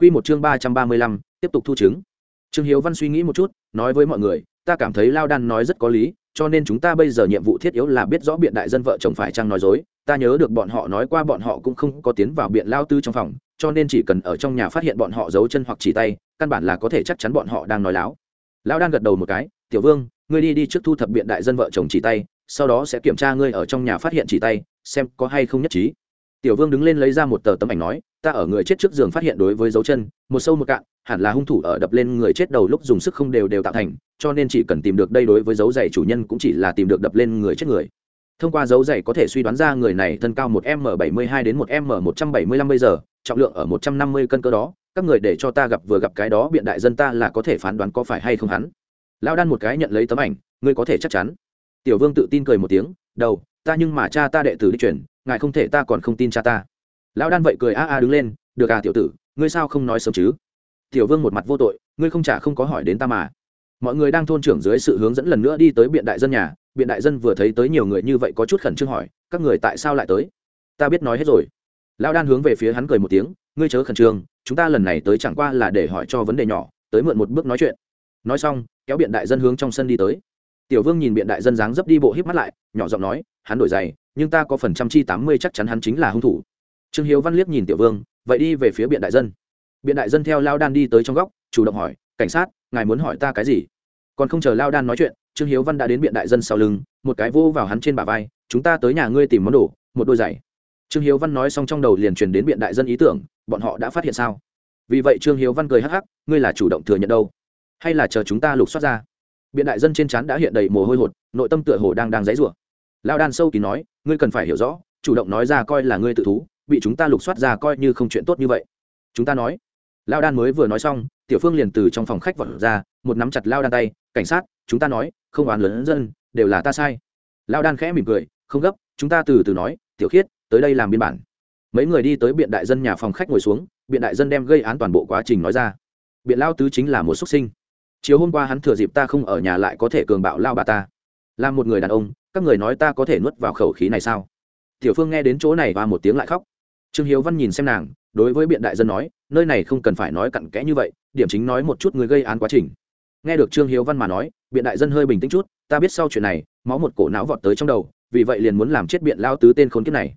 Quy một chương ba trăm ba mươi lăm, tiếp tục thu chứng. Trương hiếu văn suy nghĩ một chút, nói với mọi người, ta cảm thấy lao đan nói rất có lý, cho nên chúng ta bây giờ nhiệm vụ thiết yếu là biết rõ biện đại dân vợ chồng phải chăng nói dối. Ta nhớ được bọn họ nói qua bọn họ cũng không có tiến vào biện lao tư trong phòng, cho nên chỉ cần ở trong nhà phát hiện bọn họ giấu chân hoặc chỉ tay, căn bản là có thể chắc chắn bọn họ đang nói láo. Lão đan gật đầu một cái, tiểu vương, ngươi đi đi trước thu thập biện đại dân vợ chồng chỉ tay, sau đó sẽ kiểm tra ngươi ở trong nhà phát hiện chỉ tay, xem có hay không nhất trí tiểu vương đứng lên lấy ra một tờ tấm ảnh nói, ta ở người chết trước giường phát hiện đối với dấu chân, một sâu một cạn, hẳn là hung thủ ở đập lên người chết đầu lúc dùng sức không đều đều tạo thành, cho nên chỉ cần tìm được đây đối với dấu giày chủ nhân cũng chỉ là tìm được đập lên người chết người. Thông qua dấu giày có thể suy đoán ra người này thân cao một m bảy mươi hai đến một m một trăm bảy mươi lăm bây giờ, trọng lượng ở một trăm năm mươi cân cơ đó, các người để cho ta gặp vừa gặp cái đó biện đại dân ta là có thể phán đoán có phải hay không hắn. Lão đan một cái nhận lấy tấm ảnh, ngươi có thể chắc chắn. Tiểu vương tự tin cười một tiếng, đầu, ta nhưng mà cha ta đệ tử đi chuyển ngài không thể ta còn không tin cha ta. Lão đan vậy cười a a đứng lên, được à tiểu tử, ngươi sao không nói sớm chứ? Tiểu vương một mặt vô tội, ngươi không trả không có hỏi đến ta mà. Mọi người đang thôn trưởng dưới sự hướng dẫn lần nữa đi tới biện đại dân nhà, biện đại dân vừa thấy tới nhiều người như vậy có chút khẩn trương hỏi, các người tại sao lại tới? Ta biết nói hết rồi. Lão đan hướng về phía hắn cười một tiếng, ngươi chớ khẩn trương, chúng ta lần này tới chẳng qua là để hỏi cho vấn đề nhỏ, tới mượn một bước nói chuyện. Nói xong, kéo biện đại dân hướng trong sân đi tới. Tiểu vương nhìn biện đại dân dáng dấp đi bộ híp mắt lại, nhỏ giọng nói, hắn đổi giày nhưng ta có phần trăm chi tám mươi chắc chắn hắn chính là hung thủ. Trương hiếu văn liếc nhìn tiểu vương, vậy đi về phía biện đại dân. Biện đại dân theo lao đan đi tới trong góc, chủ động hỏi, cảnh sát, ngài muốn hỏi ta cái gì? Còn không chờ lao đan nói chuyện, trương hiếu văn đã đến biện đại dân sau lưng, một cái vô vào hắn trên bả vai, chúng ta tới nhà ngươi tìm món đồ, một đôi giày. Trương hiếu văn nói xong trong đầu liền truyền đến biện đại dân ý tưởng, bọn họ đã phát hiện sao? Vì vậy trương hiếu văn cười hắc hắc, ngươi là chủ động thừa nhận đâu? Hay là chờ chúng ta lục soát ra? Biện đại dân trên trán đã hiện đầy mồ hôi hột, nội tâm tựa hồ đang đang dãy rủa lao đan sâu kỳ nói, ngươi cần phải hiểu rõ, chủ động nói ra coi là ngươi tự thú, bị chúng ta lục soát ra coi như không chuyện tốt như vậy. Chúng ta nói. Lao đan mới vừa nói xong, tiểu phương liền từ trong phòng khách vọt ra, một nắm chặt lao đan tay, cảnh sát, chúng ta nói, không oán lớn dân, đều là ta sai. Lao đan khẽ mỉm cười, không gấp, chúng ta từ từ nói, tiểu khiết, tới đây làm biên bản. Mấy người đi tới biện đại dân nhà phòng khách ngồi xuống, biện đại dân đem gây án toàn bộ quá trình nói ra. Biện lao tứ chính là một xuất sinh. Chiều hôm qua hắn thừa dịp ta không ở nhà lại có thể cường bạo lao bà ta là một người đàn ông, các người nói ta có thể nuốt vào khẩu khí này sao? Tiểu phương nghe đến chỗ này và một tiếng lại khóc. Trương hiếu văn nhìn xem nàng, đối với biện đại dân nói, nơi này không cần phải nói cặn kẽ như vậy, điểm chính nói một chút người gây án quá trình. Nghe được trương hiếu văn mà nói, biện đại dân hơi bình tĩnh chút, ta biết sau chuyện này, máu một cổ não vọt tới trong đầu, vì vậy liền muốn làm chết biện lao tứ tên khốn kiếp này.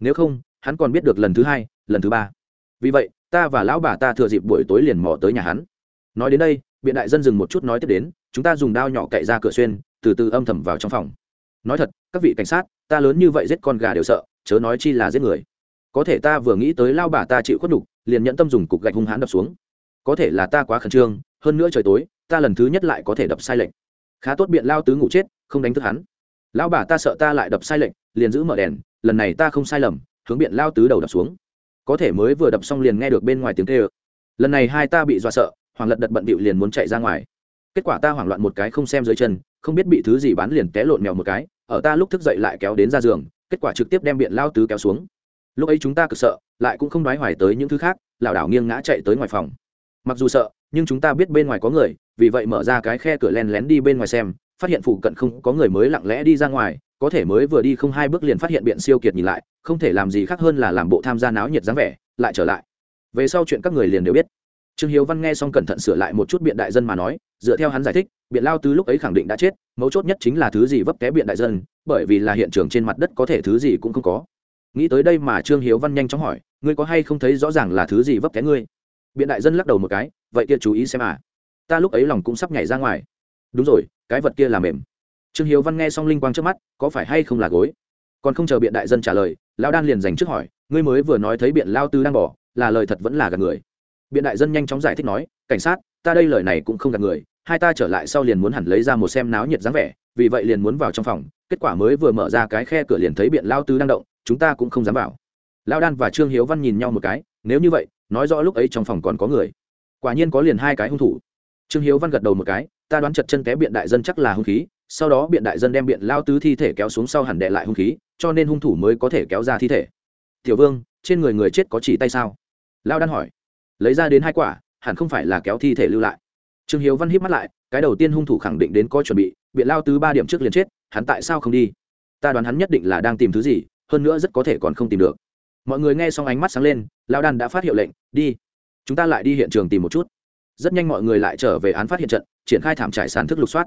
Nếu không, hắn còn biết được lần thứ hai, lần thứ ba. Vì vậy, ta và lão bà ta thừa dịp buổi tối liền mò tới nhà hắn. Nói đến đây, biện đại dân dừng một chút nói tiếp đến, chúng ta dùng đao nhỏ cậy ra cửa xuyên từ từ âm thầm vào trong phòng. Nói thật, các vị cảnh sát, ta lớn như vậy giết con gà đều sợ, chớ nói chi là giết người. Có thể ta vừa nghĩ tới lao bà ta chịu khuất đục liền nhẫn tâm dùng cục gạch hung hãn đập xuống. Có thể là ta quá khẩn trương, hơn nữa trời tối, ta lần thứ nhất lại có thể đập sai lệnh khá tốt biện lao tứ ngủ chết, không đánh thức hắn. Lao bà ta sợ ta lại đập sai lệnh liền giữ mở đèn, lần này ta không sai lầm, hướng biện lao tứ đầu đập xuống. Có thể mới vừa đập xong liền nghe được bên ngoài tiếng kêu. Lần này hai ta bị dọa sợ, hoàng lật đật bận bịu liền muốn chạy ra ngoài. Kết quả ta hoảng loạn một cái không xem dưới chân không biết bị thứ gì bán liền té lộn mèo một cái, ở ta lúc thức dậy lại kéo đến ra giường, kết quả trực tiếp đem biện lao tứ kéo xuống. Lúc ấy chúng ta cực sợ, lại cũng không nói hoài tới những thứ khác, lảo đảo nghiêng ngã chạy tới ngoài phòng. Mặc dù sợ, nhưng chúng ta biết bên ngoài có người, vì vậy mở ra cái khe cửa len lén đi bên ngoài xem, phát hiện phụ cận không có người mới lặng lẽ đi ra ngoài, có thể mới vừa đi không hai bước liền phát hiện biện siêu kiệt nhìn lại, không thể làm gì khác hơn là làm bộ tham gia náo nhiệt dáng vẻ, lại trở lại. Về sau chuyện các người liền đều biết trương hiếu văn nghe xong cẩn thận sửa lại một chút biện đại dân mà nói, dựa theo hắn giải thích, biện lao tứ lúc ấy khẳng định đã chết, mấu chốt nhất chính là thứ gì vấp té biện đại dân, bởi vì là hiện trường trên mặt đất có thể thứ gì cũng không có. Nghĩ tới đây mà trương hiếu văn nhanh chóng hỏi, ngươi có hay không thấy rõ ràng là thứ gì vấp té ngươi? Biện đại dân lắc đầu một cái, vậy kia chú ý xem à. Ta lúc ấy lòng cũng sắp nhảy ra ngoài. Đúng rồi, cái vật kia là mềm. Trương hiếu văn nghe xong linh quang trước mắt, có phải hay không là gối? Còn không chờ biện đại dân trả lời lao đan liền dành trước hỏi, ngươi mới vừa nói thấy biện lao tư đang bỏ, là lời thật vẫn là gạt người? Biện đại dân nhanh chóng giải thích nói, cảnh sát, ta đây lời này cũng không gạt người, hai ta trở lại sau liền muốn hẳn lấy ra một xem náo nhiệt dáng vẻ, vì vậy liền muốn vào trong phòng, kết quả mới vừa mở ra cái khe cửa liền thấy biện lao tứ đang động, chúng ta cũng không dám vào. Lao đan và trương hiếu văn nhìn nhau một cái, nếu như vậy, nói rõ lúc ấy trong phòng còn có người. Quả nhiên có liền hai cái hung thủ. Trương hiếu văn gật đầu một cái, ta đoán chật chân té biện đại dân chắc là hung khí, sau đó biện đại dân đem biện lao tứ thi thể kéo xuống sau hẳn đệ lại hung khí, cho nên hung thủ mới có thể kéo ra thi thể. Tiểu vương, trên người người chết có chỉ tay sao? Lao đan hỏi lấy ra đến hai quả, hẳn không phải là kéo thi thể lưu lại. Trương hiếu văn híp mắt lại, cái đầu tiên hung thủ khẳng định đến có chuẩn bị, biện lao tứ ba điểm trước liền chết, hắn tại sao không đi? Ta đoán hắn nhất định là đang tìm thứ gì, hơn nữa rất có thể còn không tìm được. Mọi người nghe xong ánh mắt sáng lên lao đan đã phát hiệu lệnh, đi, chúng ta lại đi hiện trường tìm một chút. Rất nhanh mọi người lại trở về án phát hiện trận, triển khai thảm trải sàn thức lục soát.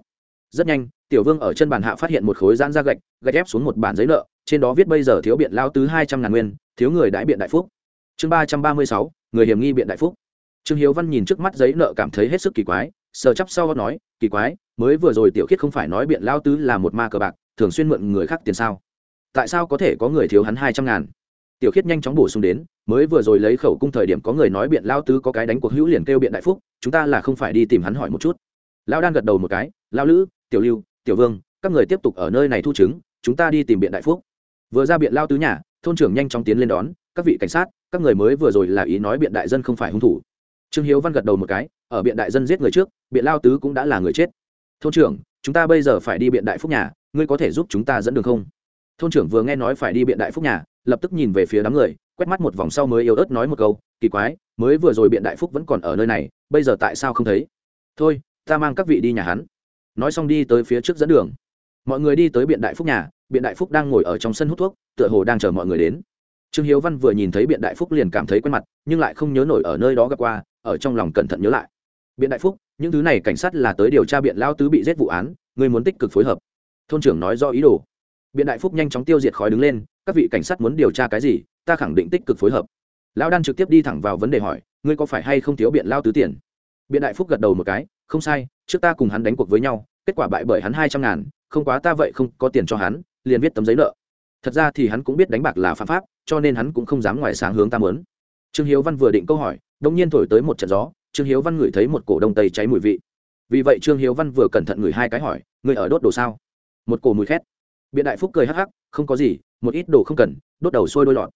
Rất nhanh, tiểu vương ở chân bàn hạ phát hiện một khối gian ra gạch gạch ép xuống một bản giấy nợ, trên đó viết bây giờ thiếu biện lao tứ hai trăm ngàn nguyên, thiếu người đãi biện đại phúc chương ba trăm ba mươi sáu, người hiểm nghi biện đại phúc. Trương hiếu văn nhìn trước mắt giấy nợ cảm thấy hết sức kỳ quái, sờ chắp sau nói, kỳ quái, mới vừa rồi tiểu khiết không phải nói biện lao tứ là một ma cờ bạc, thường xuyên mượn người khác tiền sao? Tại sao có thể có người thiếu hắn hai trăm ngàn? Tiểu khiết nhanh chóng bổ sung đến, mới vừa rồi lấy khẩu cung thời điểm có người nói biện lao tứ có cái đánh cuộc hữu liền kêu biện đại phúc, chúng ta là không phải đi tìm hắn hỏi một chút. Lao đan gật đầu một cái lao lữ, tiểu lưu, tiểu vương, các người tiếp tục ở nơi này thu chứng, chúng ta đi tìm biện đại phúc. Vừa ra biện lao tứ nhà, thôn trưởng nhanh chóng tiến lên đón, các vị cảnh sát các người mới vừa rồi là ý nói biện đại dân không phải hung thủ. Trương hiếu văn gật đầu một cái, ở biện đại dân giết người trước, biện lao tứ cũng đã là người chết. Thôn trưởng, chúng ta bây giờ phải đi biện đại phúc nhà, ngươi có thể giúp chúng ta dẫn đường không? Thôn trưởng vừa nghe nói phải đi biện đại phúc nhà, lập tức nhìn về phía đám người, quét mắt một vòng sau mới yếu ớt nói một câu, kỳ quái, mới vừa rồi biện đại phúc vẫn còn ở nơi này, bây giờ tại sao không thấy? Thôi, ta mang các vị đi nhà hắn. Nói xong đi tới phía trước dẫn đường. Mọi người đi tới biện đại phúc nhà, biện đại phúc đang ngồi ở trong sân hút thuốc, tựa hồ đang chờ mọi người đến trương hiếu văn vừa nhìn thấy biện đại phúc liền cảm thấy quen mặt, nhưng lại không nhớ nổi ở nơi đó gặp qua, ở trong lòng cẩn thận nhớ lại. Biện đại phúc, những thứ này cảnh sát là tới điều tra biện lao tứ bị giết vụ án người muốn tích cực phối hợp. Thôn trưởng nói do ý đồ. Biện đại phúc nhanh chóng tiêu diệt khói đứng lên, các vị cảnh sát muốn điều tra cái gì, ta khẳng định tích cực phối hợp. Lão đan trực tiếp đi thẳng vào vấn đề hỏi, ngươi có phải hay không thiếu biện lao tứ tiền? Biện đại phúc gật đầu một cái, không sai, trước ta cùng hắn đánh cuộc với nhau, kết quả bại bởi hắn hai trăm ngàn, không quá ta vậy không có tiền cho hắn, liền viết tấm giấy nợ thật ra thì hắn cũng biết đánh bạc là phạm pháp, cho nên hắn cũng không dám ngoài sáng hướng ta mớn trương hiếu văn vừa định câu hỏi đông nhiên thổi tới một trận gió, trương hiếu văn ngửi thấy một cổ đông tây cháy mùi vị. Vì vậy trương hiếu văn vừa cẩn thận ngửi hai cái hỏi người ở đốt đồ sao? Một cổ mùi khét. Biện đại phúc cười hắc hắc, không có gì, một ít đồ không cần, đốt đầu sôi đôi lọt.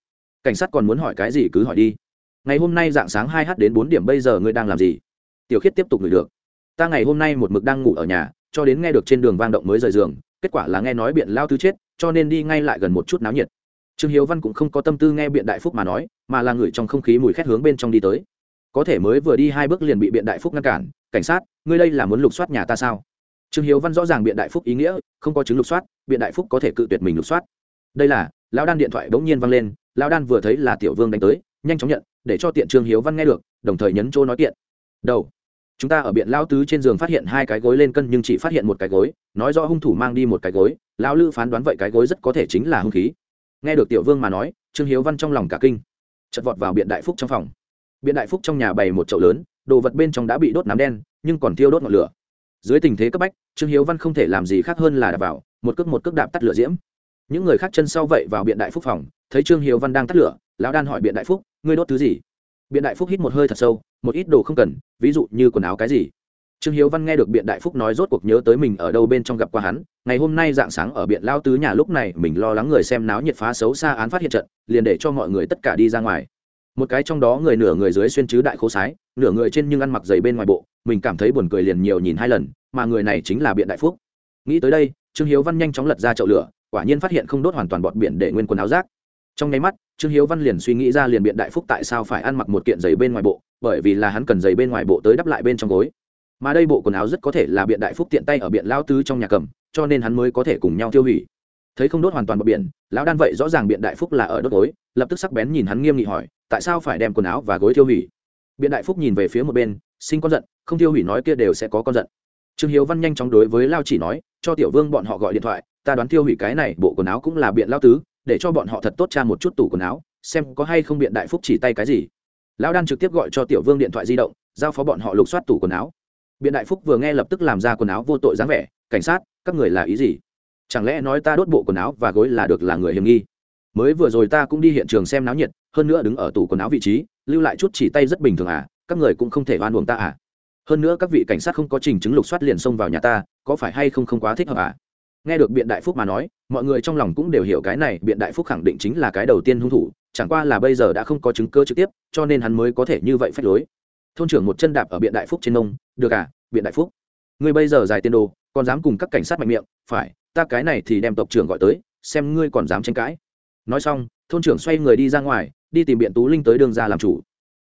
Cảnh sát còn muốn hỏi cái gì cứ hỏi đi. Ngày hôm nay dạng sáng hai h đến bốn điểm bây giờ ngươi đang làm gì? Tiểu khiết tiếp tục ngửi được. Ta ngày hôm nay một mực đang ngủ ở nhà cho đến nghe được trên đường vang động mới rời giường, kết quả là nghe nói biện lao tứ chết, cho nên đi ngay lại gần một chút náo nhiệt. Trương hiếu văn cũng không có tâm tư nghe biện đại phúc mà nói, mà là ngửi trong không khí mùi khét hướng bên trong đi tới. Có thể mới vừa đi hai bước liền bị biện đại phúc ngăn cản, cảnh sát, ngươi đây là muốn lục soát nhà ta sao? Trương hiếu văn rõ ràng biện đại phúc ý nghĩa, không có chứng lục soát, biện đại phúc có thể cự tuyệt mình lục soát. Đây là, lão đan điện thoại bỗng nhiên vang lên, lão đan vừa thấy là tiểu vương đánh tới, nhanh chóng nhận, để cho tiện trương hiếu văn nghe được, đồng thời nhấn chỗ nói tiện. Đầu chúng ta ở biện lao tứ trên giường phát hiện hai cái gối lên cân nhưng chỉ phát hiện một cái gối, nói rõ hung thủ mang đi một cái gối, lão lư phán đoán vậy cái gối rất có thể chính là hung khí. Nghe được tiểu vương mà nói, trương hiếu văn trong lòng cả kinh. Chật vọt vào biện đại phúc trong phòng. Biện đại phúc trong nhà bày một chậu lớn, đồ vật bên trong đã bị đốt nám đen, nhưng còn thiêu đốt ngọn lửa. Dưới tình thế cấp bách, trương hiếu văn không thể làm gì khác hơn là đạp vào, một cước một cước đạp tắt lửa diễm. Những người khác chân sau vậy vào biện đại phúc phòng, thấy trương hiếu văn đang tắt lửa, lão đan hỏi biện đại phúc, ngươi đốt thứ gì? Biện đại phúc hít một hơi thật sâu, một ít đồ không cần, ví dụ như quần áo cái gì. Trương hiếu văn nghe được biện đại phúc nói rốt cuộc nhớ tới mình ở đâu bên trong gặp qua hắn, ngày hôm nay dạng sáng ở biện lao tứ nhà lúc này mình lo lắng người xem náo nhiệt phá xấu xa án phát hiện trận, liền để cho mọi người tất cả đi ra ngoài. Một cái trong đó người nửa người dưới xuyên chứ đại khố sái, nửa người trên nhưng ăn mặc giày bên ngoài bộ, mình cảm thấy buồn cười liền nhiều nhìn hai lần, mà người này chính là biện đại phúc. Nghĩ tới đây, trương hiếu văn nhanh chóng lật ra chậu lửa, quả nhiên phát hiện không đốt hoàn toàn bọt biển để nguyên quần áo rác. Trong nháy mắt trương hiếu văn liền suy nghĩ ra liền biện đại phúc tại sao phải ăn mặc một kiện giày bên ngoài bộ, bởi vì là hắn cần giày bên ngoài bộ tới đắp lại bên trong gối. Mà đây bộ quần áo rất có thể là biện đại phúc tiện tay ở biện lao tứ trong nhà cầm, cho nên hắn mới có thể cùng nhau tiêu hủy. Thấy không đốt hoàn toàn bọc biển, lão đan vậy rõ ràng biện đại phúc là ở đốt gối, lập tức sắc bén nhìn hắn nghiêm nghị hỏi, tại sao phải đem quần áo và gối tiêu hủy? Biện đại phúc nhìn về phía một bên, sinh con giận, không tiêu hủy nói kia đều sẽ có con giận. Trương hiếu văn nhanh chóng đối với lao chỉ nói, cho tiểu vương bọn họ gọi điện thoại, ta đoán tiêu hủy cái này bộ quần áo cũng là biện lao tứ để cho bọn họ thật tốt tra một chút tủ quần áo, xem có hay không biện đại phúc chỉ tay cái gì. Lão đan trực tiếp gọi cho tiểu vương điện thoại di động, giao phó bọn họ lục soát tủ quần áo. Biện đại phúc vừa nghe lập tức làm ra quần áo vô tội dáng vẻ, cảnh sát, các người là ý gì? Chẳng lẽ nói ta đốt bộ quần áo và gối là được là người hiểm nghi? Mới vừa rồi ta cũng đi hiện trường xem náo nhiệt, hơn nữa đứng ở tủ quần áo vị trí, lưu lại chút chỉ tay rất bình thường à các người cũng không thể oan uổng ta à. Hơn nữa các vị cảnh sát không có trình chứng lục soát liền xông vào nhà ta, có phải hay không không quá thích hợp à? Nghe được biện đại phúc mà nói, mọi người trong lòng cũng đều hiểu cái này, biện đại phúc khẳng định chính là cái đầu tiên hung thủ, chẳng qua là bây giờ đã không có chứng cơ trực tiếp, cho nên hắn mới có thể như vậy phách lối. Thôn trưởng một chân đạp ở biện đại phúc trên nông được à biện đại phúc, ngươi bây giờ giải tiền đồ, còn dám cùng các cảnh sát mạnh miệng, phải, ta cái này thì đem tộc trưởng gọi tới, xem ngươi còn dám tranh cãi. Nói xong, thôn trưởng xoay người đi ra ngoài, đi tìm biện tú linh tới đường ra làm chủ.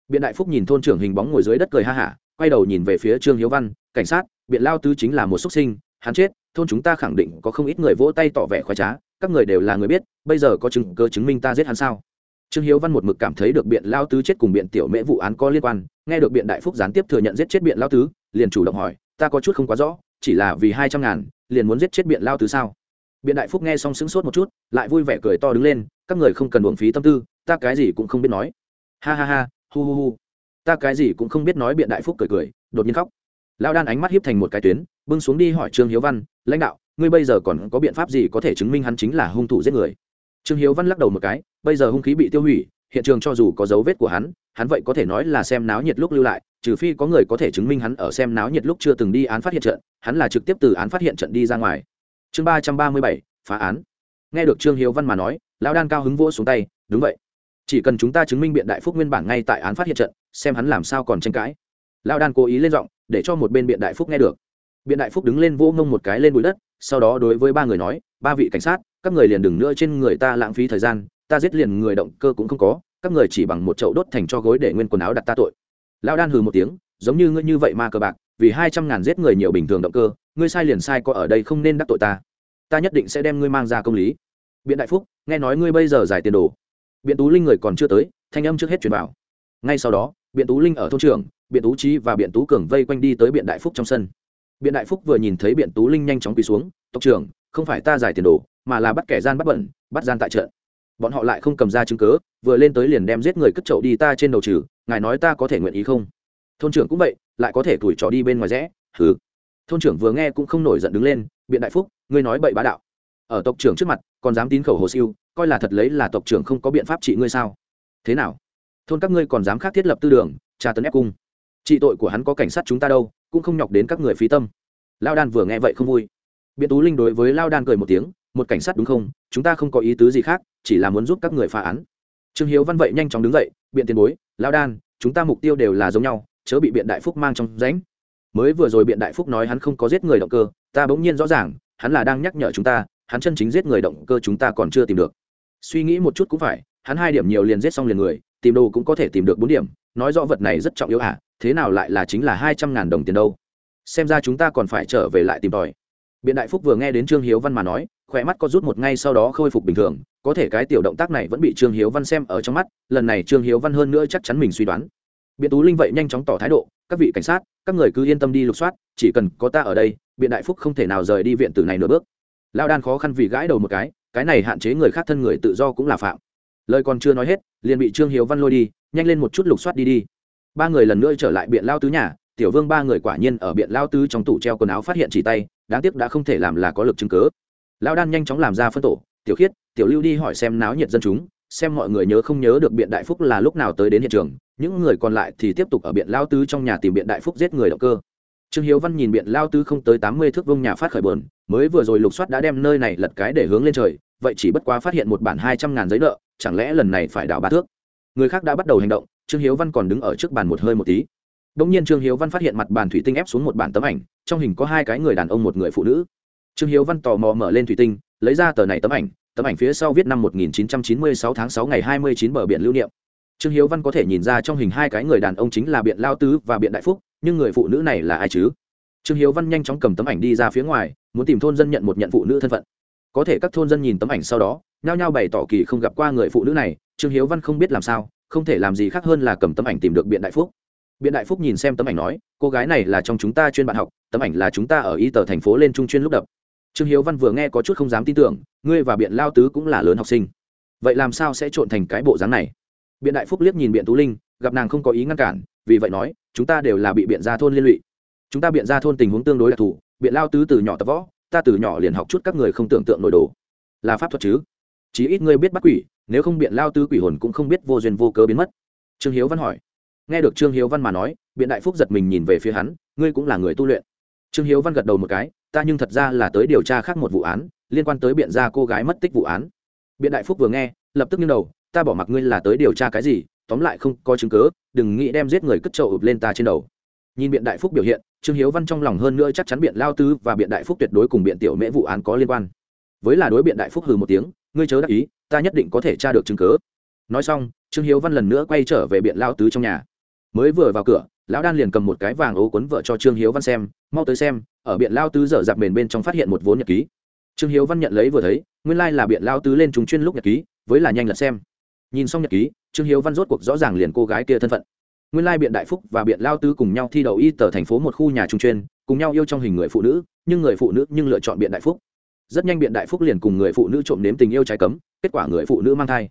Biện đại phúc nhìn thôn trưởng hình bóng ngồi dưới đất cười ha hả, quay đầu nhìn về phía trương hiếu văn, cảnh sát, biện lao tứ chính là một xuất sinh, hắn chết thôn chúng ta khẳng định có không ít người vỗ tay tỏ vẻ khoái trá, các người đều là người biết, bây giờ có chứng cơ chứng minh ta giết hắn sao? Trương hiếu văn một mực cảm thấy được biện lao tứ chết cùng biện tiểu mễ vụ án có liên quan, nghe được biện đại phúc gián tiếp thừa nhận giết chết biện lao tứ, liền chủ động hỏi, ta có chút không quá rõ, chỉ là vì hai trăm ngàn, liền muốn giết chết biện lao tứ sao? Biện đại phúc nghe xong sững sốt một chút, lại vui vẻ cười to đứng lên, các người không cần uổng phí tâm tư, ta cái gì cũng không biết nói. Ha ha ha, hu hu hu. Ta cái gì cũng không biết nói, biện đại phúc cười cười, đột nhiên khóc. Lao đan ánh mắt hiếp thành một cái tuyến, bưng xuống đi hỏi trương hiếu văn lãnh đạo, ngươi bây giờ còn có biện pháp gì có thể chứng minh hắn chính là hung thủ giết người? Trương hiếu văn lắc đầu một cái, bây giờ hung khí bị tiêu hủy, hiện trường cho dù có dấu vết của hắn hắn vậy có thể nói là xem náo nhiệt lúc lưu lại, trừ phi có người có thể chứng minh hắn ở xem náo nhiệt lúc chưa từng đi án phát hiện trận, hắn là trực tiếp từ án phát hiện trận đi ra ngoài. Chương ba trăm ba mươi bảy, phá án. Nghe được trương hiếu văn mà nói, lão đan cao hứng vỗ xuống tay, đúng vậy. Chỉ cần chúng ta chứng minh biện đại phúc nguyên bản ngay tại án phát hiện trận, xem hắn làm sao còn tranh cãi. Lão đan cố ý lên giọng, để cho một bên biện đại phúc nghe được biện đại phúc đứng lên vỗ ngông một cái lên bụi đất, sau đó đối với ba người nói, ba vị cảnh sát, các người liền đừng nữa trên người ta lãng phí thời gian, ta giết liền người động cơ cũng không có, các người chỉ bằng một chậu đốt thành cho gối để nguyên quần áo đặt ta tội. Lão đan hừ một tiếng, giống như ngươi như vậy mà cờ bạc, vì hai trăm ngàn giết người nhiều bình thường động cơ, ngươi sai liền sai có ở đây không nên đắc tội ta. Ta nhất định sẽ đem ngươi mang ra công lý. Biện đại phúc, nghe nói ngươi bây giờ giải tiền đồ. Biện tú linh người còn chưa tới, thanh âm trước hết truyền vào. Ngay sau đó, biện tú linh ở thôn trưởng, biện tú trí và biện tú cường vây quanh đi tới biện đại phúc trong sân biện đại phúc vừa nhìn thấy biện tú linh nhanh chóng quỳ xuống, tộc trưởng, không phải ta giải tiền đồ, mà là bắt kẻ gian bắt bẩn, bắt gian tại trận. Bọn họ lại không cầm ra chứng cớ vừa lên tới liền đem giết người cất chậu đi ta trên đầu trừ, ngài nói ta có thể nguyện ý không? Thôn trưởng cũng vậy, lại có thể tuổi trò đi bên ngoài rẽ, hừ. Thôn trưởng vừa nghe cũng không nổi giận đứng lên, biện đại phúc, ngươi nói bậy bá đạo. Ở tộc trưởng trước mặt, còn dám tín khẩu hồ siêu, coi là thật lấy là tộc trưởng không có biện pháp trị ngươi sao? Thế nào? Thôn các ngươi còn dám khác thiết lập tư đường, tra tấn ép cung. Trị tội của hắn có cảnh sát chúng ta đâu? Cũng không nhọc đến các người phí tâm. Lao đan vừa nghe vậy không vui. Biện tú linh đối với lao đan cười một tiếng, một cảnh sát đúng không? Chúng ta không có ý tứ gì khác, chỉ là muốn giúp các người phá án. Trương hiếu văn vậy nhanh chóng đứng dậy, biện tiền bối, lao đan, chúng ta mục tiêu đều là giống nhau, chớ bị biện đại phúc mang trong ránh mới vừa rồi biện đại phúc nói hắn không có giết người động cơ, ta bỗng nhiên rõ ràng, hắn là đang nhắc nhở chúng ta, hắn chân chính giết người động cơ chúng ta còn chưa tìm được. Suy nghĩ một chút cũng phải, hắn hai điểm nhiều liền giết xong liền người, tìm đồ cũng có thể tìm được bốn điểm nói rõ vật này rất trọng yếu à thế nào lại là chính là hai trăm ngàn đồng tiền đâu? Xem ra chúng ta còn phải trở về lại tìm tòi. Biện đại phúc vừa nghe đến trương hiếu văn mà nói, khỏe mắt có rút một ngay sau đó khôi phục bình thường, có thể cái tiểu động tác này vẫn bị trương hiếu văn xem ở trong mắt, lần này trương hiếu văn hơn nữa chắc chắn mình suy đoán. Biện tú linh vậy nhanh chóng tỏ thái độ, các vị cảnh sát, các người cứ yên tâm đi lục soát, chỉ cần có ta ở đây, biện đại phúc không thể nào rời đi viện tử này nửa bước. Lao đan khó khăn vì gãi đầu một cái cái này hạn chế người khác thân người tự do cũng là phạm lời còn chưa nói hết, liền bị trương hiếu văn lôi đi, nhanh lên một chút lục soát đi đi. Ba người lần nữa trở lại biện lao tứ nhà, tiểu vương ba người quả nhiên ở biện lao tứ trong tủ treo quần áo phát hiện chỉ tay, đáng tiếc đã không thể làm là có lực chứng cớ. Lao đan nhanh chóng làm ra phân tổ, tiểu khiết, tiểu lưu đi hỏi xem náo nhiệt dân chúng, xem mọi người nhớ không nhớ được biện đại phúc là lúc nào tới đến hiện trường, những người còn lại thì tiếp tục ở biện lao tứ trong nhà tìm biện đại phúc giết người động cơ. Trương hiếu văn nhìn biện lao tứ không tới tám mươi thước vông nhà phát khởi bờn mới vừa rồi lục soát đã đem nơi này lật cái để hướng lên trời, vậy chỉ bất quá phát hiện một bản hai trăm ngàn giấy nợ chẳng lẽ lần này phải đảo ba thước? Người khác đã bắt đầu hành động, trương hiếu văn còn đứng ở trước bàn một hơi một tí. Đ ỗ n g nhiên trương hiếu văn phát hiện mặt bàn thủy tinh ép xuống một bản tấm ảnh, trong hình có hai cái người đàn ông một người phụ nữ. Trương hiếu văn tò mò mở lên thủy tinh, lấy ra tờ này tấm ảnh tấm ảnh phía sau viết năm 1996 tháng 6 ngày 29 bờ biển lưu niệm. Trương hiếu văn có thể nhìn ra trong hình hai cái người đàn ông chính là biện lao tứ và biện đại phúc, nhưng người phụ nữ này là ai chứ? Trương hiếu văn nhanh chóng cầm tấm ảnh đi ra phía ngoài, muốn tìm thôn dân nhận một nhận phụ nữ thân phận có thể các thôn dân nhìn tấm ảnh sau đó, nhao nhao bày tỏ kỳ không gặp qua người phụ nữ này, trương hiếu văn không biết làm sao, không thể làm gì khác hơn là cầm tấm ảnh tìm được biện đại phúc. Biện đại phúc nhìn xem tấm ảnh nói, cô gái này là trong chúng ta chuyên bạn học, tấm ảnh là chúng ta ở y tờ thành phố lên trung chuyên lúc đập. Trương hiếu văn vừa nghe có chút không dám tin tưởng, ngươi và biện lao tứ cũng là lớn học sinh. Vậy làm sao sẽ trộn thành cái bộ dáng này? Biện đại phúc liếc nhìn biện tú linh, gặp nàng không có ý ngăn cản, vì vậy nói, chúng ta đều là bị biện gia thôn liên lụy. Chúng ta biện gia thôn tình huống tương đối đặc thù, biện lao tứ từ nhỏ tập võ ta từ nhỏ liền học chút các người không tưởng tượng nổi đồ. Là pháp thuật chứ? Chí ít ngươi biết bắt quỷ, nếu không biện lao tứ quỷ hồn cũng không biết vô duyên vô cớ biến mất. Trương hiếu văn hỏi. Nghe được trương hiếu văn mà nói, biện đại phúc giật mình nhìn về phía hắn, ngươi cũng là người tu luyện. Trương hiếu văn gật đầu một cái, ta nhưng thật ra là tới điều tra khác một vụ án, liên quan tới biện gia cô gái mất tích vụ án. Biện đại phúc vừa nghe, lập tức nghiêng đầu, ta bỏ mặc ngươi là tới điều tra cái gì, tóm lại không có chứng cớ đừng nghĩ đem giết người cất trậu ụp lên ta trên đầu nhìn biện đại phúc biểu hiện, trương hiếu văn trong lòng hơn nữa chắc chắn biện lao tứ và biện đại phúc tuyệt đối cùng biện tiểu mễ vụ án có liên quan. Với là đối biện đại phúc hừ một tiếng, ngươi chớ đắc ý, ta nhất định có thể tra được chứng cớ nói xong, trương hiếu văn lần nữa quay trở về biện lao tứ trong nhà. Mới vừa vào cửa, lão đan liền cầm một cái vàng ố cuốn vợ cho trương hiếu văn xem, mau tới xem, ở biện lao tứ dở dạp mền bên trong phát hiện một vốn nhật ký. Trương hiếu văn nhận lấy vừa thấy, nguyên lai là biện lao tứ lên trùng chuyên lúc nhật ký, với là nhanh lật xem. Nhìn xong nhật ký, trương hiếu văn rốt cuộc rõ ràng liền cô gái kia thân phận nguyên lai biện đại phúc và biện lao tứ cùng nhau thi đậu y tờ thành phố một khu nhà trung chuyên, cùng nhau yêu trong hình người phụ nữ, nhưng người phụ nữ nhưng lựa chọn biện đại phúc. Rất nhanh biện đại phúc liền cùng người phụ nữ trộm nếm tình yêu trái cấm, kết quả người phụ nữ mang thai.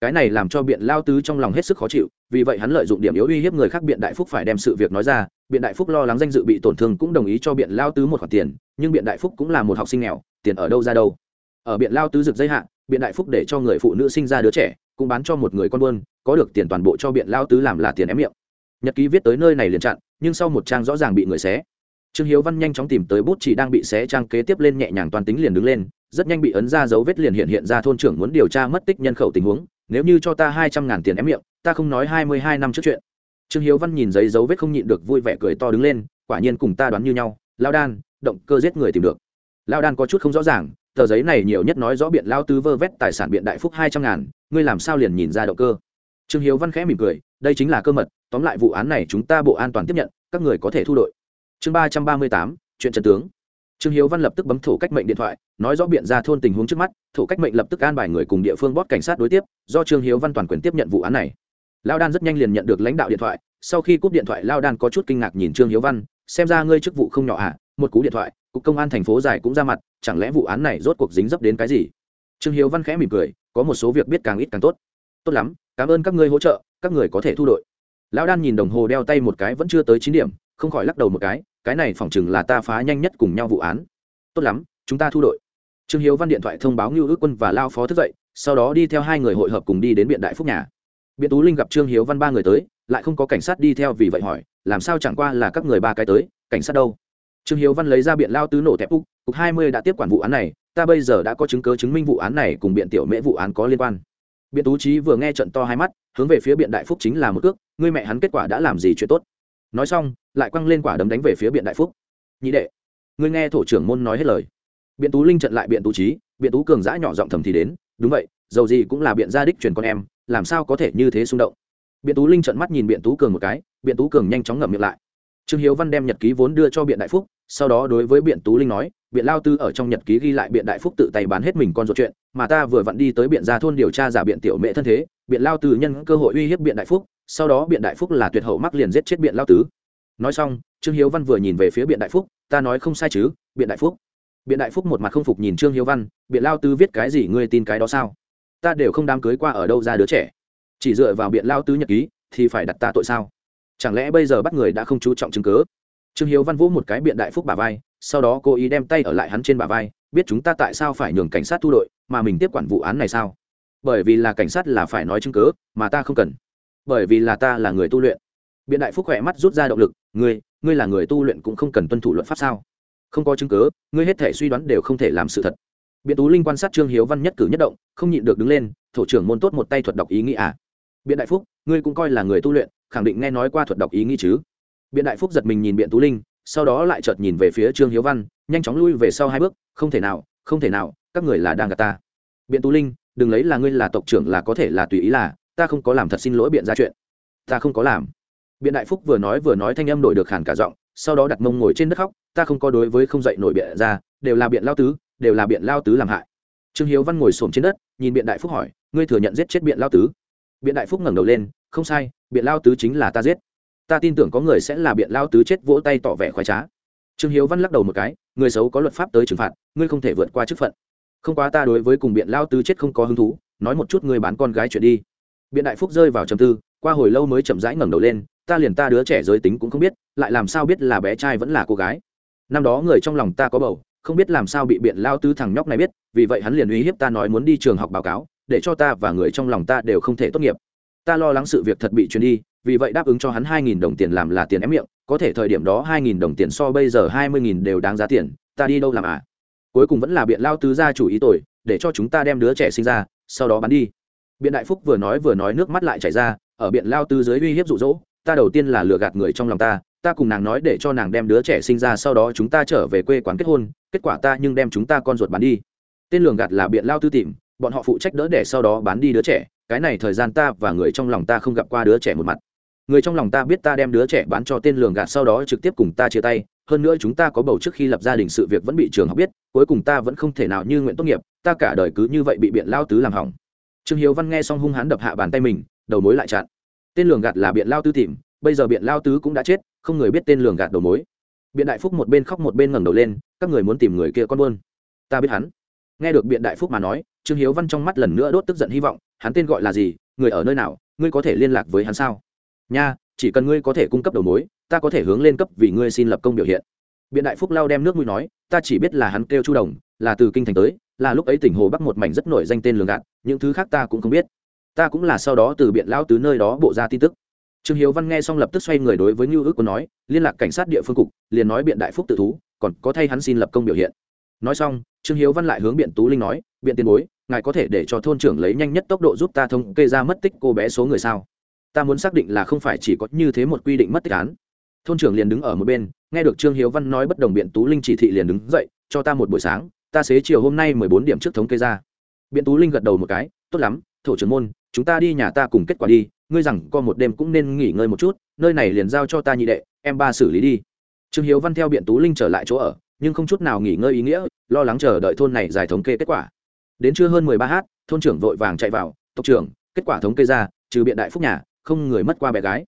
Cái này làm cho biện lao tứ trong lòng hết sức khó chịu, vì vậy hắn lợi dụng điểm yếu uy hiếp người khác biện đại phúc phải đem sự việc nói ra. Biện đại phúc lo lắng danh dự bị tổn thương cũng đồng ý cho biện lao tứ một khoản tiền, nhưng biện đại phúc cũng là một học sinh nghèo, tiền ở đâu ra đâu. Ở biện lao tứ rực dây hạn biện đại phúc để cho người phụ nữ sinh ra đứa trẻ, cũng bán cho một người con buôn, có được tiền toàn bộ cho biện lao tứ làm là tiền ém miệng nhật ký viết tới nơi này liền chặn, nhưng sau một trang rõ ràng bị người xé. Trương hiếu văn nhanh chóng tìm tới bút chỉ đang bị xé trang kế tiếp lên nhẹ nhàng toàn tính liền đứng lên, rất nhanh bị ấn ra dấu vết liền hiện hiện ra thôn trưởng muốn điều tra mất tích nhân khẩu tình huống, nếu như cho ta hai trăm ngàn tiền ém miệng, ta không nói hai mươi hai năm trước chuyện. Trương hiếu văn nhìn giấy dấu vết không nhịn được vui vẻ cười to đứng lên, quả nhiên cùng ta đoán như nhau, lao đan, động cơ giết người tìm được. Lao đan có chút không rõ ràng, tờ giấy này nhiều nhất nói rõ biện lao tứ vơ vét tài sản biện đại phúc hai trăm ngàn, ngươi làm sao liền nhìn ra động cơ? Trương hiếu văn khẽ mỉm cười, đây chính là cơ mật tóm lại vụ án này chúng ta bộ an toàn tiếp nhận, các người có thể thu đội. Chương ba trăm ba mươi tám, chuyện trần tướng. Trương hiếu văn lập tức bấm thổ cách mệnh điện thoại, nói rõ biện ra thôn tình huống trước mắt, thổ cách mệnh lập tức an bài người cùng địa phương bót cảnh sát đối tiếp, do trương hiếu văn toàn quyền tiếp nhận vụ án này. Lao đan rất nhanh liền nhận được lãnh đạo điện thoại, sau khi cúp điện thoại, lao đan có chút kinh ngạc nhìn trương hiếu văn, xem ra ngươi chức vụ không nhỏ à một cú điện thoại, cục công an thành phố dài cũng ra mặt, chẳng lẽ vụ án này rốt cuộc dính dấp đến cái gì? Trương hiếu văn khẽ mỉm cười, có một số việc biết càng ít càng tốt. Tốt lắm, cảm ơn các ngươi hỗ trợ, các người có thể thu đội lão đan nhìn đồng hồ đeo tay một cái vẫn chưa tới chín điểm, không khỏi lắc đầu một cái cái này phỏng chừng là ta phá nhanh nhất cùng nhau vụ án. Tốt lắm, chúng ta thu đội. Trương hiếu văn điện thoại thông báo ngưu ước quân và lao phó thức dậy, sau đó đi theo hai người hội hợp cùng đi đến biện đại phúc nhà. Biện tú linh gặp trương hiếu văn ba người tới, lại không có cảnh sát đi theo vì vậy hỏi, làm sao chẳng qua là các người ba cái tới, cảnh sát đâu? Trương hiếu văn lấy ra biện lao tứ nổ tép úc, cục hai mươi đã tiếp quản vụ án này, ta bây giờ đã có chứng cớ chứng minh vụ án này cùng biện tiểu mễ vụ án có liên quan biện tú trí vừa nghe trận to hai mắt, hướng về phía biện đại phúc chính là một cước, ngươi mẹ hắn kết quả đã làm gì chuyện tốt? Nói xong, lại quăng lên quả đấm đánh về phía biện đại phúc. Nhị đệ, ngươi nghe thổ trưởng môn nói hết lời. Biện tú linh trận lại biện tú trí biện tú cường giã nhỏ giọng thầm thì đến, đúng vậy, dầu gì cũng là biện gia đích truyền con em, làm sao có thể như thế xung động? Biện tú linh trận mắt nhìn biện tú cường một cái, biện tú cường nhanh chóng ngậm miệng lại. Trương hiếu văn đem nhật ký vốn đưa cho biện đại phúc, sau đó đối với biện tú linh nói biện lao tư ở trong nhật ký ghi lại biện đại phúc tự tay bán hết mình con ruột chuyện, mà ta vừa vặn đi tới biện gia thôn điều tra giả biện tiểu mẹ thân thế, biện lao tư nhân cơ hội uy hiếp biện đại phúc, sau đó biện đại phúc là tuyệt hậu mắc liền giết chết biện lao tứ nói xong, trương hiếu văn vừa nhìn về phía biện đại phúc, ta nói không sai chứ, biện đại phúc. Biện đại phúc một mặt không phục nhìn trương hiếu văn, biện lao tứ viết cái gì ngươi tin cái đó sao? Ta đều không đám cưới qua ở đâu ra đứa trẻ. Chỉ dựa vào biện lao tứ nhật ký thì phải đặt ta tội sao? Chẳng lẽ bây giờ bắt người đã không chú trọng chứng cớ trương hiếu văn vũ một cái biện đại phúc bà vai sau đó cô ý đem tay ở lại hắn trên bả vai, biết chúng ta tại sao phải nhường cảnh sát thu đội, mà mình tiếp quản vụ án này sao? Bởi vì là cảnh sát là phải nói chứng cớ mà ta không cần. Bởi vì là ta là người tu luyện. Biện đại phúc khỏe mắt rút ra động lực, ngươi ngươi là người tu luyện cũng không cần tuân thủ luật pháp sao? Không có chứng cớ ngươi hết thể suy đoán đều không thể làm sự thật. Biện tú linh quan sát trương hiếu văn nhất cử nhất động, không nhịn được đứng lên, thổ trưởng môn tốt một tay thuật đọc ý nghĩ à? Biện đại phúc, ngươi cũng coi là người tu luyện, khẳng định nghe nói qua thuật đọc ý nghĩ chứ? Biện đại phúc giật mình nhìn biện tú linh sau đó lại chợt nhìn về phía trương hiếu văn, nhanh chóng lui về sau hai bước, không thể nào, không thể nào, các người là đang gạt ta. Biện tú linh, đừng lấy là ngươi là tộc trưởng là có thể là tùy ý là, ta không có làm thật xin lỗi biện ra chuyện. Ta không có làm. Biện đại phúc vừa nói vừa nói thanh âm đổi được hẳn cả giọng, sau đó đặt mông ngồi trên đất khóc, ta không có đối với không dậy nổi biện ra, đều là biện lao tứ, đều là biện lao tứ làm hại. Trương hiếu văn ngồi xổm trên đất, nhìn biện đại phúc hỏi, ngươi thừa nhận giết chết biện lao tứ? Biện đại phúc ngẩng đầu lên, không sai, biện lao tứ chính là ta giết ta tin tưởng có người sẽ là biện lao tứ chết vỗ tay tỏ vẻ khoái trá. Trương hiếu văn lắc đầu một cái, người xấu có luật pháp tới trừng phạt, ngươi không thể vượt qua chức phận. Không quá ta đối với cùng biện lao tứ chết không có hứng thú, nói một chút người bán con gái chuyện đi. Biện đại phúc rơi vào trầm tư, qua hồi lâu mới chậm rãi ngẩng đầu lên, ta liền ta đứa trẻ giới tính cũng không biết, lại làm sao biết là bé trai vẫn là cô gái. Năm đó người trong lòng ta có bầu, không biết làm sao bị biện lao tứ thằng nhóc này biết, vì vậy hắn liền uy hiếp ta nói muốn đi trường học báo cáo, để cho ta và người trong lòng ta đều không thể tốt nghiệp ta lo lắng sự việc thật bị truyền đi, vì vậy đáp ứng cho hắn hai nghìn đồng tiền làm là tiền ém miệng, có thể thời điểm đó hai nghìn đồng tiền so bây giờ hai mươi nghìn đều đáng giá tiền, ta đi đâu làm à cuối cùng vẫn là biện lao tứ gia chủ ý tội, để cho chúng ta đem đứa trẻ sinh ra, sau đó bán đi. Biện đại phúc vừa nói vừa nói nước mắt lại chảy ra, ở biện lao tứ dưới uy hiếp rụ rỗ ta đầu tiên là lừa gạt người trong lòng ta ta cùng nàng nói để cho nàng đem đứa trẻ sinh ra, sau đó chúng ta trở về quê quán kết hôn, kết quả ta nhưng đem chúng ta con ruột bán đi. Tên lường gạt là biện lao tư tìm, bọn họ phụ trách đỡ để sau đó bán đi đứa trẻ cái này thời gian ta và người trong lòng ta không gặp qua đứa trẻ một mặt. Người trong lòng ta biết ta đem đứa trẻ bán cho tên lường gạt sau đó trực tiếp cùng ta chia tay, hơn nữa chúng ta có bầu trước khi lập gia đình sự việc vẫn bị trường học biết, cuối cùng ta vẫn không thể nào như nguyện tốt nghiệp, ta cả đời cứ như vậy bị biện lao tứ làm hỏng. Trương hiếu văn nghe xong hung hãn đập hạ bàn tay mình, đầu mối lại chặn. Tên lường gạt là biện lao tứ tìm, bây giờ biện lao tứ cũng đã chết, không người biết tên lường gạt đầu mối. Biện đại phúc một bên khóc một bên ngẩng đầu lên, các người muốn tìm người kia con buôn. Ta biết hắn. Nghe được biện đại phúc mà nói, trương hiếu văn trong mắt lần nữa đốt tức giận hy vọng hắn tên gọi là gì, người ở nơi nào, ngươi có thể liên lạc với hắn sao? Nha, chỉ cần ngươi có thể cung cấp đầu mối, ta có thể hướng lên cấp vì ngươi xin lập công biểu hiện. Biện đại phúc lao đem nước mũi nói, ta chỉ biết là hắn kêu chu đồng, là từ kinh thành tới, là lúc ấy tỉnh hồ bắc một mảnh rất nổi danh tên lường gạt, những thứ khác ta cũng không biết. Ta cũng là sau đó từ biện lão tứ nơi đó bộ ra tin tức. Trương hiếu văn nghe xong lập tức xoay người đối với ngưu ước của nói, liên lạc cảnh sát địa phương cục, liền nói biện đại phúc tự thú, còn có thay hắn xin lập công biểu hiện nói xong, trương hiếu văn lại hướng biện tú linh nói, biện tiền bối, ngài có thể để cho thôn trưởng lấy nhanh nhất tốc độ giúp ta thống kê ra mất tích cô bé số người sao? Ta muốn xác định là không phải chỉ có như thế một quy định mất tích án. Thôn trưởng liền đứng ở một bên, nghe được trương hiếu văn nói bất đồng biện tú linh chỉ thị liền đứng dậy, cho ta một buổi sáng, ta xế chiều hôm nay mười bốn điểm trước thống kê ra. Biện tú linh gật đầu một cái, tốt lắm, thổ trưởng môn, chúng ta đi nhà ta cùng kết quả đi, ngươi rằng co một đêm cũng nên nghỉ ngơi một chút, nơi này liền giao cho ta nhị đệ, em ba xử lý đi. Trương hiếu văn theo biện tú linh trở lại chỗ ở nhưng không chút nào nghỉ ngơi ý nghĩa, lo lắng chờ đợi thôn này giải thống kê kết quả. Đến trưa hơn mười ba h thôn trưởng vội vàng chạy vào, tộc trưởng, kết quả thống kê ra, trừ biện đại phúc nhà, không người mất qua bé gái.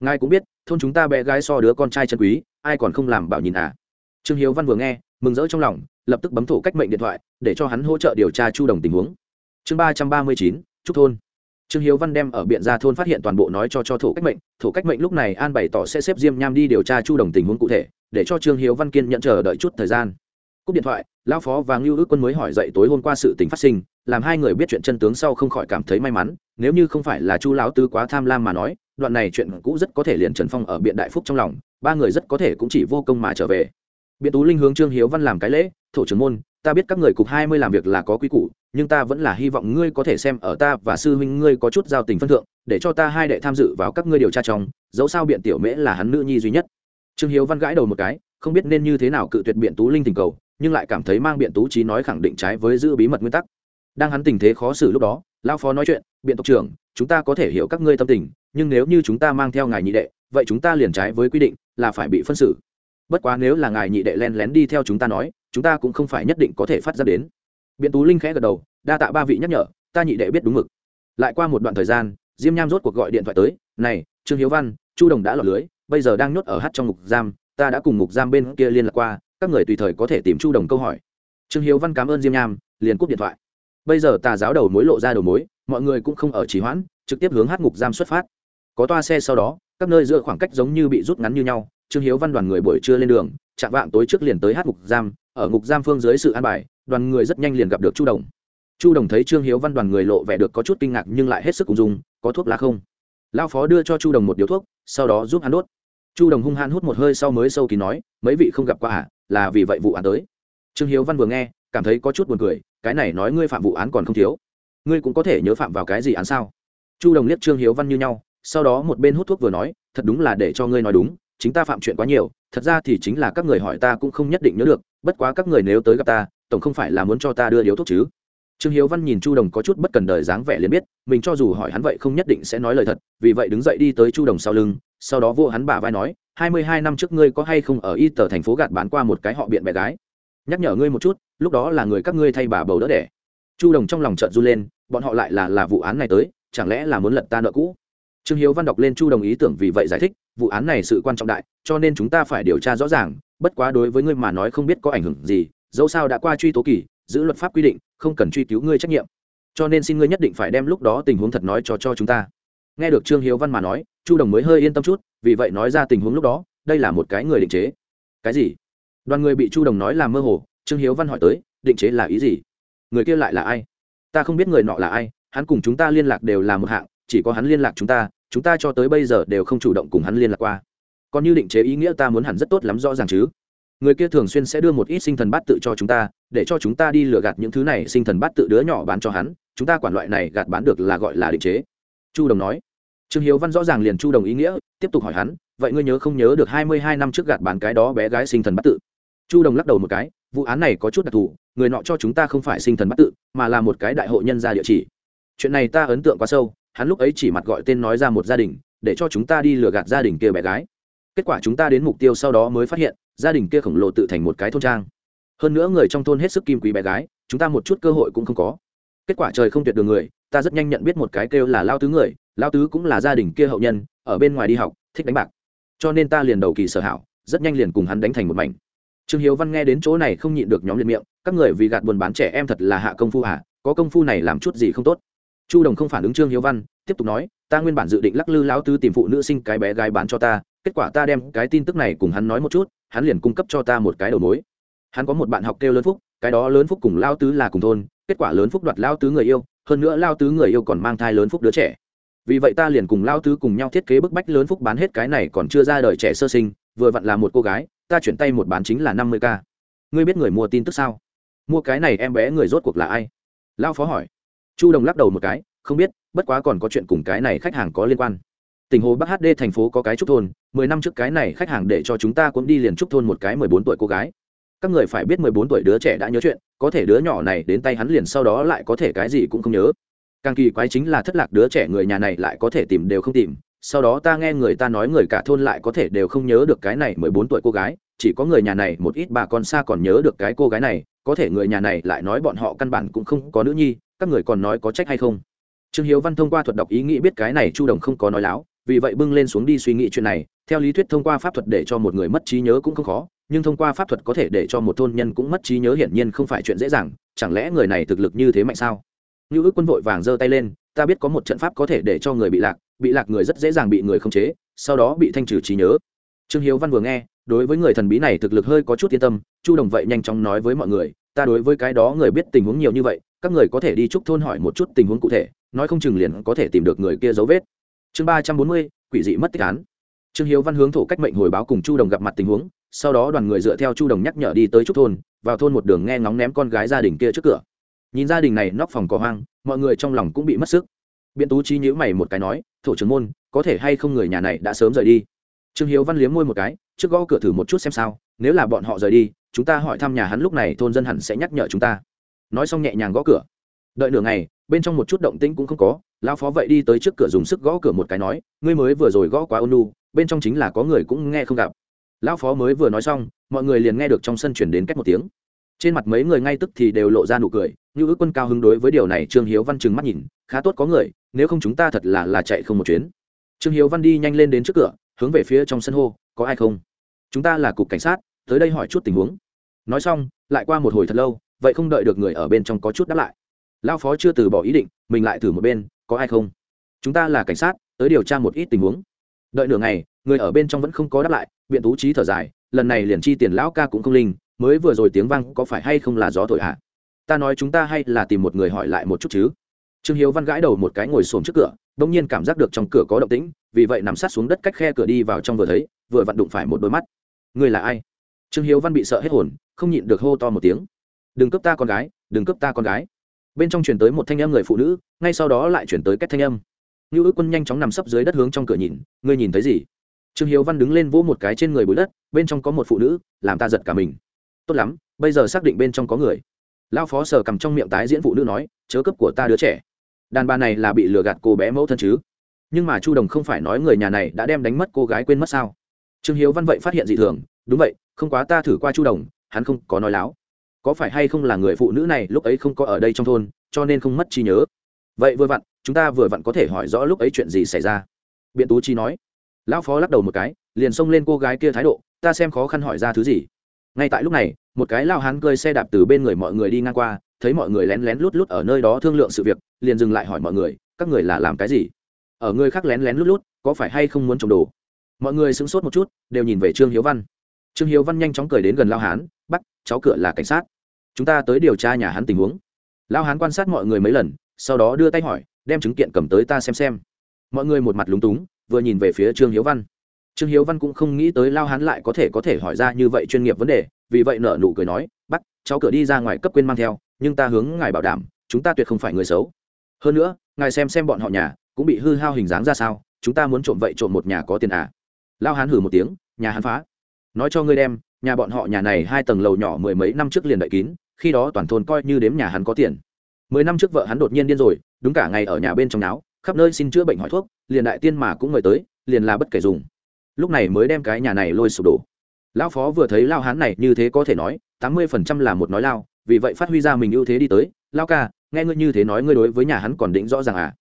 Ngài cũng biết, thôn chúng ta bé gái so đứa con trai chân quý, ai còn không làm bảo nhìn à? Trương hiếu văn vừa nghe, mừng rỡ trong lòng, lập tức bấm thổ cách mệnh điện thoại, để cho hắn hỗ trợ điều tra chu đồng tình huống. Chương ba trăm ba mươi chín, trúc thôn. Trương hiếu văn đem ở biện gia thôn phát hiện toàn bộ nói cho cho thổ cách mệnh, thổ cách mệnh lúc này an bày tỏ sẽ xếp diêm nham đi điều tra chu đồng tình huống cụ thể để cho trương hiếu văn kiên nhận chờ đợi chút thời gian. Cúp điện thoại lao phó và ngưu ước quân mới hỏi dậy tối hôm qua sự tình phát sinh, làm hai người biết chuyện chân tướng sau không khỏi cảm thấy may mắn, nếu như không phải là chu lão tư quá tham lam mà nói, đoạn này chuyện cũ rất có thể liền trần phong ở biện đại phúc trong lòng, ba người rất có thể cũng chỉ vô công mà trở về. Biện tú linh hướng trương hiếu văn làm cái lễ, thổ trưởng môn, ta biết các người cục hai mươi làm việc là có quy củ, nhưng ta vẫn là hy vọng ngươi có thể xem ở ta và sư huynh ngươi có chút giao tình phân thượng, để cho ta hai đệ tham dự vào các ngươi điều tra trong, dẫu sao biện tiểu mễ là hắn nữ nhi duy nhất trương hiếu văn gãi đầu một cái, không biết nên như thế nào cự tuyệt biện tú linh tình cầu, nhưng lại cảm thấy mang biện tú trí nói khẳng định trái với giữ bí mật nguyên tắc. Đang hắn tình thế khó xử lúc đó lao phó nói chuyện, biện tộc trưởng, chúng ta có thể hiểu các ngươi tâm tình, nhưng nếu như chúng ta mang theo ngài nhị đệ, vậy chúng ta liền trái với quy định, là phải bị phân xử. Bất quá nếu là ngài nhị đệ len lén đi theo chúng ta nói, chúng ta cũng không phải nhất định có thể phát ra đến. Biện tú linh khẽ gật đầu, đa tạ ba vị nhắc nhở, ta nhị đệ biết đúng mực. Lại qua một đoạn thời gian, diêm nham rốt cuộc gọi điện thoại tới, này, trương hiếu văn, chu đồng đã lọt lưới bây giờ đang nhốt ở hát trong ngục giam, ta đã cùng ngục giam bên kia liên lạc qua, các người tùy thời có thể tìm chu đồng câu hỏi. Trương hiếu văn cảm ơn diêm nham, liền cúp điện thoại. Bây giờ tà giáo đầu mối lộ ra đầu mối, mọi người cũng không ở trì hoãn, trực tiếp hướng hát ngục giam xuất phát. Có toa xe sau đó, các nơi giữa khoảng cách giống như bị rút ngắn như nhau, trương hiếu văn đoàn người buổi trưa lên đường, chạm vạng tối trước liền tới hát ngục giam, ở ngục giam phương dưới sự an bài, đoàn người rất nhanh liền gặp được chu đồng. Chu đồng thấy trương hiếu văn đoàn người lộ vẻ được có chút kinh ngạc nhưng lại hết sức cùng dùng có thuốc lá không? Lao phó đưa cho chu đồng một điếu thuốc, sau đó giúp hắn đốt chu đồng hung hãn hút một hơi sau mới sâu kín nói, mấy vị không gặp qua à? Là vì vậy vụ án tới. Trương hiếu văn vừa nghe, cảm thấy có chút buồn cười, cái này nói ngươi phạm vụ án còn không thiếu. Ngươi cũng có thể nhớ phạm vào cái gì án sao? Chu đồng liếc trương hiếu văn như nhau, sau đó một bên hút thuốc vừa nói, thật đúng là để cho ngươi nói đúng, chính ta phạm chuyện quá nhiều, thật ra thì chính là các người hỏi ta cũng không nhất định nhớ được, bất quá các người nếu tới gặp ta, tổng không phải là muốn cho ta đưa điếu thuốc chứ. Trương hiếu văn nhìn chu đồng có chút bất cần đời dáng vẻ liền biết, mình cho dù hỏi hắn vậy không nhất định sẽ nói lời thật, vì vậy đứng dậy đi tới chu đồng sau lưng sau đó vô hắn bả vai nói, hai mươi hai năm trước ngươi có hay không ở y tờ thành phố gạt bán qua một cái họ biện bé gái? Nhắc nhở ngươi một chút, lúc đó là người các ngươi thay bà bầu đỡ đẻ. Chu đồng trong lòng trợn run lên, bọn họ lại là là vụ án này tới, chẳng lẽ là muốn lật ta nợ cũ? Trương hiếu văn đọc lên chu đồng ý tưởng vì vậy giải thích, vụ án này sự quan trọng đại, cho nên chúng ta phải điều tra rõ ràng, bất quá đối với ngươi mà nói không biết có ảnh hưởng gì, dẫu sao đã qua truy tố kỳ, giữ luật pháp quy định, không cần truy cứu ngươi trách nhiệm. Cho nên xin ngươi nhất định phải đem lúc đó tình huống thật nói cho cho chúng ta. Nghe được trương hiếu văn mà nói chu đồng mới hơi yên tâm chút, vì vậy nói ra tình huống lúc đó, đây là một cái người định chế. Cái gì? Đoàn người bị chu đồng nói là mơ hồ, trương hiếu văn hỏi tới, định chế là ý gì? Người kia lại là ai? Ta không biết người nọ là ai, hắn cùng chúng ta liên lạc đều là một hạng, chỉ có hắn liên lạc chúng ta chúng ta cho tới bây giờ đều không chủ động cùng hắn liên lạc qua. Còn như định chế ý nghĩa ta muốn hẳn rất tốt lắm rõ ràng chứ. Người kia thường xuyên sẽ đưa một ít sinh thần bát tự cho chúng ta, để cho chúng ta đi lừa gạt những thứ này sinh thần bát tự đứa nhỏ bán cho hắn, chúng ta quản loại này gạt bán được là gọi là định chế. Chu đồng nói trương hiếu văn rõ ràng liền chu đồng ý nghĩa, tiếp tục hỏi hắn, vậy ngươi nhớ không nhớ được hai mươi hai năm trước gạt bán cái đó bé gái sinh thần bắt tự? Chu đồng lắc đầu một cái, vụ án này có chút đặc thù, người nọ cho chúng ta không phải sinh thần bắt tự, mà là một cái đại hội nhân ra địa chỉ. Chuyện này ta ấn tượng quá sâu, hắn lúc ấy chỉ mặt gọi tên nói ra một gia đình, để cho chúng ta đi lừa gạt gia đình kia bé gái. Kết quả chúng ta đến mục tiêu sau đó mới phát hiện, gia đình kia khổng lồ tự thành một cái thôn trang. Hơn nữa người trong thôn hết sức kim quý bé gái, chúng ta một chút cơ hội cũng không có. Kết quả trời không tuyệt đường người, ta rất nhanh nhận biết một cái kêu là lao tứ người lao tứ cũng là gia đình kia hậu nhân, ở bên ngoài đi học, thích đánh bạc. Cho nên ta liền đầu kỳ sở hảo, rất nhanh liền cùng hắn đánh thành một mảnh. Trương hiếu văn nghe đến chỗ này không nhịn được nhóm liệt miệng, các người vì gạt buồn bán trẻ em thật là hạ công phu à có công phu này làm chút gì không tốt? Chu đồng không phản ứng trương hiếu văn, tiếp tục nói, ta nguyên bản dự định lắc lư lão tứ tìm phụ nữ sinh cái bé gái bán cho ta, kết quả ta đem cái tin tức này cùng hắn nói một chút, hắn liền cung cấp cho ta một cái đầu mối. Hắn có một bạn học kêu lớn phúc, cái đó lớn phúc cùng lao tứ là cùng thôn, kết quả lớn phúc đoạt lao tứ người yêu, hơn nữa lao tứ người yêu còn mang thai lớn phúc đứa trẻ vì vậy ta liền cùng lao tứ cùng nhau thiết kế bức bách lớn phúc bán hết cái này còn chưa ra đời trẻ sơ sinh, vừa vặn là một cô gái, ta chuyển tay một bán chính là năm mươi k. Ngươi biết người mua tin tức sao? Mua cái này em bé người rốt cuộc là ai? Lao phó hỏi. Chu đồng lắc đầu một cái, không biết, bất quá còn có chuyện cùng cái này khách hàng có liên quan. Tình hồ bắc hd thành phố có cái trúc thôn, mười năm trước cái này khách hàng để cho chúng ta cũng đi liền trúc thôn một cái mười bốn tuổi cô gái. Các người phải biết mười bốn tuổi đứa trẻ đã nhớ chuyện, có thể đứa nhỏ này đến tay hắn liền sau đó lại có thể cái gì cũng không nhớ càng kỳ quái chính là thất lạc đứa trẻ người nhà này lại có thể tìm đều không tìm, sau đó ta nghe người ta nói người cả thôn lại có thể đều không nhớ được cái này mười bốn tuổi cô gái, chỉ có người nhà này một ít bà con xa còn nhớ được cái cô gái này, có thể người nhà này lại nói bọn họ căn bản cũng không có nữ nhi, các người còn nói có trách hay không? Trương hiếu văn thông qua thuật đọc ý nghĩ biết cái này chu đồng không có nói láo, vì vậy bưng lên xuống đi suy nghĩ chuyện này, theo lý thuyết thông qua pháp thuật để cho một người mất trí nhớ cũng không khó, nhưng thông qua pháp thuật có thể để cho một thôn nhân cũng mất trí nhớ hiển nhiên không phải chuyện dễ dàng, chẳng lẽ người này thực lực như thế mạnh sao? Như ước quân vội vàng giơ tay lên, ta biết có một trận pháp có thể để cho người bị lạc bị lạc người rất dễ dàng bị người khống chế, sau đó bị thanh trừ trí nhớ. Trương hiếu văn vừa nghe, đối với người thần bí này thực lực hơi có chút yên tâm, chu đồng vậy nhanh chóng nói với mọi người, ta đối với cái đó người biết tình huống nhiều như vậy, các người có thể đi chúc thôn hỏi một chút tình huống cụ thể, nói không chừng liền có thể tìm được người kia dấu vết. Chương ba trăm bốn mươi, quỷ dị mất tích án. Trương hiếu văn hướng thổ cách mệnh hồi báo cùng chu đồng gặp mặt tình huống, sau đó đoàn người dựa theo chu đồng nhắc nhở đi tới trúc thôn, vào thôn một đường nghe ngóng ném con gái gia đình kia trước cửa nhìn gia đình này nóc phòng có hoang, mọi người trong lòng cũng bị mất sức. Biện tú trí nhữ mày một cái nói, thổ trưởng môn, có thể hay không người nhà này đã sớm rời đi? Trương hiếu văn liếm môi một cái, trước gõ cửa thử một chút xem sao, nếu là bọn họ rời đi, chúng ta hỏi thăm nhà hắn lúc này thôn dân hẳn sẽ nhắc nhở chúng ta. Nói xong nhẹ nhàng gõ cửa. Đợi nửa ngày, bên trong một chút động tĩnh cũng không có lao phó vậy đi tới trước cửa dùng sức gõ cửa một cái nói, ngươi mới vừa rồi gõ quá ôn nu bên trong chính là có người cũng nghe không gặp. Lão phó mới vừa nói xong, mọi người liền nghe được trong sân chuyển đến cách một tiếng trên mặt mấy người ngay tức thì đều lộ ra nụ cười, như ước quân cao hứng đối với điều này trương hiếu văn trừng mắt nhìn, khá tốt có người, nếu không chúng ta thật là là chạy không một chuyến. Trương hiếu văn đi nhanh lên đến trước cửa, hướng về phía trong sân hô, có ai không? Chúng ta là cục cảnh sát, tới đây hỏi chút tình huống. Nói xong, lại qua một hồi thật lâu, vậy không đợi được người ở bên trong có chút đáp lại. Lao phó chưa từ bỏ ý định, mình lại thử một bên, có ai không? Chúng ta là cảnh sát, tới điều tra một ít tình huống. Đợi nửa ngày, người ở bên trong vẫn không có đáp lại, biện tú trí thở dài, lần này liền chi tiền lão ca cũng không linh mới vừa rồi tiếng vang có phải hay không là gió thổi hạ ta nói chúng ta hay là tìm một người hỏi lại một chút chứ? Trương hiếu văn gãi đầu một cái ngồi xổm trước cửa, bỗng nhiên cảm giác được trong cửa có động tĩnh, vì vậy nằm sát xuống đất cách khe cửa đi vào trong vừa thấy, vừa vặn đụng phải một đôi mắt. Người là ai? Trương hiếu văn bị sợ hết hồn, không nhịn được hô to một tiếng. Đừng cướp ta con gái, đừng cướp ta con gái. Bên trong chuyển tới một thanh âm người phụ nữ, ngay sau đó lại chuyển tới cách thanh âm. Như ước quân nhanh chóng nằm sấp dưới đất hướng trong cửa nhìn, ngươi nhìn thấy gì? Trương hiếu văn đứng lên vỗ một cái trên người bụi đất, bên trong có một phụ nữ, làm ta giật cả mình tốt lắm, bây giờ xác định bên trong có người. Lao phó sở cầm trong miệng tái diễn phụ nữ nói, chớ cấp của ta đứa trẻ. Đàn bà này là bị lừa gạt cô bé mẫu thân chứ? Nhưng mà chu đồng không phải nói người nhà này đã đem đánh mất cô gái quên mất sao? Trương hiếu văn vậy phát hiện dị thường, đúng vậy, không quá ta thử qua chu đồng, hắn không có nói láo. Có phải hay không là người phụ nữ này lúc ấy không có ở đây trong thôn, cho nên không mất trí nhớ? Vậy vừa vặn, chúng ta vừa vặn có thể hỏi rõ lúc ấy chuyện gì xảy ra. Biện tú chi nói. Lão phó lắc đầu một cái, liền xông lên cô gái kia thái độ, ta xem khó khăn hỏi ra thứ gì ngay tại lúc này, một cái lao hán cơi xe đạp từ bên người mọi người đi ngang qua, thấy mọi người lén lén lút lút ở nơi đó thương lượng sự việc, liền dừng lại hỏi mọi người, các người là làm cái gì? Ở người khác lén lén lút lút, có phải hay không muốn trồng đồ? Mọi người sững sốt một chút, đều nhìn về trương hiếu văn. Trương hiếu văn nhanh chóng cười đến gần lao hán bắt cháu cửa là cảnh sát. Chúng ta tới điều tra nhà hắn tình huống. Lao hán quan sát mọi người mấy lần, sau đó đưa tay hỏi, đem chứng kiện cầm tới ta xem xem. Mọi người một mặt lúng túng, vừa nhìn về phía trương hiếu văn trương hiếu văn cũng không nghĩ tới lao hán lại có thể có thể hỏi ra như vậy chuyên nghiệp vấn đề, vì vậy nợ nụ cười nói bắt cháu cửa đi ra ngoài cấp quên mang theo, nhưng ta hướng ngài bảo đảm, chúng ta tuyệt không phải người xấu. Hơn nữa, ngài xem xem bọn họ nhà, cũng bị hư hao hình dáng ra sao, chúng ta muốn trộm vậy trộm một nhà có tiền à? Lao hán hử một tiếng, nhà hắn phá. Nói cho ngươi đem, nhà bọn họ nhà này hai tầng lầu nhỏ mười mấy năm trước liền đậy kín, khi đó toàn thôn coi như đếm nhà hắn có tiền. Mười năm trước vợ hắn đột nhiên điên rồi, đúng cả ngày ở nhà bên trong náo, khắp nơi xin chữa bệnh hỏi thuốc, liền đại tiên mà cũng mời tới, liền là bất kể dùng lúc này mới đem cái nhà này lôi sụp đổ. Lão phó vừa thấy lao hán này như thế có thể nói, tám mươi phần trăm là một nói lao, vì vậy phát huy ra mình ưu thế đi tới. Lao ca, nghe ngươi như thế nói ngươi đối với nhà hắn còn định rõ ràng à?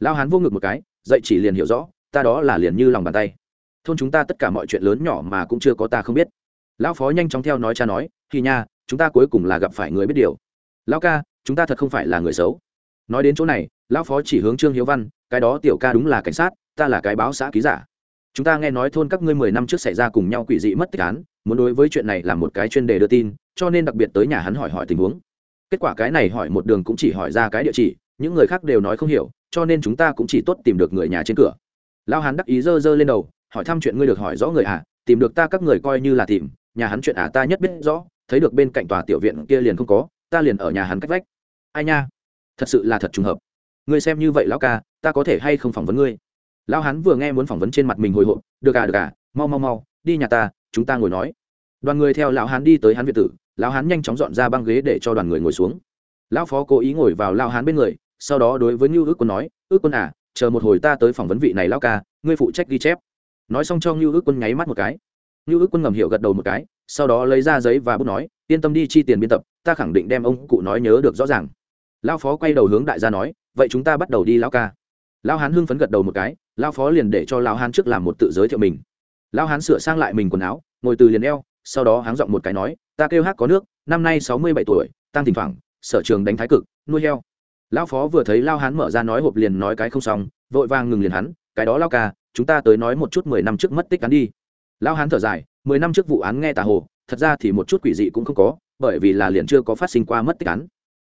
Lao hắn vô ngực một cái, dậy chỉ liền hiểu rõ, ta đó là liền như lòng bàn tay. Thôn chúng ta tất cả mọi chuyện lớn nhỏ mà cũng chưa có ta không biết. Lão phó nhanh chóng theo nói cha nói, thì nha, chúng ta cuối cùng là gặp phải người biết điều. Lão ca, chúng ta thật không phải là người xấu. Nói đến chỗ này, lão phó chỉ hướng trương hiếu văn, cái đó tiểu ca đúng là cảnh sát, ta là cái báo xã ký giả chúng ta nghe nói thôn các ngươi mười năm trước xảy ra cùng nhau quỷ dị mất tích án, muốn đối với chuyện này là một cái chuyên đề đưa tin, cho nên đặc biệt tới nhà hắn hỏi hỏi tình huống. Kết quả cái này hỏi một đường cũng chỉ hỏi ra cái địa chỉ, những người khác đều nói không hiểu, cho nên chúng ta cũng chỉ tốt tìm được người nhà trên cửa. Lao hắn đắc ý dơ dơ lên đầu, hỏi thăm chuyện ngươi được hỏi rõ người à tìm được ta các người coi như là tìm, nhà hắn chuyện à ta nhất biết rõ, thấy được bên cạnh tòa tiểu viện kia liền không có, ta liền ở nhà hắn cách vách. Ai nha, thật sự là thật trùng hợp. Ngươi xem như vậy lão ca, ta có thể hay không phỏng vấn ngươi? Lão hắn vừa nghe muốn phỏng vấn trên mặt mình hồi hộp, được à được à mau mau mau, đi nhà ta, chúng ta ngồi nói. Đoàn người theo lão hán đi tới hắn việt tử, lão hán nhanh chóng dọn ra băng ghế để cho đoàn người ngồi xuống. Lão phó cố ý ngồi vào lão hán bên người, sau đó đối với ngưu ước quân nói, ước quân à chờ một hồi ta tới phỏng vấn vị này lão ca, ngươi phụ trách ghi chép. Nói xong cho ngưu ước quân nháy mắt một cái. Ngưu ước quân ngầm hiểu gật đầu một cái, sau đó lấy ra giấy và bút nói, yên tâm đi chi tiền biên tập, ta khẳng định đem ông cụ nói nhớ được rõ ràng. Lão phó quay đầu hướng đại gia nói, vậy chúng ta bắt đầu đi lão ca lão hán hưng phấn gật đầu một cái, lão phó liền để cho lão hán trước làm một tự giới thiệu mình. Lão hán sửa sang lại mình quần áo, ngồi từ liền eo, sau đó háng giọng một cái nói, ta kêu hát có nước, năm nay sáu mươi bảy tuổi tăng thỉnh thoảng, sở trường đánh thái cực, nuôi heo. Lão phó vừa thấy lao hán mở ra nói hộp liền nói cái không xong, vội vàng ngừng liền hắn, cái đó lao ca, chúng ta tới nói một chút mười năm trước mất tích án đi. Lao hán thở dài, mười năm trước vụ án nghe tà hồ, thật ra thì một chút quỷ dị cũng không có, bởi vì là liền chưa có phát sinh qua mất tích án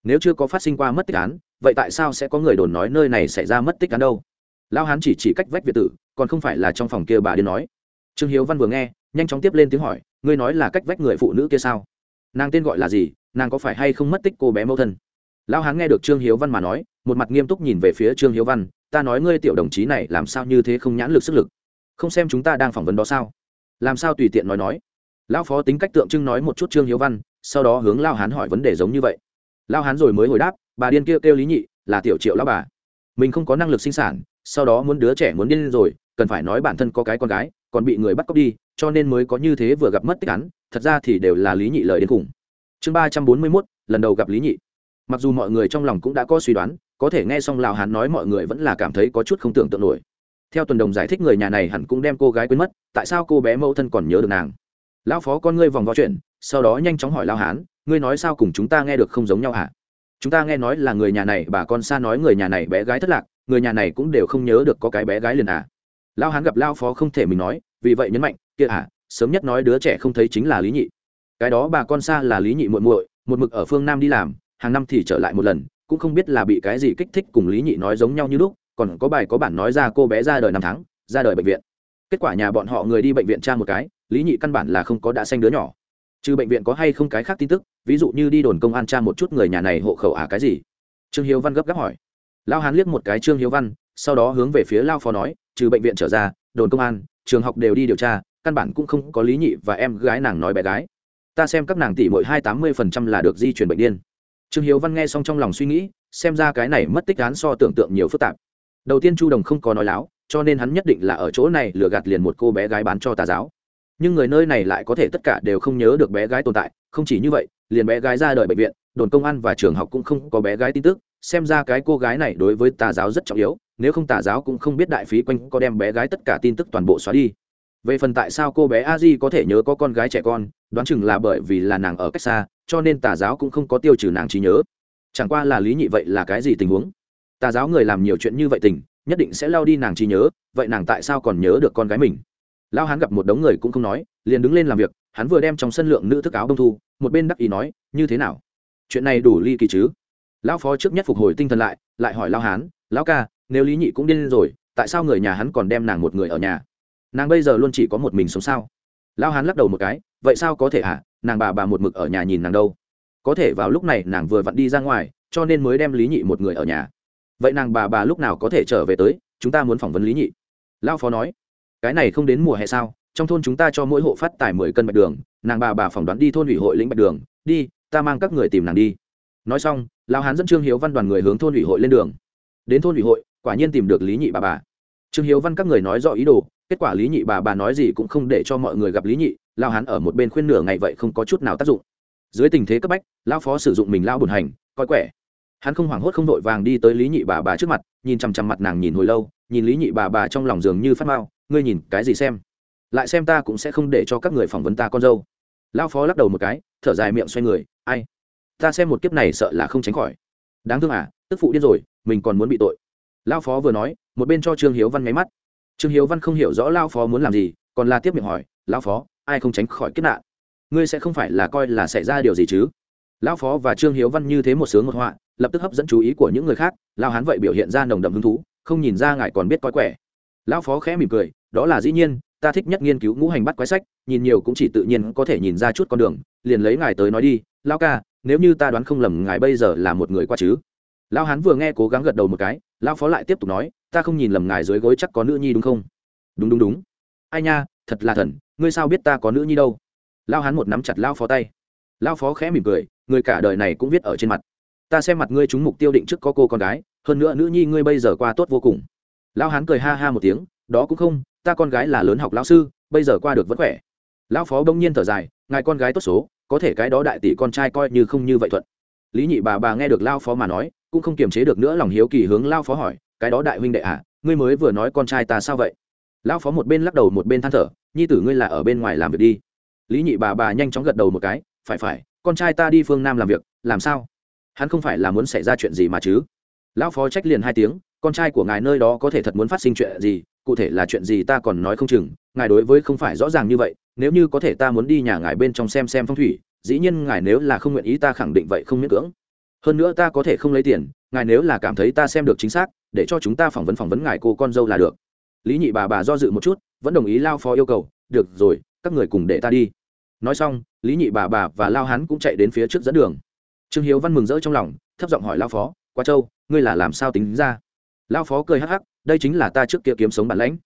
nếu chưa có phát sinh qua mất tích án, vậy tại sao sẽ có người đồn nói nơi này xảy ra mất tích án đâu? Lao hán chỉ chỉ cách vách việt tử, còn không phải là trong phòng kia bà đến nói. Trương hiếu văn vừa nghe, nhanh chóng tiếp lên tiếng hỏi, ngươi nói là cách vách người phụ nữ kia sao? Nàng tên gọi là gì? Nàng có phải hay không mất tích cô bé mẫu thân? Lão hán nghe được trương hiếu văn mà nói, một mặt nghiêm túc nhìn về phía trương hiếu văn, ta nói ngươi tiểu đồng chí này làm sao như thế không nhãn lực sức lực? Không xem chúng ta đang phỏng vấn đó sao? Làm sao tùy tiện nói nói? Lão phó tính cách tượng trưng nói một chút trương hiếu văn, sau đó hướng lao hán hỏi vấn đề giống như vậy lao hán rồi mới hồi đáp bà điên kia kêu, kêu lý nhị là tiểu triệu lão bà. Mình không có năng lực sinh sản sau đó muốn đứa trẻ muốn điên rồi cần phải nói bản thân có cái con gái còn bị người bắt cóc đi cho nên mới có như thế vừa gặp mất tích án thật ra thì đều là lý nhị lời đến cùng chương ba trăm bốn mươi mốt lần đầu gặp lý nhị. Mặc dù mọi người trong lòng cũng đã có suy đoán có thể nghe xong lào hán nói mọi người vẫn là cảm thấy có chút không tưởng tượng nổi. Theo tuần đồng giải thích người nhà này hẳn cũng đem cô gái quên mất tại sao cô bé mẫu thân còn nhớ được nàng? Lão phó con ngươi vòng vo chuyện sau đó nhanh chóng hỏi lao hán ngươi nói sao cùng chúng ta nghe được không giống nhau hả? Chúng ta nghe nói là người nhà này, bà con xa nói người nhà này bé gái thất lạc, người nhà này cũng đều không nhớ được có cái bé gái liền à. Lao hán gặp lao phó không thể mình nói, vì vậy nhấn mạnh kia à sớm nhất nói đứa trẻ không thấy chính là lý nhị. Cái đó bà con xa là lý nhị muội muội, một mực ở phương nam đi làm, hàng năm thì trở lại một lần, cũng không biết là bị cái gì kích thích cùng lý nhị nói giống nhau như lúc, còn có bài có bản nói ra cô bé ra đời năm tháng, ra đời bệnh viện. Kết quả nhà bọn họ người đi bệnh viện tra một cái, lý nhị căn bản là không có đã sanh đứa nhỏ trừ bệnh viện có hay không cái khác tin tức, ví dụ như đi đồn công an tra một chút người nhà này hộ khẩu à cái gì? Trương hiếu văn gấp gáp hỏi. Lao hán liếc một cái trương hiếu văn, sau đó hướng về phía lao phó nói, trừ bệnh viện trở ra, đồn công an, trường học đều đi điều tra, căn bản cũng không có lý nhị và em gái nàng nói bé gái. Ta xem các nàng tỷ mỗi hai tám mươi phần trăm là được di chuyển bệnh điên. Trương hiếu văn nghe xong trong lòng suy nghĩ, xem ra cái này mất tích án so tưởng tượng nhiều phức tạp. Đầu tiên chu đồng không có nói láo, cho nên hắn nhất định là ở chỗ này lừa gạt liền một cô bé gái bán cho tà giáo nhưng người nơi này lại có thể tất cả đều không nhớ được bé gái tồn tại, không chỉ như vậy, liền bé gái ra đời bệnh viện, đồn công an và trường học cũng không có bé gái tin tức, xem ra cái cô gái này đối với tà giáo rất trọng yếu, nếu không tà giáo cũng không biết đại phí quanh có đem bé gái tất cả tin tức toàn bộ xóa đi. Về phần tại sao cô bé a di có thể nhớ có con gái trẻ con, đoán chừng là bởi vì là nàng ở cách xa, cho nên tà giáo cũng không có tiêu trừ nàng trí nhớ. Chẳng qua là lý nhị vậy là cái gì tình huống? Tà giáo người làm nhiều chuyện như vậy tình, nhất định sẽ lao đi nàng trí nhớ, vậy nàng tại sao còn nhớ được con gái mình? Lao Hán gặp một đống người cũng không nói, liền đứng lên làm việc, hắn vừa đem trong sân lượng nữ thức áo đông thu, một bên đắc ý nói, như thế nào? Chuyện này đủ ly kỳ chứ? Lão phó trước nhất phục hồi tinh thần lại lại hỏi lao hán, lão ca, nếu lý nhị cũng điên rồi, tại sao người nhà hắn còn đem nàng một người ở nhà? Nàng bây giờ luôn chỉ có một mình sống sao? Lao hán lắc đầu một cái, vậy sao có thể ạ à? nàng bà bà một mực ở nhà nhìn nàng đâu. Có thể vào lúc này nàng vừa vặn đi ra ngoài, cho nên mới đem lý nhị một người ở nhà. Vậy nàng bà bà lúc nào có thể trở về tới? Chúng ta muốn phỏng vấn lý nhị. Lao phó nói cái này không đến mùa hè sao? Trong thôn chúng ta cho mỗi hộ phát tài mười cân bạch đường, nàng bà bà phỏng đoán đi thôn ủy hội lĩnh bạch đường. Đi, ta mang các người tìm nàng đi. Nói xong lao hán dẫn trương hiếu văn đoàn người hướng thôn ủy hội lên đường. Đến thôn ủy hội, quả nhiên tìm được lý nhị bà bà. Trương hiếu văn các người nói rõ ý đồ, kết quả lý nhị bà bà nói gì cũng không để cho mọi người gặp lý nhị. Lao hán ở một bên khuyên nửa ngày vậy không có chút nào tác dụng. Dưới tình thế cấp bách lao phó sử dụng mình lao bùn hành, coi quẻ. Hắn không hoảng hốt không vội vàng đi tới lý nhị bà bà trước mặt, nhìn chằm chằm mặt nàng nhìn hồi lâu, nhìn lý nhị bà bà trong lòng giường như phát mao ngươi nhìn cái gì xem? Lại xem ta cũng sẽ không để cho các người phỏng vấn ta con dâu. Lao phó lắc đầu một cái, thở dài miệng xoay người, ai? Ta xem một kiếp này sợ là không tránh khỏi. Đáng thương à tức phụ điên rồi, mình còn muốn bị tội. Lao phó vừa nói, một bên cho trương hiếu văn nháy mắt. Trương hiếu văn không hiểu rõ lao phó muốn làm gì, còn là tiếp miệng hỏi lao phó, ai không tránh khỏi kiếp nạn? Ngươi sẽ không phải là coi là xảy ra điều gì chứ? Lao phó và trương hiếu văn như thế một sướng một họa, lập tức hấp dẫn chú ý của những người khác lao hán vậy biểu hiện ra nồng đậm hứng thú, không nhìn ra ngài còn biết coi quẻ. Lao phó khẽ mỉm cười đó là dĩ nhiên, ta thích nhất nghiên cứu ngũ hành bắt quái sách, nhìn nhiều cũng chỉ tự nhiên có thể nhìn ra chút con đường, liền lấy ngài tới nói đi lao ca, nếu như ta đoán không lầm ngài bây giờ là một người qua chứ? Lao hán vừa nghe cố gắng gật đầu một cái lao phó lại tiếp tục nói, ta không nhìn lầm ngài dưới gối chắc có nữ nhi đúng không? Đúng đúng đúng. Ai nha, thật là thần, ngươi sao biết ta có nữ nhi đâu? Lao hán một nắm chặt lao phó tay. Lao phó khẽ mỉm cười, người cả đời này cũng viết ở trên mặt. Ta xem mặt ngươi trúng mục tiêu định trước có cô con gái, hơn nữa nữ nhi ngươi bây giờ qua tốt vô cùng. Lao hán cười ha ha một tiếng, đó cũng không ta con gái là lớn học lão sư, bây giờ qua được vẫn khỏe. Lão phó bỗng nhiên thở dài, ngài con gái tốt số, có thể cái đó đại tỷ con trai coi như không như vậy thuận. Lý nhị bà bà nghe được lao phó mà nói, cũng không kiềm chế được nữa lòng hiếu kỳ hướng lao phó hỏi, cái đó đại huynh đệ à ngươi mới vừa nói con trai ta sao vậy? Lao phó một bên lắc đầu một bên than thở, nhi tử ngươi là ở bên ngoài làm việc đi. Lý nhị bà bà nhanh chóng gật đầu một cái, phải phải, con trai ta đi phương nam làm việc, làm sao? Hắn không phải là muốn xảy ra chuyện gì mà chứ? Lão phó trách liền hai tiếng, con trai của ngài nơi đó có thể thật muốn phát sinh chuyện gì cụ thể là chuyện gì ta còn nói không chừng, ngài đối với không phải rõ ràng như vậy, nếu như có thể ta muốn đi nhà ngài bên trong xem xem phong thủy, dĩ nhiên ngài nếu là không nguyện ý ta khẳng định vậy không miễn cưỡng. Hơn nữa ta có thể không lấy tiền, ngài nếu là cảm thấy ta xem được chính xác, để cho chúng ta phỏng vấn phỏng vấn ngài cô con dâu là được. Lý nhị bà bà do dự một chút, vẫn đồng ý lao phó yêu cầu, được rồi, các người cùng để ta đi. Nói xong, lý nhị bà bà và lao hán cũng chạy đến phía trước dẫn đường. Trương hiếu văn mừng rỡ trong lòng, thấp giọng hỏi lao phó qua châu ngươi là làm sao tính ra? Lao phó cười hắc hắc, đây chính là ta trước kia kiếm sống bản lãnh.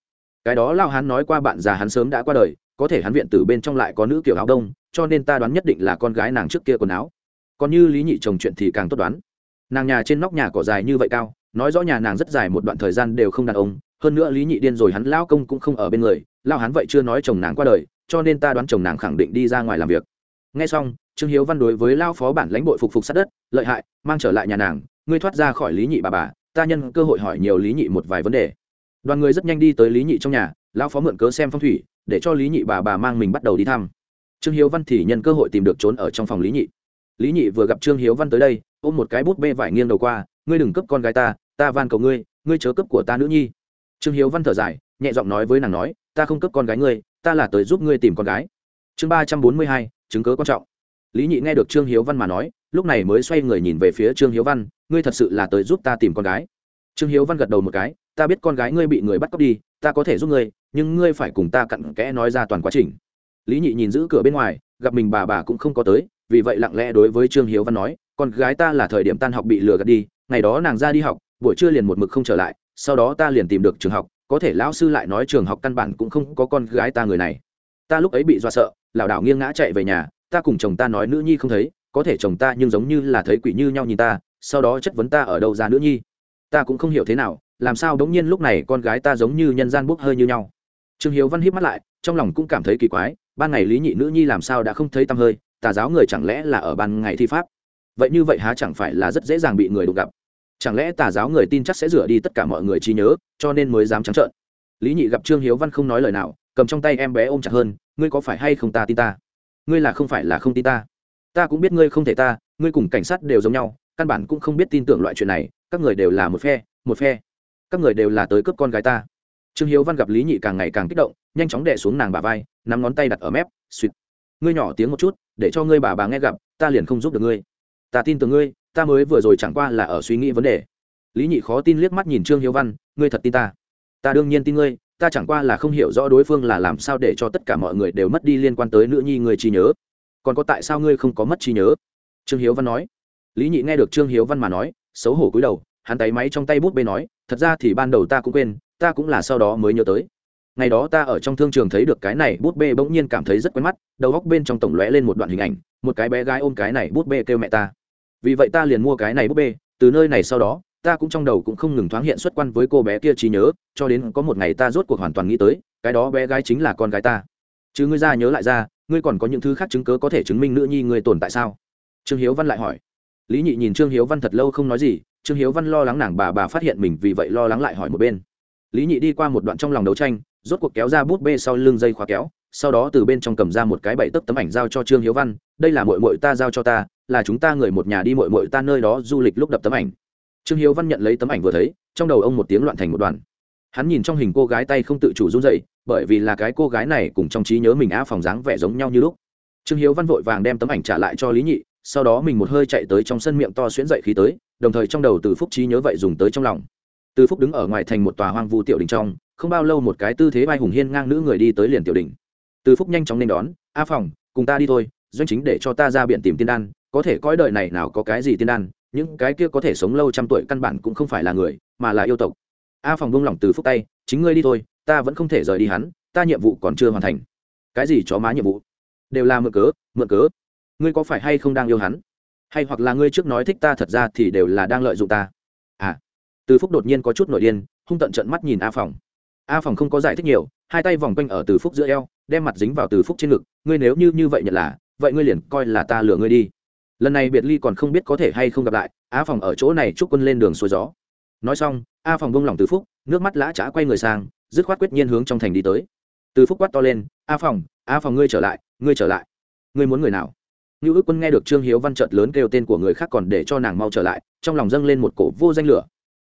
Cái đó lao hắn nói qua bạn già hắn sớm đã qua đời, có thể hắn viện từ bên trong lại có nữ kiểu áo đông, cho nên ta đoán nhất định là con gái nàng trước kia quần áo. Còn như lý nhị chồng chuyện thì càng tốt đoán. Nàng nhà trên nóc nhà cỏ dài như vậy cao, nói rõ nhà nàng rất dài một đoạn thời gian đều không đàn ông, hơn nữa lý nhị điên rồi hắn lao công cũng không ở bên người lao hắn vậy chưa nói chồng nàng qua đời, cho nên ta đoán chồng nàng khẳng định đi ra ngoài làm việc. Nghe xong, trương hiếu văn đối với lao phó bản lãnh bội phục phục sát đất, lợi hại, mang trở lại nhà nàng, ngươi thoát ra khỏi lý nhị bà bà ta nhân cơ hội hỏi nhiều lý nhị một vài vấn đề. Đoàn người rất nhanh đi tới lý nhị trong nhà, lão phó mượn cớ xem phong thủy, để cho lý nhị bà bà mang mình bắt đầu đi thăm. Trương hiếu văn thì nhân cơ hội tìm được trốn ở trong phòng lý nhị. Lý nhị vừa gặp trương hiếu văn tới đây, ôm một cái bút bê vải nghiêng đầu qua, ngươi đừng cấp con gái ta ta van cầu ngươi ngươi chớ cấp của ta nữ nhi. Trương hiếu văn thở dài, nhẹ giọng nói với nàng nói, ta không cấp con gái ngươi, ta là tới giúp ngươi tìm con gái. Chương ba trăm bốn mươi hai, chứng cớ quan trọng. Lý nhị nghe được trương hiếu văn mà nói lúc này mới xoay người nhìn về phía trương hiếu văn, ngươi thật sự là tới giúp ta tìm con gái. Trương hiếu văn gật đầu một cái, ta biết con gái ngươi bị người bắt cóc đi, ta có thể giúp ngươi, nhưng ngươi phải cùng ta cặn kẽ nói ra toàn quá trình. Lý nhị nhìn giữ cửa bên ngoài, gặp mình bà bà cũng không có tới, vì vậy lặng lẽ đối với trương hiếu văn nói, con gái ta là thời điểm tan học bị lừa gạt đi, ngày đó nàng ra đi học, buổi trưa liền một mực không trở lại, sau đó ta liền tìm được trường học, có thể lão sư lại nói trường học căn bản cũng không có con gái ta người này. Ta lúc ấy bị dọa sợ, lảo đảo nghiêng ngã chạy về nhà, ta cùng chồng ta nói nữ nhi không thấy có thể chồng ta nhưng giống như là thấy quỷ như nhau nhìn ta, sau đó chất vấn ta ở đâu ra nữ nhi. Ta cũng không hiểu thế nào, làm sao đống nhiên lúc này con gái ta giống như nhân gian bốc hơi như nhau. Trương hiếu văn hiếp mắt lại, trong lòng cũng cảm thấy kỳ quái, ban ngày lý nhị nữ nhi làm sao đã không thấy tăm hơi, tà giáo người chẳng lẽ là ở ban ngày thi pháp? Vậy như vậy há chẳng phải là rất dễ dàng bị người đụng gặp? Chẳng lẽ tà giáo người tin chắc sẽ rửa đi tất cả mọi người trí nhớ, cho nên mới dám trắng trợn? Lý nhị gặp trương hiếu văn không nói lời nào, cầm trong tay em bé ôm chặt hơn, ngươi có phải hay không ta tin ta? Ngươi là không phải là không tin ta? Ta cũng biết ngươi không thể ta, ngươi cùng cảnh sát đều giống nhau, căn bản cũng không biết tin tưởng loại chuyện này, các người đều là một phe một phe. Các người đều là tới cướp con gái ta. Trương hiếu văn gặp lý nhị càng ngày càng kích động, nhanh chóng đẻ xuống nàng bà vai, nắm ngón tay đặt ở mép, suýt. Ngươi nhỏ tiếng một chút, để cho ngươi bà bà nghe gặp, ta liền không giúp được ngươi. Ta tin tưởng ngươi, ta mới vừa rồi chẳng qua là ở suy nghĩ vấn đề. Lý nhị khó tin liếc mắt nhìn trương hiếu văn, ngươi thật tin ta? Ta đương nhiên tin ngươi, ta chẳng qua là không hiểu rõ đối phương là làm sao để cho tất cả mọi người đều mất đi liên quan tới nữ nhi người trí nhớ còn có tại sao ngươi không có mất trí nhớ? Trương hiếu văn nói. Lý nhị nghe được trương hiếu văn mà nói, xấu hổ cúi đầu, hắn tay máy trong tay bút bê nói, thật ra thì ban đầu ta cũng quên, ta cũng là sau đó mới nhớ tới. Ngày đó ta ở trong thương trường thấy được cái này bút bê bỗng nhiên cảm thấy rất quen mắt, đầu góc bên trong tổng lóe lên một đoạn hình ảnh, một cái bé gái ôm cái này bút bê kêu mẹ ta. Vì vậy ta liền mua cái này bút bê, từ nơi này sau đó, ta cũng trong đầu cũng không ngừng thoáng hiện xuất quan với cô bé kia trí nhớ, cho đến có một ngày ta rốt cuộc hoàn toàn nghĩ tới, cái đó bé gái chính là con gái ta chứ ngươi ra nhớ lại ra, ngươi còn có những thứ khác chứng cớ có thể chứng minh nữ nhi ngươi tồn tại sao? Trương hiếu văn lại hỏi. Lý nhị nhìn trương hiếu văn thật lâu không nói gì, trương hiếu văn lo lắng nàng bà bà phát hiện mình vì vậy lo lắng lại hỏi một bên. Lý nhị đi qua một đoạn trong lòng đấu tranh, rốt cuộc kéo ra bút bê sau lưng dây khóa kéo, sau đó từ bên trong cầm ra một cái bậy tấc tấm ảnh giao cho trương hiếu văn, đây là mội mội ta giao cho ta, là chúng ta người một nhà đi mội mội ta nơi đó du lịch lúc đập tấm ảnh. Trương hiếu văn nhận lấy tấm ảnh vừa thấy, trong đầu ông một tiếng loạn thành một đoàn hắn nhìn trong hình cô gái tay không tự chủ run dậy bởi vì là cái cô gái này cùng trong trí nhớ mình á phòng dáng vẻ giống nhau như lúc. Trương hiếu văn vội vàng đem tấm ảnh trả lại cho lý nhị, sau đó mình một hơi chạy tới trong sân miệng to xuyễn dậy khí tới, đồng thời trong đầu từ phúc trí nhớ vậy dùng tới trong lòng. Từ phúc đứng ở ngoài thành một tòa hoang vu tiểu đình trong, không bao lâu một cái tư thế vai hùng hiên ngang nữ người đi tới liền tiểu đình. Từ phúc nhanh chóng nên đón, a phòng, cùng ta đi thôi, doanh chính để cho ta ra biển tìm tiên đan, có thể coi đời này nào có cái gì tiên đan, những cái kia có thể sống lâu trăm tuổi căn bản cũng không phải là người, mà là yêu tộc a phòng buông lỏng từ phúc tay, chính ngươi đi thôi, ta vẫn không thể rời đi hắn, ta nhiệm vụ còn chưa hoàn thành. Cái gì chó má nhiệm vụ? Đều là mượn cớ mượn cớ. Ngươi có phải hay không đang yêu hắn? Hay hoặc là ngươi trước nói thích ta thật ra thì đều là đang lợi dụng ta? À. Từ phúc đột nhiên có chút nội điên, hung tận trận mắt nhìn a phòng. A phòng không có giải thích nhiều, hai tay vòng quanh ở từ phúc giữa eo, đem mặt dính vào từ phúc trên ngực. Ngươi nếu như như vậy nhận là, vậy ngươi liền coi là ta lừa ngươi đi. Lần này biệt ly còn không biết có thể hay không gặp lại, a phòng ở chỗ này chúc quân lên đường xuôi gió nói xong, a phòng bông lỏng từ phúc, nước mắt lã trá quay người sang, dứt khoát quyết nhiên hướng trong thành đi tới. Từ phúc quát to lên, a phòng a phòng ngươi trở lại, ngươi trở lại. Ngươi muốn người nào? Như ước quân nghe được trương hiếu văn trợt lớn kêu tên của người khác còn để cho nàng mau trở lại, trong lòng dâng lên một cổ vô danh lửa.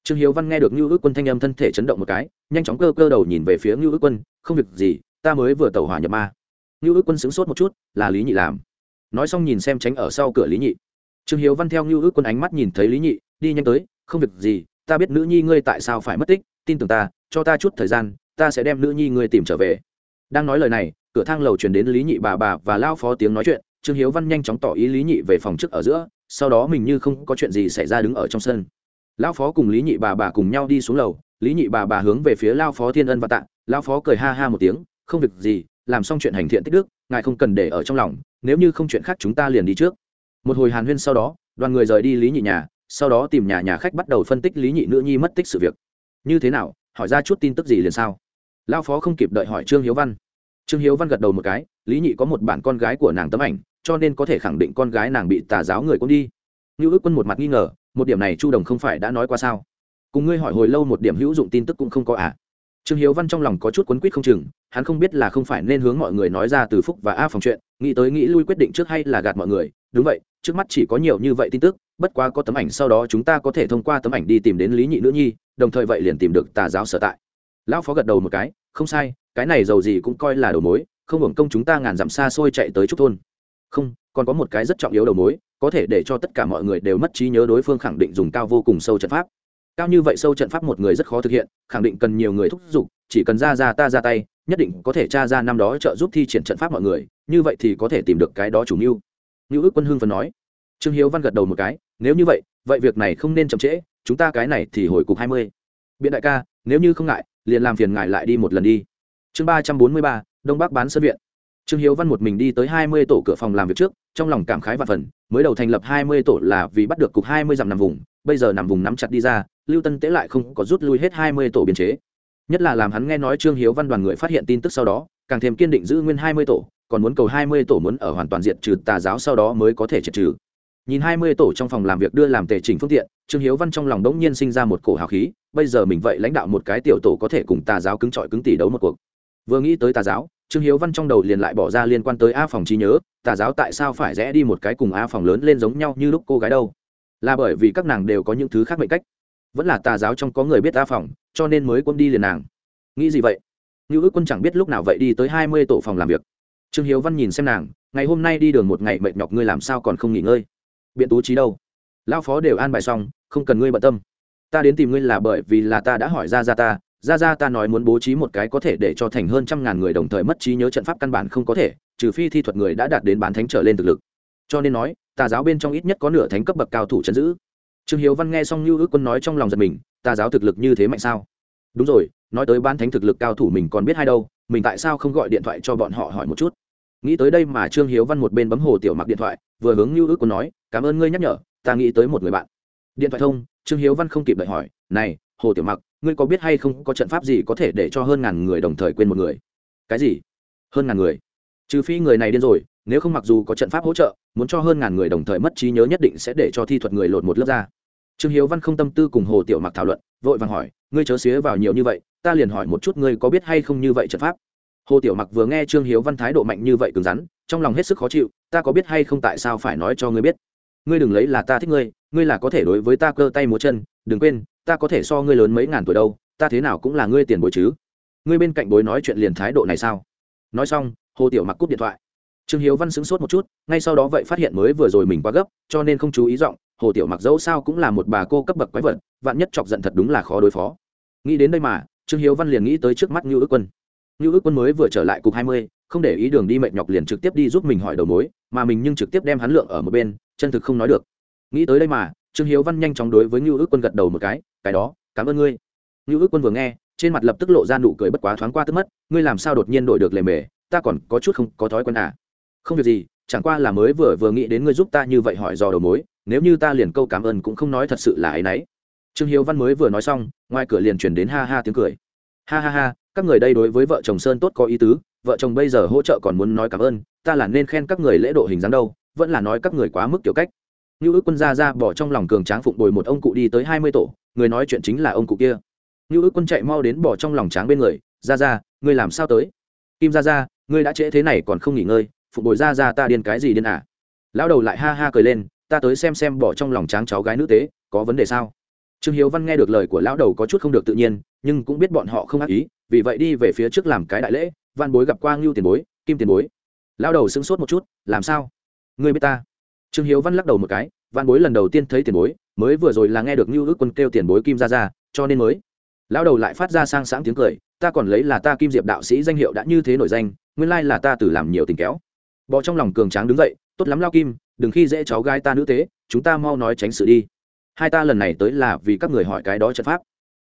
Trương hiếu văn nghe được như ước quân thanh âm thân thể chấn động một cái, nhanh chóng cơ cơ đầu nhìn về phía như ước quân, không việc gì, ta mới vừa tẩu hỏa nhập ma. Như ước quân sững sốt một chút, là lý nhị làm. Nói xong nhìn xem tránh ở sau cửa lý nhị. Trương hiếu văn theo như ước quân ánh mắt nhìn thấy lý nhị, đi nhanh tới, không việc gì ta biết nữ nhi ngươi tại sao phải mất tích, tin tưởng ta, cho ta chút thời gian, ta sẽ đem nữ nhi ngươi tìm trở về. Đang nói lời này, cửa thang lầu chuyển đến lý nhị bà bà và lao phó tiếng nói chuyện, trương hiếu văn nhanh chóng tỏ ý lý nhị về phòng trước ở giữa, sau đó mình như không có chuyện gì xảy ra đứng ở trong sân. Lao phó cùng lý nhị bà bà cùng nhau đi xuống lầu, lý nhị bà bà hướng về phía lao phó thiên ân và tạ lao phó cười ha ha một tiếng, không việc gì, làm xong chuyện hành thiện tích đức, ngài không cần để ở trong lòng, nếu như không chuyện khác chúng ta liền đi trước. Một hồi hàn huyên sau đó, đoàn người rời đi lý nhị nhà sau đó tìm nhà nhà khách bắt đầu phân tích lý nhị nữ nhi mất tích sự việc. Như thế nào? Hỏi ra chút tin tức gì liền sao? Lao phó không kịp đợi hỏi trương hiếu văn. Trương hiếu văn gật đầu một cái, lý nhị có một bản con gái của nàng tấm ảnh, cho nên có thể khẳng định con gái nàng bị tà giáo người cũng đi. Như ước quân một mặt nghi ngờ, một điểm này chu đồng không phải đã nói qua sao? Cùng ngươi hỏi hồi lâu một điểm hữu dụng tin tức cũng không có à? Trương hiếu văn trong lòng có chút quấn quýt không chừng, hắn không biết là không phải nên hướng mọi người nói ra từ phúc và a phòng chuyện, nghĩ tới nghĩ lui quyết định trước hay là gạt mọi người, đúng vậy trước mắt chỉ có nhiều như vậy tin tức, bất quá có tấm ảnh sau đó chúng ta có thể thông qua tấm ảnh đi tìm đến lý nhị nữ nhi, đồng thời vậy liền tìm được tà giáo sở tại. Lão phó gật đầu một cái, không sai, cái này giàu gì cũng coi là đầu mối, không hưởng công chúng ta ngàn dặm xa xôi chạy tới chút thôn. Không, còn có một cái rất trọng yếu đầu mối, có thể để cho tất cả mọi người đều mất trí nhớ đối phương khẳng định dùng cao vô cùng sâu trận pháp. Cao như vậy sâu trận pháp một người rất khó thực hiện, khẳng định cần nhiều người thúc giục, chỉ cần ra ra ta ra tay, nhất định có thể tra ra năm đó trợ giúp thi triển trận pháp mọi người, như vậy thì có thể tìm được cái đó chủ mưu như ước quân hưng phần nói. Trương hiếu văn gật đầu một cái, nếu như vậy vậy việc này không nên chậm trễ, chúng ta cái này thì hồi cục hai mươi. Biện đại ca, nếu như không ngại, liền làm phiền ngài lại đi một lần đi. Chương ba trăm bốn mươi ba, đông bắc bán sân viện. Trương hiếu văn một mình đi tới hai mươi tổ cửa phòng làm việc trước, trong lòng cảm khái và phần, mới đầu thành lập hai mươi tổ là vì bắt được cục hai mươi dặm nằm vùng, bây giờ nằm vùng nắm chặt đi ra, lưu tân tế lại không có rút lui hết hai mươi tổ biên chế. Nhất là làm hắn nghe nói trương hiếu văn đoàn người phát hiện tin tức sau đó, càng thêm kiên định giữ nguyên hai mươi tổ còn muốn cầu hai mươi tổ muốn ở hoàn toàn diện trừ tà giáo sau đó mới có thể triệt trừ. Nhìn hai mươi tổ trong phòng làm việc đưa làm tề chỉnh phương tiện, trương hiếu văn trong lòng đống nhiên sinh ra một cổ hào khí, bây giờ mình vậy lãnh đạo một cái tiểu tổ có thể cùng tà giáo cứng trọi cứng tỷ đấu một cuộc. Vừa nghĩ tới tà giáo, trương hiếu văn trong đầu liền lại bỏ ra liên quan tới a phòng trí nhớ, tà giáo tại sao phải rẽ đi một cái cùng a phòng lớn lên giống nhau như lúc cô gái đâu? Là bởi vì các nàng đều có những thứ khác mệnh cách. Vẫn là tà giáo trong có người biết a phòng, cho nên mới quân đi liền nàng. Nghĩ gì vậy? Như ước quân chẳng biết lúc nào vậy đi tới hai mươi tổ phòng làm việc trương hiếu văn nhìn xem nàng, ngày hôm nay đi đường một ngày mệt nhọc, ngươi làm sao còn không nghỉ ngơi? Biện tú trí đâu? Lao phó đều an bài xong, không cần ngươi bận tâm. Ta đến tìm ngươi là bởi vì là ta đã hỏi ra ra ta ra ra ta nói muốn bố trí một cái có thể để cho thành hơn trăm ngàn người đồng thời mất trí nhớ trận pháp căn bản không có thể, trừ phi thi thuật người đã đạt đến bán thánh trở lên thực lực. Cho nên nói, tà giáo bên trong ít nhất có nửa thánh cấp bậc cao thủ chấn giữ. Trương hiếu văn nghe xong như ước quân nói trong lòng giật mình, tà giáo thực lực như thế mạnh sao? Đúng rồi, nói tới bán thánh thực lực cao thủ mình còn biết hai đâu mình tại sao không gọi điện thoại cho bọn họ hỏi một chút? Nghĩ tới đây mà trương hiếu văn một bên bấm hồ tiểu mặc điện thoại, vừa hướng như ước quân nói, cảm ơn ngươi nhắc nhở, ta nghĩ tới một người bạn. Điện thoại thông, trương hiếu văn không kịp đợi hỏi, này, hồ tiểu mặc, ngươi có biết hay không có trận pháp gì có thể để cho hơn ngàn người đồng thời quên một người? Cái gì? Hơn ngàn người? Trừ phi người này điên rồi, nếu không mặc dù có trận pháp hỗ trợ, muốn cho hơn ngàn người đồng thời mất trí nhớ nhất định sẽ để cho thi thuật người lột một lớp ra. Trương hiếu văn không tâm tư cùng hồ tiểu mặc thảo luận, vội vàng hỏi, ngươi chớ xía vào nhiều như vậy ta liền hỏi một chút ngươi có biết hay không như vậy trận pháp? Hồ tiểu mặc vừa nghe trương hiếu văn thái độ mạnh như vậy cứng rắn, trong lòng hết sức khó chịu, ta có biết hay không tại sao phải nói cho ngươi biết? Ngươi đừng lấy là ta thích ngươi ngươi là có thể đối với ta cơ tay múa chân, đừng quên, ta có thể so ngươi lớn mấy ngàn tuổi đâu, ta thế nào cũng là ngươi tiền bối chứ. Ngươi bên cạnh bối nói chuyện liền thái độ này sao? Nói xong, hồ tiểu mặc cúp điện thoại. Trương hiếu văn sững sốt một chút, ngay sau đó vậy phát hiện mới vừa rồi mình quá gấp, cho nên không chú ý giọng, hồ tiểu mặc dẫu sao cũng là một bà cô cấp bậc quái vật, vạn nhất chọc giận thật đúng là khó đối phó. Nghĩ đến đây mà trương hiếu văn liền nghĩ tới trước mắt như ước quân. Như ước quân mới vừa trở lại cục hai mươi, không để ý đường đi mệt nhọc liền trực tiếp đi giúp mình hỏi đầu mối, mà mình nhưng trực tiếp đem hắn lượng ở một bên, chân thực không nói được. Nghĩ tới đây mà, trương hiếu văn nhanh chóng đối với như ước quân gật đầu một cái cái đó, cảm ơn ngươi. Như ước quân vừa nghe, trên mặt lập tức lộ ra nụ cười bất quá thoáng qua tức mất, ngươi làm sao đột nhiên đổi được lề mề, ta còn có chút không có thói quen à? Không việc gì, chẳng qua là mới vừa vừa nghĩ đến ngươi giúp ta như vậy hỏi dò đầu mối, nếu như ta liền câu cảm ơn cũng không nói thật sự là ấ y n ấ y trương hiếu văn mới vừa nói xong, ngoài cửa liền chuyển đến ha ha tiếng cười. Ha ha ha, các người đây đối với vợ chồng sơn tốt có ý tứ, vợ chồng bây giờ hỗ trợ còn muốn nói cảm ơn, ta là nên khen các người lễ độ hình dáng đâu, vẫn là nói các người quá mức kiểu cách. Như ước quân ra ra bỏ trong lòng cường tráng phụng bồi một ông cụ đi tới hai mươi tổ, người nói chuyện chính là ông cụ kia. Như ước quân chạy mau đến bỏ trong lòng tráng bên người, ra ra, ngươi làm sao tới? Kim ra ra, ngươi đã trễ thế này còn không nghỉ ngơi, phụng bồi ra ra ta điên cái gì điên à? Lão đầu lại ha ha cười lên, ta tới xem xem bỏ trong lòng tráng cháu gái nữ tế, có vấn đề sao? Trương hiếu văn nghe được lời của lão đầu có chút không được tự nhiên, nhưng cũng biết bọn họ không ác ý, vì vậy đi về phía trước làm cái đại lễ, văn bối gặp qua ngưu tiền bối, kim tiền bối. Lão đầu sững sốt một chút, làm sao? Người biết ta? Trương hiếu văn lắc đầu một cái, văn bối lần đầu tiên thấy tiền bối, mới vừa rồi là nghe được ngưu ước quân kêu tiền bối kim ra ra cho nên mới. Lão đầu lại phát ra sang sáng tiếng cười, ta còn lấy là ta kim diệp đạo sĩ danh hiệu đã như thế nổi danh, nguyên lai là ta từ làm nhiều tình kéo. Bò trong lòng cường tráng đứng dậy, tốt lắm lao kim, đừng khi dễ cháu gái ta nữ tế, chúng ta mau nói tránh sự đi hai ta lần này tới là vì các người hỏi cái đó trận pháp.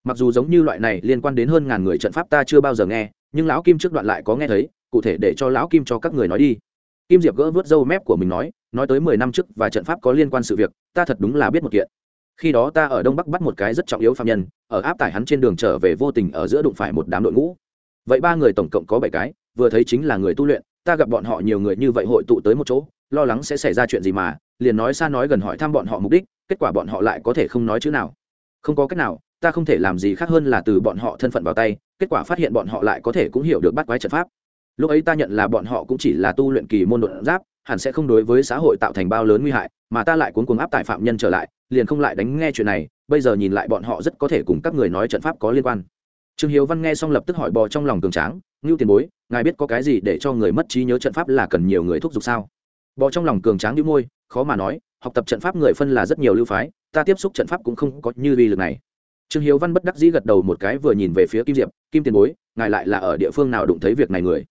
Mặc dù giống như loại này liên quan đến hơn ngàn người trận pháp ta chưa bao giờ nghe, nhưng lão kim trước đoạn lại có nghe thấy, cụ thể để cho lão kim cho các người nói đi. Kim diệp gỡ vớt râu mép của mình nói nói tới mười năm trước và trận pháp có liên quan sự việc, ta thật đúng là biết một kiện. Khi đó ta ở đông bắc bắt một cái rất trọng yếu phạm nhân, ở áp tải hắn trên đường trở về vô tình ở giữa đụng phải một đám đội ngũ. Vậy ba người tổng cộng có bảy cái, vừa thấy chính là người tu luyện, ta gặp bọn họ nhiều người như vậy hội tụ tới một chỗ lo lắng sẽ xảy ra chuyện gì mà, liền nói xa nói gần hỏi thăm bọn họ mục đích, kết quả bọn họ lại có thể không nói chữ nào. Không có cách nào, ta không thể làm gì khác hơn là từ bọn họ thân phận vào tay, kết quả phát hiện bọn họ lại có thể cũng hiểu được bắt quái trận pháp. Lúc ấy ta nhận là bọn họ cũng chỉ là tu luyện kỳ môn đột giáp, hẳn sẽ không đối với xã hội tạo thành bao lớn nguy hại, mà ta lại cuốn cuồng áp tại phạm nhân trở lại, liền không lại đánh nghe chuyện này, bây giờ nhìn lại bọn họ rất có thể cùng các người nói trận pháp có liên quan. Trương hiếu văn nghe xong lập tức hỏi bò trong lòng cường tráng, ngưu tiền bối, ngài biết có cái gì để cho người mất trí nhớ trận pháp là cần nhiều người thúc giục sao? Bò trong lòng cường tráng đĩu môi, khó mà nói, học tập trận pháp người phân là rất nhiều lưu phái, ta tiếp xúc trận pháp cũng không có như uy lực này. Trương hiếu văn bất đắc dĩ gật đầu một cái vừa nhìn về phía kim diệp, kim tiền bối, ngài lại là ở địa phương nào đụng thấy việc này người?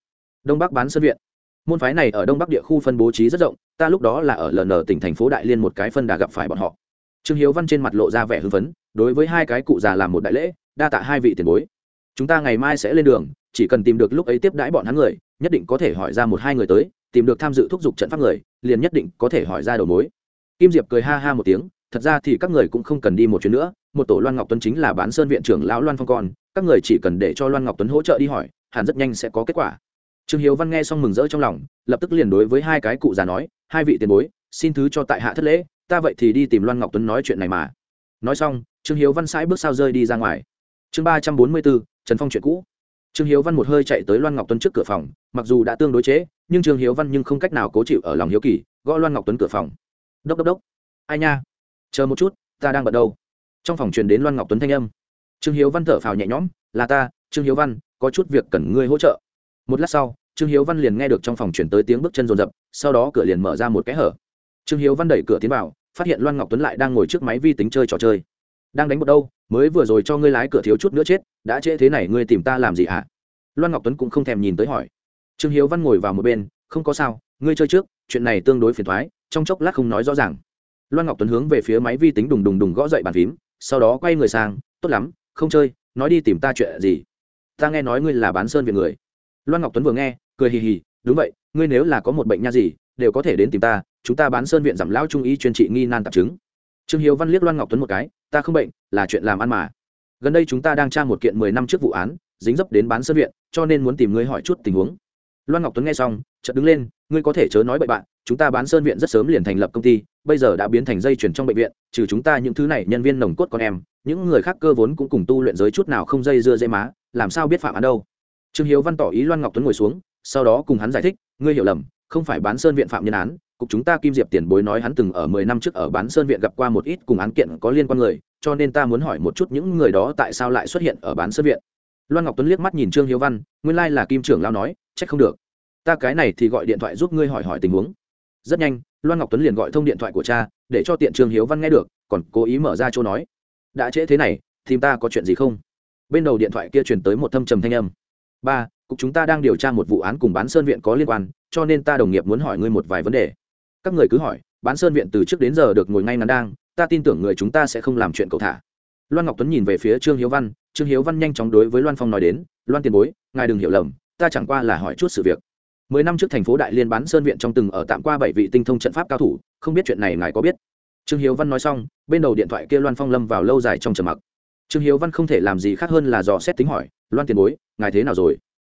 Đông bắc bán sân viện. Môn phái này ở đông bắc địa khu phân bố trí rất rộng, ta lúc đó là ở ln tỉnh thành phố đại liên một cái phân đà gặp phải bọn họ. Trương hiếu văn trên mặt lộ ra vẻ hưng phấn, đối với hai cái cụ già làm một đại lễ, đa tạ hai vị tiền bối. Chúng ta ngày mai sẽ lên đường, chỉ cần tìm được lúc ấy tiếp đãi bọn hắn người, nhất định có thể hỏi ra một hai người tới tìm được tham dự thúc giục trận pháp người, liền nhất định có thể hỏi ra đầu mối. Kim diệp cười ha ha một tiếng, thật ra thì các người cũng không cần đi một chuyến nữa, một tổ loan ngọc tuấn chính là bán sơn viện trưởng lão loan phong con, các người chỉ cần để cho loan ngọc tuấn hỗ trợ đi hỏi, hẳn rất nhanh sẽ có kết quả. Trương hiếu văn nghe xong mừng rỡ trong lòng, lập tức liền đối với hai cái cụ già nói, hai vị tiền bối, xin thứ cho tại hạ thất lễ, ta vậy thì đi tìm loan ngọc tuấn nói chuyện này mà. Nói xong, trương hiếu văn sãi bước sao rơi đi ra ngoài. Chương ba trăm bốn mươi bốn, trần phong chuyện cũ trương hiếu văn một hơi chạy tới loan ngọc tuấn trước cửa phòng mặc dù đã tương đối chế, nhưng trương hiếu văn nhưng không cách nào cố chịu ở lòng hiếu kỳ gõ loan ngọc tuấn cửa phòng. Đốc đốc đốc. Ai nha? Chờ một chút ta đang bận đâu? Trong phòng truyền đến loan ngọc tuấn thanh âm. Trương hiếu văn thở phào nhẹ nhõm là ta trương hiếu văn có chút việc cần ngươi hỗ trợ. Một lát sau trương hiếu văn liền nghe được trong phòng chuyển tới tiếng bước chân rồn rập sau đó cửa liền mở ra một cái hở. Trương hiếu văn đẩy cửa tiến vào phát hiện loan ngọc tuấn lại đang ngồi trước máy vi tính chơi trò chơi đang đánh một đâu, mới vừa rồi cho ngươi lái cửa thiếu chút nữa chết, đã trễ thế này ngươi tìm ta làm gì hả? À? loan ngọc tuấn cũng không thèm nhìn tới hỏi. Trương hiếu văn ngồi vào một bên, không có sao, ngươi chơi trước, chuyện này tương đối phiền thoái trong chốc lát không nói rõ ràng. Loan ngọc tuấn hướng về phía máy vi tính đùng đùng đùng gõ dậy bàn phím, sau đó quay người sang, tốt lắm, không chơi, nói đi tìm ta chuyện gì? Ta nghe nói ngươi là bán sơn viện người. Loan ngọc tuấn vừa nghe, cười hì hì, đúng vậy, ngươi nếu là có một bệnh nha gì, đều có thể đến tìm ta, chúng ta bán sơn viện giảm lão trung y chuyên trị nghi nan tạp chứng trương hiếu văn liếc loan ngọc tuấn một cái, ta không bệnh, là chuyện làm ăn mà. Gần đây chúng ta đang tra một kiện mười năm trước vụ án, dính dấp đến bán sơn viện, cho nên muốn tìm ngươi hỏi chút tình huống. Loan ngọc tuấn nghe xong, chợt đứng lên, ngươi có thể chớ nói bậy bạn, chúng ta bán sơn viện rất sớm liền thành lập công ty, bây giờ đã biến thành dây chuyển trong bệnh viện, trừ chúng ta những thứ này nhân viên nồng cốt con em, những người khác cơ vốn cũng cùng tu luyện giới chút nào không dây dưa dây má, làm sao biết phạm án đâu? Trương hiếu văn tỏ ý loan ngọc tuấn ngồi xuống, sau đó cùng hắn giải thích, ngươi hiểu lầm, không phải bán sơn viện phạm nhân án cục chúng ta kim diệp tiền bối nói hắn từng ở mười năm trước ở bán sơn viện gặp qua một ít cùng án kiện có liên quan người, cho nên ta muốn hỏi một chút những người đó tại sao lại xuất hiện ở bán sơn viện. Loan ngọc tuấn liếc mắt nhìn trương hiếu văn, nguyên lai là kim trưởng lao nói, trách không được. Ta cái này thì gọi điện thoại giúp ngươi hỏi hỏi tình huống. Rất nhanh, loan ngọc tuấn liền gọi thông điện thoại của cha, để cho tiện trương hiếu văn nghe được, còn cố ý mở ra chỗ nói, đã trễ thế này thì ta có chuyện gì không? Bên đầu điện thoại kia truyền tới một thâm trầm thanh âm, ba, cục chúng ta đang điều tra một vụ án cùng bán sơn viện có liên quan, cho nên ta đồng nghiệp muốn hỏi ngươi một vài vấn đề các người cứ hỏi, bán sơn viện từ trước đến giờ được ngồi ngay ngắn đang, ta tin tưởng người chúng ta sẽ không làm chuyện cầu thả. Loan ngọc tuấn nhìn về phía trương hiếu văn, trương hiếu văn nhanh chóng đối với loan phong nói đến, loan tiền bối, ngài đừng hiểu lầm, ta chẳng qua là hỏi chút sự việc. Mười năm trước thành phố đại liên bán sơn viện trong từng ở tạm qua bảy vị tinh thông trận pháp cao thủ, không biết chuyện này ngài có biết? Trương hiếu văn nói xong, bên đầu điện thoại kia loan phong lâm vào lâu dài trong trầm mặc. Trương hiếu văn không thể làm gì khác hơn là dò xét tính hỏi, loan tiền bối, ngài thế nào rồi?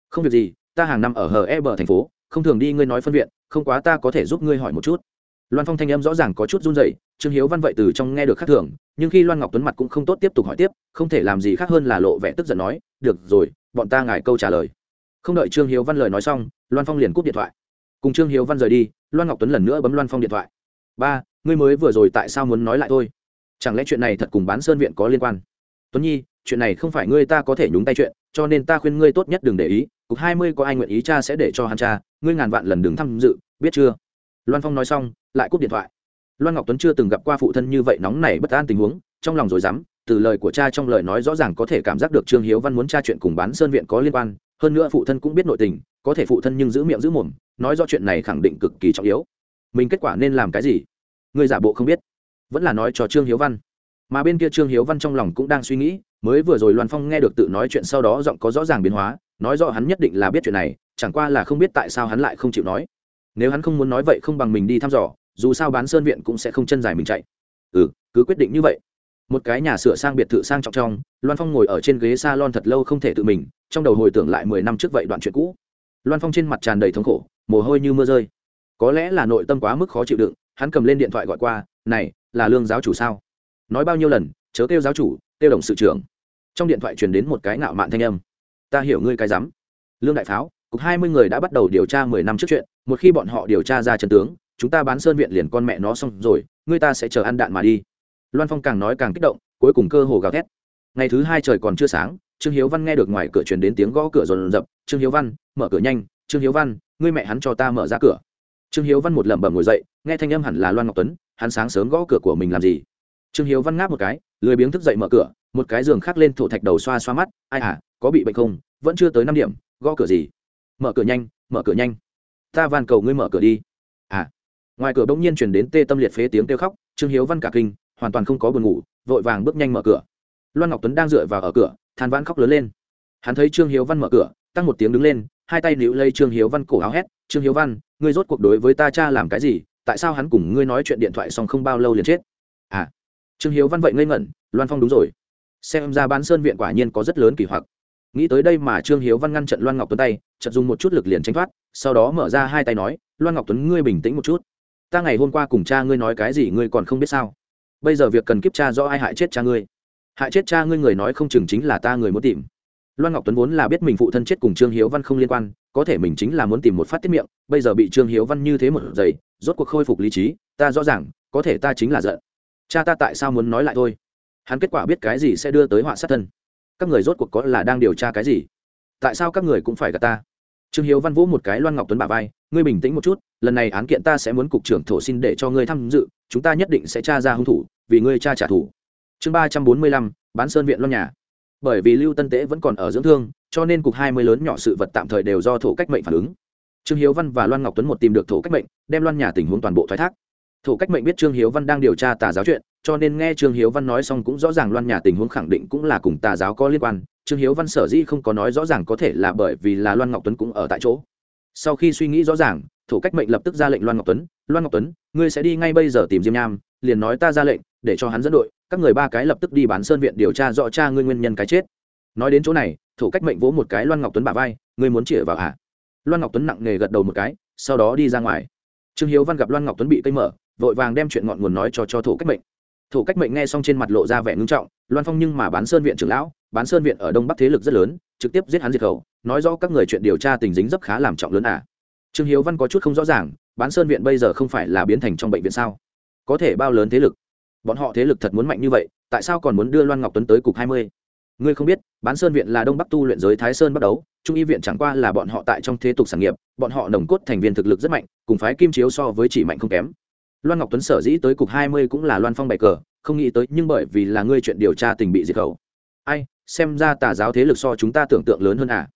Không việc gì, ta hàng năm ở hờ e bờ thành phố không thường đi ngươi nói phân viện, không quá ta có thể giúp ngươi hỏi một chút. Loan phong thanh âm rõ ràng có chút run dậy trương hiếu văn vậy từ trong nghe được khác thường, nhưng khi loan ngọc tuấn mặt cũng không tốt tiếp tục hỏi tiếp, không thể làm gì khác hơn là lộ vẻ tức giận nói, được rồi, bọn ta ngài câu trả lời. Không đợi trương hiếu văn lời nói xong, loan phong liền cúp điện thoại. Cùng trương hiếu văn rời đi, loan ngọc tuấn lần nữa bấm loan phong điện thoại. Ba, ngươi mới vừa rồi tại sao muốn nói lại thôi? Chẳng lẽ chuyện này thật cùng bán sơn viện có liên quan? Tuấn nhi, chuyện này không phải ngươi ta có thể nhúng tay chuyện, cho nên ta khuyên ngươi tốt nhất đừng để ý cục hai mươi có ai nguyện ý cha sẽ để cho hắn cha, ngươi ngàn vạn lần đừng tham dự, biết chưa? Loan phong nói xong, lại cúp điện thoại. Loan ngọc tuấn chưa từng gặp qua phụ thân như vậy nóng nảy bất an tình huống, trong lòng rồi dám từ lời của cha trong lời nói rõ ràng có thể cảm giác được trương hiếu văn muốn tra chuyện cùng bán sơn viện có liên quan, hơn nữa phụ thân cũng biết nội tình, có thể phụ thân nhưng giữ miệng giữ mồm, nói rõ chuyện này khẳng định cực kỳ trọng yếu. Mình kết quả nên làm cái gì? Người giả bộ không biết. Vẫn là nói cho trương hiếu văn. Mà bên kia trương hiếu văn trong lòng cũng đang suy nghĩ, mới vừa rồi loan phong nghe được tự nói chuyện sau đó giọng có rõ ràng biến hóa nói rõ hắn nhất định là biết chuyện này, chẳng qua là không biết tại sao hắn lại không chịu nói. Nếu hắn không muốn nói vậy không bằng mình đi thăm dò, dù sao bán sơn viện cũng sẽ không chân dài mình chạy. Ừ cứ quyết định như vậy. Một cái nhà sửa sang biệt thự sang trọng trong, loan phong ngồi ở trên ghế s a lon thật lâu không thể tự mình, trong đầu hồi tưởng lại mười năm trước vậy đoạn chuyện cũ. Loan phong trên mặt tràn đầy thống khổ, mồ hôi như mưa rơi. Có lẽ là nội tâm quá mức khó chịu đựng, hắn cầm lên điện thoại gọi qua, này, là lương giáo chủ sao? Nói bao nhiêu lần, chớ kêu giáo chủ, kêu đồng sự trưởng. Trong điện thoại truyền đến một cái ngạo mạn thanh âm ta hiểu ngươi cái rắm. Lương đại pháo, cục hai mươi người đã bắt đầu điều tra mười năm trước chuyện, một khi bọn họ điều tra ra Trần tướng, chúng ta bán sơn viện liền con mẹ nó xong rồi, ngươi ta sẽ chờ ăn đạn mà đi. Loan phong càng nói càng kích động, cuối cùng cơ hồ gào thét. Ngày thứ hai trời còn chưa sáng, trương hiếu văn nghe được ngoài cửa truyền đến tiếng gõ cửa rồn rập, trương hiếu văn, mở cửa nhanh, trương hiếu văn, ngươi mẹ hắn cho ta mở ra cửa. Trương hiếu văn một lẩm bẩm ngồi dậy, nghe thanh âm hẳn là loan ngọc tuấn, hắn sáng sớm gõ cửa của mình làm gì? Trương hiếu văn ngáp một cái, lười biếng thức dậy mở cửa một cái giường khác lên thổ thạch đầu xoa xoa mắt, ai à có bị bệnh không? Vẫn chưa tới năm điểm, gõ cửa gì? Mở cửa nhanh, mở cửa nhanh. Ta van cầu ngươi mở cửa đi. À. Ngoài cửa bỗng nhiên chuyển đến tê tâm liệt phế tiếng kêu khóc, trương hiếu văn cả kinh, hoàn toàn không có buồn ngủ, vội vàng bước nhanh mở cửa. Loan ngọc tuấn đang dựa vào ở cửa, than vãn khóc lớn lên. Hắn thấy trương hiếu văn mở cửa, tăng một tiếng đứng lên, hai tay níu lây trương hiếu văn cổ áo hét, trương hiếu văn, ngươi rốt cuộc đối với ta cha làm cái gì? Tại sao hắn cùng ngươi nói chuyện điện thoại xong không bao lâu liền chết? À. Trương hiếu văn vậy ngây ngẩn, loan phong đúng rồi xem ra bán sơn viện quả nhiên có rất lớn kỳ hoặc. Nghĩ tới đây mà trương hiếu văn ngăn trận loan ngọc tuấn tay trận dùng một chút lực liền tranh thoát, sau đó mở ra hai tay nói, loan ngọc tuấn, ngươi bình tĩnh một chút. Ta ngày hôm qua cùng cha ngươi nói cái gì ngươi còn không biết sao? Bây giờ việc cần kiếp cha do ai hại chết cha ngươi. Hại chết cha ngươi người nói không chừng chính là ta người muốn tìm. Loan ngọc tuấn vốn là biết mình phụ thân chết cùng trương hiếu văn không liên quan, có thể mình chính là muốn tìm một phát tiết miệng, bây giờ bị trương hiếu văn như thế một giây, rốt cuộc khôi phục lý trí, ta rõ ràng, có thể ta chính là giận. Cha ta tại sao muốn nói lại thôi? Hắn kết quả biết cái gì sẽ đưa tới họa sát thân. Các người rốt cuộc có là đang điều tra cái gì? Tại sao các người cũng phải gặp ta? Trương hiếu văn vũ một cái loan ngọc tuấn bà vai, ngươi bình tĩnh một chút, lần này án kiện ta sẽ muốn cục trưởng thổ xin để cho ngươi tham dự, chúng ta nhất định sẽ tra ra hung thủ, vì ngươi tra trả thù. Chương ba trăm bốn mươi lăm, bán sơn viện loan nhà. Bởi vì lưu tân tế vẫn còn ở dưỡng thương, cho nên cục hai mươi lớn nhỏ sự vật tạm thời đều do thổ cách mệnh phản ứng. Trương hiếu văn và loan ngọc tuấn một tìm được thổ cách mệnh, đem loan nhà tình huống toàn bộ thoái thác thổ cách mệnh biết trương hiếu văn đang điều tra tà giáo chuyện, cho nên nghe trương hiếu văn nói xong cũng rõ ràng loan nhà tình huống khẳng định cũng là cùng tà giáo có liên quan. Trương hiếu văn sở dĩ không có nói rõ ràng có thể là bởi vì là loan ngọc tuấn cũng ở tại chỗ. Sau khi suy nghĩ rõ ràng thủ cách mệnh lập tức ra lệnh loan ngọc tuấn, loan ngọc tuấn, ngươi sẽ đi ngay bây giờ tìm diêm nham, liền nói ta ra lệnh, để cho hắn dẫn đội, các người ba cái lập tức đi bán sơn viện điều tra rõ cha ngươi nguyên nhân cái chết. Nói đến chỗ này thủ cách mệnh vỗ một cái loan ngọc tuấn bả vai, ngươi muốn chĩa vào ạ à? loan ngọc tuấn nặng nề gật đầu một cái, sau đó đi ra ngoài. Trương hiếu văn gặp loan ngọc tuấn bị cây mở vội vàng đem chuyện ngọn nguồn nói cho cho thổ cách mệnh. Thổ cách mệnh nghe xong trên mặt lộ ra vẻ ngưng trọng, loan phong nhưng mà bán sơn viện trưởng lão, bán sơn viện ở đông bắc thế lực rất lớn, trực tiếp giết hắn diệt khẩu, nói rõ các người chuyện điều tra tình dính dấp khá làm trọng lớn à. Trương hiếu văn có chút không rõ ràng, bán sơn viện bây giờ không phải là biến thành trong bệnh viện sao? Có thể bao lớn thế lực? Bọn họ thế lực thật muốn mạnh như vậy, tại sao còn muốn đưa loan ngọc tuấn tới cục hai mươi? Ngươi không biết, bán sơn viện là đông bắc tu luyện giới thái sơn bắt đấu, trung y viện chẳng qua là bọn họ tại trong thế tục sản nghiệp, bọn họ nồng cốt thành viên thực lực rất mạnh, cùng phái kim chiếu so với chỉ mạnh không kém loan ngọc tuấn sở dĩ tới cục hai mươi cũng là loan phong bày cờ, không nghĩ tới, nhưng bởi vì là ngươi chuyện điều tra tình bị diệt khẩu. Ai, xem ra tà giáo thế lực so chúng ta tưởng tượng lớn hơn à?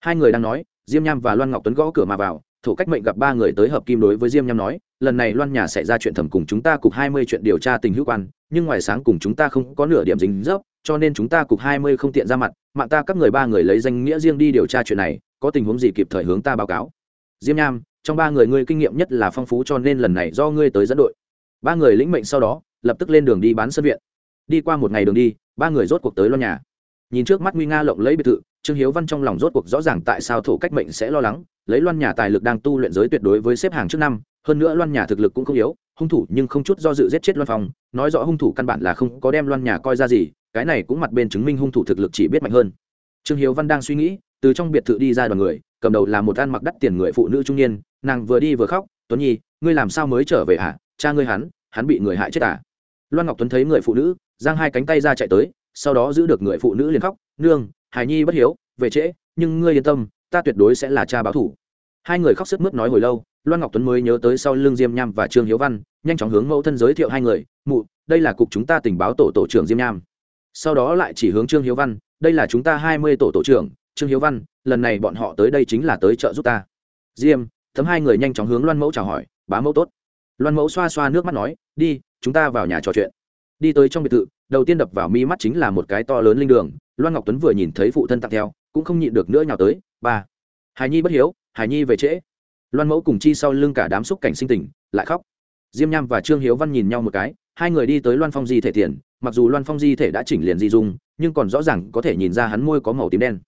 Hai người đang nói, diêm nham và loan ngọc tuấn gõ cửa mà vào thủ cách mệnh gặp ba người tới hợp kim đối với diêm nham nói, lần này loan nhà xảy ra chuyện thầm cùng chúng ta cục hai mươi chuyện điều tra tình hữu quan, nhưng ngoài sáng cùng chúng ta không có nửa điểm dính dấp, cho nên chúng ta cục hai mươi không tiện ra mặt, mạng ta các người ba người lấy danh nghĩa riêng đi điều tra chuyện này, có tình huống gì kịp thời hướng ta báo cáo. Diêm nham trong ba người ngươi kinh nghiệm nhất là phong phú cho nên lần này do ngươi tới dẫn đội. Ba người lĩnh mệnh sau đó, lập tức lên đường đi bán sân viện. Đi qua một ngày đường đi, ba người rốt cuộc tới lo nhà. Nhìn trước mắt nguy nga lộng lấy biệt thự, trương hiếu văn trong lòng rốt cuộc rõ ràng tại sao thổ cách mệnh sẽ lo lắng, lấy loan nhà tài lực đang tu luyện giới tuyệt đối với xếp hàng trước năm, hơn nữa loan nhà thực lực cũng không yếu, hung thủ nhưng không chút do dự giết chết loan phòng nói rõ hung thủ căn bản là không có đem loan nhà coi ra gì, cái này cũng mặt bên chứng minh hung thủ thực lực chỉ biết mạnh hơn. Trương hiếu văn đang suy nghĩ từ trong biệt thự đi ra đoàn người, cầm đầu là một ăn mặc đắt tiền người phụ nữ trung niên, nàng vừa đi vừa khóc, tuấn nhi, ngươi làm sao mới trở về hả? À? cha ngươi hắn hắn bị người hại chết à? Loan ngọc tuấn thấy người phụ nữ, giang hai cánh tay ra chạy tới, sau đó giữ được người phụ nữ liền khóc, nương hải nhi bất hiếu, về trễ, nhưng ngươi yên tâm, ta tuyệt đối sẽ là cha báo thủ. Hai người khóc sức mướt nói hồi lâu, loan ngọc tuấn mới nhớ tới sau lưng diêm nham và trương hiếu văn, nhanh chóng hướng mẫu thân giới thiệu hai người, mụ, đây là cục chúng ta tình báo tổ tổ trưởng diêm nham. Sau đó lại chỉ hướng trương hiếu văn, đây là chúng ta hai mươi tổ tổ trưởng trương hiếu văn, lần này bọn họ tới đây chính là tới trợ giúp ta. Diêm, thấm hai người nhanh chóng hướng loan mẫu chào hỏi, bá mẫu tốt. Loan mẫu xoa xoa nước mắt nói, đi, chúng ta vào nhà trò chuyện. Đi tới trong biệt thự, đầu tiên đập vào mi mắt chính là một cái to lớn linh đường. Loan ngọc tuấn vừa nhìn thấy phụ thân tặng theo, cũng không nhịn được nữa nhào tới, ba hài nhi bất hiếu hài nhi về trễ. Loan mẫu cùng chi sau lưng cả đám xúc cảnh sinh tình, lại khóc. Diêm nham và trương hiếu văn nhìn nhau một cái, hai người đi tới loan phong di thể tiền. Mặc dù loan phong di thể đã chỉnh liền di dung, nhưng còn rõ ràng có thể nhìn ra hắn môi có màu tím đen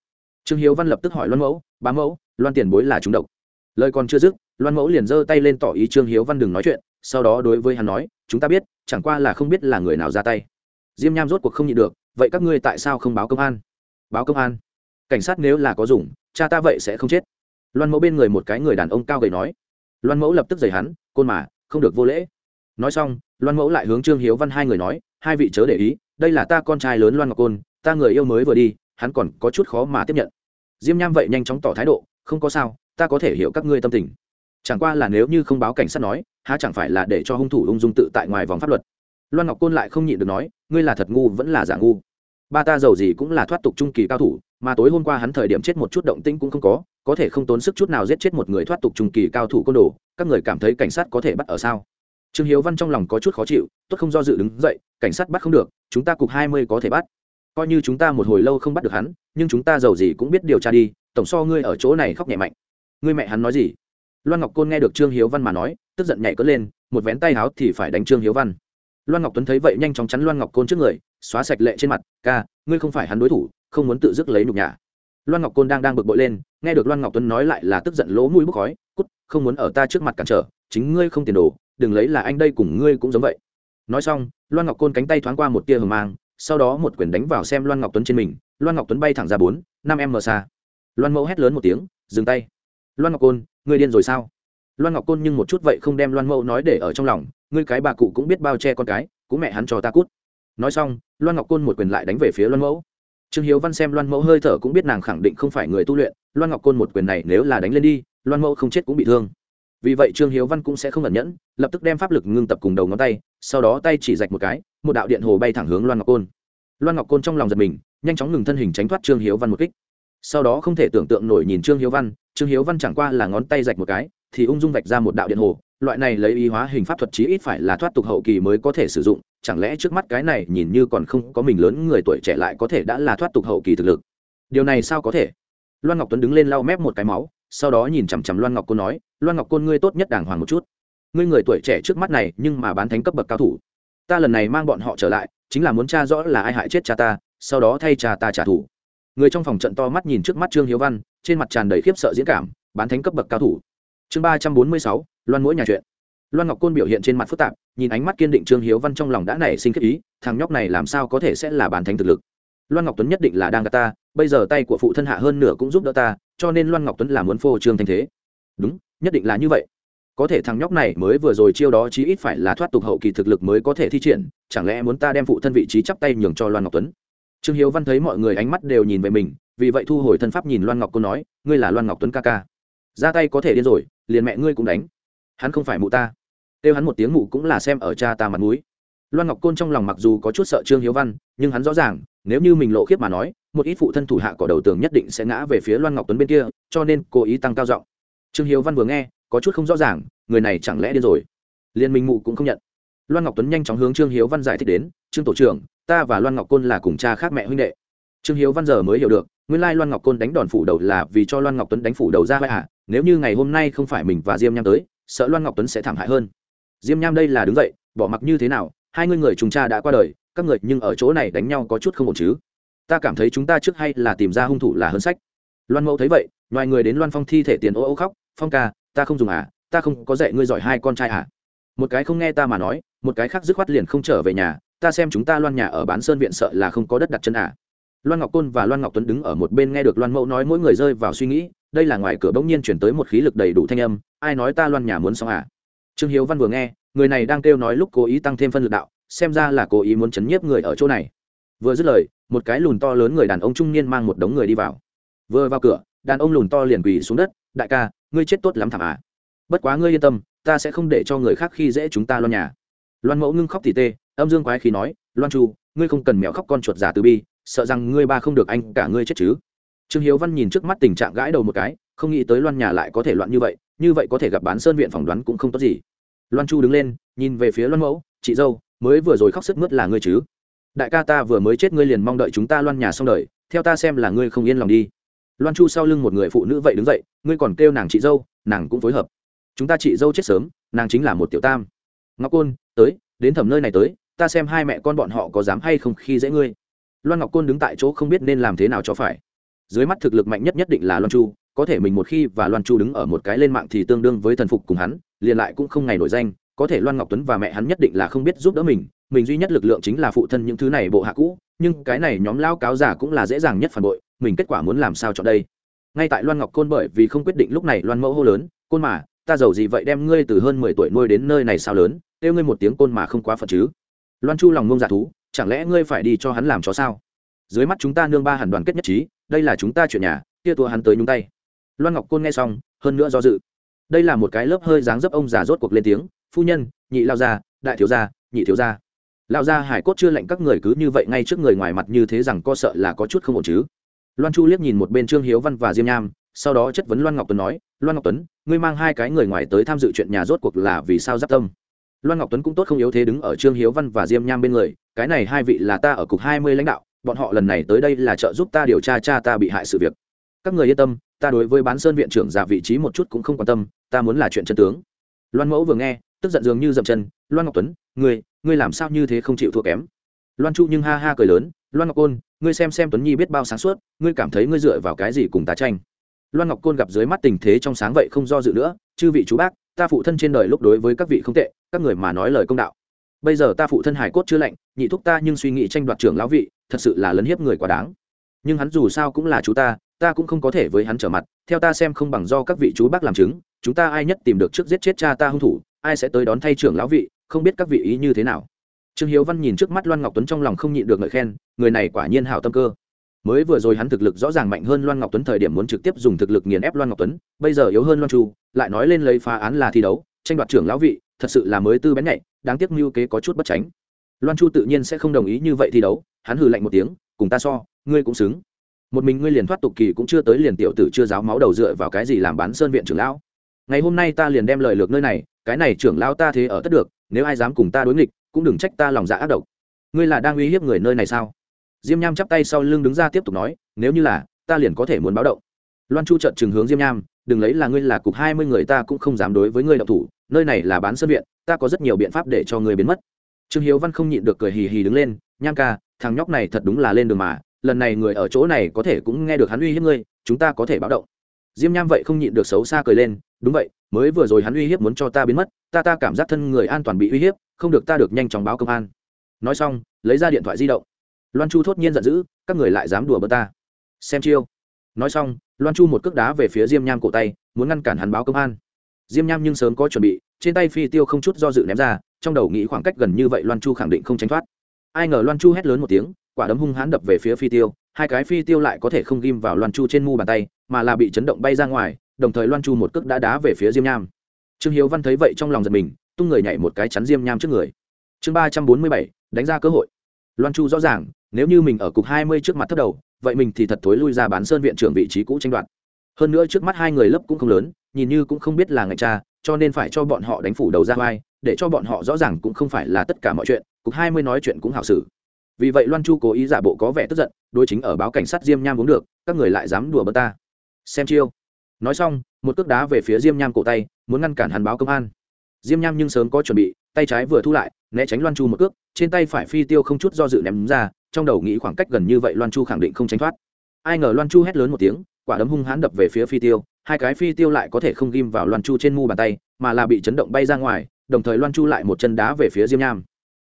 trương hiếu văn lập tức hỏi loan mẫu, bá mẫu, loan tiền bối là chúng độc. Lời còn chưa dứt, loan mẫu liền giơ tay lên tỏ ý trương hiếu văn đừng nói chuyện, sau đó đối với hắn nói, chúng ta biết, chẳng qua là không biết là người nào ra tay. Diêm nham rốt cuộc không nhịn được, vậy các ngươi tại sao không báo công an? Báo công an? Cảnh sát nếu là có dùng, cha ta vậy sẽ không chết. Loan mẫu bên người một cái người đàn ông cao gầy nói. Loan mẫu lập tức giày hắn, côn mà, không được vô lễ. Nói xong, loan mẫu lại hướng trương hiếu văn hai người nói, hai vị chớ để ý, đây là ta con trai lớn loan ngọc côn, ta người yêu mới vừa đi hắn còn có chút khó mà tiếp nhận. Diêm nham vậy nhanh chóng tỏ thái độ, không có sao, ta có thể hiểu các ngươi tâm tình. Chẳng qua là nếu như không báo cảnh sát nói, há chẳng phải là để cho hung thủ ung dung tự tại ngoài vòng pháp luật? Loan ngọc côn lại không nhịn được nói, ngươi là thật ngu, vẫn là giả ngu. Ba ta giàu gì cũng là thoát tục trung kỳ cao thủ, mà tối hôm qua hắn thời điểm chết một chút động tĩnh cũng không có có thể không tốn sức chút nào giết chết một người thoát tục trung kỳ cao thủ côn đồ, các người cảm thấy cảnh sát có thể bắt ở sao? Trương hiếu văn trong lòng có chút khó chịu, tốt không do dự đứng dậy, cảnh sát bắt không được, chúng ta cục hai mươi có thể bắt coi như chúng ta một hồi lâu không bắt được hắn, nhưng chúng ta giàu gì cũng biết điều tra đi, tổng so ngươi ở chỗ này khóc nhẹ mạnh. Ngươi mẹ hắn nói gì? Loan ngọc côn nghe được trương hiếu văn mà nói, tức giận nhảy cất lên, một vén tay háo thì phải đánh trương hiếu văn. Loan ngọc tuấn thấy vậy nhanh chóng chắn loan ngọc côn trước người, xóa sạch lệ trên mặt, ca, ngươi không phải hắn đối thủ, không muốn tự dứt lấy nhục nhã. Loan ngọc côn đang đang bực bội lên, nghe được loan ngọc tuấn nói lại là tức giận lỗ mũi bốc khói, cút, không muốn ở ta trước mặt cản trở, chính ngươi không tiền đồ, đừng lấy là anh đây cùng ngươi cũng giống vậy. Nói xong, loan ngọc côn cánh tay thoáng qua một tia hờ mang sau đó một quyền đánh vào xem loan ngọc tuấn trên mình, loan ngọc tuấn bay thẳng ra bốn, năm em mờ xa. Loan mẫu hét lớn một tiếng, dừng tay. Loan ngọc côn, ngươi điên rồi sao? Loan ngọc côn nhưng một chút vậy không đem loan mẫu nói để ở trong lòng, ngươi cái bà cụ cũng biết bao che con cái, cũng mẹ hắn cho ta cút. Nói xong, loan ngọc côn một quyền lại đánh về phía loan mẫu. Trương hiếu văn xem loan mẫu hơi thở cũng biết nàng khẳng định không phải người tu luyện, loan ngọc côn một quyền này nếu là đánh lên đi, loan mẫu không chết cũng bị thương. Vì vậy trương hiếu văn cũng sẽ không ẩn nhẫn, lập tức đem pháp lực ngưng tập cùng đầu ngón tay sau đó tay chỉ rạch một cái, một đạo điện hồ bay thẳng hướng loan ngọc côn. Loan ngọc côn trong lòng giật mình, nhanh chóng ngừng thân hình tránh thoát trương hiếu văn một kích. Sau đó không thể tưởng tượng nổi nhìn trương hiếu văn, trương hiếu văn chẳng qua là ngón tay rạch một cái, thì ung dung vạch ra một đạo điện hồ, loại này lấy ý hóa hình pháp thuật chí ít phải là thoát tục hậu kỳ mới có thể sử dụng, chẳng lẽ trước mắt cái này nhìn như còn không có mình lớn người tuổi trẻ lại có thể đã là thoát tục hậu kỳ thực lực? Điều này sao có thể? Loan ngọc tuấn đứng lên lau mép một cái máu, sau đó nhìn chằm chằm loan ngọc côn nói, loan ngọc côn ngươi tốt nhất đàng hoàng một chút ngươi người tuổi trẻ trước mắt này nhưng mà bán thánh cấp bậc cao thủ. Ta lần này mang bọn họ trở lại, chính là muốn tra rõ là ai hại chết cha ta, sau đó thay cha ta trả thù. Người trong phòng trận to mắt nhìn trước mắt trương hiếu văn, trên mặt tràn đầy khiếp sợ diễn cảm, bán thánh cấp bậc cao thủ. Chương ba trăm bốn mươi sáu, loan mỗi nhà chuyện. Loan ngọc côn biểu hiện trên mặt phức tạp, nhìn ánh mắt kiên định trương hiếu văn trong lòng đã nảy sinh kết ý, thằng nhóc này làm sao có thể sẽ là bán thánh thực lực? Loan ngọc tuấn nhất định là đang gạt ta, bây giờ tay của phụ thân hạ hơn nửa cũng giúp đỡ ta, cho nên loan ngọc tuấn là muốn phô trương thanh thế. Đúng, nhất định là như vậy có thể thằng nhóc này mới vừa rồi chiêu đó chí ít phải là thoát tục hậu kỳ thực lực mới có thể thi triển, chẳng lẽ muốn ta đem phụ thân vị trí chắp tay nhường cho loan ngọc tuấn? Trương hiếu văn thấy mọi người ánh mắt đều nhìn về mình, vì vậy thu hồi thân pháp nhìn loan ngọc cô nói, ngươi là loan ngọc tuấn ca ca. Ra tay có thể điên rồi, liền mẹ ngươi cũng đánh. Hắn không phải mụ ta. Kêu hắn một tiếng mụ cũng là xem ở cha ta mặt mũi. Loan ngọc côn trong lòng mặc dù có chút sợ trương hiếu văn, nhưng hắn rõ ràng, nếu như mình lộ khiếp mà nói, một ít phụ thân thủ hạ cỏ đầu tường nhất định sẽ ngã về phía loan ngọc tuấn bên kia, cho nên cố ý tăng cao giọng. Trương hiếu văn vừa nghe có chút không rõ ràng, người này chẳng lẽ điên rồi? Liên minh mụ cũng không nhận. Loan ngọc tuấn nhanh chóng hướng trương hiếu văn giải thích đến, trương tổ trưởng, ta và loan ngọc côn là cùng cha khác mẹ huynh đệ. Trương hiếu văn giờ mới hiểu được, nguyên lai loan ngọc côn đánh đòn phủ đầu là vì cho loan ngọc tuấn đánh phủ đầu ra vai à nếu như ngày hôm nay không phải mình và diêm nham tới, sợ loan ngọc tuấn sẽ thảm hại hơn. Diêm nham đây là đứng dậy, bỏ mặc như thế nào, hai người người trùng cha đã qua đời, các người nhưng ở chỗ này đánh nhau có chút không ổn chứ. Ta cảm thấy chúng ta trước hay là tìm ra hung thủ là hơn sách. Loan mẫu thấy vậy, ngoài người đến loan phong thi thể tiền ô ô khóc, phong ca ta không dùng à ta không có dạy ngươi giỏi hai con trai à. Một cái không nghe ta mà nói, một cái khác dứt khoát liền không trở về nhà, ta xem chúng ta loan nhà ở bán sơn viện sợ là không có đất đặt chân à. Loan ngọc côn và loan ngọc tuấn đứng ở một bên nghe được loan mẫu nói mỗi người rơi vào suy nghĩ, đây là ngoài cửa bỗng nhiên chuyển tới một khí lực đầy đủ thanh âm, ai nói ta loan nhà muốn xong à. Trương hiếu văn vừa nghe, người này đang kêu nói lúc cố ý tăng thêm phân lực đạo, xem ra là cố ý muốn chấn nhiếp người ở chỗ này. Vừa dứt lời, một cái lùn to lớn người đàn ông trung niên mang một đống người đi vào. Vừa vào cửa, đàn ông lùn to liền quỳ xuống đất, đại ca ngươi chết tốt lắm thảm à. Bất quá ngươi yên tâm, ta sẽ không để cho người khác khi dễ chúng ta loan nhà. Loan mẫu ngưng khóc tỉ tê, âm dương quái khí nói, loan chu, ngươi không cần mèo khóc con chuột giả từ bi, sợ rằng ngươi ba không được anh, cả ngươi chết chứ. Trương hiếu văn nhìn trước mắt tình trạng gãi đầu một cái, không nghĩ tới loan nhà lại có thể loạn như vậy như vậy có thể gặp bán sơn viện phỏng đoán cũng không tốt gì. Loan chu đứng lên, nhìn về phía loan mẫu, chị dâu, mới vừa rồi khóc sức mướt là ngươi chứ? Đại ca ta vừa mới chết ngươi liền mong đợi chúng ta loan nhà xong đời, theo ta xem là ngươi không yên lòng đi loan chu sau lưng một người phụ nữ vậy đứng dậy, ngươi còn kêu nàng chị dâu, nàng cũng phối hợp. Chúng ta chị dâu chết sớm, nàng chính là một tiểu tam. Ngọc côn, tới, đến thẩm nơi này tới, ta xem hai mẹ con bọn họ có dám hay không khi dễ ngươi. Loan ngọc côn đứng tại chỗ không biết nên làm thế nào cho phải. Dưới mắt thực lực mạnh nhất nhất định là loan chu, có thể mình một khi và loan chu đứng ở một cái lên mạng thì tương đương với thần phục cùng hắn, liền lại cũng không ngày nổi danh, có thể loan ngọc tuấn và mẹ hắn nhất định là không biết giúp đỡ mình mình duy nhất lực lượng chính là phụ thân những thứ này bộ hạ cũ, nhưng cái này nhóm lao cáo giả cũng là dễ dàng nhất phản bội mình kết quả muốn làm sao chọn đây? Ngay tại loan ngọc côn bởi vì không quyết định lúc này loan mẫu hô lớn, côn mà, ta giàu gì vậy đem ngươi từ hơn mười tuổi nuôi đến nơi này sao lớn, kêu ngươi một tiếng côn mà không quá phật chứ? Loan chu lòng ngông dạ thú, chẳng lẽ ngươi phải đi cho hắn làm chó sao? Dưới mắt chúng ta nương ba hẳn đoàn kết nhất trí, đây là chúng ta chuyện nhà, kia tua hắn tới nhúng tay. Loan ngọc côn nghe xong, hơn nữa do dự. Đây là một cái lớp hơi dáng dấp ông già rốt cuộc lên tiếng, phu nhân, nhị lao gia, đại thiếu gia, nhị thiếu gia. Lao gia hải cốt chưa lệnh các người cứ như vậy ngay trước người ngoài mặt như thế rằng co sợ là có chút không ổn chứ loan chu liếc nhìn một bên trương hiếu văn và diêm nham, sau đó chất vấn loan ngọc tuấn nói, loan ngọc tuấn, ngươi mang hai cái người ngoài tới tham dự chuyện nhà rốt cuộc là vì sao giáp tâm? Loan ngọc tuấn cũng tốt không yếu thế đứng ở trương hiếu văn và diêm nham bên người, cái này hai vị là ta ở cục hai mươi lãnh đạo, bọn họ lần này tới đây là trợ giúp ta điều tra cha ta bị hại sự việc. Các người yên tâm, ta đối với bán sơn viện trưởng giả vị trí một chút cũng không quan tâm, ta muốn là chuyện chân tướng. Loan mẫu vừa nghe, tức giận dường như dậm chân, loan ngọc tuấn, ngươi ngươi làm sao như thế không chịu thua kém? Loan chu nhưng ha ha cười lớn, loan ngọc côn ngươi xem xem tuấn nhi biết bao sáng suốt, ngươi cảm thấy ngươi dựa vào cái gì cùng tá tranh? Loan ngọc côn gặp dưới mắt tình thế trong sáng vậy không do dự nữa, chư vị chú bác, ta phụ thân trên đời lúc đối với các vị không tệ, các người mà nói lời công đạo. Bây giờ ta phụ thân hải cốt chưa lạnh, nhị thúc ta nhưng suy nghĩ tranh đoạt trưởng lão vị, thật sự là lấn hiếp người quá đáng. Nhưng hắn dù sao cũng là chú ta ta cũng không có thể với hắn trở mặt, theo ta xem không bằng do các vị chú bác làm chứng, chúng ta ai nhất tìm được trước giết chết cha ta hung thủ, ai sẽ tới đón thay trưởng lão vị, không biết các vị ý như thế nào trương hiếu văn nhìn trước mắt loan ngọc tuấn trong lòng không nhịn được ngợi khen, người này quả nhiên hảo tâm cơ. Mới vừa rồi hắn thực lực rõ ràng mạnh hơn loan ngọc tuấn thời điểm muốn trực tiếp dùng thực lực nghiền ép loan ngọc tuấn, bây giờ yếu hơn loan chu, lại nói lên lấy phá án là thi đấu, tranh đoạt trưởng lão vị, thật sự là mới tư bén nhạy, đáng tiếc mưu kế có chút bất tránh. Loan chu tự nhiên sẽ không đồng ý như vậy thi đấu, hắn hừ lạnh một tiếng, cùng ta so, ngươi cũng xứng. Một mình ngươi liền thoát tục kỳ cũng chưa tới liền tiểu tử chưa giáo máu đầu dựa vào cái gì làm bán sơn viện trưởng lão. Ngày hôm nay ta liền đem lời lược nơi này, cái này trưởng lão ta thế ở tất được, nếu ai dám cùng ta đối nghịch cũng đừng trách ta lòng dạ ác độc. Ngươi là đang uy hiếp người nơi này sao? Diêm nham chắp tay sau lưng đứng ra tiếp tục nói, nếu như là, ta liền có thể muốn báo động. Loan chu trợn chừng hướng diêm nham, đừng lấy là ngươi là cục hai mươi người ta cũng không dám đối với ngươi động thủ, nơi này là bán sân viện, ta có rất nhiều biện pháp để cho ngươi biến mất. Trương hiếu văn không nhịn được cười hì hì đứng lên, nham ca, thằng nhóc này thật đúng là lên đường mà, lần này người ở chỗ này có thể cũng nghe được hắn uy hiếp ngươi, chúng ta có thể báo động. Diêm nham vậy không nhịn được xấu xa cười lên, đúng vậy, mới vừa rồi hắn uy hiếp muốn cho ta biến mất ta ta cảm giác thân người an toàn bị uy hiếp, không được ta được nhanh chóng báo công an. Nói xong, lấy ra điện thoại di động. Loan chu thốt nhiên giận dữ, các người lại dám đùa bơ ta. Xem chiêu. Nói xong, loan chu một cước đá về phía diêm nham cổ tay, muốn ngăn cản hắn báo công an. Diêm nham nhưng sớm có chuẩn bị, trên tay phi tiêu không chút do dự ném ra, trong đầu nghĩ khoảng cách gần như vậy loan chu khẳng định không tránh thoát. Ai ngờ loan chu hét lớn một tiếng, quả đấm hung hãn đập về phía phi tiêu, hai cái phi tiêu lại có thể không ghim vào loan chu trên mu bàn tay, mà là bị chấn động bay ra ngoài, đồng thời loan chu một cước đã đá về phía diêm nham trương hiếu văn thấy vậy trong lòng giật mình, tung người nhảy một cái chắn diêm nham trước người. Chương ba trăm bốn mươi bảy, đánh ra cơ hội. Loan chu rõ ràng, nếu như mình ở cục hai mươi trước mặt thất đầu, vậy mình thì thật thối lui ra bán sơn viện trưởng vị trí cũ tranh đoạt. Hơn nữa trước mắt hai người lớp cũng không lớn, nhìn như cũng không biết là ngạch cha, cho nên phải cho bọn họ đánh phủ đầu ra vai, để cho bọn họ rõ ràng cũng không phải là tất cả mọi chuyện, cục hai mươi nói chuyện cũng hảo xử. Vì vậy loan chu cố ý giả bộ có vẻ tức giận, đối chính ở báo cảnh sát diêm nham uống được, các người lại dám đùa bơ ta. Xem chiêu. Nói xong, một cước đá về phía diêm nham cổ tay muốn ngăn cản hắn báo công an. Diêm nham nhưng sớm có chuẩn bị, tay trái vừa thu lại, né tránh loan chu một cước, trên tay phải phi tiêu không chút do dự ném ra, trong đầu nghĩ khoảng cách gần như vậy loan chu khẳng định không tránh thoát. Ai ngờ loan chu hét lớn một tiếng, quả đấm hung hãn đập về phía phi tiêu, hai cái phi tiêu lại có thể không ghim vào loan chu trên mu bàn tay, mà là bị chấn động bay ra ngoài, đồng thời loan chu lại một chân đá về phía diêm nham.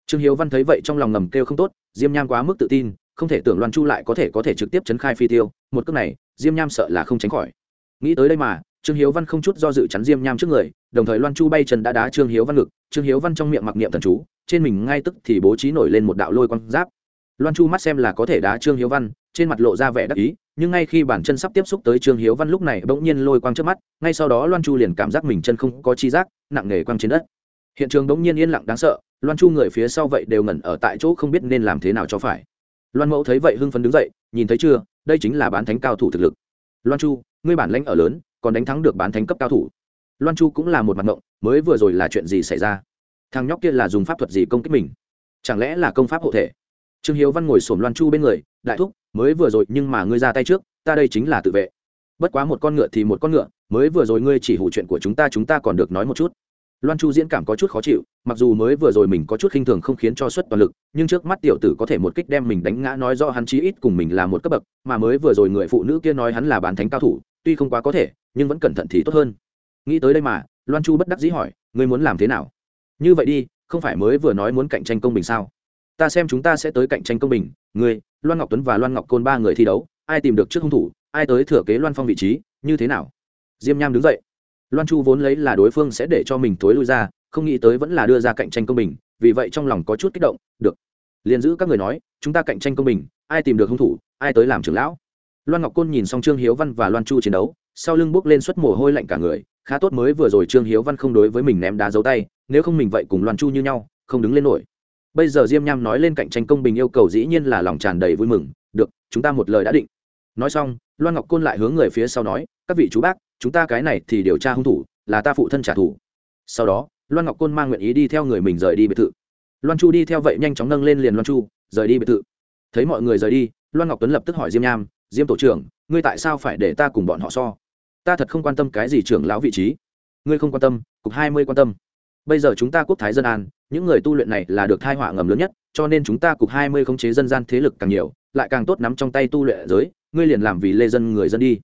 Trương hiếu văn thấy vậy trong lòng ngầm kêu không tốt, diêm nham quá mức tự tin, không thể tưởng loan chu lại có thể có thể trực tiếp chấn khai phi tiêu, một cước này, diêm nham sợ là không tránh khỏi. Nghĩ tới đây mà trương hiếu văn không chút do dự chắn diêm nham trước người, đồng thời loan chu bay chân đã đá trương hiếu văn ngực. Trương hiếu văn trong miệng mặc niệm thần chú, trên mình ngay tức thì bố trí nổi lên một đạo lôi quang giáp. Loan chu mắt xem là có thể đá trương hiếu văn, trên mặt lộ ra vẻ đắc ý, nhưng ngay khi bản chân sắp tiếp xúc tới trương hiếu văn lúc này bỗng nhiên lôi quang trước mắt, ngay sau đó loan chu liền cảm giác mình chân không có chi giác, nặng nề quang trên đất. Hiện trường bỗng nhiên yên lặng đáng sợ, loan chu người phía sau vậy đều ngẩn ở tại chỗ không biết nên làm thế nào cho phải. Loan mẫu thấy vậy hưng phấn đứng dậy, nhìn thấy chưa, đây chính là bán thánh cao thủ thực lực. Loan chu, ngươi bản lãnh ở lớn còn đánh thắng được bán thánh cấp cao thủ. Loan chu cũng là một mặt ngộng, mới vừa rồi là chuyện gì xảy ra? Thằng nhóc kia là dùng pháp thuật gì công kích mình? Chẳng lẽ là công pháp hộ thể? Trương hiếu văn ngồi sổm loan chu bên người, đại thúc, mới vừa rồi nhưng mà ngươi ra tay trước, ta đây chính là tự vệ. Bất quá một con ngựa thì một con ngựa, mới vừa rồi ngươi chỉ hủ chuyện của chúng ta chúng ta còn được nói một chút. Loan chu diễn cảm có chút khó chịu, mặc dù mới vừa rồi mình có chút khinh thường không khiến cho suất toàn lực, nhưng trước mắt tiểu tử có thể một kích đem mình đánh ngã nói do hắn chí ít cùng mình là một cấp bậc, mà mới vừa rồi người phụ nữ kia nói hắn là bán thánh cao thủ, tuy không quá có thể nhưng vẫn cẩn thận thì tốt hơn. Nghĩ tới đây mà, loan chu bất đắc dĩ hỏi, ngươi muốn làm thế nào? Như vậy đi, không phải mới vừa nói muốn cạnh tranh công bình sao? Ta xem chúng ta sẽ tới cạnh tranh công bình, ngươi, loan ngọc tuấn và loan ngọc côn ba người thi đấu, ai tìm được trước hung thủ, ai tới thừa kế loan phong vị trí, như thế nào? Diêm nham đứng dậy. Loan chu vốn lấy là đối phương sẽ để cho mình thối lui ra, không nghĩ tới vẫn là đưa ra cạnh tranh công bình, vì vậy trong lòng có chút kích động, được. Liền giữ các người nói, chúng ta cạnh tranh công bình, ai tìm được hung thủ, ai tới làm trưởng lão? Loan ngọc côn nhìn xong trương hiếu văn và loan chu chiến đấu sau lưng bước lên suất mồ hôi lạnh cả người, khá tốt mới vừa rồi trương hiếu văn không đối với mình ném đá dấu tay, nếu không mình vậy cùng loan chu như nhau, không đứng lên nổi. Bây giờ diêm nham nói lên cạnh tranh công bình yêu cầu dĩ nhiên là lòng tràn đầy vui mừng, được, chúng ta một lời đã định. Nói xong, loan ngọc côn lại hướng người phía sau nói, các vị chú bác, chúng ta cái này thì điều tra hung thủ, là ta phụ thân trả thù. Sau đó, loan ngọc côn mang nguyện ý đi theo người mình rời đi biệt thự. Loan chu đi theo vậy nhanh chóng nâng lên liền loan chu, rời đi biệt thự. Thấy mọi người rời đi, loan ngọc tuấn lập tức hỏi diêm nham, diêm tổ trưởng, ngươi tại sao phải để ta cùng bọn họ so? Ta thật không quan tâm cái gì trưởng lão vị trí. Ngươi không quan tâm, cục hai mươi quan tâm. Bây giờ chúng ta quốc thái dân an, những người tu luyện này là được thai họa ngầm lớn nhất, cho nên chúng ta cục hai mươi khống chế dân gian thế lực càng nhiều, lại càng tốt nắm trong tay tu luyện giới, ngươi liền làm vì lê dân người dân đi.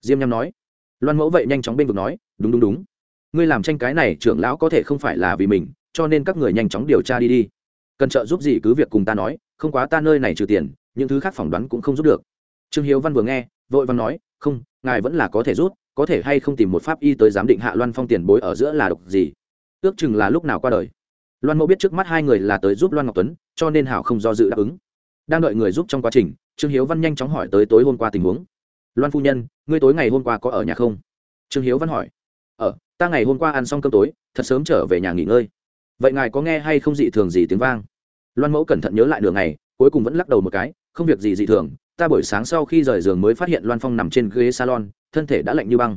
Diêm nham nói. Loan mẫu vậy nhanh chóng bên vực nói. Đúng đúng đúng. Ngươi làm tranh cái này, trưởng lão có thể không phải là vì mình, cho nên các người nhanh chóng điều tra đi đi. Cần trợ giúp gì cứ việc cùng ta nói, không quá ta nơi này trừ tiền, những thứ khác phỏng đoán cũng không giúp được. Trương hiếu văn vừa nghe, vội văn nói. Không, ngài vẫn là có thể rút có thể hay không tìm một pháp y tới giám định hạ loan phong tiền bối ở giữa là độc gì? Ước chừng là lúc nào qua đời. Loan mẫu biết trước mắt hai người là tới giúp loan ngọc tuấn cho nên hảo không do dự đáp ứng. Đang đợi người giúp trong quá trình trương hiếu văn nhanh chóng hỏi tới tối hôm qua tình huống. Loan phu nhân ngươi tối ngày hôm qua có ở nhà không? Trương hiếu văn hỏi. Ở ờ, ta ngày hôm qua ăn xong cơm tối thật sớm trở về nhà nghỉ ngơi. Vậy ngài có nghe hay không dị thường gì tiếng vang? Loan mẫu cẩn thận nhớ lại đường này cuối cùng vẫn lắc đầu một cái không việc gì dị thường ta buổi sáng sau khi rời giường mới phát hiện loan phong nằm trên ghế salon, thân thể đã lạnh như băng.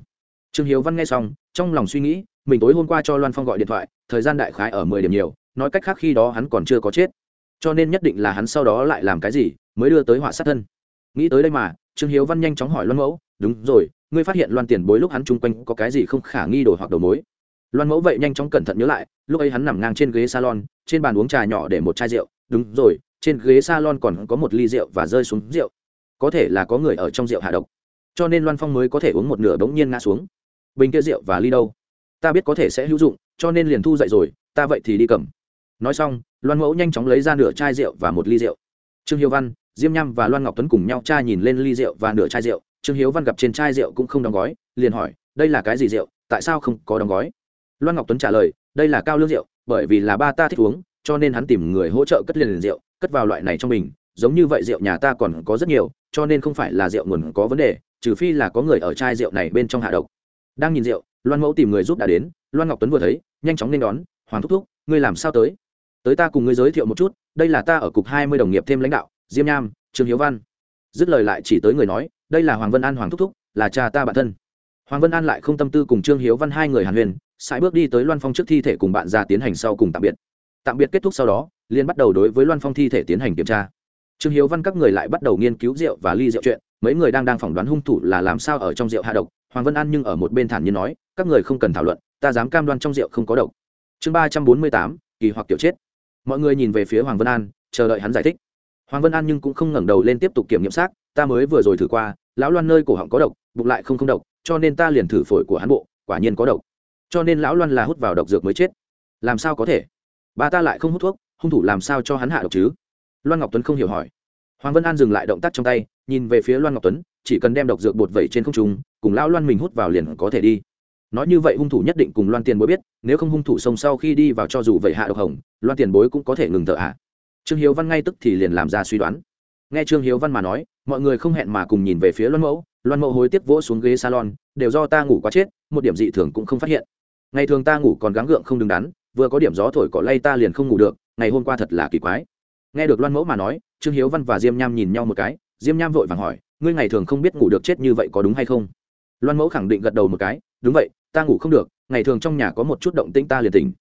Trương hiếu văn nghe xong, trong lòng suy nghĩ, mình tối hôm qua cho loan phong gọi điện thoại, thời gian đại khái ở mười điểm nhiều, nói cách khác khi đó hắn còn chưa có chết. Cho nên nhất định là hắn sau đó lại làm cái gì, mới đưa tới họa sát thân. Nghĩ tới đây mà, trương hiếu văn nhanh chóng hỏi loan mẫu, đúng rồi, ngươi phát hiện loan tiền bối lúc hắn chung quanh có cái gì không khả nghi đồ hoặc đầu mối? Loan mẫu vậy nhanh chóng cẩn thận nhớ lại, lúc ấy hắn nằm ngang trên ghế salon, trên bàn uống trà nhỏ để một chai rượu. Đúng rồi, trên ghế salon còn có một ly rượu và rơi xuống rượu có thể là có người ở trong rượu hạ độc. Cho nên loan phong mới có thể uống một nửa bỗng nhiên ngã xuống. Bình kia rượu và ly đâu? Ta biết có thể sẽ hữu dụng, cho nên liền thu dậy rồi, ta vậy thì đi cầm. Nói xong, loan mẫu nhanh chóng lấy ra nửa chai rượu và một ly rượu. Trương hiếu văn, diêm nham và loan ngọc tuấn cùng nhau cha nhìn lên ly rượu và nửa chai rượu. Trương hiếu văn gặp trên chai rượu cũng không đóng gói, liền hỏi, đây là cái gì rượu? Tại sao không có đóng gói? Loan ngọc tuấn trả lời, đây là cao lương rượu, bởi vì là ba ta thích uống, cho nên hắn tìm người hỗ trợ cất liền rượu, cất vào loại này trong mình giống như vậy rượu nhà ta còn có rất nhiều cho nên không phải là rượu nguồn có vấn đề, trừ phi là có người ở chai rượu này bên trong hạ độc. Đang nhìn rượu, loan mẫu tìm người giúp đã đến, loan ngọc tuấn vừa thấy, nhanh chóng nên đón, hoàng thúc thúc, ngươi làm sao tới? Tới ta cùng ngươi giới thiệu một chút, đây là ta ở cục hai mươi đồng nghiệp thêm lãnh đạo, diêm nham, trương hiếu văn. Dứt lời lại chỉ tới người nói, đây là hoàng vân an, hoàng thúc thúc, là cha ta bản thân. Hoàng vân an lại không tâm tư cùng trương hiếu văn hai người hàn huyền sải bước đi tới loan phong trước thi thể cùng bạn ra tiến hành sau cùng tạm biệt. Tạm biệt kết thúc sau đó liên bắt đầu đối với loan phong thi thể tiến hành kiểm tra trương hiếu văn các người lại bắt đầu nghiên cứu rượu và ly rượu chuyện. Mấy người đang đang phỏng đoán hung thủ là làm sao ở trong rượu hạ độc. Hoàng vân an nhưng ở một bên thản nhiên nói, các người không cần thảo luận, ta dám cam đoan trong rượu không có độc. Chương ba trăm bốn mươi tám, kỳ hoặc tiểu chết. Mọi người nhìn về phía hoàng vân an, chờ đợi hắn giải thích. Hoàng vân an nhưng cũng không ngẩng đầu lên tiếp tục kiểm nghiệm xác, ta mới vừa rồi thử qua, lão loan nơi cổ họng có độc, bụng lại không không độc, cho nên ta liền thử phổi của hắn bộ, quả nhiên có độc. Cho nên lão loan là hút vào độc dược mới chết. Làm sao có thể? Ba ta lại không hút thuốc, hung thủ làm sao cho hắn hạ độc chứ? Loan ngọc tuấn không hiểu hỏi. Hoàng vân an dừng lại động tác trong tay, nhìn về phía loan ngọc tuấn, chỉ cần đem độc dược bột vẩy trên không trung, cùng lão loan mình hút vào liền có thể đi. Nói như vậy hung thủ nhất định cùng loan tiền bối biết, nếu không hung thủ sông sau khi đi vào cho dù vậy hạ độc hồng, loan tiền bối cũng có thể ngừng thở hạ trương hiếu văn ngay tức thì liền làm ra suy đoán. Nghe trương hiếu văn mà nói, mọi người không hẹn mà cùng nhìn về phía loan mẫu loan mẫu hối tiếc vỗ xuống ghế salon, đều do ta ngủ quá chết, một điểm dị thường cũng không phát hiện. Ngày thường ta ngủ còn gắng gượng không đứng đắn, vừa có điểm gió thổi cỏ lay ta liền không ngủ được, ngày hôm qua thật là kỳ quái nghe được loan mẫu mà nói, trương hiếu văn và diêm nham nhìn nhau một cái, diêm nham vội vàng hỏi, ngươi ngày thường không biết ngủ được chết như vậy có đúng hay không? Loan mẫu khẳng định gật đầu một cái, đúng vậy, ta ngủ không được, ngày thường trong nhà có một chút động tĩnh ta liền tỉnh.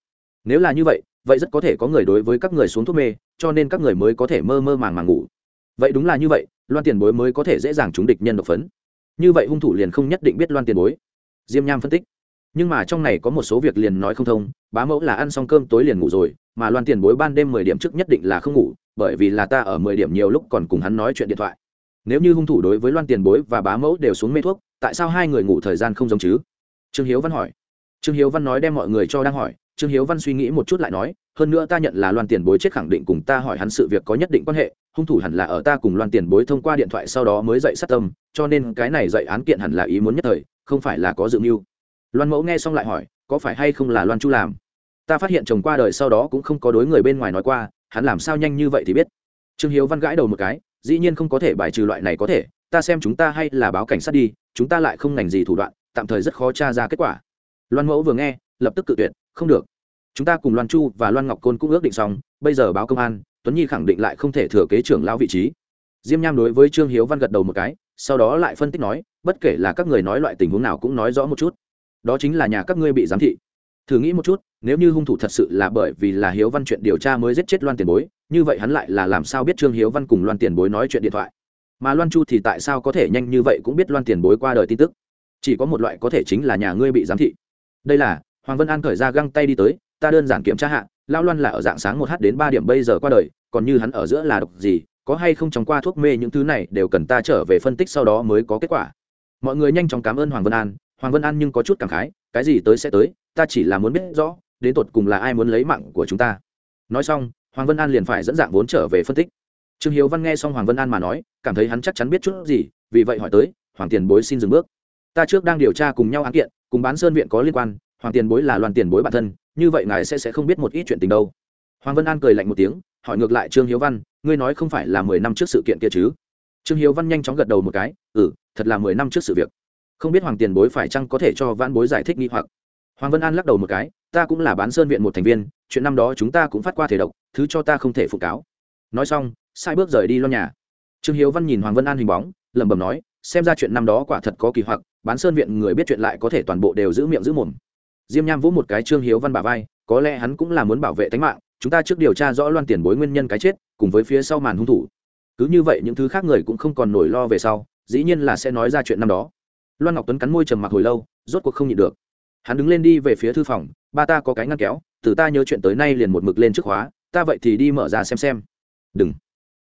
Nếu là như vậy vậy rất có thể có người đối với các người xuống thuốc mê, cho nên các người mới có thể mơ mơ màng màng ngủ. Vậy đúng là như vậy, loan tiền bối mới có thể dễ dàng trúng địch nhân độc phấn. Như vậy hung thủ liền không nhất định biết loan tiền bối. Diêm nham phân tích, nhưng mà trong này có một số việc liền nói không thông, bá mẫu là ăn xong cơm tối liền ngủ rồi, mà loan tiền bối ban đêm mười điểm trước nhất định là không ngủ bởi vì là ta ở mười điểm nhiều lúc còn cùng hắn nói chuyện điện thoại. Nếu như hung thủ đối với loan tiền bối và bá mẫu đều xuống mê thuốc, tại sao hai người ngủ thời gian không giống chứ? Trương hiếu văn hỏi. Trương hiếu văn nói đem mọi người cho đang hỏi, trương hiếu văn suy nghĩ một chút lại nói, hơn nữa ta nhận là loan tiền bối chết khẳng định cùng ta hỏi hắn sự việc có nhất định quan hệ, hung thủ hẳn là ở ta cùng loan tiền bối thông qua điện thoại sau đó mới dậy sát tâm, cho nên cái này dậy án kiện hẳn là ý muốn nhất thời, không phải là có dự mưu. Loan mẫu nghe xong lại hỏi, có phải hay không là loan chu làm? Ta phát hiện chồng qua đời sau đó cũng không có đối người bên ngoài nói qua hắn làm sao nhanh như vậy thì biết? Trương hiếu văn gãi đầu một cái, dĩ nhiên không có thể bài trừ loại này có thể, ta xem chúng ta hay là báo cảnh sát đi, chúng ta lại không ngành gì thủ đoạn, tạm thời rất khó tra ra kết quả. Loan mẫu vừa nghe, lập tức cự tuyệt, không được. Chúng ta cùng loan chu và loan ngọc côn cũng ước định xong, bây giờ báo công an, tuấn nhi khẳng định lại không thể thừa kế trưởng lão vị trí. Diêm nham đối với trương hiếu văn gật đầu một cái, sau đó lại phân tích nói, bất kể là các người nói loại tình huống nào cũng nói rõ một chút. Đó chính là nhà các ngươi bị giám thị thử nghĩ một chút, nếu như hung thủ thật sự là bởi vì là hiếu văn chuyện điều tra mới giết chết loan tiền bối, như vậy hắn lại là làm sao biết trương hiếu văn cùng loan tiền bối nói chuyện điện thoại? Mà loan chu thì tại sao có thể nhanh như vậy cũng biết loan tiền bối qua đời tin tức? Chỉ có một loại có thể chính là nhà ngươi bị giám thị. Đây là, hoàng vân an khởi ra găng tay đi tới, ta đơn giản kiểm tra hạ lao loan là ở dạng sáng một h đến ba điểm bây giờ qua đời, còn như hắn ở giữa là độc gì, có hay không chóng qua thuốc mê những thứ này đều cần ta trở về phân tích sau đó mới có kết quả. Mọi người nhanh chóng cảm ơn hoàng vân an, hoàng vân an nhưng có chút cảm khái, cái gì tới sẽ tới ta chỉ là muốn biết rõ, đến tột cùng là ai muốn lấy mạng của chúng ta. Nói xong, hoàng vân an liền phải dẫn dạng vốn trở về phân tích. Trương hiếu văn nghe xong hoàng vân an mà nói, cảm thấy hắn chắc chắn biết chút gì, vì vậy hỏi tới, hoàng tiền bối xin dừng bước. Ta trước đang điều tra cùng nhau án kiện, cùng bán sơn viện có liên quan, hoàng tiền bối là loan tiền bối bản thân, như vậy ngài sẽ sẽ không biết một ít chuyện tình đâu. Hoàng vân an cười lạnh một tiếng, hỏi ngược lại trương hiếu văn, ngươi nói không phải là mười năm trước sự kiện kia chứ? Trương hiếu văn nhanh chóng gật đầu một cái ừ thật là mười năm trước sự việc. Không biết hoàng tiền bối phải chăng có thể cho vãn bối giải thích nghi hoặc? Hoàng vân an lắc đầu một cái, ta cũng là bán sơn viện một thành viên, chuyện năm đó chúng ta cũng phát qua thể độc, thứ cho ta không thể phụ cáo. Nói xong, sai bước rời đi lo nhà. Trương hiếu văn nhìn hoàng vân an hình bóng, lẩm bẩm nói, xem ra chuyện năm đó quả thật có kỳ hoặc, bán sơn viện người biết chuyện lại có thể toàn bộ đều giữ miệng giữ mồm. Diêm nham vũ một cái trương hiếu văn bà vai, có lẽ hắn cũng là muốn bảo vệ tính mạng, chúng ta trước điều tra rõ loan tiền bối nguyên nhân cái chết, cùng với phía sau màn hung thủ. Cứ như vậy những thứ khác người cũng không còn nổi lo về sau, dĩ nhiên là sẽ nói ra chuyện năm đó. Loan ngọc tuấn cắn môi trầm mặc hồi lâu, rốt cuộc không nhịn được hắn đứng lên đi về phía thư phòng, ba ta có cái ngăn kéo, từ ta nhớ chuyện tới nay liền một mực lên trước khóa, ta vậy thì đi mở ra xem xem. Đừng.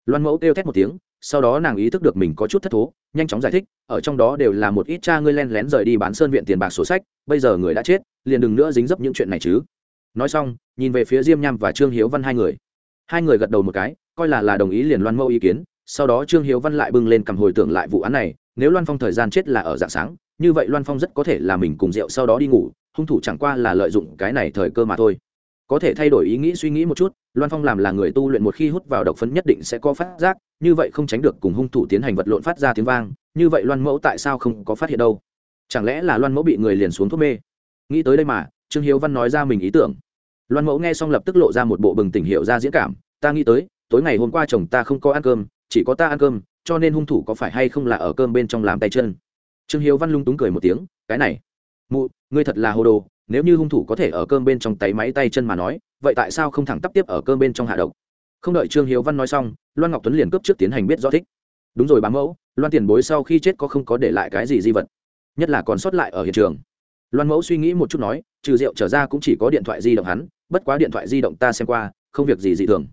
Loan mẫu kêu thét một tiếng, sau đó nàng ý thức được mình có chút thất thố, nhanh chóng giải thích, ở trong đó đều là một ít cha ngươi len lén rời đi bán sơn viện tiền bạc sổ sách, bây giờ người đã chết, liền đừng nữa dính dấp những chuyện này chứ. Nói xong, nhìn về phía diêm nham và trương hiếu văn hai người. Hai người gật đầu một cái, coi là là đồng ý liền loan mẫu ý kiến, sau đó trương hiếu văn lại bưng lên cầm hồi tưởng lại vụ án này, nếu loan phong thời gian chết là ở dạng sáng như vậy loan phong rất có thể là mình cùng rượu sau đó đi ngủ, hung thủ chẳng qua là lợi dụng cái này thời cơ mà thôi. Có thể thay đổi ý nghĩ suy nghĩ một chút, loan phong làm là người tu luyện một khi hút vào độc phấn nhất định sẽ có phát giác, như vậy không tránh được cùng hung thủ tiến hành vật lộn phát ra tiếng vang, như vậy loan mẫu tại sao không có phát hiện đâu? Chẳng lẽ là loan mẫu bị người liền xuống thuốc mê? Nghĩ tới đây mà, trương hiếu văn nói ra mình ý tưởng. Loan mẫu nghe xong lập tức lộ ra một bộ bừng tỉnh hiệu ra diễn cảm, ta nghĩ tới, tối ngày hôm qua chồng ta không có ăn cơm, chỉ có ta ăn cơm, cho nên hung thủ có phải hay không là ở cơm bên trong làm tay chân? Trương hiếu văn lung túng cười một tiếng, cái này, mụ, ngươi thật là hồ đồ, nếu như hung thủ có thể ở cơm bên trong tay máy tay chân mà nói, vậy tại sao không thẳng tắp tiếp ở cơm bên trong hạ độc? Không đợi trương hiếu văn nói xong, loan ngọc tuấn liền cướp trước tiến hành biết rõ thích. Đúng rồi bám mẫu, loan tiền bối sau khi chết có không có để lại cái gì di vật, nhất là còn sót lại ở hiện trường. Loan mẫu suy nghĩ một chút nói, trừ rượu trở ra cũng chỉ có điện thoại di động hắn, bất quá điện thoại di động ta xem qua, không việc gì dị thường.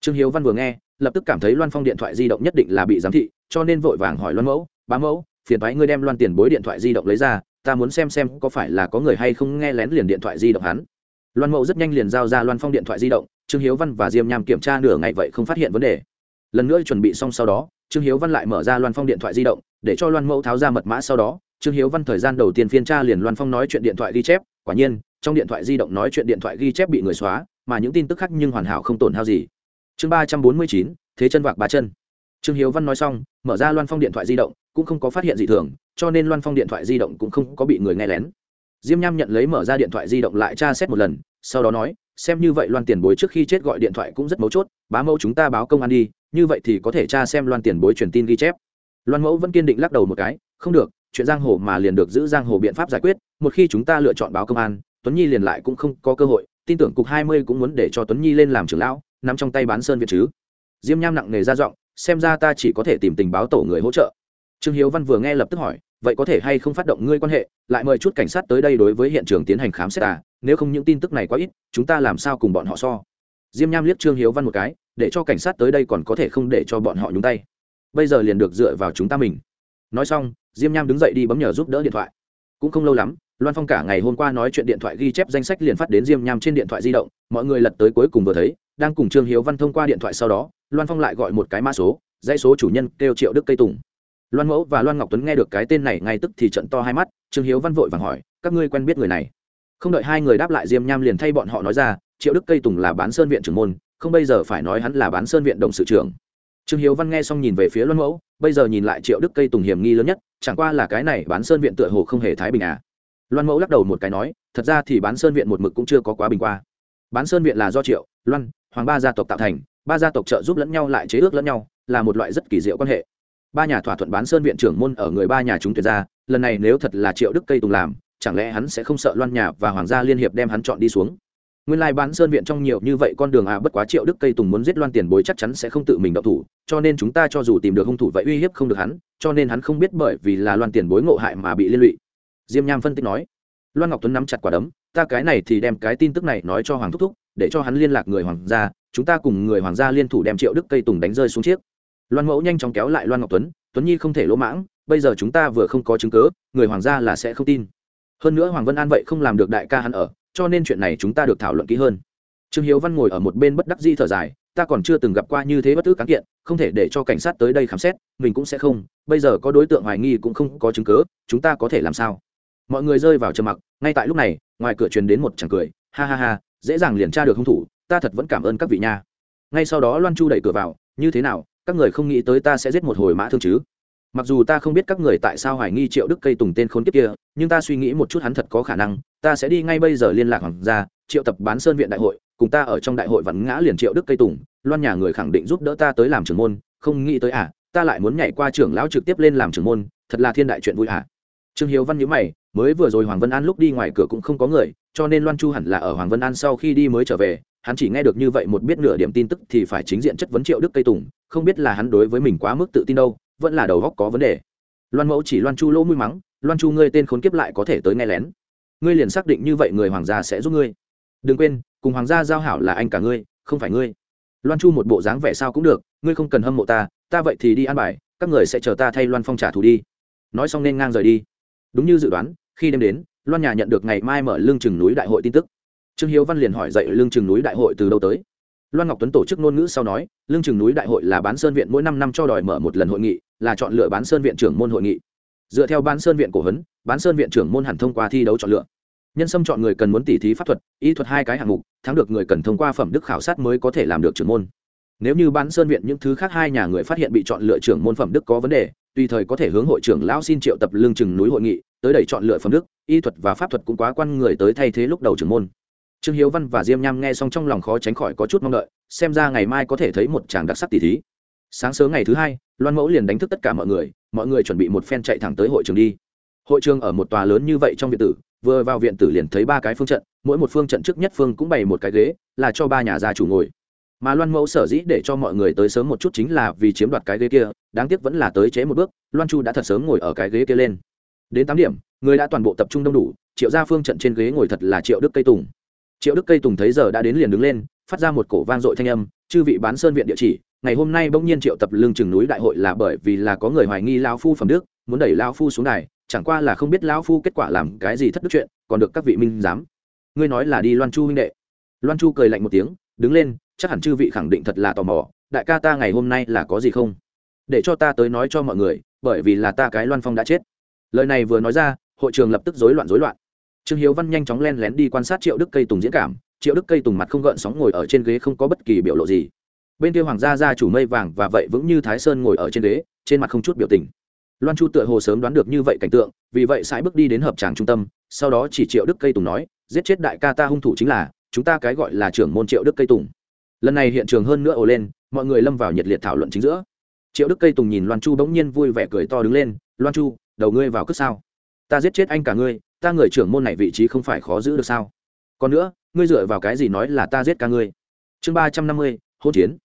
Trương hiếu văn vừa nghe, lập tức cảm thấy loan phong điện thoại di động nhất định là bị giám thị, cho nên vội vàng hỏi loan mẫu, bá mẫu phiền thoái ngươi đem loan tiền bối điện thoại di động lấy ra, ta muốn xem xem có phải là có người hay không nghe lén liền điện thoại di động hắn. Loan mẫu rất nhanh liền giao ra loan phong điện thoại di động, trương hiếu văn và diêm nham kiểm tra nửa ngày vậy không phát hiện vấn đề. Lần nữa chuẩn bị xong sau đó, trương hiếu văn lại mở ra loan phong điện thoại di động, để cho loan mẫu tháo ra mật mã sau đó, trương hiếu văn thời gian đầu tiên phiên tra liền loan phong nói chuyện điện thoại ghi chép, quả nhiên, trong điện thoại di động nói chuyện điện thoại ghi chép bị người xóa, mà những tin tức khác nhưng hoàn hảo không tổn hao gì. Chương ba trăm bốn mươi chín, thế chân vạc ba chân trương hiếu văn nói xong, mở ra loan phong điện thoại di động, cũng không có phát hiện gì thường, cho nên loan phong điện thoại di động cũng không có bị người nghe lén. Diêm nham nhận lấy mở ra điện thoại di động lại tra xét một lần, sau đó nói, xem như vậy loan tiền bối trước khi chết gọi điện thoại cũng rất mấu chốt, bá mẫu chúng ta báo công an đi, như vậy thì có thể tra xem loan tiền bối truyền tin ghi chép. Loan mẫu vẫn kiên định lắc đầu một cái, không được, chuyện giang hồ mà liền được giữ giang hồ biện pháp giải quyết, một khi chúng ta lựa chọn báo công an, tuấn nhi liền lại cũng không có cơ hội, tin tưởng cục hai mươi cũng muốn để cho tuấn nhi lên làm trưởng lão, nắm trong tay bán sơn việt chứ. Diêm nham nặng nề ra giọng xem ra ta chỉ có thể tìm tình báo tổ người hỗ trợ. Trương hiếu văn vừa nghe lập tức hỏi, vậy có thể hay không phát động ngươi quan hệ, lại mời chút cảnh sát tới đây đối với hiện trường tiến hành khám xét à nếu không những tin tức này quá ít, chúng ta làm sao cùng bọn họ so? Diêm nham liếc trương hiếu văn một cái, để cho cảnh sát tới đây còn có thể không để cho bọn họ nhúng tay. Bây giờ liền được dựa vào chúng ta mình. Nói xong, diêm nham đứng dậy đi bấm nhờ giúp đỡ điện thoại. Cũng không lâu lắm, loan phong cả ngày hôm qua nói chuyện điện thoại ghi chép danh sách liền phát đến diêm nham trên điện thoại di động, mọi người lật tới cuối cùng vừa thấy, đang cùng trương hiếu văn thông qua điện thoại sau đó loan phong lại gọi một cái mã số, dãy số chủ nhân kêu triệu đức cây tùng. Loan mẫu và loan ngọc tuấn nghe được cái tên này ngay tức thì trận to hai mắt, trương hiếu văn vội vàng hỏi, các ngươi quen biết người này? Không đợi hai người đáp lại, diêm nham liền thay bọn họ nói ra, triệu đức cây tùng là bán sơn viện trưởng môn, không bây giờ phải nói hắn là bán sơn viện đồng sự trưởng. Trương hiếu văn nghe xong nhìn về phía loan mẫu, bây giờ nhìn lại triệu đức cây tùng hiểm nghi lớn nhất, chẳng qua là cái này bán sơn viện tựa hồ không hề thái bình à. Loan mẫu lắc đầu một cái nói, thật ra thì bán sơn viện một mực cũng chưa có quá bình qua. Bán sơn viện là do triệu, loan, hoàng ba gia tộc tạo thành ba gia tộc trợ giúp lẫn nhau lại chế ước lẫn nhau, là một loại rất kỳ diệu quan hệ. Ba nhà thỏa thuận bán sơn viện trưởng môn ở người ba nhà chúng tuyệt ra, lần này nếu thật là triệu đức cây tùng làm, chẳng lẽ hắn sẽ không sợ loan nhà và hoàng gia liên hiệp đem hắn chọn đi xuống? Nguyên lai bán sơn viện trong nhiều như vậy con đường à bất quá triệu đức cây tùng muốn giết loan tiền bối chắc chắn sẽ không tự mình động thủ, cho nên chúng ta cho dù tìm được hung thủ vậy uy hiếp không được hắn, cho nên hắn không biết bởi vì là loan tiền bối ngộ hại mà bị liên lụy. Diêm nham phân tích nói. Loan ngọc tuấn nắm chặt quả đấm, ta cái này thì đem cái tin tức này nói cho hoàng thúc thúc để cho hắn liên lạc người hoàng gia, chúng ta cùng người hoàng gia liên thủ đem triệu đức cây tùng đánh rơi xuống chiếc. Loan mẫu nhanh chóng kéo lại loan ngọc tuấn tuấn nhi không thể lỗ mãng, bây giờ chúng ta vừa không có chứng cớ người hoàng gia là sẽ không tin. Hơn nữa hoàng vân an vậy không làm được đại ca hắn ở, cho nên chuyện này chúng ta được thảo luận kỹ hơn. Trương hiếu văn ngồi ở một bên bất đắc di thở dài, ta còn chưa từng gặp qua như thế bất cứ cán kiện, không thể để cho cảnh sát tới đây khám xét, mình cũng sẽ không, bây giờ có đối tượng hoài nghi cũng không có chứng cớ chúng ta có thể làm sao? Mọi người rơi vào trầm mặc, ngay tại lúc này, ngoài cửa truyền đến một chàng cười, ha ha ha dễ dàng liền tra được hung thủ, ta thật vẫn cảm ơn các vị nha. Ngay sau đó loan chu đẩy cửa vào, như thế nào, các người không nghĩ tới ta sẽ giết một hồi mã thương chứ? Mặc dù ta không biết các người tại sao hoài nghi triệu đức cây tùng tên khốn kiếp kia, nhưng ta suy nghĩ một chút hắn thật có khả năng, ta sẽ đi ngay bây giờ liên lạc hoàng gia, triệu tập bán sơn viện đại hội, cùng ta ở trong đại hội vẫn ngã liền triệu đức cây tùng, loan nhà người khẳng định giúp đỡ ta tới làm trưởng môn, không nghĩ tới à ta lại muốn nhảy qua trưởng lão trực tiếp lên làm trưởng môn, thật là thiên đại chuyện vui à. Trương hiếu văn nhữ mày, mới vừa rồi hoàng vân an lúc đi ngoài cửa cũng không có người cho nên loan chu hẳn là ở hoàng vân an sau khi đi mới trở về, hắn chỉ nghe được như vậy một biết nửa điểm tin tức thì phải chính diện chất vấn triệu đức cây tùng, không biết là hắn đối với mình quá mức tự tin đâu, vẫn là đầu góc có vấn đề. Loan mẫu chỉ loan chu lỗ mũi mắng, loan chu ngươi tên khốn kiếp lại có thể tới nghe lén. Ngươi liền xác định như vậy người hoàng gia sẽ giúp ngươi. Đừng quên, cùng hoàng gia giao hảo là anh cả ngươi, không phải ngươi. Loan chu một bộ dáng vẻ sao cũng được, ngươi không cần hâm mộ ta ta vậy thì đi ăn bài, các người sẽ chờ ta thay loan phong trả thù đi. Nói xong nên ngang rời đi. Đúng như dự đoán, khi đêm đến loan nhà nhận được ngày mai mở lương chừng núi đại hội tin tức. Trương hiếu văn liền hỏi dậy lương chừng núi đại hội từ đâu tới? Loan ngọc tuấn tổ chức ngôn ngữ sau nói, lương chừng núi đại hội là bán sơn viện mỗi năm năm cho đòi mở một lần hội nghị, là chọn lựa bán sơn viện trưởng môn hội nghị. Dựa theo bán sơn viện cổ hấn bán sơn viện trưởng môn hẳn thông qua thi đấu chọn lựa. Nhân sâm chọn người cần muốn tỉ thí pháp thuật, y thuật hai cái hạng mục, thắng được người cần thông qua phẩm đức khảo sát mới có thể làm được trưởng môn nếu như bán sơn viện những thứ khác hai nhà người phát hiện bị chọn lựa trưởng môn phẩm đức có vấn đề, tùy thời có thể hướng hội trưởng lão xin triệu tập lương chừng núi hội nghị, tới đẩy chọn lựa phẩm đức, y thuật và pháp thuật cũng quá quan người tới thay thế lúc đầu trưởng môn. Trương hiếu văn và diêm nham nghe xong trong lòng khó tránh khỏi có chút mong đợi, xem ra ngày mai có thể thấy một chàng đặc sắc tỷ thí. Sáng sớm ngày thứ hai, loan mẫu liền đánh thức tất cả mọi người mọi người chuẩn bị một phen chạy thẳng tới hội trường đi. Hội trường ở một tòa lớn như vậy trong viện tử, vừa vào viện tử liền thấy ba cái phương trận, mỗi một phương trận trước nhất phương cũng bày một cái ghế, là cho ba nhà gia chủ ngồi mà loan mẫu sở dĩ để cho mọi người tới sớm một chút chính là vì chiếm đoạt cái ghế kia, đáng tiếc vẫn là tới chế một bước, loan chu đã thật sớm ngồi ở cái ghế kia lên. Đến tám điểm, người đã toàn bộ tập trung đông đủ, triệu gia phương trận trên ghế ngồi thật là triệu đức cây tùng. Triệu đức cây tùng thấy giờ đã đến liền đứng lên, phát ra một cổ vang dội thanh âm, chư vị bán sơn viện địa chỉ, ngày hôm nay bỗng nhiên triệu tập lương chừng núi đại hội là bởi vì là có người hoài nghi lao phu phẩm đức, muốn đẩy lao phu xuống này chẳng qua là không biết lao phu kết quả làm cái gì thất đức chuyện, còn được các vị minh giám. Ngươi nói là đi loan chu huynh đệ. Loan chu cười lạnh một tiếng, đứng lên chắc hẳn chư vị khẳng định thật là tò mò, đại ca ta ngày hôm nay là có gì không? Để cho ta tới nói cho mọi người, bởi vì là ta cái loan phong đã chết. Lời này vừa nói ra, hội trường lập tức rối loạn rối loạn. Trương hiếu văn nhanh chóng len lén đi quan sát triệu đức cây tùng diễn cảm, triệu đức cây tùng mặt không gợn sóng ngồi ở trên ghế không có bất kỳ biểu lộ gì. Bên kia hoàng gia gia chủ mây vàng và vậy vững như thái sơn ngồi ở trên ghế, trên mặt không chút biểu tình. Loan chu tựa hồ sớm đoán được như vậy cảnh tượng, vì vậy sãi bước đi đến hợp tràng trung tâm, sau đó chỉ triệu đức cây tùng nói, giết chết đại ca ta hung thủ chính là, chúng ta cái gọi là trưởng môn triệu đức cây tùng lần này hiện trường hơn nữa ồ lên, mọi người lâm vào nhiệt liệt thảo luận chính giữa. Triệu đức cây tùng nhìn loan chu bỗng nhiên vui vẻ cười to đứng lên, loan chu, đầu ngươi vào cất sao? Ta giết chết anh cả ngươi, ta người trưởng môn này vị trí không phải khó giữ được sao? Còn nữa, ngươi dựa vào cái gì nói là ta giết cả ngươi? Chương ba trăm năm mươi hôn chiến.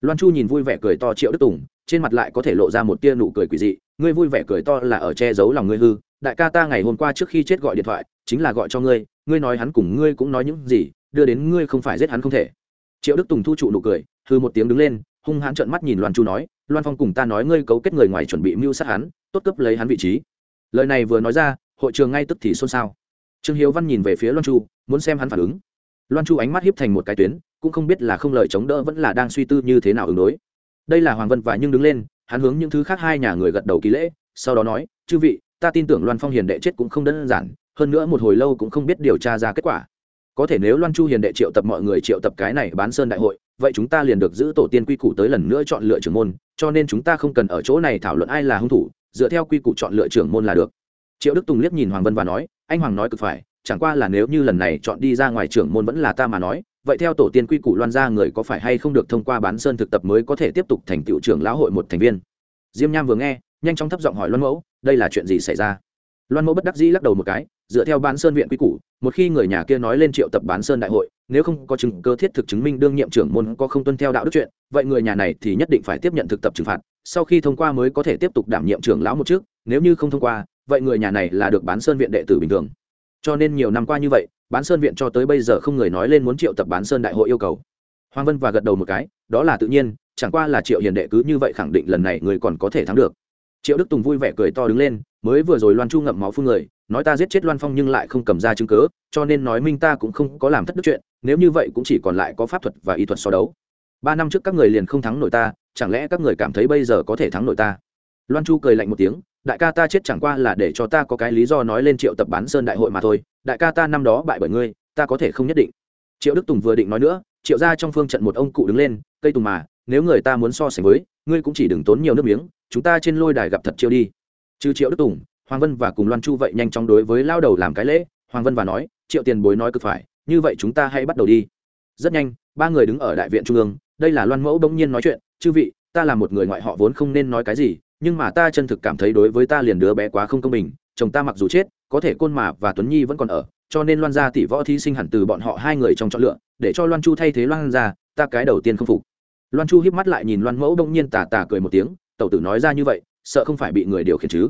Loan chu nhìn vui vẻ cười to triệu đức tùng, trên mặt lại có thể lộ ra một tia nụ cười quỷ dị, ngươi vui vẻ cười to là ở che giấu lòng ngươi hư. Đại ca ta ngày hôm qua trước khi chết gọi điện thoại, chính là gọi cho ngươi ngươi nói hắn cùng ngươi cũng nói những gì, đưa đến ngươi không phải giết hắn không thể triệu đức tùng thu trụ nụ cười hư một tiếng đứng lên, hung hãn trợn mắt nhìn loan chu nói, loan phong cùng ta nói ngươi cấu kết người ngoài chuẩn bị mưu sát hắn, tốt cấp lấy hắn vị trí. Lời này vừa nói ra, hội trường ngay tức thì xôn xao. Trương hiếu văn nhìn về phía loan chu, muốn xem hắn phản ứng. Loan chu ánh mắt hiếp thành một cái tuyến, cũng không biết là không lời chống đỡ vẫn là đang suy tư như thế nào ứng đối. Đây là hoàng vân và nhưng đứng lên, hắn hướng những thứ khác hai nhà người gật đầu ký lễ, sau đó nói, chư vị, ta tin tưởng loan phong hiền đệ chết cũng không đơn giản, hơn nữa một hồi lâu cũng không biết điều tra ra kết quả có thể nếu loan chu hiền đệ triệu tập mọi người triệu tập cái này bán sơn đại hội, vậy chúng ta liền được giữ tổ tiên quy củ tới lần nữa chọn lựa trưởng môn, cho nên chúng ta không cần ở chỗ này thảo luận ai là hung thủ, dựa theo quy củ chọn lựa trưởng môn là được. Triệu đức tùng liếc nhìn hoàng vân và nói, anh hoàng nói cực phải, chẳng qua là nếu như lần này chọn đi ra ngoài trưởng môn vẫn là ta mà nói, vậy theo tổ tiên quy củ loan ra người có phải hay không được thông qua bán sơn thực tập mới có thể tiếp tục thành tựu trưởng lão hội một thành viên? Diêm nham vừa nghe, nhanh chóng thấp giọng hỏi loan mẫu, đây là chuyện gì xảy ra? Loan mẫu bất đắc dĩ lắc đầu một cái, dựa theo bán sơn viện quy củ một khi người nhà kia nói lên triệu tập bán sơn đại hội, nếu không có chứng cơ thiết thực chứng minh đương nhiệm trưởng môn có không tuân theo đạo đức chuyện, vậy người nhà này thì nhất định phải tiếp nhận thực tập trừng phạt, sau khi thông qua mới có thể tiếp tục đảm nhiệm trưởng lão một trước nếu như không thông qua, vậy người nhà này là được bán sơn viện đệ tử bình thường. Cho nên nhiều năm qua như vậy, bán sơn viện cho tới bây giờ không người nói lên muốn triệu tập bán sơn đại hội yêu cầu. Hoàng vân và gật đầu một cái, đó là tự nhiên, chẳng qua là triệu hiền đệ cứ như vậy khẳng định lần này người còn có thể thắng được. Triệu đức tùng vui vẻ cười to đứng lên, mới vừa rồi loan chu ngậm máu phương người nói ta giết chết loan phong nhưng lại không cầm ra chứng cớ, cho nên nói minh ta cũng không có làm thất đức chuyện, nếu như vậy cũng chỉ còn lại có pháp thuật và y thuật so đấu. Ba năm trước các người liền không thắng nổi ta, chẳng lẽ các người cảm thấy bây giờ có thể thắng nổi ta? Loan chu cười lạnh một tiếng, đại ca ta chết chẳng qua là để cho ta có cái lý do nói lên triệu tập bán sơn đại hội mà thôi, đại ca ta năm đó bại bởi ngươi, ta có thể không nhất định. Triệu đức tùng vừa định nói nữa, triệu ra trong phương trận một ông cụ đứng lên, cây tùng mà, nếu người ta muốn so sánh với, ngươi cũng chỉ đừng tốn nhiều nước miếng, chúng ta trên lôi đài gặp thật chiêu đi. Trừ triệu đức tùng hoàng vân và cùng loan chu vậy nhanh chóng đối với lao đầu làm cái lễ, hoàng vân và nói, triệu tiền bối nói cực phải, như vậy chúng ta hãy bắt đầu đi. Rất nhanh, ba người đứng ở đại viện trung ương, đây là loan mẫu bỗng nhiên nói chuyện, chư vị, ta là một người ngoại họ vốn không nên nói cái gì, nhưng mà ta chân thực cảm thấy đối với ta liền đứa bé quá không công bình, chồng ta mặc dù chết, có thể côn mà và tuấn nhi vẫn còn ở, cho nên loan gia tỷ võ thí sinh hẳn từ bọn họ hai người trong chọn lựa, để cho loan chu thay thế loan gia, ta cái đầu tiên không phục. Loan chu híp mắt lại nhìn loan mẫu đông nhiên tà tà cười một tiếng, tẩu tử nói ra như vậy, sợ không phải bị người điều khiển chứ?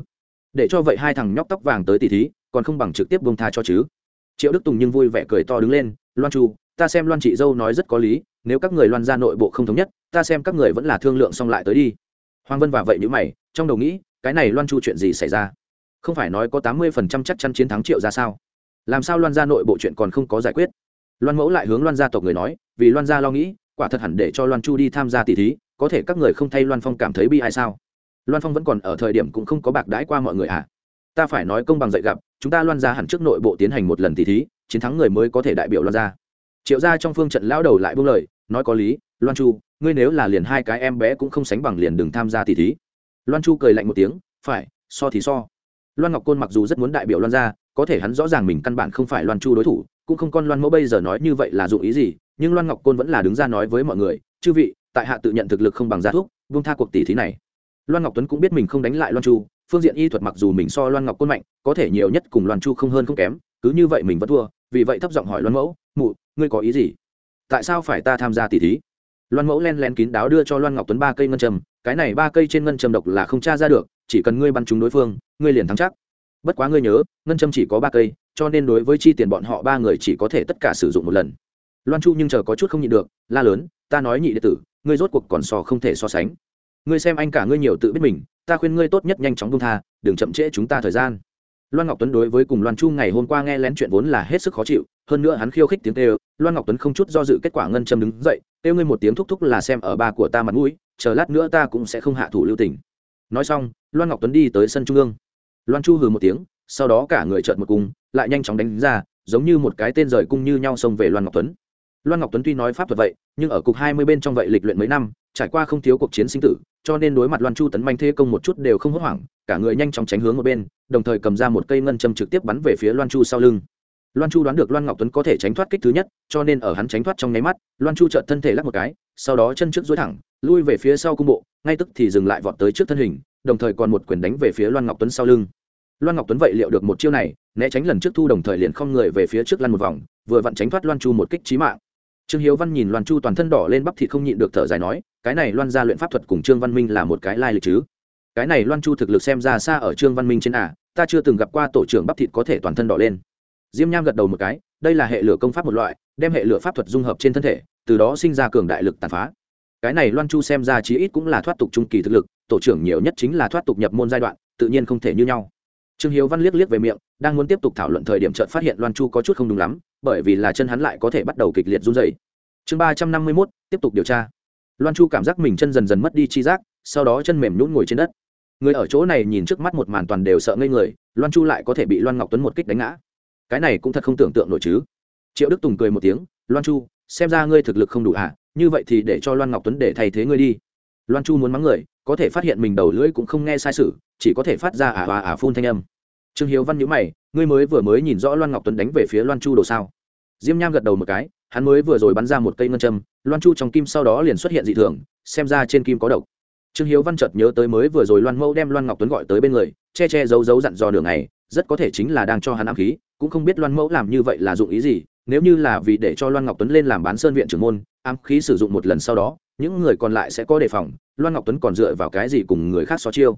Để cho vậy hai thằng nhóc tóc vàng tới tỷ thí, còn không bằng trực tiếp bông tha cho chứ. Triệu đức tùng nhưng vui vẻ cười to đứng lên, loan chu, ta xem loan chị dâu nói rất có lý, nếu các người loan ra nội bộ không thống nhất, ta xem các người vẫn là thương lượng xong lại tới đi. Hoàng vân và vậy nhữ mày, trong đầu nghĩ, cái này loan chu chuyện gì xảy ra? Không phải nói có tám mươi phần trăm chắc chắn chiến thắng triệu ra sao? Làm sao loan gia nội bộ chuyện còn không có giải quyết? Loan mẫu lại hướng loan gia tộc người nói, vì loan gia lo nghĩ, quả thật hẳn để cho loan chu đi tham gia tỷ thí, có thể các người không thay loan phong cảm thấy bi ai sao? Loan phong vẫn còn ở thời điểm cũng không có bạc đãi qua mọi người à. Ta phải nói công bằng dạy gặp, chúng ta loan gia hẳn trước nội bộ tiến hành một lần tỷ thí, chiến thắng người mới có thể đại biểu loan gia. Triệu gia trong phương trận lão đầu lại buông lời, nói có lý, loan chu, ngươi nếu là liền hai cái em bé cũng không sánh bằng liền đừng tham gia tỷ thí. Loan chu cười lạnh một tiếng, phải, so thì so. Loan ngọc côn mặc dù rất muốn đại biểu loan gia, có thể hắn rõ ràng mình căn bản không phải loan chu đối thủ, cũng không con loan mẫu bây giờ nói như vậy là dụng ý gì, nhưng loan ngọc côn vẫn là đứng ra nói với mọi người, chư vị, tại hạ tự nhận thực lực không bằng gia thuốc vung tha cuộc tỷ thí này loan ngọc tuấn cũng biết mình không đánh lại loan chu phương diện y thuật mặc dù mình so loan ngọc côn mạnh có thể nhiều nhất cùng loan chu không hơn không kém cứ như vậy mình vẫn thua vì vậy thấp giọng hỏi loan mẫu mụ ngươi có ý gì? Tại sao phải ta tham gia tỷ thí? Loan mẫu len len kín đáo đưa cho loan ngọc tuấn ba cây ngân trầm, cái này ba cây trên ngân trầm độc là không tra ra được chỉ cần ngươi bắn trúng đối phương ngươi liền thắng chắc. Bất quá ngươi nhớ ngân trầm chỉ có ba cây cho nên đối với chi tiền bọn họ ba người chỉ có thể tất cả sử dụng một lần. Loan chu nhưng chờ có chút không nhịn được la lớn ta nói nhị đệ tử ngươi rốt cuộc còn so không thể so sánh ngươi xem anh cả ngươi nhiều tự biết mình, ta khuyên ngươi tốt nhất nhanh chóng buông tha, đừng chậm trễ chúng ta thời gian. Loan ngọc tuấn đối với cùng loan chu ngày hôm qua nghe lén chuyện vốn là hết sức khó chịu, hơn nữa hắn khiêu khích tiếng kêu, loan ngọc tuấn không chút do dự kết quả ngân châm đứng dậy, kêu ngươi một tiếng thúc thúc là xem ở ba của ta mặt mũi, chờ lát nữa ta cũng sẽ không hạ thủ lưu tình. Nói xong, loan ngọc tuấn đi tới sân trung ương. Loan chu hừ một tiếng, sau đó cả người trợn một cung lại nhanh chóng đánh ra, giống như một cái tên rời cung như nhau xông về loan ngọc tuấn. Loan ngọc tuấn tuy nói pháp thuật vậy, nhưng ở cục hai mươi bên trong vậy lịch luyện mấy năm trải qua không thiếu cuộc chiến sinh tử, cho nên đối mặt loan chu tấn manh thế công một chút đều không hốt hoảng, cả người nhanh chóng tránh hướng một bên, đồng thời cầm ra một cây ngân châm trực tiếp bắn về phía loan chu sau lưng. Loan chu đoán được loan ngọc tuấn có thể tránh thoát kích thứ nhất, cho nên ở hắn tránh thoát trong nháy mắt, loan chu chợt thân thể lắc một cái, sau đó chân trước dối thẳng, lui về phía sau cung bộ, ngay tức thì dừng lại vọt tới trước thân hình, đồng thời còn một quyền đánh về phía loan ngọc tuấn sau lưng. Loan ngọc tuấn vậy liệu được một chiêu này, né tránh lần trước thu đồng thời liền không người về phía trước lăn một vòng, vừa vặn tránh thoát loan chu một kích trí mạng. Trương hiếu văn nhìn loan chu toàn thân đỏ lên bắp thịt không nhịn được thở dài nói cái này loan gia luyện pháp thuật cùng trương văn minh là một cái lai lịch chứ? Cái này loan chu thực lực xem ra xa ở trương văn minh trên à ta chưa từng gặp qua tổ trưởng bắp thịt có thể toàn thân đỏ lên. Diêm nham gật đầu một cái, đây là hệ lửa công pháp một loại, đem hệ lửa pháp thuật dung hợp trên thân thể, từ đó sinh ra cường đại lực tàn phá. Cái này loan chu xem ra chí ít cũng là thoát tục trung kỳ thực lực, tổ trưởng nhiều nhất chính là thoát tục nhập môn giai đoạn, tự nhiên không thể như nhau. Trương hiếu văn liếc liếc về miệng, đang muốn tiếp tục thảo luận thời điểm trợt phát hiện loan chu có chút không đúng lắm, bởi vì là chân hắn lại có thể bắt đầu kịch liệt run dày chương ba trăm năm mươi mốt, tiếp tục điều tra loan chu cảm giác mình chân dần dần mất đi chi giác, sau đó chân mềm nhún ngồi trên đất. Người ở chỗ này nhìn trước mắt một màn toàn đều sợ ngây người, loan chu lại có thể bị loan ngọc tuấn một kích đánh ngã. Cái này cũng thật không tưởng tượng nổi chứ. Triệu đức tùng cười một tiếng, loan chu, xem ra ngươi thực lực không đủ à như vậy thì để cho loan ngọc tuấn để thay thế ngươi đi. Loan chu muốn mắng người, có thể phát hiện mình đầu lưỡi cũng không nghe sai sự, chỉ có thể phát ra ả và ả phun thanh âm. Trương hiếu văn nhữ mày, ngươi mới vừa mới nhìn rõ loan ngọc tuấn đánh về phía loan chu đồ sao? Diêm nham gật đầu một cái, hắn mới vừa rồi bắn ra một cây ngân châm, loan chu trong kim sau đó liền xuất hiện dị thường, xem ra trên kim có độc. Trương hiếu văn chợt nhớ tới mới vừa rồi loan mẫu đem loan ngọc tuấn gọi tới bên người, che che giấu giấu dặn dò đường này rất có thể chính là đang cho hắn ám khí, cũng không biết loan mẫu làm như vậy là dụng ý gì, nếu như là vì để cho loan ngọc tuấn lên làm bán sơn viện trưởng môn, ám khí sử dụng một lần sau đó, những người còn lại sẽ có đề phòng, loan ngọc tuấn còn dựa vào cái gì cùng người khác so chiêu.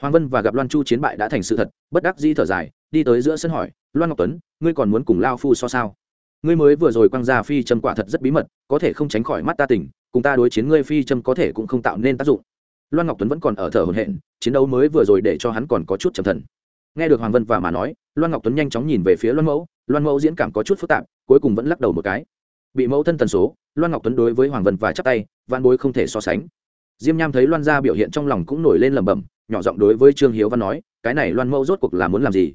Hoàng vân và gặp loan chu chiến bại đã thành sự thật, bất đắc di thở dài, đi tới giữa sân hỏi, loan ngọc tuấn, ngươi còn muốn cùng lao phu so sao? Ngươi mới vừa rồi quăng ra phi châm quả thật rất bí mật, có thể không tránh khỏi mắt ta tỉnh, cùng ta đối chiến ngươi phi châm có thể cũng không tạo nên tác dụng. Loan ngọc tuấn vẫn còn ở thở hồn hện chiến đấu mới vừa rồi để cho hắn còn có chút trầm thần. Nghe được hoàng vân và mà nói, loan ngọc tuấn nhanh chóng nhìn về phía loan mẫu loan mẫu diễn cảm có chút phức tạp, cuối cùng vẫn lắc đầu một cái. Bị mẫu thân tần số, loan ngọc tuấn đối với hoàng vân và chắp tay van bối không thể so sánh. Diêm nham thấy loan gia biểu hiện trong lòng cũng nổi lên lẩm bẩm, nhỏ giọng đối với trương hiếu văn nói, cái này loan mẫu rốt cuộc là muốn làm gì?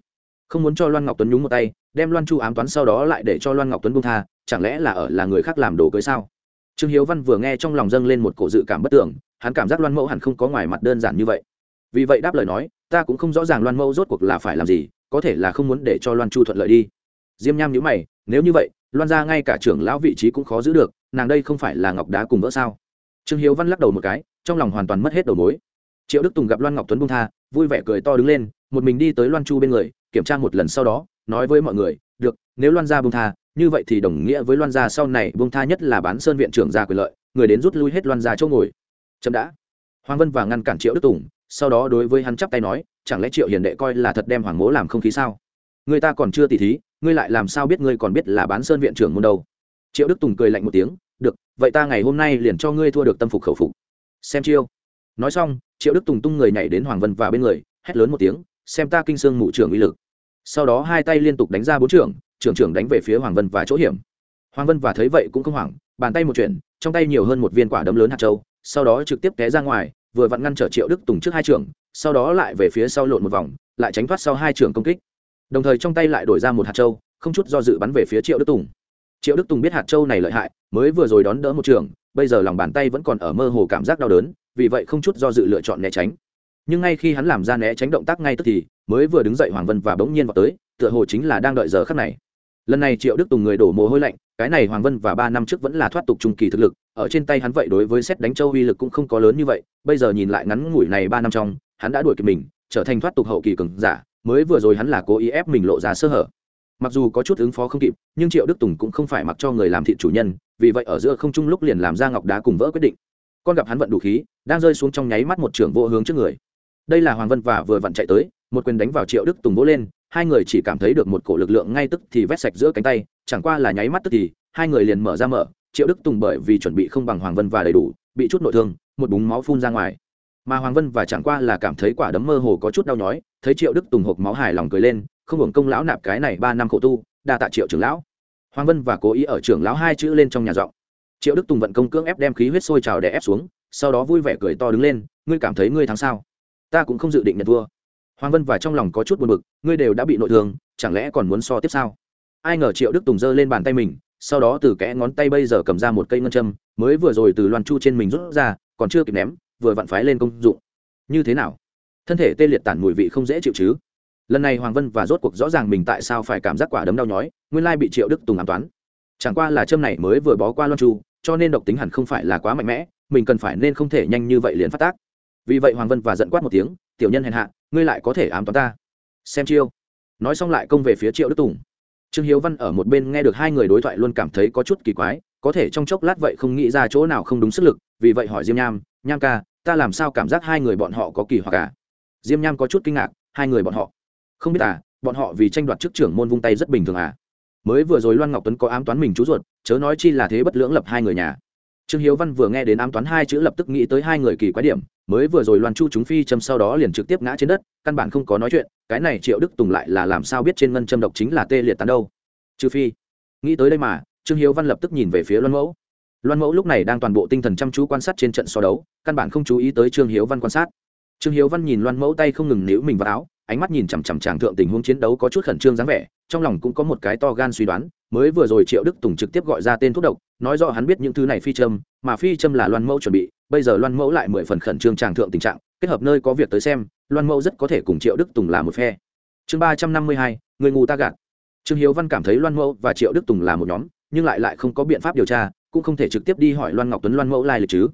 Không muốn cho loan ngọc tuấn nhúng một tay, đem loan chu ám toán sau đó lại để cho loan ngọc tuấn buông tha, chẳng lẽ là ở là người khác làm đồ cưới sao? Trương hiếu văn vừa nghe trong lòng dâng lên một cổ dự cảm bất tưởng hắn cảm giác loan mẫu hẳn không có ngoài mặt đơn giản như vậy. Vì vậy đáp lời nói, ta cũng không rõ ràng loan mẫu rốt cuộc là phải làm gì, có thể là không muốn để cho loan chu thuận lợi đi. Diêm nham nhữ mày, nếu như vậy, loan ra ngay cả trưởng lão vị trí cũng khó giữ được, nàng đây không phải là ngọc đá cùng vỡ sao? Trương hiếu văn lắc đầu một cái, trong lòng hoàn toàn mất hết đầu mối. Triệu đức tùng gặp loan ngọc tuấn bung tha, vui vẻ cười to đứng lên, một mình đi tới loan chu bên người kiểm tra một lần sau đó, nói với mọi người, được, nếu loan gia bung tha, như vậy thì đồng nghĩa với loan gia sau này bung tha nhất là bán sơn viện trưởng ra quyền lợi, người đến rút lui hết loan gia chỗ ngồi. Chậm đã. Hoàng vân và ngăn cản triệu đức tùng, sau đó đối với hắn chắp tay nói, chẳng lẽ triệu hiền đệ coi là thật đem hoàng mố làm không khí sao? Người ta còn chưa tỉ thí, ngươi lại làm sao biết ngươi còn biết là bán sơn viện trưởng môn đâu? Triệu đức tùng cười lạnh một tiếng, được, vậy ta ngày hôm nay liền cho ngươi thua được tâm phục khẩu phục. Xem chiêu. Nói xong, triệu đức tùng tung người nhảy đến hoàng vân và bên người, hét lớn một tiếng, xem ta kinh sương mụ trưởng uy lực sau đó hai tay liên tục đánh ra bốn trưởng trưởng trưởng đánh về phía hoàng vân và chỗ hiểm. Hoàng vân và thấy vậy cũng không hoảng, bàn tay một chuyện trong tay nhiều hơn một viên quả đấm lớn hạt châu, sau đó trực tiếp té ra ngoài, vừa vặn ngăn trở triệu đức tùng trước hai trưởng, sau đó lại về phía sau lộn một vòng, lại tránh thoát sau hai trưởng công kích. Đồng thời trong tay lại đổi ra một hạt châu, không chút do dự bắn về phía triệu đức tùng. Triệu đức tùng biết hạt châu này lợi hại, mới vừa rồi đón đỡ một trường bây giờ lòng bàn tay vẫn còn ở mơ hồ cảm giác đau đớn, vì vậy không chút do dự lựa chọn né tránh nhưng ngay khi hắn làm ra né tránh động tác ngay tức thì, mới vừa đứng dậy hoàng vân và bỗng nhiên vào tới, tựa hồ chính là đang đợi giờ khắc này. Lần này triệu đức tùng người đổ mồ hôi lạnh, cái này hoàng vân và ba năm trước vẫn là thoát tục trung kỳ thực lực, ở trên tay hắn vậy đối với xét đánh châu uy lực cũng không có lớn như vậy, bây giờ nhìn lại ngắn ngủi này ba năm trong, hắn đã đuổi kịp mình, trở thành thoát tục hậu kỳ cường giả, mới vừa rồi hắn là cố ý ép mình lộ ra sơ hở. Mặc dù có chút ứng phó không kịp, nhưng triệu đức tùng cũng không phải mặc cho người làm thị chủ nhân, vì vậy ở giữa không trung lúc liền làm ra ngọc đá cùng vỡ quyết định. Con gặp hắn vận đủ khí, đang rơi xuống trong nháy mắt một trưởng vô hướng trước người đây là hoàng vân và vừa vặn chạy tới, một quyền đánh vào triệu đức tùng vỗ lên, hai người chỉ cảm thấy được một cổ lực lượng ngay tức thì vét sạch giữa cánh tay, chẳng qua là nháy mắt tức thì, hai người liền mở ra mở, triệu đức tùng bởi vì chuẩn bị không bằng hoàng vân và đầy đủ, bị chút nội thương, một búng máu phun ra ngoài. Mà hoàng vân và chẳng qua là cảm thấy quả đấm mơ hồ có chút đau nhói, thấy triệu đức tùng hộp máu hài lòng cười lên, không hưởng công lão nạp cái này ba năm khổ tu, đa tạ triệu trưởng lão. Hoàng vân và cố ý ở trưởng lão hai chữ lên trong nhà giọng. Triệu đức tùng vận công cưỡng ép đem khí huyết sôi trào để ép xuống, sau đó vui vẻ cười to đứng lên, ngươi cảm thấy ngươi thắng sao? Ta cũng không dự định nhận thua. Hoàng vân và trong lòng có chút buồn bực, ngươi đều đã bị nội thương, chẳng lẽ còn muốn so tiếp sao? Ai ngờ triệu đức tùng giơ lên bàn tay mình, sau đó từ kẽ ngón tay bây giờ cầm ra một cây ngân châm, mới vừa rồi từ loan chu trên mình rút ra, còn chưa kịp ném, vừa vặn phái lên công dụng. Như thế nào? Thân thể tê liệt tản mùi vị không dễ chịu chứ? Lần này hoàng vân và rốt cuộc rõ ràng mình tại sao phải cảm giác quả đấm đau nhói, nguyên lai bị triệu đức tùng ám toán. Chẳng qua là châm này mới vừa bó qua loan chu, cho nên độc tính hẳn không phải là quá mạnh mẽ, mình cần phải nên không thể nhanh như vậy liền phát tác vì vậy hoàng vân và giận quát một tiếng, tiểu nhân hèn hạ, ngươi lại có thể ám toán ta? Xem chiêu. Nói xong lại công về phía triệu đức tùng. Trương hiếu văn ở một bên nghe được hai người đối thoại luôn cảm thấy có chút kỳ quái, có thể trong chốc lát vậy không nghĩ ra chỗ nào không đúng sức lực, vì vậy hỏi diêm nham nham ca, ta làm sao cảm giác hai người bọn họ có kỳ hoặc cả à? diêm nham có chút kinh ngạc, hai người bọn họ? Không biết à bọn họ vì tranh đoạt chức trưởng môn vung tay rất bình thường à. Mới vừa rồi loan ngọc tuấn có ám toán mình chú ruột, chớ nói chi là thế bất lưỡng lập hai người nhà trương hiếu văn vừa nghe đến ám toán hai chữ lập tức nghĩ tới hai người kỳ quái điểm, mới vừa rồi loan chu chúng phi châm sau đó liền trực tiếp ngã trên đất, căn bản không có nói chuyện, cái này triệu đức tùng lại là làm sao biết trên ngân châm độc chính là tê liệt tán đâu. Trừ phi, nghĩ tới đây mà, trương hiếu văn lập tức nhìn về phía loan mẫu. Loan mẫu lúc này đang toàn bộ tinh thần chăm chú quan sát trên trận so đấu, căn bản không chú ý tới trương hiếu văn quan sát trương hiếu văn nhìn loan mẫu tay không ngừng níu mình vào áo, ánh mắt nhìn chằm chằm tràng thượng tình huống chiến đấu có chút khẩn trương dáng vẻ, trong lòng cũng có một cái to gan suy đoán, mới vừa rồi triệu đức tùng trực tiếp gọi ra tên thuốc độc, nói rõ hắn biết những thứ này phi châm, mà phi châm là loan mẫu chuẩn bị, bây giờ loan mẫu lại mười phần khẩn trương tràng thượng tình trạng, kết hợp nơi có việc tới xem, loan mẫu rất có thể cùng triệu đức tùng là một phe. Chương ba trăm năm mươi hai, người ngu ta gạt. Trương hiếu văn cảm thấy loan mẫu và triệu đức tùng là một nhóm, nhưng lại lại không có biện pháp điều tra, cũng không thể trực tiếp đi hỏi loan ngọc tuấn loan mẫu lai lịch chứ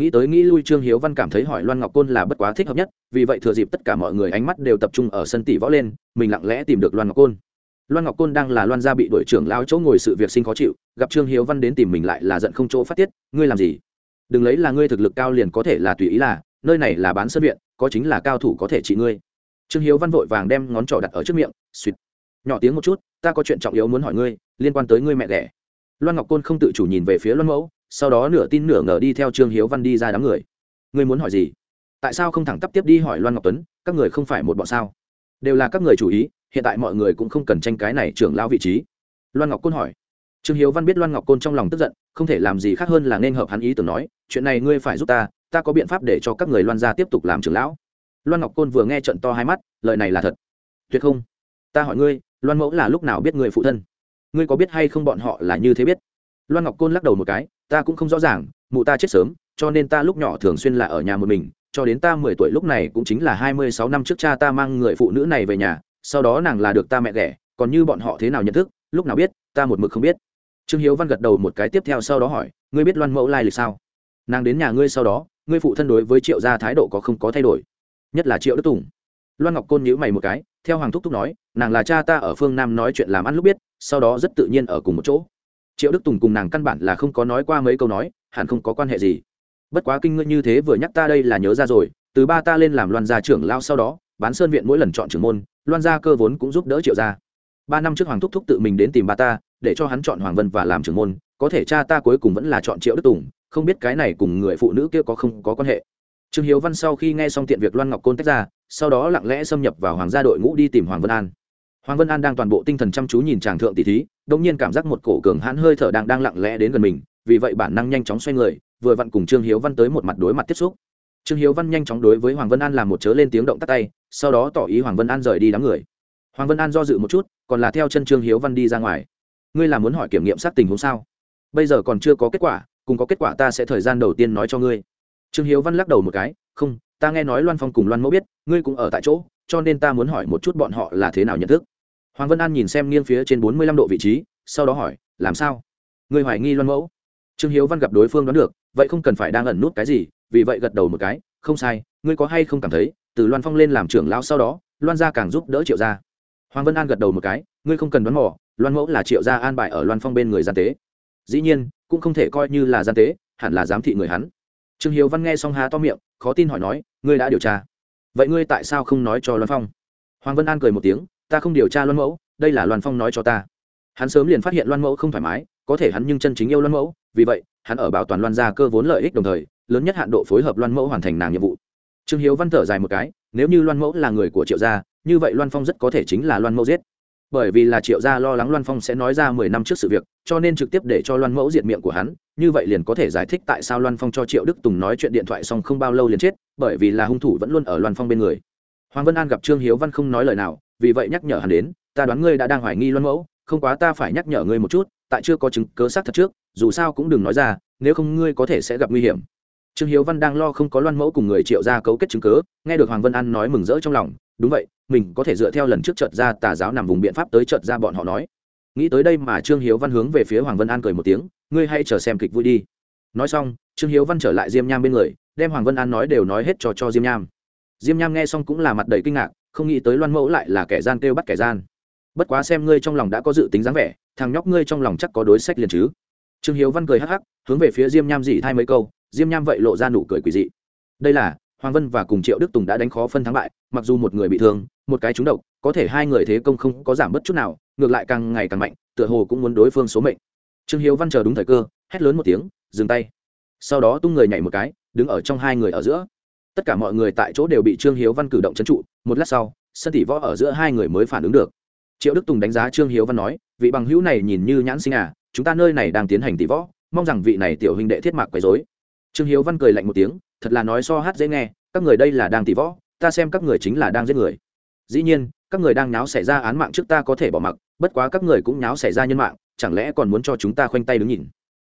nghĩ tới nghĩ lui, trương hiếu văn cảm thấy hỏi loan ngọc côn là bất quá thích hợp nhất, vì vậy thừa dịp tất cả mọi người ánh mắt đều tập trung ở sân tỷ võ lên, mình lặng lẽ tìm được loan ngọc côn. Loan ngọc côn đang là loan gia bị đội trưởng lao chỗ ngồi sự việc sinh khó chịu, gặp trương hiếu văn đến tìm mình lại là giận không chỗ phát tiết, ngươi làm gì? Đừng lấy là ngươi thực lực cao liền có thể là tùy ý là, nơi này là bán sân viện, có chính là cao thủ có thể trị ngươi. Trương hiếu văn vội vàng đem ngón trỏ đặt ở trước miệng suýt nhỏ tiếng một chút, ta có chuyện trọng yếu muốn hỏi ngươi, liên quan tới ngươi mẹ đẻ. Loan ngọc côn không tự chủ nhìn về phía loan mẫu sau đó nửa tin nửa ngờ đi theo trương hiếu văn đi ra đám người. Ngươi muốn hỏi gì? Tại sao không thẳng tắp tiếp đi hỏi loan ngọc tuấn, các người không phải một bọn sao? Đều là các người chủ ý, hiện tại mọi người cũng không cần tranh cái này trưởng lao vị trí. Loan ngọc côn hỏi. Trương hiếu văn biết loan ngọc côn trong lòng tức giận, không thể làm gì khác hơn là nên hợp hắn ý tưởng nói, chuyện này ngươi phải giúp ta ta có biện pháp để cho các người loan gia tiếp tục làm trưởng lão. Loan ngọc côn vừa nghe trận to hai mắt, lời này là thật. Tuyệt không. Ta hỏi ngươi, loan mẫu là lúc nào biết người phụ thân? Ngươi có biết hay không bọn họ là như thế biết? Loan ngọc côn lắc đầu một cái ta cũng không rõ ràng, mụ ta chết sớm, cho nên ta lúc nhỏ thường xuyên là ở nhà một mình, cho đến ta mười tuổi lúc này cũng chính là hai mươi sáu năm trước cha ta mang người phụ nữ này về nhà, sau đó nàng là được ta mẹ đẻ còn như bọn họ thế nào nhận thức, lúc nào biết, ta một mực không biết. Trương hiếu văn gật đầu một cái tiếp theo sau đó hỏi, ngươi biết loan mẫu lai lịch sao? Nàng đến nhà ngươi sau đó, ngươi phụ thân đối với triệu gia thái độ có không có thay đổi? Nhất là triệu đức tùng. Loan ngọc côn nhíu mày một cái, theo hoàng thúc thúc nói, nàng là cha ta ở phương nam nói chuyện làm ăn lúc biết, sau đó rất tự nhiên ở cùng một chỗ triệu đức tùng cùng nàng căn bản là không có nói qua mấy câu nói, hẳn không có quan hệ gì. Bất quá kinh ngươi như thế vừa nhắc ta đây là nhớ ra rồi, từ ba ta lên làm loan gia trưởng lao sau đó, bán sơn viện mỗi lần chọn trưởng môn, loan gia cơ vốn cũng giúp đỡ triệu gia. Ba năm trước hoàng thúc thúc tự mình đến tìm ba ta, để cho hắn chọn hoàng vân và làm trưởng môn, có thể cha ta cuối cùng vẫn là chọn triệu đức tùng, không biết cái này cùng người phụ nữ kia có không có quan hệ. Trương hiếu văn sau khi nghe xong tiện việc loan ngọc côn tách ra, sau đó lặng lẽ xâm nhập vào hoàng gia đội ngũ đi tìm hoàng vân an hoàng vân an đang toàn bộ tinh thần chăm chú nhìn chàng thượng tỷ thí đông nhiên cảm giác một cổ cường hãn hơi thở đang đang lặng lẽ đến gần mình, vì vậy bản năng nhanh chóng xoay người, vừa vặn cùng trương hiếu văn tới một mặt đối mặt tiếp xúc. Trương hiếu văn nhanh chóng đối với hoàng vân an làm một chớ lên tiếng động tắt tay, sau đó tỏ ý hoàng vân an rời đi đám người. Hoàng vân an do dự một chút, còn là theo chân trương hiếu văn đi ra ngoài. Ngươi là muốn hỏi kiểm nghiệm xác tình huống sao? Bây giờ còn chưa có kết quả, cùng có kết quả ta sẽ thời gian đầu tiên nói cho ngươi. Trương hiếu văn lắc đầu một cái, không, ta nghe nói loan phong cùng loan mẫu biết, ngươi cũng ở tại chỗ, cho nên ta muốn hỏi một chút bọn họ là thế nào nhận thức hoàng vân an nhìn xem nghiêng phía trên bốn mươi lăm độ vị trí, sau đó hỏi, làm sao? Ngươi hoài nghi loan mẫu? Trương hiếu văn gặp đối phương đoán được, vậy không cần phải đang ẩn nút cái gì, vì vậy gật đầu một cái, không sai, ngươi có hay không cảm thấy, từ loan phong lên làm trưởng lão sau đó, loan gia càng giúp đỡ triệu gia? Hoàng vân an gật đầu một cái, ngươi không cần đoán mò, loan mẫu là triệu gia an bài ở loan phong bên người gian tế. Dĩ nhiên, cũng không thể coi như là gian tế, hẳn là giám thị người hắn. Trương hiếu văn nghe xong há to miệng, khó tin hỏi nói, ngươi đã điều tra. Vậy ngươi tại sao không nói cho loan phong? Hoàng vân an cười một tiếng ta không điều tra loan mẫu, đây là loan phong nói cho ta. Hắn sớm liền phát hiện loan mẫu không thoải mái, có thể hắn nhưng chân chính yêu loan mẫu, vì vậy, hắn ở bảo toàn loan gia cơ vốn lợi ích đồng thời, lớn nhất hạn độ phối hợp loan mẫu hoàn thành nàng nhiệm vụ. Trương hiếu văn thở dài một cái, nếu như loan mẫu là người của triệu gia, như vậy loan phong rất có thể chính là loan mẫu giết. Bởi vì là triệu gia lo lắng loan phong sẽ nói ra mười năm trước sự việc, cho nên trực tiếp để cho loan mẫu diệt miệng của hắn, như vậy liền có thể giải thích tại sao loan phong cho triệu đức tùng nói chuyện điện thoại xong không bao lâu liền chết, bởi vì là hung thủ vẫn luôn ở loan phong bên người. Hoàng vân an gặp trương hiếu văn không nói lời nào vì vậy nhắc nhở hắn đến, ta đoán ngươi đã đang hoài nghi loan mẫu, không quá ta phải nhắc nhở ngươi một chút, tại chưa có chứng cớ xác thật trước, dù sao cũng đừng nói ra, nếu không ngươi có thể sẽ gặp nguy hiểm. Trương hiếu văn đang lo không có loan mẫu cùng người triệu ra cấu kết chứng cớ nghe được hoàng vân an nói mừng rỡ trong lòng, đúng vậy, mình có thể dựa theo lần trước trợt ra tà giáo nằm vùng biện pháp tới trợt ra bọn họ nói. Nghĩ tới đây mà trương hiếu văn hướng về phía hoàng vân an cười một tiếng, ngươi hãy chờ xem kịch vui đi. Nói xong, trương hiếu văn trở lại diêm nham bên người, đem hoàng vân an nói đều nói hết cho cho diêm nham. Diêm nham nghe xong cũng là mặt đầy kinh ngạc không nghĩ tới loan mẫu lại là kẻ gian kêu bắt kẻ gian. Bất quá xem ngươi trong lòng đã có dự tính dáng vẻ, thằng nhóc ngươi trong lòng chắc có đối sách liền chứ. Trương hiếu văn cười hắc hắc, hướng về phía diêm nham dị thay mấy câu, diêm nham vậy lộ ra nụ cười quỷ dị. Đây là, hoàng vân và cùng triệu đức tùng đã đánh khó phân thắng bại, mặc dù một người bị thương, một cái trúng độc, có thể hai người thế công không có giảm bất chút nào, ngược lại càng ngày càng mạnh, tựa hồ cũng muốn đối phương số mệnh. Trương hiếu văn chờ đúng thời cơ, hét lớn một tiếng, dừng tay. Sau đó tung người nhảy một cái, đứng ở trong hai người ở giữa tất cả mọi người tại chỗ đều bị trương hiếu văn cử động trấn trụ, một lát sau sân tỷ võ ở giữa hai người mới phản ứng được. Triệu đức tùng đánh giá trương hiếu văn nói, vị bằng hữu này nhìn như nhãn sinh à chúng ta nơi này đang tiến hành tỷ võ, mong rằng vị này tiểu huynh đệ thiết mạc quấy dối trương hiếu văn cười lạnh một tiếng, thật là nói so hát dễ nghe, các người đây là đang tỷ võ, ta xem các người chính là đang giết người. Dĩ nhiên, các người đang náo xảy ra án mạng trước ta có thể bỏ mặc, bất quá các người cũng náo xảy ra nhân mạng, chẳng lẽ còn muốn cho chúng ta khoanh tay đứng nhìn?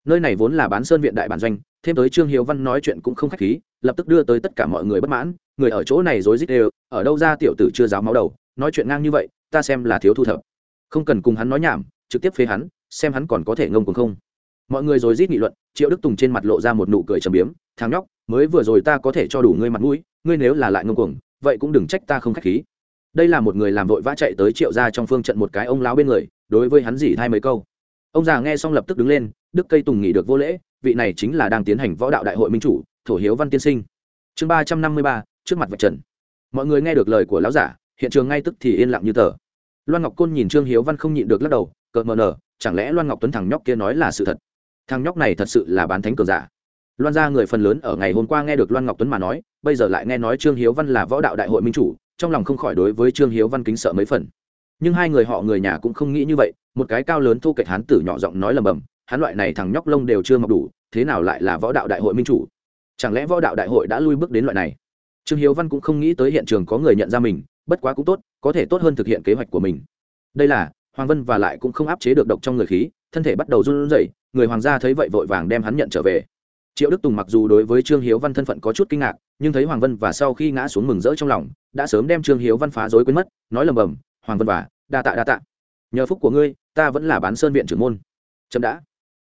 Nơi này vốn là bán sơn viện đại bản doanh, thêm tới trương hiếu văn nói chuyện cũng không khách khí lập tức đưa tới tất cả mọi người bất mãn, người ở chỗ này rối rít đều, ở đâu ra tiểu tử chưa giáo máu đầu, nói chuyện ngang như vậy, ta xem là thiếu thu thập. Không cần cùng hắn nói nhảm, trực tiếp phê hắn, xem hắn còn có thể ngông cuồng không. Mọi người rồi rít nghị luận, triệu đức tùng trên mặt lộ ra một nụ cười trầm biếm, thằng nhóc, mới vừa rồi ta có thể cho đủ ngươi mặt mũi, ngươi nếu là lại ngông cuồng, vậy cũng đừng trách ta không khách khí. Đây là một người làm vội vã chạy tới triệu ra trong phương trận một cái ông lão bên người, đối với hắn dỉ thay mấy câu. Ông già nghe xong lập tức đứng lên, đức cây tùng nghỉ được vô lễ, vị này chính là đang tiến hành võ đạo đại hội minh chủ thổ hiếu văn tiên sinh. Chương ba trăm năm mươi ba, trước mặt vạch trần. Mọi người nghe được lời của lão giả, hiện trường ngay tức thì yên lặng như tờ. Loan ngọc côn nhìn trương hiếu văn không nhịn được lắc đầu, cợt mờ nở, chẳng lẽ loan ngọc tuấn thằng nhóc kia nói là sự thật? Thằng nhóc này thật sự là bán thánh cường giả. Loan ra người phần lớn ở ngày hôm qua nghe được loan ngọc tuấn mà nói, bây giờ lại nghe nói trương hiếu văn là võ đạo đại hội minh chủ, trong lòng không khỏi đối với trương hiếu văn kính sợ mấy phần. Nhưng hai người họ người nhà cũng không nghĩ như vậy, một cái cao lớn thu kệch hán tử nhỏ giọng nói lầm bầm, hắn loại này thằng nhóc lông đều chưa mọc đủ, thế nào lại là võ đạo đại hội minh chủ? Chẳng lẽ võ đạo đại hội đã lui bước đến loại này? Trương hiếu văn cũng không nghĩ tới hiện trường có người nhận ra mình, bất quá cũng tốt, có thể tốt hơn thực hiện kế hoạch của mình. Đây là, hoàng vân và lại cũng không áp chế được độc trong người khí, thân thể bắt đầu run rẩy, người hoàng gia thấy vậy vội vàng đem hắn nhận trở về. Triệu đức tùng mặc dù đối với trương hiếu văn thân phận có chút kinh ngạc, nhưng thấy hoàng vân và sau khi ngã xuống mừng rỡ trong lòng, đã sớm đem trương hiếu văn phá rối quên mất, nói lầm bầm, hoàng vân và, đa tạ đa tạ. Nhờ phúc của ngươi, ta vẫn là bán sơn viện trưởng môn. Chậm đã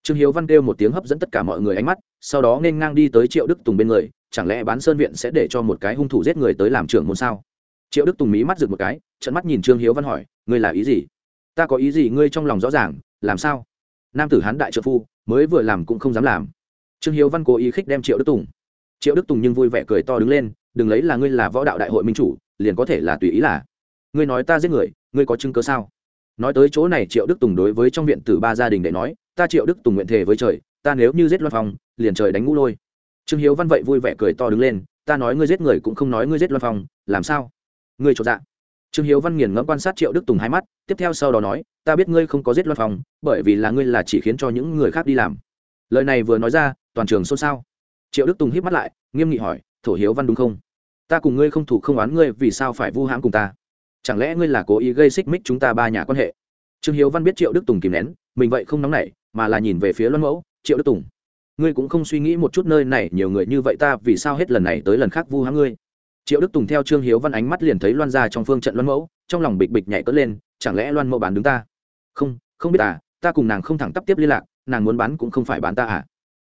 trương hiếu văn kêu một tiếng hấp dẫn tất cả mọi người ánh mắt, sau đó nên ngang đi tới triệu đức tùng bên người, chẳng lẽ bán sơn viện sẽ để cho một cái hung thủ giết người tới làm trưởng môn sao? Triệu đức tùng mí mắt rực một cái, trận mắt nhìn trương hiếu văn hỏi, ngươi là ý gì? Ta có ý gì ngươi trong lòng rõ ràng, làm sao? Nam tử hán đại trợ phu, mới vừa làm cũng không dám làm. Trương hiếu văn cố ý khích đem triệu đức tùng. Triệu đức tùng nhưng vui vẻ cười to đứng lên, đừng lấy là ngươi là võ đạo đại hội minh chủ, liền có thể là tùy ý là. Ngươi nói ta giết người, ngươi có chứng cớ sao? Nói tới chỗ này triệu đức tùng đối với trong viện tử ba gia đình để nói, ta triệu đức tùng nguyện thề với trời, ta nếu như giết loan phong, liền trời đánh ngũ lôi. Trương hiếu văn vậy vui vẻ cười to đứng lên, ta nói ngươi giết người cũng không nói ngươi giết loan phong, làm sao? Ngươi cho dạ. Trương hiếu văn nghiền ngẫm quan sát triệu đức tùng hai mắt, tiếp theo sau đó nói, ta biết ngươi không có giết loan phong, bởi vì là ngươi là chỉ khiến cho những người khác đi làm. Lời này vừa nói ra, toàn trường xôn xao. Triệu đức tùng hít mắt lại, nghiêm nghị hỏi, thổ hiếu văn đúng không? Ta cùng ngươi không thủ không oán ngươi vì sao phải vu hãm cùng ta? Chẳng lẽ ngươi là cố ý gây xích mích chúng ta ba nhà quan hệ? Trương hiếu văn biết triệu đức tùng kìm nén, mình vậy không nóng nảy, mà là nhìn về phía loan mẫu, triệu đức tùng, ngươi cũng không suy nghĩ một chút nơi này nhiều người như vậy ta vì sao hết lần này tới lần khác vu hãng ngươi? Triệu đức tùng theo trương hiếu văn ánh mắt liền thấy loan ra trong phương trận loan mẫu, trong lòng bịch bịch nhảy cất lên, chẳng lẽ loan mẫu bán đứng ta? Không không biết à ta cùng nàng không thẳng tắp tiếp liên lạc, nàng muốn bán cũng không phải bán ta à.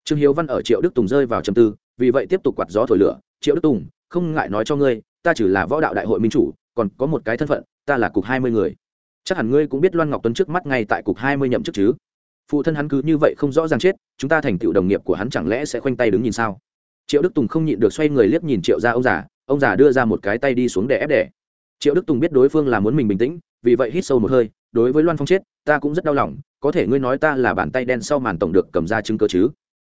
Trương hiếu văn ở triệu đức tùng rơi vào trầm tư, vì vậy tiếp tục quạt gió thổi lửa, triệu đức tùng, không ngại nói cho ngươi, ta chỉ là võ đạo đại hội minh chủ còn có một cái thân phận, ta là cục hai mươi người. Chắc hẳn ngươi cũng biết loan ngọc tuấn trước mắt ngay tại cục hai mươi nhậm chức chứ? Phụ thân hắn cứ như vậy không rõ ràng chết, chúng ta thành tựu đồng nghiệp của hắn chẳng lẽ sẽ khoanh tay đứng nhìn sao? Triệu đức tùng không nhịn được xoay người liếc nhìn triệu ra ông già ông già đưa ra một cái tay đi xuống để ép đẻ. Triệu đức tùng biết đối phương là muốn mình bình tĩnh, vì vậy hít sâu một hơi, đối với loan phong chết, ta cũng rất đau lòng, có thể ngươi nói ta là bàn tay đen sau màn tổng được cầm ra chứng cơ chứ?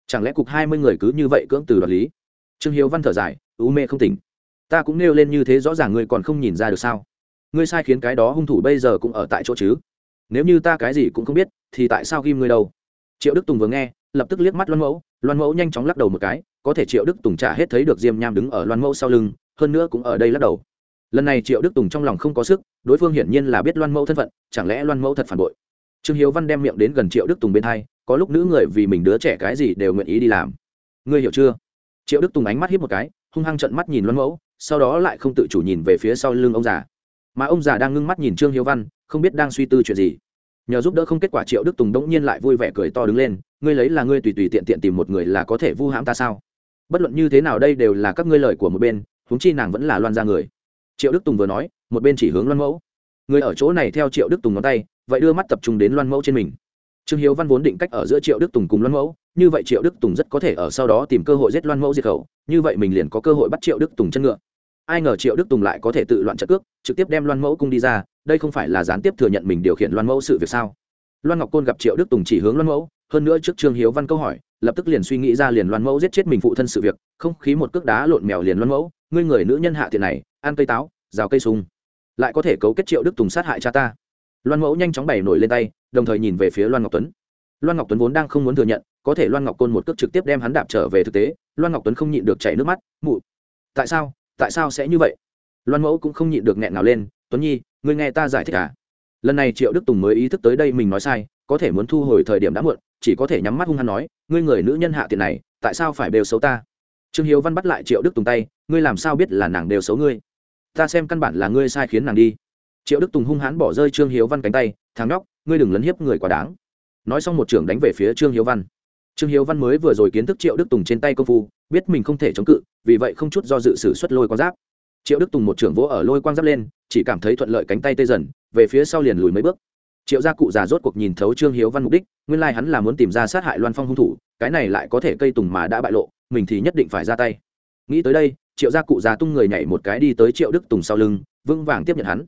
Chẳng lẽ cục hai mươi người cứ như vậy cưỡng từ đoạt lý? Trương hiếu văn thở dài, u mê không tỉnh ta cũng nêu lên như thế rõ ràng ngươi còn không nhìn ra được sao? Ngươi sai khiến cái đó hung thủ bây giờ cũng ở tại chỗ chứ? Nếu như ta cái gì cũng không biết, thì tại sao ghim ngươi đâu? Triệu đức tùng vừa nghe, lập tức liếc mắt loan mẫu. Loan mẫu nhanh chóng lắc đầu một cái, có thể triệu đức tùng trả hết thấy được diêm nham đứng ở loan mẫu sau lưng, hơn nữa cũng ở đây lắc đầu. Lần này triệu đức tùng trong lòng không có sức, đối phương hiển nhiên là biết loan mẫu thân phận, chẳng lẽ loan mẫu thật phản bội? Trương hiếu văn đem miệng đến gần triệu đức tùng bên hai, có lúc nữ người vì mình đứa trẻ cái gì đều nguyện ý đi làm. Ngươi hiểu chưa? Triệu đức tùng ánh mắt hiếp một cái, hung hăng trận mắt nhìn loan mẫu sau đó lại không tự chủ nhìn về phía sau lưng ông già. Mà ông già đang ngưng mắt nhìn trương hiếu văn, không biết đang suy tư chuyện gì. Nhờ giúp đỡ không kết quả triệu đức tùng đống nhiên lại vui vẻ cười to đứng lên, ngươi lấy là ngươi tùy tùy tiện tiện tìm một người là có thể vu hãm ta sao? Bất luận như thế nào đây đều là các ngươi lời của một bên, huống chi nàng vẫn là loan ra người. Triệu đức tùng vừa nói, một bên chỉ hướng loan mẫu. Người ở chỗ này theo triệu đức tùng ngón tay, vậy đưa mắt tập trung đến loan mẫu trên mình. Trương hiếu văn vốn định cách ở giữa triệu đức tùng cùng loan mẫu, như vậy triệu đức tùng rất có thể ở sau đó tìm cơ hội giết loan mẫu diệt khẩu, như vậy mình liền có cơ hội bắt triệu đức tùng chân ngựa ai ngờ triệu đức tùng lại có thể tự loạn trận cước, trực tiếp đem loan mẫu cung đi ra, đây không phải là gián tiếp thừa nhận mình điều khiển loan mẫu sự việc sao? Loan ngọc côn gặp triệu đức tùng chỉ hướng loan mẫu, hơn nữa trước trương hiếu văn câu hỏi, lập tức liền suy nghĩ ra liền loan mẫu giết chết mình phụ thân sự việc, không khí một cước đá lộn mèo liền loan mẫu, ngươi người nữ nhân hạ tiện này, ăn cây táo, rào cây sung, lại có thể cấu kết triệu đức tùng sát hại cha ta. Loan mẫu nhanh chóng bày nổi lên tay, đồng thời nhìn về phía loan ngọc tuấn. Loan ngọc tuấn vốn đang không muốn thừa nhận, có thể loan ngọc côn một cước trực tiếp đem hắn đạp trở về thực tế, loan ngọc tuấn không nhịn được chảy nước mắt, mụ, tại sao? Tại sao sẽ như vậy? Loan mẫu cũng không nhịn được nghẹn nào lên, tuấn nhi, ngươi nghe ta giải thích à? Lần này triệu đức tùng mới ý thức tới đây mình nói sai, có thể muốn thu hồi thời điểm đã muộn, chỉ có thể nhắm mắt hung hăng nói, ngươi người nữ nhân hạ tiện này, tại sao phải đều xấu ta? Trương hiếu văn bắt lại triệu đức tùng tay, ngươi làm sao biết là nàng đều xấu ngươi? Ta xem căn bản là ngươi sai khiến nàng đi. Triệu đức tùng hung hãn bỏ rơi trương hiếu văn cánh tay, thằng nhóc, ngươi đừng lấn hiếp người quá đáng. Nói xong một trưởng đánh về phía trương hiếu văn trương hiếu văn mới vừa rồi kiến thức triệu đức tùng trên tay công phu, biết mình không thể chống cự, vì vậy không chút do dự sử xuất lôi quang giáp. Triệu đức tùng một trưởng vỗ ở lôi quang giáp lên, chỉ cảm thấy thuận lợi cánh tay tê dần, về phía sau liền lùi mấy bước. Triệu gia cụ già rốt cuộc nhìn thấu trương hiếu văn mục đích, nguyên lai hắn là muốn tìm ra sát hại loan phong hung thủ, cái này lại có thể cây tùng mà đã bại lộ, mình thì nhất định phải ra tay. Nghĩ tới đây, triệu gia cụ già tung người nhảy một cái đi tới triệu đức tùng sau lưng, vững vàng tiếp nhận hắn.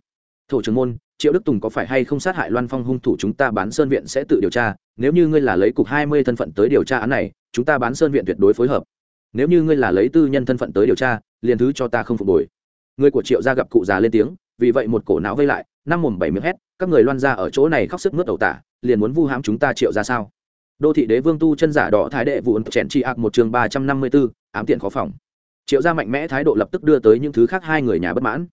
Thổ trưởng môn triệu đức tùng có phải hay không sát hại loan phong hung thủ chúng ta bán sơn viện sẽ tự điều tra? Nếu như ngươi là lấy cục hai mươi thân phận tới điều tra án này, chúng ta bán sơn viện tuyệt đối phối hợp. Nếu như ngươi là lấy tư nhân thân phận tới điều tra, liền thứ cho ta không phục hồi. Người của triệu gia gặp cụ già lên tiếng, vì vậy một cổ não vây lại, năm mồm bảy miệng hét, các người loan ra ở chỗ này khóc sức mướt ẩu tả, liền muốn vu hãm chúng ta triệu ra sao? Đô thị đế vương tu chân giả đỏ thái đệ vụ chèn chi ạc một chương ba trăm năm mươi b ố ám tiện khó phòng. Triệu gia mạnh mẽ thái độ lập tức đưa tới những thứ khác hai người nhà bất mãn.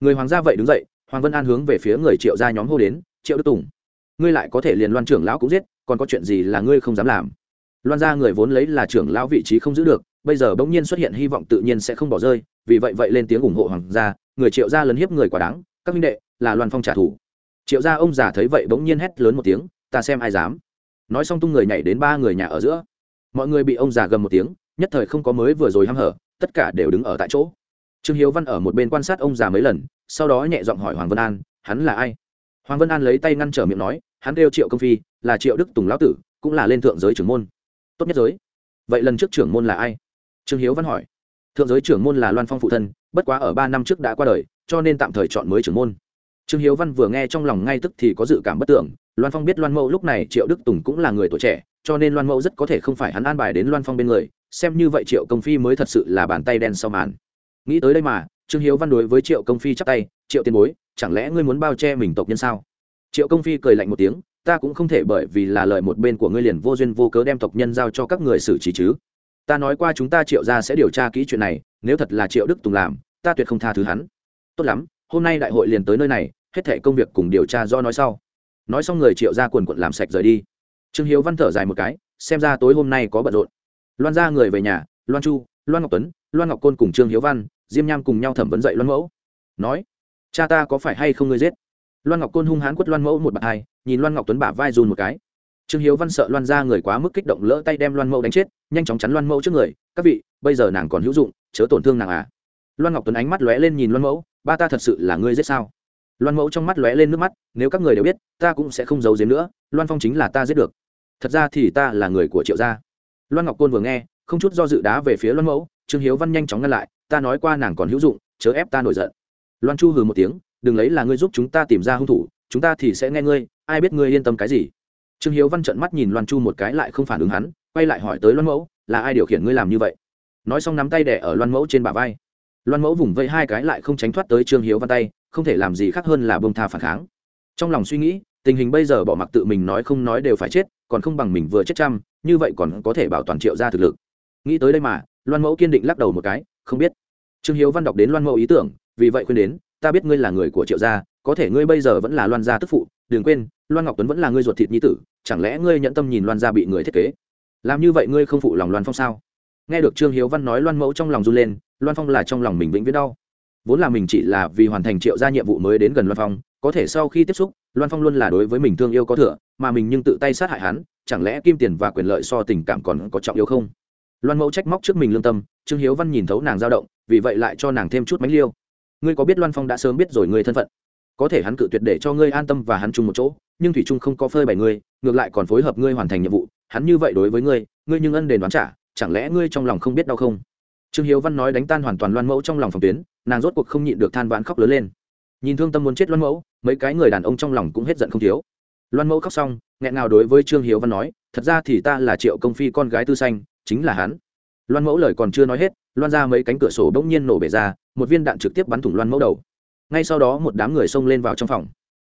Người hoàng gia vậy đứng dậy hoàng vân an hướng về phía người triệu gia nhóm hô đến, triệu đức tùng, ngươi lại có thể liền loan trưởng lão cũng giết, còn có chuyện gì là ngươi không dám làm? Loan gia người vốn lấy là trưởng lão vị trí không giữ được, bây giờ bỗng nhiên xuất hiện hy vọng tự nhiên sẽ không bỏ rơi, vì vậy vậy lên tiếng ủng hộ hoàng gia, người triệu gia lấn hiếp người quả đáng, các minh đệ, là loan phong trả thù. Triệu gia ông già thấy vậy bỗng nhiên hét lớn một tiếng, ta xem ai dám. Nói xong tung người nhảy đến ba người nhà ở giữa. Mọi người bị ông già gầm một tiếng, nhất thời không có mới vừa rồi hăm hở, tất cả đều đứng ở tại chỗ trương hiếu văn ở một bên quan sát ông già mấy lần, sau đó nhẹ giọng hỏi hoàng vân an, hắn là ai? Hoàng vân an lấy tay ngăn trở miệng nói, hắn kêu triệu công phi, là triệu đức tùng lão tử, cũng là lên thượng giới trưởng môn. Tốt nhất giới. Vậy lần trước trưởng môn là ai? Trương hiếu văn hỏi. Thượng giới trưởng môn là loan phong phụ thân, bất quá ở ba năm trước đã qua đời, cho nên tạm thời chọn mới trưởng môn. Trương hiếu văn vừa nghe trong lòng ngay tức thì có dự cảm bất tưởng, loan phong biết loan mẫu lúc này triệu đức tùng cũng là người tuổi trẻ, cho nên loan mẫu rất có thể không phải hắn an bài đến loan phong bên người, xem như vậy triệu công phi mới thật sự là bàn tay đen sau màn nghĩ tới đây mà, trương hiếu văn đối với triệu công phi chắp tay, triệu tiền bối, chẳng lẽ ngươi muốn bao che mình tộc nhân sao? Triệu công phi cười lạnh một tiếng, ta cũng không thể bởi vì là lợi một bên của ngươi liền vô duyên vô cớ đem tộc nhân giao cho các người xử trí chứ. Ta nói qua chúng ta triệu ra sẽ điều tra kỹ chuyện này, nếu thật là triệu đức tùng làm, ta tuyệt không tha thứ hắn. Tốt lắm, hôm nay đại hội liền tới nơi này, hết thể công việc cùng điều tra do nói sau. Nói xong người triệu ra quần quận làm sạch rời đi. Trương hiếu văn thở dài một cái, xem ra tối hôm nay có bận rộn. Loan ra người về nhà, loan chu, loan ngọc tuấn, loan ngọc côn cùng trương hiếu văn diêm nham cùng nhau thẩm vấn dậy loan mẫu. Nói, cha ta có phải hay không ngươi giết? Loan ngọc côn hung hãn quất loan mẫu một bạt hai, nhìn loan ngọc tuấn bả vai dùn một cái. Trương hiếu văn sợ loan ra người quá mức kích động lỡ tay đem loan mẫu đánh chết, nhanh chóng chắn loan mẫu trước người, các vị, bây giờ nàng còn hữu dụng, chớ tổn thương nàng à. Loan ngọc tuấn ánh mắt lóe lên nhìn loan mẫu, ba ta thật sự là ngươi giết sao? Loan mẫu trong mắt lóe lên nước mắt, nếu các người đều biết, ta cũng sẽ không giấu giếm nữa, loan phong chính là ta giết được. Thật ra thì ta là người của triệu gia. Loan ngọc côn vừa nghe, không chút do dự đá về phía loan mẫu, trương hiếu văn nhanh chóng ngăn lại ta nói qua nàng còn hữu dụng, chớ ép ta nổi giận. Loan chu hừ một tiếng, đừng lấy là ngươi giúp chúng ta tìm ra hung thủ, chúng ta thì sẽ nghe ngươi, ai biết ngươi yên tâm cái gì. Trương hiếu văn trợn mắt nhìn loan chu một cái lại không phản ứng hắn, quay lại hỏi tới loan mẫu, là ai điều khiển ngươi làm như vậy? Nói xong nắm tay đẻ ở loan mẫu trên bả vai. Loan mẫu vùng vây hai cái lại không tránh thoát tới trương hiếu văn tay, không thể làm gì khác hơn là bông tha phản kháng. Trong lòng suy nghĩ, tình hình bây giờ bỏ mặc tự mình nói không nói đều phải chết, còn không bằng mình vừa chết chăm, như vậy còn có thể bảo toàn triệu ra thực lực. Nghĩ tới đây mà, loan mẫu kiên định lắc đầu một cái không biết. Trương hiếu văn đọc đến loan mẫu ý tưởng, vì vậy khuyên đến, ta biết ngươi là người của triệu gia, có thể ngươi bây giờ vẫn là loan gia tức phụ, đừng quên, loan ngọc tuấn vẫn là ngươi ruột thịt nhi tử, chẳng lẽ ngươi nhận tâm nhìn loan gia bị người thiết kế? Làm như vậy ngươi không phụ lòng loan phong sao? Nghe được trương hiếu văn nói loan mẫu trong lòng run lên, loan phong là trong lòng mình vĩnh viễn đau. Vốn là mình chỉ là vì hoàn thành triệu gia nhiệm vụ mới đến gần loan phong, có thể sau khi tiếp xúc, loan phong luôn là đối với mình thương yêu có thừa, mà mình nhưng tự tay sát hại hắn, chẳng lẽ kim tiền và quyền lợi so tình cảm còn có trọng yếu không? Loan mẫu trách móc trước mình lương tâm, trương hiếu văn nhìn thấu nàng dao động, vì vậy lại cho nàng thêm chút mánh liêu. Ngươi có biết loan phong đã sớm biết rồi ngươi thân phận? Có thể hắn cự tuyệt để cho ngươi an tâm và hắn chung một chỗ, nhưng thủy trung không có phơi bày ngươi, ngược lại còn phối hợp ngươi hoàn thành nhiệm vụ, hắn như vậy đối với ngươi ngươi nhưng ân đền đoán trả, chẳng lẽ ngươi trong lòng không biết đau không? Trương hiếu văn nói đánh tan hoàn toàn loan mẫu trong lòng phòng tuyến, nàng rốt cuộc không nhịn được than vãn khóc lớn lên. Nhìn thương tâm muốn chết loan mẫu, mấy cái người đàn ông trong lòng cũng hết giận không thiếu. Loan mẫu khóc xong, nghẹn nào đối với trương hiếu văn nói, thật ra thì ta là triệu công phi con gái tư xanh chính là hắn. Loan mẫu lời còn chưa nói hết, loan ra mấy cánh cửa sổ bỗng nhiên nổ bể ra, một viên đạn trực tiếp bắn thủng loan mẫu đầu. Ngay sau đó một đám người xông lên vào trong phòng.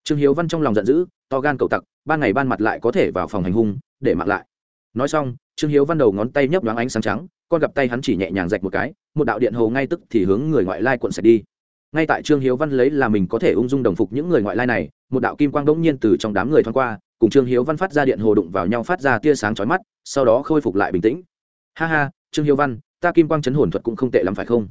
Trương hiếu văn trong lòng giận dữ, to gan cầu tặc, ban ngày ban mặt lại có thể vào phòng hành hung, để mặc lại. Nói xong, trương hiếu văn đầu ngón tay nhấp nhoáng ánh sáng trắng, con gặp tay hắn chỉ nhẹ nhàng rạch một cái, một đạo điện hồ ngay tức thì hướng người ngoại lai cuộn sạch đi. Ngay tại trương hiếu văn lấy là mình có thể ung dung đồng phục những người ngoại lai này, một đạo kim quang đ ỗ n g nhiên từ trong đám người thoáng qua, cùng trương hiếu văn phát ra điện hồ đụng vào nhau phát ra tia sáng chói mắt, sau đó khôi phục lại bình tĩnh ha ha, trương hiếu văn, ta kim quang chấn hồn thuật cũng không tệ lắm phải không?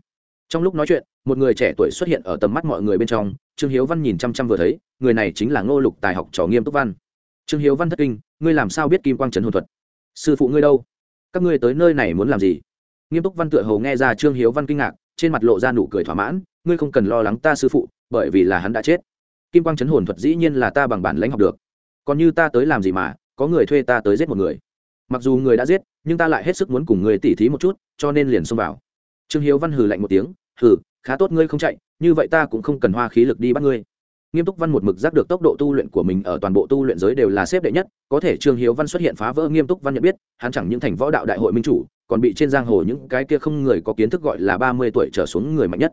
Trong lúc nói chuyện, một người trẻ tuổi xuất hiện ở tầm mắt mọi người bên trong, trương hiếu văn nhìn chăm chăm vừa thấy, người này chính là ngô lục tài học trò nghiêm túc văn. Trương hiếu văn thất kinh, ngươi làm sao biết kim quang chấn hồn thuật? Sư phụ ngươi đâu? Các ngươi tới nơi này muốn làm gì? Nghiêm túc văn tựa hầu nghe ra trương hiếu văn kinh ngạc, trên mặt lộ ra nụ cười thỏa mãn, ngươi không cần lo lắng ta sư phụ, bởi vì là hắn đã chết. Kim quang chấn hồn thuật dĩ nhiên là ta bằng bản lãnh học được. Còn như ta tới làm gì mà, có người thuê ta tới giết một người mặc dù người đã giết, nhưng ta lại hết sức muốn cùng người tỉ thí một chút, cho nên liền xông vào. Trương hiếu văn hừ lạnh một tiếng, hừ, khá tốt ngươi không chạy, như vậy ta cũng không cần hoa khí lực đi bắt ngươi. Nghiêm túc văn một mực giác được tốc độ tu luyện của mình ở toàn bộ tu luyện giới đều là xếp đệ nhất, có thể trương hiếu văn xuất hiện phá vỡ nghiêm túc văn nhận biết, hắn chẳng những thành võ đạo đại hội minh chủ, còn bị trên giang hồ những cái kia không người có kiến thức gọi là ba mươi tuổi trở xuống người mạnh nhất.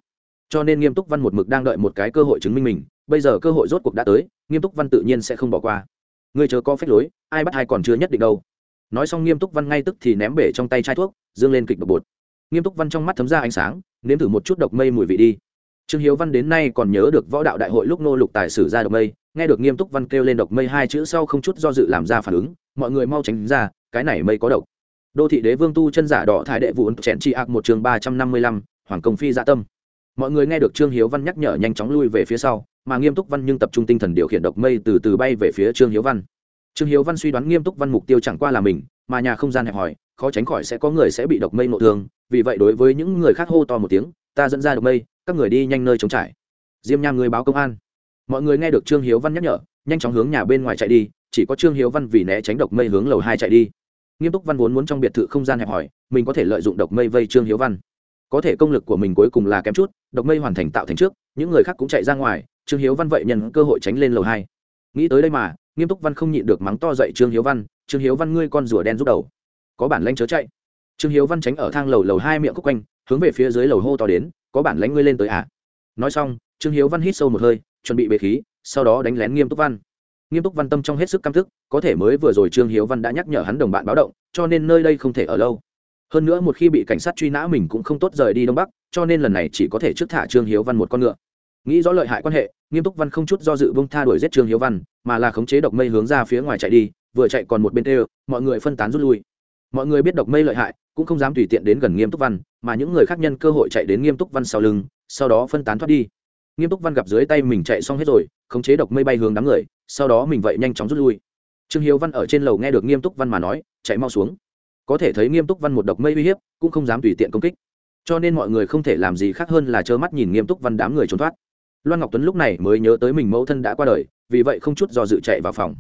Cho nên nghiêm túc văn một mực đang đợi một cái cơ hội chứng minh mình, bây giờ cơ hội rốt cuộc đã tới, nghiêm túc văn tự nhiên sẽ không bỏ qua. Người chờ có phép lối, ai bắt ai còn chưa nhất định đâu nói xong nghiêm túc văn ngay tức thì ném bể trong tay chai thuốc, dương lên kịch độc bột. Nghiêm túc văn trong mắt thấm ra ánh sáng, nếm thử một chút độc mây mùi vị đi. Trương hiếu văn đến nay còn nhớ được võ đạo đại hội lúc nô lục tài sử ra độc mây, nghe được nghiêm túc văn kêu lên độc mây hai chữ sau không chút do dự làm ra phản ứng, mọi người mau tránh ra, cái này mây có độc. Đô thị đế vương tu chân giả đỏ thái đệ vụ chẹn trị ạc một trường ba trăm năm mươi lăm, hoàng công phi dạ tâm. Mọi người nghe được trương hiếu văn nhắc nhở nhanh chóng lui về phía sau, mà nghiêm túc văn nhưng tập trung tinh thần điều khiển độc mây từ từ bay về phía trương hiếu văn trương hiếu văn suy đoán nghiêm túc văn mục tiêu chẳng qua là mình, mà nhà không gian hẹp hòi, khó tránh khỏi sẽ có người sẽ bị độc mây nộ thương, vì vậy đối với những người khác hô to một tiếng, ta dẫn ra độc mây, các người đi nhanh nơi chống trải. Diêm nham người báo công an. Mọi người nghe được trương hiếu văn nhắc nhở, nhanh chóng hướng nhà bên ngoài chạy đi, chỉ có trương hiếu văn vì né tránh độc mây hướng lầu hai chạy đi. Nghiêm túc văn vốn muốn trong biệt thự không gian hẹp hòi, mình có thể lợi dụng độc mây vây trương hiếu văn. Có thể công lực của mình cuối cùng là kém chút, độc mây hoàn thành tạo thành trước, những người khác cũng chạy ra ngoài, trương hiếu văn vậy nhận cơ hội tránh lên lầu hai. Nghĩ tới đây mà nghiêm túc văn không nhịn được mắng to dậy, trương hiếu văn, trương hiếu văn ngươi con rùa đen rút đầu. Có bản lanh chớ chạy. Trương hiếu văn tránh ở thang lầu lầu hai miệng khúc quanh, hướng về phía dưới lầu hô to đến, có bản lanh ngươi lên tới à? Nói xong, trương hiếu văn hít sâu một hơi, chuẩn bị bế khí, sau đó đánh lén nghiêm túc văn. Nghiêm túc văn tâm trong hết sức căm thức có thể mới vừa rồi trương hiếu văn đã nhắc nhở hắn đồng bạn báo động, cho nên nơi đây không thể ở lâu. Hơn nữa một khi bị cảnh sát truy nã mình cũng không tốt rời đi đông bắc, cho nên lần này chỉ có thể trước thả trương hiếu văn một con ngựa nghĩ rõ lợi hại quan hệ, nghiêm túc văn không chút do dự bông tha đuổi giết trương hiếu văn, mà là khống chế độc mây hướng ra phía ngoài chạy đi, vừa chạy còn một bên tê mọi người phân tán rút lui. Mọi người biết độc mây lợi hại, cũng không dám tùy tiện đến gần nghiêm túc văn, mà những người khác nhân cơ hội chạy đến nghiêm túc văn sau lưng, sau đó phân tán thoát đi. Nghiêm túc văn gặp dưới tay mình chạy xong hết rồi, khống chế độc mây bay hướng đám người, sau đó mình vậy nhanh chóng rút lui. Trương hiếu văn ở trên lầu nghe được nghiêm túc văn mà nói, chạy mau xuống. Có thể thấy nghiêm túc văn một độc mây uy hiếp, cũng không dám tùy tiện công kích. Cho nên mọi người không thể làm gì khác hơn là trơ mắt nhìn nghiêm túc văn đám người trốn thoát loan ngọc tuấn lúc này mới nhớ tới mình mẫu thân đã qua đời, vì vậy không chút do dự chạy vào phòng.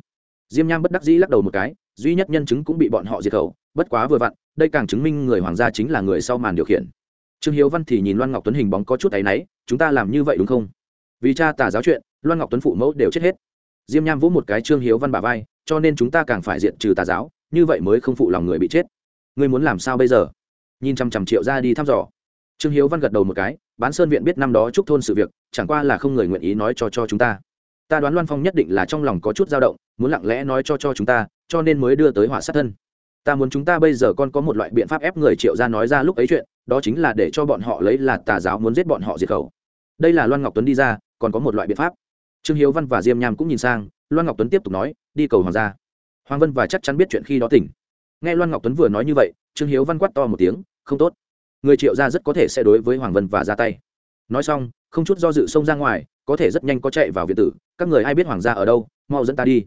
Diêm nham bất đắc dĩ lắc đầu một cái, duy nhất nhân chứng cũng bị bọn họ diệt khẩu, bất quá vừa vặn, đây càng chứng minh người hoàng gia chính là người sau màn điều khiển. Trương hiếu văn thì nhìn loan ngọc tuấn hình bóng có chút áy náy, chúng ta làm như vậy đúng không? Vì cha tà giáo chuyện, loan ngọc tuấn phụ mẫu đều chết hết. Diêm nham vỗ một cái trương hiếu văn bà vai, cho nên chúng ta càng phải diện trừ tà giáo, như vậy mới không phụ lòng người bị chết. Ngươi muốn làm sao bây giờ? Nhìn trăm trăm triệu ra đi thăm dò trương hiếu văn gật đầu một cái, bán sơn viện biết năm đó chúc thôn sự việc, chẳng qua là không người nguyện ý nói cho cho chúng ta. Ta đoán loan phong nhất định là trong lòng có chút dao động, muốn lặng lẽ nói cho cho chúng ta, cho nên mới đưa tới họa sát thân. Ta muốn chúng ta bây giờ còn có một loại biện pháp ép người triệu ra nói ra lúc ấy chuyện, đó chính là để cho bọn họ lấy là tà giáo muốn giết bọn họ diệt khẩu. Đây là loan ngọc tuấn đi ra, còn có một loại biện pháp. Trương hiếu văn và diêm nham cũng nhìn sang, loan ngọc tuấn tiếp tục nói, đi cầu hoàng gia. Hoàng vân và chắc chắn biết chuyện khi đó tỉnh. Nghe loan ngọc tuấn vừa nói như vậy, trương hiếu văn quát to một tiếng, không tốt người triệu gia rất có thể sẽ đối với hoàng vân và ra tay. Nói xong, không chút do dự xông ra ngoài, có thể rất nhanh có chạy vào viện tử. Các người ai biết hoàng gia ở đâu, mau dẫn ta đi.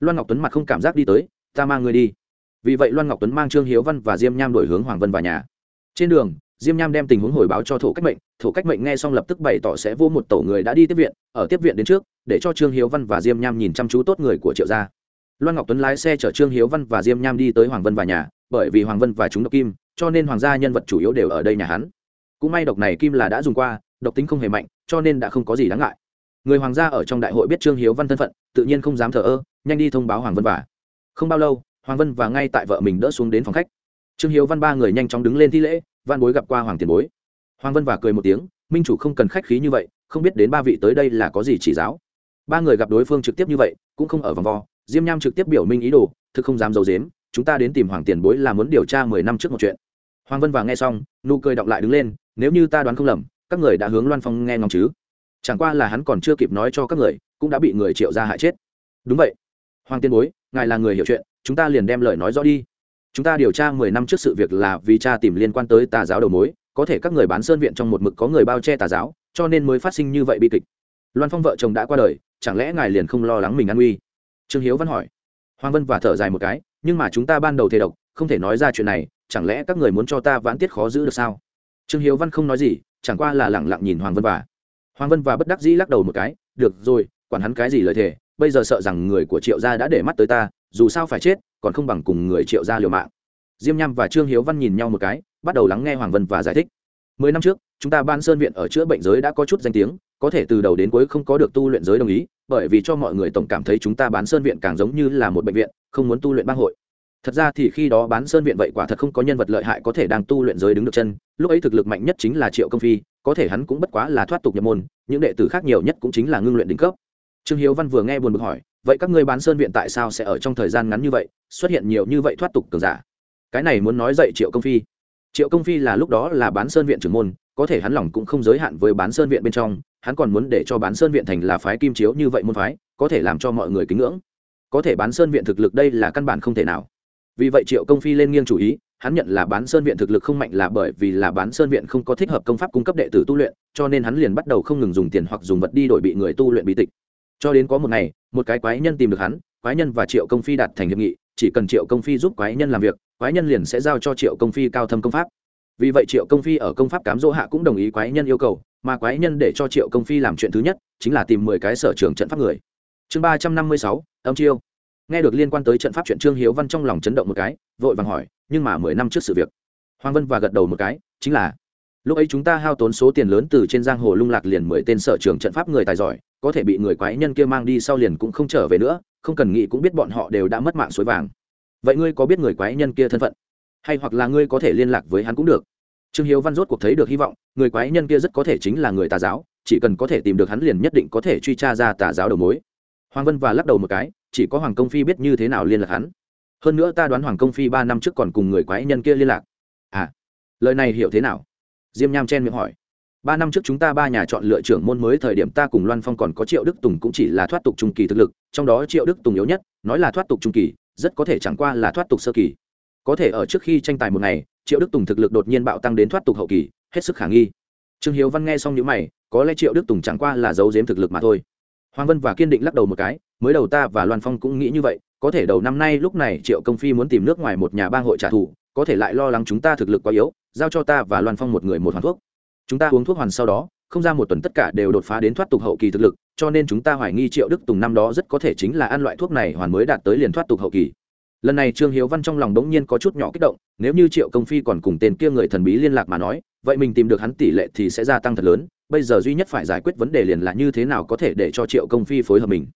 Loan ngọc tuấn mặt không cảm giác đi tới, ta mang người đi. Vì vậy loan ngọc tuấn mang trương hiếu văn và diêm nham đổi hướng hoàng vân vào nhà. Trên đường, diêm nham đem tình huống hồi báo cho thổ cách mệnh. Thổ cách mệnh nghe xong lập tức bày tỏ sẽ vô một tổ người đã đi tiếp viện, ở tiếp viện đến trước, để cho trương hiếu văn và diêm nham nhìn chăm chú tốt người của triệu gia. Loan ngọc tuấn lái xe chở trương hiếu văn và diêm nham đi tới hoàng vân và nhà, bởi vì hoàng vân và chúng độc kim cho nên hoàng gia nhân vật chủ yếu đều ở đây nhà hắn. Cũng may độc này kim là đã dùng qua, độc tính không hề mạnh, cho nên đã không có gì đáng ngại. Người hoàng gia ở trong đại hội biết trương hiếu văn thân phận, tự nhiên không dám thờ ơ, nhanh đi thông báo hoàng vân và. Không bao lâu, hoàng vân và ngay tại vợ mình đỡ xuống đến phòng khách. Trương hiếu văn ba người nhanh chóng đứng lên thi lễ văn bối gặp qua hoàng tiền bối. Hoàng vân và cười một tiếng, minh chủ không cần khách khí như vậy, không biết đến ba vị tới đây là có gì chỉ giáo. Ba người gặp đối phương trực tiếp như vậy, cũng không ở vòng vo, diêm nham trực tiếp biểu minh ý đồ, thực không dám d i ấ u dếm chúng ta đến tìm hoàng tiền bối là muốn điều tra mười năm trước một chuyện hoàng vân và nghe xong, nụ cười đọc lại đứng lên, nếu như ta đoán không lầm, các người đã hướng loan phong nghe ngóng chứ? Chẳng qua là hắn còn chưa kịp nói cho các người, cũng đã bị người triệu ra hại chết. Đúng vậy. Hoàng tiên bối, ngài là người hiểu chuyện, chúng ta liền đem lời nói rõ đi. Chúng ta điều tra mười năm trước sự việc là vì cha tìm liên quan tới tà giáo đầu mối, có thể các người bán sơn viện trong một mực có người bao che tà giáo, cho nên mới phát sinh như vậy bi kịch. Loan phong vợ chồng đã qua đời, chẳng lẽ ngài liền không lo lắng mình an nguy? Trương hiếu văn hỏi. Hoàng vân và thở dài một cái, nhưng mà chúng ta ban đầu thề độc, không thể nói ra chuyện này chẳng lẽ các người muốn cho ta vãn tiết khó giữ được sao? Trương hiếu văn không nói gì, chẳng qua là lẳng lặng nhìn hoàng vân và. Hoàng vân và bất đắc dĩ lắc đầu một cái, được rồi, quản hắn cái gì lời thề, bây giờ sợ rằng người của triệu gia đã để mắt tới ta, dù sao phải chết, còn không bằng cùng người triệu gia liều mạng. Diêm nham và trương hiếu văn nhìn nhau một cái, bắt đầu lắng nghe hoàng vân và giải thích. Mười năm trước, chúng ta ban sơn viện ở chữa bệnh giới đã có chút danh tiếng, có thể từ đầu đến cuối không có được tu luyện giới đồng ý, bởi vì cho mọi người tổng cảm thấy chúng ta bán sơn viện càng giống như là một bệnh viện, không muốn tu luyện bang hội thật ra thì khi đó bán sơn viện vậy quả thật không có nhân vật lợi hại có thể đang tu luyện giới đứng được chân, lúc ấy thực lực mạnh nhất chính là triệu công phi, có thể hắn cũng bất quá là thoát tục nhập môn, những đệ tử khác nhiều nhất cũng chính là ngưng luyện đỉnh cấp. Trương hiếu văn vừa nghe buồn bực hỏi, vậy các ngươi bán sơn viện tại sao sẽ ở trong thời gian ngắn như vậy, xuất hiện nhiều như vậy thoát tục cường giả? Cái này muốn nói dậy triệu công phi. Triệu công phi là lúc đó là bán sơn viện trưởng môn, có thể hắn lòng cũng không giới hạn với bán sơn viện bên trong, hắn còn muốn để cho bán sơn viện thành là phái kim chiếu như vậy môn phái, có thể làm cho mọi người kính ngưỡng. Có thể bán sơn viện thực lực đây là căn bản không thể nào vì vậy triệu công phi lên nghiêng chủ ý, hắn nhận là bán sơn viện thực lực không mạnh là bởi vì là bán sơn viện không có thích hợp công pháp cung cấp đệ tử tu luyện, cho nên hắn liền bắt đầu không ngừng dùng tiền hoặc dùng vật đi đổi bị người tu luyện bí tịch. Cho đến có một ngày, một cái quái nhân tìm được hắn, quái nhân và triệu công phi đạt thành hiệp nghị, chỉ cần triệu công phi giúp quái nhân làm việc, quái nhân liền sẽ giao cho triệu công phi cao thâm công pháp. Vì vậy triệu công phi ở công pháp cám dỗ hạ cũng đồng ý quái nhân yêu cầu, mà quái nhân để cho triệu công phi làm chuyện thứ nhất, chính là tìm mười cái sở trường trận pháp người. Chương ba trăm năm mươi sáu, âm chiêu nghe được liên quan tới trận pháp chuyện trương hiếu văn trong lòng chấn động một cái, vội vàng hỏi, nhưng mà mười năm trước sự việc? Hoàng vân và gật đầu một cái, chính là, lúc ấy chúng ta hao tốn số tiền lớn từ trên giang hồ lung lạc liền mười tên sở trường trận pháp người tài giỏi, có thể bị người quái nhân kia mang đi sau liền cũng không trở về nữa, không cần nghĩ cũng biết bọn họ đều đã mất mạng suối vàng. Vậy ngươi có biết người quái nhân kia thân phận? Hay hoặc là ngươi có thể liên lạc với hắn cũng được? Trương hiếu văn rốt cuộc thấy được hy vọng, người quái nhân kia rất có thể chính là người tà giáo, chỉ cần có thể tìm được hắn liền nhất định có thể truy tra ra tà giáo đầu mối hoàng vân và lắc đầu một cái, chỉ có hoàng công phi biết như thế nào liên lạc hắn. Hơn nữa ta đoán hoàng công phi ba năm trước còn cùng người quái nhân kia liên lạc. À lời này hiểu thế nào? Diêm nham chen miệng hỏi. Ba năm trước chúng ta ba nhà chọn lựa trưởng môn mới thời điểm ta cùng loan phong còn có triệu đức tùng cũng chỉ là thoát tục trung kỳ thực lực, trong đó triệu đức tùng yếu nhất, nói là thoát tục trung kỳ, rất có thể chẳng qua là thoát tục sơ kỳ. Có thể ở trước khi tranh tài một ngày, triệu đức tùng thực lực đột nhiên bạo tăng đến thoát tục hậu kỳ, hết sức khả nghi. Trương hiếu văn nghe xong những mày, có lẽ triệu đức tùng chẳng qua là giấu giếm thực lực mà thôi hoàng vân và kiên định lắc đầu một cái, mới đầu ta và loan phong cũng nghĩ như vậy, có thể đầu năm nay lúc này triệu công phi muốn tìm nước ngoài một nhà bang hội trả thù, có thể lại lo lắng chúng ta thực lực quá yếu, giao cho ta và loan phong một người một hoàn thuốc. Chúng ta uống thuốc hoàn sau đó, không ra một tuần tất cả đều đột phá đến thoát tục hậu kỳ thực lực, cho nên chúng ta hoài nghi triệu đức tùng năm đó rất có thể chính là ăn loại thuốc này hoàn mới đạt tới liền thoát tục hậu kỳ. Lần này trương hiếu văn trong lòng đống nhiên có chút nhỏ kích động, nếu như triệu công phi còn cùng tên kia người thần bí liên lạc mà nói, vậy mình tìm được hắn tỷ lệ thì sẽ gia tăng thật lớn bây giờ duy nhất phải giải quyết vấn đề liền là như thế nào có thể để cho triệu công phi phối hợp mình.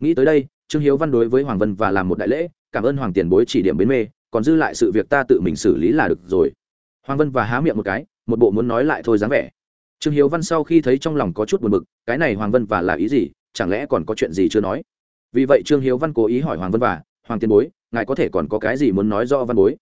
Nghĩ tới đây, trương hiếu văn đối với hoàng vân và làm một đại lễ, cảm ơn hoàng tiền bối chỉ điểm bến mê, còn dư lại sự việc ta tự mình xử lý là được rồi. Hoàng vân và há miệng một cái, một bộ muốn nói lại thôi dáng vẻ. Trương hiếu văn sau khi thấy trong lòng có chút buồn bực, cái này hoàng vân và là ý gì, chẳng lẽ còn có chuyện gì chưa nói? Vì vậy trương hiếu văn cố ý hỏi hoàng vân và, hoàng tiền bối, ngài có thể còn có cái gì muốn nói do văn bối?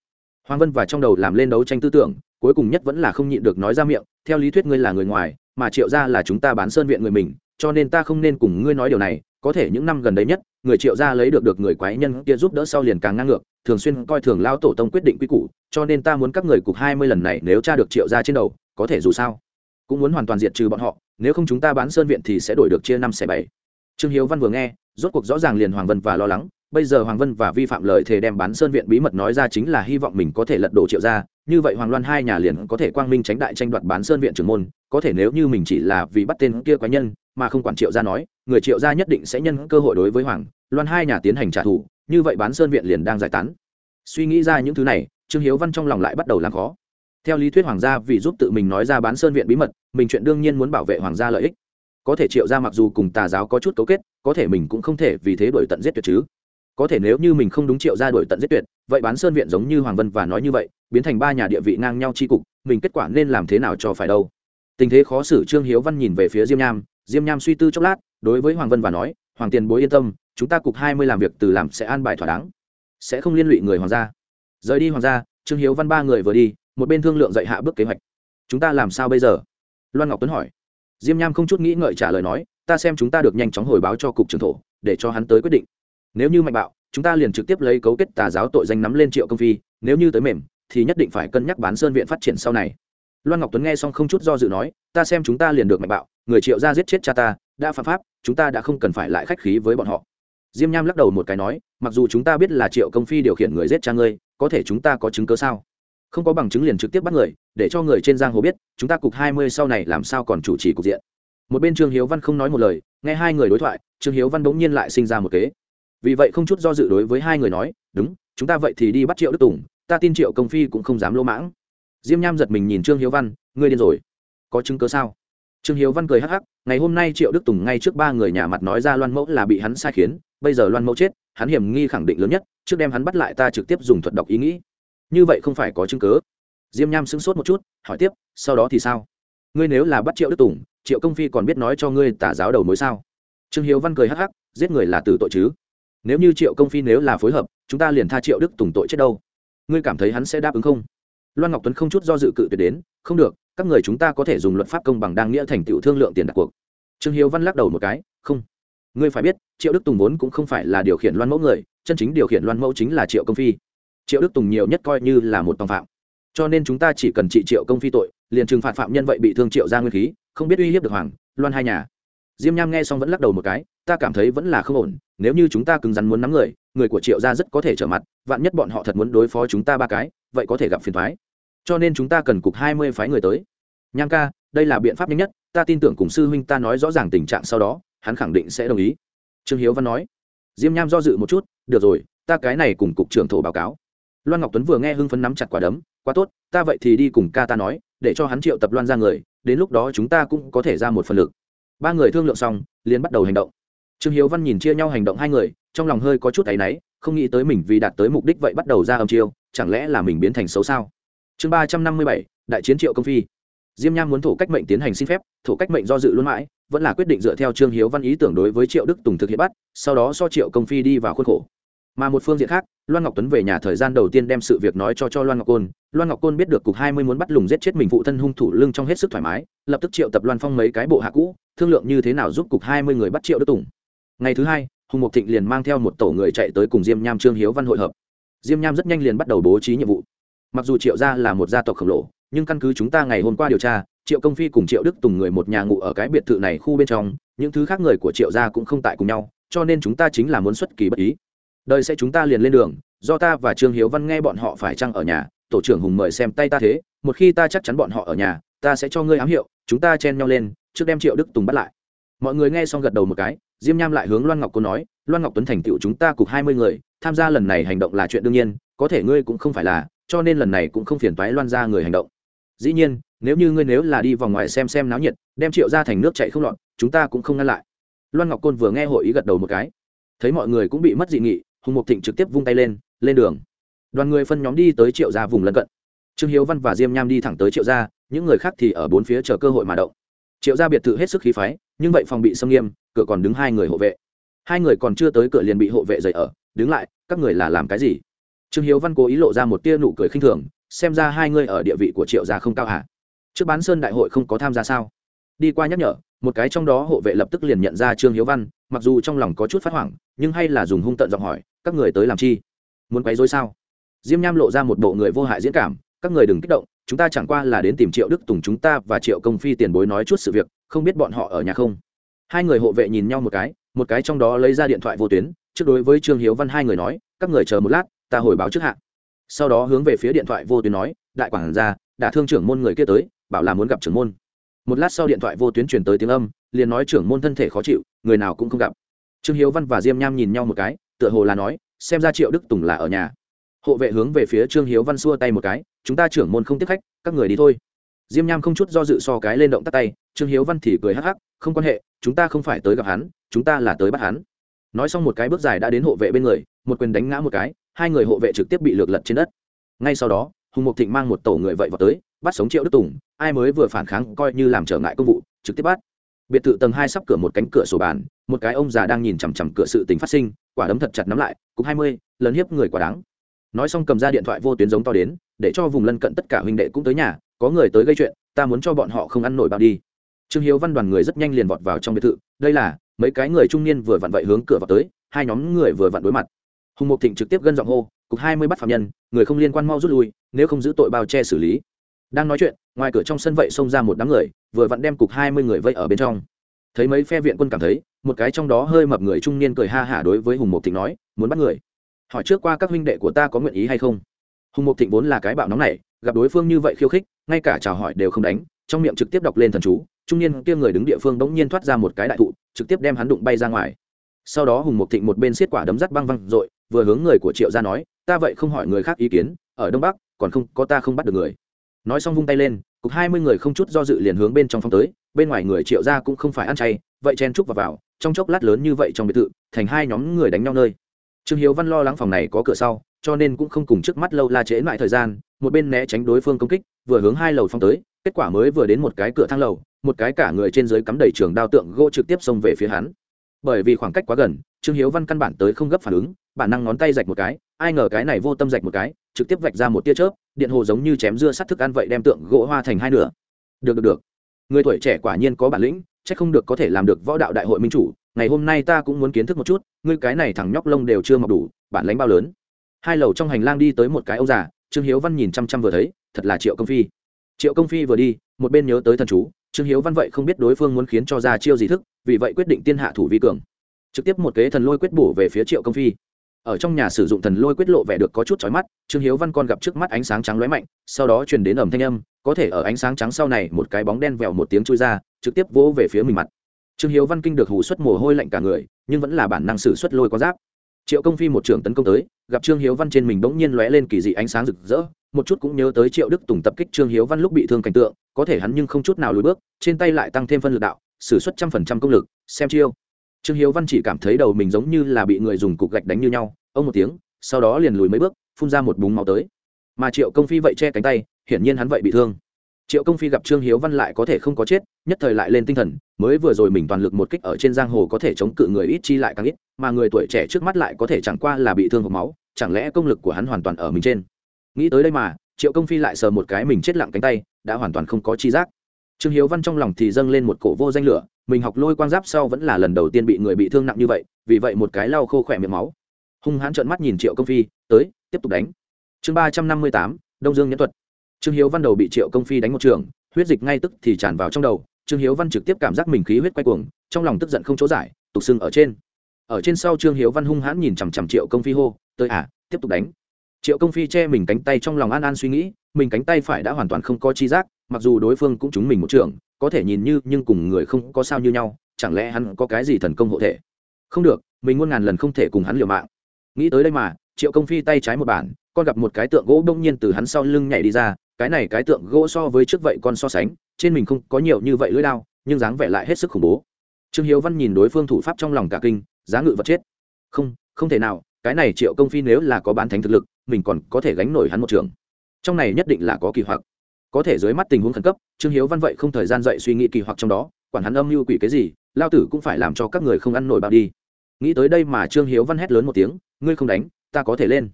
Hoàng vân và trong đầu làm lên đấu tranh tư tưởng, cuối cùng nhất vẫn là không nhịn được nói ra miệng, theo lý thuyết ngươi là người ngoài mà triệu gia là chúng ta bán sơn viện người mình, cho nên ta không nên cùng ngươi nói điều này, có thể những năm gần đây nhất, người triệu gia lấy được được người quái nhân kia giúp đỡ sau liền càng ngang ngược, thường xuyên coi thường lao tổ tông quyết định quy củ, cho nên ta muốn các người cục hai mươi lần này nếu tra được triệu gia trên đầu, có thể dù sao, cũng muốn hoàn toàn diệt trừ bọn họ, nếu không chúng ta bán sơn viện thì sẽ đổi được chia năm xẻ bảy. Trương hiếu văn vừa nghe, rốt cuộc rõ ràng liền hoàng vân và lo lắng, bây giờ hoàng vân và vi phạm lời thề đem bán sơn viện bí mật nói ra chính là hy vọng mình có thể lật đổ triệu gia, như vậy hoàng loan hai nhà liền có thể quang minh tránh đại tranh đoạt bán sơn viện trưởng môn có thể nếu như mình chỉ là vì bắt tên kia quái nhân, mà không quản triệu gia nói, người triệu gia nhất định sẽ nhân cơ hội đối với hoàng, loan hai nhà tiến hành trả thù, như vậy bán sơn viện liền đang giải tán. Suy nghĩ ra những thứ này, trương hiếu văn trong lòng lại bắt đầu làm khó. Theo lý thuyết hoàng gia vì giúp tự mình nói ra bán sơn viện bí mật, mình chuyện đương nhiên muốn bảo vệ hoàng gia lợi ích. Có thể triệu gia mặc dù cùng tà giáo có chút cấu kết, có thể mình cũng không thể vì thế đổi tận giết tuyệt chứ. Có thể nếu như mình không đúng triệu gia đổi tận giết tuyệt, vậy bán sơn viện giống như hoàng vân và nói như vậy, biến thành ba nhà địa vị ngang nhau c h i cục, mình kết quả nên làm thế nào cho phải đâu? Tình thế khó xử trương hiếu văn nhìn về phía diêm nham diêm nham suy tư chốc lát, đối với hoàng vân và nói, hoàng tiền bối yên tâm, chúng ta cục hai mươi làm việc từ làm sẽ an bài thỏa đáng, sẽ không liên lụy người hoàng gia. Rời đi hoàng gia, trương hiếu văn ba người vừa đi, một bên thương lượng dạy hạ bước kế hoạch. Chúng ta làm sao bây giờ? Loan ngọc tuấn hỏi. Diêm nham không chút nghĩ ngợi trả lời nói, ta xem chúng ta được nhanh chóng hồi báo cho cục trưởng thổ, để cho hắn tới quyết định. Nếu như mạnh bạo, chúng ta liền trực tiếp lấy cấu kết tà giáo tội danh nắm lên triệu công phi, nếu như tới mềm, thì nhất định phải cân nhắc bán sơn viện phát triển sau này loan ngọc tuấn nghe xong không chút do dự nói, ta xem chúng ta liền được mạnh bạo, người triệu ra giết chết cha ta, đã phạm pháp, chúng ta đã không cần phải lại khách khí với bọn họ. Diêm nham lắc đầu một cái nói, mặc dù chúng ta biết là triệu công phi điều khiển người giết cha ngươi, có thể chúng ta có chứng cớ sao? Không có bằng chứng liền trực tiếp bắt người, để cho người trên giang hồ biết, chúng ta cục hai mươi sau này làm sao còn chủ trì cục diện. Một bên trương hiếu văn không nói một lời, nghe hai người đối thoại, trương hiếu văn bỗng nhiên lại sinh ra một kế. Vì vậy không chút do dự đối với hai người nói, đúng, chúng ta vậy thì đi bắt triệu đức tùng, ta tin triệu công phi cũng không dám lỗ mãng diêm nham giật mình nhìn trương hiếu văn, ngươi điên rồi. Có chứng cớ sao? Trương hiếu văn cười hắc hắc, ngày hôm nay triệu đức tùng ngay trước ba người nhà mặt nói ra loan mẫu là bị hắn sai khiến, bây giờ loan mẫu chết, hắn hiểm nghi khẳng định lớn nhất, trước đem hắn bắt lại ta trực tiếp dùng thuật độc ý nghĩ. Như vậy không phải có chứng cớ diêm nham sững sốt một chút, hỏi tiếp, sau đó thì sao? Ngươi nếu là bắt triệu đức tùng, triệu công phi còn biết nói cho ngươi tả giáo đầu mối sao? Trương hiếu văn cười hắc hắc, giết người là tử tội chứ. Nếu như triệu công phi nếu là phối hợp, chúng ta liền tha triệu đức tùng tội chết đâu. Ngươi cảm thấy hắn sẽ đáp ứng không? Loan ngọc tuấn không chút do dự cự tuyệt đến, không được, các người chúng ta có thể dùng luật pháp công bằng đang nghĩa thành tựu thương lượng tiền đặt cuộc. Trương hiếu văn lắc đầu một cái, không. Ngươi phải biết, triệu đức tùng vốn cũng không phải là điều khiển loan mẫu người, chân chính điều khiển loan mẫu chính là triệu công phi. Triệu đức tùng nhiều nhất coi như là một tòng phạm. Cho nên chúng ta chỉ cần trị triệu công phi tội, liền trừng phạt phạm nhân vậy bị thương triệu ra nguyên khí, không biết uy hiếp được hoàng, loan hai nhà. Diêm nham nghe xong vẫn lắc đầu một cái, ta cảm thấy vẫn là không ổn, nếu như chúng ta cứng rắn muốn nắm người người của triệu gia rất có thể trở mặt, vạn nhất bọn họ thật muốn đối phó chúng ta ba cái, vậy có thể gặp phiền thoái cho nên chúng ta cần cục hai mươi phái người tới. Nham ca, đây là biện pháp nhanh nhất, ta tin tưởng cùng sư huynh ta nói rõ ràng tình trạng sau đó, hắn khẳng định sẽ đồng ý. Trương hiếu văn nói. Diêm nham do dự một chút, được rồi, ta cái này cùng cục trưởng thổ báo cáo. Loan ngọc tuấn vừa nghe hưng phấn nắm chặt quả đấm, quá tốt, ta vậy thì đi cùng ca ta nói, để cho hắn triệu tập loan ra người, đến lúc đó chúng ta cũng có thể ra một phần lực. Ba người thương lượng xong, liền bắt đầu hành động. Trương hiếu văn nhìn chia nhau hành động hai người, trong lòng hơi có chút áy náy, không nghĩ tới mình vì đạt tới mục đích vậy bắt đầu ra âm chiêu, chẳng lẽ là mình biến thành xấu sao? Chương ba trăm năm mươi bảy, đại chiến triệu công phi. Diêm nham muốn thổ cách mệnh tiến hành xin phép, thổ cách mệnh do dự luôn mãi, vẫn là quyết định dựa theo trương hiếu văn ý tưởng đối với triệu đức tùng thực hiện bắt, sau đó so triệu công phi đi vào khuôn khổ. Mà một phương diện khác, loan ngọc tuấn về nhà thời gian đầu tiên đem sự việc nói cho cho loan ngọc côn. Loan ngọc côn biết được cục hai mươi muốn bắt lùng giết chết mình phụ thân hung thủ lưng trong hết sức thoải mái, lập tức triệu tập loan phong mấy cái bộ hạ cũ, thương lượng như thế nào giúp cục hai mươi người bắt triệu đức tùng. Ngày thứ hai, hùng mục thịnh liền mang theo một tổ người chạy tới cùng diêm nham trương hiếu văn hội hợp. Diêm nham rất nhanh liền bắt đầu bố trí nhiệm vụ mặc dù triệu gia là một gia tộc khổng lồ, nhưng căn cứ chúng ta ngày hôm qua điều tra, triệu công phi cùng triệu đức tùng người một nhà ngụ ở cái biệt thự này khu bên trong, những thứ khác người của triệu gia cũng không tại cùng nhau, cho nên chúng ta chính là muốn xuất kỳ bất ý. Đời sẽ chúng ta liền lên đường, do ta và trương hiếu văn nghe bọn họ phải chăng ở nhà, tổ trưởng hùng mời xem tay ta thế, một khi ta chắc chắn bọn họ ở nhà, ta sẽ cho ngươi ám hiệu, chúng ta chen nhau lên, trước đem triệu đức tùng bắt lại. Mọi người nghe xong gật đầu một cái, diêm nham lại hướng loan ngọc cô nói, loan ngọc tuấn thành tựu chúng ta cục hai mươi người, tham gia lần này hành động là chuyện đương nhiên, có thể ngươi cũng không phải là cho nên lần này cũng không phiền toái loan ra người hành động. Dĩ nhiên, nếu như ngươi nếu là đi vòng ngoài xem xem náo nhiệt, đem triệu ra thành nước chạy không lọt, chúng ta cũng không ngăn lại. Loan ngọc côn vừa nghe hội ý gật đầu một cái. Thấy mọi người cũng bị mất dị nghị, hùng mục thịnh trực tiếp vung tay lên lên đường. Đoàn người phân nhóm đi tới triệu gia vùng lân cận. Trương hiếu văn và diêm nham đi thẳng tới triệu gia, những người khác thì ở bốn phía chờ cơ hội mà động. Triệu gia biệt thự hết sức khí phái, nhưng vậy phòng bị xâm nghiêm, cửa còn đứng hai người hộ vệ. Hai người còn chưa tới cửa liền bị hộ vệ dậy ở, đứng lại, các người là làm cái gì? Trương hiếu văn cố ý lộ ra một tia nụ cười khinh thường, xem ra hai người ở địa vị của triệu gia không cao hả? Trước bán sơn đại hội không có tham gia sao? Đi qua nhắc nhở, một cái trong đó hộ vệ lập tức liền nhận ra trương hiếu văn, mặc dù trong lòng có chút phát hoảng, nhưng hay là dùng hung tận giọng hỏi, các người tới làm chi? Muốn quấy dối sao? Diêm nham lộ ra một bộ người vô hại diễn cảm, các người đừng kích động, chúng ta chẳng qua là đến tìm triệu đức tùng chúng ta và triệu công phi tiền bối nói chút sự việc, không biết bọn họ ở nhà không? Hai người hộ vệ nhìn nhau một cái một cái trong đó lấy ra điện thoại vô tuyến, trước đối với trương hiếu văn hai người nói, các người chờ một lát ta hồi báo trước hạ, sau đó hướng về phía điện thoại vô tuyến nói đại quản gia đã thương trưởng môn người kia tới bảo là muốn gặp trưởng môn. Một lát sau điện thoại vô tuyến truyền tới tiếng âm liền nói trưởng môn thân thể khó chịu người nào cũng không gặp. Trương hiếu văn và diêm nham nhìn nhau một cái tựa hồ là nói xem ra triệu đức tùng là ở nhà. Hộ vệ hướng về phía trương hiếu văn xua tay một cái chúng ta trưởng môn không tiếp khách các người đi thôi. Diêm nham không chút do dự so cái lên động tắt tay trương hiếu văn thì cười hắc hắc không quan hệ chúng ta không phải tới gặp hắn chúng ta là tới bắt hắn. Nói xong một cái bước dài đã đến hộ vệ bên người một quyền đánh ngã một cái hai người hộ vệ trực tiếp bị lược lật trên đất. Ngay sau đó, hùng mục thịnh mang một tổ người vậy vào tới, bắt sống triệu đức tùng, ai mới vừa phản kháng coi như làm trở ngại công vụ, trực tiếp bắt. Biệt thự tầng hai sắp cửa một cánh cửa sổ bàn, một cái ông già đang nhìn chằm chằm cửa sự tình phát sinh, quả đấm thật chặt nắm lại, cục hai mươi lớn hiếp người quả đáng. Nói xong cầm ra điện thoại vô tuyến giống to đến, để cho vùng lân cận tất cả huynh đệ cũng tới nhà, có người tới gây chuyện, ta muốn cho bọn họ không ăn nổi bao đi. Trương hiếu văn đoàn người rất nhanh liền vọt vào trong biệt thự, đây là mấy cái người trung niên vừa vặn vậy hướng cửa vào tới, hai nhóm người vừa vặn đối mặt hùng mục thịnh trực tiếp gân giọng hô, cục hai mươi bắt phạm nhân, người không liên quan mau rút lui, nếu không giữ tội bao che xử lý. Đang nói chuyện, ngoài cửa trong sân vậy xông ra một đám người, vừa vặn đem cục hai mươi người vây ở bên trong. Thấy mấy phe viện quân cảm thấy, một cái trong đó hơi mập người trung niên cười ha hả đối với hùng mục thịnh nói, muốn bắt người? Hỏi trước qua các huynh đệ của ta có nguyện ý hay không? Hùng mục thịnh vốn là cái bạo nóng này, gặp đối phương như vậy khiêu khích, ngay cả chào hỏi đều không đánh, trong miệng trực tiếp đọc lên thần chú, trung niên kia người đứng địa phương bỗng nhiên thoát ra một cái đại thụ, trực tiếp đem hắn đụng bay ra ngoài. Sau đó hùng mục thịnh một bên xiết quả đấm rắt băng văng r vừa hướng người của triệu ra nói ta vậy không hỏi người khác ý kiến ở đông bắc còn không có ta không bắt được người. Nói xong vung tay lên cục hai mươi người không chút do dự liền hướng bên trong phong tới bên ngoài người triệu ra cũng không phải ăn chay vậy chen trúc vào, vào trong chốc lát lớn như vậy trong biệt thự thành hai nhóm người đánh nhau nơi. Trương hiếu văn lo lắng phòng này có cửa sau cho nên cũng không cùng trước mắt lâu la trễ lại thời gian một bên né tránh đối phương công kích vừa hướng hai lầu phong tới kết quả mới vừa đến một cái cửa thang lầu một cái cả người trên dưới cắm đầy trường đao tượng gỗ trực tiếp xông về phía hắn. Bởi vì khoảng cách quá gần trương hiếu văn căn bản tới không gấp phản ứng bản năng ngón tay rạch một cái, ai ngờ cái này vô tâm rạch một cái, trực tiếp vạch ra một tia chớp, điện hồ giống như chém dưa sắt thức ăn vậy đem tượng gỗ hoa thành hai nửa. Được được được. Người tuổi trẻ quả nhiên có bản lĩnh c h ắ c không được có thể làm được võ đạo đại hội minh chủ, ngày hôm nay ta cũng muốn kiến thức một chút, ngươi cái này thằng nhóc lông đều chưa mọc đủ, bản lánh bao lớn. Hai lầu trong hành lang đi tới một cái ông già, trương hiếu văn nhìn chăm chăm vừa thấy, thật là triệu công phi. Triệu công phi vừa đi, một bên nhớ tới thần chú, trương hiếu văn vậy không biết đối phương muốn khiến cho ra chiêu gì thức, vì vậy quyết định tiên hạ thủ vi cường. Trực tiếp một kế thần lôi quyết bổ về phía triệu công phi ở trong nhà sử dụng thần lôi quyết lộ vẻ được có chút chói mắt, trương hiếu văn con gặp trước mắt ánh sáng trắng lóe mạnh, sau đó truyền đến ẩm thanh âm, có thể ở ánh sáng trắng sau này một cái bóng đen vèo một tiếng chui ra, trực tiếp vỗ về phía mình mặt. Trương hiếu văn kinh được hủ xuất mồ hôi lạnh cả người, nhưng vẫn là bản năng sử xuất lôi con giáp. Triệu công phi một trưởng tấn công tới, gặp trương hiếu văn trên mình bỗng nhiên lóe lên kỳ dị ánh sáng rực rỡ, một chút cũng nhớ tới triệu đức tùng tập kích trương hiếu văn lúc bị thương cảnh tượng, có thể hắn nhưng không chút nào lùi bước, trên tay lại tăng thêm phân lực đạo, sử xuất trăm phần trăm công lực, xem chiêu. Trương hiếu văn chỉ cảm thấy đầu mình giống như là bị người dùng cục gạch đánh như nhau ông một tiếng, sau đó liền lùi mấy bước, phun ra một búng máu tới. Mà triệu công phi vậy che cánh tay, hiển nhiên hắn vậy bị thương. Triệu công phi gặp trương hiếu văn lại có thể không có chết, nhất thời lại lên tinh thần, mới vừa rồi mình toàn lực một kích ở trên giang hồ có thể chống cự người ít chi lại càng ít, mà người tuổi trẻ trước mắt lại có thể chẳng qua là bị thương hộp máu, chẳng lẽ công lực của hắn hoàn toàn ở mình trên? Nghĩ tới đây mà, triệu công phi lại sờ một cái mình chết lặng cánh tay, đã hoàn toàn không có chi giác. Trương hiếu văn trong lòng thì dâng lên một cổ vô danh lửa, mình học lôi quang giáp sau vẫn là lần đầu tiên bị người bị thương nặng như vậy, vì vậy một cái lau khô khỏe miệng máu hung hãn trợn mắt nhìn triệu công phi, tới, tiếp tục đánh. Chương ba trăm năm mươi tám, đông dương nhẫn thuật. Trương hiếu văn đầu bị triệu công phi đánh một trường, huyết dịch ngay tức thì tràn vào trong đầu. Trương hiếu văn trực tiếp cảm giác mình khí huyết quay cuồng, trong lòng tức giận không chỗ giải, tục sưng ở trên. Ở trên sau trương hiếu văn hung hãn nhìn chằm chằm triệu công phi hô, tới à tiếp tục đánh. Triệu công phi che mình cánh tay trong lòng an an suy nghĩ, mình cánh tay phải đã hoàn toàn không có chi giác, mặc dù đối phương cũng trúng mình một trường, có thể nhìn như, nhưng cùng người không có sao như nhau, chẳng lẽ hắn có cái gì thần công hộ thể? Không được, mình muôn ngàn lần không thể cùng hắn liều mạng nghĩ tới đây mà, triệu công phi tay trái một bản, con gặp một cái tượng gỗ đông nhiên từ hắn sau lưng nhảy đi ra, cái này cái tượng gỗ so với trước vậy con so sánh, trên mình không có nhiều như vậy lưỡi đao, nhưng dáng vẻ lại hết sức khủng bố. Trương hiếu văn nhìn đối phương thủ pháp trong lòng cả kinh, giá ngự vật chết. Không không thể nào, cái này triệu công phi nếu là có bán thánh thực lực, mình còn có thể gánh nổi hắn một trường. Trong này nhất định là có kỳ hoặc. Có thể dưới mắt tình huống khẩn cấp, trương hiếu văn vậy không thời gian dậy suy nghĩ kỳ hoặc trong đó, quản hắn âm mưu quỷ cái gì, lao tử cũng phải làm cho các người không ăn nổi bao đi. Nghĩ tới đây mà trương hiếu văn hét lớn một tiếng ngươi không đánh, ta có thể lên.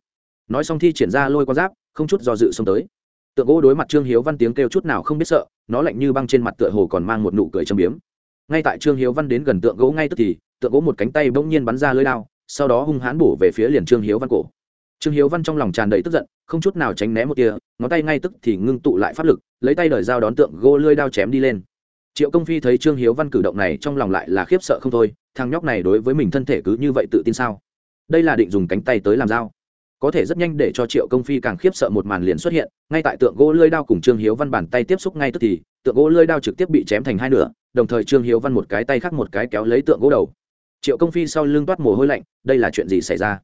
Nói xong thi triển ra lôi con giáp, không chút do dự xông tới. Tượng gỗ đối mặt trương hiếu văn tiếng kêu chút nào không biết sợ, nó lạnh như băng trên mặt tựa hồ còn mang một nụ cười châm biếm. Ngay tại trương hiếu văn đến gần tượng gỗ ngay tức thì, tượng gỗ một cánh tay bỗng nhiên bắn ra lưới lao sau đó hung hãn bổ về phía liền trương hiếu văn cổ. Trương hiếu văn trong lòng tràn đầy tức giận, không chút nào tránh né một tia, ngón tay ngay tức thì ngưng tụ lại pháp lực, lấy tay đời dao đón tượng gỗ lưới đao chém đi lên. Triệu công phi thấy trương hiếu văn cử động này trong lòng lại là khiếp sợ không thôi, thằng nhóc này đối với mình thân thể cứ như vậy tự tin sao? Đây là định dùng cánh tay tới làm dao. Có thể rất nhanh để cho triệu công phi càng khiếp sợ một màn liền xuất hiện, ngay tại tượng gỗ lơi đao cùng trương hiếu văn bàn tay tiếp xúc ngay tức thì, tượng gỗ lơi đao trực tiếp bị chém thành hai nửa, đồng thời trương hiếu văn một cái tay khác một cái kéo lấy tượng gỗ đầu. Triệu công phi sau lưng toát mồ hôi lạnh, đây là chuyện gì xảy ra?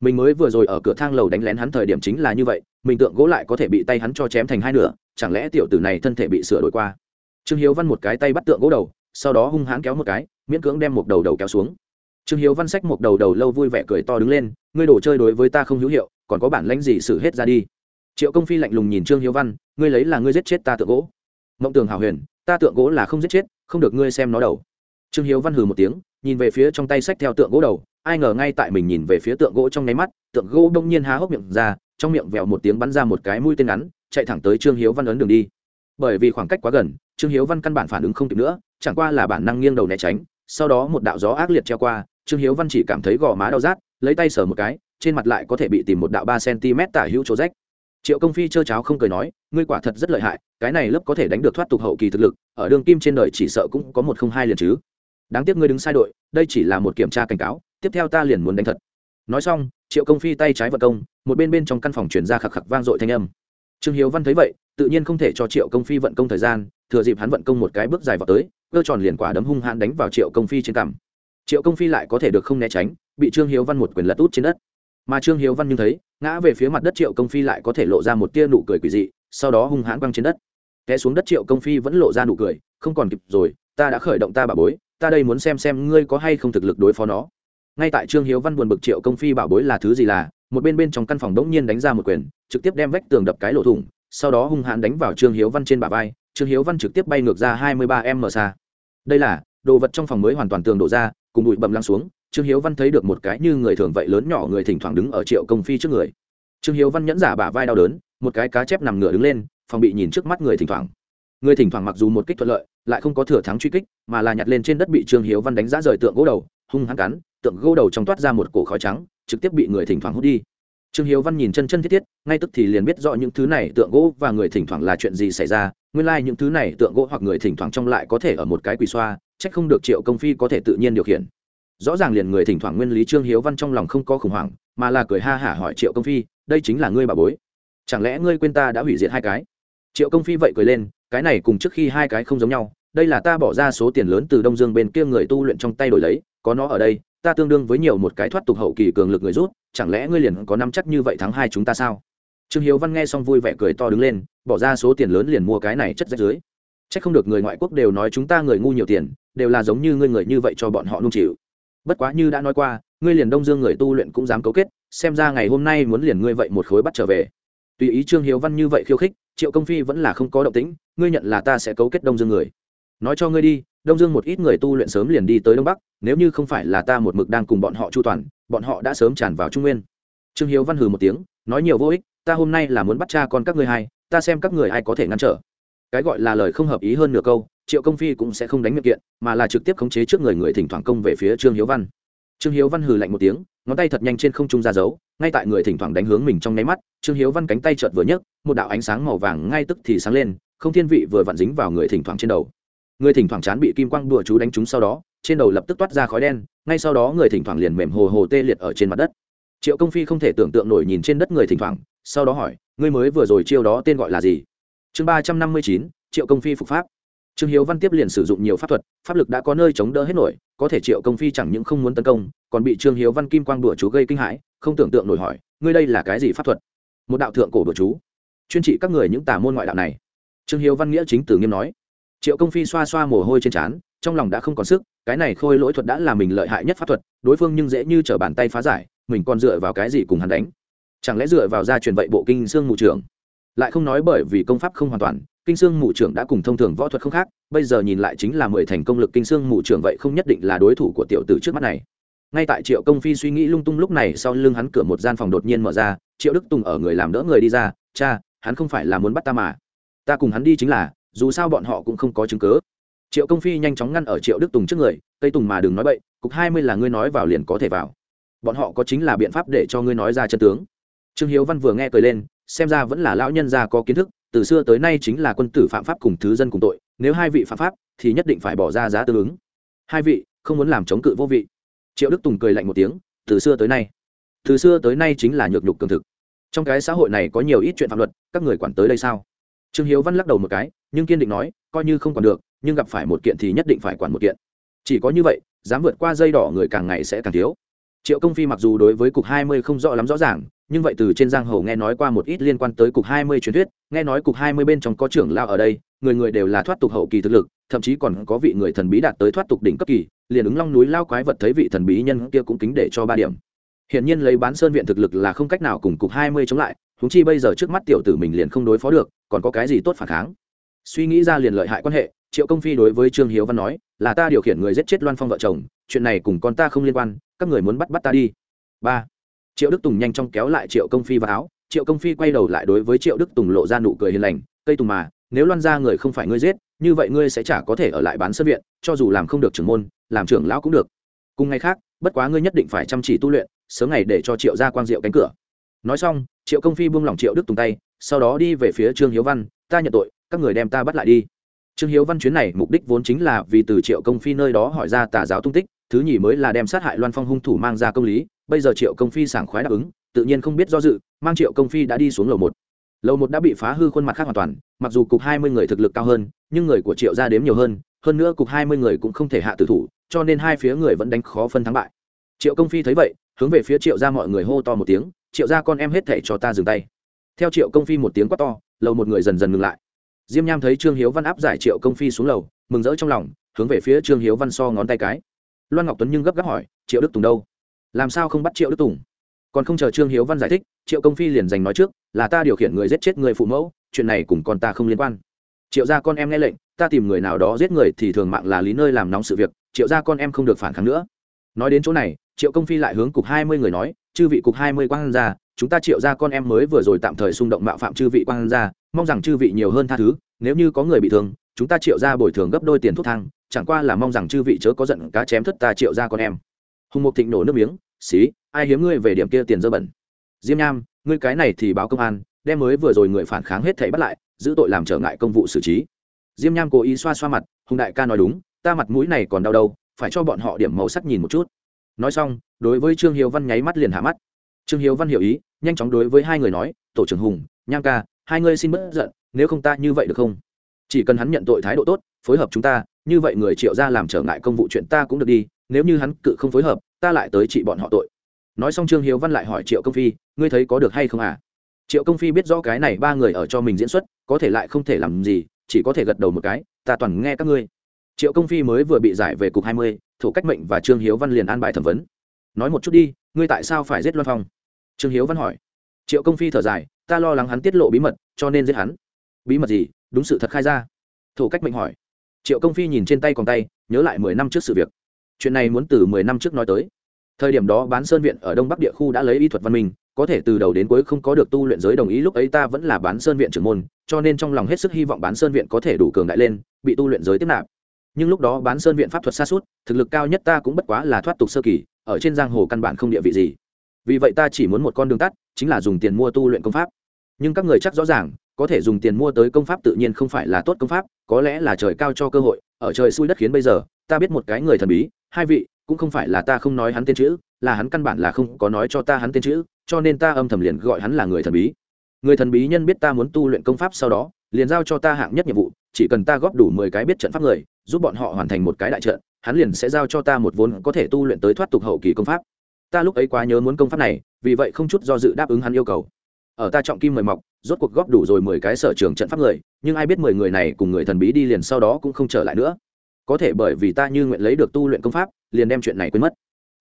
Mình mới vừa rồi ở cửa thang lầu đánh lén hắn thời điểm chính là như vậy, mình tượng gỗ lại có thể bị tay hắn cho chém thành hai nửa, chẳng lẽ tiểu tử này thân thể bị sửa đổi qua? Trương hiếu văn một cái tay bắt tượng gỗ đầu, sau đó hung hãn kéo một cái, miễn cưỡng đem một đầu đầu kéo xuống trương hiếu văn sách một đầu đầu lâu vui vẻ cười to đứng lên, ngươi đồ chơi đối với ta không hữu hiệu, còn có bản lãnh gì xử hết ra đi? Triệu công phi lạnh lùng nhìn trương hiếu văn, ngươi lấy là ngươi giết chết ta tượng gỗ. Mộng tường hào huyền, ta tượng gỗ là không giết chết, không được ngươi xem nó đầu. Trương hiếu văn hừ một tiếng, nhìn về phía trong tay sách theo tượng gỗ đầu, ai ngờ ngay tại mình nhìn về phía tượng gỗ trong nháy mắt, tượng gỗ đông nhiên há hốc miệng ra, trong miệng vẹo một tiếng bắn ra một cái mũi tên ngắn, chạy thẳng tới trương hiếu văn ấn đường đi. Bởi vì khoảng cách quá gần, trương hiếu văn căn bản phản ứng không kịp nữa, chẳng qua là bản năng nghiêng đầu né tránh, sau đó một đạo gió ác liệt treo qua trương hiếu văn chỉ cảm thấy gò má đau rát, lấy tay sờ một cái, trên mặt lại có thể bị tìm một đạo ba cm tả hữu chỗ rách. Triệu công phi trơ cháo không cười nói, ngươi quả thật rất lợi hại, cái này lớp có thể đánh được thoát tục hậu kỳ thực lực, ở đường kim trên đời chỉ sợ cũng có một không hai liền chứ. Đáng tiếc ngươi đứng sai đội, đây chỉ là một kiểm tra cảnh cáo, tiếp theo ta liền muốn đánh thật. Nói xong, triệu công phi tay trái vận công, một bên bên trong căn phòng chuyển ra khạc khạc vang dội thanh âm. Trương hiếu văn thấy vậy, tự nhiên không thể cho triệu công phi vận công thời gian, thừa dịp hắn vận công một cái bước dài vào tới, cơ tròn liền quả đấm hung hãn đánh vào triệu công phi trên cằm triệu công phi lại có thể được không né tránh, bị trương hiếu văn một quyền lật út trên đất. Mà trương hiếu văn nhưng thấy, ngã về phía mặt đất triệu công phi lại có thể lộ ra một tia nụ cười quỷ dị, sau đó hung hãn quăng trên đất. Té xuống đất triệu công phi vẫn lộ ra nụ cười, không còn kịp rồi, ta đã khởi động ta bà bối, ta đây muốn xem xem ngươi có hay không thực lực đối phó nó. Ngay tại trương hiếu văn buồn bực triệu công phi bảo bối là thứ gì là, một bên bên trong căn phòng đống nhiên đánh ra một quyền, trực tiếp đem vách tường đập cái lỗ thủng, sau đó hung hãn đánh vào trương hiếu văn trên bả vai, trương hiếu văn trực tiếp bay ngược ra hai mươi ba m xa. Đây là đồ vật trong phòng mới hoàn toàn tường đổ ra, cùng bụi bầm lăng xuống, trương hiếu văn thấy được một cái như người thường vậy lớn nhỏ người thỉnh thoảng đứng ở triệu công phi trước người. Trương hiếu văn nhẫn giả bả vai đau đớn, một cái cá chép nằm ngửa đứng lên, phòng bị nhìn trước mắt người thỉnh thoảng. Người thỉnh thoảng mặc dù một kích thuận lợi, lại không có thừa thắng truy kích, mà là nhặt lên trên đất bị trương hiếu văn đánh giá rời tượng gỗ đầu, hung hăng cắn, tượng gỗ đầu trong toát ra một cổ khói trắng, trực tiếp bị người thỉnh thoảng hút đi. Trương hiếu văn nhìn chân chân thiết thiết, ngay tức thì liền biết rõ những thứ này tượng gỗ và người thỉnh thoảng là chuyện gì xảy ra, nguyên lai、like、những thứ này tượng gỗ hoặc người thỉnh thoảng trong lại có thể ở một cái quỳ xoa trách không được triệu công phi có thể tự nhiên điều khiển. Rõ ràng liền người thỉnh thoảng nguyên lý trương hiếu văn trong lòng không có khủng hoảng, mà là cười ha hả hỏi triệu công phi, đây chính là ngươi bà bối. Chẳng lẽ ngươi quên ta đã hủy diệt hai cái? Triệu công phi vậy cười lên, cái này cùng trước khi hai cái không giống nhau, đây là ta bỏ ra số tiền lớn từ đông dương bên kia người tu luyện trong tay đổi lấy, có nó ở đây, ta tương đương với nhiều một cái thoát tục hậu kỳ cường lực người rút, chẳng lẽ ngươi liền có năm chắc như vậy thắng hai chúng ta sao? Trương hiếu văn nghe xong vui vẻ cười to đứng lên, bỏ ra số tiền lớn liền mua cái này chất rách dưới c h ắ c không được người ngoại quốc đều nói chúng ta người ngu nhiều tiền, đều là giống như ngươi người như vậy cho bọn họ nung chịu. Bất quá như đã nói qua, ngươi liền đông dương người tu luyện cũng dám cấu kết, xem ra ngày hôm nay muốn liền ngươi vậy một khối bắt trở về. Tùy ý trương hiếu văn như vậy khiêu khích, triệu công phi vẫn là không có động tĩnh, ngươi nhận là ta sẽ cấu kết đông dương người. Nói cho ngươi đi, đông dương một ít người tu luyện sớm liền đi tới đông bắc, nếu như không phải là ta một mực đang cùng bọn họ chu toàn, bọn họ đã sớm tràn vào trung nguyên. Trương hiếu văn hừ một tiếng, nói nhiều vô ích, ta hôm nay là muốn bắt cha con các ngươi hai, ta xem các người ai có thể ngăn trở cái gọi là lời không hợp ý hơn nửa câu, triệu công phi cũng sẽ không đánh miệng kiện, mà là trực tiếp khống chế trước người người thỉnh thoảng công về phía trương hiếu văn. Trương hiếu văn hừ lạnh một tiếng, ngón tay thật nhanh trên không trung ra dấu, ngay tại người thỉnh thoảng đánh hướng mình trong nháy mắt, trương hiếu văn cánh tay chợt vừa nhấc, một đạo ánh sáng màu vàng ngay tức thì sáng lên, không thiên vị vừa vặn dính vào người thỉnh thoảng trên đầu. Người thỉnh thoảng chán bị kim quang đùa chú đánh trúng sau đó, trên đầu lập tức toát ra khói đen, ngay sau đó người thỉnh thoảng liền mềm hồ hồ tê liệt ở trên mặt đất. Triệu công phi không thể tưởng tượng nổi nhìn trên đất người thỉnh thoảng, sau đó hỏi, ngươi mới vừa rồi chiêu đó tên gọi là gì? Chương ba trăm năm mươi chín, triệu công phi phục pháp. Trương hiếu văn tiếp liền sử dụng nhiều pháp thuật, pháp lực đã có nơi chống đỡ hết nổi, có thể triệu công phi chẳng những không muốn tấn công, còn bị trương hiếu văn kim quang đùa chú gây kinh hãi, không tưởng tượng nổi hỏi, ngươi đây là cái gì pháp thuật? Một đạo thượng cổ đùa chú. Chuyên trị các người những tà môn ngoại đạo này. Trương hiếu văn nghĩa chính tử nghiêm nói. Triệu công phi xoa xoa mồ hôi trên trán, trong lòng đã không còn sức, cái này khôi lỗi thuật đã là mình lợi hại nhất pháp thuật, đối phương nhưng dễ như t bàn tay phá giải, mình còn dựa vào cái gì cùng hắn đánh? Chẳng lẽ dựa vào gia truyền vậy bộ kinh xương mù trưởng? Lại không nói bởi vì công pháp không hoàn toàn, kinh xương mù trưởng đã cùng thông thường võ thuật không khác, bây giờ nhìn lại chính là mười thành công lực kinh xương mù trưởng vậy không nhất định là đối thủ của tiểu tử trước mắt này. Ngay tại triệu công phi suy nghĩ lung tung lúc này, sau lưng hắn cửa một gian phòng đột nhiên mở ra, triệu đức tùng ở người làm đỡ người đi ra, cha, hắn không phải là muốn bắt ta mà. Ta cùng hắn đi chính là, dù sao bọn họ cũng không có chứng cớ. Triệu công phi nhanh chóng ngăn ở triệu đức tùng trước người cây tùng mà đừng nói bậy, cục hai mươi là ngươi nói vào liền có thể vào. Bọn họ có chính là biện pháp để cho ngươi nói ra chân tướng. Trương hiếu văn vừa nghe cười lên xem ra vẫn là lão nhân gia có kiến thức, từ xưa tới nay chính là quân tử phạm pháp cùng thứ dân cùng tội, nếu hai vị phạm pháp, thì nhất định phải bỏ ra giá tương ứng. Hai vị, không muốn làm chống cự vô vị. Triệu đức tùng cười lạnh một tiếng, từ xưa tới nay. Từ xưa tới nay chính là nhược nhục cường thực. Trong cái xã hội này có nhiều ít chuyện phạm luật, các người quản tới đây sao? Trương hiếu văn lắc đầu một cái, nhưng kiên định nói, coi như không quản được, nhưng gặp phải một kiện thì nhất định phải quản một kiện. Chỉ có như vậy, dám vượt qua dây đỏ người càng ngày sẽ càng thiếu. Triệu công phi mặc dù đối với cục hai mươi không rõ lắm rõ ràng nhưng vậy từ trên giang hồ nghe nói qua một ít liên quan tới cục hai mươi truyền thuyết, nghe nói cục hai mươi bên trong có trưởng lao ở đây, người người đều là thoát tục hậu kỳ thực lực, thậm chí còn có vị người thần bí đạt tới thoát tục đỉnh cấp kỳ, liền ứng long núi lao quái vật thấy vị thần bí nhân kia cũng kính để cho ba điểm. Hiện nhiên lấy bán sơn viện thực lực là không cách nào cùng cục hai mươi chống lại, huống chi bây giờ trước mắt tiểu tử mình liền không đối phó được, còn có cái gì tốt phản kháng? Suy nghĩ ra liền lợi hại quan hệ, triệu công phi đối với trương hiếu văn nói, là ta điều khiển người giết chết loan phong vợ chồng, chuyện này cùng con ta không liên quan, các người muốn bắt bắt ta đi. Ba triệu đức tùng nhanh chóng kéo lại triệu công phi vào áo. Triệu công phi quay đầu lại đối với triệu đức tùng lộ ra nụ cười hiền lành. Cây tùng mà, nếu loan ra người không phải ngươi giết, như vậy ngươi sẽ chả có thể ở lại bán sân viện, cho dù làm không được trưởng môn, làm trưởng lão cũng được. Cùng ngày khác, bất quá ngươi nhất định phải chăm chỉ tu luyện, sớm ngày để cho triệu ra quang diệu cánh cửa. Nói xong, triệu công phi buông lỏng triệu đức tùng tay, sau đó đi về phía trương hiếu văn, ta nhận tội, các người đem ta bắt lại đi. Trương hiếu văn chuyến này mục đích vốn chính là vì từ triệu công phi nơi đó hỏi ra tà giáo tung tích, thứ nhì mới là đem sát hại loan phong hung thủ mang ra công lý bây giờ triệu công phi sảng khoái đáp ứng, tự nhiên không biết do dự, mang triệu công phi đã đi xuống lầu một. Lầu một đã bị phá hư khuôn mặt khác hoàn toàn, mặc dù cục hai mươi người thực lực cao hơn, nhưng người của triệu ra đếm nhiều hơn hơn nữa cục hai mươi người cũng không thể hạ tử thủ, cho nên hai phía người vẫn đánh khó phân thắng bại. Triệu công phi thấy vậy, hướng về phía triệu ra mọi người hô to một tiếng, triệu ra con em hết thể cho ta dừng tay. Theo triệu công phi một tiếng quát to, lầu một người dần dần ngừng lại. Diêm nham thấy trương hiếu văn áp giải triệu công phi xuống lầu, mừng rỡ trong lòng, hướng về phía trương hiếu văn so ngón tay cái. Loan ngọc tuấn nhưng gấp gáp hỏi, triệu đức tùng đâu? Làm sao không bắt triệu đức tùng? Còn không chờ trương hiếu văn giải thích, triệu công phi liền giành nói trước, là ta điều khiển người giết chết người phụ mẫu, chuyện này cùng con ta không liên quan. Triệu gia con em nghe lệnh, ta tìm người nào đó giết người thì thường mạng là lý nơi làm nóng sự việc, triệu gia con em không được phản kháng nữa. Nói đến chỗ này, triệu công phi lại hướng cục hai mươi người nói, chư vị cục hai mươi quan gia, chúng ta triệu gia con em mới vừa rồi tạm thời xung động mạo phạm chư vị quan gia, mong rằng chư vị nhiều hơn tha thứ, nếu như có người bị thương, chúng ta triệu ra bồi thường gấp đôi tiền thuốc thang, chẳng qua là mong rằng chư vị chớ có giận cá chém thất ta triệu ra con em. Hùng mục thịnh nổ nước miếng xí, ai hiếm ngươi về điểm kia tiền dơ bẩn. Diêm nham, ngươi cái này thì báo công an, đem mới vừa rồi người phản kháng hết thảy bắt lại, giữ tội làm trở ngại công vụ xử trí. Diêm nham cố ý xoa xoa mặt, hùng đại ca nói đúng, ta mặt mũi này còn đau đâu, phải cho bọn họ điểm màu sắc nhìn một chút. Nói xong, đối với trương hiếu văn nháy mắt liền hạ mắt. Trương hiếu văn hiểu ý, nhanh chóng đối với hai người nói, tổ trưởng hùng, nham ca, hai ngươi xin bất giận, nếu không ta như vậy được không? Chỉ cần hắn nhận tội thái độ tốt, phối hợp chúng ta, như vậy người triệu ra làm trở ngại công vụ chuyện ta cũng được đi, nếu như hắn cự không phối hợp ta lại tới trị bọn họ tội. Nói xong trương hiếu văn lại hỏi triệu công phi, ngươi thấy có được hay không à? Triệu công phi biết rõ cái này ba người ở cho mình diễn xuất, có thể lại không thể làm gì, chỉ có thể gật đầu một cái, ta toàn nghe các ngươi. Triệu công phi mới vừa bị giải về cục hai mươi, thủ cách mệnh và trương hiếu văn liền an bài thẩm vấn. Nói một chút đi, ngươi tại sao phải giết loan phong? Trương hiếu văn hỏi. Triệu công phi thở dài, ta lo lắng hắn tiết lộ bí mật, cho nên giết hắn. Bí mật gì? Đúng sự thật khai ra. Thủ cách mệnh hỏi. Triệu công phi nhìn trên tay còn tay, nhớ lại mười năm trước sự việc. Chuyện này muốn từ mười năm trước nói tới thời điểm đó bán sơn viện ở đông bắc địa khu đã lấy y thuật văn minh, có thể từ đầu đến cuối không có được tu luyện giới đồng ý, lúc ấy ta vẫn là bán sơn viện trưởng môn, cho nên trong lòng hết sức hy vọng bán sơn viện có thể đủ cường đại lên, bị tu luyện giới tiếp nạp. Nhưng lúc đó bán sơn viện pháp thuật xa suốt, thực lực cao nhất ta cũng bất quá là thoát tục sơ kỳ, ở trên giang hồ căn bản không địa vị gì. Vì vậy ta chỉ muốn một con đường tắt, chính là dùng tiền mua tu luyện công pháp. Nhưng các người chắc rõ ràng, có thể dùng tiền mua tới công pháp tự nhiên không phải là tốt công pháp, có lẽ là trời cao cho cơ hội, ở trời xui đất khiến bây giờ, ta biết một cái người thần bí, hai vị cũng không phải là ta không nói hắn tên chữ, là hắn căn bản là không có nói cho ta hắn tên chữ, cho nên ta âm thầm liền gọi hắn là người thần bí. Người thần bí nhân biết ta muốn tu luyện công pháp sau đó, liền giao cho ta hạng nhất nhiệm vụ, chỉ cần ta góp đủ mười cái biết trận pháp người, giúp bọn họ hoàn thành một cái đại trận, hắn liền sẽ giao cho ta một vốn có thể tu luyện tới thoát tục hậu kỳ công pháp. Ta lúc ấy quá nhớ muốn công pháp này, vì vậy không chút do dự đáp ứng hắn yêu cầu. Ở ta trọng kim mời mọc, rốt cuộc góp đủ rồi mười cái sở trường trận pháp người, nhưng ai biết mười người này cùng người thần bí đi liền sau đó cũng không trở lại nữa có thể bởi vì ta như nguyện lấy được tu luyện công pháp, liền đem chuyện này quên mất.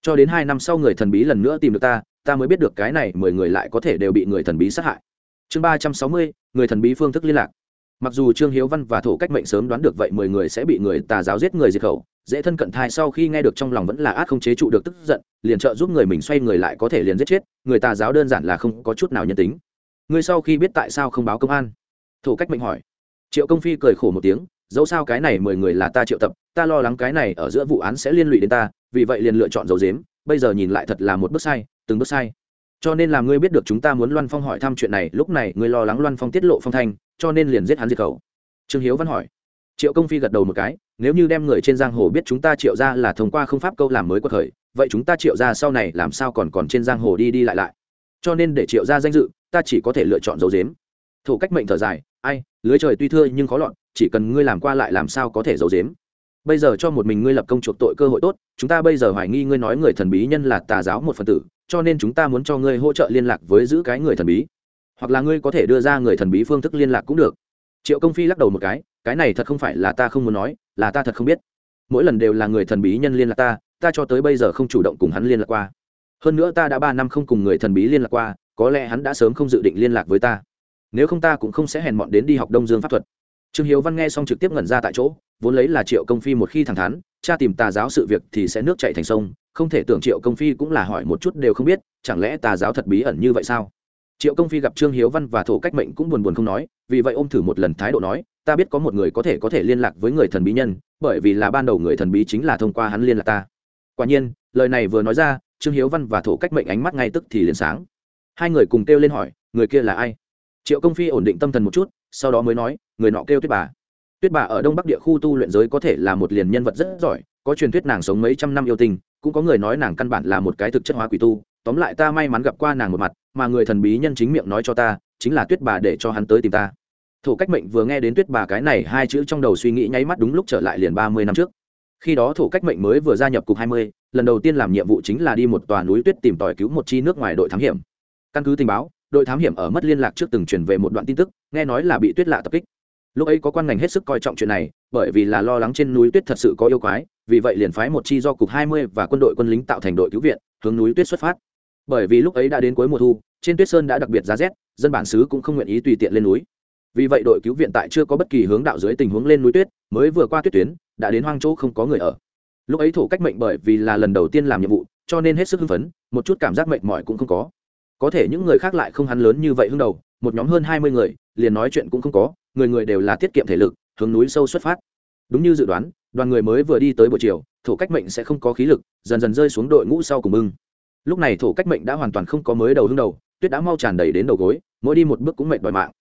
Cho đến hai năm sau người thần bí lần nữa tìm được ta ta mới biết được cái này mười người lại có thể đều bị người thần bí sát hại. Chương ba trăm sáu mươi, người thần bí phương thức liên lạc. Mặc dù trương hiếu văn và thổ cách mệnh sớm đoán được vậy mười người sẽ bị người tà giáo giết người diệt khẩu, dễ thân cận thai sau khi nghe được trong lòng vẫn là át không chế trụ được tức giận, liền trợ giúp người mình xoay người lại có thể liền giết chết, người tà giáo đơn giản là không có chút nào nhân tính. Ngươi sau khi biết tại sao không báo công an? Thổ cách mệnh hỏi. Triệu công phi cười khổ một tiếng dẫu sao cái này mười người là ta triệu tập, ta lo lắng cái này ở giữa vụ án sẽ liên lụy đến ta, vì vậy liền lựa chọn dấu dếm bây giờ nhìn lại thật là một bước sai, từng bước sai. Cho nên làm ngươi biết được chúng ta muốn loan phong hỏi thăm chuyện này, lúc này ngươi lo lắng loan phong tiết lộ phong thanh, cho nên liền giết hắn diệt khẩu. Trương hiếu văn hỏi. Triệu công phi gật đầu một cái, nếu như đem người trên giang hồ biết chúng ta triệu ra là thông qua không pháp câu làm mới của thời vậy chúng ta triệu ra sau này làm sao còn còn trên giang hồ đi đi lại lại? Cho nên để triệu ra danh dự, ta chỉ có thể lựa chọn dấu dếm thủ cách mệnh thở dài, ai, lưới trời tuy thưa nhưng khó lọt chỉ cần ngươi làm qua lại làm sao có thể giấu giếm. Bây giờ cho một mình ngươi lập công chuộc tội cơ hội tốt, chúng ta bây giờ hoài nghi ngươi nói người thần bí nhân là tà giáo một phần tử, cho nên chúng ta muốn cho ngươi hỗ trợ liên lạc với giữ cái người thần bí. Hoặc là ngươi có thể đưa ra người thần bí phương thức liên lạc cũng được. Triệu công phi lắc đầu một cái cái này thật không phải là ta không muốn nói, là ta thật không biết. Mỗi lần đều là người thần bí nhân liên lạc ta ta cho tới bây giờ không chủ động cùng hắn liên lạc qua. Hơn nữa ta đã ba năm không cùng người thần bí liên lạc qua, có lẽ hắn đã sớm không dự định liên lạc với ta. Nếu không ta cũng không sẽ hèn mọn đến đi học đông dương pháp thuật trương hiếu văn nghe xong trực tiếp ngẩn ra tại chỗ, vốn lấy là triệu công phi một khi thẳng thắn, cha tìm tà giáo sự việc thì sẽ nước chạy thành sông, không thể tưởng triệu công phi cũng là hỏi một chút đều không biết, chẳng lẽ tà giáo thật bí ẩn như vậy sao? Triệu công phi gặp trương hiếu văn và thổ cách mệnh cũng buồn buồn không nói, vì vậy ôm thử một lần thái độ nói, ta biết có một người có thể có thể liên lạc với người thần bí nhân, bởi vì là ban đầu người thần bí chính là thông qua hắn liên lạc ta. Quả nhiên, lời này vừa nói ra, trương hiếu văn và thổ cách mệnh ánh mắt ngay tức thì liền sáng. Hai người cùng kêu lên hỏi, người kia là ai? Triệu công phi ổn định tâm thần một chút sau đó mới nói, người nọ kêu tuyết bà. Tuyết bà ở đông bắc địa khu tu luyện giới có thể là một liền nhân vật rất giỏi, có truyền thuyết nàng sống mấy trăm năm yêu tình cũng có người nói nàng căn bản là một cái thực chất hóa quỷ tu. Tóm lại ta may mắn gặp qua nàng một mặt, mà người thần bí nhân chính miệng nói cho ta, chính là tuyết bà để cho hắn tới tìm ta. Thổ cách mệnh vừa nghe đến tuyết bà cái này, hai chữ trong đầu suy nghĩ nháy mắt đúng lúc trở lại liền ba mươi năm trước. Khi đó thổ cách mệnh mới vừa gia nhập cục hai mươi, lần đầu tiên làm nhiệm vụ chính là đi một tòa núi tuyết tìm tòi cứu một chi nước ngoài đội thám hiểm. Căn cứ tình báo đội thám hiểm ở mất liên lạc trước từng truyền về một đoạn tin tức, nghe nói là bị tuyết lạ tập kích. Lúc ấy có quan ngành hết sức coi trọng chuyện này, bởi vì là lo lắng trên núi tuyết thật sự có yêu quái, vì vậy liền phái một chi do cục hai mươi và quân đội quân lính tạo thành đội cứu viện, hướng núi tuyết xuất phát. Bởi vì lúc ấy đã đến cuối mùa thu, trên tuyết sơn đã đặc biệt giá rét, dân bản xứ cũng không nguyện ý tùy tiện lên núi. Vì vậy đội cứu viện tại chưa có bất kỳ hướng đạo dưới tình huống lên núi tuyết, mới vừa qua tuyết tuyến, đã đến hoang chỗ không có người ở. Lúc ấy thổ cách mệnh bởi vì là lần đầu tiên làm nhiệm vụ, cho nên hết sức hưng phấn, một chút cảm giác mệnh mỏi cũng không có có thể những người khác lại không hắn lớn như vậy hưng đầu, một nhóm hơn hai mươi người, liền nói chuyện cũng không có, người người đều là tiết kiệm thể lực, hướng núi sâu xuất phát. Đúng như dự đoán, đoàn người mới vừa đi tới buổi chiều, thổ cách mệnh sẽ không có khí lực, dần dần rơi xuống đội ngũ sau cùng bưng. Lúc này thổ cách mệnh đã hoàn toàn không có mới đầu hưng đầu, tuyết đã mau tràn đầy đến đầu gối, mỗi đi một bước cũng mệnh đòi mạng.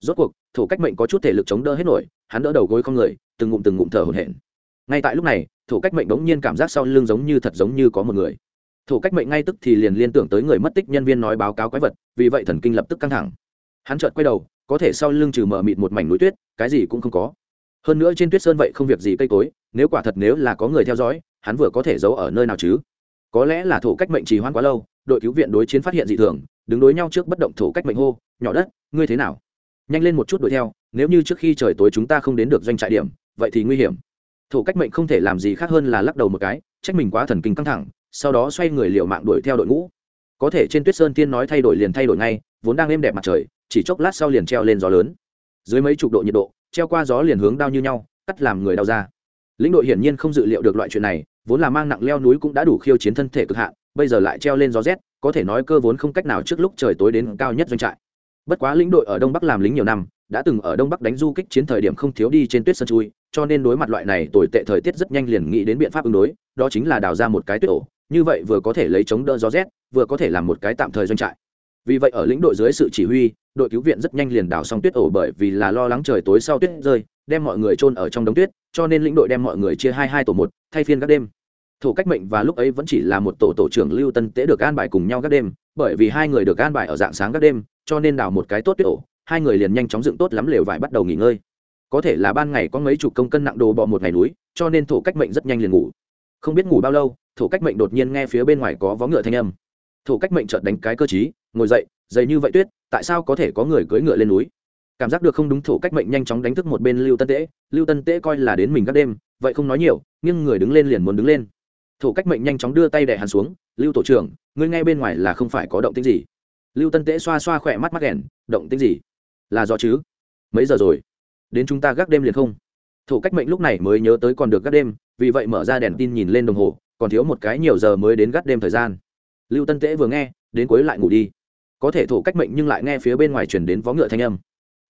Rốt cuộc, thổ cách mệnh có chút thể lực chống đỡ hết nổi, hắn đỡ đầu gối không người, từng ngụm từng ngụm thở hổn hển. Ngay tại lúc này, thổ cách mệnh bỗng nhiên cảm giác sau lưng giống như thật giống như có một người thổ cách mệnh ngay tức thì liền liên tưởng tới người mất tích nhân viên nói báo cáo quái vật, vì vậy thần kinh lập tức căng thẳng. Hắn chợt quay đầu, có thể sau lưng trừ mở mịt một mảnh núi tuyết, cái gì cũng không có. Hơn nữa trên tuyết sơn vậy không việc gì cây cối, nếu quả thật nếu là có người theo dõi, hắn vừa có thể giấu ở nơi nào chứ? Có lẽ là thổ cách mệnh trì hoãn quá lâu, đội cứu viện đối chiến phát hiện dị thường, đứng đối nhau trước bất động thổ cách mệnh hô, nhỏ đất, ngươi thế nào? Nhanh lên một chút đuổi theo, nếu như trước khi trời tối chúng ta không đến được doanh trại điểm, vậy thì nguy hiểm. Thổ cách mệnh không thể làm gì khác hơn là lắc đầu một cái, trách mình quá thần kinh căng thẳng sau đó xoay người liệu mạng đuổi theo đội ngũ. Có thể trên tuyết sơn tiên nói thay đổi liền thay đổi ngay, vốn đang êm đẹp mặt trời, chỉ chốc lát sau liền treo lên gió lớn. Dưới mấy chục độ nhiệt độ, treo qua gió liền hướng đau như nhau, cắt làm người đau ra lĩnh đội hiển nhiên không dự liệu được loại chuyện này, vốn là mang nặng leo núi cũng đã đủ khiêu chiến thân thể cực hạn, bây giờ lại treo lên gió rét, có thể nói cơ vốn không cách nào trước lúc trời tối đến cao nhất doanh trại. Bất quá lĩnh đội ở đông bắc làm lính nhiều năm, đã từng ở đông bắc đánh du kích chiến thời điểm không thiếu đi trên tuyết sân chui, cho nên đối mặt loại này tồi tệ thời tiết rất nhanh liền nghĩ đến biện pháp ứng đối, đó chính là đào ra một cái tuyết ổ như vậy vừa có thể lấy chống đỡ gió rét, vừa có thể làm một cái tạm thời doanh trại. Vì vậy ở lĩnh đội dưới sự chỉ huy, đội cứu viện rất nhanh liền đào xong tuyết ổ bởi vì là lo lắng trời tối sau tuyết rơi, đem mọi người chôn ở trong đống tuyết, cho nên lĩnh đội đem mọi người chia hai hai tổ một, thay phiên các đêm. Thủ cách mệnh và lúc ấy vẫn chỉ là một tổ tổ trưởng lưu tân tế được an bài cùng nhau các đêm, bởi vì hai người được an bài ở dạng sáng các đêm, cho nên đào một cái tốt tuyết ổ, hai người liền nhanh chóng dựng tốt lắm lều vải bắt đầu nghỉ ngơi. Có thể là ban ngày có mấy chục công cân nặng đồ bọ một ngày núi, cho nên thủ cách mệnh rất nhanh liền ngủ. Không biết ngủ bao lâu thổ cách mệnh đột nhiên nghe phía bên ngoài có vó ngựa thanh âm. Thổ cách mệnh chợt đánh cái cơ chí ngồi dậy, dày như vậy tuyết, tại sao có thể có người cưỡi ngựa lên núi? Cảm giác được không đúng, thổ cách mệnh nhanh chóng đánh thức một bên lưu tân tễ. Lưu tân tễ coi là đến mình các đêm, vậy không nói nhiều nhưng người đứng lên liền muốn đứng lên. Thổ cách mệnh nhanh chóng đưa tay đè hắn xuống, lưu tổ trưởng, ngươi nghe bên ngoài là không phải có động tĩnh gì? Lưu tân tễ xoa xoa khỏe mắt mắt đèn động tĩnh gì? Là do chứ? Mấy giờ rồi? Đến chúng ta gác đêm liền không? Thổ cách mệnh lúc này mới nhớ tới còn được gác đêm, vì vậy mở ra đèn tin nhìn lên đồng hồ còn thiếu một cái nhiều giờ mới đến gắt đêm thời gian. Lưu tân tễ vừa nghe, đến cuối lại ngủ đi. Có thể thủ cách mệnh nhưng lại nghe phía bên ngoài chuyển đến vó ngựa thanh âm.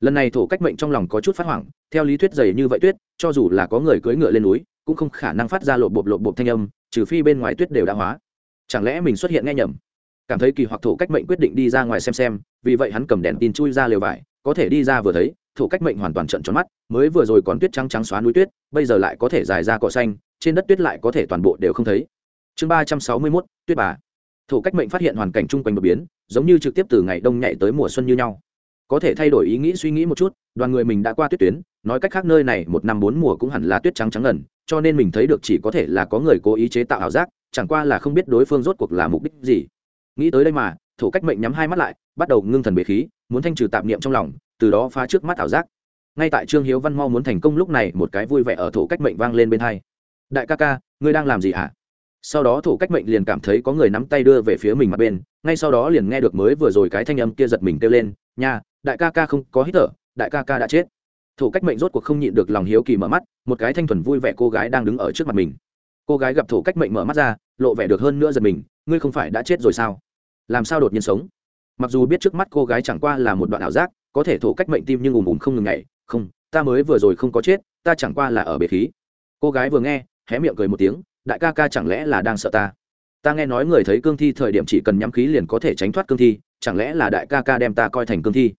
Lần này thủ cách mệnh trong lòng có chút phát hoảng, theo lý thuyết dày như vậy tuyết, cho dù là có người cưỡi ngựa lên núi, cũng không khả năng phát ra lộ bộp lộ bộp thanh âm, trừ phi bên ngoài tuyết đều đã hóa. Chẳng lẽ mình xuất hiện nghe nhầm? Cảm thấy kỳ hoặc thủ cách mệnh quyết định đi ra ngoài xem xem, vì vậy hắn cầm đèn tin chui ra lều vải, có thể đi ra vừa thấy thổ cách mệnh hoàn toàn trận tròn mắt, mới vừa rồi còn tuyết trắng trắng xóa núi tuyết, bây giờ lại có thể dài ra cỏ xanh, trên đất tuyết lại có thể toàn bộ đều không thấy. Chương ba trăm sáu mươi mốt, tuyết bà. Thổ cách mệnh phát hiện hoàn cảnh chung quanh đột biến, giống như trực tiếp từ ngày đông nhảy tới mùa xuân như nhau. Có thể thay đổi ý nghĩ suy nghĩ một chút, đoàn người mình đã qua tuyết tuyến, nói cách khác nơi này một năm bốn mùa cũng hẳn là tuyết trắng trắng ngần, cho nên mình thấy được chỉ có thể là có người cố ý chế tạo ảo giác, chẳng qua là không biết đối phương rốt cuộc là mục đích gì. Nghĩ tới đây mà thủ cách mệnh nhắm hai mắt lại, bắt đầu ngưng thần bế khí, muốn thanh trừ tạp niệm trong lòng từ đó phá trước mắt ảo giác. Ngay tại trương hiếu văn mau muốn thành công lúc này, một cái vui vẻ ở thổ cách mệnh vang lên bên hai. Đại ca ca, ngươi đang làm gì hả? Sau đó thổ cách mệnh liền cảm thấy có người nắm tay đưa về phía mình mặt bên, ngay sau đó liền nghe được mới vừa rồi cái thanh âm kia giật mình kêu lên, nha, đại ca ca không có hít thở, đại ca ca đã chết. Thổ cách mệnh rốt cuộc không nhịn được lòng hiếu kỳ mở mắt, một cái thanh thuần vui vẻ cô gái đang đứng ở trước mặt mình. Cô gái gặp thổ cách mệnh mở mắt ra, lộ vẻ được hơn nữa giật mình, ngươi không phải đã chết rồi sao? Làm sao đột nhiên sống? Mặc dù biết trước mắt cô gái chẳng qua là một đoạn ảo giác có thể thổ cách mệnh tim nhưng ùm ùm không ngừng nhảy. Không, ta mới vừa rồi không có chết, ta chẳng qua là ở bể khí. Cô gái vừa nghe, hé miệng cười một tiếng, đại ca ca chẳng lẽ là đang sợ ta? Ta nghe nói người thấy cương thi thời điểm chỉ cần nhắm khí liền có thể tránh thoát cương thi, chẳng lẽ là đại ca ca đem ta coi thành cương thi?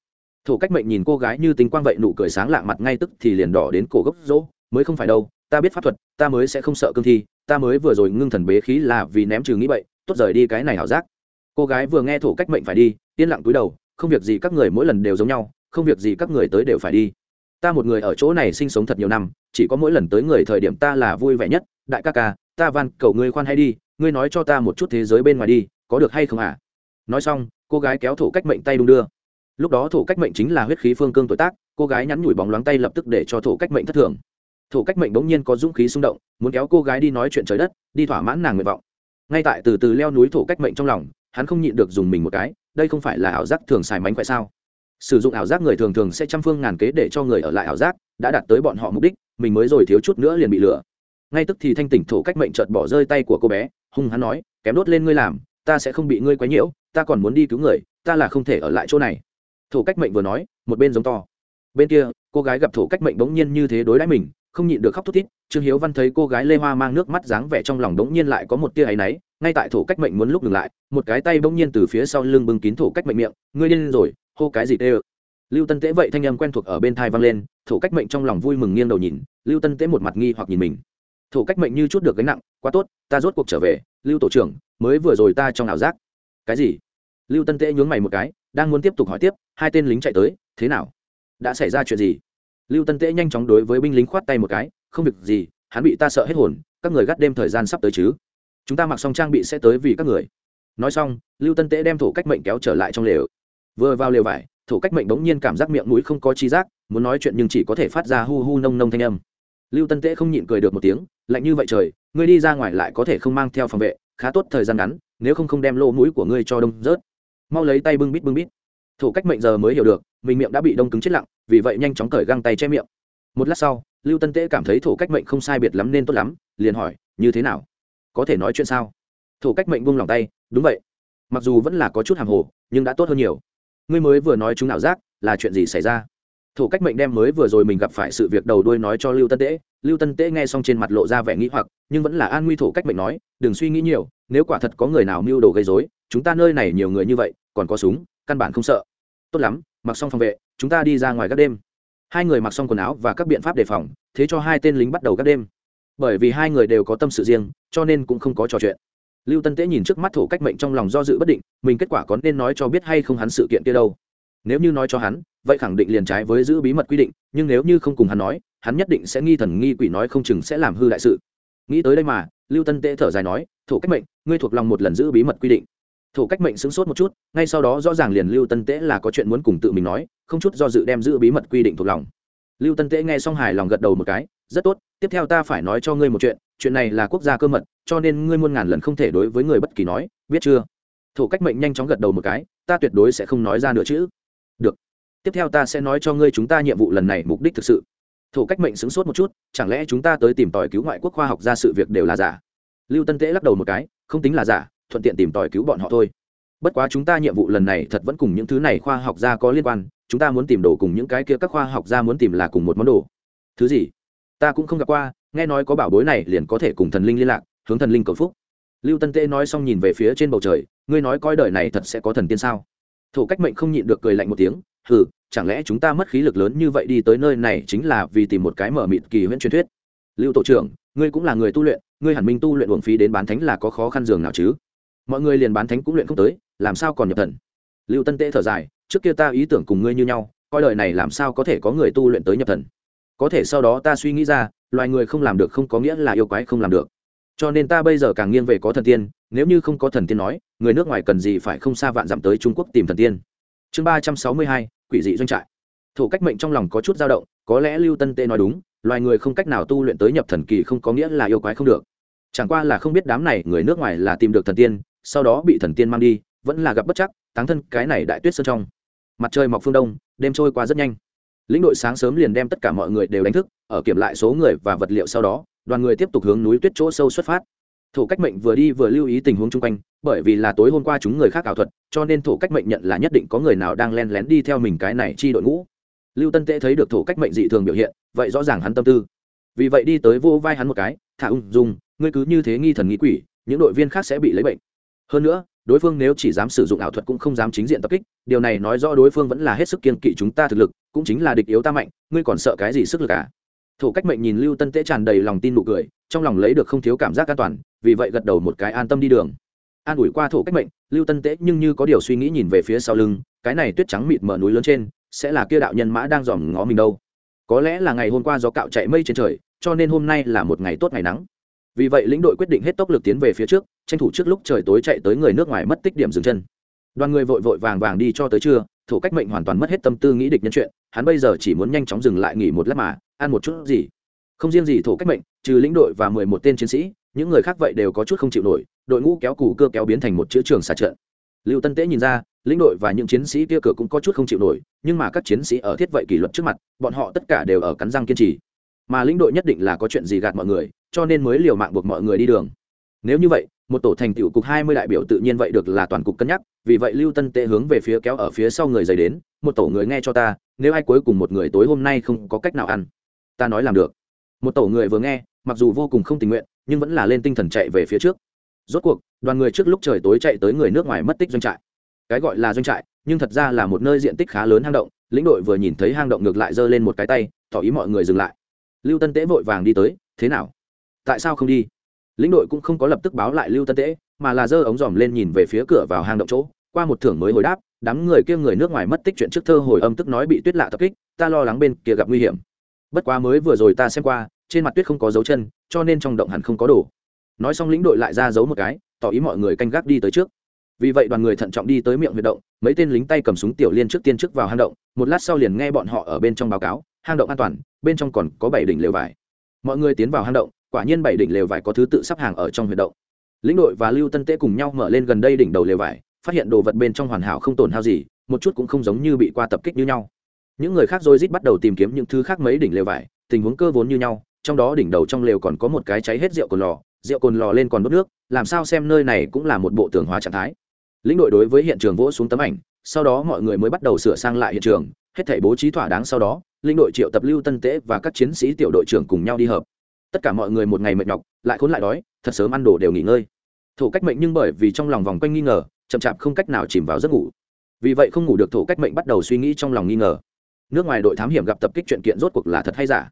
Thổ cách mệnh nhìn cô gái như tính quang vậy nụ cười sáng lạ mặt ngay tức thì liền đỏ đến cổ gốc rỗ, mới không phải đâu, ta biết pháp thuật, ta mới sẽ không sợ cương thi, ta mới vừa rồi ngưng thần bế khí là vì ném trừ nghĩ vậy tốt rời đi cái này hảo giác. Cô gái vừa nghe thổ cách mệnh phải đi, yên lặng túi đầu không việc gì các người mỗi lần đều giống nhau, không việc gì các người tới đều phải đi. Ta một người ở chỗ này sinh sống thật nhiều năm, chỉ có mỗi lần tới người thời điểm ta là vui vẻ nhất. Đại ca ca, ta van, cầu ngươi khoan hay đi, ngươi nói cho ta một chút thế giới bên ngoài đi, có được hay không à nói xong, cô gái kéo thổ cách mệnh tay đung đưa. Lúc đó thổ cách mệnh chính là huyết khí phương cương tuổi tác, cô gái nhắn nhủi bóng loáng tay lập tức để cho thổ cách mệnh thất thường. Thổ cách mệnh bỗng nhiên có dũng khí xung động, muốn kéo cô gái đi nói chuyện trời đất, đi thỏa mãn nàng nguyện vọng. Ngay tại từ từ leo núi thổ cách mệnh trong lòng, hắn không nhịn được dùng mình một cái đây không phải là ảo giác thường xài mánh khỏe sao? Sử dụng ảo giác người thường thường sẽ trăm phương ngàn kế để cho người ở lại ảo giác, đã đạt tới bọn họ mục đích, mình mới rồi thiếu chút nữa liền bị lừa. Ngay tức thì thanh tỉnh thủ cách mệnh chợt bỏ rơi tay của cô bé, hung hắn nói, kém đốt lên ngươi làm, ta sẽ không bị ngươi quấy nhiễu, ta còn muốn đi cứu người, ta là không thể ở lại chỗ này. Thủ cách mệnh vừa nói, một bên giống to. Bên kia, cô gái gặp thủ cách mệnh bỗng nhiên như thế đối đãi mình, không nhịn được khóc thút thít, trương hiếu văn thấy cô gái lê hoa mang nước mắt dáng vẻ trong lòng bỗng nhiên lại có một tia áy náy ngay tại thủ cách mệnh muốn lúc ngừng lại, một cái tay bỗng nhiên từ phía sau lưng bưng kín thủ cách mệnh miệng, ngươi điên rồi, hô cái gì tê ơ lưu tân tế vậy thanh âm quen thuộc ở bên thai vang lên thủ cách mệnh trong lòng vui mừng nghiêng đầu nhìn, lưu tân tế một mặt nghi hoặc nhìn mình. Thủ cách mệnh như chút được gánh nặng, quá tốt, ta rốt cuộc trở về, lưu tổ trưởng, mới vừa rồi ta trong ảo giác. Cái gì? Lưu tân tế nhướng mày một cái, đang muốn tiếp tục hỏi tiếp, hai tên lính chạy tới, thế nào? Đã xảy ra chuyện gì? Lưu tân tế nhanh chóng đối với binh lính khoát tay một cái, không việc gì, hắn bị ta sợ hết hồn, các người gắt đêm thời gian sắp tới chứ chúng ta mặc xong trang bị sẽ tới vì các người. Nói xong, lưu tân tế đem thủ cách mệnh kéo trở lại trong lều. Vừa vào lều vải thủ cách mệnh bỗng nhiên cảm giác miệng mũi không có chi giác, muốn nói chuyện nhưng chỉ có thể phát ra hu hu nông nông thanh âm. Lưu tân tế không nhịn cười được một tiếng, lạnh như vậy trời, ngươi đi ra ngoài lại có thể không mang theo phòng vệ, khá tốt thời gian ngắn, nếu không không đem lỗ mũi của ngươi cho đông rớt. Mau lấy tay bưng bít bưng bít. Thủ cách mệnh giờ mới hiểu được, mình miệng đã bị đông cứng chết lặng, vì vậy nhanh chóng cởi găng tay che miệng. Một lát sau, lưu tân tế cảm thấy thủ cách mệnh không sai biệt lắm nên tốt lắm, liền hỏi, như thế nào? Có thể nói chuyện sao? Thủ cách mệnh buông lòng tay, đúng vậy. Mặc dù vẫn là có chút hàng hồ, nhưng đã tốt hơn nhiều. Ngươi mới vừa nói chúng nào giác, là chuyện gì xảy ra? Thủ cách mệnh đem mới vừa rồi mình gặp phải sự việc đầu đuôi nói cho lưu tân tễ. Lưu tân tễ nghe xong trên mặt lộ ra vẻ nghĩ hoặc, nhưng vẫn là an nguy thủ cách mệnh nói, đừng suy nghĩ nhiều, nếu quả thật có người nào mưu đồ gây dối chúng ta nơi này nhiều người như vậy, còn có súng, căn bản không sợ. Tốt lắm, mặc xong phòng vệ, chúng ta đi ra ngoài các đêm. Hai người mặc xong quần áo và các biện pháp đề phòng, thế cho hai tên lính bắt đầu các đêm bởi vì hai người đều có tâm sự riêng, cho nên cũng không có trò chuyện. Lưu tân tế nhìn trước mắt thổ cách mệnh trong lòng do dự bất định, mình kết quả có nên nói cho biết hay không hắn sự kiện kia đâu. Nếu như nói cho hắn, vậy khẳng định liền trái với giữ bí mật quy định, nhưng nếu như không cùng hắn nói, hắn nhất định sẽ nghi thần nghi quỷ nói không chừng sẽ làm hư đại sự. Nghĩ tới đây mà, lưu tân tế thở dài nói, thổ cách mệnh, ngươi thuộc lòng một lần giữ bí mật quy định. Thổ cách mệnh sững sốt một chút, ngay sau đó rõ ràng liền lưu tân tế là có chuyện muốn cùng tự mình nói, không chút do dự đem giữ bí mật quy định thuộc lòng. Lưu tân tế nghe xong hài lòng gật đầu một cái, rất tốt tiếp theo ta phải nói cho ngươi một chuyện chuyện này là quốc gia cơ mật, cho nên ngươi muôn ngàn lần không thể đối với người bất kỳ nói, biết chưa? Thổ cách mệnh nhanh chóng gật đầu một cái, ta tuyệt đối sẽ không nói ra nữa chứ. Được. Tiếp theo ta sẽ nói cho ngươi chúng ta nhiệm vụ lần này mục đích thực sự. Thổ cách mệnh sững sốt một chút, chẳng lẽ chúng ta tới tìm tòi cứu ngoại quốc khoa học ra sự việc đều là giả? Lưu tân tễ lắc đầu một cái, không tính là giả, thuận tiện tìm tòi cứu bọn họ thôi. Bất quá chúng ta nhiệm vụ lần này thật vẫn cùng những thứ này khoa học gia có liên quan, chúng ta muốn tìm đồ cùng những cái kia các khoa học gia muốn tìm là cùng một món đồ. Thứ gì? Ta cũng không gặp qua, nghe nói có bảo bối này liền có thể cùng thần linh liên lạc, hướng thần linh cầu phúc. Lưu tân tê nói xong nhìn về phía trên bầu trời, ngươi nói coi đời này thật sẽ có thần tiên sao? Thủ cách mệnh không nhịn được cười lạnh một tiếng, hừ, chẳng lẽ chúng ta mất khí lực lớn như vậy đi tới nơi này chính là vì tìm một cái mở mịt kỳ huyễn truyền thuyết? Lưu tổ trưởng, ngươi cũng là người tu luyện, ngươi hẳn minh tu luyện uổng phí đến bán thánh là có khó khăn dường nào chứ? Mọi người liền bán thánh cũng luyện không tới, làm sao còn nhập thần? Lưu tân tê thở dài, trước kia ta ý tưởng cùng ngươi như nhau, coi đời này làm sao có thể có người tu luyện tới nhập thần? Có thể sau đó ta suy nghĩ ra, loài người không làm được không có nghĩa là yêu quái không làm được. Cho nên ta bây giờ càng nghiêng về có thần tiên, nếu như không có thần tiên nói, người nước ngoài cần gì phải không xa vạn dặm tới trung quốc tìm thần tiên? Chương ba trăm sáu mươi hai, quỷ dị doanh trại. Thủ cách mệnh trong lòng có chút dao động, có lẽ lưu tân tê nói đúng, loài người không cách nào tu luyện tới nhập thần kỳ không có nghĩa là yêu quái không được. Chẳng qua là không biết đám này người nước ngoài là tìm được thần tiên, sau đó bị thần tiên mang đi, vẫn là gặp bất chắc, táng thân cái này đại tuyết sơn trong. Mặt trời mọc phương đông, đêm trôi qua rất nhanh lĩnh đội sáng sớm liền đem tất cả mọi người đều đánh thức, ở kiểm lại số người và vật liệu sau đó, đoàn người tiếp tục hướng núi tuyết chỗ sâu xuất phát. Thổ cách mệnh vừa đi vừa lưu ý tình huống chung quanh, bởi vì là tối hôm qua chúng người khác ảo thuật, cho nên thổ cách mệnh nhận là nhất định có người nào đang len lén đi theo mình cái này chi đội ngũ. Lưu tân tễ thấy được thổ cách mệnh dị thường biểu hiện, vậy rõ ràng hắn tâm tư. Vì vậy đi tới vô vai hắn một cái, thả ung dung, ngươi cứ như thế nghi thần nghi quỷ, những đội viên khác sẽ bị lấy bệnh. Hơn nữa, đối phương nếu chỉ dám sử dụng ảo thuật cũng không dám chính diện tập kích, điều này nói rõ đối phương vẫn là hết sức kiên kỵ chúng ta thực lực cũng chính là địch yếu ta mạnh, ngươi còn sợ cái gì sức lực à? Thủ cách mệnh nhìn lưu tân tế tràn đầy lòng tin nụ cười, trong lòng lấy được không thiếu cảm giác an toàn, vì vậy gật đầu một cái an tâm đi đường. An ủi qua thủ cách mệnh, lưu tân tế nhưng như có điều suy nghĩ nhìn về phía sau lưng, cái này tuyết trắng mịt mở núi lớn trên, sẽ là kia đạo nhân mã đang dòm ngó mình đâu. Có lẽ là ngày hôm qua gió cạo chạy mây trên trời, cho nên hôm nay là một ngày tốt ngày nắng. Vì vậy lĩnh đội quyết định hết tốc lực tiến về phía trước, tranh thủ trước lúc trời tối chạy tới người nước ngoài mất tích điểm dừng chân. Đoàn người vội vội vàng vàng đi cho tới trưa. Thổ cách mệnh hoàn toàn mất hết tâm tư nghĩ địch nhân chuyện, hắn bây giờ chỉ muốn nhanh chóng dừng lại nghỉ một lát mà, ăn một chút gì. Không riêng gì Thổ cách mệnh, trừ lĩnh đội và mười một tên chiến sĩ, những người khác vậy đều có chút không chịu nổi, đội ngũ kéo cù cơ kéo biến thành một chữ trường xả trận. Lưu tân tế nhìn ra, lĩnh đội và những chiến sĩ kia cửa cũng có chút không chịu nổi, nhưng mà các chiến sĩ ở thiết vậy kỷ luật trước mặt, bọn họ tất cả đều ở cắn răng kiên trì. Mà lĩnh đội nhất định là có chuyện gì gạt mọi người, cho nên mới liều mạng buộc mọi người đi đường. Nếu như vậy một tổ thành tựu cục hai mươi đại biểu tự nhiên vậy được là toàn cục cân nhắc, vì vậy lưu tân tệ hướng về phía kéo ở phía sau người dày đến, một tổ người nghe cho ta, nếu ai cuối cùng một người tối hôm nay không có cách nào ăn, ta nói làm được. Một tổ người vừa nghe, mặc dù vô cùng không tình nguyện, nhưng vẫn là lên tinh thần chạy về phía trước. Rốt cuộc, đoàn người trước lúc trời tối chạy tới người nước ngoài mất tích doanh trại. Cái gọi là doanh trại, nhưng thật ra là một nơi diện tích khá lớn hang động, lĩnh đội vừa nhìn thấy hang động ngược lại giơ lên một cái tay, tỏ ý mọi người dừng lại. Lưu tân tế vội vàng đi tới, thế nào? Tại sao không đi? Lĩnh đội cũng không có lập tức báo lại lưu tân tễ, mà là giơ ống dòm lên nhìn về phía cửa vào hang động chỗ, qua một thưởng mới hồi đáp, đám người kia người nước ngoài mất tích chuyện trước thơ hồi âm tức nói bị tuyết lạ tập kích, ta lo lắng bên kia gặp nguy hiểm. Bất quá mới vừa rồi ta xem qua, trên mặt tuyết không có dấu chân, cho nên trong động hẳn không có đồ. Nói xong lĩnh đội lại ra giấu một cái, tỏ ý mọi người canh gác đi tới trước. Vì vậy đoàn người thận trọng đi tới miệng huyệt động, mấy tên lính tay cầm súng tiểu liên trước tiên trước vào hang động, một lát sau liền nghe bọn họ ở bên trong báo cáo, hang động an toàn, bên trong còn có bảy đỉnh lều vải. Mọi người tiến vào hang động quả nhiên bảy đỉnh lều vải có thứ tự sắp hàng ở trong huyệt động. Lĩnh đội và lưu tân tế cùng nhau mở lên gần đây đỉnh đầu lều vải, phát hiện đồ vật bên trong hoàn hảo không tổn hao gì, một chút cũng không giống như bị qua tập kích như nhau. Những người khác rồi rít bắt đầu tìm kiếm những thứ khác mấy đỉnh lều vải, tình huống cơ vốn như nhau, trong đó đỉnh đầu trong lều còn có một cái cháy hết rượu cồn lò, rượu cồn lò lên còn đốt nước, làm sao xem nơi này cũng là một bộ tường hóa trạng thái. Lĩnh đội đối với hiện trường vỗ xuống tấm ảnh, sau đó mọi người mới bắt đầu sửa sang lại hiện trường, hết thảy bố trí thỏa đáng sau đó, lĩnh đội triệu tập lưu tân tế và các chiến sĩ tiểu đội trưởng cùng nhau đi hợp tất cả mọi người một ngày mệt nhọc, lại khốn lại đói, thật sớm ăn đồ đều nghỉ ngơi. Thổ cách mệnh nhưng bởi vì trong lòng vòng quanh nghi ngờ, chậm chạp không cách nào chìm vào giấc ngủ. Vì vậy không ngủ được, thổ cách mệnh bắt đầu suy nghĩ trong lòng nghi ngờ. Nước ngoài đội thám hiểm gặp tập kích chuyện kiện rốt cuộc là thật hay giả?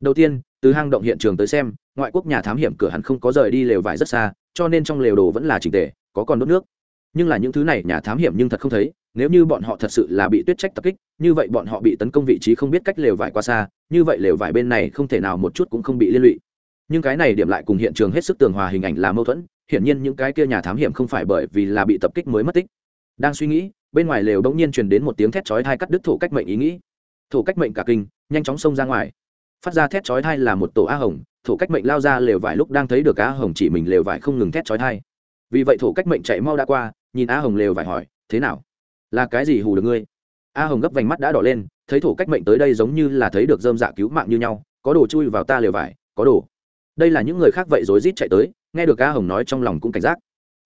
Đầu tiên, từ hang động hiện trường tới xem, ngoại quốc nhà thám hiểm cửa hẳn không có rời đi lều vải rất xa, cho nên trong lều đồ vẫn là trình tề, có còn đốt nước. Nhưng là những thứ này nhà thám hiểm nhưng thật không thấy nếu như bọn họ thật sự là bị tuyết trách tập kích, như vậy bọn họ bị tấn công vị trí không biết cách lều vải qua xa, như vậy lều vải bên này không thể nào một chút cũng không bị liên lụy. Nhưng cái này điểm lại cùng hiện trường hết sức tường hòa hình ảnh là mâu thuẫn, hiển nhiên những cái kia nhà thám hiểm không phải bởi vì là bị tập kích mới mất tích. Đang suy nghĩ, bên ngoài lều đống nhiên truyền đến một tiếng thét chói thai cắt đứt thổ cách mệnh ý nghĩ. Thổ cách mệnh cả kinh, nhanh chóng xông ra ngoài. Phát ra thét chói thai là một tổ a hồng, thổ cách mệnh lao ra lều vải lúc đang thấy được a hồng chỉ mình lều vải không ngừng thét chói thai vì vậy thổ cách mệnh chạy mau đã qua, nhìn a hồng lều vải hỏi, thế nào? Là cái gì hù được ngươi? A hồng gấp vành mắt đã đỏ lên, thấy thổ cách mệnh tới đây giống như là thấy được dơm dạ cứu mạng như nhau, có đồ chui vào ta lều vải, có đồ. Đây là những người khác vậy rối rít chạy tới, nghe được a hồng nói trong lòng cũng cảnh giác.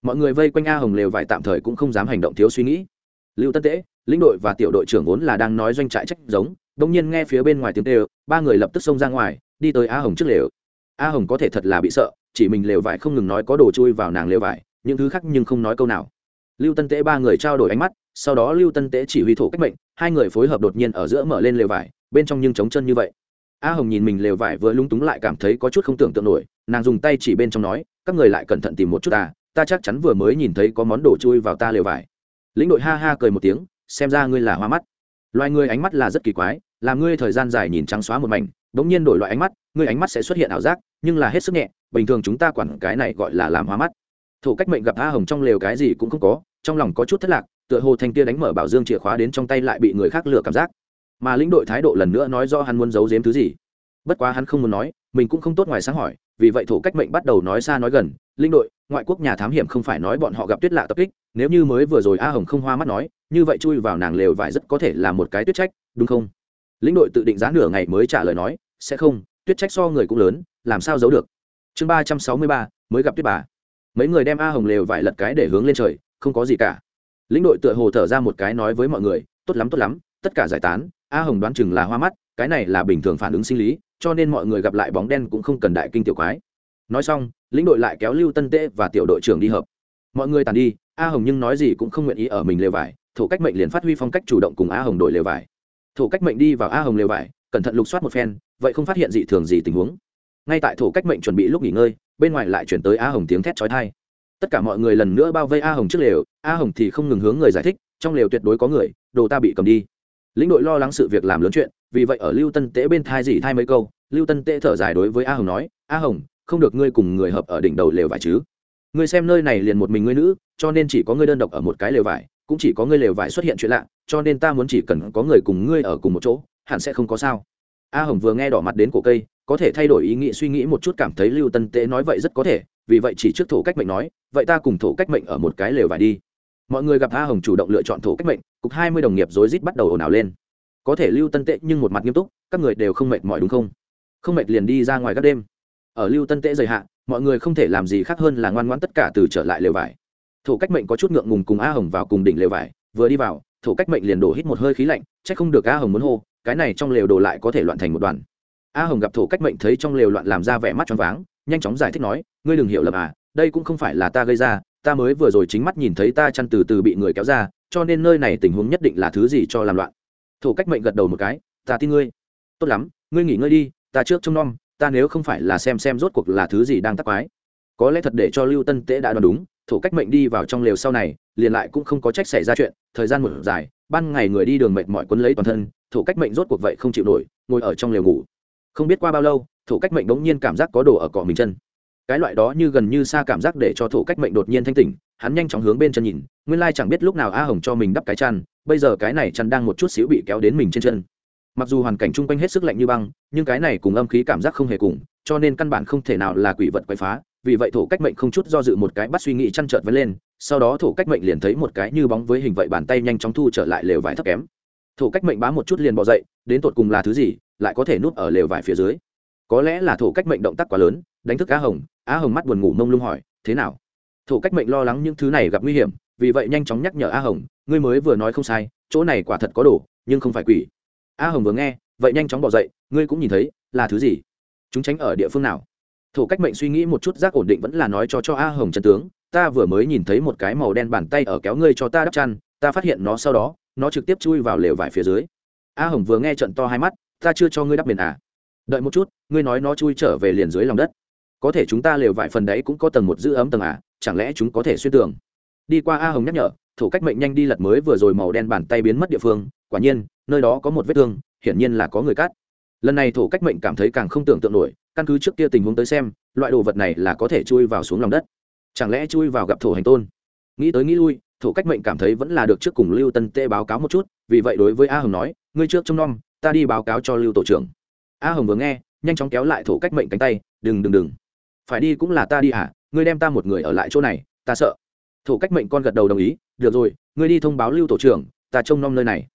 Mọi người vây quanh a hồng lều vải tạm thời cũng không dám hành động thiếu suy nghĩ. Lưu tân tễ, lĩnh đội và tiểu đội trưởng vốn là đang nói doanh trại trách giống đông nhiên nghe phía bên ngoài tiếng tê ba người lập tức xông ra ngoài, đi tới a hồng trước lều. A hồng có thể thật là bị sợ, chỉ mình lều vải không ngừng nói có đồ chui vào nàng lều vải, những thứ khác nhưng không nói câu nào lưu tân Tế ba người trao đổi ánh mắt, sau đó lưu tân Tế chỉ huy thổ cách mệnh, hai người phối hợp đột nhiên ở giữa mở lên lều vải, bên trong nhưng trống chân như vậy. A hồng nhìn mình lều vải vừa lung túng lại cảm thấy có chút không tưởng tượng nổi, nàng dùng tay chỉ bên trong nói, các người lại cẩn thận tìm một chút ta ta chắc chắn vừa mới nhìn thấy có món đồ chui vào ta lều vải. Lĩnh đội ha ha cười một tiếng, xem ra ngươi là hoa mắt. Loài người ánh mắt là rất kỳ quái làm ngươi thời gian dài nhìn trắng xóa một mảnh đ ỗ n g nhiên đổi loại ánh mắt, ngươi ánh mắt sẽ xuất hiện ảo giác, nhưng là hết sức nhẹ, bình thường chúng ta quản cái này gọi là làm hoa mắt. Thủ cách mệnh gặp a hồng trong lều cái gì cũng không có trong lòng có chút thất lạc, tựa hồ thanh kia đánh mở bảo dương chìa khóa đến trong tay lại bị người khác lừa cảm giác. Mà lĩnh đội thái độ lần nữa nói do hắn muốn giấu giếm thứ gì. Bất quá hắn không muốn nói, mình cũng không tốt ngoài sáng hỏi, vì vậy thủ cách mệnh bắt đầu nói xa nói gần linh đội, ngoại quốc nhà thám hiểm không phải nói bọn họ gặp tuyết lạ tập kích, nếu như mới vừa rồi a hồng không hoa mắt nói, như vậy chui vào nàng lều vải rất có thể là một cái tuyết trách, đúng không? Lĩnh đội tự định giá nửa ngày mới trả lời nói, sẽ không, tuyết trách so người cũng lớn, làm sao giấu được? Chương ba trăm sáu mươi ba, mới gặp tuyết bà. Mấy người đem a hồng lều vải lật cái để hướng lên trời không có gì cả. Lĩnh đội tựa hồ thở ra một cái nói với mọi người, tốt lắm tốt lắm, tất cả giải tán, a hồng đoán chừng là hoa mắt, cái này là bình thường phản ứng sinh lý, cho nên mọi người gặp lại bóng đen cũng không cần đại kinh tiểu quái. Nói xong, lĩnh đội lại kéo lưu tân tễ và tiểu đội trưởng đi hợp mọi người tàn đi, a hồng nhưng nói gì cũng không nguyện ý ở mình lều vải thủ cách mệnh liền phát huy phong cách chủ động cùng a hồng đổi lều vải. Thủ cách mệnh đi vào a hồng lều vải, cẩn thận lục soát một phen, vậy không phát hiện gì thường gì tình huống. Ngay tại thủ cách mệnh chuẩn bị lúc nghỉ ngơi, bên ngoài lại chuyển tới a hồng tiếng thét trói thai tất cả mọi người lần nữa bao vây a hồng trước lều, a hồng thì không ngừng hướng người giải thích, trong lều tuyệt đối có người, đồ ta bị cầm đi. Lĩnh đội lo lắng sự việc làm lớn chuyện, vì vậy ở lưu tân tễ bên thai dỉ thai mấy câu, lưu tân tễ thở dài đối với a hồng nói, a hồng, không được ngươi cùng người hợp ở đỉnh đầu lều vải chứ. Ngươi xem nơi này liền một mình ngươi nữ, cho nên chỉ có ngươi đơn độc ở một cái lều vải, cũng chỉ có ngươi lều vải xuất hiện chuyện lạ, cho nên ta muốn chỉ cần có người cùng ngươi ở cùng một chỗ, hẳn sẽ không có sao. A hồng vừa nghe đỏ mặt đến cổ cây có thể thay đổi ý nghĩ suy nghĩ một chút cảm thấy lưu tân tế nói vậy rất có thể, vì vậy chỉ trước thổ cách mệnh nói, vậy ta cùng thổ cách mệnh ở một cái lều vải đi. Mọi người gặp a hồng chủ động lựa chọn thổ cách mệnh, cục hai mươi đồng nghiệp rối rít bắt đầu ồn ào lên. Có thể lưu tân tệ nhưng một mặt nghiêm túc, các người đều không mệt mỏi đúng không? Không mệt liền đi ra ngoài các đêm. Ở lưu tân tệ dày hạn mọi người không thể làm gì khác hơn là ngoan ngoãn tất cả từ trở lại lều vải. Thủ cách mệnh có chút ngượng ngùng cùng a hồng vào cùng đỉnh lều vải, vừa đi vào thủ cách mệnh liền đổ hít một hơi khí lạnh c h ắ c không được a hồng muốn hô, cái này trong lều đổ lại có thể loạn thành một đoàn a hồng gặp thủ cách mệnh thấy trong lều loạn làm ra vẻ mắt choáng váng, nhanh chóng giải thích nói, ngươi đừng hiểu lầm à đây cũng không phải là ta gây ra, ta mới vừa rồi chính mắt nhìn thấy ta chăn từ từ bị người kéo ra, cho nên nơi này tình huống nhất định là thứ gì cho làm loạn. Thủ cách mệnh gật đầu một cái, ta tin ngươi. Tốt lắm, ngươi nghỉ ngơi đi, ta trước trông nom, ta nếu không phải là xem xem rốt cuộc là thứ gì đang tắc quái. Có lẽ thật để cho lưu tân tễ đã đoán đúng thủ cách mệnh đi vào trong lều sau này, liền lại cũng không có trách xảy ra chuyện, thời gian một dài, ban ngày người đi đường mệt mỏi quấn lấy toàn thân thủ cách mệnh rốt cuộc vậy không chịu nổi, ngồi ở trong lều ngủ không biết qua bao lâu thủ cách mệnh bỗng nhiên cảm giác có đồ ở cỏ mình chân. Cái loại đó như gần như xa cảm giác để cho thủ cách mệnh đột nhiên thanh tỉnh, hắn nhanh chóng hướng bên chân nhìn, nguyên lai chẳng biết lúc nào a hồng cho mình đắp cái chăn, bây giờ cái này chăn đang một chút xíu bị kéo đến mình trên chân. Mặc dù hoàn cảnh chung quanh hết sức lạnh như băng, nhưng cái này cùng âm khí cảm giác không hề cùng, cho nên căn bản không thể nào là quỷ vật quậy phá, vì vậy thổ cách mệnh không chút do dự một cái bắt suy nghĩ chăn trợt vấn lên, sau đó thổ cách mệnh liền thấy một cái như bóng với hình vậy bàn tay nhanh chóng thu trở lại lều vải thấp kém. Thổ cách mệnh bám một chút liền bỏ dậy, đến tột cùng là thứ gì lại có thể núp ở lều vải phía dưới. Có lẽ là thổ cách mệnh động tác quá lớn, đánh thức á hồng á hồng mắt buồn ngủ mông lung hỏi, thế nào? Thổ cách mệnh lo lắng những thứ này gặp nguy hiểm, vì vậy nhanh chóng nhắc nhở a hồng, ngươi mới vừa nói không sai, chỗ này quả thật có đồ, nhưng không phải quỷ. A hồng vừa nghe, vậy nhanh chóng bỏ dậy, ngươi cũng nhìn thấy, là thứ gì? Chúng tránh ở địa phương nào? Thổ cách mệnh suy nghĩ một chút giác ổn định vẫn là nói cho cho a hồng chân tướng, ta vừa mới nhìn thấy một cái màu đen bàn tay ở kéo ngươi cho ta đắp chăn, ta phát hiện nó sau đó, nó trực tiếp chui vào lều vải phía dưới. A hồng vừa nghe trận to hai mắt ta chưa cho ngươi đắp miền à. Đợi một chút, ngươi nói nó chui trở về liền dưới lòng đất. Có thể chúng ta lều vải phần đấy cũng có tầng một giữ ấm tầng à chẳng lẽ chúng có thể xuyên tường? Đi qua a hồng nhắc nhở thủ cách mệnh nhanh đi lật mới vừa rồi màu đen bàn tay biến mất địa phương, quả nhiên, nơi đó có một vết thương, hiển nhiên là có người cắt. Lần này thủ cách mệnh cảm thấy càng không tưởng tượng nổi, căn cứ trước kia tình huống tới xem, loại đồ vật này là có thể chui vào xuống lòng đất. Chẳng lẽ chui vào gặp thổ hành tôn? Nghĩ tới nghĩ lui thủ cách mệnh cảm thấy vẫn là được trước cùng lưu tân tê báo cáo một chút, vì vậy đối với a hồng nói, ngươi trước trông nom ta đi báo cáo cho lưu tổ trưởng. A hồng vừa nghe, nhanh chóng kéo lại thủ cách mệnh cánh tay, đừng đừng đừng. Phải đi cũng là ta đi à ngươi đem ta một người ở lại chỗ này, ta sợ. Thủ cách mệnh con gật đầu đồng ý, được rồi, ngươi đi thông báo lưu tổ trưởng, ta trông nom nơi này.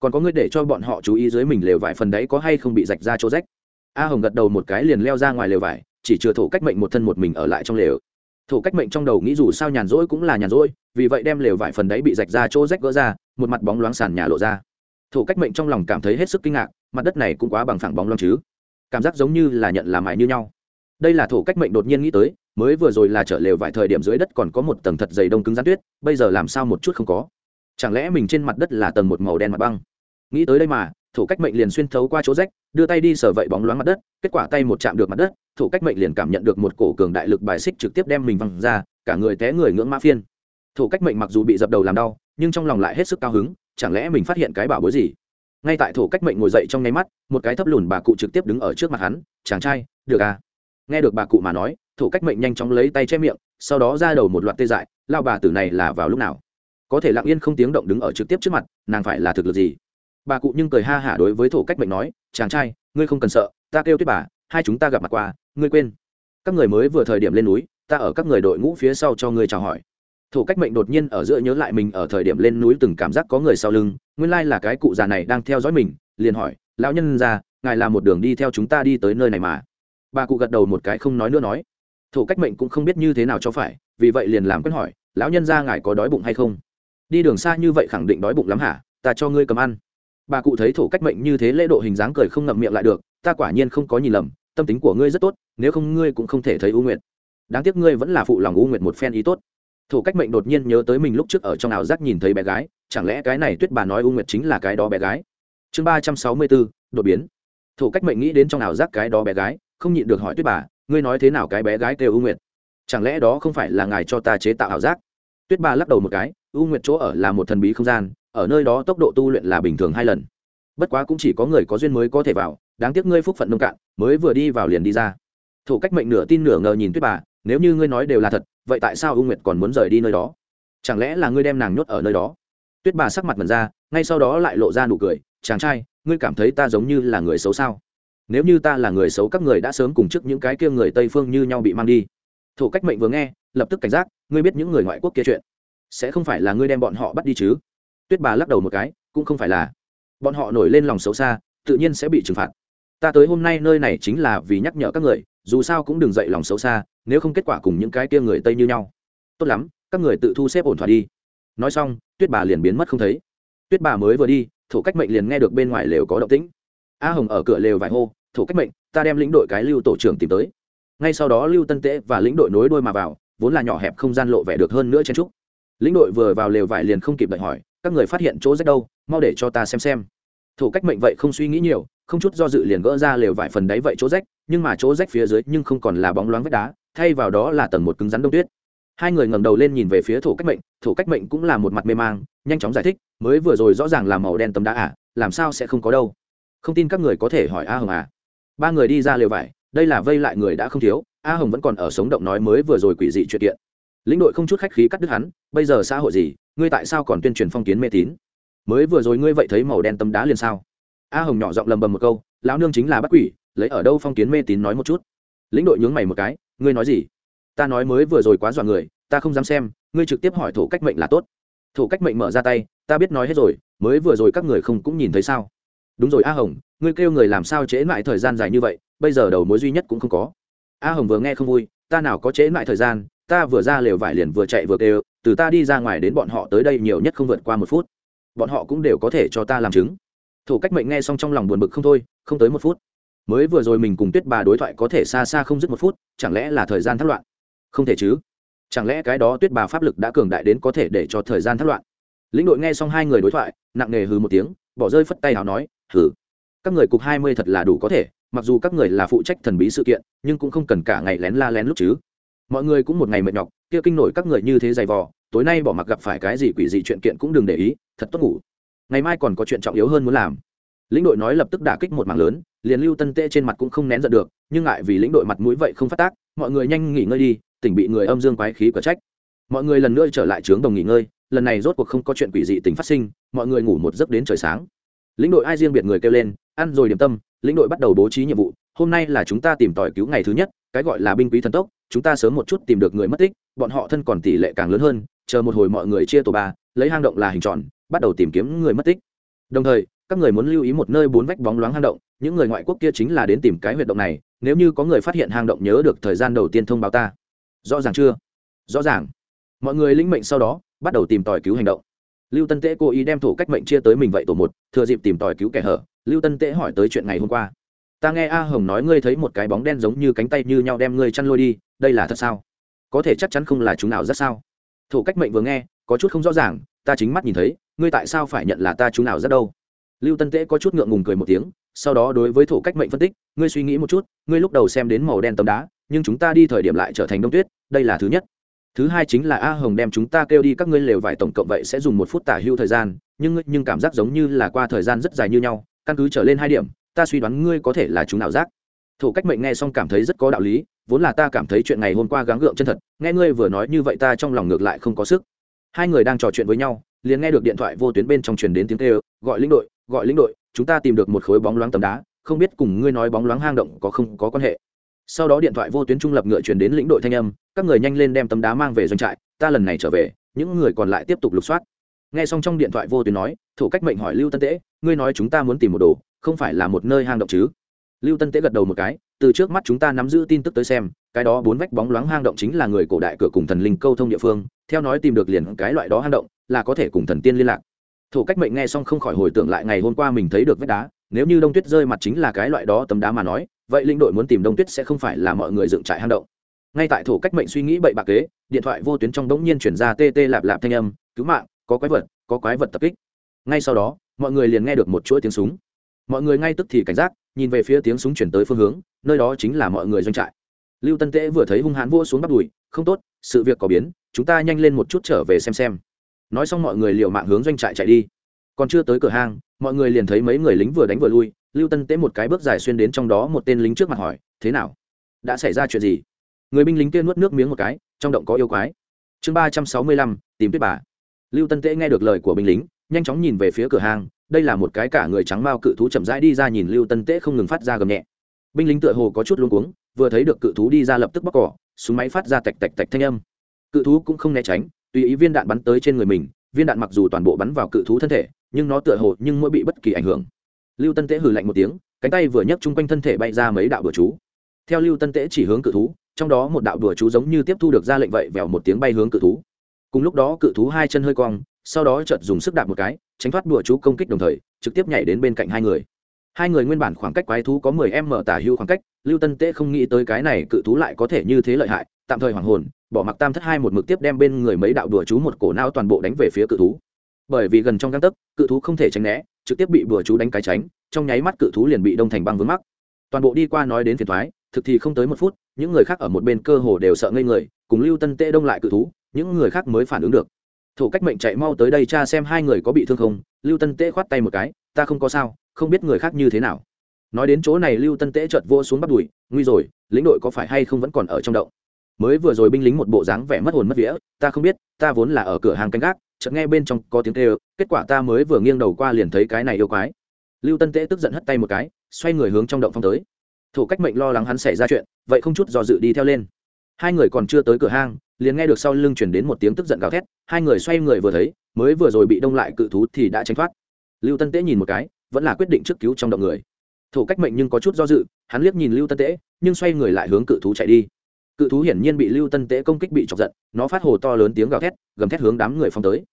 Còn có ngươi để cho bọn họ chú ý dưới mình lều vải phần đấy có hay không bị rạch ra chỗ rách. A hồng gật đầu một cái liền leo ra ngoài lều vải, chỉ chừa thủ cách mệnh một thân một mình ở lại trong lều. Thủ cách mệnh trong đầu nghĩ dù sao nhàn rỗi cũng là nhàn rỗi, vì vậy đem lều vải phần đấy bị rạch ra chỗ rách gỡ ra, một mặt bóng loáng sàn nhà lộ ra thủ cách mệnh trong lòng cảm thấy hết sức kinh ngạc, mặt đất này cũng quá bằng phẳng bóng loáng chứ. Cảm giác giống như là nhận làm mại như nhau. Đây là thủ cách mệnh đột nhiên nghĩ tới, mới vừa rồi là trở lều vài thời điểm dưới đất còn có một tầng thật dày đông cứng rắn tuyết, bây giờ làm sao một chút không có? Chẳng lẽ mình trên mặt đất là tầng một màu đen mặt băng? Nghĩ tới đây mà thủ cách mệnh liền xuyên thấu qua chỗ rách, đưa tay đi sờ vậy bóng loáng mặt đất, kết quả tay một chạm được mặt đất thủ cách mệnh liền cảm nhận được một cổ cường đại lực bài xích trực tiếp đem mình văng ra, cả người té người ngưỡng mã phiên. Thủ cách mệnh mặc dù bị dập đầu làm đau, nhưng trong lòng lại hết sức cao hứng chẳng lẽ mình phát hiện cái bảo bối gì? Ngay tại thổ cách mệnh ngồi dậy trong nháy mắt, một cái thấp lùn bà cụ trực tiếp đứng ở trước mặt hắn, chàng trai, được à? Nghe được bà cụ mà nói, thổ cách mệnh nhanh chóng lấy tay che miệng, sau đó ra đầu một loạt tê dại lao bà tử này là vào lúc nào? Có thể lặng yên không tiếng động đứng ở trực tiếp trước mặt, nàng phải là thực lực gì? Bà cụ nhưng cười ha hả đối với thổ cách mệnh nói, chàng trai, ngươi không cần sợ, ta kêu tuyết bà, hai chúng ta gặp mặt qua, ngươi quên. Các người mới vừa thời điểm lên núi, ta ở các người đội ngũ phía sau cho ngươi chào hỏi thủ cách mệnh đột nhiên ở giữa nhớ lại mình ở thời điểm lên núi từng cảm giác có người sau lưng, nguyên lai là cái cụ già này đang theo dõi mình, liền hỏi, lão nhân ra ngài là một đường đi theo chúng ta đi tới nơi này mà? Bà cụ gật đầu một cái không nói nữa nói. Thủ cách mệnh cũng không biết như thế nào cho phải, vì vậy liền làm quen hỏi, lão nhân ra ngài có đói bụng hay không? Đi đường xa như vậy khẳng định đói bụng lắm hả? Ta cho ngươi cầm ăn. Bà cụ thấy thủ cách mệnh như thế lễ độ hình dáng cười không ngậm miệng lại được, ta quả nhiên không có nhìn lầm, tâm tính của ngươi rất tốt, nếu không ngươi cũng không thể thấy u nguyệt. Đáng tiếc ngươi vẫn là phụ lòng u nguyệt một phen ý tốt thủ cách mệnh đột nhiên nhớ tới mình lúc trước ở trong ảo giác nhìn thấy bé gái, chẳng lẽ cái này tuyết bà nói u nguyệt chính là cái đó bé gái? Chương ba trăm sáu mươi bốn, đột biến. Thủ cách mệnh nghĩ đến trong ảo giác cái đó bé gái, không nhịn được hỏi tuyết bà, ngươi nói thế nào cái bé gái kêu u nguyệt? Chẳng lẽ đó không phải là ngài cho ta chế tạo ảo giác? Tuyết bà lắc đầu một cái, u nguyệt chỗ ở là một thần bí không gian, ở nơi đó tốc độ tu luyện là bình thường hai lần. Bất quá cũng chỉ có người có duyên mới có thể vào, đáng tiếc ngươi phúc phận nông cạn, mới vừa đi vào liền đi ra. Thủ cách mệnh nửa tin nửa ngờ nhìn tuyết bà, nếu như ngươi nói đều là thật vậy tại sao u nguyệt còn muốn rời đi nơi đó? Chẳng lẽ là ngươi đem nàng nhốt ở nơi đó? Tuyết bà sắc mặt mần ra, ngay sau đó lại lộ ra nụ cười, chàng trai, ngươi cảm thấy ta giống như là người xấu sao? Nếu như ta là người xấu, các người đã sớm cùng trước những cái kia người tây phương như nhau bị mang đi. Thủ cách mệnh vừa nghe, lập tức cảnh giác, ngươi biết những người ngoại quốc kia chuyện, sẽ không phải là ngươi đem bọn họ bắt đi chứ? Tuyết bà lắc đầu một cái, cũng không phải là. Bọn họ nổi lên lòng xấu xa, tự nhiên sẽ bị trừng phạt. Ta tới hôm nay nơi này chính là vì nhắc nhở các người dù sao cũng đừng dậy lòng xấu xa, nếu không kết quả cùng những cái kia người tây như nhau. Tốt lắm, các người tự thu xếp ổn thỏa đi. Nói xong, tuyết bà liền biến mất không thấy. Tuyết bà mới vừa đi thủ cách mệnh liền nghe được bên ngoài lều có động tĩnh. A hồng ở cửa lều vài hô thủ cách mệnh, ta đem lĩnh đội cái lưu tổ trưởng tìm tới. Ngay sau đó lưu tân tễ và lĩnh đội nối đôi mà vào, vốn là nhỏ hẹp không gian lộ vẻ được hơn nữa chen trúc lĩnh đội vừa vào lều vải liền không kịp đợi hỏi, các người phát hiện chỗ rách đâu, mau để cho ta xem xem. Thủ cách mệnh vậy không suy nghĩ nhiều không chút do dự liền gỡ ra lều vải phần đáy vậy chỗ rách, nhưng mà chỗ rách phía dưới nhưng không còn là bóng loáng vách đá, thay vào đó là tầng một cứng rắn đông tuyết. Hai người ngẩng đầu lên nhìn về phía thủ cách mệnh thủ cách mệnh cũng là một mặt mê mang, nhanh chóng giải thích, mới vừa rồi rõ ràng là màu đen tấm đá à làm sao sẽ không có đâu? Không tin các người có thể hỏi a hồng à. Ba người đi ra lều vải, đây là vây lại người đã không thiếu, a hồng vẫn còn ở sống động nói mới vừa rồi quỷ dị chuyện kiện. Lĩnh đội không chút khách khí cắt đứt hắn, bây giờ xã hội gì, ngươi tại sao còn tuyên truyền phong kiến mê tín? Mới vừa rồi ngươi vậy thấy màu đen tấm đá liền sao? A hồng nhỏ giọng lầm bầm một câu, lão nương chính là bắt quỷ, lấy ở đâu phong kiến mê tín nói một chút? Lĩnh đội nhướng mày một cái, ngươi nói gì? Ta nói mới vừa rồi quá dọa người, ta không dám xem, ngươi trực tiếp hỏi thổ cách mệnh là tốt. Thổ cách mệnh mở ra tay, ta biết nói hết rồi, mới vừa rồi các người không cũng nhìn thấy sao? Đúng rồi a hồng, ngươi kêu người làm sao trễ mãi thời gian dài như vậy, bây giờ đầu mối duy nhất cũng không có. A hồng vừa nghe không vui, ta nào có trễ mãi thời gian, ta vừa ra lều vải liền vừa chạy vừa kêu, từ ta đi ra ngoài đến bọn họ tới đây nhiều nhất không vượt qua một phút. Bọn họ cũng đều có thể cho ta làm chứng thổ cách mệnh nghe xong trong lòng buồn bực không thôi, không tới một phút. Mới vừa rồi mình cùng tuyết bà đối thoại có thể xa xa không dứt một phút, chẳng lẽ là thời gian thất loạn? Không thể chứ. Chẳng lẽ cái đó tuyết bà pháp lực đã cường đại đến có thể để cho thời gian thất loạn? Lĩnh đội nghe xong hai người đối thoại, nặng nề hừ một tiếng, bỏ rơi phất tay nào nói, hừ, các người cục hai mươi thật là đủ có thể, mặc dù các người là phụ trách thần bí sự kiện, nhưng cũng không cần cả ngày lén la lén lúc chứ. Mọi người cũng một ngày mệt nhọc, kia kinh nổi các người như thế dày vò, tối nay bỏ mặc gặp phải cái gì quỷ dị chuyện kiện cũng đừng để ý, thật tốt ngủ ngày mai còn có chuyện trọng yếu hơn muốn làm. Lĩnh đội nói lập tức đả kích một mảng lớn, liền lưu tân tê trên mặt cũng không nén giận được, nhưng ngại vì lĩnh đội mặt mũi vậy không phát tác, mọi người nhanh nghỉ ngơi đi, tỉnh bị người âm dương quái khí cở trách. Mọi người lần nữa trở lại trướng đồng nghỉ ngơi, lần này rốt cuộc không có chuyện quỷ dị tình phát sinh, mọi người ngủ một giấc đến trời sáng. Lĩnh đội ai riêng biệt người kêu lên, ăn rồi điểm tâm, lĩnh đội bắt đầu bố trí nhiệm vụ, hôm nay là chúng ta tìm tòi cứu ngày thứ nhất, cái gọi là binh quý thần tốc, chúng ta sớm một chút tìm được người mất tích, bọn họ thân còn tỷ lệ càng lớn hơn chờ một hồi mọi người chia tổ ba, lấy hang động là hình tròn, bắt đầu tìm kiếm người mất tích. Đồng thời, các người muốn lưu ý một nơi bốn vách bóng loáng hang động, những người ngoại quốc kia chính là đến tìm cái huyệt động này, nếu như có người phát hiện hang động nhớ được thời gian đầu tiên thông báo ta. Rõ ràng chưa? Rõ ràng. Mọi người lĩnh mệnh sau đó, bắt đầu tìm tòi cứu hành động. Lưu tân tễ cố ý đem thủ cách mệnh chia tới mình vậy tổ một, thừa dịp tìm tòi cứu kẻ hở, lưu tân tễ hỏi tới chuyện ngày hôm qua. Ta nghe a hồng nói ngươi thấy một cái bóng đen giống như cánh tay như nhau đem ngươi chăn lôi đi, đây là thật sao? Có thể chắc chắn không là chúng nào rất sao? Thổ cách mệnh vừa nghe, có chút không rõ ràng, ta chính mắt nhìn thấy, ngươi tại sao phải nhận là ta chúng nào rất đâu? Lưu tân tễ có chút ngượng ngùng cười một tiếng, sau đó đối với thổ cách mệnh phân tích, ngươi suy nghĩ một chút, ngươi lúc đầu xem đến màu đen tấm đá, nhưng chúng ta đi thời điểm lại trở thành đông tuyết, đây là thứ nhất. Thứ hai chính là a hồng đem chúng ta kêu đi các ngươi lều vải tổng cộng vậy sẽ dùng một phút tả hưu thời gian, nhưng nhưng cảm giác giống như là qua thời gian rất dài như nhau, căn cứ trở lên hai điểm, ta suy đoán ngươi có thể là chúng nào giác. Thủ cách mệnh nghe xong cảm thấy rất có đạo lý vốn là ta cảm thấy chuyện ngày hôm qua gắng gượng chân thật, nghe ngươi vừa nói như vậy ta trong lòng ngược lại không có sức. Hai người đang trò chuyện với nhau, liền nghe được điện thoại vô tuyến bên trong truyền đến tiếng kêu, gọi lĩnh đội, gọi lĩnh đội, chúng ta tìm được một khối bóng loáng tấm đá, không biết cùng ngươi nói bóng loáng hang động có không có quan hệ. Sau đó điện thoại vô tuyến trung lập ngựa truyền đến lĩnh đội thanh âm, các người nhanh lên đem tấm đá mang về doanh trại, ta lần này trở về, những người còn lại tiếp tục lục soát. Nghe xong trong điện thoại vô tuyến nói, thủ cách mệnh hỏi lưu tân tễ, ngươi nói chúng ta muốn tìm một đồ, không phải là một nơi hang động chứ? Lưu tân tế gật đầu một cái từ trước mắt chúng ta nắm giữ tin tức tới xem, cái đó bốn vách bóng loáng hang động chính là người cổ đại cửa cùng thần linh câu thông địa phương, theo nói tìm được liền cái loại đó hang động, là có thể cùng thần tiên liên lạc. Thủ cách mệnh nghe xong không khỏi hồi tưởng lại ngày hôm qua mình thấy được vách đá, nếu như đông tuyết rơi mặt chính là cái loại đó tấm đá mà nói, vậy linh đội muốn tìm đông tuyết sẽ không phải là mọi người dựng trại hang động. Ngay tại thủ cách mệnh suy nghĩ bậy bạc kế, điện thoại vô tuyến trong đống nhiên chuyển ra tê tê lạp lạp thanh âm, cứu mạng, có quái vật, có quái vật tập kích. Ngay sau đó, mọi người liền nghe được một chuỗi tiếng súng. Mọi người ngay tức thì cảnh giác nhìn về phía tiếng súng chuyển tới phương hướng, nơi đó chính là mọi người doanh trại. Lưu tân tễ vừa thấy hung hãn vua xuống bắt đùi, không tốt, sự việc có biến, chúng ta nhanh lên một chút trở về xem xem. Nói xong mọi người liều mạng hướng doanh trại chạy đi. Còn chưa tới cửa hang, mọi người liền thấy mấy người lính vừa đánh vừa lui, lưu tân tễ một cái bước dài xuyên đến trong đó một tên lính trước mặt hỏi, thế nào? Đã xảy ra chuyện gì? Người binh lính kia nuốt nước miếng một cái, trong động có yêu quái. Chương ba trăm sáu mươi lăm, tìm tuyết bà. Lưu tân tễ nghe được lời của binh lính, nhanh chóng nhìn về phía cửa hang đây là một cái cả người trắng mao cự thú chậm rãi đi ra nhìn lưu tân tễ không ngừng phát ra gầm nhẹ binh lính tựa hồ có chút luống cuống, vừa thấy được cự thú đi ra lập tức bóc cỏ, súng máy phát ra tạch tạch tạch thanh âm. Cự thú cũng không né tránh, tùy ý viên đạn bắn tới trên người mình, viên đạn mặc dù toàn bộ bắn vào cự thú thân thể, nhưng nó tựa hồ nhưng mỗi bị bất kỳ ảnh hưởng. Lưu tân tễ hừ lạnh một tiếng, cánh tay vừa nhấc chung quanh thân thể bay ra mấy đạo bừa chú. Theo lưu tân tễ chỉ hướng cự thú, trong đó một đạo đùa chú giống như tiếp thu được ra lệnh vậy vèo một tiếng bay hướng cự thú. Cùng lúc đó cự thú hai chân hơi cong, sau đó chợt dùng sức đạp một cái tránh thoát đùa chú công kích đồng thời, trực tiếp nhảy đến bên cạnh hai người. Hai người nguyên bản khoảng cách quái thú có mười em mở tả hưu khoảng cách, lưu tân tễ không nghĩ tới cái này cự thú lại có thể như thế lợi hại, tạm thời hoàng hồn, bỏ mặc tam thất hai một mực tiếp đem bên người mấy đạo đùa chú một cổ nao toàn bộ đánh về phía cự thú. Bởi vì gần trong găng tấc, cự thú không thể tránh né, trực tiếp bị đùa chú đánh cái tránh, trong nháy mắt cự thú liền bị đông thành băng vướng mắc. Toàn bộ đi qua nói đến phiền thoái thực thì không tới một phút, những người khác ở một bên cơ hồ đều sợ ngây người, cùng lưu tân tê đông lại cự thú, những người khác mới phản ứng được thủ cách mệnh chạy mau tới đây cha xem hai người có bị thương không? Lưu tân tễ khoát tay một cái, ta không có sao, không biết người khác như thế nào. Nói đến chỗ này lưu tân tễ chợt vô xuống bắt đùi, nguy rồi, lĩnh đội có phải hay không vẫn còn ở trong động? Mới vừa rồi binh lính một bộ dáng vẻ mất hồn mất vía, ta không biết, ta vốn là ở cửa hàng canh gác, chợt nghe bên trong có tiếng kêu, kết quả ta mới vừa nghiêng đầu qua liền thấy cái này yêu quái. Lưu tân tễ tức giận hất tay một cái, xoay người hướng trong động phong tới. Thủ cách mệnh lo lắng hắn xảy ra chuyện, vậy không chút do dự đi theo lên hai người còn chưa tới cửa hang, liền nghe được sau lưng chuyển đến một tiếng tức giận gào thét, hai người xoay người vừa thấy, mới vừa rồi bị đông lại cự thú thì đã tránh thoát. Lưu tân tế nhìn một cái, vẫn là quyết định trước cứu trong động người. Thổ cách mệnh nhưng có chút do dự, hắn liếc nhìn lưu tân tế nhưng xoay người lại hướng cự thú chạy đi. Cự thú hiển nhiên bị lưu tân tế công kích bị chọc giận, nó phát hồ to lớn tiếng gào thét, gầm thét hướng đám người phong tới.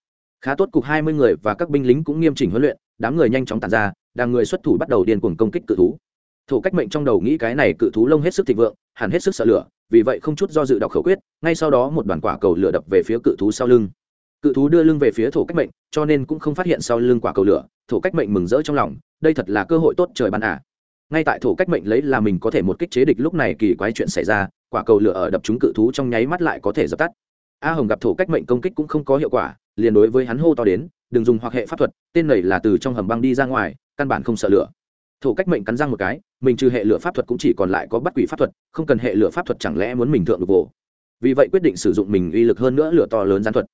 Khá tốt cục hai mươi người và các binh lính cũng nghiêm chỉnh huấn luyện, đám người nhanh chóng tàn ra đang người xuất thủ bắt đầu điên cuồng công kích cự thú thổ cách mệnh trong đầu nghĩ cái này cự thú lông hết sức thịnh vượng, hẳn hết sức sợ lửa, vì vậy không chút do dự đọc khẩu quyết, ngay sau đó một đoàn quả cầu lửa đập về phía cự thú sau lưng. Cự thú đưa lưng về phía thổ cách mệnh, cho nên cũng không phát hiện sau lưng quả cầu lửa, thổ cách mệnh mừng rỡ trong lòng, đây thật là cơ hội tốt trời ban à. ngay tại thổ cách mệnh lấy là mình có thể một kích chế địch lúc này kỳ quái chuyện xảy ra, quả cầu lửa ở đập chúng cự thú trong nháy mắt lại có thể dập tắt. A hồng gặp thổ cách mệnh công kích cũng không có hiệu quả, liền đối với hắn hô to đến, đừng dùng hoặc hệ pháp thuật, tên này là từ trong hầm băng đi ra ngoài, căn bản không sợ lửa thổ cách mệnh cắn răng một cái, mình trừ hệ lửa pháp thuật cũng chỉ còn lại có bắt quỷ pháp thuật, không cần hệ lửa pháp thuật chẳng lẽ muốn mình thượng được vồ vì vậy quyết định sử dụng mình uy lực hơn nữa lửa to lớn gián thuật.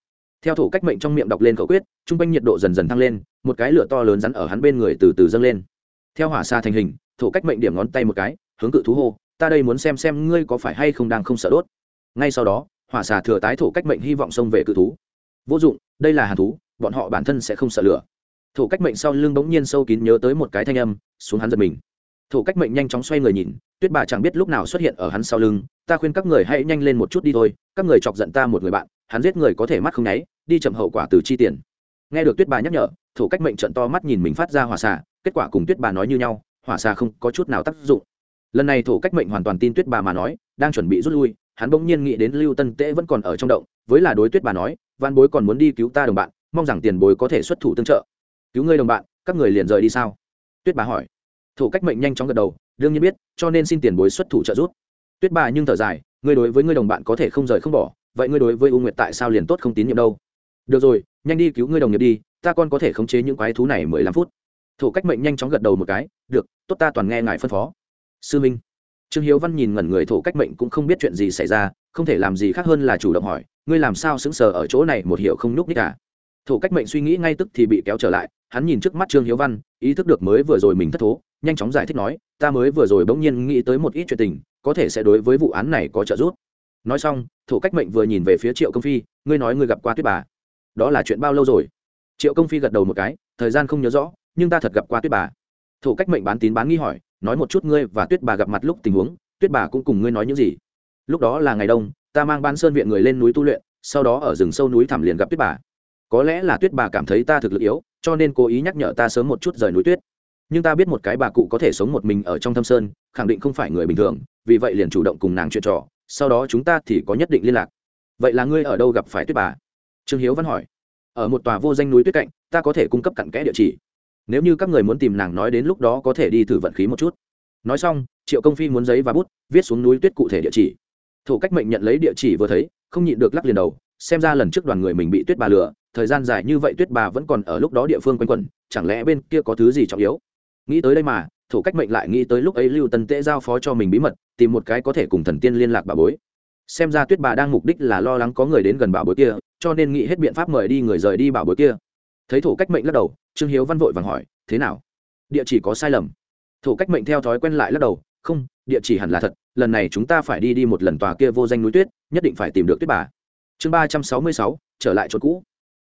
Theo thổ cách mệnh trong miệng đọc lên khẩu quyết t r u n g quanh nhiệt độ dần dần tăng lên, một cái lửa to lớn rắn ở hắn bên người từ từ dâng lên. Theo hỏa xa thành hình, thổ cách mệnh điểm ngón tay một cái, hướng cự thú hô, ta đây muốn xem xem ngươi có phải hay không đang không sợ đốt. Ngay sau đó, hỏa xà thừa tái thổ cách mệnh hy vọng xông về cự thú. Vô dụng, đây là hàn thú, bọn họ bản thân sẽ không sợ lửa thổ cách mệnh sau lưng bỗng nhiên sâu kín nhớ tới một cái thanh âm, xuống hắn giật mình. Thổ cách mệnh nhanh chóng xoay người nhìn, tuyết bà chẳng biết lúc nào xuất hiện ở hắn sau lưng, ta khuyên các người hãy nhanh lên một chút đi thôi, các người chọc giận ta một người bạn, hắn giết người có thể mắt không nháy, đi chậm hậu quả từ chi tiền. Nghe được tuyết bà nhắc nhở, thổ cách mệnh trận to mắt nhìn mình phát ra hỏa xà, kết quả cùng tuyết bà nói như nhau, hỏa xà không có chút nào tác dụng. Lần này thổ cách mệnh hoàn toàn tin tuyết bà mà nói, đang chuẩn bị rút lui, hắn bỗng nhiên nghĩ đến lưu tân tễ vẫn còn ở trong động, với là đối tuyết bà nói văn bối còn muốn đi cứu ta đồng bạn, mong rằng tiền bối có thể xuất thủ tương trợ cứu ngươi đồng bạn, các người liền rời đi sao? Tuyết bà hỏi. Thổ cách mệnh nhanh chóng gật đầu, đương nhiên biết, cho nên xin tiền bối xuất thủ trợ giúp. Tuyết bà nhưng thở dài, ngươi đối với ngươi đồng bạn có thể không rời không bỏ, vậy ngươi đối với u nguyệt tại sao liền tốt không tín nhiệm đâu? Được rồi, nhanh đi cứu ngươi đồng nghiệp đi, ta còn có thể khống chế những quái thú này mười lăm phút. Thổ cách mệnh nhanh chóng gật đầu một cái, được, tốt ta toàn nghe ngài phân phó. Sư minh. Trương hiếu văn nhìn ngẩn người thổ cách mệnh cũng không biết chuyện gì xảy ra, không thể làm gì khác hơn là chủ động hỏi, ngươi làm sao xứng sờ ở chỗ này một hiệu không nhúc nhích cả thổ cách mệnh suy nghĩ ngay tức thì bị kéo trở lại, hắn nhìn trước mắt trương hiếu văn, ý thức được mới vừa rồi mình thất thố, nhanh chóng giải thích nói, ta mới vừa rồi bỗng nhiên nghĩ tới một ít chuyện tình, có thể sẽ đối với vụ án này có trợ giúp. Nói xong, thổ cách mệnh vừa nhìn về phía triệu công phi, ngươi nói ngươi gặp qua tuyết bà. Đó là chuyện bao lâu rồi? Triệu công phi gật đầu một cái, thời gian không nhớ rõ, nhưng ta thật gặp qua tuyết bà. Thổ cách mệnh bán tín bán nghi hỏi, nói một chút ngươi và tuyết bà gặp mặt lúc tình huống, tuyết bà cũng cùng ngươi nói những gì? Lúc đó là ngày đông, ta mang ban sơn viện người lên núi tu luyện, sau đó ở rừng sâu núi thẳm liền gặp tuyết bà có lẽ là tuyết bà cảm thấy ta thực lực yếu, cho nên cố ý nhắc nhở ta sớm một chút rời núi tuyết. Nhưng ta biết một cái bà cụ có thể sống một mình ở trong thâm sơn, khẳng định không phải người bình thường, vì vậy liền chủ động cùng nàng chuyện trò, sau đó chúng ta thì có nhất định liên lạc. Vậy là ngươi ở đâu gặp phải tuyết bà? Trương hiếu văn hỏi. Ở một tòa vô danh núi tuyết cạnh, ta có thể cung cấp cặn kẽ địa chỉ. Nếu như các người muốn tìm nàng nói đến lúc đó có thể đi thử vận khí một chút. Nói xong, triệu công phi muốn giấy và bút, viết xuống núi tuyết cụ thể địa chỉ. Thủ cách mệnh nhận lấy địa chỉ vừa thấy, không nhịn được lắc liền đầu, xem ra lần trước đoàn người mình bị tuyết bà lừa thời gian dài như vậy tuyết bà vẫn còn ở lúc đó địa phương quanh quẩn, chẳng lẽ bên kia có thứ gì trọng yếu? Nghĩ tới đây mà, thủ cách mệnh lại nghĩ tới lúc ấy lưu tân tễ giao phó cho mình bí mật, tìm một cái có thể cùng thần tiên liên lạc bà bối. Xem ra tuyết bà đang mục đích là lo lắng có người đến gần bảo bối kia, cho nên nghĩ hết biện pháp mời đi người rời đi bảo bối kia. Thấy thủ cách mệnh lắc đầu, trương hiếu văn vội vàng hỏi, thế nào? Địa chỉ có sai lầm? Thủ cách mệnh theo thói quen lại lắc đầu, không, địa chỉ hẳn là thật, lần này chúng ta phải đi đi một lần tòa kia vô danh núi tuyết, nhất định phải tìm được tuyết bà. Chương ba trăm sáu mươi sáu, trở lại chỗ cũ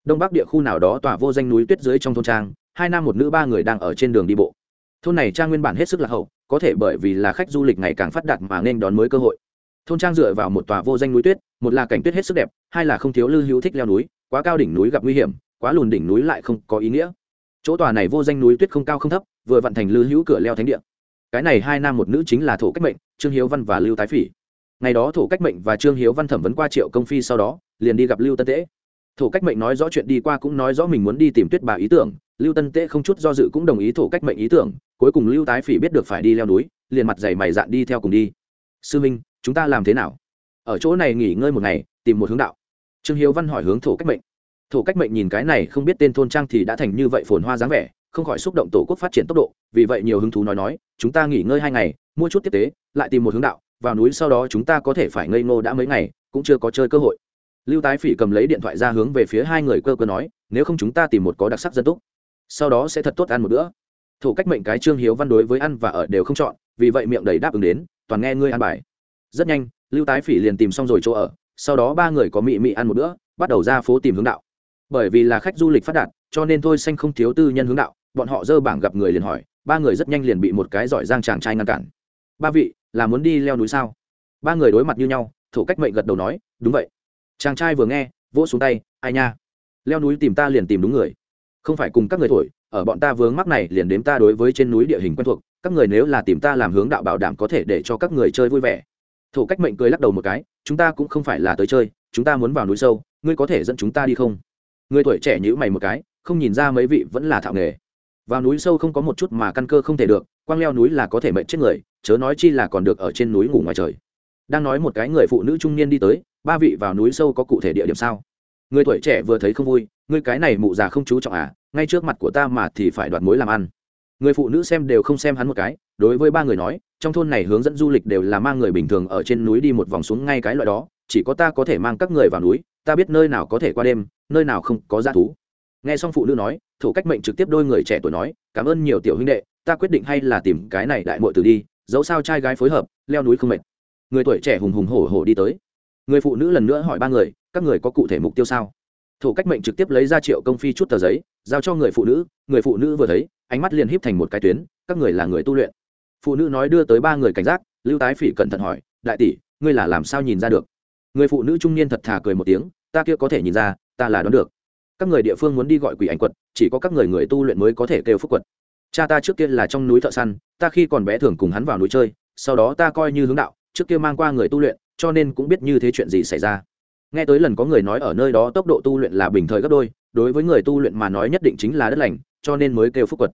đông bắc địa khu nào đó tỏa vô danh núi tuyết dưới trong thôn trang, hai nam một nữ ba người đang ở trên đường đi bộ. Thôn này trang nguyên bản hết sức là hậu, có thể bởi vì là khách du lịch ngày càng phát đạt mà nên đón mới cơ hội. Thôn trang dựa vào một tòa vô danh núi tuyết, một là cảnh tuyết hết sức đẹp, hai là không thiếu lư hữu thích leo núi, quá cao đỉnh núi gặp nguy hiểm, quá lùn đỉnh núi lại không có ý nghĩa. Chỗ tòa này vô danh núi tuyết không cao không thấp, vừa vận thành lư hữu cửa leo thánh địa. Cái này hai nam một nữ chính là thổ cách mệnh, trương hiếu văn và lưu tái phỉ. Ngày đó thổ cách mệnh và trương hiếu văn thẩm vấn qua triệu công phi sau đó, liền đi gặp lưu tân tễ thổ cách mệnh nói rõ chuyện đi qua cũng nói rõ mình muốn đi tìm tuyết bà ý tưởng, lưu tân tễ không chút do dự cũng đồng ý thổ cách mệnh ý tưởng, cuối cùng lưu tái phỉ biết được phải đi leo núi, liền mặt dày mày dạn đi theo cùng đi. Sư minh, chúng ta làm thế nào? Ở chỗ này nghỉ ngơi một ngày, tìm một hướng đạo. Trương hiếu văn hỏi hướng thổ cách mệnh. Thổ cách mệnh nhìn cái này không biết tên thôn trang thì đã thành như vậy phồn hoa dáng vẻ, không khỏi xúc động tổ quốc phát triển tốc độ, vì vậy nhiều hứng thú nói nói, chúng ta nghỉ ngơi hai ngày, mua chút tiếp tế, lại tìm một hướng đạo, vào núi sau đó chúng ta có thể phải ngây ngô đã mấy ngày, cũng chưa có chơi cơ hội lưu tái phỉ cầm lấy điện thoại ra hướng về phía hai người cơ cơ nói, nếu không chúng ta tìm một có đặc sắc dân túc, sau đó sẽ thật tốt ăn một bữa. Thủ cách mệnh cái trương hiếu văn đối với ăn và ở đều không chọn, vì vậy miệng đầy đáp ứng đến, toàn nghe ngươi ăn bài. Rất nhanh, lưu tái phỉ liền tìm xong rồi chỗ ở, sau đó ba người có mị mị ăn một bữa, bắt đầu ra phố tìm hướng đạo. Bởi vì là khách du lịch phát đạt, cho nên thôi xanh không thiếu tư nhân hướng đạo, bọn họ dơ bảng gặp người liền hỏi, ba người rất nhanh liền bị một cái giỏi giang chàng trai ngăn cản. Ba vị, là muốn đi leo núi sao? Ba người đối mặt như nhau, thủ cách mệnh gật đầu nói, đúng vậy chàng trai vừa nghe, vỗ xuống tay, ai nha, leo núi tìm ta liền tìm đúng người. Không phải cùng các người thổi, ở bọn ta vướng mắc này liền đếm ta đối với trên núi địa hình quen thuộc, các người nếu là tìm ta làm hướng đạo bảo đảm có thể để cho các người chơi vui vẻ. Thổ cách mệnh cười lắc đầu một cái, chúng ta cũng không phải là tới chơi, chúng ta muốn vào núi sâu, ngươi có thể dẫn chúng ta đi không? Người tuổi trẻ nhữ mày một cái, không nhìn ra mấy vị vẫn là thạo nghề. Vào núi sâu không có một chút mà căn cơ không thể được, quang leo núi là có thể mệnh chết người, chớ nói chi là còn được ở trên núi ngủ ngoài trời. Đang nói một cái người phụ nữ trung niên đi tới ba vị vào núi sâu có cụ thể địa điểm sao? Người tuổi trẻ vừa thấy không vui, ngươi cái này mụ già không chú trọng à ngay trước mặt của ta mà thì phải đoạt mối làm ăn. Người phụ nữ xem đều không xem hắn một cái, đối với ba người nói, trong thôn này hướng dẫn du lịch đều là mang người bình thường ở trên núi đi một vòng xuống ngay cái loại đó, chỉ có ta có thể mang các người vào núi, ta biết nơi nào có thể qua đêm, nơi nào không có g thú. Nghe xong phụ nữ nói thủ cách mệnh trực tiếp đôi người trẻ tuổi nói, cảm ơn nhiều tiểu huynh đệ, ta quyết định hay là tìm cái này đại muội từ đi, dẫu sao trai gái phối hợp, leo núi không mệt. Người tuổi trẻ hùng hùng hổ hổ đi tới người phụ nữ lần nữa hỏi ba người, các người có cụ thể mục tiêu sao? Thủ cách mệnh trực tiếp lấy ra triệu công phi chút tờ giấy, giao cho người phụ nữ, người phụ nữ vừa thấy, ánh mắt liền híp thành một cái tuyến, các người là người tu luyện. Phụ nữ nói đưa tới ba người cảnh giác, lưu tái phỉ cẩn thận hỏi, đại tỷ, ngươi là làm sao nhìn ra được? Người phụ nữ trung niên thật thà cười một tiếng, ta kia có thể nhìn ra, ta là đoán được. Các người địa phương muốn đi gọi quỷ ảnh quật, chỉ có các người người tu luyện mới có thể kêu phúc quật. Cha ta trước kia là trong núi thợ săn, ta khi còn bé thường cùng hắn vào núi chơi, sau đó ta coi như hướng đạo, trước kia mang qua người tu luyện cho nên cũng biết như thế chuyện gì xảy ra. Nghe tới lần có người nói ở nơi đó tốc độ tu luyện là bình thời gấp đôi, đối với người tu luyện mà nói nhất định chính là đất lành, cho nên mới kêu phúc quật.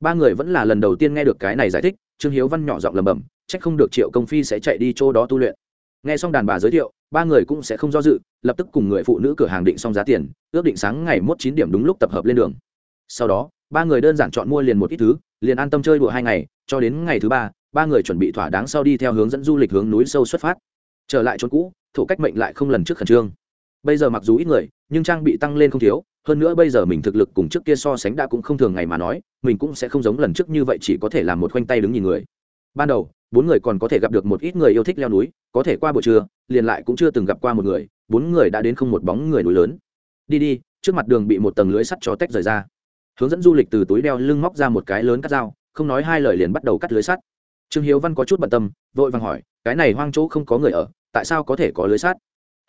Ba người vẫn là lần đầu tiên nghe được cái này giải thích, trương hiếu văn nhỏ giọng lầm bầm trách không được triệu công phi sẽ chạy đi chỗ đó tu luyện. Nghe xong đàn bà giới thiệu, ba người cũng sẽ không do dự, lập tức cùng người phụ nữ cửa hàng định xong giá tiền, ước định sáng ngày mốt chín điểm đúng lúc tập hợp lên đường. Sau đó, ba người đơn giản chọn mua liền một ít thứ, liền an tâm chơi đùa hai ngày, cho đến ngày thứ ba ba người chuẩn bị thỏa đáng sau đi theo hướng dẫn du lịch hướng núi sâu xuất phát trở lại chốn cũ thủ cách mệnh lại không lần trước khẩn trương. Bây giờ mặc dù ít người, nhưng trang bị tăng lên không thiếu, hơn nữa bây giờ mình thực lực cùng trước kia so sánh đã cũng không thường ngày mà nói, mình cũng sẽ không giống lần trước như vậy chỉ có thể làm một khoanh tay đứng nhìn người. Ban đầu, bốn người còn có thể gặp được một ít người yêu thích leo núi, có thể qua buổi trưa, liền lại cũng chưa từng gặp qua một người, bốn người đã đến không một bóng người núi lớn. Đi đi, trước mặt đường bị một tầng lưới sắt cho tách rời ra. Hướng dẫn du lịch từ túi đeo lưng móc ra một cái lớn cắt dao, không nói hai lời liền bắt đầu cắt lưới sắt. Trương hiếu văn có chút bận tâm, vội vàng hỏi, cái này hoang chỗ không có người ở tại sao có thể có lưới sắt?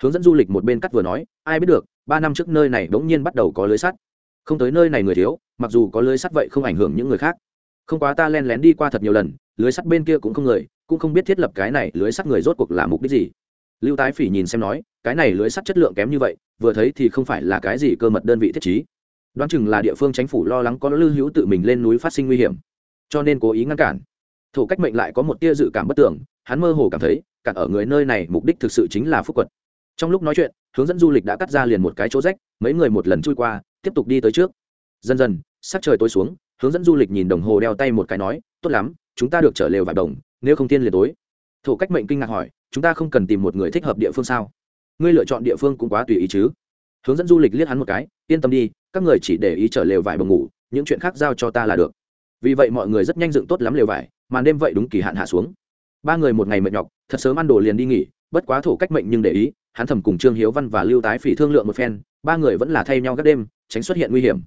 Hướng dẫn du lịch một bên cắt vừa nói, ai biết được, ba năm trước nơi này bỗng nhiên bắt đầu có lưới sắt. Không tới nơi này người thiếu, mặc dù có lưới sắt vậy không ảnh hưởng những người khác. Không quá ta len lén đi qua thật nhiều lần, lưới sắt bên kia cũng không người, cũng không biết thiết lập cái này lưới sắt người rốt cuộc là mục đích gì. Lưu tái phỉ nhìn xem nói, cái này lưới sắt chất lượng kém như vậy, vừa thấy thì không phải là cái gì cơ mật đơn vị thiết trí. Đoán chừng là địa phương chính phủ lo lắng có lưu hữu tự mình lên núi phát sinh nguy hiểm. Cho nên cố ý ngăn cản. Thủ cách mệnh lại có một tia dự cảm bất tưởng hắn mơ hồ cảm thấy cản ở người nơi này, mục đích thực sự chính là phúc quật. Trong lúc nói chuyện, hướng dẫn du lịch đã cắt ra liền một cái chỗ rách, mấy người một lần chui qua, tiếp tục đi tới trước. Dần dần, sắc trời tối xuống, hướng dẫn du lịch nhìn đồng hồ đeo tay một cái nói, tốt lắm, chúng ta được trở lều vài đồng, nếu không tiên liền tối. Thủ cách mệnh kinh ngạc hỏi, chúng ta không cần tìm một người thích hợp địa phương sao? Ngươi lựa chọn địa phương cũng quá tùy ý chứ. Hướng dẫn du lịch liếc hắn một cái, yên tâm đi, các người chỉ để ý trở lều vải bồng ngủ, những chuyện khác giao cho ta là được. Vì vậy mọi người rất nhanh dựng tốt lắm lều vải, màn đêm vậy đúng kỳ hạn hạ xuống. Ba người một ngày mệt nhọc thật sớm ăn đồ liền đi nghỉ, bất quá thổ cách mệnh nhưng để ý, hắn thầm cùng trương hiếu văn và lưu tái phỉ thương lượng một phen, ba người vẫn là thay nhau các đêm, tránh xuất hiện nguy hiểm.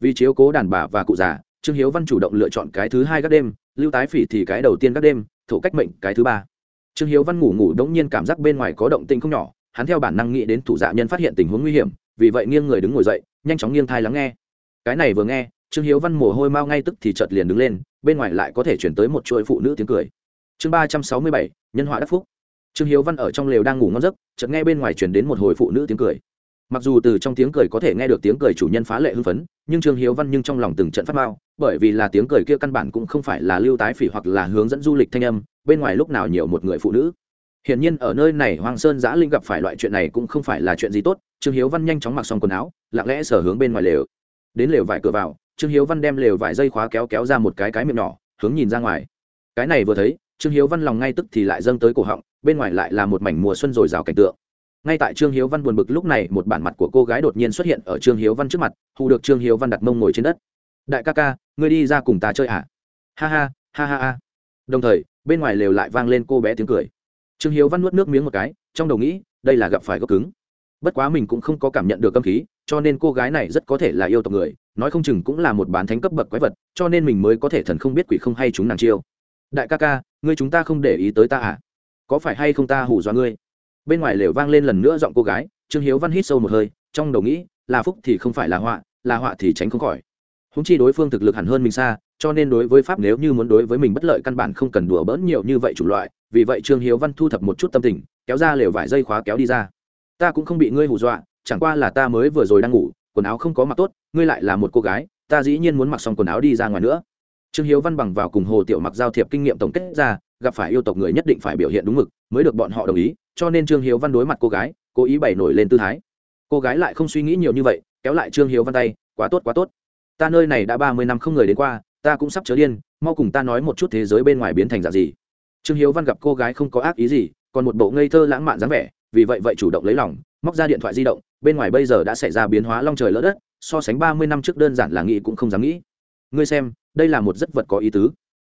Vì chiếu cố đàn bà và cụ già, trương hiếu văn chủ động lựa chọn cái thứ hai các đêm, lưu tái phỉ thì cái đầu tiên các đêm, thổ cách mệnh cái thứ ba. Trương hiếu văn ngủ ngủ đống nhiên cảm giác bên ngoài có động tinh không nhỏ, hắn theo bản năng nghĩ đến thủ dạ nhân phát hiện tình huống nguy hiểm, vì vậy nghiêng người đứng ngồi dậy, nhanh chóng nghiêng thai lắng nghe. Cái này vừa nghe, trương hiếu văn mồ hôi mau ngay tức thì chợt liền đứng lên, bên ngoài lại có thể chuyển tới một chuỗi phụ nữ tiếng cười chương ba trăm sáu mươi bảy, nhân họa đắc phúc. Trương hiếu văn ở trong lều đang ngủ ngon giấc, chợt nghe bên ngoài chuyển đến một hồi phụ nữ tiếng cười. Mặc dù từ trong tiếng cười có thể nghe được tiếng cười chủ nhân phá lệ hưng phấn, nhưng trương hiếu văn nhưng trong lòng từng trận phát mao bởi vì là tiếng cười kia căn bản cũng không phải là lưu tái phỉ hoặc là hướng dẫn du lịch thanh âm, bên ngoài lúc nào nhiều một người phụ nữ. Hiển nhiên ở nơi này hoàng sơn giã linh gặp phải loại chuyện này cũng không phải là chuyện gì tốt, trương hiếu văn nhanh chóng mặc xong quần áo, lặng lẽ sở hướng bên ngoài lều. Đến lều vải cửa vào, trương hiếu văn đem lều vải dây khóa kéo kéo ra một cái cái miệng nhỏ, hướng nhìn ra ngoài. Cái này vừa thấy trương hiếu văn lòng ngay tức thì lại dâng tới cổ họng, bên ngoài lại là một mảnh mùa xuân rồi rào cảnh tượng. Ngay tại trương hiếu văn buồn bực lúc này, một bản mặt của cô gái đột nhiên xuất hiện ở trương hiếu văn trước mặt, hù được trương hiếu văn đặt mông ngồi trên đất. Đại ca ca, ngươi đi ra cùng ta chơi ạ. À? ha ha ha ha ha. Đồng thời, bên ngoài lều lại vang lên cô bé tiếng cười. Trương hiếu văn nuốt nước miếng một cái, trong đầu nghĩ, đây là gặp phải gốc cứng. Bất quá mình cũng không có cảm nhận được âm khí, cho nên cô gái này rất có thể là yêu tộc người, nói không chừng cũng là một bán thánh cấp bậc quái vật, cho nên mình mới có thể thần không biết quỷ không hay chúng nàng chiêu đại ca ca, ngươi chúng ta không để ý tới ta à? Có phải hay không ta hù dọa ngươi? Bên ngoài lều vang lên lần nữa giọng cô gái, trương hiếu văn hít sâu một hơi, trong đầu nghĩ, là phúc thì không phải là họa là họa thì tránh không khỏi. Húng chi đối phương thực lực hẳn hơn mình xa, cho nên đối với pháp nếu như muốn đối với mình bất lợi căn bản không cần đùa bỡn nhiều như vậy chủng loại, vì vậy trương hiếu văn thu thập một chút tâm tình, kéo ra lều vải dây khóa kéo đi ra. Ta cũng không bị ngươi hù dọa, chẳng qua là ta mới vừa rồi đang ngủ, quần áo không có mặc tốt, ngươi lại là một cô gái, ta dĩ nhiên muốn mặc xong quần áo đi ra ngoài nữa trương hiếu văn bằng vào cùng hồ tiểu mặc giao thiệp kinh nghiệm tổng kết ra, gặp phải yêu tộc người nhất định phải biểu hiện đúng mực, mới được bọn họ đồng ý, cho nên trương hiếu văn đối mặt cô gái, cố ý bày nổi lên tư thái. Cô gái lại không suy nghĩ nhiều như vậy, kéo lại trương hiếu văn tay, quá tốt quá tốt. Ta nơi này đã ba mươi năm không người đến qua, ta cũng sắp chớ điên, mau cùng ta nói một chút thế giới bên ngoài biến thành dạng gì. Trương hiếu văn gặp cô gái không có ác ý gì, còn một bộ ngây thơ lãng mạn dáng vẻ, vì vậy vậy chủ động lấy lòng, móc ra điện thoại di động, bên ngoài bây giờ đã xảy ra biến hóa long trời lỡ đất, so sánh ba mươi năm trước đơn giản là nghĩ cũng không dám nghĩ ngươi xem, đây là một rất vật có ý tứ.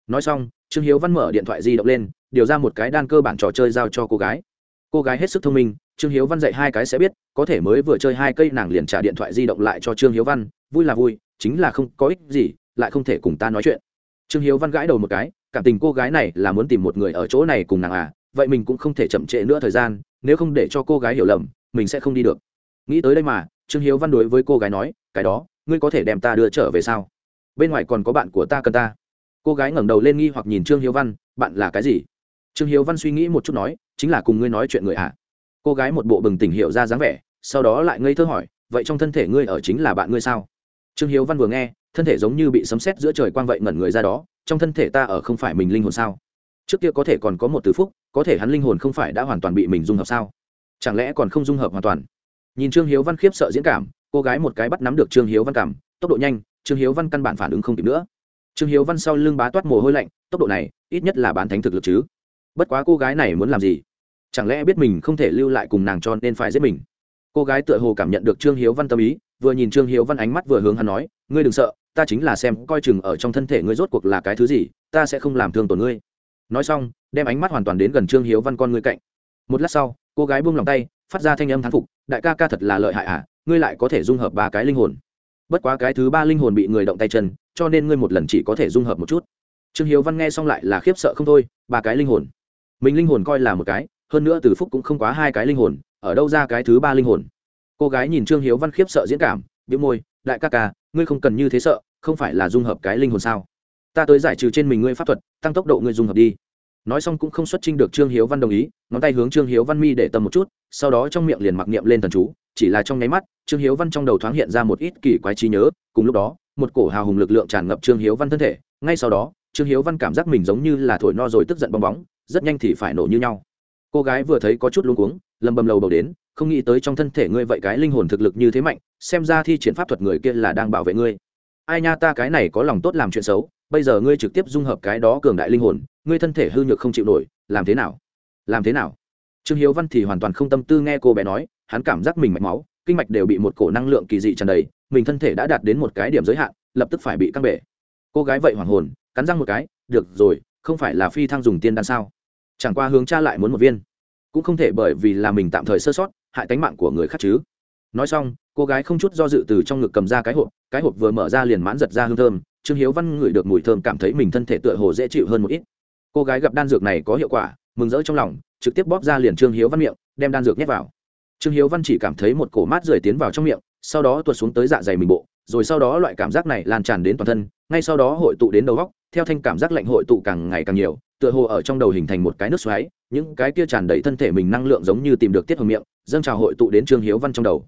Nói xong, trương hiếu văn mở điện thoại di động lên, điều ra một cái đan cơ bản trò chơi giao cho cô gái. Cô gái hết sức thông minh, trương hiếu văn dạy hai cái sẽ biết, có thể mới vừa chơi hai cây nàng liền trả điện thoại di động lại cho trương hiếu văn, vui là vui, chính là không có ích gì, lại không thể cùng ta nói chuyện. Trương hiếu văn gãi đầu một cái, cảm tình cô gái này là muốn tìm một người ở chỗ này cùng nàng à vậy mình cũng không thể chậm trễ nữa thời gian, nếu không để cho cô gái hiểu lầm, mình sẽ không đi được. Nghĩ tới đây mà, trương hiếu văn đối với cô gái nói, cái đó, ngươi có thể đem ta đưa trở về sao? Bên ngoài còn có bạn của ta cần ta. Cô gái ngẩng đầu lên nghi hoặc nhìn trương hiếu văn, bạn là cái gì? Trương hiếu văn suy nghĩ một chút nói, chính là cùng ngươi nói chuyện người ạ. À. cô gái một bộ bừng tỉnh hiệu ra dáng vẻ, sau đó lại ngây thơ hỏi, vậy trong thân thể ngươi ở chính là bạn ngươi sao? Trương hiếu văn vừa nghe, thân thể giống như bị sấm sét giữa trời quang vậy ngẩn người ra đó, trong thân thể ta ở không phải mình linh hồn sao? Trước kia có thể còn có một từ phúc, có thể hắn linh hồn không phải đã hoàn toàn bị mình dung hợp sao? Chẳng lẽ còn không dung hợp hoàn toàn? Nhìn trương hiếu văn khiếp sợ diễn cảm, cô gái một cái bắt nắm được trương hiếu văn cảm, tốc độ nhanh trương hiếu văn căn bản phản ứng không kịp nữa. Trương hiếu văn sau lưng bá toát mồ hôi lạnh, tốc độ này, ít nhất là bán thánh thực lực chứ. Bất quá cô gái này muốn làm gì? Chẳng lẽ biết mình không thể lưu lại cùng nàng cho nên phải giết mình? Cô gái tựa hồ cảm nhận được trương hiếu văn tâm ý, vừa nhìn trương hiếu văn ánh mắt vừa hướng hắn nói, ngươi đừng sợ, ta chính là xem coi chừng ở trong thân thể ngươi rốt cuộc là cái thứ gì, ta sẽ không làm thương tổn ngươi. Nói xong, đem ánh mắt hoàn toàn đến gần trương hiếu văn con ngươi cạnh. Một lát sau, cô gái buông lòng tay, phát ra thanh âm thán phục, đại ca ca thật là lợi hại à ngươi lại có thể dung hợp ba cái linh hồn bất quá cái thứ ba linh hồn bị người động tay chân, cho nên ngươi một lần chỉ có thể dung hợp một chút. Trương hiếu văn nghe xong lại là khiếp sợ không thôi, ba cái linh hồn. Mình linh hồn coi là một cái, hơn nữa từ phúc cũng không quá hai cái linh hồn, ở đâu ra cái thứ ba linh hồn? Cô gái nhìn trương hiếu văn khiếp sợ diễn cảm biếu môi, đại ca ca, ngươi không cần như thế sợ, không phải là dung hợp cái linh hồn sao? Ta tới giải trừ trên mình ngươi pháp thuật, tăng tốc độ ngươi dung hợp đi nói xong cũng không xuất trình được trương hiếu văn đồng ý, ngón tay hướng trương hiếu văn mi để tầm một chút, sau đó trong miệng liền mặc niệm lên thần chú, chỉ là trong nháy mắt, trương hiếu văn trong đầu thoáng hiện ra một ít kỳ quái trí nhớ, cùng lúc đó, một cổ hào hùng lực lượng tràn ngập trương hiếu văn thân thể, ngay sau đó, trương hiếu văn cảm giác mình giống như là thổi no rồi tức giận bong bóng, rất nhanh thì phải nổ như nhau. Cô gái vừa thấy có chút luống cuống, lầm bầm lầu đầu đến, không nghĩ tới trong thân thể ngươi vậy cái linh hồn thực lực như thế mạnh, xem ra thi triển pháp thuật người kia là đang bảo vệ ngươi. Ai nha ta cái này có lòng tốt làm chuyện xấu bây giờ ngươi trực tiếp dung hợp cái đó cường đại linh hồn, ngươi thân thể hư nhược không chịu nổi, làm thế nào? Làm thế nào? Trương hiếu văn thì hoàn toàn không tâm tư nghe cô bé nói, hắn cảm giác mình mạch máu, kinh mạch đều bị một cổ năng lượng kỳ dị tràn đầy, mình thân thể đã đạt đến một cái điểm giới hạn, lập tức phải bị căng bể. Cô gái vậy hoàn hồn, cắn răng một cái, được rồi, không phải là phi thăng dùng tiên đan sao? Chẳng qua hướng cha lại muốn một viên. Cũng không thể bởi vì là mình tạm thời sơ sót, hại tánh mạng của người khác chứ. Nói xong, cô gái không chút do dự từ trong ngực cầm ra cái hộp cái hộp vừa mở ra liền mãn giật ra hương thơm trương hiếu văn ngửi được mùi thơm cảm thấy mình thân thể tựa hồ dễ chịu hơn một ít. Cô gái gặp đan dược này có hiệu quả, mừng rỡ trong lòng, trực tiếp bóp ra liền trương hiếu văn miệng, đem đan dược nhét vào. Trương hiếu văn chỉ cảm thấy một cổ mát rời tiến vào trong miệng, sau đó tuột xuống tới dạ dày mình bộ, rồi sau đó loại cảm giác này lan tràn đến toàn thân, ngay sau đó hội tụ đến đầu góc, theo thanh cảm giác lạnh hội tụ càng ngày càng nhiều, tựa hồ ở trong đầu hình thành một cái nước xoáy, những cái kia tràn đầy thân thể mình năng lượng giống như tìm được tiết hồng miệng, dâng trào hội tụ đến trương hiếu văn trong đầu.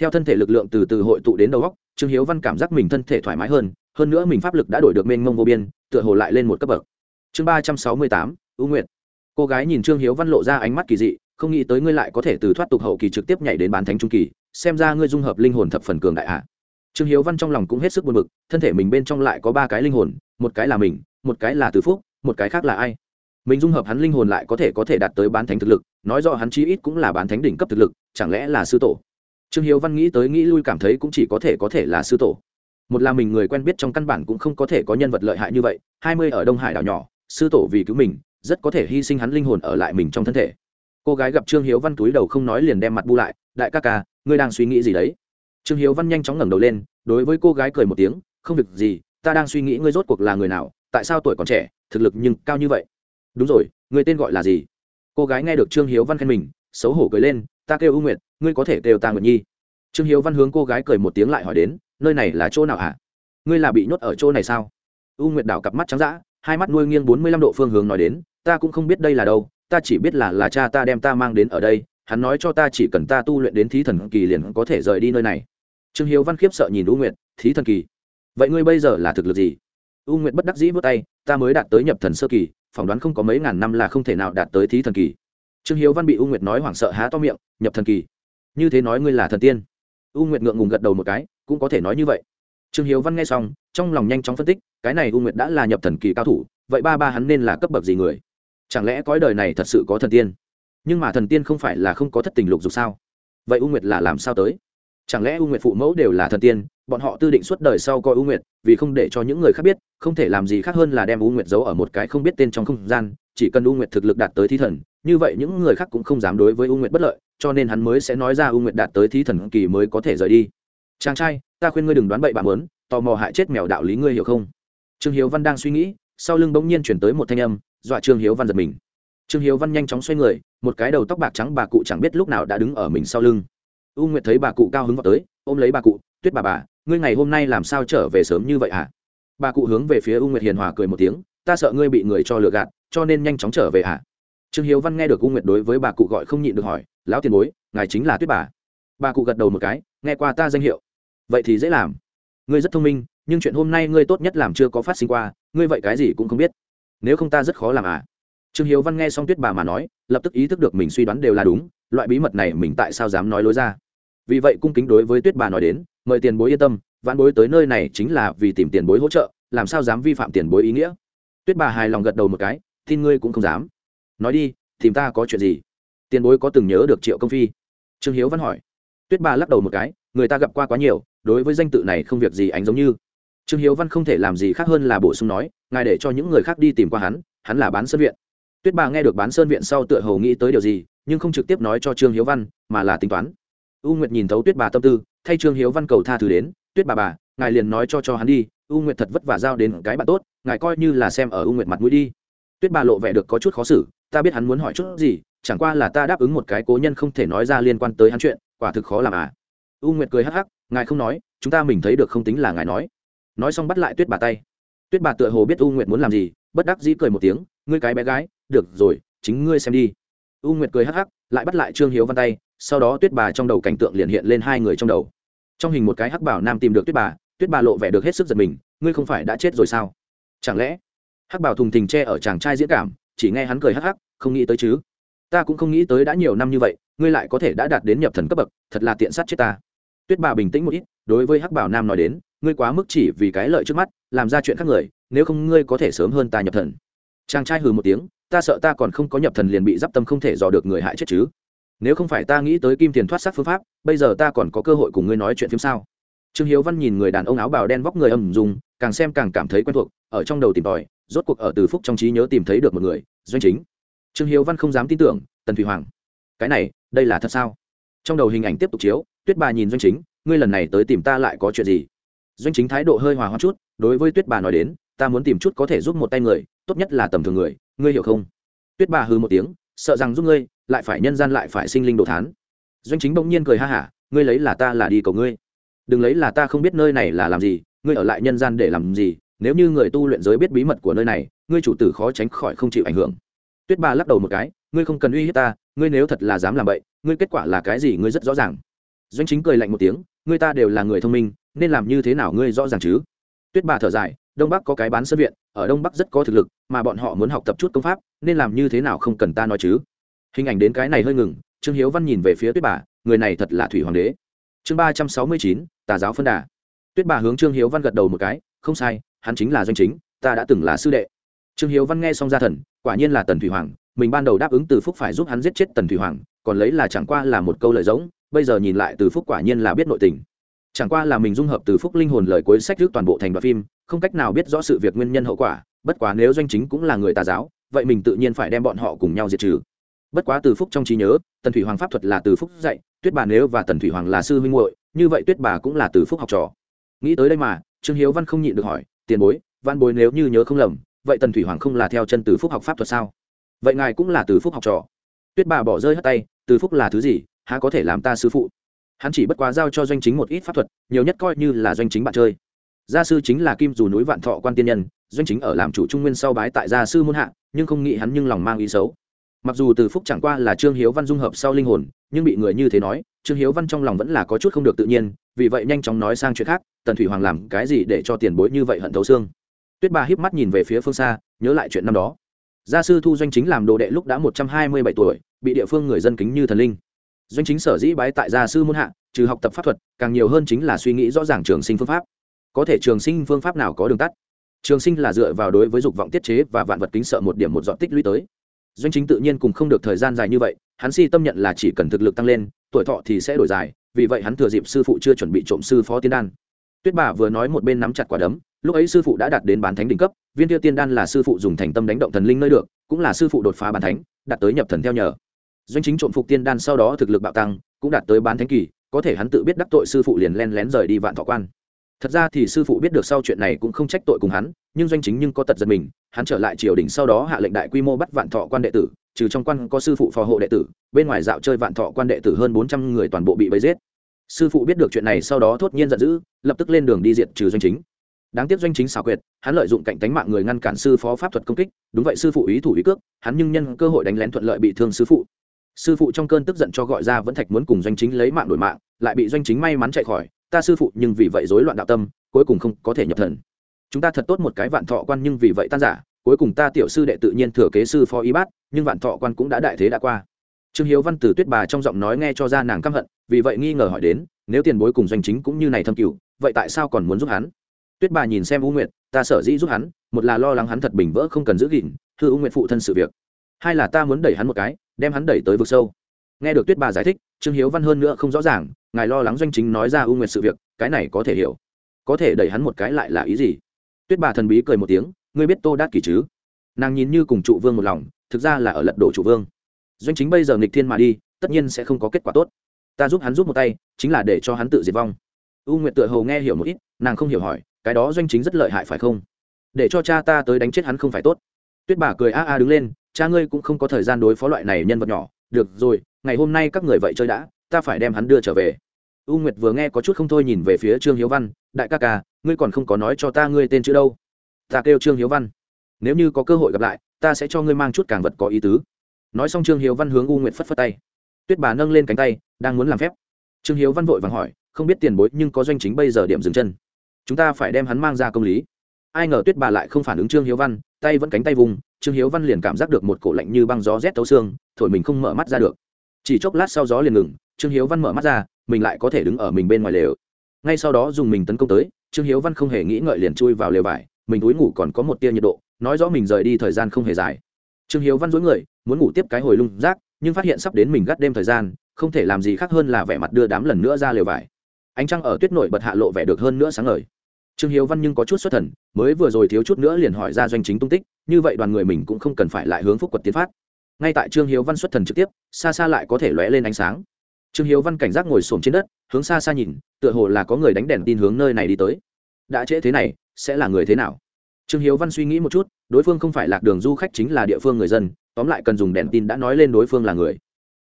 Theo thân thể lực lượng từ từ hội tụ đến đầu góc, trương hiếu văn cảm giác mình thân thể thoải mái hơn hơn nữa mình pháp lực đã đổi được mênh mông vô biên, tựa hồ lại lên một cấp bậc. Chương ba trăm sáu mươi tám ưu nguyện cô gái nhìn trương hiếu văn lộ ra ánh mắt kỳ dị, không nghĩ tới ngươi lại có thể từ thoát tục hậu kỳ trực tiếp nhảy đến bán thánh trung kỳ, xem ra ngươi dung hợp linh hồn thập phần cường đại à? trương hiếu văn trong lòng cũng hết sức buồn bực, thân thể mình bên trong lại có ba cái linh hồn, một cái là mình, một cái là từ phúc, một cái khác là ai? Mình dung hợp hắn linh hồn lại có thể có thể đạt tới bán thánh thực lực, nói rõ hắn chí ít cũng là bán thánh đỉnh cấp thực lực, chẳng lẽ là sư tổ? Trương hiếu văn nghĩ tới nghĩ lui cảm thấy cũng chỉ có thể có thể là sư tổ một là mình người quen biết trong căn bản cũng không có thể có nhân vật lợi hại như vậy, hai mươi ở đông hải đảo nhỏ, sư tổ vì cứu mình, rất có thể hy sinh hắn linh hồn ở lại mình trong thân thể. Cô gái gặp trương hiếu văn túi đầu không nói liền đem mặt bu lại, đại ca ca, ngươi đang suy nghĩ gì đấy? Trương hiếu văn nhanh chóng ngẩng đầu lên, đối với cô gái cười một tiếng, không việc gì, ta đang suy nghĩ ngươi rốt cuộc là người nào, tại sao tuổi còn trẻ, thực lực nhưng cao như vậy? Đúng rồi người tên gọi là gì? Cô gái nghe được trương hiếu văn khen mình, xấu hổ cười lên, ta kêu ưu nguyệt, ngươi có thể kêu ta nguyệt nhi trương hiếu văn hướng cô gái cười một tiếng lại hỏi đến, nơi này là chỗ nào hả? Ngươi là bị nhốt ở chỗ này sao? U nguyệt đảo cặp mắt trắng d ã hai mắt nuôi nghiêng bốn mươi lăm độ phương hướng nói đến, ta cũng không biết đây là đâu, ta chỉ biết là là cha ta đem ta mang đến ở đây, hắn nói cho ta chỉ cần ta tu luyện đến thí thần kỳ liền có thể rời đi nơi này. Trương hiếu văn khiếp sợ nhìn u nguyệt, thí thần kỳ? Vậy ngươi bây giờ là thực lực gì? U nguyệt bất đắc dĩ vớt tay, ta mới đạt tới nhập thần sơ kỳ, phỏng đoán không có mấy ngàn năm là không thể nào đạt tới thí thần kỳ. Trương hiếu văn bị u nguyệt nói hoảng sợ há to miệng, nhập thần kỳ? Như thế nói ngươi là thần tiên? U nguyệt ngượng ngùng gật đầu một cái, cũng có thể nói như vậy. Trương hiếu văn nghe xong, trong lòng nhanh chóng phân tích, cái này u nguyệt đã là nhập thần kỳ cao thủ, vậy ba ba hắn nên là cấp bậc gì người? Chẳng lẽ cõi đời này thật sự có thần tiên? Nhưng mà thần tiên không phải là không có thất tình lục dục sao? Vậy u nguyệt là làm sao tới? Chẳng lẽ u nguyệt phụ mẫu đều là thần tiên, bọn họ tư định suốt đời sau coi u nguyệt, vì không để cho những người khác biết, không thể làm gì khác hơn là đem u nguyệt giấu ở một cái không biết tên trong không gian, chỉ cần u nguyệt thực lực đạt tới thi thần như vậy những người khác cũng không dám đối với u nguyệt bất lợi, cho nên hắn mới sẽ nói ra u nguyệt đạt tới thi thần kỳ mới có thể rời đi. Chàng trai, ta khuyên ngươi đừng đoán bậy bạn muốn, tò mò hại chết mèo đạo lý ngươi hiểu không? Trương hiếu văn đang suy nghĩ, sau lưng bỗng nhiên chuyển tới một thanh âm, dọa trương hiếu văn giật mình. Trương hiếu văn nhanh chóng xoay người, một cái đầu tóc bạc trắng bà cụ chẳng biết lúc nào đã đứng ở mình sau lưng. U nguyệt thấy bà cụ cao hứng vào tới, ôm lấy bà cụ, tuyết bà bà, ngươi ngày hôm nay làm sao trở về sớm như vậy hả? Bà cụ hướng về phía u nguyệt hiền hòa cười một tiếng, ta sợ ngươi bị người cho lừa gạt, cho nên nhanh chóng trở về hả? Trương hiếu văn nghe được u nguyệt đối với bà cụ gọi không nhịn được hỏi, lão tiền bối, ngài chính là tuyết bà? Bà cụ gật đầu một cái, nghe qua ta danh hiệu. Vậy thì dễ làm. Ngươi rất thông minh, nhưng chuyện hôm nay ngươi tốt nhất làm chưa có phát sinh qua, ngươi vậy cái gì cũng không biết. Nếu không ta rất khó làm à? Trương hiếu văn nghe xong tuyết bà mà nói, lập tức ý thức được mình suy đoán đều là đúng, loại bí mật này mình tại sao dám nói lối ra. Vì vậy cung kính đối với tuyết bà nói đến, mời tiền bối yên tâm, vãn bối tới nơi này chính là vì tìm tiền bối hỗ trợ, làm sao dám vi phạm tiền bối ý nghĩa? Tuyết bà hài lòng gật đầu một cái, tin ngươi cũng không dám nói đi, tìm ta có chuyện gì? Tiền bối có từng nhớ được triệu công phi? Trương hiếu văn hỏi. Tuyết Ba lắc đầu một cái, người ta gặp qua quá nhiều, đối với danh tự này không việc gì ánh giống như. Trương hiếu văn không thể làm gì khác hơn là bổ sung nói, ngài để cho những người khác đi tìm qua hắn hắn là bán sơn viện. Tuyết Ba nghe được bán sơn viện sau tựa hầu nghĩ tới điều gì, nhưng không trực tiếp nói cho trương hiếu văn, mà là tính toán. U nguyệt nhìn thấu tuyết bà tâm tư, thay trương hiếu văn cầu tha thứ đến, tuyết bà bà, ngài liền nói cho cho hắn đi, u nguyệt thật vất vả giao đến cái bạn tốt, ngài coi như là xem ở u nguyệt mặt mũi đi. Tuyết bà lộ vẻ được có chút khó xử ta biết hắn muốn hỏi chút gì, chẳng qua là ta đáp ứng một cái cố nhân không thể nói ra liên quan tới hắn chuyện, quả thực khó làm à. U nguyệt cười hắc hắc, ngài không nói, chúng ta mình thấy được không tính là ngài nói. Nói xong bắt lại tuyết bà tay. Tuyết bà tựa hồ biết u nguyệt muốn làm gì, bất đắc dĩ cười một tiếng, ngươi cái bé gái, được rồi, chính ngươi xem đi. U nguyệt cười hắc hắc, lại bắt lại trương hiếu văn tay, sau đó tuyết bà trong đầu cảnh tượng liền hiện lên hai người trong đầu. Trong hình một cái hắc bảo nam tìm được tuyết bà tuyết bà lộ vẻ được hết sức giật mình, ngươi không phải đã chết rồi sao? Chẳng lẽ hắc bảo thùng thình tre ở chàng trai diễn cảm chỉ nghe hắn cười hắc hắc, không nghĩ tới chứ. Ta cũng không nghĩ tới đã nhiều năm như vậy, ngươi lại có thể đã đạt đến nhập thần cấp bậc, thật là tiện sát chết ta. Tuyết bà bình tĩnh một ít, đối với hắc bảo nam nói đến, ngươi quá mức chỉ vì cái lợi trước mắt, làm ra chuyện khác người, nếu không ngươi có thể sớm hơn ta nhập thần. Chàng trai hừ một tiếng, ta sợ ta còn không có nhập thần liền bị d i p tâm không thể dò được người hại chết chứ. Nếu không phải ta nghĩ tới kim tiền thoát sắc phương pháp, bây giờ ta còn có cơ hội cùng ngươi nói chuyện phim sao? Trương hiếu văn nhìn người đàn ông áo bào đen vóc người ầm dùng càng xem càng cảm thấy quen thuộc, ở trong đầu tìm tòi, rốt cuộc ở từ phúc trong trí nhớ tìm thấy được một người doanh chính. Trương hiếu văn không dám tin tưởng, tần thủy hoàng. Cái này, đây là thật sao? Trong đầu hình ảnh tiếp tục chiếu, tuyết bà nhìn doanh chính, ngươi lần này tới tìm ta lại có chuyện gì? Doanh chính thái độ hơi hòa hoa chút, đối với tuyết bà nói đến, ta muốn tìm chút có thể giúp một tay người, tốt nhất là tầm thường người, ngươi hiểu không? Tuyết bà hư một tiếng, sợ rằng giúp ngươi, lại phải nhân gian lại phải sinh linh đồ thán. Doanh chính bỗng nhiên cười ha hả, ngươi lấy là ta là đi cầu ngươi. Đừng lấy là ta không biết nơi này là làm gì, ngươi ở lại nhân gian để làm gì, nếu như người tu luyện giới biết bí mật của nơi này ngươi chủ tử khó tránh khỏi không chịu ảnh hưởng. Tuyết bà lắc đầu một cái, ngươi không cần uy hiếp ta, ngươi nếu thật là dám làm vậy ngươi kết quả là cái gì ngươi rất rõ ràng. Doanh chính cười lạnh một tiếng, ngươi ta đều là người thông minh, nên làm như thế nào ngươi rõ ràng chứ? Tuyết bà thở dài, đông bắc có cái bán sân viện, ở đông bắc rất có thực lực, mà bọn họ muốn học tập chút công pháp, nên làm như thế nào không cần ta nói chứ? Hình ảnh đến cái này hơi ngừng, trương hiếu văn nhìn về phía tuyết bà người này thật là thủy hoàng đế. Chương ba trăm sáu mươi chín, tà giáo phân đà. Tuyết bà hướng trương hiếu văn gật đầu một cái, không sai, hắn chính là doanh chính, ta đã từng là sư đệ trương hiếu văn nghe xong ra thần, quả nhiên là tần thủy hoàng, mình ban đầu đáp ứng từ phúc phải giúp hắn giết chết tần thủy hoàng, còn lấy là chẳng qua là một câu lời giống, bây giờ nhìn lại từ phúc quả nhiên là biết nội tình. Chẳng qua là mình dung hợp từ phúc linh hồn lời cuối sách trước toàn bộ thành đoạn phim, không cách nào biết rõ sự việc nguyên nhân hậu quả, bất quá nếu doanh chính cũng là người tà giáo, vậy mình tự nhiên phải đem bọn họ cùng nhau diệt trừ. Bất quá từ phúc trong trí nhớ, tần thủy hoàng pháp thuật là từ phúc dạy, tuyết bà nếu và tần thủy hoàng là sư huynh muội, như vậy tuyết bà cũng là từ phúc học trò. Nghĩ tới đây mà, trương hiếu văn không nhịn được hỏi, tiền bối, văn bối nếu như nhớ không lầm vậy tần thủy hoàng không là theo chân từ phúc học pháp thuật sao? Vậy ngài cũng là từ phúc học trò. Tuyết bà bỏ rơi hất tay, từ phúc là thứ gì, há có thể làm ta sư phụ? Hắn chỉ bất quá giao cho doanh chính một ít pháp thuật, nhiều nhất coi như là doanh chính bạn chơi. Gia sư chính là kim dù núi vạn thọ quan tiên nhân, doanh chính ở làm chủ trung nguyên sau bái tại gia sư muôn hạ, nhưng không nghĩ hắn nhưng lòng mang ý xấu. Mặc dù từ phúc chẳng qua là trương hiếu văn dung hợp sau linh hồn, nhưng bị người như thế nói, trương hiếu văn trong lòng vẫn là có chút không được tự nhiên, vì vậy nhanh chóng nói sang chuyện khác, tần thủy hoàng làm cái gì để cho tiền bối như vậy hận thấu xương? Tuyết ba híp mắt nhìn về phía phương xa, nhớ lại chuyện năm đó. Gia sư thu doanh chính làm đồ đệ lúc đã một trăm hai mươi bảy tuổi, bị địa phương người dân kính như thần linh. Doanh chính sở dĩ bái tại gia sư muôn hạ, trừ học tập pháp thuật, càng nhiều hơn chính là suy nghĩ rõ ràng trường sinh phương pháp. Có thể trường sinh phương pháp nào có đường tắt? Trường sinh là dựa vào đối với dục vọng tiết chế và vạn vật kính sợ một điểm một dọn tích lũy tới. Doanh chính tự nhiên cùng không được thời gian dài như vậy, hắn si tâm nhận là chỉ cần thực lực tăng lên, tuổi thọ thì sẽ đổi dài, vì vậy hắn thừa dịp sư phụ chưa chuẩn bị trộm sư phó tiên đan tuyết bà vừa nói một bên nắm chặt quả đấm, lúc ấy sư phụ đã đạt đến bán thánh đỉnh cấp, viên tiêu tiên đan là sư phụ dùng thành tâm đánh động thần linh nơi được, cũng là sư phụ đột phá bán thánh, đạt tới nhập thần theo nhờ. Doanh chính trộm phục tiên đan sau đó thực lực bạo tăng, cũng đạt tới bán thánh kỳ, có thể hắn tự biết đắc tội sư phụ liền len lén rời đi vạn thọ quan. Thật ra thì sư phụ biết được sau chuyện này cũng không trách tội cùng hắn, nhưng doanh chính nhưng có tật giật mình, hắn trở lại triều đình sau đó hạ lệnh đại quy mô bắt vạn thọ quan đệ tử, trừ trong quan có sư phụ phò hộ đệ tử, bên ngoài dạo chơi vạn thọ quan đệ tử hơn bốn trăm người toàn bộ bị bấy giết sư phụ biết được chuyện này sau đó thốt nhiên giận dữ, lập tức lên đường đi diệt trừ doanh chính. Đáng tiếc doanh chính xảo quyệt, hắn lợi dụng cạnh tánh mạng người ngăn cản sư phó pháp thuật công kích, đúng vậy sư phụ ý thủ ý cước, hắn nhưng nhân cơ hội đánh lén thuận lợi bị thương sư phụ. Sư phụ trong cơn tức giận cho gọi ra vẫn thạch muốn cùng doanh chính lấy mạng đổi mạng, lại bị doanh chính may mắn chạy khỏi, ta sư phụ, nhưng vì vậy rối loạn đạo tâm, cuối cùng không có thể nhập thần. Chúng ta thật tốt một cái vạn thọ quan nhưng vì vậy tan giả, cuối cùng ta tiểu sư đệ tự nhiên thừa kế sư phó y bát, nhưng vạn thọ quan cũng đã đại thế đã qua trương hiếu văn từ tuyết bà trong giọng nói nghe cho ra nàng căm hận, vì vậy nghi ngờ hỏi đến, nếu tiền bối cùng doanh chính cũng như này thâm cựu vậy tại sao còn muốn giúp hắn? Tuyết bà nhìn xem u nguyệt, ta sở dĩ giúp hắn, một là lo lắng hắn thật bình vỡ không cần giữ gìn thư u nguyệt phụ thân sự việc. Hai là ta muốn đẩy hắn một cái, đem hắn đẩy tới vực sâu. Nghe được tuyết bà giải thích, trương hiếu văn hơn nữa không rõ ràng, ngài lo lắng doanh chính nói ra u nguyệt sự việc, cái này có thể hiểu. Có thể đẩy hắn một cái lại là ý gì? Tuyết bà thần bí cười một tiếng, ngươi biết tô đát kỷ chứ? Nàng nhìn như cùng trụ vương một lòng, thực ra là ở lật đổ trụ vương doanh chính bây giờ nghịch thiên mà đi, tất nhiên sẽ không có kết quả tốt. Ta giúp hắn giúp một tay, chính là để cho hắn tự diệt vong. U nguyệt tựa hầu nghe hiểu một ít, nàng không hiểu hỏi, cái đó doanh chính rất lợi hại phải không? Để cho cha ta tới đánh chết hắn không phải tốt. Tuyết bà cười a a đứng lên, cha ngươi cũng không có thời gian đối phó loại này nhân vật nhỏ. Được rồi, ngày hôm nay các người vậy chơi đã, ta phải đem hắn đưa trở về. U nguyệt vừa nghe có chút không thôi nhìn về phía trương hiếu văn, đại ca ca, ngươi còn không có nói cho ta ngươi tên chữ đâu. Ta kêu trương hiếu văn. Nếu như có cơ hội gặp lại, ta sẽ cho ngươi mang chút càng vật có ý tứ nói xong trương hiếu văn hướng u nguyệt phất phất tay tuyết bà nâng lên cánh tay đang muốn làm phép trương hiếu văn vội vàng hỏi không biết tiền bối nhưng có doanh chính bây giờ điểm dừng chân chúng ta phải đem hắn mang ra công lý ai ngờ tuyết bà lại không phản ứng trương hiếu văn tay vẫn cánh tay vùng trương hiếu văn liền cảm giác được một cổ lạnh như băng gió rét thấu xương thổi mình không mở mắt ra được chỉ chốc lát sau gió liền ngừng trương hiếu văn mở mắt ra mình lại có thể đứng ở mình bên ngoài lều ngay sau đó dùng mình tấn công tới trương hiếu văn không hề nghĩ ngợi liền chui vào lều vải mình túi ngủ còn có một tia nhiệt độ nói rõ mình rời đi thời gian không hề dài trương hiếu văn dối người muốn ngủ tiếp cái hồi lung rác, nhưng phát hiện sắp đến mình gắt đêm thời gian, không thể làm gì khác hơn là vẻ mặt đưa đám lần nữa ra lều vải. Ánh trăng ở tuyết nổi bật hạ lộ vẻ được hơn nữa sáng ngời. Trương hiếu văn nhưng có chút xuất thần, mới vừa rồi thiếu chút nữa liền hỏi ra doanh chính tung tích, như vậy đoàn người mình cũng không cần phải lại hướng phúc quật tiến phát. Ngay tại trương hiếu văn xuất thần trực tiếp, xa xa lại có thể lóe lên ánh sáng. Trương hiếu văn cảnh giác ngồi xổm trên đất, hướng xa xa nhìn, tựa hồ là có người đánh đèn tin hướng nơi này đi tới. Đã trễ thế này, sẽ là người thế nào? Trương hiếu văn suy nghĩ một chút, đối phương không phải lạc đường du khách chính là địa phương người dân tóm lại cần dùng đèn tin đã nói lên đối phương là người.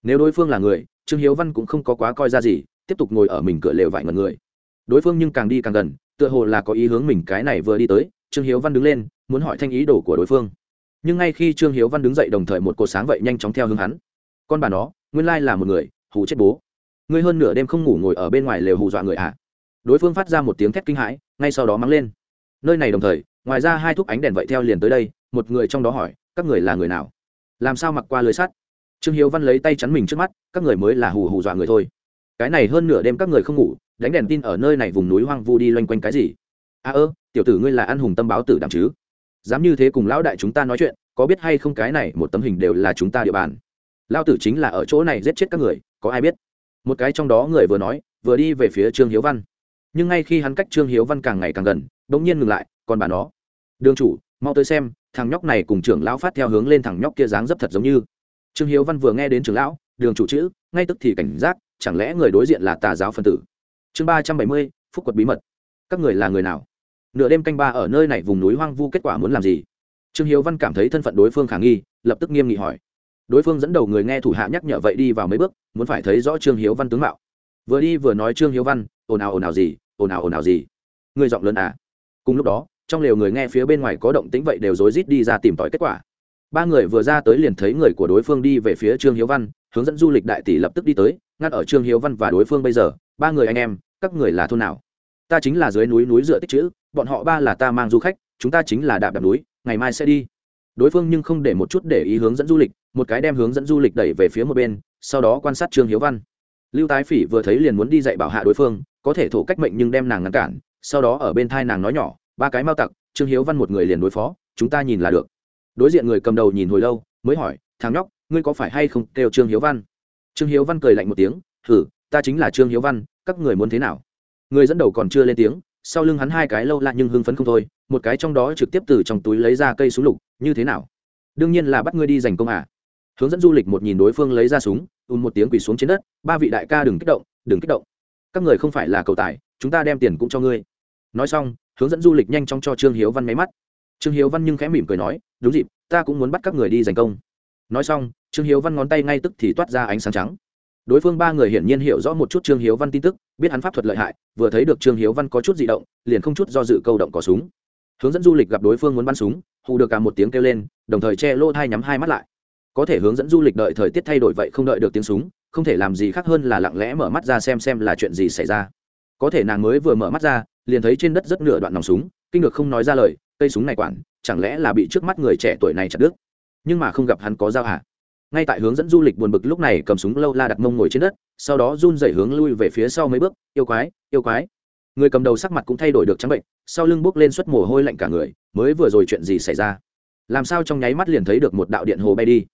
Nếu đối phương là người, trương hiếu văn cũng không có quá coi ra gì, tiếp tục ngồi ở mình cửa lều vải ngần người. Đối phương nhưng càng đi càng gần, tựa hồ là có ý hướng mình cái này vừa đi tới, trương hiếu văn đứng lên, muốn hỏi thanh ý đồ của đối phương. Nhưng ngay khi trương hiếu văn đứng dậy đồng thời một cột sáng vậy nhanh chóng theo hướng hắn. Con bà nó, nguyên lai là một người, hù chết bố. Ngươi hơn nửa đêm không ngủ ngồi ở bên ngoài lều hù dọa người ạ à. đối phương phát ra một tiếng thét kinh hãi, ngay sau đó mắng lên. Nơi này đồng thời, ngoài ra hai thúc ánh đèn vậy theo liền tới đây, một người trong đó hỏi, các người là người nào? Làm sao mặc qua lưới sắt? Trương hiếu văn lấy tay chắn mình trước mắt, các người mới là hù hù dọa người thôi. Cái này hơn nửa đêm các người không ngủ, đánh đèn tin ở nơi này vùng núi hoang vu đi loanh quanh cái gì? A à ơ, tiểu tử ngươi là ăn hùng tâm báo tử đảm chứ? Dám như thế cùng lão đại chúng ta nói chuyện, có biết hay không cái này, một tấm hình đều là chúng ta địa bàn. Lao tử chính là ở chỗ này giết chết các người, có ai biết? Một cái trong đó người vừa nói, vừa đi về phía trương hiếu văn. Nhưng ngay khi hắn cách trương hiếu văn càng ngày càng gần đ ỗ n g nhiên ngừng lại, còn bà nó đương chủ, mau tới xem thằng nhóc này cùng trưởng lão phát theo hướng lên thằng nhóc kia dáng dấp thật giống như. Trương hiếu văn vừa nghe đến trưởng lão, đường chủ chữ, ngay tức thì cảnh giác, chẳng lẽ người đối diện là tà giáo phân tử? Chương ba trăm bảy mươi, phúc quật bí mật. Các người là người nào? Nửa đêm canh ba ở nơi này vùng núi hoang vu kết quả muốn làm gì? Trương hiếu văn cảm thấy thân phận đối phương khả nghi, lập tức nghiêm nghị hỏi. Đối phương dẫn đầu người nghe thủ hạ nhắc nhở vậy đi vào mấy bước, muốn phải thấy rõ trương hiếu văn tướng mạo. Vừa đi vừa nói trương hiếu văn, ồn ào ồn ào gì? Ồn ào ồn ào gì? Người giọng lớn à? Cùng lúc đó trong lều người nghe phía bên ngoài có động tĩnh vậy đều rối rít đi ra tìm tòi kết quả. Ba người vừa ra tới liền thấy người của đối phương đi về phía trương hiếu văn, hướng dẫn du lịch đại tỷ lập tức đi tới, ngăn ở trương hiếu văn và đối phương bây giờ, ba người anh em, các người là thôn nào? Ta chính là dưới núi núi dựa tích chữ, bọn họ ba là ta mang du khách, chúng ta chính là đạp đạp núi, ngày mai sẽ đi. Đối phương nhưng không để một chút để ý hướng dẫn du lịch, một cái đem hướng dẫn du lịch đẩy về phía một bên, sau đó quan sát trương hiếu văn. Lưu tái phỉ vừa thấy liền muốn đi dạy bảo hạ đối phương, có thể thủ cách mệnh nhưng đem nàng ngăn cản, sau đó ở bên thai nàng nói nhỏ ba cái mao tặc, trương hiếu văn một người liền đối phó, chúng ta nhìn là được. Đối diện người cầm đầu nhìn hồi lâu, mới hỏi, thằng nhóc, ngươi có phải hay không kêu trương hiếu văn? Trương hiếu văn cười lạnh một tiếng thử ta chính là trương hiếu văn, các người muốn thế nào? Người dẫn đầu còn chưa lên tiếng, sau lưng hắn hai cái lâu lạ nhưng hưng phấn không thôi, một cái trong đó trực tiếp từ trong túi lấy ra cây súng lục, như thế nào? Đương nhiên là bắt ngươi đi giành công à. Hướng dẫn du lịch một nhìn đối phương lấy ra súng, ùn một tiếng quỳ xuống trên đất, ba vị đại ca đừng kích động, đừng kích động. Các người không phải là cầu tài, chúng ta đem tiền cũng cho ngươi. Nói xong hướng dẫn du lịch nhanh chóng cho trương hiếu văn máy mắt. Trương hiếu văn nhưng khẽ mỉm cười nói, đúng dịp, ta cũng muốn bắt các người đi giành công. Nói xong, trương hiếu văn ngón tay ngay tức thì toát ra ánh sáng trắng. Đối phương ba người hiển nhiên hiểu rõ một chút trương hiếu văn tin tức, biết hắn pháp thuật lợi hại, vừa thấy được trương hiếu văn có chút di động, liền không chút do dự câu động có súng. Hướng dẫn du lịch gặp đối phương muốn bắn súng, hù được cả một tiếng kêu lên, đồng thời che lô thai nhắm hai mắt lại. Có thể hướng dẫn du lịch đợi thời tiết thay đổi vậy không đợi được tiếng súng, không thể làm gì khác hơn là lặng lẽ mở mắt ra xem xem là chuyện gì xảy ra. Có thể nàng mới vừa mở mắt ra liền thấy trên đất rất nửa đoạn nòng súng, kinh được không nói ra lời, cây súng này quản, chẳng lẽ là bị trước mắt người trẻ tuổi này chặt đứt? Nhưng mà không gặp hắn có dao hạ ngay tại hướng dẫn du lịch buồn bực lúc này, cầm súng lâu la đặt mông ngồi trên đất, sau đó run dậy hướng lui về phía sau mấy bước, yêu quái yêu quái. Người cầm đầu sắc mặt cũng thay đổi được trắng bệnh, sau lưng bốc lên suất mồ hôi lạnh cả người, mới vừa rồi chuyện gì xảy ra? Làm sao trong nháy mắt liền thấy được một đạo điện hồ bay đi?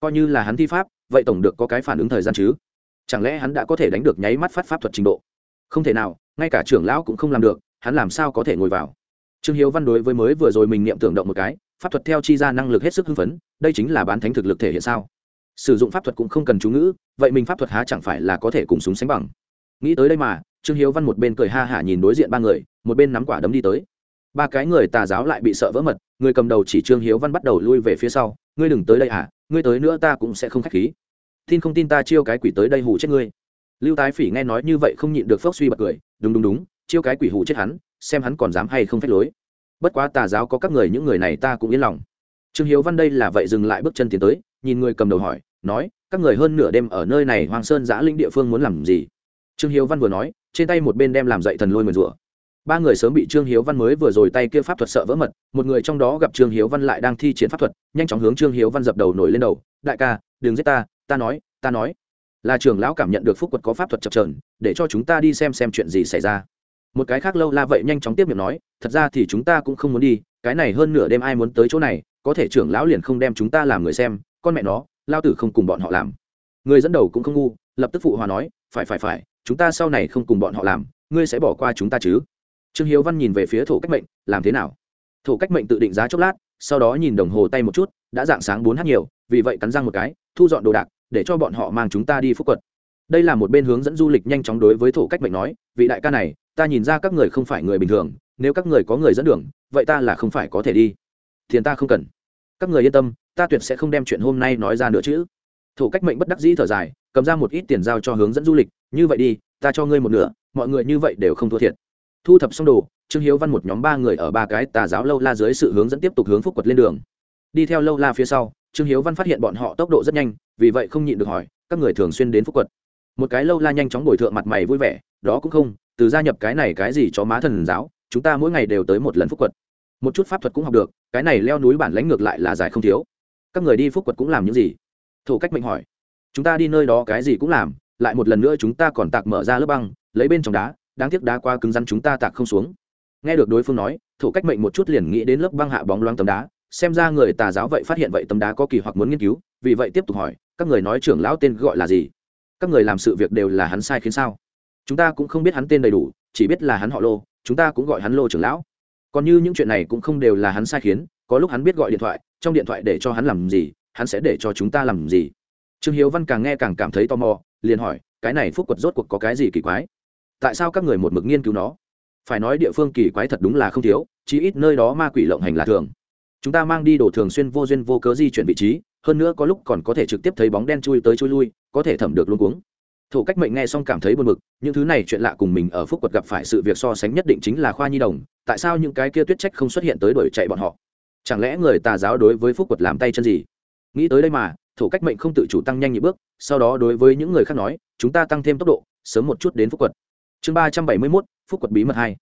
Coi như là hắn thi pháp, vậy tổng được có cái phản ứng thời gian chứ? Chẳng lẽ hắn đã có thể đánh được nháy mắt phát pháp thuật trình độ? Không thể nào, ngay cả trưởng lão cũng không làm được, hắn làm sao có thể ngồi vào? Trương hiếu văn đối với mới vừa rồi mình niệm tưởng động một cái, pháp thuật theo chi ra năng lực hết sức hưng phấn, đây chính là bán thánh thực lực thể hiện sao? Sử dụng pháp thuật cũng không cần chú ngữ, vậy mình pháp thuật há chẳng phải là có thể cùng súng sánh bằng? Nghĩ tới đây mà, trương hiếu văn một bên cười ha hả nhìn đối diện ba người, một bên nắm quả đấm đi tới. Ba cái người tà giáo lại bị sợ vỡ mật, người cầm đầu chỉ trương hiếu văn bắt đầu lui về phía sau, ngươi đừng tới đây hả? Ngươi tới nữa ta cũng sẽ không k h á c h khí. Tin không tin ta chiêu cái quỷ tới đây hù chết ngươi lưu tái phỉ nghe nói như vậy không nhịn được phốc suy bật cười, đúng đúng đúng, chiêu cái quỷ hụ chết hắn, xem hắn còn dám hay không phép lối. Bất quá tà giáo có các người, những người này ta cũng yên lòng. Trương hiếu văn đây là vậy dừng lại bước chân tiến tới, nhìn người cầm đầu hỏi, nói, các người hơn nửa đêm ở nơi này hoàng sơn giã linh địa phương muốn làm gì? Trương hiếu văn vừa nói, trên tay một bên đem làm dậy thần lôi mượn rủa. Ba người sớm bị trương hiếu văn mới vừa rồi tay kia pháp thuật sợ vỡ mật, một người trong đó gặp trương hiếu văn lại đang thi triển pháp thuật, nhanh chóng hướng trương hiếu văn dập đầu nổi lên đầu, đại ca, đừng giết ta ta nói ta nói là trưởng lão cảm nhận được phúc quật có pháp thuật chập trờn để cho chúng ta đi xem xem chuyện gì xảy ra. Một cái khác lâu la vậy nhanh chóng tiếp miệng nói, thật ra thì chúng ta cũng không muốn đi, cái này hơn nửa đêm ai muốn tới chỗ này, có thể trưởng lão liền không đem chúng ta làm người xem, con mẹ nó, lao tử không cùng bọn họ làm. Người dẫn đầu cũng không ngu, lập tức phụ hòa nói, phải phải phải, chúng ta sau này không cùng bọn họ làm, ngươi sẽ bỏ qua chúng ta chứ? Trương hiếu văn nhìn về phía thổ cách mệnh, làm thế nào? Thổ cách mệnh tự định giá chốc lát, sau đó nhìn đồng hồ tay một chút, đã dạng sáng bốn h nhiều, vì vậy cắn răng một cái, thu dọn đồ đạc để cho bọn họ mang chúng ta đi phúc quật. Đây là một bên hướng dẫn du lịch nhanh chóng đối với thổ cách mệnh nói, vị đại ca này, ta nhìn ra các người không phải người bình thường, nếu các người có người dẫn đường, vậy ta là không phải có thể đi. Tiền ta không cần. Các người yên tâm, ta tuyệt sẽ không đem chuyện hôm nay nói ra nữa chứ. Thủ cách mệnh bất đắc dĩ thở dài, cầm ra một ít tiền giao cho hướng dẫn du lịch, như vậy đi, ta cho ngươi một nửa, mọi người như vậy đều không thua thiệt. Thu thập xong đồ, trương hiếu văn một nhóm ba người ở ba cái tà giáo lâu la dưới sự hướng dẫn tiếp tục hướng phúc quật lên đường. Đi theo lâu la phía sau trương hiếu văn phát hiện bọn họ tốc độ rất nhanh, vì vậy không nhịn được hỏi, các người thường xuyên đến phúc quật một cái lâu la nhanh chóng bồi thượng mặt mày vui vẻ, đó cũng không, từ gia nhập cái này cái gì cho má thần giáo, chúng ta mỗi ngày đều tới một lần phúc quật một chút pháp thuật cũng học được, cái này leo núi bản lãnh ngược lại là dài không thiếu. Các người đi phúc quật cũng làm những gì? Thủ cách mệnh hỏi. Chúng ta đi nơi đó cái gì cũng làm, lại một lần nữa chúng ta còn tạc mở ra lớp băng, lấy bên trong đá, đáng tiếc đá qua cứng rắn chúng ta tạc không xuống. Nghe được đối phương nói thủ cách mệnh một chút liền nghĩ đến lớp băng hạ bóng loáng tấm đá xem ra người tà giáo vậy phát hiện vậy tấm đá có kỳ hoặc muốn nghiên cứu, vì vậy tiếp tục hỏi, các người nói trưởng lão tên gọi là gì? Các người làm sự việc đều là hắn sai khiến sao? Chúng ta cũng không biết hắn tên đầy đủ, chỉ biết là hắn họ lô, chúng ta cũng gọi hắn lô trưởng lão. Còn như những chuyện này cũng không đều là hắn sai khiến, có lúc hắn biết gọi điện thoại, trong điện thoại để cho hắn làm gì, hắn sẽ để cho chúng ta làm gì. Trương hiếu văn càng nghe càng cảm thấy tò mò, liền hỏi, cái này phúc quật rốt cuộc có cái gì kỳ quái? Tại sao các người một mực nghiên cứu nó? Phải nói địa phương kỳ quái thật đúng là không thiếu, chí ít nơi đó ma quỷ lộng hành là thường chúng ta mang đi đồ thường xuyên vô duyên vô cớ di chuyển vị trí, hơn nữa có lúc còn có thể trực tiếp thấy bóng đen chui tới chui lui, có thể thẩm được luôn cuống. Thủ cách mệnh nghe xong cảm thấy buồn bực, những thứ này chuyện lạ cùng mình ở phúc quật gặp phải sự việc so sánh nhất định chính là khoa nhi đồng, tại sao những cái kia tuyết trách không xuất hiện tới đuổi chạy bọn họ? Chẳng lẽ người tà giáo đối với phúc quật làm tay chân gì? Nghĩ tới đây mà thủ cách mệnh không tự chủ tăng nhanh nhịp bước, sau đó đối với những người khác nói, chúng ta tăng thêm tốc độ, sớm một chút đến phúc quật. Chương ba trăm bảy mươi mốt, phúc quật bí mật hai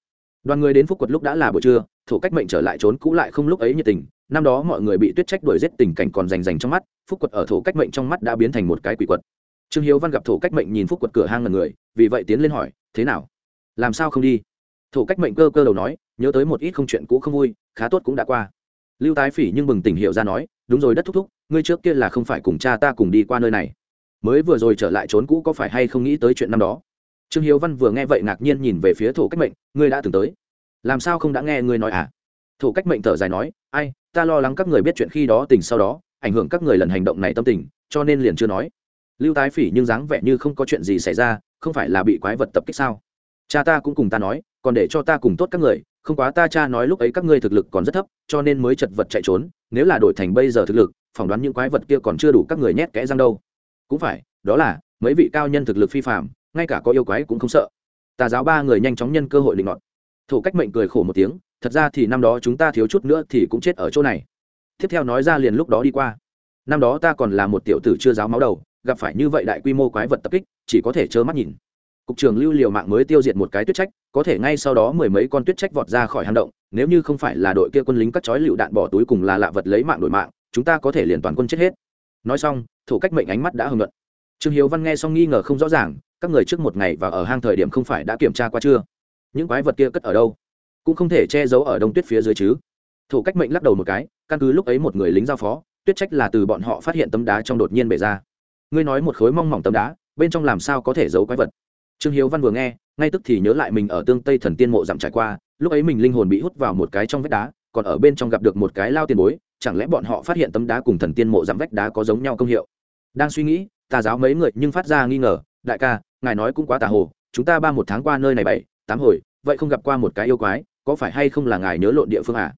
đoàn người đến phúc quật lúc đã là buổi trưa thủ cách mệnh trở lại trốn cũ lại không lúc ấy nhiệt tình. Năm đó mọi người bị tuyết trách đuổi giết tình cảnh còn rành rành trong mắt, phúc quật ở thủ cách mệnh trong mắt đã biến thành một cái quỷ quật. Trương hiếu văn gặp thủ cách mệnh nhìn phúc quật cửa hang ngần người, vì vậy tiến lên hỏi, thế nào? Làm sao không đi? Thủ cách mệnh cơ cơ đầu nói, nhớ tới một ít không chuyện cũ không vui, khá tốt cũng đã qua. Lưu tái phỉ nhưng bừng tỉnh hiểu ra nói, đúng rồi, đất thúc thúc, ngươi trước kia là không phải cùng cha ta cùng đi qua nơi này. Mới vừa rồi trở lại trốn cũ có phải hay không nghĩ tới chuyện năm đó? Trương hiếu văn vừa nghe vậy ngạc nhiên nhìn về phía thổ cách mệnh, ngươi đã từng tới. Làm sao không đã nghe ngươi nói à? Thổ cách mệnh thở dài nói, ai, ta lo lắng các người biết chuyện khi đó tình sau đó, ảnh hưởng các người lần hành động này tâm tình, cho nên liền chưa nói. Lưu tái phỉ nhưng dáng vẻ như không có chuyện gì xảy ra, không phải là bị quái vật tập kích sao? Cha ta cũng cùng ta nói, còn để cho ta cùng tốt các người, không quá ta cha nói lúc ấy các ngươi thực lực còn rất thấp, cho nên mới chật vật chạy trốn, nếu là đổi thành bây giờ thực lực, phỏng đoán những quái vật kia còn chưa đủ các người nhét kẽ răng đâu. Cũng phải, đó là, mấy vị cao nhân thực lực phi phạm ngay cả có yêu quái cũng không sợ. Tà giáo ba người nhanh chóng nhân cơ hội định ngọn thủ cách mệnh cười khổ một tiếng, thật ra thì năm đó chúng ta thiếu chút nữa thì cũng chết ở chỗ này. Tiếp theo nói ra liền lúc đó đi qua. Năm đó ta còn là một tiểu tử chưa giáo máu đầu, gặp phải như vậy đại quy mô quái vật tập kích, chỉ có thể trơ mắt nhìn. Cục trưởng lưu liều mạng mới tiêu diệt một cái tuyết trách, có thể ngay sau đó mười mấy con tuyết trách vọt ra khỏi hang động, nếu như không phải là đội kia quân lính cắt chói lựu đạn bỏ túi cùng là lạ vật lấy mạng đổi mạng, chúng ta có thể liền toàn quân chết hết. Nói xong thủ cách mệnh ánh mắt đã hưng luận trương hiếu văn nghe xong nghi ngờ không rõ ràng các người trước một ngày và ở hang thời điểm không phải đã kiểm tra qua chưa? Những quái vật kia cất ở đâu? Cũng không thể che giấu ở đông tuyết phía dưới chứ. Thủ cách mệnh lắc đầu một cái, căn cứ lúc ấy một người lính giao phó, tuyết trách là từ bọn họ phát hiện tấm đá trong đột nhiên bể ra. Ngươi nói một khối mong mỏng tấm đá, bên trong làm sao có thể giấu quái vật? Trương hiếu văn vừa nghe, ngay tức thì nhớ lại mình ở tương tây thần tiên mộ dặm trải qua, lúc ấy mình linh hồn bị hút vào một cái trong vách đá, còn ở bên trong gặp được một cái lao tiền bối, chẳng lẽ bọn họ phát hiện tấm đá cùng thần tiên mộ dặm vách đá có giống nhau công hiệu? Đang suy nghĩ, tà giáo mấy người nhưng phát ra nghi ngờ, đại ca ngài nói cũng quá tà hồ, chúng ta ba một tháng qua nơi này bảy, tám hồi, vậy không gặp qua một cái yêu quái, có phải hay không là ngài nhớ lộn địa phương à?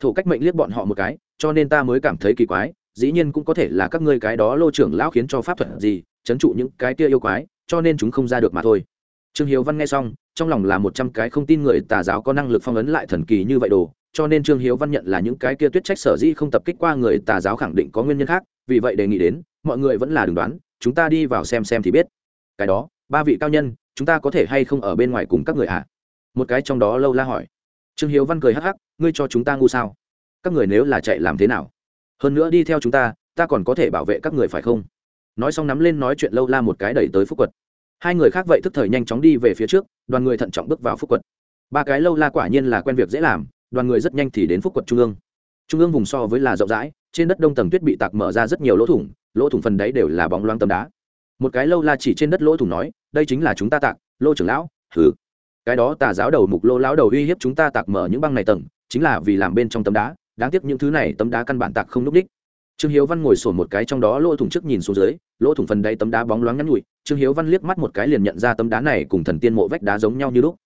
Thủ cách mệnh liếc bọn họ một cái, cho nên ta mới cảm thấy kỳ quái, dĩ nhiên cũng có thể là các ngươi cái đó lô trưởng lão khiến cho pháp thuật gì, chấn trụ những cái kia yêu quái, cho nên chúng không ra được mà thôi. Trương hiếu văn nghe xong, trong lòng là một trăm cái không tin người tà giáo có năng lực phong ấn lại thần kỳ như vậy đồ, cho nên trương hiếu văn nhận là những cái kia tuyết trách sở dĩ không tập kích qua người tà giáo khẳng định có nguyên nhân khác, vì vậy đề nghị đến, mọi người vẫn là đừng đoán, chúng ta đi vào xem xem thì biết. Cái đó ba vị cao nhân, chúng ta có thể hay không ở bên ngoài cùng các người ạ à? một cái trong đó lâu la hỏi. Trương hiếu văn cười hắc hắc, ngươi cho chúng ta ngu sao? Các người nếu là chạy làm thế nào? Hơn nữa đi theo chúng ta ta còn có thể bảo vệ các người phải không? Nói xong nắm lên nói chuyện lâu la một cái đẩy tới phúc quật. Hai người khác vậy thức thời nhanh chóng đi về phía trước, đoàn người thận trọng bước vào phúc quật. Ba cái lâu la quả nhiên là quen việc dễ làm, đoàn người rất nhanh thì đến phúc quật trung ương. Trung ương vùng so với là rộng rãi, trên đất đông tầng tuyết bị tạc mở ra rất nhiều lỗ thủng lỗ thủng phần đấy đều là bóng loang tầm đá một cái lâu la chỉ trên đất lỗ thủng nói, đây chính là chúng ta tạc, lô trưởng lão thử cái đó tà giáo đầu mục lô lão đầu uy hiếp chúng ta tạc mở những băng này tầng, chính là vì làm bên trong tấm đá, đáng tiếc những thứ này tấm đá căn bản tạc không núp đích. Trương hiếu văn ngồi sổn một cái trong đó lỗ thủng trước nhìn xuống dưới, lỗ thủng phần đáy tấm đá bóng loáng ngắn nhụi, trương hiếu văn liếc mắt một cái liền nhận ra tấm đá này cùng thần tiên mộ vách đá giống nhau như lúc.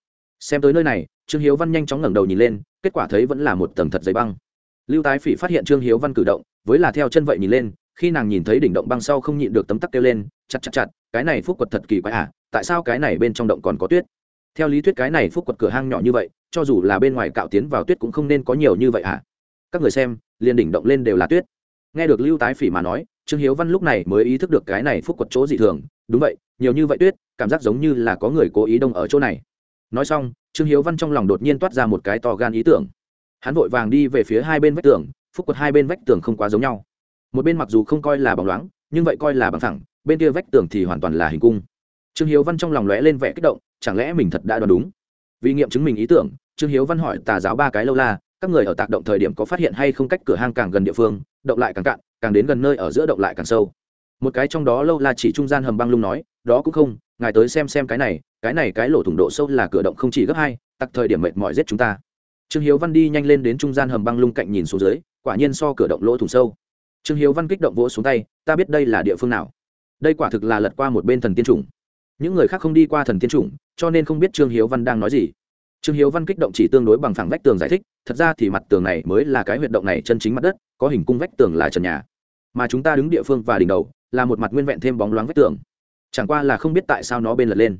Xem tới nơi này, trương hiếu văn nhanh chóng ngẩng đầu nhìn lên, kết quả thấy vẫn là một tầng thật giấy băng. Lưu tái phỉ phát hiện trương hiếu văn cử động, với là theo chân vậy nhìn lên khi nàng nhìn thấy đỉnh động băng sau không nhịn được tấm tắc kêu lên, chặt chặt chặt, cái này phúc quật thật kỳ quái à tại sao cái này bên trong động còn có tuyết? Theo lý thuyết cái này phúc quật cửa hang nhỏ như vậy, cho dù là bên ngoài cạo tiến vào tuyết cũng không nên có nhiều như vậy à. Các người xem, liền đỉnh động lên đều là tuyết. Nghe được lưu tái phỉ mà nói, trương hiếu văn lúc này mới ý thức được cái này phúc quật chỗ dị thường. Đúng vậy, nhiều như vậy tuyết, cảm giác giống như là có người cố ý đông ở chỗ này. Nói xong, trương hiếu văn trong lòng đột nhiên toát ra một cái to gan ý tưởng. Hắn vội vàng đi về phía hai bên vách tường, phúc quật hai bên vách tường không quá giống nhau một bên mặc dù không coi là bóng loáng, nhưng vậy coi là bằng thẳng bên kia vách tường thì hoàn toàn là hình cung. Trương hiếu văn trong lòng lóe lên vẻ kích động, chẳng lẽ mình thật đã đoán đúng? Vì nghiệm chứng mình ý tưởng, trương hiếu văn hỏi tà giáo ba cái lâu la, các người ở tạc động thời điểm có phát hiện hay không cách cửa hang càng gần địa phương, động lại càng cạn, càng đến gần nơi ở giữa động lại càng sâu. Một cái trong đó lâu la chỉ trung gian hầm băng lung nói, đó cũng không, ngài tới xem xem cái này cái này cái lỗ thủng độ sâu là cửa động không chỉ gấp hai tặc thời điểm mệt mỏi giết chúng ta. Trương hiếu văn đi nhanh lên đến trung gian hầm băng lung cạnh nhìn xuống dưới, quả nhiên so cửa động lỗ thủng sâu trương hiếu văn kích động vỗ xuống tay, ta biết đây là địa phương nào. Đây quả thực là lật qua một bên thần tiên chủng. Những người khác không đi qua thần tiên chủng, cho nên không biết trương hiếu văn đang nói gì. Trương hiếu văn kích động chỉ tương đối bằng phẳng vách tường giải thích, thật ra thì mặt tường này mới là cái huyệt động này chân chính mặt đất, có hình cung vách tường là trần nhà. Mà chúng ta đứng địa phương và đỉnh đầu, là một mặt nguyên vẹn thêm bóng loáng vách tường. Chẳng qua là không biết tại sao nó bên lật lên.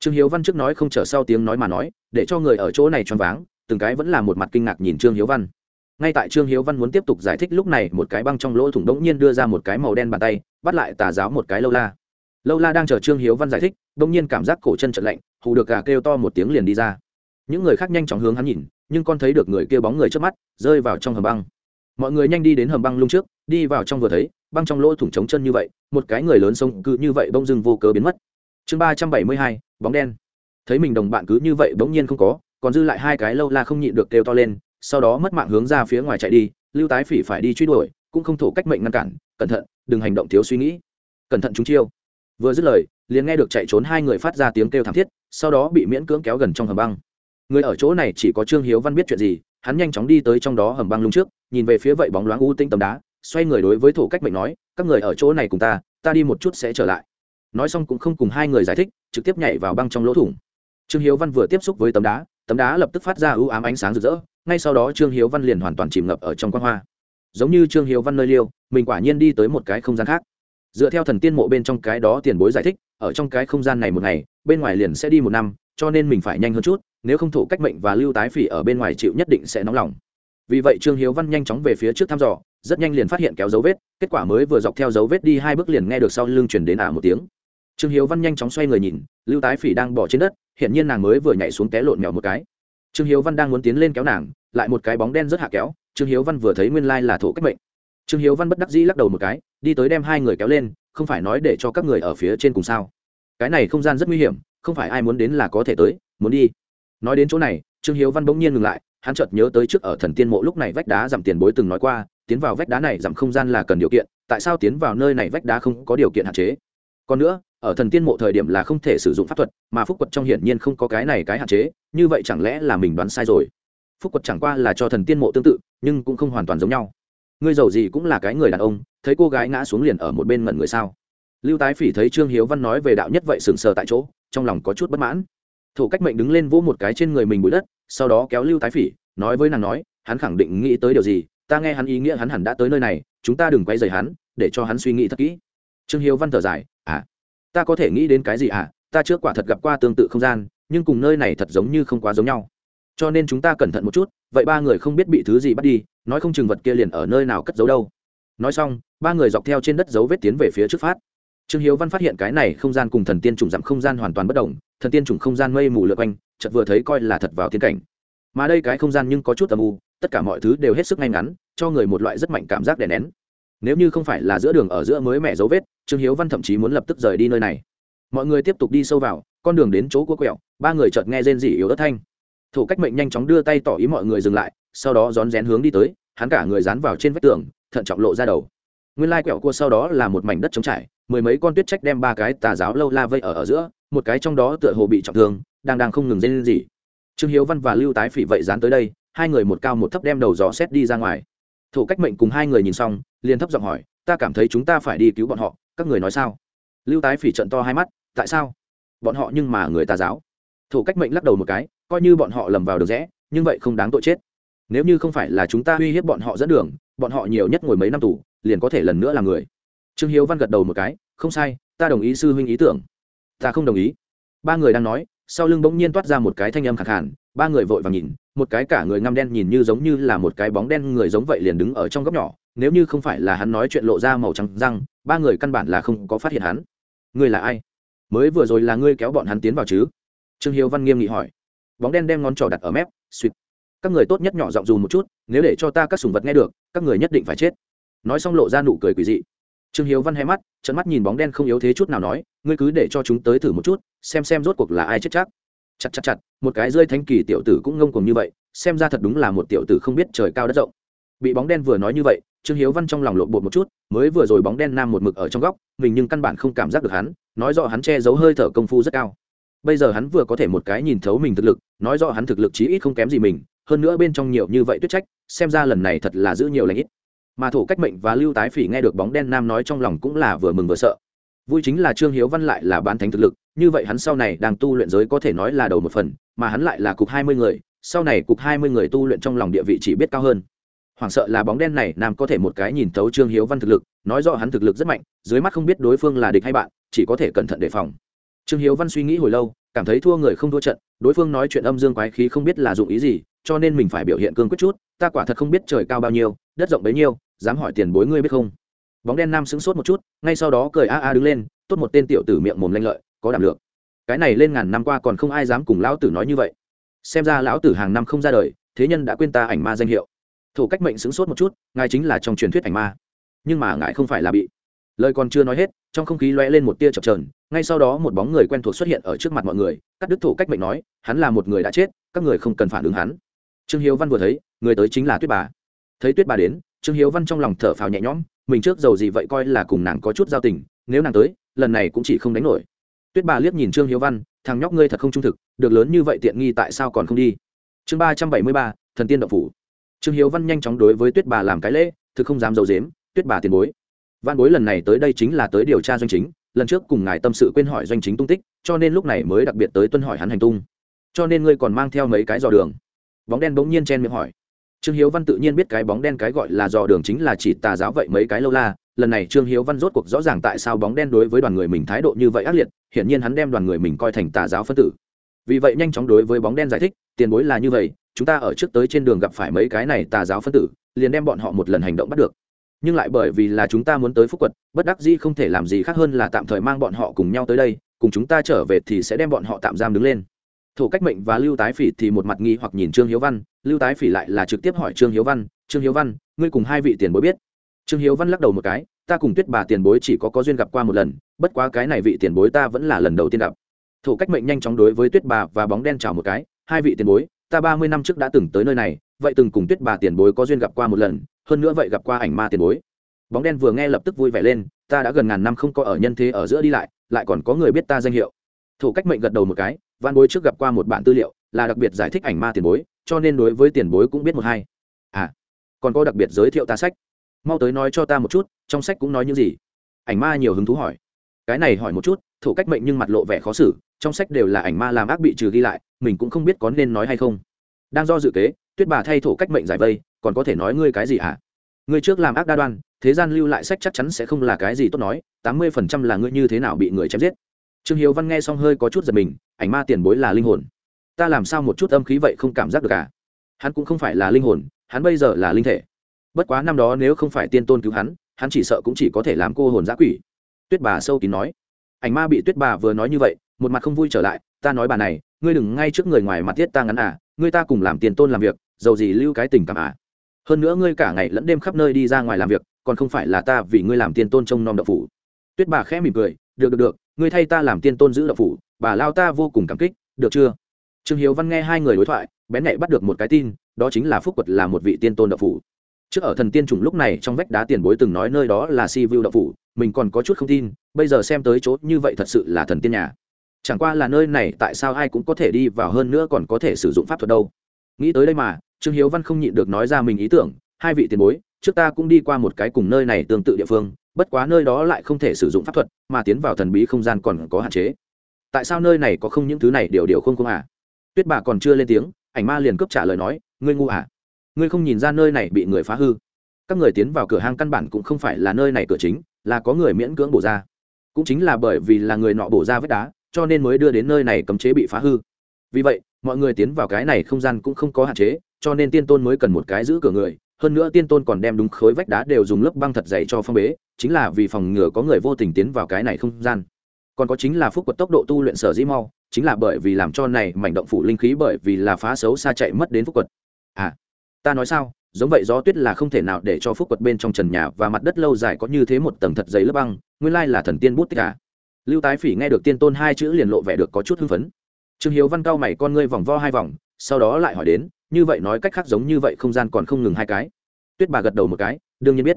Trương hiếu văn trước nói không trở sau tiếng nói mà nói, để cho người ở chỗ này choáng váng, từng cái vẫn là một mặt kinh ngạc nhìn trương hiếu văn ngay tại trương hiếu văn muốn tiếp tục giải thích lúc này, một cái băng trong lỗ thủng đống nhiên đưa ra một cái màu đen bàn tay, bắt lại tà giáo một cái lâu la. Lâu la đang chờ trương hiếu văn giải thích, đống nhiên cảm giác cổ chân trận lạnh, hù được gà kêu to một tiếng liền đi ra. Những người khác nhanh chóng hướng hắn nhìn, nhưng con thấy được người kia bóng người trước mắt, rơi vào trong hầm băng. Mọi người nhanh đi đến hầm băng lung trước, đi vào trong vừa thấy, băng trong lỗ thủng trống chân như vậy, một cái người lớn sông cứ như vậy bông dưng vô cớ biến mất. Chương ba trăm bảy mươi hai, bóng đen. Thấy mình đồng bạn cứ như vậy bỗng nhiên không có, còn dư lại hai cái lâu la không nhịn được kêu to lên sau đó mất mạng hướng ra phía ngoài chạy đi, lưu tái phỉ phải đi truy đuổi, cũng không thổ cách mệnh ngăn cản, cẩn thận, đừng hành động thiếu suy nghĩ. Cẩn thận chúng chiêu. Vừa dứt lời, liền nghe được chạy trốn hai người phát ra tiếng kêu thảm thiết, sau đó bị miễn cưỡng kéo gần trong hầm băng. Người ở chỗ này chỉ có trương hiếu văn biết chuyện gì, hắn nhanh chóng đi tới trong đó hầm băng lung trước, nhìn về phía vậy bóng loáng u tinh tầm đá, xoay người đối với thổ cách mệnh nói, các người ở chỗ này cùng ta ta đi một chút sẽ trở lại. Nói xong cũng không cùng hai người giải thích, trực tiếp nhảy vào băng trong lỗ thủng. Trương hiếu văn vừa tiếp xúc với tấm đá tấm đá lập tức phát ra ưu ám ánh sáng rực rỡ ngay sau đó trương hiếu văn liền hoàn toàn chìm ngập ở trong quan hoa. Giống như trương hiếu văn nơi liêu, mình quả nhiên đi tới một cái không gian khác. Dựa theo thần tiên mộ bên trong cái đó tiền bối giải thích, ở trong cái không gian này một ngày, bên ngoài liền sẽ đi một năm, cho nên mình phải nhanh hơn chút, nếu không thụ cách mệnh và lưu tái phỉ ở bên ngoài chịu nhất định sẽ nóng lòng. Vì vậy trương hiếu văn nhanh chóng về phía trước thăm dò, rất nhanh liền phát hiện kéo dấu vết, kết quả mới vừa dọc theo dấu vết đi hai bước liền nghe được sau lưng chuyển đến ả một tiếng. Trương hiếu văn nhanh chóng xoay người nhìn, lưu tái phỉ đang bỏ trên đất hiện nhiên nàng mới vừa nhảy xuống té lộn mèo một cái trương hiếu văn đang muốn tiến lên kéo nàng, lại một cái bóng đen rất hạ kéo, trương hiếu văn vừa thấy nguyên lai là thổ cách mệnh. Trương hiếu văn bất đắc dĩ lắc đầu một cái, đi tới đem hai người kéo lên, không phải nói để cho các người ở phía trên cùng sao. Cái này không gian rất nguy hiểm, không phải ai muốn đến là có thể tới, muốn đi. Nói đến chỗ này, trương hiếu văn bỗng nhiên ngừng lại, hắn chợt nhớ tới trước ở thần tiên mộ lúc này vách đá giảm tiền bối từng nói qua, tiến vào vách đá này giảm không gian là cần điều kiện, tại sao tiến vào nơi này vách đá không có điều kiện hạn chế? Còn nữa ở thần tiên mộ thời điểm là không thể sử dụng pháp thuật, mà phúc quật trong hiển nhiên không có cái này cái hạn chế, như vậy chẳng lẽ là mình đoán sai rồi? Phúc quật chẳng qua là cho thần tiên mộ tương tự, nhưng cũng không hoàn toàn giống nhau. Ngươi giàu gì cũng là cái người đàn ông, thấy cô gái ngã xuống liền ở một bên ngẩn người sao? Lưu tái phỉ thấy trương hiếu văn nói về đạo nhất vậy sừng sờ tại chỗ, trong lòng có chút bất mãn. Thủ cách mệnh đứng lên vỗ một cái trên người mình bụi đất, sau đó kéo lưu tái phỉ, nói với nàng nói, hắn khẳng định nghĩ tới điều gì, ta nghe hắn ý nghĩa hắn hẳn đã tới nơi này, chúng ta đừng quay dày hắn, để cho hắn suy nghĩ thật kỹ. Trương hiếu văn thở dài ta có thể nghĩ đến cái gì à? Ta trước quả thật gặp qua tương tự không gian, nhưng cùng nơi này thật giống như không quá giống nhau. Cho nên chúng ta cẩn thận một chút, vậy ba người không biết bị thứ gì bắt đi, nói không chừng vật kia liền ở nơi nào cất giấu đâu. Nói xong, ba người dọc theo trên đất dấu vết tiến về phía trước phát. Trương hiếu văn phát hiện cái này không gian cùng thần tiên trùng dặm không gian hoàn toàn bất đồng, thần tiên trùng không gian mây mù lượt quanh, chợt vừa thấy coi là thật vào thiên cảnh. Mà đây cái không gian nhưng có chút âm u, tất cả mọi thứ đều hết sức ngay ngắn, cho người một loại rất mạnh cảm giác đè nén. Nếu như không phải là giữa đường ở giữa mới mẹ dấu vết trương hiếu văn thậm chí muốn lập tức rời đi nơi này. Mọi người tiếp tục đi sâu vào, con đường đến chỗ của quẹo, ba người chợt nghe rên rỉ yếu ớt thanh. Thủ cách mệnh nhanh chóng đưa tay tỏ ý mọi người dừng lại, sau đó rón rén hướng đi tới, hắn cả người dán vào trên vách tường, thận trọng lộ ra đầu. Nguyên lai quẹo cua sau đó là một mảnh đất trống trải, mười mấy con tuyết trách đem ba cái tà giáo lâu la vây ở ở giữa, một cái trong đó tựa hồ bị trọng thương, đang đang không ngừng rên lên gì trương hiếu văn và lưu tái phỉ vậy dán tới đây, hai người một cao một thấp đem đầu dò xét đi ra ngoài. Thủ cách mệnh cùng hai người nhìn xong, liền thấp giọng hỏi ta cảm thấy chúng ta phải đi cứu bọn họ, các người nói sao? Lưu tái phỉ trận to hai mắt, tại sao? Bọn họ nhưng mà người tà giáo. Thủ cách mệnh lắc đầu một cái, coi như bọn họ lầm vào được rẽ, nhưng vậy không đáng tội chết. Nếu như không phải là chúng ta uy hiếp bọn họ dẫn đường, bọn họ nhiều nhất ngồi mấy năm tù, liền có thể lần nữa là người. Trương hiếu văn gật đầu một cái, không sai, ta đồng ý sư huynh ý tưởng. Ta không đồng ý. Ba người đang nói, sau lưng bỗng nhiên toát ra một cái thanh âm khẳng hẳn ba người vội vàng nhìn, một cái cả người ngăm đen nhìn như giống như là một cái bóng đen, người giống vậy liền đứng ở trong góc nhỏ nếu như không phải là hắn nói chuyện lộ ra màu trắng răng, ba người căn bản là không có phát hiện hắn. Ngươi là ai? Mới vừa rồi là ngươi kéo bọn hắn tiến vào chứ? Trương hiếu văn nghiêm nghị hỏi. Bóng đen đem ngón trỏ đặt ở mép, suýt. Các người tốt nhất nhỏ giọng dù một chút, nếu để cho ta các sùng vật nghe được, các người nhất định phải chết. Nói xong lộ ra nụ cười quỷ dị. Trương hiếu văn hay mắt trận mắt nhìn bóng đen không yếu thế chút nào nói, ngươi cứ để cho chúng tới thử một chút, xem xem rốt cuộc là ai chết chắc. Chặt chặt chặt, một cái rơi thanh kỳ tiểu tử cũng ngông cùng như vậy, xem ra thật đúng là một tiểu tử không biết trời cao đất rộng. Bị bóng đen vừa nói như vậy trương hiếu văn trong lòng lộn bột một chút, mới vừa rồi bóng đen nam một mực ở trong góc, mình nhưng căn bản không cảm giác được hắn, nói rõ hắn che giấu hơi thở công phu rất cao. Bây giờ hắn vừa có thể một cái nhìn thấu mình thực lực, nói rõ hắn thực lực chí ít không kém gì mình, hơn nữa bên trong nhiều như vậy tuyết trách, xem ra lần này thật là giữ nhiều lãnh ít. Mà thổ cách mệnh và lưu tái phỉ nghe được bóng đen nam nói trong lòng cũng là vừa mừng vừa sợ. Vui chính là trương hiếu văn lại là bán thánh thực lực, như vậy hắn sau này đang tu luyện giới có thể nói là đầu một phần, mà hắn lại là cục hai mươi người, sau này cục hai mươi người tu luyện trong lòng địa vị chỉ biết cao hơn hoảng sợ là bóng đen này nam có thể một cái nhìn thấu trương hiếu văn thực lực, nói rõ hắn thực lực rất mạnh, dưới mắt không biết đối phương là địch hay bạn, chỉ có thể cẩn thận đề phòng. Trương hiếu văn suy nghĩ hồi lâu, cảm thấy thua người không thua trận, đối phương nói chuyện âm dương quái khí không biết là dụng ý gì, cho nên mình phải biểu hiện cương quyết chút, ta quả thật không biết trời cao bao nhiêu, đất rộng bấy nhiêu, dám hỏi tiền bối ngươi biết không? Bóng đen nam sững sốt một chút, ngay sau đó cười a a đứng lên, tốt một tên tiểu tử miệng mồm lanh lợi, có đảm lượng. Cái này lên ngàn năm qua còn không ai dám cùng lão tử nói như vậy. Xem ra lão tử hàng năm không ra đời, thế nhân đã quên ta ảnh ma danh hiệu thủ cách mệnh sững sốt một chút, ngài chính là trong truyền thuyết ảnh ma. Nhưng mà ngài không phải là bị. Lời còn chưa nói hết, trong không khí lóe lên một tia chập trờn ngay sau đó một bóng người quen thuộc xuất hiện ở trước mặt mọi người, cắt đứt thủ cách mệnh nói, hắn là một người đã chết, các người không cần phản ứng hắn. Trương hiếu văn vừa thấy, người tới chính là tuyết bà. Thấy tuyết bà đến, trương hiếu văn trong lòng thở phào nhẹ nhõm, mình trước giàu gì vậy coi là cùng nàng có chút giao tình, nếu nàng tới, lần này cũng chỉ không đánh nổi. Tuyết bà liếc nhìn trương hiếu văn, thằng nhóc ngươi thật không trung thực, được lớn như vậy tiện nghi tại sao còn không đi? Chương ba trăm bảy mươi ba, thần tiên đậu phủ trương hiếu văn nhanh chóng đối với tuyết bà làm cái lễ, thực không dám d i ấ u dếm tuyết bà tiền bối văn bối lần này tới đây chính là tới điều tra doanh chính, lần trước cùng ngài tâm sự quên hỏi doanh chính tung tích, cho nên lúc này mới đặc biệt tới tuân hỏi hắn hành tung. Cho nên ngươi còn mang theo mấy cái dò đường. Bóng đen bỗng nhiên chen miệng hỏi. Trương hiếu văn tự nhiên biết cái bóng đen cái gọi là dò đường chính là chỉ tà giáo vậy mấy cái lâu la, lần này trương hiếu văn rốt cuộc rõ ràng tại sao bóng đen đối với đoàn người mình thái độ như vậy ác liệt, hiển nhiên hắn đem đoàn người mình coi thành tà giáo phân tử. Vì vậy nhanh chóng đối với bóng đen giải thích, tiền bối là như vậy chúng ta ở trước tới trên đường gặp phải mấy cái này tà giáo phân tử, liền đem bọn họ một lần hành động bắt được. Nhưng lại bởi vì là chúng ta muốn tới phúc quật bất đắc dĩ không thể làm gì khác hơn là tạm thời mang bọn họ cùng nhau tới đây, cùng chúng ta trở về thì sẽ đem bọn họ tạm giam đứng lên. Thủ cách mệnh và lưu tái phỉ thì một mặt nghi hoặc nhìn trương hiếu văn, lưu tái phỉ lại là trực tiếp hỏi trương hiếu văn, trương hiếu văn, ngươi cùng hai vị tiền bối biết? Trương hiếu văn lắc đầu một cái, ta cùng tuyết bà tiền bối chỉ có có duyên gặp qua một lần, bất quá cái này vị tiền bối ta vẫn là lần đầu tiên gặp. Thủ cách mệnh nhanh chóng đối với tuyết bà và bóng đen chào một cái, hai vị tiền bối ta ba mươi năm trước đã từng tới nơi này, vậy từng cùng tuyết bà tiền bối có duyên gặp qua một lần, hơn nữa vậy gặp qua ảnh ma tiền bối. Bóng đen vừa nghe lập tức vui vẻ lên, ta đã gần ngàn năm không có ở nhân thế ở giữa đi lại lại còn có người biết ta danh hiệu. Thủ cách mệnh gật đầu một cái, văn bối trước gặp qua một bản tư liệu, là đặc biệt giải thích ảnh ma tiền bối, cho nên đối với tiền bối cũng biết một hai. À còn có đặc biệt giới thiệu ta sách. Mau tới nói cho ta một chút, trong sách cũng nói những gì? Ảnh ma nhiều hứng thú hỏi. Cái này hỏi một chút, thủ cách mệnh nhưng mặt lộ vẻ khó xử trong sách đều là ảnh ma làm ác bị trừ ghi lại, mình cũng không biết có nên nói hay không. Đang do dự kế, tuyết bà thay thủ cách mệnh giải vây, còn có thể nói ngươi cái gì hả? Ngươi trước làm ác đa đoan, thế gian lưu lại sách chắc chắn sẽ không là cái gì tốt nói, tám mươi phần trăm là ngươi như thế nào bị người chém giết. Trương hiếu văn nghe xong hơi có chút giật mình, ảnh ma tiền bối là linh hồn. Ta làm sao một chút âm khí vậy không cảm giác được cả hắn cũng không phải là linh hồn, hắn bây giờ là linh thể. Bất quá năm đó nếu không phải tiên tôn cứu hắn hắn chỉ sợ cũng chỉ có thể làm cô hồn giã quỷ. Tuyết bà sâu kín nói. Ảnh ma bị tuyết bà vừa nói như vậy một mặt không vui trở lại, ta nói bà này, ngươi đừng ngay trước người ngoài mặt tiết ta ngắn à ngươi ta cùng làm tiền tôn làm việc dầu gì lưu cái tình cảm à. Hơn nữa ngươi cả ngày lẫn đêm khắp nơi đi ra ngoài làm việc, còn không phải là ta vì ngươi làm tiên tôn trông nom đậu phủ. Tuyết bà khẽ mỉm cười, được được được, ngươi thay ta làm tiên tôn giữ đậu phủ, bà lao ta vô cùng cảm kích, được chưa? Trương hiếu văn nghe hai người đối thoại, bén nhạy bắt được một cái tin, đó chính là phúc quật là một vị tiên tôn đậu phủ. Trước ở thần tiên trùng lúc này trong vách đá tiền bối từng nói nơi đó là si vu đậu phủ, mình còn có chút không tin, bây giờ xem tới chỗ như vậy thật sự là thần tiên nhà chẳng qua là nơi này tại sao ai cũng có thể đi vào hơn nữa còn có thể sử dụng pháp thuật đâu? Nghĩ tới đây mà, trương hiếu văn không nhịn được nói ra mình ý tưởng, hai vị tiền bối, trước ta cũng đi qua một cái cùng nơi này tương tự địa phương, bất quá nơi đó lại không thể sử dụng pháp thuật, mà tiến vào thần bí không gian còn có hạn chế. Tại sao nơi này có không những thứ này đều điều không không à? Tuyết bà còn chưa lên tiếng, ảnh ma liền cướp trả lời nói, ngươi ngu à? Ngươi không nhìn ra nơi này bị người phá hư? Các người tiến vào cửa hang căn bản cũng không phải là nơi này cửa chính, là có người miễn cưỡng bổ ra. Cũng chính là bởi vì là người nọ bổ ra vết đá cho nên mới đưa đến nơi này cấm chế bị phá hư. Vì vậy, mọi người tiến vào cái này không gian cũng không có hạn chế, cho nên tiên tôn mới cần một cái giữ cửa người. Hơn nữa tiên tôn còn đem đúng khối vách đá đều dùng lớp băng thật dày cho phong bế, chính là vì phòng ngừa có người vô tình tiến vào cái này không gian. Còn có chính là phúc quật tốc độ tu luyện sở dĩ mau, chính là bởi vì làm cho này mảnh động phủ linh khí bởi vì là phá xấu xa chạy mất đến phúc quật. À ta nói sao? Giống vậy gió tuyết là không thể nào để cho phúc quật bên trong trần nhà và mặt đất lâu dài có như thế một tầng thật dày lớp băng, nguyên lai là thần tiên bút tích à lưu tái phỉ nghe được tiên tôn hai chữ liền lộ vẻ được có chút hưng phấn. Trương hiếu văn cao mày con ngươi vòng vo hai vòng, sau đó lại hỏi đến, như vậy nói cách khác giống như vậy không gian còn không ngừng hai cái? Tuyết bà gật đầu một cái, đương nhiên biết.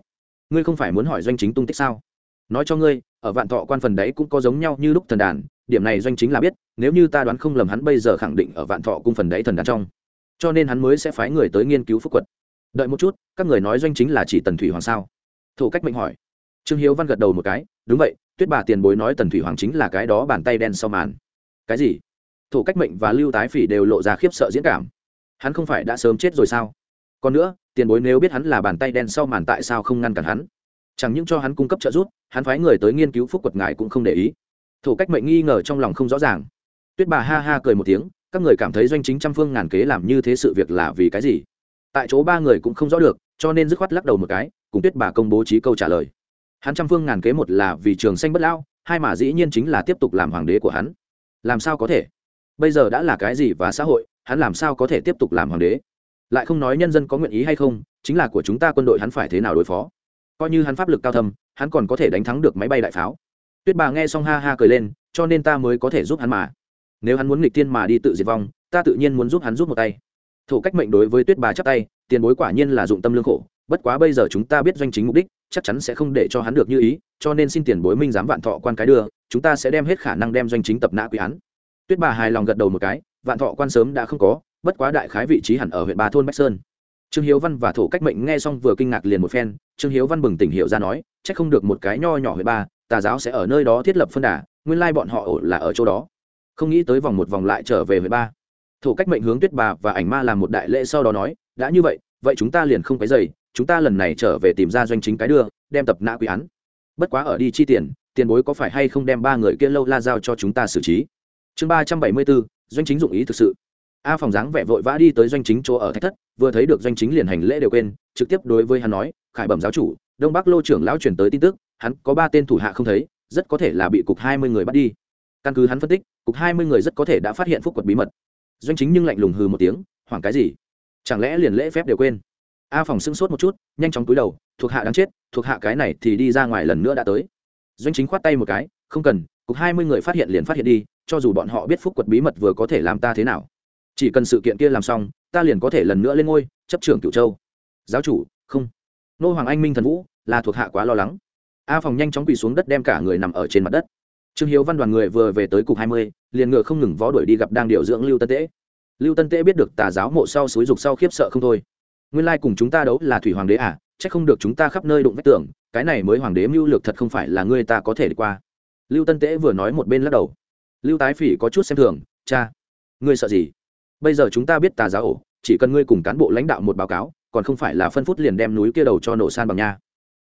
Ngươi không phải muốn hỏi doanh chính tung tích sao? Nói cho ngươi, ở vạn thọ quan phần đấy cũng có giống nhau như lúc thần đàn, điểm này doanh chính là biết, nếu như ta đoán không lầm hắn bây giờ khẳng định ở vạn thọ cung phần đấy thần đàn trong. Cho nên hắn mới sẽ phái người tới nghiên cứu phúc quật. Đợi một chút, các người nói doanh chính là chỉ tần thủy hoàng sao? Thủ cách mệnh hỏi. Trương hiếu văn gật đầu một cái đúng vậy, tuyết bà tiền bối nói tần thủy hoàng chính là cái đó bàn tay đen sau màn. Cái gì? Thổ cách mệnh và lưu tái phỉ đều lộ ra khiếp sợ diễn cảm. Hắn không phải đã sớm chết rồi sao? Còn nữa, tiền bối nếu biết hắn là bàn tay đen sau màn tại sao không ngăn cản hắn? Chẳng những cho hắn cung cấp trợ giúp, hắn phái người tới nghiên cứu phúc quật ngài cũng không để ý. Thổ cách mệnh nghi ngờ trong lòng không rõ ràng. Tuyết bà ha ha cười một tiếng, các người cảm thấy doanh chính trăm phương ngàn kế làm như thế sự việc là vì cái gì? Tại chỗ ba người cũng không rõ được, cho nên dứt khoát lắc đầu một cái, cùng tuyết bà công bố trí câu trả lời hắn trăm phương ngàn kế một là vì trường xanh bất lao hai mà dĩ nhiên chính là tiếp tục làm hoàng đế của hắn. Làm sao có thể? Bây giờ đã là cái gì và xã hội, hắn làm sao có thể tiếp tục làm hoàng đế? Lại không nói nhân dân có nguyện ý hay không, chính là của chúng ta quân đội hắn phải thế nào đối phó? Coi như hắn pháp lực cao thâm, hắn còn có thể đánh thắng được máy bay đại pháo. Tuyết bà nghe xong ha ha cười lên, cho nên ta mới có thể giúp hắn mà. Nếu hắn muốn nghịch tiên mà đi tự diệt vong, ta tự nhiên muốn giúp hắn giúp một tay. Thủ cách mệnh đối với tuyết bà chắp tay, tiền bối quả nhiên là dụng tâm lương khổ, bất quá bây giờ chúng ta biết doanh chính mục đích chắc chắn sẽ không để cho hắn được như ý, cho nên xin tiền bối minh giám vạn thọ quan cái đưa, chúng ta sẽ đem hết khả năng đem doanh chính tập nã quy án. Tuyết bà hài lòng gật đầu một cái, vạn thọ quan sớm đã không có, bất quá đại khái vị trí hẳn ở huyện ba thôn bách sơn. Trương hiếu văn và thổ cách mệnh nghe xong vừa kinh ngạc liền một phen, trương hiếu văn bừng tỉnh hiểu ra nói c h ắ c không được một cái nho nhỏ huyện ba, tà giáo sẽ ở nơi đó thiết lập phân đà, nguyên lai bọn họ ổ là ở chỗ đó. Không nghĩ tới vòng một vòng lại trở về huyện ba. Thổ cách mệnh hướng tuyết bà và ảnh ma làm một đại lễ sau đó nói, đã như vậy vậy chúng ta liền không cái dày chúng ta lần này trở về tìm ra doanh chính cái đưa, đem tập nã quy án. Bất quá ở đi chi tiền tiền bối có phải hay không đem ba người kia lâu la giao cho chúng ta xử trí? Chương ba trăm bảy mươi bốn, doanh chính dụng ý thực sự. A phòng dáng vẻ vội vã đi tới doanh chính chỗ ở thách thất, vừa thấy được doanh chính liền hành lễ đều quên, trực tiếp đối với hắn nói, khải bẩm giáo chủ, đông bắc lô trưởng lão truyền tới tin tức, hắn có ba tên thủ hạ không thấy, rất có thể là bị cục hai mươi người bắt đi. Căn cứ hắn phân tích, cục hai mươi người rất có thể đã phát hiện phúc quật bí mật. Doanh chính nhưng lạnh lùng hừ một tiếng, hoảng cái gì? Chẳng lẽ liền lễ phép đều quên? A phòng sưng sốt một chút, nhanh chóng túi đầu, thuộc hạ đáng chết, thuộc hạ cái này thì đi ra ngoài lần nữa đã tới. Doanh chính khoát tay một cái, không cần, cục hai mươi người phát hiện liền phát hiện đi, cho dù bọn họ biết phúc quật bí mật vừa có thể làm ta thế nào. Chỉ cần sự kiện kia làm xong, ta liền có thể lần nữa lên ngôi, chấp trưởng cửu châu. Giáo chủ, không. Nô hoàng anh minh thần vũ, là thuộc hạ quá lo lắng. A phòng nhanh chóng quỳ xuống đất đem cả người nằm ở trên mặt đất. Trương hiếu văn đoàn người vừa về tới cục hai mươi, liền ngựa không ngừng vó đuổi đi gặp đang điều dưỡng lưu tân tễ. Lưu tân tễ biết được tà giáo mộ sau xúi dục sau khiếp sợ không thôi nguyên lai cùng chúng ta đấu là thủy hoàng đế à Chắc không được chúng ta khắp nơi đụng vách tưởng cái này mới hoàng đế mưu lược thật không phải là ngươi ta có thể đi qua. Lưu tân tễ vừa nói một bên lắc đầu. Lưu tái phỉ có chút xem thường, cha, ngươi sợ gì? Bây giờ chúng ta biết tà giáo ổ, chỉ cần ngươi cùng cán bộ lãnh đạo một báo cáo, còn không phải là phân phút liền đem núi kia đầu cho nổ san bằng nha.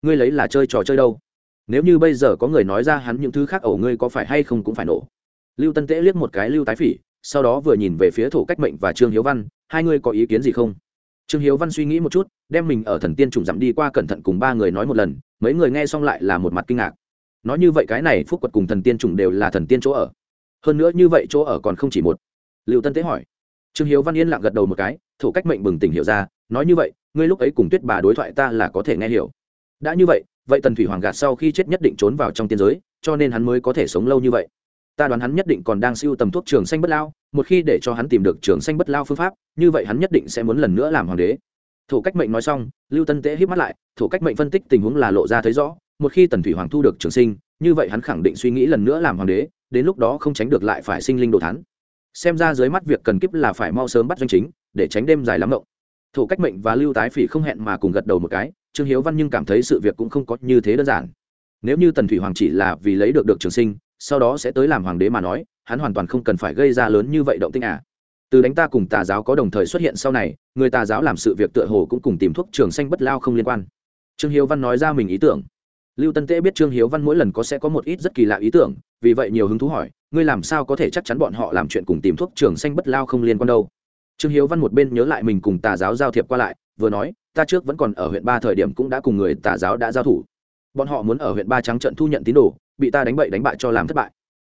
Ngươi lấy là chơi trò chơi đâu? Nếu như bây giờ có người nói ra hắn những thứ khác ổ ngươi có phải hay không cũng phải nổ. Lưu tân tễ liếc một cái lưu tái phỉ, sau đó vừa nhìn về phía thổ cách mệnh và trương hiếu văn, hai ngươi có ý kiến gì không? Trương hiếu văn suy nghĩ một chút, đem mình ở thần tiên trùng dặm đi qua cẩn thận cùng ba người nói một lần, mấy người nghe xong lại là một mặt kinh ngạc. Nói như vậy cái này phúc quật cùng thần tiên trùng đều là thần tiên chỗ ở. Hơn nữa như vậy chỗ ở còn không chỉ một. Liệu tân tế hỏi. Trương hiếu văn yên lặng gật đầu một cái, thủ cách mệnh bừng tỉnh hiểu ra, nói như vậy, ngươi lúc ấy cùng tuyết bà đối thoại ta là có thể nghe hiểu. Đã như vậy vậy tần thủy hoàng gạt sau khi chết nhất định trốn vào trong tiên giới, cho nên hắn mới có thể sống lâu như vậy ta đoán hắn nhất định còn đang siêu tầm thuốc trường xanh bất lao, một khi để cho hắn tìm được trường xanh bất lao phương pháp, như vậy hắn nhất định sẽ muốn lần nữa làm hoàng đế. Thủ cách mệnh nói xong, lưu tân tế hít mắt lại thủ cách mệnh phân tích tình huống là lộ ra thấy rõ, một khi tần thủy hoàng thu được trường sinh, như vậy hắn khẳng định suy nghĩ lần nữa làm hoàng đế, đến lúc đó không tránh được lại phải sinh linh đồ thắn xem ra dưới mắt việc cần kiếp là phải mau sớm bắt doanh chính, để tránh đêm dài lắm mộng thủ cách mệnh và lưu tái phỉ không hẹn mà cùng gật đầu một cái, trương hiếu văn nhưng cảm thấy sự việc cũng không có như thế đơn giản. Nếu như tần thủy hoàng chỉ là vì lấy được được trường sinh sau đó sẽ tới làm hoàng đế mà nói, hắn hoàn toàn không cần phải gây ra lớn như vậy động tinh à. Từ đánh ta cùng tà giáo có đồng thời xuất hiện sau này, người tà giáo làm sự việc tựa hồ cũng cùng tìm thuốc trường xanh bất lao không liên quan. Trương hiếu văn nói ra mình ý tưởng. Lưu tân tễ biết trương hiếu văn mỗi lần có sẽ có một ít rất kỳ lạ ý tưởng, vì vậy nhiều hứng thú hỏi, ngươi làm sao có thể chắc chắn bọn họ làm chuyện cùng tìm thuốc trường xanh bất lao không liên quan đâu? Trương hiếu văn một bên nhớ lại mình cùng tà giáo giao thiệp qua lại, vừa nói, ta trước vẫn còn ở huyện ba thời điểm cũng đã cùng người tà giáo đã giao thủ bọn họ muốn ở huyện ba trắng trận thu nhận tín đồ, bị ta đánh bậy đánh bại cho làm thất bại.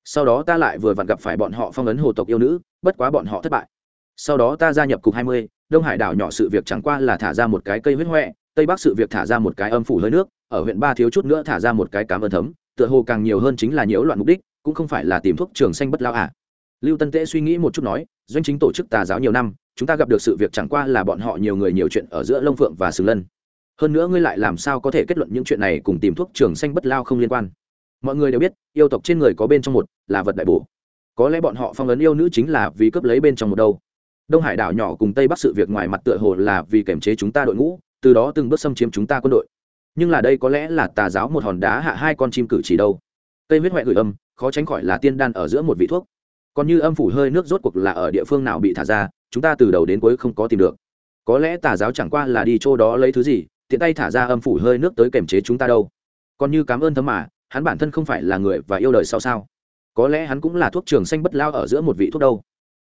Sau đó ta lại vừa vặn gặp phải bọn họ phong ấn hồ tộc yêu nữ, bất quá bọn họ thất bại. Sau đó ta gia nhập cục hai mươi, đông hải đảo nhỏ sự việc chẳng qua là thả ra một cái cây huyết huệ tây bắc sự việc thả ra một cái âm phủ hơi nước, ở huyện ba thiếu chút nữa thả ra một cái cám ơn thấm, tựa hồ càng nhiều hơn chính là nhiễu loạn mục đích, cũng không phải là tìm thuốc trường xanh bất lao à. lưu tân tễ suy nghĩ một chút nói, doanh chính tổ chức tà giáo nhiều năm, chúng ta gặp được sự việc chẳng qua là bọn họ nhiều người nhiều chuyện ở giữa lông phượng và sừng lân hơn nữa ngươi lại làm sao có thể kết luận những chuyện này cùng tìm thuốc trường xanh bất lao không liên quan? Mọi người đều biết, yêu tộc trên người có bên trong một là vật đại bổ. Có lẽ bọn họ phong ấn yêu nữ chính là vì cướp lấy bên trong một đâu. Đông hải đảo nhỏ cùng tây bắc sự việc ngoài mặt tựa hồ là vì kiểm chế chúng ta đội ngũ, từ đó từng bước xâm chiếm chúng ta quân đội. Nhưng là đây có lẽ là tà giáo một hòn đá hạ hai con chim cử chỉ đâu. Cây huyết huệ gửi âm, khó tránh khỏi là tiên đan ở giữa một vị thuốc. Còn như âm phủ hơi nước rốt cuộc là ở địa phương nào bị thả ra, chúng ta từ đầu đến cuối không có tìm được. Có lẽ tà giáo chẳng qua là đi chỗ đó lấy thứ gì tiện tay thả ra âm phủ hơi nước tới kềm chế chúng ta đâu. Còn như cảm ơn thấm mà, hắn bản thân không phải là người và yêu đời sao sao? Có lẽ hắn cũng là thuốc trường xanh bất lao ở giữa một vị thuốc đâu.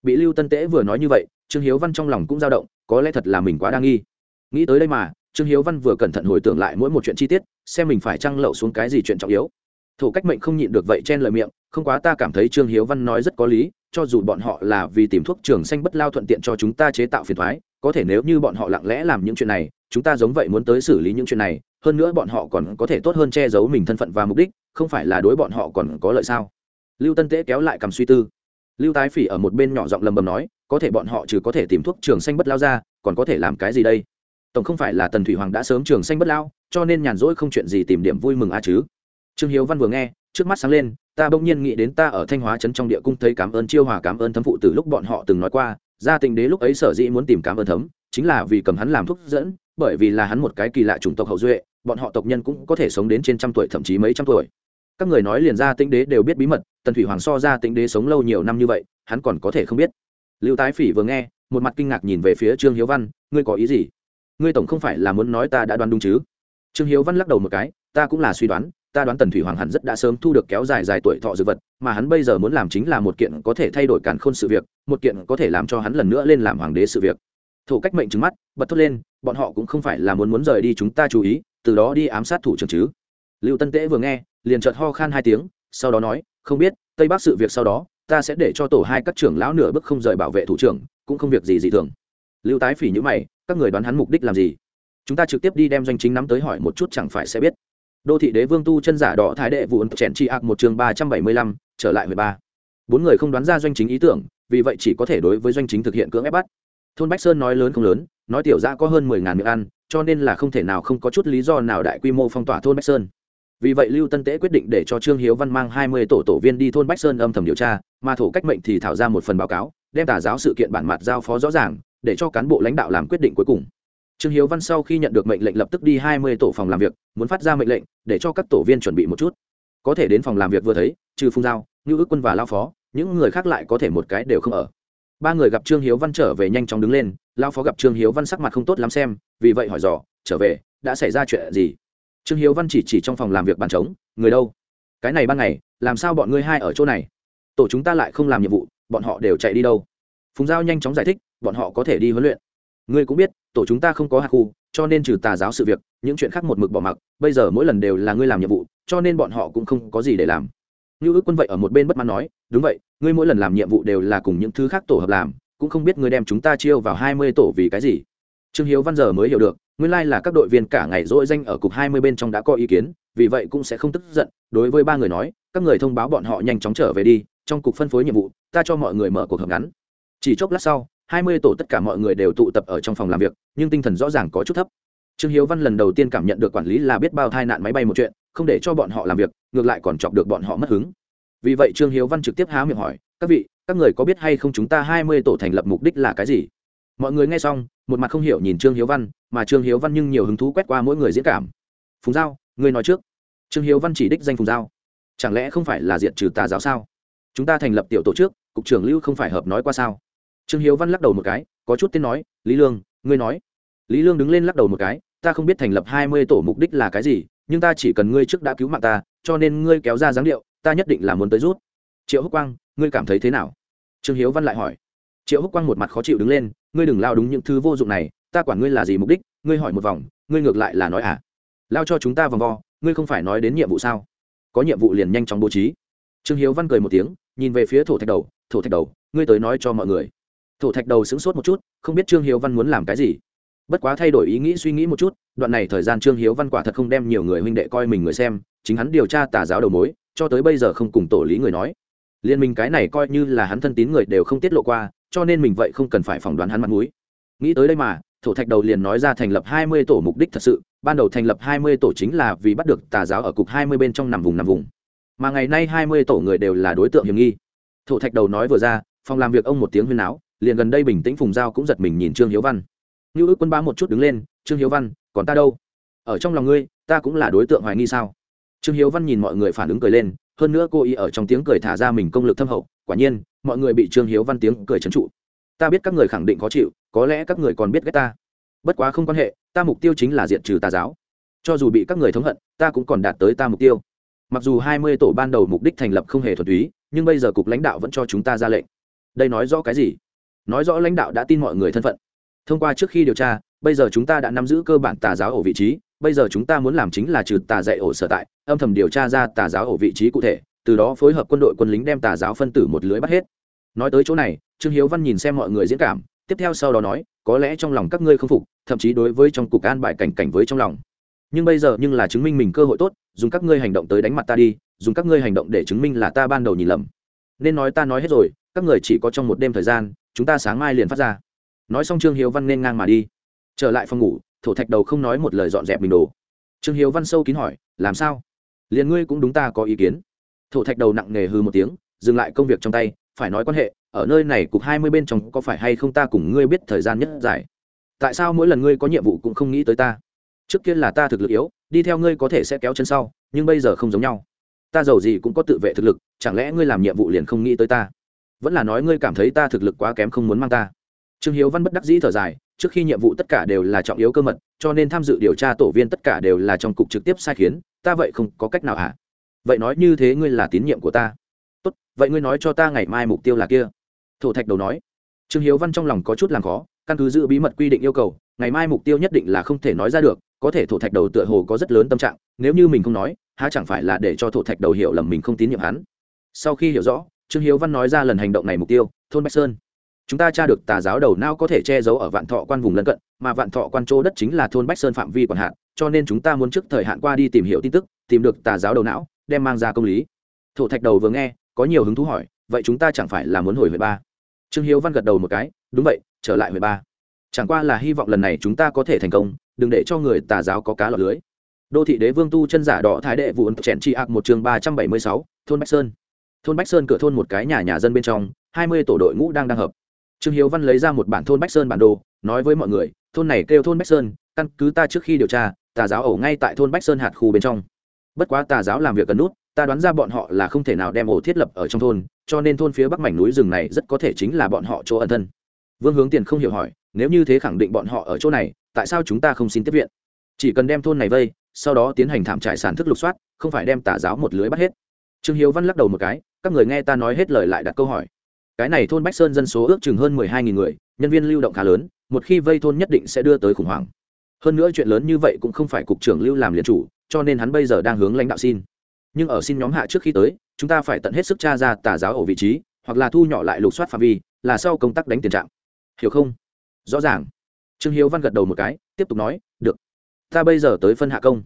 Bị lưu tân tễ vừa nói như vậy, trương hiếu văn trong lòng cũng dao động, có lẽ thật là mình quá đa nghi. Nghĩ tới đây mà, trương hiếu văn vừa cẩn thận hồi tưởng lại mỗi một chuyện chi tiết, xem mình phải trăng lậu xuống cái gì chuyện trọng yếu thủ cách mệnh không nhịn được vậy chen lời miệng, không quá ta cảm thấy trương hiếu văn nói rất có lý, cho dù bọn họ là vì tìm thuốc trường xanh bất lao thuận tiện cho chúng ta chế tạo phiền thoái có thể nếu như bọn họ lặng lẽ làm những chuyện này, chúng ta giống vậy muốn tới xử lý những chuyện này, hơn nữa bọn họ còn có thể tốt hơn che giấu mình thân phận và mục đích, không phải là đối bọn họ còn có lợi sao? Lưu tân tế kéo lại cầm suy tư. Lưu tái phỉ ở một bên nhỏ giọng lầm bầm nói, có thể bọn họ trừ có thể tìm thuốc trường xanh bất lao ra, còn có thể làm cái gì đây? Tổng không phải là tần thủy hoàng đã sớm trường xanh bất lao, cho nên nhàn rỗi không chuyện gì tìm điểm vui mừng a chứ? Trương hiếu văn vừa nghe, trước mắt sáng lên, ta bỗng nhiên nghĩ đến ta ở thanh hóa trấn trong địa cung thấy cảm ơn chiêu hòa, cảm ơn thấm phụ từ lúc bọn họ từng nói qua, gia tình đế lúc ấy sở dĩ muốn tìm cảm ơn thấm, chính là vì cầm hắn làm thuốc dẫn, bởi vì là hắn một cái kỳ lạ chủng tộc hậu duệ, bọn họ tộc nhân cũng có thể sống đến trên trăm tuổi, thậm chí mấy trăm tuổi. Các người nói liền gia tĩnh đế đều biết bí mật, tần thủy hoàng so gia tĩnh đế sống lâu nhiều năm như vậy, hắn còn có thể không biết. Lưu tái phỉ vừa nghe, một mặt kinh ngạc nhìn về phía trương hiếu văn, ngươi có ý gì? Ngươi tổng không phải là muốn nói ta đã đoán đúng chứ? Trương hiếu văn lắc đầu một cái, ta cũng là suy đoán ta đoán tần thủy hoàng hẳn rất đã sớm thu được kéo dài dài tuổi thọ dược vật, mà hắn bây giờ muốn làm chính là một kiện có thể thay đổi càn khôn sự việc, một kiện có thể làm cho hắn lần nữa lên làm hoàng đế sự việc. Thủ cách mệnh trứng mắt, bật thốt lên, bọn họ cũng không phải là muốn muốn rời đi chúng ta chú ý, từ đó đi ám sát thủ trưởng chứ. Lưu tân tễ vừa nghe, liền chợt ho khan hai tiếng, sau đó nói, không biết, tây bắc sự việc sau đó, ta sẽ để cho tổ hai các trưởng lão nửa bước không rời bảo vệ thủ trưởng, cũng không việc gì dị thường. Lưu tái phỉ nhữ mày, các người đoán hắn mục đích làm gì? Chúng ta trực tiếp đi đem doanh chính nắm tới hỏi một chút chẳng phải sẽ biết đô thị đế vương tu chân giả đỏ thái đệ vụ ấn chèn tri ạc một chương ba trăm bảy mươi lăm, trở lại mười ba. Bốn người không đoán ra doanh chính ý tưởng, vì vậy chỉ có thể đối với doanh chính thực hiện cưỡng ép bắt. Thôn bách sơn nói lớn không lớn, nói tiểu ra có hơn mười ngàn miệng ăn, cho nên là không thể nào không có chút lý do nào đại quy mô phong tỏa thôn bách sơn. Vì vậy lưu tân tế quyết định để cho trương hiếu văn mang hai mươi tổ tổ viên đi thôn bách sơn âm thầm điều tra, mà thổ cách mệnh thì thảo ra một phần báo cáo, đem tả giáo sự kiện bản mặt giao phó rõ ràng, để cho cán bộ lãnh đạo làm quyết định cuối cùng trương hiếu văn sau khi nhận được mệnh lệnh lập tức đi hai mươi tổ phòng làm việc, muốn phát ra mệnh lệnh để cho các tổ viên chuẩn bị một chút. Có thể đến phòng làm việc vừa thấy, trừ phung giao như ước quân và lao phó, những người khác lại có thể một cái đều không ở. Ba người gặp trương hiếu văn trở về nhanh chóng đứng lên, lao phó gặp trương hiếu văn sắc mặt không tốt lắm xem, vì vậy hỏi dò, trở về, đã xảy ra chuyện gì? Trương hiếu văn chỉ chỉ trong phòng làm việc bàn trống, người đâu? Cái này ban ngày, làm sao bọn ngươi hai ở chỗ này? Tổ chúng ta lại không làm nhiệm vụ, bọn họ đều chạy đi đâu? Phùng giao nhanh chóng giải thích, bọn họ có thể đi huấn luyện ngươi cũng biết, tổ chúng ta không có hạt khu, cho nên trừ tà giáo sự việc, những chuyện khác một mực bỏ mặc, bây giờ mỗi lần đều là ngươi làm nhiệm vụ, cho nên bọn họ cũng không có gì để làm. Như ước quân vậy ở một bên bất mãn nói, đúng vậy, ngươi mỗi lần làm nhiệm vụ đều là cùng những thứ khác tổ hợp làm, cũng không biết ngươi đem chúng ta chiêu vào hai mươi tổ vì cái gì. Trương hiếu văn giờ mới hiểu được, nguyên lai là các đội viên cả ngày dỗi danh ở cục hai mươi bên trong đã có ý kiến, vì vậy cũng sẽ không tức giận, đối với ba người nói, các người thông báo bọn họ nhanh chóng trở về đi, trong cục phân phối nhiệm vụ, ta cho mọi người mở cuộc họp ngắn. Chỉ chốc lát sau hai mươi tổ tất cả mọi người đều tụ tập ở trong phòng làm việc, nhưng tinh thần rõ ràng có chút thấp. Trương hiếu văn lần đầu tiên cảm nhận được quản lý là biết bao tai nạn máy bay một chuyện, không để cho bọn họ làm việc, ngược lại còn chọc được bọn họ mất hứng. Vì vậy trương hiếu văn trực tiếp há miệng hỏi, các vị, các người có biết hay không chúng ta hai mươi tổ thành lập mục đích là cái gì? Mọi người nghe xong, một mặt không hiểu nhìn trương hiếu văn, mà trương hiếu văn nhưng nhiều hứng thú quét qua mỗi người diễn cảm. Phùng giao ngươi nói trước. Trương hiếu văn chỉ đích danh phùng giao. Chẳng lẽ không phải là diệt trừ tà giáo sao? Chúng ta thành lập tiểu tổ trước, cục trưởng lưu không phải hợp nói qua sao? Trương hiếu văn lắc đầu một cái, có chút tên nói, lý lương, ngươi nói. Lý lương đứng lên lắc đầu một cái, ta không biết thành lập hai mươi tổ mục đích là cái gì, nhưng ta chỉ cần ngươi trước đã cứu mạng ta, cho nên ngươi kéo ra dáng điệu, ta nhất định là muốn tới rút. Triệu húc quang, ngươi cảm thấy thế nào? Trương hiếu văn lại hỏi. Triệu húc quang một mặt khó chịu đứng lên, ngươi đừng lao đúng những thứ vô dụng này, ta quản ngươi là gì mục đích, ngươi hỏi một vòng, ngươi ngược lại là nói à? Lao cho chúng ta vòng vo, ngươi không phải nói đến nhiệm vụ sao? Có nhiệm vụ liền nhanh chóng bố trí. Trương hiếu văn cười một tiếng, nhìn về phía thổ thạch đầu, thổ thạch đầu, ngươi tới nói cho mọi người thổ thạch đầu sững sốt một chút, không biết trương hiếu văn muốn làm cái gì. Bất quá thay đổi ý nghĩ suy nghĩ một chút, đoạn này thời gian trương hiếu văn quả thật không đem nhiều người huynh đệ coi mình người xem, chính hắn điều tra tà giáo đầu mối, cho tới bây giờ không cùng tổ lý người nói. Liên minh cái này coi như là hắn thân tín người đều không tiết lộ qua, cho nên mình vậy không cần phải phỏng đoán hắn mặt mũi. Nghĩ tới đây mà, thổ thạch đầu liền nói ra thành lập hai mươi tổ mục đích thật sự, ban đầu thành lập hai mươi tổ chính là vì bắt được tà giáo ở cục hai mươi bên trong nằm vùng nằm vùng. Mà ngày nay hai mươi tổ người đều là đối tượng hiểm nghi. Thổ thạch đầu nói vừa ra, phòng làm việc ông một tiếng huyên áo liền gần đây bình tĩnh phùng giao cũng giật mình nhìn trương hiếu văn như ước quân bá một chút đứng lên trương hiếu văn còn ta đâu ở trong lòng ngươi ta cũng là đối tượng hoài nghi sao trương hiếu văn nhìn mọi người phản ứng cười lên hơn nữa cô ý ở trong tiếng cười thả ra mình công lực thâm hậu quả nhiên mọi người bị trương hiếu văn tiếng cười trấn trụ ta biết các người khẳng định khó chịu có lẽ các người còn biết ghét ta bất quá không quan hệ ta mục tiêu chính là diện trừ tà giáo cho dù bị các người thống hận ta cũng còn đạt tới ta mục tiêu mặc dù hai mươi tổ ban đầu mục đích thành lập không hề thuần túy nhưng bây giờ cục lãnh đạo vẫn cho chúng ta ra lệnh đây nói rõ cái gì nói rõ lãnh đạo đã tin mọi người thân phận. Thông qua trước khi điều tra, bây giờ chúng ta đã nắm giữ cơ bản tà giáo ổ vị trí, bây giờ chúng ta muốn làm chính là trừ tà dạy ổ sở tại, âm thầm điều tra ra tà giáo ổ vị trí cụ thể, từ đó phối hợp quân đội quân lính đem tà giáo phân tử một lưới bắt hết. Nói tới chỗ này, trương hiếu văn nhìn xem mọi người diễn cảm, tiếp theo sau đó nói, có lẽ trong lòng các ngươi không phục, thậm chí đối với trong cục an bài cảnh cảnh với trong lòng. Nhưng bây giờ nhưng là chứng minh mình cơ hội tốt, dùng các ngươi hành động tới đánh mặt ta đi, dùng các ngươi hành động để chứng minh là ta ban đầu nhìn lầm. Nên nói ta nói hết rồi, các người chỉ có trong một đêm thời gian chúng ta sáng mai liền phát ra. Nói xong trương hiếu văn nên ngang mà đi. Trở lại phòng ngủ, thổ thạch đầu không nói một lời dọn dẹp mình đồ. Trương hiếu văn sâu kín hỏi, làm sao? Liền ngươi cũng đúng ta có ý kiến. Thổ thạch đầu nặng nề hư một tiếng, dừng lại công việc trong tay, phải nói quan hệ, ở nơi này cục hai mươi bên trong có phải hay không ta cùng ngươi biết thời gian nhất dài? Tại sao mỗi lần ngươi có nhiệm vụ cũng không nghĩ tới ta? Trước kia là ta thực lực yếu, đi theo ngươi có thể sẽ kéo chân sau, nhưng bây giờ không giống nhau. Ta giàu gì cũng có tự vệ thực lực, chẳng lẽ ngươi làm nhiệm vụ liền không nghĩ tới ta? Vẫn là nói ngươi cảm thấy ta thực lực quá kém không muốn mang ta. Trương hiếu văn bất đắc dĩ thở dài, trước khi nhiệm vụ tất cả đều là trọng yếu cơ mật, cho nên tham dự điều tra tổ viên tất cả đều là trong cục trực tiếp sai khiến, ta vậy không có cách nào hả? Vậy nói như thế ngươi là tín nhiệm của ta. Tốt, vậy ngươi nói cho ta ngày mai mục tiêu là kia. Thổ thạch đầu nói. Trương hiếu văn trong lòng có chút làm khó, căn cứ giữ bí mật quy định yêu cầu, ngày mai mục tiêu nhất định là không thể nói ra được, có thể thổ thạch đầu tựa hồ có rất lớn tâm trạng, nếu như mình không nói, há chẳng phải là để cho thổ thạch đầu hiểu lầm mình không tín nhiệm hắn. Sau khi hiểu rõ trương hiếu văn nói ra lần hành động này mục tiêu, thôn bách sơn. Chúng ta tra được tà giáo đầu não có thể che giấu ở vạn thọ quan vùng lân cận, mà vạn thọ quan chỗ đất chính là thôn bách sơn phạm vi còn hạn, cho nên chúng ta muốn trước thời hạn qua đi tìm hiểu tin tức, tìm được tà giáo đầu não, đem mang ra công lý. Thổ thạch đầu vừa nghe, có nhiều hứng thú hỏi, vậy chúng ta chẳng phải là muốn hồi huyện ba? Trương hiếu văn gật đầu một cái, đúng vậy, trở lại huyện ba. Chẳng qua là hy vọng lần này chúng ta có thể thành công, đừng để cho người tà giáo có cá lọt lưới. Đô thị đế vương tu chân giả đỏ thái đệ vụ chèn tri ạc một trường ba trăm bảy mươi sáu, thôn bách sơn thôn bách sơn cửa thôn một cái nhà nhà dân bên trong, hai mươi tổ đội ngũ đang đang hợp. Trương hiếu văn lấy ra một bản thôn bách sơn bản đồ, nói với mọi người, thôn này kêu thôn bách sơn, căn cứ ta trước khi điều tra, tà giáo ổ ngay tại thôn bách sơn hạt khu bên trong. Bất quá tà giáo làm việc cần nút, ta đoán ra bọn họ là không thể nào đem ổ thiết lập ở trong thôn, cho nên thôn phía bắc mảnh núi rừng này rất có thể chính là bọn họ chỗ ẩn thân. Vương hướng tiền không hiểu hỏi, nếu như thế khẳng định bọn họ ở chỗ này, tại sao chúng ta không xin tiếp viện? Chỉ cần đem thôn này vây, sau đó tiến hành thảm trải sản thức lục soát, không phải đem tà giáo một lưới bắt hết. Trương hiếu văn lắc đầu một cái các người nghe ta nói hết lời lại đặt câu hỏi. Cái này thôn bách sơn dân số ước chừng hơn mười hai nghìn người, nhân viên lưu động khá lớn, một khi vây thôn nhất định sẽ đưa tới khủng hoảng. Hơn nữa chuyện lớn như vậy cũng không phải cục trưởng lưu làm liền chủ, cho nên hắn bây giờ đang hướng lãnh đạo xin. Nhưng ở xin nhóm hạ trước khi tới, chúng ta phải tận hết sức tra ra tà giáo ở vị trí, hoặc là thu nhỏ lại lục soát phạm vi, là sau công tác đánh tiền trạng. Hiểu không? Rõ ràng. Trương hiếu văn gật đầu một cái, tiếp tục nói, được. Ta bây giờ tới phân hạ công.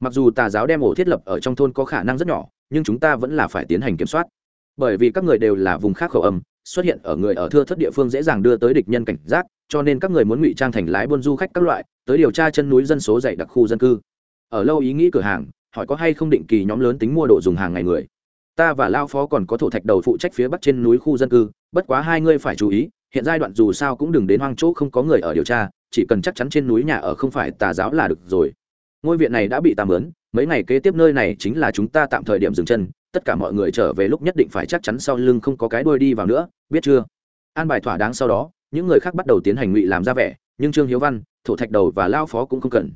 Mặc dù tà giáo đem ổ thiết lập ở trong thôn có khả năng rất nhỏ nhưng chúng ta vẫn là phải tiến hành kiểm soát. Bởi vì các người đều là vùng khác khẩu âm, xuất hiện ở người ở thưa thất địa phương dễ dàng đưa tới địch nhân cảnh giác, cho nên các người muốn ngụy trang thành lái buôn du khách các loại, tới điều tra chân núi dân số dày đặc khu dân cư. Ở lâu ý nghĩ cửa hàng, hỏi có hay không định kỳ nhóm lớn tính mua đồ dùng hàng ngày người. Ta và lao phó còn có thổ thạch đầu phụ trách phía bắc trên núi khu dân cư, bất quá hai ngươi phải chú ý, hiện giai đoạn dù sao cũng đừng đến hoang chỗ không có người ở điều tra, chỉ cần chắc chắn trên núi nhà ở không phải tà giáo là được rồi. Ngôi viện này đã bị tà mướn mấy ngày kế tiếp nơi này chính là chúng ta tạm thời điểm dừng chân, tất cả mọi người trở về lúc nhất định phải chắc chắn sau lưng không có cái đuôi đi vào nữa, biết chưa? An bài thỏa đáng sau đó, những người khác bắt đầu tiến hành ngụy làm ra vẻ, nhưng trương hiếu văn, thổ thạch đầu và lao phó cũng không cần.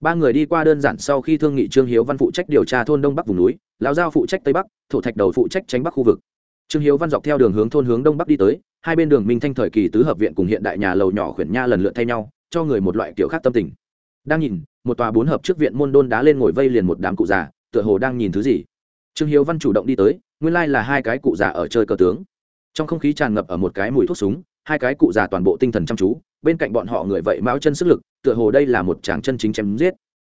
Ba người đi qua đơn giản sau khi thương nghị trương hiếu văn phụ trách điều tra thôn đông bắc vùng núi, lão giao phụ trách tây bắc, thổ thạch đầu phụ trách tránh bắc khu vực. Trương hiếu văn dọc theo đường hướng thôn hướng đông bắc đi tới, hai bên đường minh thanh thời kỳ tứ hợp viện cùng hiện đại nhà lầu nhỏ khuyển nha lần lượt thay nhau, cho người một loại kiểu khác tâm tình đang nhìn, một tòa bốn hợp trước viện môn đôn đá lên ngồi vây liền một đám cụ già, tựa hồ đang nhìn thứ gì. Trương hiếu văn chủ động đi tới, nguyên lai là hai cái cụ già ở chơi cờ tướng. Trong không khí tràn ngập ở một cái mùi thuốc súng, hai cái cụ già toàn bộ tinh thần chăm chú, bên cạnh bọn họ người vậy mão chân sức lực, tựa hồ đây là một tràng chân chính chém giết.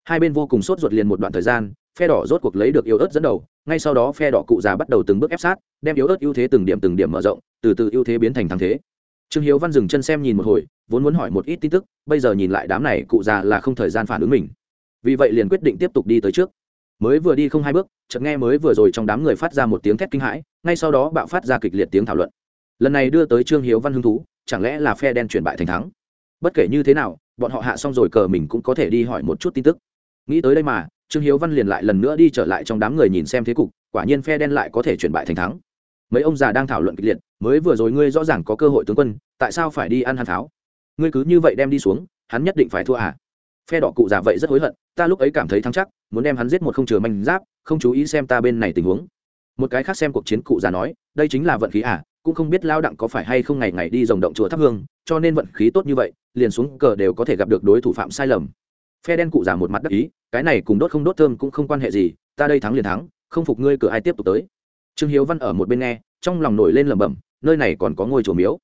Hai bên vô cùng sốt ruột liền một đoạn thời gian, phe đỏ rốt cuộc lấy được yếu ớt dẫn đầu, ngay sau đó phe đỏ cụ già bắt đầu từng bước ép sát, đem yếu ớt ưu thế từng điểm từng điểm mở rộng, từ từ ưu thế biến thành thắng thế trương hiếu văn dừng chân xem nhìn một hồi, vốn muốn hỏi một ít tin tức, bây giờ nhìn lại đám này cụ già là không thời gian phản ứng mình. Vì vậy liền quyết định tiếp tục đi tới trước. Mới vừa đi không hai bước, chợt nghe mới vừa rồi trong đám người phát ra một tiếng thét kinh hãi, ngay sau đó bạo phát ra kịch liệt tiếng thảo luận. Lần này đưa tới trương hiếu văn hứng thú, chẳng lẽ là phe đen chuyển bại thành thắng? Bất kể như thế nào, bọn họ hạ xong rồi cờ mình cũng có thể đi hỏi một chút tin tức. Nghĩ tới đây mà, trương hiếu văn liền lại lần nữa đi trở lại trong đám người nhìn xem thế cục, quả nhiên phe đen lại có thể chuyển bại thành thắng mấy ông già đang thảo luận kịch liệt, mới vừa rồi ngươi rõ ràng có cơ hội tướng quân, tại sao phải đi ăn hàn tháo ngươi cứ như vậy đem đi xuống, hắn nhất định phải thua à? Phe đỏ cụ già vậy rất hối hận, ta lúc ấy cảm thấy thắng chắc, muốn đem hắn giết một không chừa manh giáp, không chú ý xem ta bên này tình huống. Một cái khác xem cuộc chiến cụ già nói, đây chính là vận khí à cũng không biết lao đặng có phải hay không ngày ngày đi dòng động chùa thắp hương, cho nên vận khí tốt như vậy, liền xuống cờ đều có thể gặp được đối thủ phạm sai lầm. Phe đen cụ già một mặt đắc ý, cái này cùng đốt không đốt thơm cũng không quan hệ gì, ta đây thắng liền thắng, không phục ngươi cửa ai tiếp tục tới trương hiếu văn ở một bên nghe, trong lòng nổi lên lẩm bẩm, nơi này còn có ngôi chùa miếu.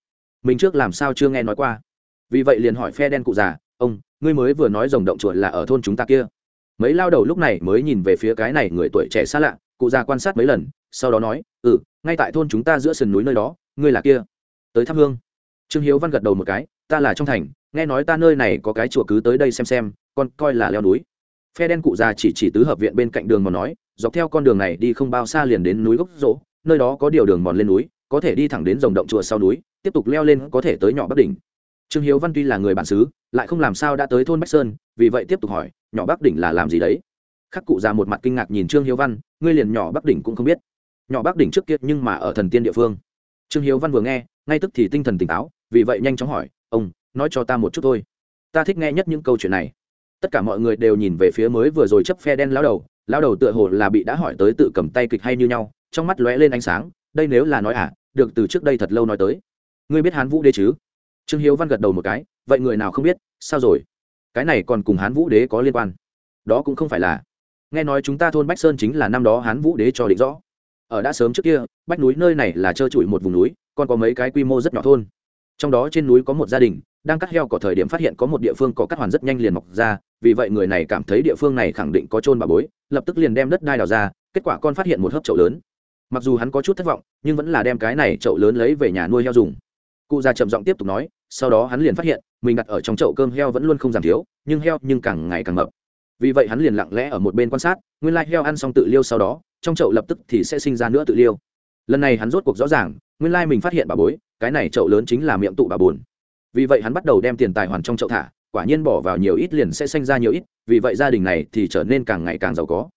Mình trước làm sao chưa nghe nói qua? Vì vậy liền hỏi phe đen cụ già, ông, ngươi mới vừa nói rồng động chùa là ở thôn chúng ta kia. Mấy lao đầu lúc này mới nhìn về phía cái này người tuổi trẻ xa lạ, cụ già quan sát mấy lần, sau đó nói ừ ngay tại thôn chúng ta giữa sườn núi nơi đó, ngươi là kia. Tới thắp hương. Trương hiếu văn gật đầu một cái, ta là trong thành, nghe nói ta nơi này có cái chùa cứ tới đây xem xem con coi là leo núi phe đen cụ già chỉ chỉ tứ hợp viện bên cạnh đường mà nói, dọc theo con đường này đi không bao xa liền đến núi gốc rỗ, nơi đó có điều đường mòn lên núi, có thể đi thẳng đến dòng động chùa sau núi, tiếp tục leo lên có thể tới nhỏ bắc đỉnh. Trương hiếu văn tuy là người bản xứ, lại không làm sao đã tới thôn bách sơn, vì vậy tiếp tục hỏi, nhỏ bắc đỉnh là làm gì đấy? Khắc cụ già một mặt kinh ngạc nhìn trương hiếu văn, ngươi liền nhỏ bắc đỉnh cũng không biết. Nhỏ bắc đỉnh trước kia nhưng mà ở thần tiên địa phương. Trương hiếu văn vừa nghe, ngay tức thì tinh thần tỉnh táo, vì vậy nhanh chóng hỏi, ông, nói cho ta một chút thôi. Ta thích nghe nhất những câu chuyện này tất cả mọi người đều nhìn về phía mới vừa rồi chấp phe đen lao đầu lao đầu tựa hồ là bị đã hỏi tới tự cầm tay kịch hay như nhau, trong mắt lóe lên ánh sáng, đây nếu là nói à được từ trước đây thật lâu nói tới. Ngươi biết hán vũ đế chứ? Trương hiếu văn gật đầu một cái, vậy người nào không biết, sao rồi? Cái này còn cùng hán vũ đế có liên quan. Đó cũng không phải là. Nghe nói chúng ta thôn bách sơn chính là năm đó hán vũ đế cho định rõ. Ở đã sớm trước kia, bách núi nơi này là trơ trụi một vùng núi, còn có mấy cái quy mô rất nhỏ thôn. Trong đó trên núi có một gia đình đang cắt heo có thời điểm phát hiện có một địa phương có cắt hoàn rất nhanh liền mọc ra, vì vậy người này cảm thấy địa phương này khẳng định có trôn bà bối, lập tức liền đem đất đai đào ra, kết quả con phát hiện một hớp chậu lớn. Mặc dù hắn có chút thất vọng, nhưng vẫn là đem cái này chậu lớn lấy về nhà nuôi heo dùng. Cụ già chậm giọng tiếp tục nói, sau đó hắn liền phát hiện, mình đặt ở trong chậu cơm heo vẫn luôn không giảm thiếu, nhưng heo nhưng càng ngày càng mập. Vì vậy hắn liền lặng lẽ ở một bên quan sát, nguyên lai heo ăn xong tự liêu sau đó, trong chậu lập tức thì sẽ sinh ra nữa tự liêu. Lần này hắn rốt cuộc rõ ràng, nguyên lai mình phát hiện bà bối, cái này chậu lớn chính là miệng tụ bà buồn vì vậy hắn bắt đầu đem tiền tài hoàn trong chậu thả, quả nhiên bỏ vào nhiều ít liền sẽ sinh ra nhiều ít, vì vậy gia đình này thì trở nên càng ngày càng giàu có.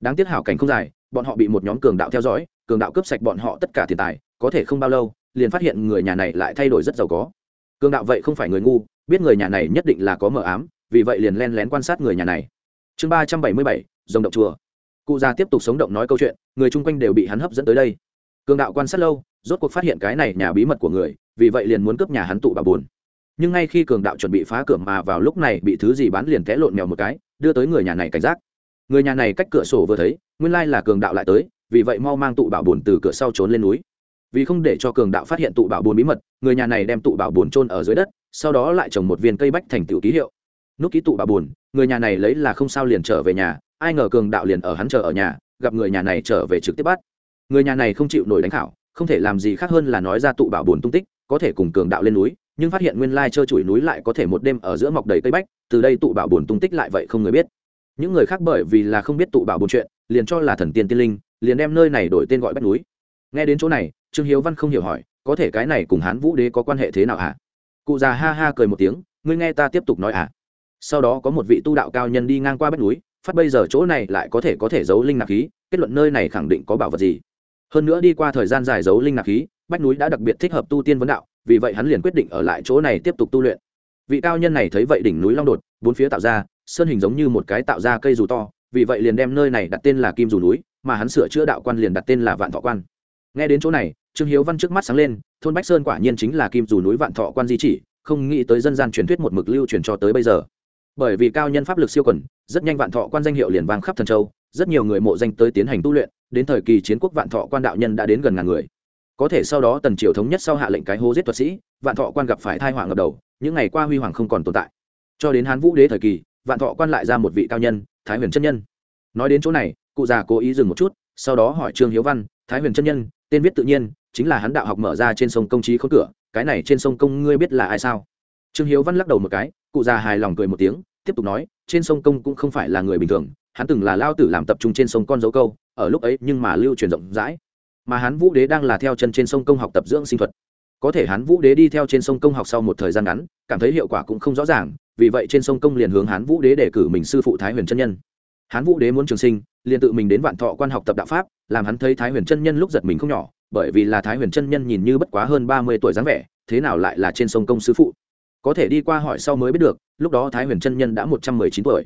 Đáng tiếc hảo cảnh không dài, bọn họ bị một nhóm cường đạo theo dõi, cường đạo cướp sạch bọn họ tất cả tiền tài, có thể không bao lâu, liền phát hiện người nhà này lại thay đổi rất giàu có. Cường đạo vậy không phải người ngu, biết người nhà này nhất định là có mờ ám, vì vậy liền len lén quan sát người nhà này. Chương ba trăm bảy mươi bảy dòng động chùa. Cụ già tiếp tục sống động nói câu chuyện, người chung quanh đều bị hắn hấp dẫn tới đây. Cường đạo quan sát lâu, rốt cuộc phát hiện cái này nhà bí mật của người, vì vậy liền muốn cướp nhà hắn tụ bà buồn nhưng ngay khi cường đạo chuẩn bị phá cửa mà vào lúc này bị thứ gì bán liền té lộn mèo một cái, đưa tới người nhà này cảnh giác. Người nhà này cách cửa sổ vừa thấy, nguyên lai là cường đạo lại tới, vì vậy mau mang tụ bảo bồn từ cửa sau trốn lên núi. Vì không để cho cường đạo phát hiện tụ bảo bồn bí mật, người nhà này đem tụ bảo bồn trôn ở dưới đất, sau đó lại trồng một viên cây bách thành tiểu ký hiệu. Nút ký tụ bảo bồn người nhà này lấy là không sao liền trở về nhà, ai ngờ cường đạo liền ở hắn chờ ở nhà, gặp người nhà này trở về trực tiếp bắt. Người nhà này không chịu nổi đánh khảo, không thể làm gì khác hơn là nói ra tụ bảo bồn tung tích, có thể cùng cường đạo lên núi nhưng phát hiện nguyên lai trơ trụi núi lại có thể một đêm ở giữa mọc đầy cây bách, từ đây tụ bảo bồn tung tích lại vậy không người biết. Những người khác bởi vì là không biết tụ bảo bồn chuyện, liền cho là thần tiên tiên linh, liền đem nơi này đổi tên gọi bách núi. Nghe đến chỗ này, trương hiếu văn không hiểu hỏi, có thể cái này cùng hán vũ đế có quan hệ thế nào hả? Cụ già ha ha cười một tiếng, ngươi nghe ta tiếp tục nói à? Sau đó có một vị tu đạo cao nhân đi ngang qua bách núi, phát bây giờ chỗ này lại có thể có thể giấu linh nạp khí, kết luận nơi này khẳng định có bảo vật gì. Hơn nữa đi qua thời gian dài giấu linh nạp khí, bách núi đã đặc biệt thích hợp tu tiên vấn đạo vì vậy hắn liền quyết định ở lại chỗ này tiếp tục tu luyện. Vị cao nhân này thấy vậy đỉnh núi long đột bốn phía tạo ra sơn hình giống như một cái tạo ra cây dù to vì vậy liền đem nơi này đặt tên là kim dù núi mà hắn sửa chữa đạo quan liền đặt tên là vạn thọ quan. Nghe đến chỗ này trương hiếu văn trước mắt sáng lên thôn bách sơn quả nhiên chính là kim dù núi vạn thọ quan di chỉ không nghĩ tới dân gian truyền thuyết một mực lưu truyền cho tới bây giờ. Bởi vì cao nhân pháp lực siêu quần, rất nhanh vạn thọ quan danh hiệu liền vang khắp thần châu rất nhiều người mộ danh tới tiến hành tu luyện đến thời kỳ chiến quốc vạn thọ quan đạo nhân đã đến gần ngàn người có thể sau đó tần triều thống nhất sau hạ lệnh cái hô giết thuật sĩ, vạn thọ quan gặp phải thai hoàng ngập đầu, những ngày qua huy hoàng không còn tồn tại. Cho đến hán vũ đế thời kỳ, vạn thọ quan lại ra một vị cao nhân, thái huyền chân nhân. Nói đến chỗ này, cụ già cố ý dừng một chút, sau đó hỏi trương hiếu văn, thái huyền chân nhân, tên viết tự nhiên, chính là hắn đạo học mở ra trên sông công trí khốn cửa, cái này trên sông công ngươi biết là ai sao? Trương hiếu văn lắc đầu một cái, cụ già hài lòng cười một tiếng, tiếp tục nói, trên sông công cũng không phải là người bình thường, hắn từng là lao tử làm tập trung trên sông con dấu câu, ở lúc ấy nhưng mà lưu truyền rộng rãi mà hắn vũ đế đang là theo chân trên sông công học tập dưỡng sinh thuật. Có thể hắn vũ đế đi theo trên sông công học sau một thời gian ngắn, cảm thấy hiệu quả cũng không rõ ràng, vì vậy trên sông công liền hướng hán vũ đế đề cử mình sư phụ thái huyền chân nhân. Hán vũ đế muốn trường sinh, liền tự mình đến vạn thọ quan học tập đạo pháp, làm hắn thấy thái huyền chân nhân lúc giật mình không nhỏ, bởi vì là thái huyền chân nhân nhìn như bất quá hơn ba mươi tuổi dáng vẻ, thế nào lại là trên sông công sư phụ? Có thể đi qua hỏi sau mới biết được, lúc đó thái huyền chân nhân đã một trăm mười chín tuổi.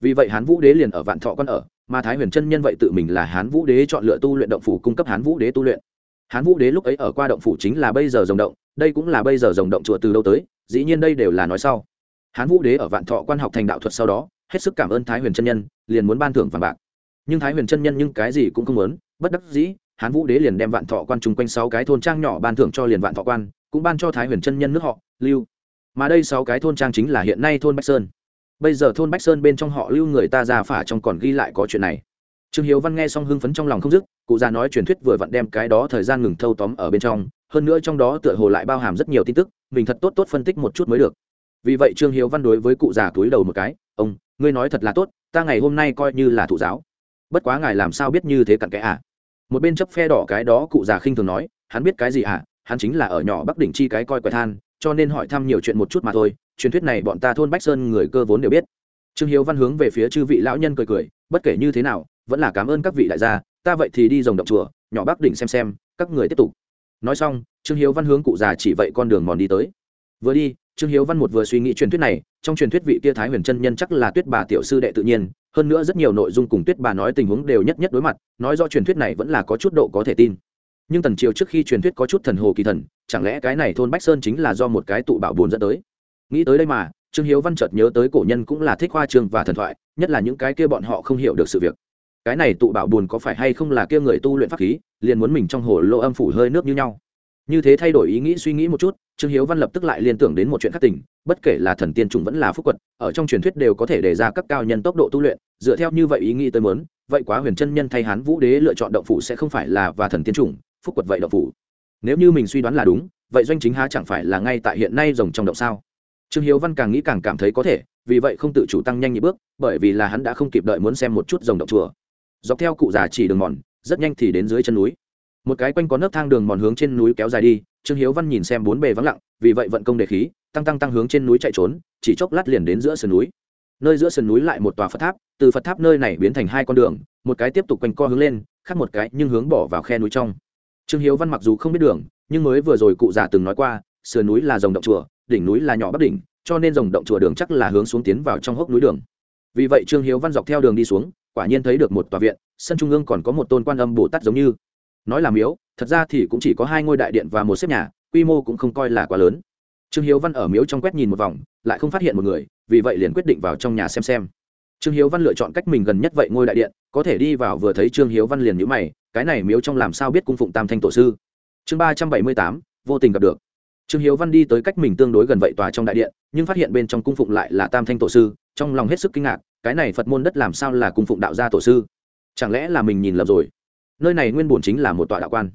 Vì vậy hán vũ đế liền ở vạn thọ quan ở mà thái huyền chân nhân vậy tự mình là hán vũ đế chọn lựa tu luyện động phủ cung cấp hán vũ đế tu luyện. Hán vũ đế lúc ấy ở qua động phủ chính là bây giờ rồng động, đây cũng là bây giờ rồng động chùa từ đâu tới, dĩ nhiên đây đều là nói sau. Hán vũ đế ở vạn thọ quan học thành đạo thuật sau đó, hết sức cảm ơn thái huyền chân nhân, liền muốn ban thưởng vàng bạc. Nhưng thái huyền chân nhân nhưng cái gì cũng không muốn, bất đắc dĩ, hán vũ đế liền đem vạn thọ quan chung quanh sáu cái thôn trang nhỏ ban thưởng cho liền vạn thọ quan, cũng ban cho thái huyền chân nhân nước họ, lưu. Mà đây sáu cái thôn trang chính là hiện nay thôn bách sơn bây giờ thôn bách sơn bên trong họ lưu người ta ra phả trong còn ghi lại có chuyện này. Trương hiếu văn nghe xong hưng phấn trong lòng không dứt, cụ già nói truyền thuyết vừa vặn đem cái đó thời gian ngừng thâu tóm ở bên trong, hơn nữa trong đó tựa hồ lại bao hàm rất nhiều tin tức, mình thật tốt tốt phân tích một chút mới được. Vì vậy trương hiếu văn đối với cụ già túi đầu một cái, ông, ngươi nói thật là tốt, ta ngày hôm nay coi như là thụ giáo. Bất quá ngài làm sao biết như thế cặn kẽ à? Một bên chấp phe đỏ cái đó cụ già khinh thường nói, hắn biết cái gì à? Hắn chính là ở nhỏ bắc đỉnh chi cái coi quẹt than, cho nên hỏi thăm nhiều chuyện một chút mà thôi truyền thuyết này bọn ta thôn bách sơn người cơ vốn đều biết. Trương hiếu văn hướng về phía chư vị lão nhân cười cười, bất kể như thế nào, vẫn là cảm ơn các vị đại gia, ta vậy thì đi dòng động chùa, nhỏ bắc đỉnh xem xem, các người tiếp tục. Nói xong, trương hiếu văn hướng cụ già chỉ vậy con đường mòn đi tới. Vừa đi, trương hiếu văn một vừa suy nghĩ truyền thuyết này, trong truyền thuyết vị tia thái huyền chân nhân chắc là tuyết bà tiểu sư đệ tự nhiên, hơn nữa rất nhiều nội dung cùng tuyết bà nói tình huống đều nhất nhất đối mặt, nói do truyền thuyết này vẫn là có chút độ có thể tin. Nhưng tần triều trước khi truyền thuyết có chút thần hồ kỳ thần, chẳng lẽ cái này thôn bách sơn chính là do một cái tụ bảo bồn dẫn tới? Nghĩ tới đây mà, trương hiếu văn chợt nhớ tới cổ nhân cũng là thích hoa trường và thần thoại, nhất là những cái kia bọn họ không hiểu được sự việc. Cái này tụ bảo buồn có phải hay không là kia người tu luyện pháp khí, liền muốn mình trong hồ lô âm phủ hơi nước như nhau. Như thế thay đổi ý nghĩ suy nghĩ một chút, trương hiếu văn lập tức lại liên tưởng đến một chuyện khác tình, bất kể là thần tiên trùng vẫn là phúc quật, ở trong truyền thuyết đều có thể đề ra cấp cao nhân tốc độ tu luyện, dựa theo như vậy ý nghĩ tới mớn vậy quá huyền chân nhân thay hán vũ đế lựa chọn động phủ sẽ không phải là và thần tiên trùng, phúc quật vậy động phủ. Nếu như mình suy đoán là đúng, vậy doanh chính há chẳng phải là ngay tại hiện nay rồng trong động sao? Trương hiếu văn càng nghĩ càng cảm thấy có thể, vì vậy không tự chủ tăng nhanh nhịp bước, bởi vì là hắn đã không kịp đợi muốn xem một chút rồng động chùa. Dọc theo cụ già chỉ đường mòn, rất nhanh thì đến dưới chân núi. Một cái quanh có nấc thang đường mòn hướng trên núi kéo dài đi, trương hiếu văn nhìn xem bốn bề vắng lặng, vì vậy vận công đề khí, tăng tăng tăng hướng trên núi chạy trốn, chỉ chốc lát liền đến giữa sườn núi. Nơi giữa sườn núi lại một tòa phật tháp, từ phật tháp nơi này biến thành hai con đường, một cái tiếp tục quanh co hướng lên, khác một cái nhưng hướng bỏ vào khe núi trong. Trương hiếu văn mặc dù không biết đường, nhưng mới vừa rồi cụ già từng nói qua, sườn núi là dòng động chùa đỉnh núi là nhỏ bắc đỉnh, cho nên dòng động chùa đường chắc là hướng xuống tiến vào trong hốc núi đường. Vì vậy trương hiếu văn dọc theo đường đi xuống, quả nhiên thấy được một tòa viện, sân trung ương còn có một tôn quan âm bồ tát giống như. Nói là miếu, thật ra thì cũng chỉ có hai ngôi đại điện và một xếp nhà, quy mô cũng không coi là quá lớn. Trương hiếu văn ở miếu trong quét nhìn một vòng, lại không phát hiện một người, vì vậy liền quyết định vào trong nhà xem xem. Trương hiếu văn lựa chọn cách mình gần nhất vậy ngôi đại điện, có thể đi vào vừa thấy trương hiếu văn liền nhữ mày, cái này miếu trong làm sao biết cung phụng tam thanh tổ sư? Chương ba trăm bảy mươi tám, vô tình gặp được trương hiếu văn đi tới cách mình tương đối gần vậy tòa trong đại điện, nhưng phát hiện bên trong cung phụng lại là tam thanh tổ sư, trong lòng hết sức kinh ngạc, cái này phật môn đất làm sao là cung phụng đạo gia tổ sư? Chẳng lẽ là mình nhìn lầm rồi? Nơi này nguyên bổn chính là một tòa đạo quan.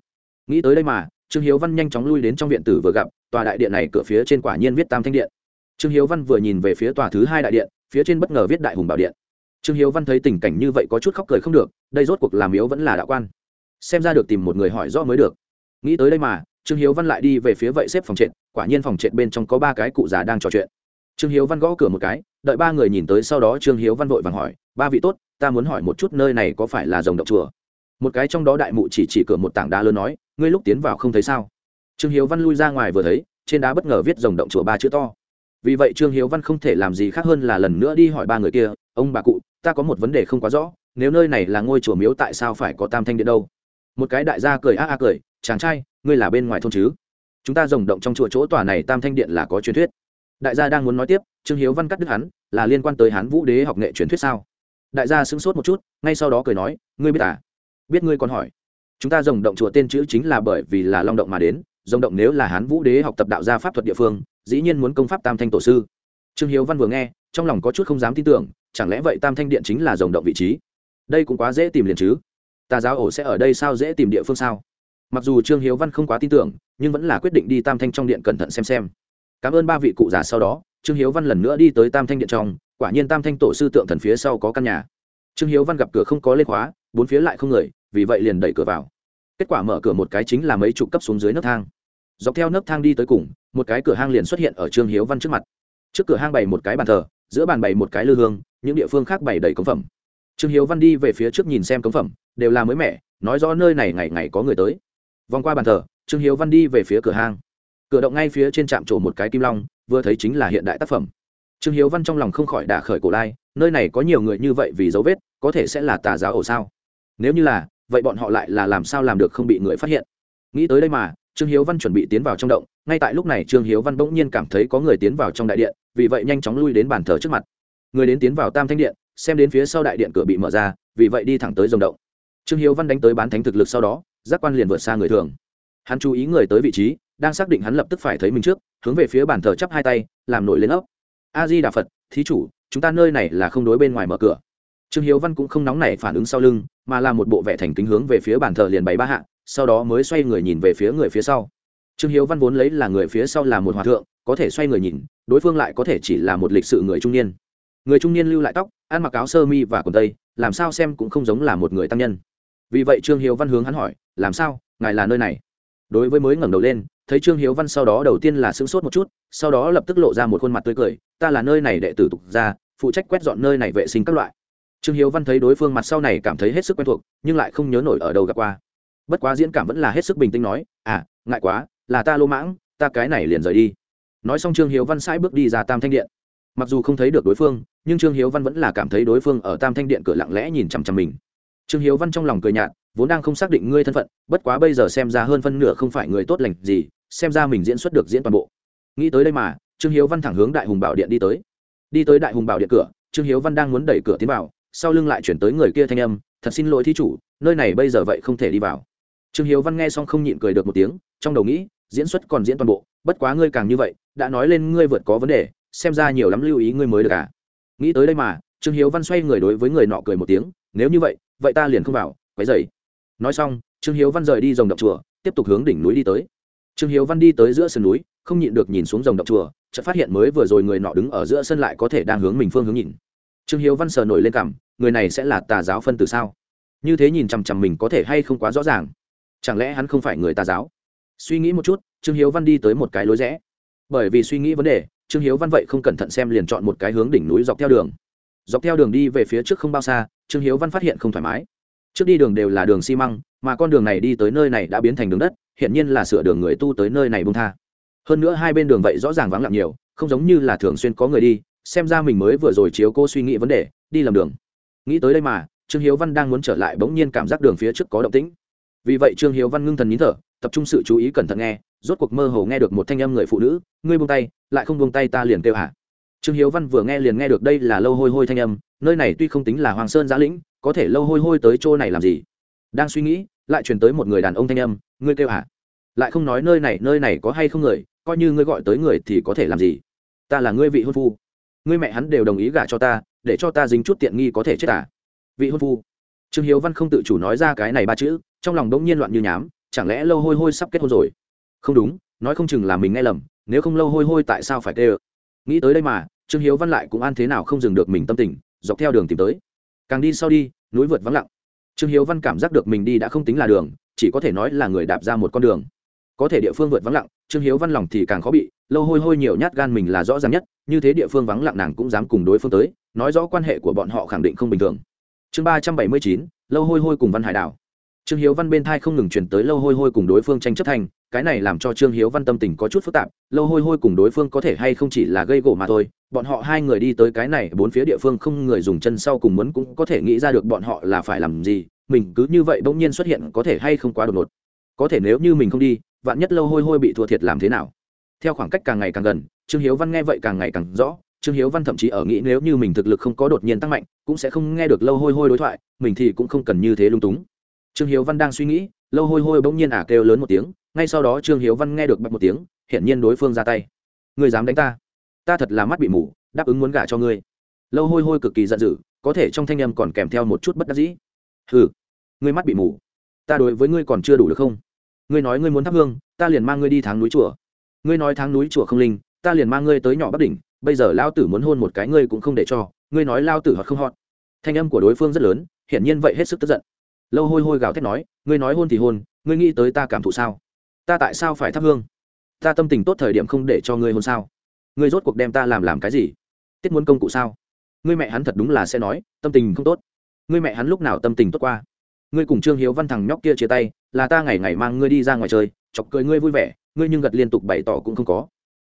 Nghĩ tới đây mà, trương hiếu văn nhanh chóng lui đến trong viện tử vừa gặp, tòa đại điện này cửa phía trên quả nhiên viết tam thanh điện. Trương hiếu văn vừa nhìn về phía tòa thứ hai đại điện, phía trên bất ngờ viết đại hùng bảo điện. Trương hiếu văn thấy tình cảnh như vậy có chút khóc cười không được, đây rốt cuộc làm yếu vẫn là đạo quan. Xem ra được tìm một người hỏi rõ mới được. Nghĩ tới đây mà trương hiếu văn lại đi về phía vậy xếp phòng trệt, quả nhiên phòng trệt bên trong có ba cái cụ già đang trò chuyện. Trương hiếu văn gõ cửa một cái, đợi ba người nhìn tới sau đó trương hiếu văn vội vàng hỏi, ba vị tốt, ta muốn hỏi một chút nơi này có phải là dòng động chùa? Một cái trong đó đại mụ chỉ chỉ cửa một tảng đá lớn nói, ngươi lúc tiến vào không thấy sao? Trương hiếu văn lui ra ngoài vừa thấy, trên đá bất ngờ viết dòng động chùa ba chữ to. Vì vậy trương hiếu văn không thể làm gì khác hơn là lần nữa đi hỏi ba người kia, ông bà cụ, ta có một vấn đề không quá rõ, nếu nơi này là ngôi chùa miếu tại sao phải có tam thanh điện đâu? Một cái đại gia cười a a cười chàng trai, ngươi là bên ngoài thôn chứ? Chúng ta rồng động trong chùa chỗ tòa này tam thanh điện là có truyền thuyết. Đại gia đang muốn nói tiếp, trương hiếu văn cắt đứt hắn, là liên quan tới hán vũ đế học nghệ truyền thuyết sao? Đại gia sững sốt một chút, ngay sau đó cười nói, ngươi biết à? Biết ngươi còn hỏi. Chúng ta rồng động chùa tên chữ chính là bởi vì là long động mà đến, rồng động nếu là hán vũ đế học tập đạo gia pháp thuật địa phương, dĩ nhiên muốn công pháp tam thanh tổ sư. Trương hiếu văn vừa nghe, trong lòng có chút không dám tin tưởng, chẳng lẽ vậy tam thanh điện chính là rồng động vị trí? Đây cũng quá dễ tìm liền chứ. Tà giáo ổ sẽ ở đây sao dễ tìm địa phương sao? Mặc dù trương hiếu văn không quá tin tưởng, nhưng vẫn là quyết định đi tam thanh trong điện cẩn thận xem xem. Cảm ơn ba vị cụ già sau đó, trương hiếu văn lần nữa đi tới tam thanh điện trong, quả nhiên tam thanh tổ sư tượng thần phía sau có căn nhà. Trương hiếu văn gặp cửa không có lên khóa, bốn phía lại không người, vì vậy liền đẩy cửa vào. Kết quả mở cửa một cái chính là mấy chục cấp xuống dưới nấc thang. Dọc theo nấc thang đi tới cùng, một cái cửa hang liền xuất hiện ở trương hiếu văn trước mặt. Trước cửa hang bày một cái bàn thờ, giữa bàn bày một cái lư hương, những địa phương khác bày đầy cống phẩm. Trương hiếu văn đi về phía trước nhìn xem cống phẩm, đều là mới mẻ, nói rõ nơi này ngày ngày có người tới vòng qua bàn thờ, trương hiếu văn đi về phía cửa hang. Cửa động ngay phía trên trạm trổ một cái kim long, vừa thấy chính là hiện đại tác phẩm. Trương hiếu văn trong lòng không khỏi đả khởi cổ lai, nơi này có nhiều người như vậy vì dấu vết, có thể sẽ là tà giáo ổ sao? Nếu như là, vậy bọn họ lại là làm sao làm được không bị người phát hiện? Nghĩ tới đây mà, trương hiếu văn chuẩn bị tiến vào trong động, ngay tại lúc này trương hiếu văn bỗng nhiên cảm thấy có người tiến vào trong đại điện, vì vậy nhanh chóng lui đến bàn thờ trước mặt. Người đến tiến vào tam thanh điện, xem đến phía sau đại điện cửa bị mở ra, vì vậy đi thẳng tới dòng động. Trương hiếu văn đánh tới bán thánh thực lực sau đó giác quan liền vượt xa người thường. Hắn chú ý người tới vị trí, đang xác định hắn lập tức phải thấy mình trước, hướng về phía bàn thờ chắp hai tay, làm nổi lên ốc a di đà phật thí chủ, chúng ta nơi này là không đối bên ngoài mở cửa. Trương hiếu văn cũng không nóng nảy phản ứng sau lưng, mà là một bộ vẻ thành kính hướng về phía bàn thờ liền bày ba hạ, sau đó mới xoay người nhìn về phía người phía sau. Trương hiếu văn vốn lấy là người phía sau là một hòa thượng, có thể xoay người nhìn, đối phương lại có thể chỉ là một lịch sự người trung niên. Người trung niên lưu lại tóc, ăn mặc áo sơ mi và quần tây, làm sao xem cũng không giống là một người tăng nhân. Vì vậy trương hiếu văn hướng hắn hỏi làm sao, ngài là nơi này? Đối với mới ngẩng đầu lên, thấy trương hiếu văn sau đó đầu tiên là sững sốt một chút, sau đó lập tức lộ ra một khuôn mặt tươi cười, ta là nơi này đệ tử tục ra phụ trách quét dọn nơi này vệ sinh các loại. Trương hiếu văn thấy đối phương mặt sau này cảm thấy hết sức quen thuộc, nhưng lại không nhớ nổi ở đâu gặp qua. Bất quá diễn cảm vẫn là hết sức bình tĩnh nói à ngại quá, là ta lô mãng, ta cái này liền rời đi. Nói xong trương hiếu văn sai bước đi ra tam thanh điện. Mặc dù không thấy được đối phương, nhưng trương hiếu văn vẫn là cảm thấy đối phương ở tam thanh điện cửa lặng lẽ nhìn chằm chằm mình. Trương hiếu văn trong lòng cười nhạt vốn đang không xác định ngươi thân phận, bất quá bây giờ xem ra hơn phân nửa không phải người tốt lành gì, xem ra mình diễn xuất được diễn toàn bộ. Nghĩ tới đây mà, trương hiếu văn thẳng hướng đại hùng bảo điện đi tới. Đi tới đại hùng bảo điện cửa, trương hiếu văn đang muốn đẩy cửa tiến vào, sau lưng lại chuyển tới người kia thanh âm, thật xin lỗi thí chủ, nơi này bây giờ vậy không thể đi vào. Trương hiếu văn nghe xong không nhịn cười được một tiếng, trong đầu nghĩ, diễn xuất còn diễn toàn bộ, bất quá ngươi càng như vậy, đã nói lên ngươi vượt có vấn đề, xem ra nhiều lắm lưu ý ngươi mới được à. Nghĩ tới đây mà, trương hiếu văn xoay người đối với người nọ cười một tiếng, nếu như vậy vậy ta liền không vào, quấy dày nói xong, trương hiếu văn rời đi dòng động chùa, tiếp tục hướng đỉnh núi đi tới. Trương hiếu văn đi tới giữa sườn núi, không nhịn được nhìn xuống dòng động chùa, chợt phát hiện mới vừa rồi người nọ đứng ở giữa sân lại có thể đang hướng mình phương hướng nhìn. Trương hiếu văn sờ nổi lên cảm người này sẽ là tà giáo phân từ sao? Như thế nhìn chằm chằm mình có thể hay không quá rõ ràng. Chẳng lẽ hắn không phải người tà giáo? Suy nghĩ một chút, trương hiếu văn đi tới một cái lối rẽ. Bởi vì suy nghĩ vấn đề, trương hiếu văn vậy không cẩn thận xem liền chọn một cái hướng đỉnh núi dọc theo đường. Dọc theo đường đi về phía trước không bao xa, trương hiếu văn phát hiện không thoải mái trước đi đường đều là đường xi măng, mà con đường này đi tới nơi này đã biến thành đường đất hiện nhiên là sửa đường người tu tới nơi này bông tha. Hơn nữa hai bên đường vậy rõ ràng vắng lặng nhiều, không giống như là thường xuyên có người đi, xem ra mình mới vừa rồi chiếu cô suy nghĩ vấn đề, đi làm đường. Nghĩ tới đây mà, trương hiếu văn đang muốn trở lại bỗng nhiên cảm giác đường phía trước có động tĩnh. Vì vậy trương hiếu văn ngưng thần nín thở, tập trung sự chú ý cẩn thận nghe, rốt cuộc mơ hồ nghe được một thanh âm người phụ nữ, ngươi buông tay, lại không buông tay ta liền kêu hả? Trương hiếu văn vừa nghe liền nghe được đây là lâu hôi hôi thanh âm, nơi này tuy không tính là hoàng sơn giã lĩnh có thể lâu hôi hôi tới chỗ này làm gì? Đang suy nghĩ, lại truyền tới một người đàn ông thanh âm, ngươi kêu hả? Lại không nói nơi này nơi này có hay không người, coi như ngươi gọi tới người thì có thể làm gì? Ta là ngươi vị hôn phu. Ngươi mẹ hắn đều đồng ý gả cho ta, để cho ta dính chút tiện nghi có thể chết à? Vị hôn phu. Trương hiếu văn không tự chủ nói ra cái này ba chữ, trong lòng đống nhiên loạn như nhám, chẳng lẽ lâu hôi hôi sắp kết hôn rồi? Không đúng, nói không chừng là mình nghe lầm, nếu không lâu hôi hôi tại sao phải tê ơ nghĩ tới đây mà, trương hiếu văn lại cũng an thế nào không dừng được mình tâm tình, dọc theo đường tìm tới càng đi sau đi, núi vượt vắng lặng. Trương hiếu văn cảm giác được mình đi đã không tính là đường, chỉ có thể nói là người đạp ra một con đường. Có thể địa phương vượt vắng lặng, trương hiếu văn lòng thì càng khó bị, lâu hôi hôi nhiều nhát gan mình là rõ ràng nhất, như thế địa phương vắng lặng nàng cũng dám cùng đối phương tới, nói rõ quan hệ của bọn họ khẳng định không bình thường. Chương ba trăm bảy mươi chín, lâu hôi hôi cùng văn hải đảo trương hiếu văn bên thai không ngừng chuyển tới lâu hôi hôi cùng đối phương tranh chấp thành, cái này làm cho trương hiếu văn tâm tình có chút phức tạp, lâu hôi hôi cùng đối phương có thể hay không chỉ là gây gỗ mà thôi, bọn họ hai người đi tới cái này, bốn phía địa phương không người dùng chân sau cùng muốn cũng có thể nghĩ ra được bọn họ là phải làm gì, mình cứ như vậy bỗng nhiên xuất hiện có thể hay không quá đột ngột. Có thể nếu như mình không đi, vạn nhất lâu hôi hôi bị thua thiệt làm thế nào? Theo khoảng cách càng ngày càng gần, trương hiếu văn nghe vậy càng ngày càng rõ, trương hiếu văn thậm chí ở nghĩ nếu như mình thực lực không có đột nhiên tăng mạnh, cũng sẽ không nghe được lâu hôi hôi đối thoại, mình thì cũng không cần như thế lung túng trương hiếu văn đang suy nghĩ, lâu hôi hôi bỗng nhiên ả kêu lớn một tiếng, ngay sau đó trương hiếu văn nghe được bật một tiếng, hiển nhiên đối phương ra tay. Ngươi dám đánh ta? Ta thật là mắt bị mù, đáp ứng muốn gả cho ngươi. Lâu hôi hôi cực kỳ giận dữ, có thể trong thanh âm còn kèm theo một chút bất đắc dĩ. Hừ, ngươi mắt bị mù. Ta đối với ngươi còn chưa đủ được không? Ngươi nói ngươi muốn thắp hương, ta liền mang ngươi đi tháng núi chùa. Ngươi nói tháng núi chùa không linh, ta liền mang ngươi tới nhỏ bắc đỉnh, bây giờ lao tử muốn hôn một cái ngươi cũng không để cho, ngươi nói lao tử hoặc không họt thanh âm của đối phương rất lớn, hiển nhiên vậy hết sức tức giận lâu hôi hôi gào thét nói, ngươi nói hôn thì hôn, ngươi nghĩ tới ta cảm thụ sao? Ta tại sao phải thắp hương? Ta tâm tình tốt thời điểm không để cho ngươi hôn sao? Ngươi rốt cuộc đem ta làm làm cái gì? Tiết muốn công cụ sao? Ngươi mẹ hắn thật đúng là sẽ nói, tâm tình không tốt. Ngươi mẹ hắn lúc nào tâm tình tốt qua? Ngươi cùng trương hiếu văn thằng nhóc kia chia tay, là ta ngày ngày mang ngươi đi ra ngoài chơi, chọc cười ngươi vui vẻ, ngươi nhưng gật liên tục bày tỏ cũng không có.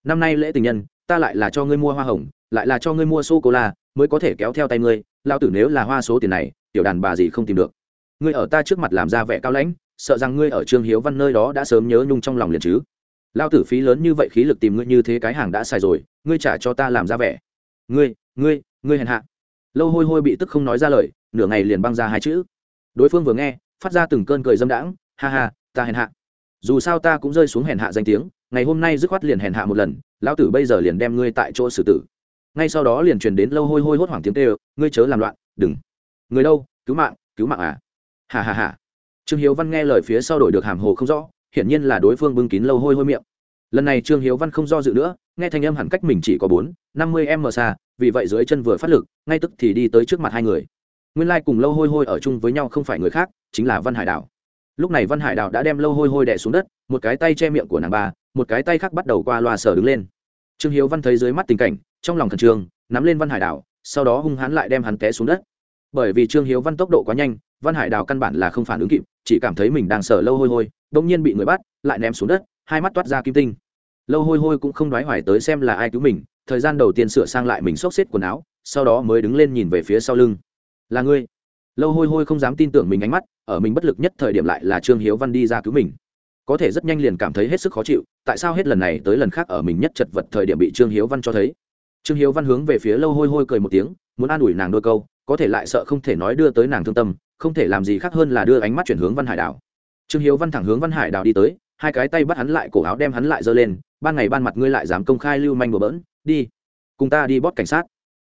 Năm nay lễ tình nhân, ta lại là cho ngươi mua hoa hồng, lại là cho ngươi mua sô cô la, mới có thể kéo theo tay ngươi. Lao tử nếu là hoa số tiền này, tiểu đàn bà gì không tìm được ngươi ở ta trước mặt làm ra vẻ cao lãnh, sợ rằng ngươi ở trương hiếu văn nơi đó đã sớm nhớ nhung trong lòng liền chứ. Lao tử phí lớn như vậy khí lực tìm ngươi như thế cái hàng đã xài rồi, ngươi trả cho ta làm ra vẻ. Ngươi ngươi ngươi hèn hạ. Lâu hôi hôi bị tức không nói ra lời, nửa ngày liền băng ra hai chữ. Đối phương vừa nghe, phát ra từng cơn cười dâm đãng, ha ha, ta hèn hạ. Dù sao ta cũng rơi xuống hèn hạ danh tiếng, ngày hôm nay dứt khoát liền hèn hạ một lần, lão tử bây giờ liền đem ngươi tại chỗ xử tử. Ngay sau đó liền truyền đến lâu hôi hôi hốt hoảng tiếng tê ngươi chớ làm loạn, đừng. Người đâu? Cứu mạng cứu mạng à hà hà hà. Trương hiếu văn nghe lời phía sau đổi được hàm hồ không rõ hiển nhiên là đối phương bưng kín lâu hôi hôi miệng. Lần này trương hiếu văn không do dự nữa nghe thanh âm hẳn cách mình chỉ có bốn năm mươi m xa vì vậy dưới chân vừa phát lực ngay tức thì đi tới trước mặt hai người. Nguyên lai cùng lâu hôi hôi ở chung với nhau không phải người khác chính là văn hải đảo lúc này văn hải đảo đã đem lâu hôi hôi đẻ xuống đất một cái tay che miệng của nàng bà, một cái tay khác bắt đầu qua loa sở đứng lên. Trương hiếu văn thấy dưới mắt tình cảnh trong lòng khẩn trương nắm lên văn hải đảo sau đó hung hãn lại đem hắn té xuống đất bởi vì trương hiếu văn tốc độ quá nhanh, văn hải đào căn bản là không phản ứng kịp, chỉ cảm thấy mình đang sở lâu hôi hôi đ ỗ n g nhiên bị người bắt, lại ném xuống đất, hai mắt toát ra kim tinh. Lâu hôi hôi cũng không đoái hoài tới xem là ai cứu mình, thời gian đầu tiên sửa sang lại mình xốc xếp quần áo, sau đó mới đứng lên nhìn về phía sau lưng. Là ngươi. Lâu hôi hôi không dám tin tưởng mình ánh mắt, ở mình bất lực nhất thời điểm lại là trương hiếu văn đi ra cứu mình. Có thể rất nhanh liền cảm thấy hết sức khó chịu, tại sao hết lần này tới lần khác ở mình nhất chật vật thời điểm bị trương hiếu văn cho thấy? Trương hiếu văn hướng về phía lâu hôi hôi cười một tiếng, muốn an ủi nàng đôi câu có thể lại sợ không thể nói đưa tới nàng thương tâm, không thể làm gì khác hơn là đưa ánh mắt chuyển hướng văn hải đảo. Trương hiếu văn thẳng hướng văn hải đảo đi tới, hai cái tay bắt hắn lại, cổ áo đem hắn lại giơ lên, ban ngày ban mặt ngươi lại dám công khai lưu manh bừa bỡn, đi, cùng ta đi bót cảnh sát.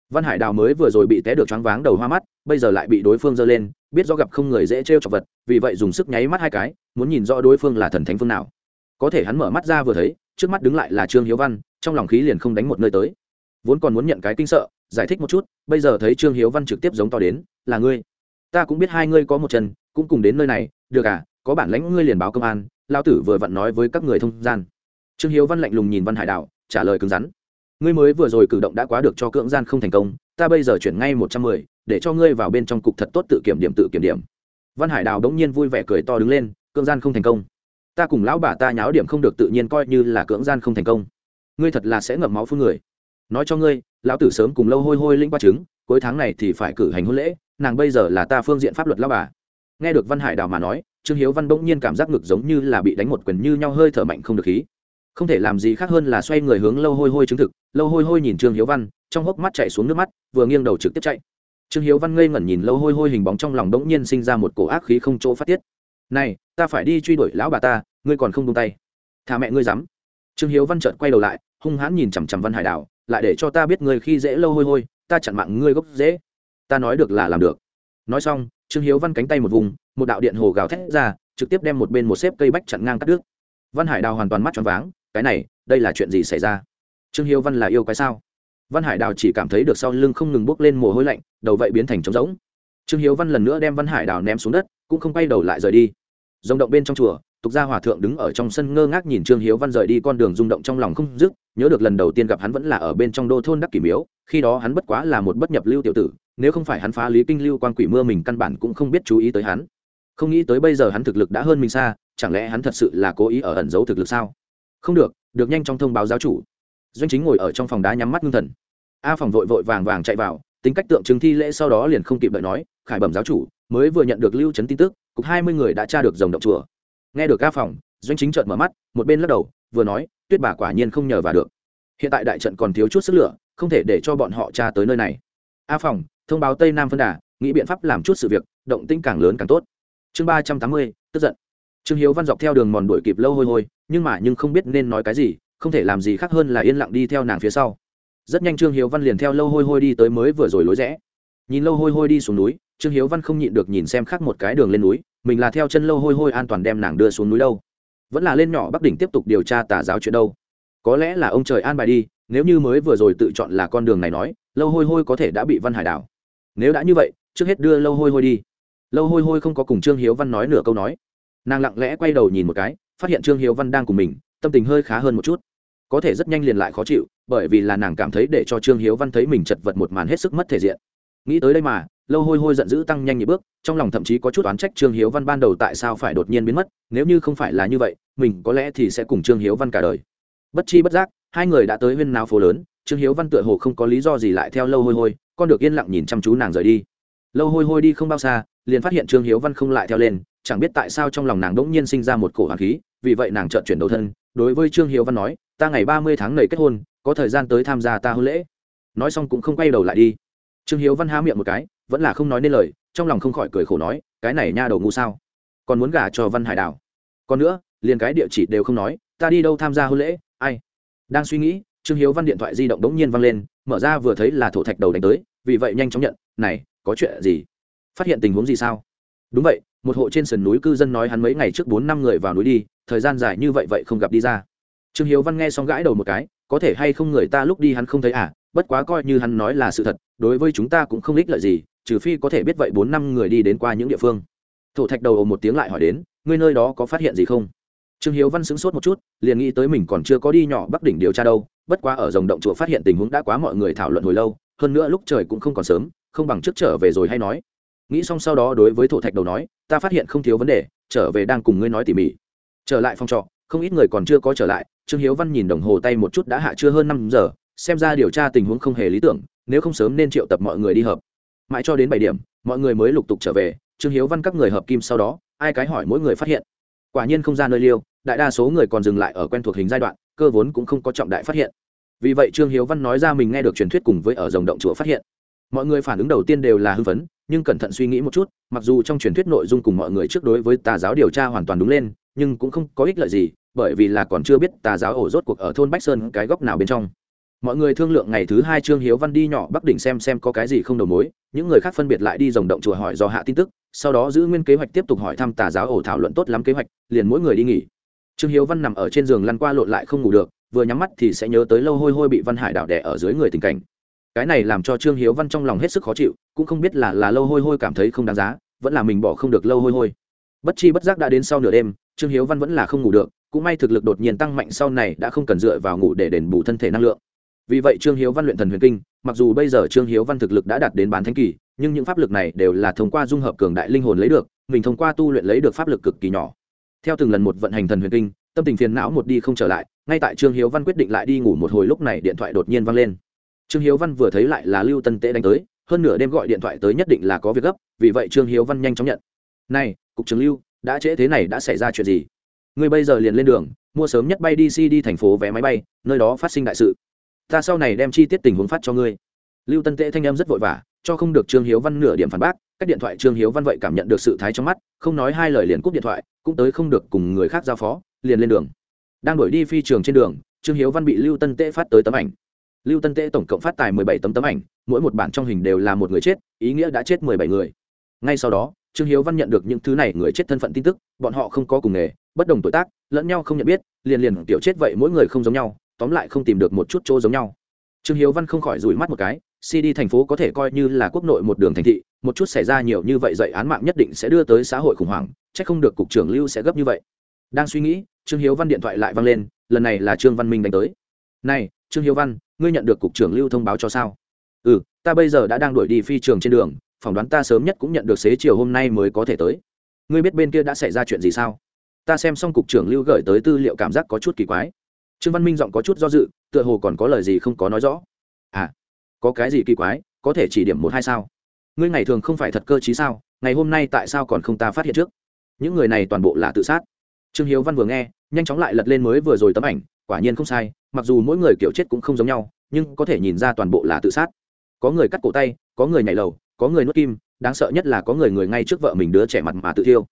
Văn hải đào mới vừa rồi bị té được choáng váng đầu hoa mắt, bây giờ lại bị đối phương giơ lên, biết do gặp không người dễ trêu chọc vật, vì vậy dùng sức nháy mắt hai cái, muốn nhìn rõ đối phương là thần thánh phương nào. Có thể hắn mở mắt ra vừa thấy, trước mắt đứng lại là trương hiếu văn, trong lòng khí liền không đánh một nơi tới. Vốn còn muốn nhận cái kinh sợ giải thích một chút, bây giờ thấy trương hiếu văn trực tiếp giống to đến, là ngươi. Ta cũng biết hai ngươi có một chân, cũng cùng đến nơi này, được à có bản lãnh ngươi liền báo công an lao tử vừa vặn nói với các người thông gian. Trương hiếu văn lạnh lùng nhìn văn hải đạo, trả lời cứng rắn. Ngươi mới vừa rồi cử động đã quá được cho cưỡng gian không thành công, ta bây giờ chuyển ngay một trăm mười, để cho ngươi vào bên trong cục thật tốt tự kiểm điểm tự kiểm điểm. Văn hải đào đống nhiên vui vẻ cười to đứng lên, cưỡng gian không thành công. Ta cùng lão bà ta nháo điểm không được tự nhiên coi như là cưỡng gian không thành công. Ngươi thật là sẽ ngậm máu phun người. Nói cho ngươi lão tử sớm cùng lâu hôi hôi linh qua chứng cuối tháng này thì phải cử hành hôn lễ, nàng bây giờ là ta phương diện pháp luật lao bà. Nghe được văn hải đào mà nói, trương hiếu văn bỗng nhiên cảm giác ngực giống như là bị đánh một quyền như nhau hơi thở mạnh không được khí. Không thể làm gì khác hơn là xoay người hướng lâu hôi hôi chứng thực, lâu hôi hôi nhìn trương hiếu văn, trong hốc mắt chạy xuống nước mắt, vừa nghiêng đầu trực tiếp chạy. Trương hiếu văn ngây ngẩn nhìn lâu hôi hôi hình bóng trong lòng bỗng nhiên sinh ra một cổ ác khí không chỗ phát tiết. Này, ta phải đi truy đuổi lão bà ta, ngươi còn không tung tay. Thà mẹ ngươi dám. Trương hiếu văn chợt quay đầu lại, hung hãn nhìn chằm chằm văn hải đào lại để cho ta biết ngươi khi dễ lâu hôi hôi, ta chặn mạng ngươi gốc dễ. Ta nói được là làm được. Nói xong, trương hiếu văn cánh tay một vùng, một đạo điện hồ gào thét ra, trực tiếp đem một bên một xếp cây bách chặn ngang cắt đứt. Văn hải đào hoàn toàn mắt tròn váng, cái này, đây là chuyện gì xảy ra? Trương hiếu văn là yêu cái sao? Văn hải đào chỉ cảm thấy được sau lưng không ngừng bốc lên mồ hôi lạnh, đầu vậy biến thành trống rỗng. Trương hiếu văn lần nữa đem văn hải đào ném xuống đất, cũng không quay đầu lại rời đi. Rồng động bên trong chùa tục gia hòa thượng đứng ở trong sân ngơ ngác nhìn trương hiếu văn rời đi con đường rung động trong lòng không dứt, nhớ được lần đầu tiên gặp hắn vẫn là ở bên trong đô thôn đắc kỷ miếu, khi đó hắn bất quá là một bất nhập lưu tiểu tử, nếu không phải hắn phá lý kinh lưu quan quỷ mưa mình căn bản cũng không biết chú ý tới hắn. Không nghĩ tới bây giờ hắn thực lực đã hơn mình xa, chẳng lẽ hắn thật sự là cố ý ở ẩn giấu thực lực sao? Không được được nhanh trong thông báo giáo chủ. Doanh chính ngồi ở trong phòng đá nhắm mắt ngưng thần. A phòng vội vội vàng vàng chạy vào, tính cách tượng trưng thi lễ sau đó liền không kịp đợi nói, khải bẩm giáo chủ, mới vừa nhận được lưu trấn tin tức, cục hai mươi người đã tra được dòng động chùa nghe được a phòng, doanh chính trợn mở mắt, một bên lắc đầu, vừa nói, tuyết bà quả nhiên không nhờ vào được. Hiện tại đại trận còn thiếu chút sức lửa, không thể để cho bọn họ tra tới nơi này. A phòng, thông báo tây nam phân đà, nghĩ biện pháp làm chút sự việc, động tĩnh càng lớn càng tốt. Chương ba trăm tám mươi, tức giận. Trương hiếu văn dọc theo đường mòn đuổi kịp lâu hôi hôi, nhưng mà nhưng không biết nên nói cái gì, không thể làm gì khác hơn là yên lặng đi theo nàng phía sau. Rất nhanh trương hiếu văn liền theo lâu hôi hôi đi tới mới vừa rồi lối rẽ. Nhìn lâu hôi hôi đi xuống núi, trương hiếu văn không nhịn được nhìn xem khác một cái đường lên núi mình là theo chân lâu hôi hôi an toàn đem nàng đưa xuống núi đâu. Vẫn là lên nhỏ bắc đỉnh tiếp tục điều tra tà giáo chuyện đâu. Có lẽ là ông trời an bài đi, nếu như mới vừa rồi tự chọn là con đường này nói, lâu hôi hôi có thể đã bị văn hải đảo. Nếu đã như vậy, trước hết đưa lâu hôi hôi đi. Lâu hôi hôi không có cùng trương hiếu văn nói nửa câu nói. Nàng lặng lẽ quay đầu nhìn một cái, phát hiện trương hiếu văn đang cùng mình, tâm tình hơi khá hơn một chút. Có thể rất nhanh liền lại khó chịu, bởi vì là nàng cảm thấy để cho trương hiếu văn thấy mình chật vật một màn hết sức mất thể diện. Nghĩ tới đây mà lâu hôi hôi giận dữ tăng nhanh nhịp bước, trong lòng thậm chí có chút oán trách trương hiếu văn ban đầu tại sao phải đột nhiên biến mất, nếu như không phải là như vậy, mình có lẽ thì sẽ cùng trương hiếu văn cả đời. Bất chi bất giác, hai người đã tới huyên nào phố lớn, trương hiếu văn tựa hồ không có lý do gì lại theo lâu hôi hôi, con được yên lặng nhìn chăm chú nàng rời đi. Lâu hôi hôi đi không bao xa, liền phát hiện trương hiếu văn không lại theo lên, chẳng biết tại sao trong lòng nàng đ ỗ n g nhiên sinh ra một cổ hoàng khí, vì vậy nàng trợn chuyển đầu thân, đối với trương hiếu văn nói, ta ngày ba mươi tháng nầy kết hôn, có thời gian tới tham gia ta hôn lễ. Nói xong cũng không quay đầu lại đi. Trương hiếu văn há miệng một cái vẫn là không nói nên lời, trong lòng không khỏi cười khổ nói, cái này nha đầu ngu sao? Còn muốn gả cho văn hải đảo còn nữa, liền cái địa chỉ đều không nói, ta đi đâu tham gia hôn lễ? Ai? Đang suy nghĩ, trương hiếu văn điện thoại di động đ n g nhiên văng lên, mở ra vừa thấy là thổ thạch đầu đánh tới, vì vậy nhanh chóng nhận, này, có chuyện gì? Phát hiện tình huống gì sao? Đúng vậy, một hộ trên sườn núi cư dân nói hắn mấy ngày trước bốn năm người vào núi đi, thời gian dài như vậy vậy không gặp đi ra. Trương hiếu văn nghe xong gãi đầu một cái, có thể hay không người ta lúc đi hắn không thấy à? Bất quá coi như hắn nói là sự thật, đối với chúng ta cũng không ích lợi gì trừ phi có thể biết vậy bốn năm người đi đến qua những địa phương. Thổ thạch đầu một tiếng lại hỏi đến, ngươi nơi đó có phát hiện gì không? Trương hiếu văn sững sốt một chút, liền nghĩ tới mình còn chưa có đi nhỏ bắc đỉnh điều tra đâu, bất quá ở dòng động chùa phát hiện tình huống đã quá mọi người thảo luận hồi lâu, hơn nữa lúc trời cũng không còn sớm, không bằng trước trở về rồi hay nói. Nghĩ xong sau đó đối với thổ thạch đầu nói, ta phát hiện không thiếu vấn đề, trở về đang cùng ngươi nói tỉ mỉ. Trở lại phòng trọ, không ít người còn chưa có trở lại, trương hiếu văn nhìn đồng hồ tay một chút đã hạ chưa hơn năm giờ, xem ra điều tra tình huống không hề lý tưởng, nếu không sớm nên triệu tập mọi người đi hợp mãi cho đến bảy điểm, mọi người mới lục tục trở về, trương hiếu văn các người hợp kim sau đó, ai cái hỏi mỗi người phát hiện. Quả nhiên không ra nơi liêu, đại đa số người còn dừng lại ở quen thuộc hình giai đoạn, cơ vốn cũng không có trọng đại phát hiện. Vì vậy trương hiếu văn nói ra mình nghe được truyền thuyết cùng với ở dòng động chùa phát hiện. Mọi người phản ứng đầu tiên đều là hưng phấn, nhưng cẩn thận suy nghĩ một chút, mặc dù trong truyền thuyết nội dung cùng mọi người trước đối với tà giáo điều tra hoàn toàn đúng lên, nhưng cũng không có ích lợi gì, bởi vì là còn chưa biết tà giáo ổ rốt cuộc ở thôn bách sơn cái góc nào bên trong mọi người thương lượng ngày thứ hai trương hiếu văn đi nhỏ bắc đỉnh xem xem có cái gì không đầu mối, những người khác phân biệt lại đi dòng động chùa hỏi do hạ tin tức, sau đó giữ nguyên kế hoạch tiếp tục hỏi thăm tà giáo ổ thảo luận tốt lắm kế hoạch, liền mỗi người đi nghỉ. Trương hiếu văn nằm ở trên giường lăn qua lộn lại không ngủ được, vừa nhắm mắt thì sẽ nhớ tới lâu hôi hôi bị văn hải đảo đẻ ở dưới người tình cảnh. Cái này làm cho trương hiếu văn trong lòng hết sức khó chịu, cũng không biết là là lâu hôi hôi cảm thấy không đáng giá, vẫn là mình bỏ không được lâu hôi hôi. Bất chi bất giác đã đến sau nửa đêm, trương hiếu văn vẫn là không ngủ được, cũng may thực lực đột nhiên tăng mạnh sau này đã không cần dựa vào ngủ để đền bù thân thể năng lượng vì vậy trương hiếu văn luyện thần huyền kinh, mặc dù bây giờ trương hiếu văn thực lực đã đạt đến bán thanh kỳ, nhưng những pháp lực này đều là thông qua dung hợp cường đại linh hồn lấy được, mình thông qua tu luyện lấy được pháp lực cực kỳ nhỏ. Theo từng lần một vận hành thần huyền kinh, tâm tình phiền não một đi không trở lại, ngay tại trương hiếu văn quyết định lại đi ngủ một hồi lúc này điện thoại đột nhiên văng lên. Trương hiếu văn vừa thấy lại là lưu tân tễ đánh tới, hơn nửa đêm gọi điện thoại tới nhất định là có việc gấp, vì vậy trương hiếu văn nhanh chóng nhận. Này, cục trưởng lưu, đã trễ thế này đã xảy ra chuyện gì? Ngươi bây giờ liền lên đường, mua sớm nhất bay đi si đi thành phố vé máy bay, nơi đó phát sinh đại sự ta sau này đem chi tiết tình huống phát cho ngươi. Lưu tân tễ thanh em rất vội vã, cho không được trương hiếu văn nửa điểm phản bác các điện thoại trương hiếu văn vậy cảm nhận được sự thái trong mắt, không nói hai lời liền cúp điện thoại, cũng tới không được cùng người khác giao phó, liền lên đường. Đang đổi đi phi trường trên đường, trương hiếu văn bị lưu tân tễ phát tới tấm ảnh. Lưu tân tễ tổng cộng phát tài mười bảy tấm tấm ảnh, mỗi một bản trong hình đều là một người chết, ý nghĩa đã chết mười bảy người. Ngay sau đó, trương hiếu văn nhận được những thứ này người chết thân phận tin tức, bọn họ không có cùng nghề, bất đồng tuổi tác, lẫn nhau không nhận biết, liền liền tiểu chết vậy mỗi người không giống nhau tóm lại không tìm được một chút chỗ giống nhau. Trương hiếu văn không khỏi rủi mắt một cái cd thành phố có thể coi như là quốc nội một đường thành thị, một chút xảy ra nhiều như vậy dạy án mạng nhất định sẽ đưa tới xã hội khủng hoảng c h ắ c không được cục trưởng lưu sẽ gấp như vậy. Đang suy nghĩ, trương hiếu văn điện thoại lại vang lên, lần này là trương văn minh đánh tới. Này, trương hiếu văn, ngươi nhận được cục trưởng lưu thông báo cho sao? Ừ ta bây giờ đã đang đuổi đi phi trường trên đường, phỏng đoán ta sớm nhất cũng nhận được xế chiều hôm nay mới có thể tới. Ngươi biết bên kia đã xảy ra chuyện gì sao? Ta xem xong cục trưởng lưu gửi tới tư liệu cảm giác có chút kỳ quái trương văn minh giọng có chút do dự, tựa hồ còn có lời gì không có nói rõ. À có cái gì kỳ quái, có thể chỉ điểm một hai sao? Ngươi ngày thường không phải thật cơ t sao, ngày hôm nay tại sao còn không ta phát hiện trước? Những người này toàn bộ là tự sát. Trương hiếu văn vừa nghe, nhanh chóng lại lật lên mới vừa rồi tấm ảnh, quả nhiên không sai, mặc dù mỗi người kiểu chết cũng không giống nhau, nhưng có thể nhìn ra toàn bộ là tự sát. Có người cắt cổ tay, có người nhảy lầu, có người nuốt kim, đáng sợ nhất là có người người ngay trước vợ mình đứa trẻ mặt mà tự thiêu.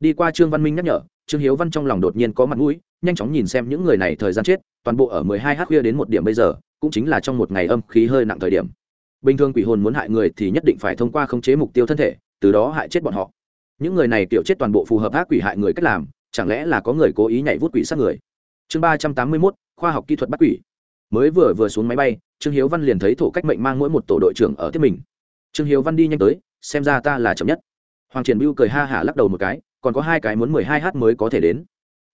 Đi qua trương văn minh nhắc nhở, trương hiếu văn trong lòng đột nhiên có mặt mũi nhanh chóng nhìn xem những người này thời gian chết, toàn bộ ở mười hai h khuya đến một điểm bây giờ, cũng chính là trong một ngày âm khí hơi nặng thời điểm. Bình thường quỷ hồn muốn hại người thì nhất định phải thông qua khống chế mục tiêu thân thể, từ đó hại chết bọn họ. Những người này kiểu chết toàn bộ phù hợp ác quỷ hại người cách làm, chẳng lẽ là có người cố ý nhảy vút quỷ sát người? Chương ba trăm tám mươi mốt, khoa học kỹ thuật bắt quỷ. Mới vừa vừa xuống máy bay, trương hiếu văn liền thấy thổ cách mệnh mang mỗi một tổ đội trưởng ở tiếp mình. Trương hiếu văn đi nhanh tới, xem ra ta là chậm nhất. Hoàng triển bưu cười ha hả lắc đầu một cái, còn có hai cái muốn mười hai h mới có thể đến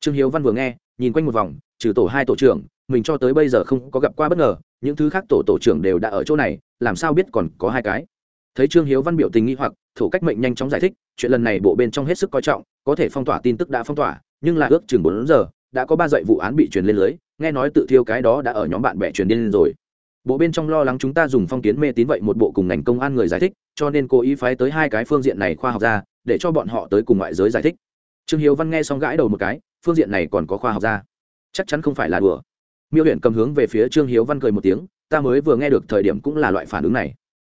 trương hiếu văn vừa nghe, nhìn quanh một vòng, trừ tổ hai tổ trưởng, mình cho tới bây giờ không có gặp qua bất ngờ, những thứ khác tổ tổ trưởng đều đã ở chỗ này, làm sao biết còn có hai cái. Thấy trương hiếu văn biểu tình nghi hoặc thủ cách mệnh nhanh chóng giải thích, chuyện lần này bộ bên trong hết sức coi trọng, có thể phong tỏa tin tức đã phong tỏa, nhưng là ước chừng bốn giờ, đã có ba dạy vụ án bị truyền lên lưới, nghe nói tự thiêu cái đó đã ở nhóm bạn bè truyền điên rồi. Bộ bên trong lo lắng chúng ta dùng phong kiến mê tín vậy một bộ cùng ngành công an người giải thích, cho nên cố ý phái tới hai cái phương diện này khoa học ra, để cho bọn họ tới cùng ngoại giới giải thích. Trương hiếu văn nghe xong gãi đầu một cái phương diện này còn có khoa học ra chắc chắn không phải là đùa. Miêu huyện cầm hướng về phía trương hiếu văn cười một tiếng, ta mới vừa nghe được thời điểm cũng là loại phản ứng này.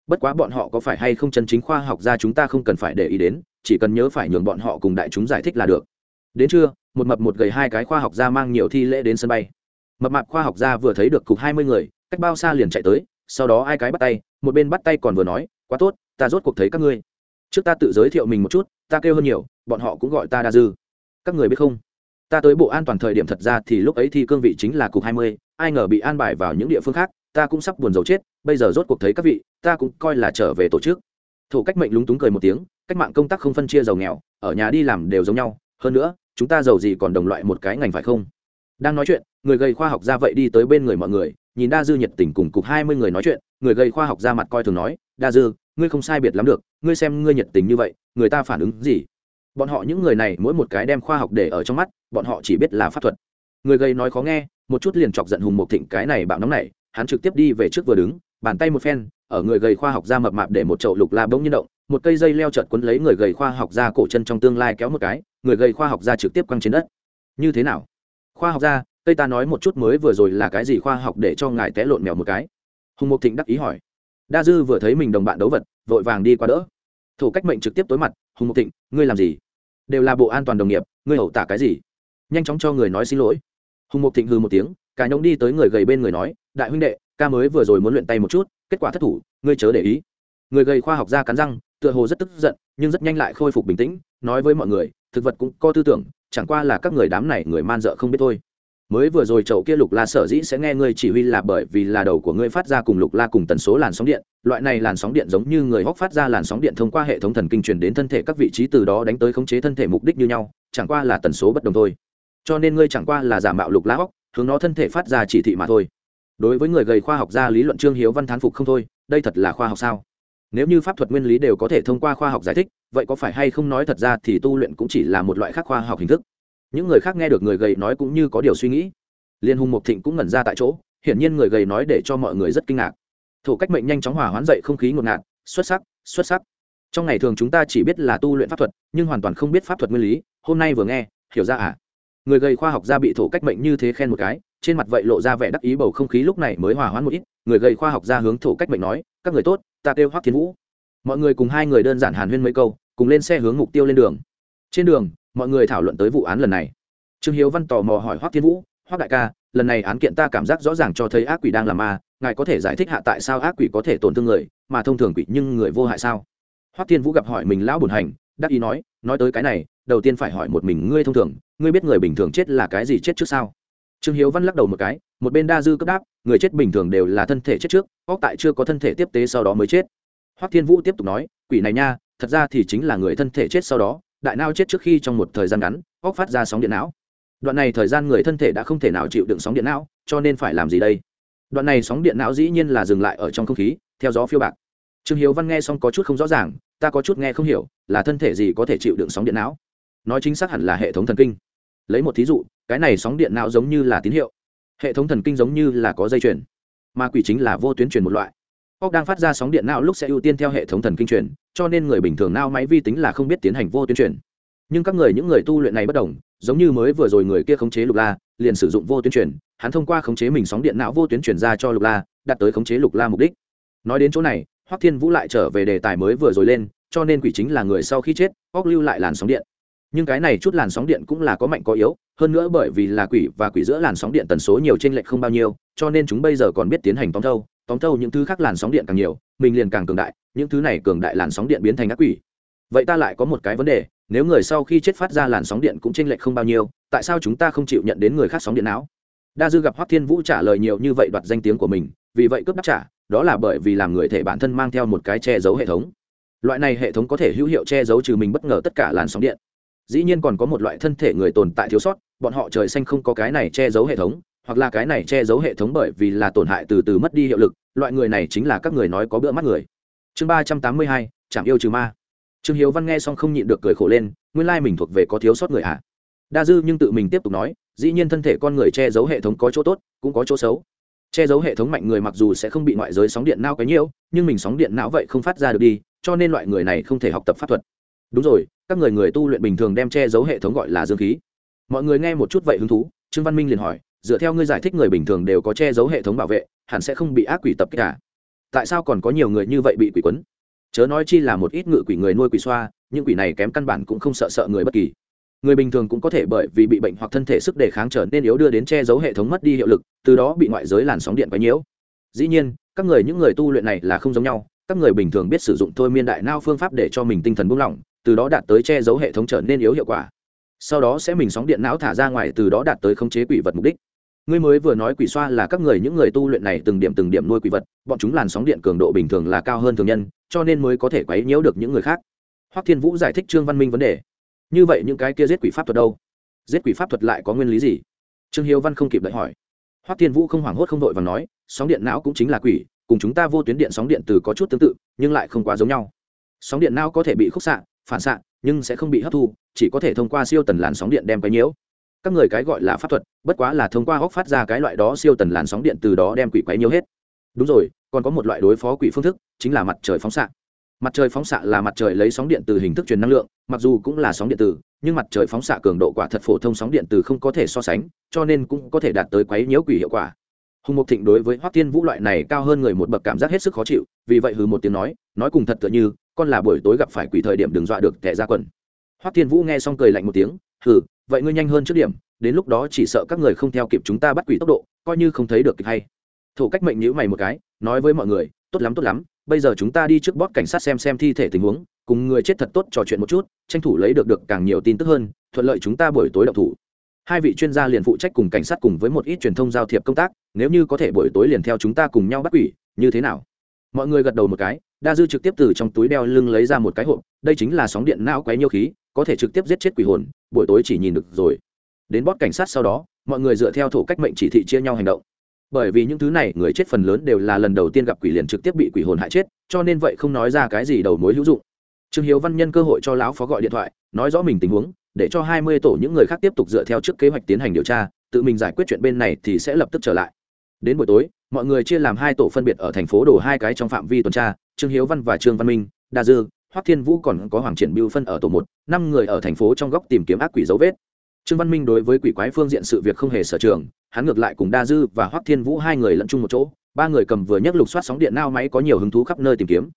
Bất quá bọn họ có phải hay không chân chính khoa học ra chúng ta không cần phải để ý đến, chỉ cần nhớ phải nhường bọn họ cùng đại chúng giải thích là được. Đến trưa, một mập một gầy hai cái khoa học gia mang nhiều thi lễ đến sân bay. Mập mạp khoa học gia vừa thấy được cục hai mươi người, cách bao xa liền chạy tới, sau đó ai cái bắt tay, một bên bắt tay còn vừa nói, quá tốt, ta rốt cuộc thấy các ngươi. Trước ta tự giới thiệu mình một chút, ta kêu hơn nhiều, bọn họ cũng gọi ta đa dư. Các người biết không? Ta tới bộ an toàn thời điểm thật ra thì lúc ấy thì cương vị chính là cục hai mươi, ai ngờ bị an bài vào những địa phương khác, ta cũng sắp buồn dầu chết, bây giờ rốt cuộc thấy các vị, ta cũng coi là trở về tổ chức. Thủ cách mệnh lúng túng cười một tiếng, cách mạng công tác không phân chia giàu nghèo, ở nhà đi làm đều giống nhau, hơn nữa, chúng ta giàu gì còn đồng loại một cái ngành phải không? Đang nói chuyện, người gây khoa học ra vậy đi tới bên người mọi người, nhìn đa dư nhiệt tình cùng cục hai mươi người nói chuyện, người gây khoa học ra mặt coi thường nói, đa dư, ngươi không sai biệt lắm được, ngươi xem ngươi nhiệt tình như vậy, người ta phản ứng gì? Bọn họ những người này mỗi một cái đem khoa học để ở trong mắt, bọn họ chỉ biết là pháp thuật. Người gây nói khó nghe, một chút liền chọc giận hùng một thịnh cái này bạo nóng này, hắn trực tiếp đi về trước vừa đứng, bàn tay một phen, ở người gầy khoa học ra mập mạp để một chậu lục la bỗng nhiên động, một cây dây leo chợt quấn lấy người gầy khoa học ra cổ chân trong tương lai kéo một cái, người gầy khoa học ra trực tiếp quăng trên đất. Như thế nào? Khoa học ra cây ta nói một chút mới vừa rồi là cái gì khoa học để cho ngài té lộn mèo một cái? Hùng mục thịnh đắc ý hỏi. Đa dư vừa thấy mình đồng bạn đấu vật, vội vàng đi qua đỡ thủ cách mệnh trực tiếp tối mặt, hùng mục thịnh, ngươi làm gì? Đều là bộ an toàn đồng nghiệp, ngươi hậu tả cái gì? Nhanh chóng cho người nói xin lỗi. Hùng mục thịnh hư một tiếng, cả nhóm đi tới người gầy bên người nói, đại huynh đệ, ca mới vừa rồi muốn luyện tay một chút, kết quả thất thủ, ngươi chớ để ý. Người gầy khoa học ra cắn răng, tựa hồ rất tức giận, nhưng rất nhanh lại khôi phục bình tĩnh, nói với mọi người, thực vật cũng có tư tưởng, chẳng qua là các người đám này người man dợ không biết thôi mới vừa rồi chậu kia lục la sở dĩ sẽ nghe ngươi chỉ huy là bởi vì là đầu của ngươi phát ra cùng lục la cùng tần số làn sóng điện. Loại này làn sóng điện giống như người hóc phát ra làn sóng điện thông qua hệ thống thần kinh truyền đến thân thể các vị trí từ đó đánh tới khống chế thân thể mục đích như nhau, chẳng qua là tần số bất đồng thôi. Cho nên ngươi chẳng qua là giả mạo lục la hóc hướng nó thân thể phát ra chỉ thị mà thôi. Đối với người gầy khoa học gia lý luận trương hiếu văn thán phục không thôi, đây thật là khoa học sao? Nếu như pháp thuật nguyên lý đều có thể thông qua khoa học giải thích, vậy có phải hay không nói thật ra thì tu luyện cũng chỉ là một loại khác khoa học hình thức những người khác nghe được người gầy nói cũng như có điều suy nghĩ. Liên hùng mộc thịnh cũng ngẩn ra tại chỗ, hiển nhiên người gầy nói để cho mọi người rất kinh ngạc. Thủ cách mệnh nhanh chóng hòa hoán dậy không khí ngột ngạt, xuất sắc xuất sắc. Trong ngày thường chúng ta chỉ biết là tu luyện pháp thuật, nhưng hoàn toàn không biết pháp thuật nguyên lý, hôm nay vừa nghe, hiểu ra à? Người gầy khoa học gia bị thổ cách mệnh như thế khen một cái, trên mặt vậy lộ ra vẻ đắc ý bầu không khí lúc này mới hòa hoãn một ít. Người gầy khoa học gia hướng thổ cách mệnh nói, các người tốt, ta kêu hoắc thiên vũ. Mọi người cùng hai người đơn giản hàn huyên mấy câu, cùng lên xe hướng mục tiêu lên đường. Trên đường mọi người thảo luận tới vụ án lần này. Trương hiếu văn tò mò hỏi hoắc thiên vũ, hoắc đại ca, lần này án kiện ta cảm giác rõ ràng cho thấy ác quỷ đang làm ma, ngài có thể giải thích hạ tại sao ác quỷ có thể tổn thương người, mà thông thường quỷ nhưng người vô hại sao? Hoắc thiên vũ gặp hỏi mình lão bùn hành, đắc ý nói nói tới cái này, đầu tiên phải hỏi một mình ngươi thông thường, ngươi biết người bình thường chết là cái gì chết trước sao? Trương hiếu văn lắc đầu một cái, một bên đa dư cấp đáp, người chết bình thường đều là thân thể chết trước, óc tại chưa có thân thể tiếp tế sau đó mới chết. Hoắc thiên vũ tiếp tục nói, quỷ này nha, thật ra thì chính là người thân thể chết sau đó đại não chết trước khi trong một thời gian ngắn óc phát ra sóng điện não. Đoạn này thời gian người thân thể đã không thể nào chịu đựng sóng điện não, cho nên phải làm gì đây? Đoạn này sóng điện não dĩ nhiên là dừng lại ở trong không khí, theo gió phiêu bạc. Trương hiếu văn nghe xong có chút không rõ ràng, ta có chút nghe không hiểu, là thân thể gì có thể chịu đựng sóng điện não? Nói chính xác hẳn là hệ thống thần kinh. Lấy một thí dụ, cái này sóng điện não giống như là tín hiệu. Hệ thống thần kinh giống như là có dây chuyền, mà quỷ chính là vô tuyến truyền một loại óc đang phát ra sóng điện não lúc sẽ ưu tiên theo hệ thống thần kinh truyền, cho nên người bình thường não máy vi tính là không biết tiến hành vô tuyến truyền. Nhưng các người, những người tu luyện này bất đồng, giống như mới vừa rồi người kia khống chế lục la, liền sử dụng vô tuyến truyền, hắn thông qua khống chế mình sóng điện não vô tuyến truyền ra cho lục la, đạt tới khống chế lục la mục đích. Nói đến chỗ này, hoắc thiên vũ lại trở về đề tài mới vừa rồi lên, cho nên quỷ chính là người sau khi chết óc lưu lại làn sóng điện. Nhưng cái này chút làn sóng điện cũng là có mạnh có yếu, hơn nữa bởi vì là quỷ và quỷ giữa làn sóng điện tần số nhiều trên lệch không bao nhiêu, cho nên chúng bây giờ còn biết tiến hành tóm thâu tóm thâu những thứ khác làn sóng điện càng nhiều, mình liền càng cường đại, những thứ này cường đại làn sóng điện biến thành ác quỷ. Vậy ta lại có một cái vấn đề, nếu người sau khi chết phát ra làn sóng điện cũng chênh lệch không bao nhiêu, tại sao chúng ta không chịu nhận đến người khác sóng điện não? Đa dư gặp hoắc thiên vũ trả lời nhiều như vậy đoạt danh tiếng của mình, vì vậy cướp đáp trả, đó là bởi vì làm người thể bản thân mang theo một cái che giấu hệ thống. Loại này hệ thống có thể hữu hiệu che giấu trừ mình bất ngờ tất cả làn sóng điện. Dĩ nhiên còn có một loại thân thể người tồn tại thiếu sót, bọn họ trời xanh không có cái này che giấu hệ thống hoặc là cái này che giấu hệ thống bởi vì là tổn hại từ từ mất đi hiệu lực, loại người này chính là các người nói có bữa mắt người. Chương ba trăm tám mươi hai chạm yêu trừ ma. Trương hiếu văn nghe xong không nhịn được cười khổ lên, nguyên lai mình thuộc về có thiếu sót người ạ à. đa dư nhưng tự mình tiếp tục nói, dĩ nhiên thân thể con người che giấu hệ thống có chỗ tốt, cũng có chỗ xấu. Che giấu hệ thống mạnh người mặc dù sẽ không bị ngoại giới sóng điện nao cái nhiễu, nhưng mình sóng điện não vậy không phát ra được đi, cho nên loại người này không thể học tập pháp thuật. Đúng rồi, các người người tu luyện bình thường đem che giấu hệ thống gọi là dương khí. Mọi người nghe một chút vậy hứng thú, trương văn minh liền hỏi dựa theo ngươi giải thích người bình thường đều có che giấu hệ thống bảo vệ, hẳn sẽ không bị ác quỷ tập kích cả tại sao còn có nhiều người như vậy bị quỷ quấn? Chớ nói chi là một ít ngự quỷ người nuôi quỷ xoa, những quỷ này kém căn bản cũng không sợ sợ người bất kỳ. Người bình thường cũng có thể bởi vì bị bệnh hoặc thân thể sức đề kháng trở nên yếu đưa đến che giấu hệ thống mất đi hiệu lực, từ đó bị ngoại giới làn sóng điện quấy nhiễu. Dĩ nhiên, các người những người tu luyện này là không giống nhau, các người bình thường biết sử dụng thôi miên đại nao phương pháp để cho mình tinh thần buông lỏng, từ đó đạt tới che giấu hệ thống trở nên yếu hiệu quả. Sau đó sẽ mình sóng điện não thả ra ngoài, từ đó đạt tới khống chế quỷ vật mục đích ngươi mới vừa nói quỷ xoa là các người những người tu luyện này từng điểm từng điểm nuôi quỷ vật, bọn chúng làn sóng điện cường độ bình thường là cao hơn thường nhân, cho nên mới có thể quấy nhiễu được những người khác. Hoắc thiên vũ giải thích trương văn minh vấn đề. Như vậy những cái kia giết quỷ pháp thuật đâu? Giết quỷ pháp thuật lại có nguyên lý gì? Trương hiếu văn không kịp đợi hỏi. Hoắc thiên vũ không hoảng hốt không đội và nói, sóng điện não cũng chính là quỷ, cùng chúng ta vô tuyến điện sóng điện từ có chút tương tự, nhưng lại không quá giống nhau. Sóng điện não có thể bị khúc xạ, phản xạ, nhưng sẽ không bị hấp thu, chỉ có thể thông qua siêu tần làn sóng điện đem quấy nhiễu các người cái gọi là pháp thuật, bất quá là thông qua hóc phát ra cái loại đó siêu tần làn sóng điện từ đó đem quỷ quấy nhiễu hết. Đúng rồi, còn có một loại đối phó quỷ phương thức, chính là mặt trời phóng xạ. Mặt trời phóng xạ là mặt trời lấy sóng điện từ hình thức truyền năng lượng, mặc dù cũng là sóng điện từ nhưng mặt trời phóng xạ cường độ quả thật phổ thông sóng điện từ không có thể so sánh, cho nên cũng có thể đạt tới quấy nhiễu quỷ hiệu quả. Hùng mục thịnh đối với hoắc thiên vũ loại này cao hơn người một bậc cảm giác hết sức khó chịu, vì vậy hừ một tiếng nói nói cùng thật tựa như, con là buổi tối gặp phải quỷ thời điểm đừng dọa được tệ ra quần. Hoắc thiên vũ nghe xong cười lạnh một tiếng, hừ vậy ngươi nhanh hơn trước điểm, đến lúc đó chỉ sợ các người không theo kịp chúng ta bắt quỷ tốc độ, coi như không thấy được kịp hay. Thủ cách mệnh nhữ mày một cái, nói với mọi người, tốt lắm tốt lắm, bây giờ chúng ta đi trước bót cảnh sát xem xem thi thể tình huống, cùng người chết thật tốt trò chuyện một chút, tranh thủ lấy được được càng nhiều tin tức hơn, thuận lợi chúng ta buổi tối đậu thủ. Hai vị chuyên gia liền phụ trách cùng cảnh sát cùng với một ít truyền thông giao thiệp công tác, nếu như có thể buổi tối liền theo chúng ta cùng nhau bắt quỷ, như thế nào? Mọi người gật đầu một cái, đa dư trực tiếp từ trong túi đeo lưng lấy ra một cái hộp, đây chính là sóng điện não quấy nhiêu khí, có thể trực tiếp giết chết quỷ hồn buổi tối chỉ nhìn được rồi. Đến bót cảnh sát sau đó, mọi người dựa theo thủ cách mệnh chỉ thị chia nhau hành động. Bởi vì những thứ này, người chết phần lớn đều là lần đầu tiên gặp quỷ liền trực tiếp bị quỷ hồn hại chết, cho nên vậy không nói ra cái gì đầu mối hữu dụng. Trương hiếu văn nhân cơ hội cho lão phó gọi điện thoại, nói rõ mình tình huống, để cho hai mươi tổ những người khác tiếp tục dựa theo trước kế hoạch tiến hành điều tra, tự mình giải quyết chuyện bên này thì sẽ lập tức trở lại. Đến buổi tối, mọi người chia làm hai tổ phân biệt ở thành phố đổ hai cái trong phạm vi tuần tra, trương hiếu văn và trương văn minh, đa dư hoắc thiên vũ còn có hoàng triển biêu phân ở tổ một, năm người ở thành phố trong góc tìm kiếm ác quỷ dấu vết. Trương văn minh đối với quỷ quái phương diện sự việc không hề sở trường, hắn ngược lại cùng đa dư và hoắc thiên vũ hai người lẫn chung một chỗ, ba người cầm vừa nhấc lục soát sóng điện nao máy có nhiều hứng thú khắp nơi tìm kiếm.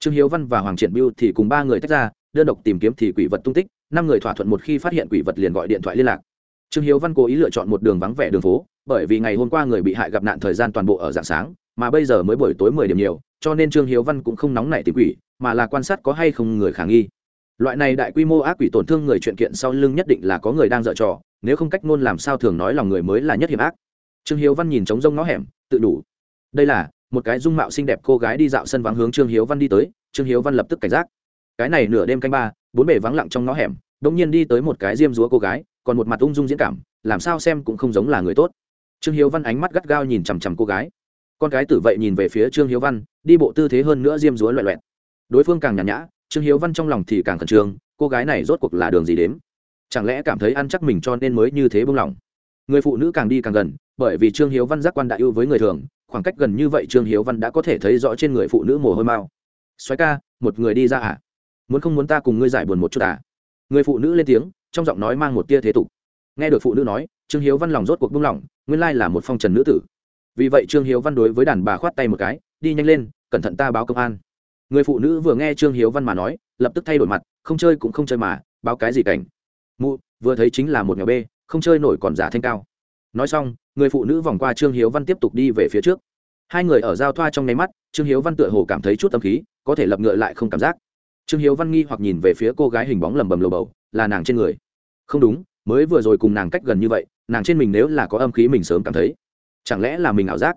Trương hiếu văn và hoàng triển biêu thì cùng ba người tách ra, đơn độc tìm kiếm thì quỷ vật tung tích, năm người thỏa thuận một khi phát hiện quỷ vật liền gọi điện thoại liên lạc. Trương hiếu văn cố ý lựa chọn một đường vắng vẻ đường phố, bởi vì ngày hôm qua người bị hại gặp nạn thời gian toàn bộ ở dạng sáng, mà bây giờ mới buổi tối mười điểm nhiều, cho nên trương hiếu văn cũng không nóng nảy tìm quỷ mà là quan sát có hay không người khả nghi. Loại này đại quy mô ác quỷ tổn thương người chuyện kiện sau lưng nhất định là có người đang dở trò, nếu không cách ngôn làm sao thường nói lòng người mới là nhất hiểm ác. Trương hiếu văn nhìn trống rông ngõ hẻm, tự đủ. Đây là một cái dung mạo xinh đẹp cô gái đi dạo sân vắng hướng trương hiếu văn đi tới, trương hiếu văn lập tức cảnh giác. Cái này nửa đêm canh ba, bốn bể vắng lặng trong ngõ hẻm, đột nhiên đi tới một cái diêm dúa cô gái, còn một mặt ung dung diễn cảm, làm sao xem cũng không giống là người tốt. Trương hiếu văn ánh mắt gắt gao nhìn chằm chằm cô gái. Con gái tử vậy nhìn về phía trương hiếu văn, đi bộ tư thế hơn nữa diêm dúa loẹ loẹt đối phương càng nhàn nhã, trương hiếu văn trong lòng thì càng khẩn trương, cô gái này rốt cuộc là đường gì đếm? Chẳng lẽ cảm thấy ăn chắc mình cho nên mới như thế buông lỏng? Người phụ nữ càng đi càng gần, bởi vì trương hiếu văn giác quan đại ưu với người thường, khoảng cách gần như vậy trương hiếu văn đã có thể thấy rõ trên người phụ nữ mồ hôi mao xoáy ca, một người đi ra à? Muốn không muốn ta cùng ngươi giải buồn một chút à? Người phụ nữ lên tiếng, trong giọng nói mang một tia thế tục. Nghe được phụ nữ nói, trương hiếu văn lòng rốt cuộc buông lỏng, nguyên lai là một phong trần nữ tử. Vì vậy trương hiếu văn đối với đàn bà khoát tay một cái, đi nhanh lên, cẩn thận ta báo công an người phụ nữ vừa nghe trương hiếu văn mà nói, lập tức thay đổi mặt, không chơi cũng không chơi mà, báo cái gì cảnh. Mụ, vừa thấy chính là một nhỏ bê, không chơi nổi còn giả thanh cao. Nói xong, người phụ nữ vòng qua trương hiếu văn tiếp tục đi về phía trước. Hai người ở giao thoa trong nháy mắt, trương hiếu văn tựa hồ cảm thấy chút tâm khí, có thể lập ngựa lại không cảm giác. Trương hiếu văn nghi hoặc nhìn về phía cô gái hình bóng lầm bầm lầu bầu, là nàng trên người. Không đúng, mới vừa rồi cùng nàng cách gần như vậy, nàng trên mình nếu là có âm khí mình sớm cảm thấy. Chẳng lẽ là mình ảo giác?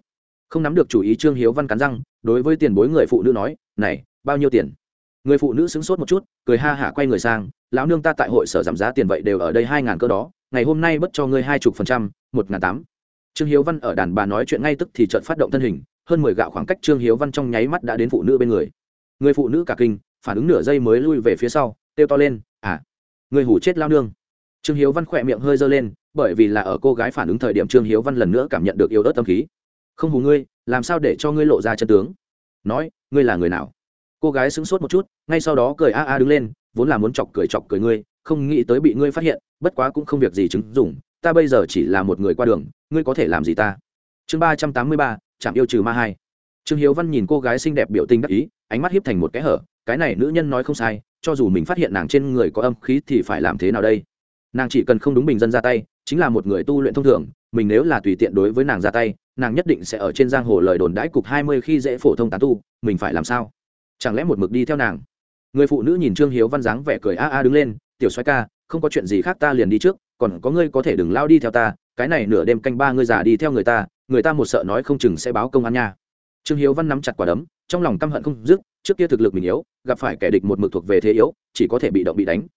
Không nắm được chủ ý, trương hiếu văn cắn răng, đối với tiền bối người phụ nữ nói này, bao nhiêu tiền? Người phụ nữ sững sốt một chút, cười ha hả quay người sang, lão nương ta tại hội sở giảm giá tiền vậy đều ở đây hai ngàn cơ đó, ngày hôm nay bất cho ngươi hai chục phần trăm, một ngàn tám. Trương hiếu văn ở đàn bà nói chuyện ngay tức thì trận phát động thân hình, hơn mười gạo khoảng cách trương hiếu văn trong nháy mắt đã đến phụ nữ bên người. Người phụ nữ cả kinh, phản ứng nửa giây mới lui về phía sau, kêu to lên à người hủ chết lao nương. Trương hiếu văn khỏe miệng hơi giơ lên, bởi vì là ở cô gái phản ứng thời điểm trương hiếu văn lần nữa cảm nhận được yếu ớt tâm khí. Không hù ngươi, làm sao để cho ngươi lộ ra chân tướng? Nói ngươi là người nào? Cô gái sững sốt một chút, ngay sau đó cười a a đứng lên, vốn là muốn chọc cười chọc cười ngươi, không nghĩ tới bị ngươi phát hiện, bất quá cũng không việc gì chứng dùng ta bây giờ chỉ là một người qua đường, ngươi có thể làm gì ta? Chương ba trăm tám mươi ba, chạm yêu trừ ma hai. Trương hiếu văn nhìn cô gái xinh đẹp biểu tình đắc ý, ánh mắt hiếp thành một cái hở, cái này nữ nhân nói không sai, cho dù mình phát hiện nàng trên người có âm khí thì phải làm thế nào đây? Nàng chỉ cần không đúng bình dân ra tay, chính là một người tu luyện thông thường mình nếu là tùy tiện đối với nàng ra tay, nàng nhất định sẽ ở trên giang hồ lời đồn đãi cục hai mươi khi dễ phổ thông tán tu, mình phải làm sao? Chẳng lẽ một mực đi theo nàng? Người phụ nữ nhìn trương hiếu văn dáng vẻ cười a a đứng lên, tiểu xoay ca, không có chuyện gì khác ta liền đi trước, còn có ngươi có thể đừng lao đi theo ta, cái này nửa đêm canh ba ngươi già đi theo người ta người ta một sợ nói không chừng sẽ báo công an nha. Trương hiếu văn nắm chặt quả đấm, trong lòng căm hận không dứt, trước kia thực lực mình yếu, gặp phải kẻ địch một mực thuộc về thế yếu, chỉ có thể bị động bị đánh.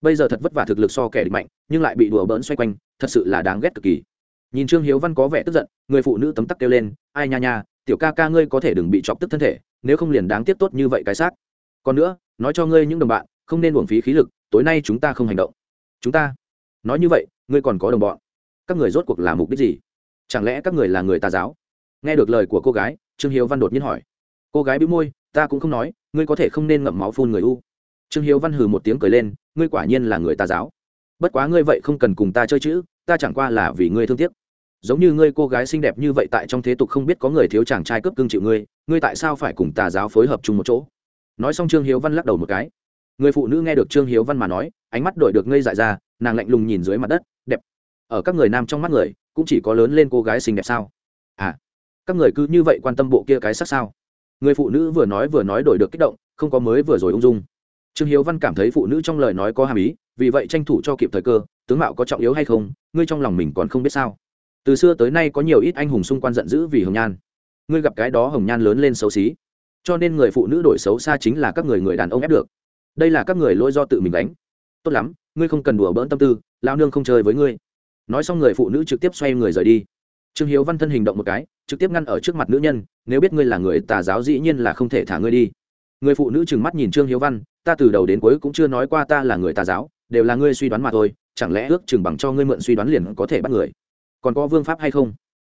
Bây giờ thật vất vả thực lực so kẻ địch mạnh, nhưng lại bị đùa bỡn xoay quanh, thật sự là đáng ghét cực kỳ nhìn trương hiếu văn có vẻ tức giận, người phụ nữ tấm tắc kêu lên, ai nha nha, tiểu ca ca ngươi có thể đừng bị chọc tức thân thể, nếu không liền đáng tiếc tốt như vậy cái xác. Còn nữa, nói cho ngươi những đồng bạn, không nên uổng phí khí lực, tối nay chúng ta không hành động. Chúng ta? Nói như vậy, ngươi còn có đồng bọn? Các người rốt cuộc là mục đích gì? Chẳng lẽ các người là người tà giáo? Nghe được lời của cô gái, trương hiếu văn đột nhiên hỏi. Cô gái bĩu môi, ta cũng không nói, ngươi có thể không nên ngậm máu phun người u. Trương hiếu văn hừ một tiếng cười lên, ngươi quả nhiên là người tà giáo. Bất quá ngươi vậy không cần cùng ta chơi chữ ta chẳng qua là vì ngươi thương tiếc. Giống như ngươi cô gái xinh đẹp như vậy tại trong thế tục không biết có người thiếu chàng trai cướp cương chịu ngươi ngươi tại sao phải cùng tà giáo phối hợp chung một chỗ? Nói xong trương hiếu văn lắc đầu một cái. Người phụ nữ nghe được trương hiếu văn mà nói, ánh mắt đổi được ngây dại ra, nàng lạnh lùng nhìn dưới mặt đất, đẹp. Ở các người nam trong mắt người, cũng chỉ có lớn lên cô gái xinh đẹp sao? À các người cứ như vậy quan tâm bộ kia cái sắc sao? Người phụ nữ vừa nói vừa nói đổi được kích động, không có mới vừa rồi ung dung trương hiếu văn cảm thấy phụ nữ trong lời nói có hàm ý, vì vậy tranh thủ cho kịp thời cơ, tướng mạo có trọng yếu hay không, ngươi trong lòng mình còn không biết sao. Từ xưa tới nay có nhiều ít anh hùng xung quanh giận dữ vì hồng nhan. Ngươi gặp cái đó hồng nhan lớn lên xấu xí. Cho nên người phụ nữ đổi xấu xa chính là các người người đàn ông ép được. Đây là các người lỗi do tự mình đánh tốt lắm, ngươi không cần đùa bỡn tâm tư lao nương không chơi với ngươi. Nói xong người phụ nữ trực tiếp xoay người rời đi. Trương hiếu văn thân hình động một cái, trực tiếp ngăn ở trước mặt nữ nhân, nếu biết ngươi là người tà giáo dĩ nhiên là không thể thả ngươi đi. Người phụ nữ trừng mắt nhìn trương hiếu văn ta từ đầu đến cuối cũng chưa nói qua ta là người tà giáo, đều là ngươi suy đoán mà thôi, chẳng lẽ ước chừng bằng cho ngươi mượn suy đoán liền có thể bắt người? Còn có vương pháp hay không?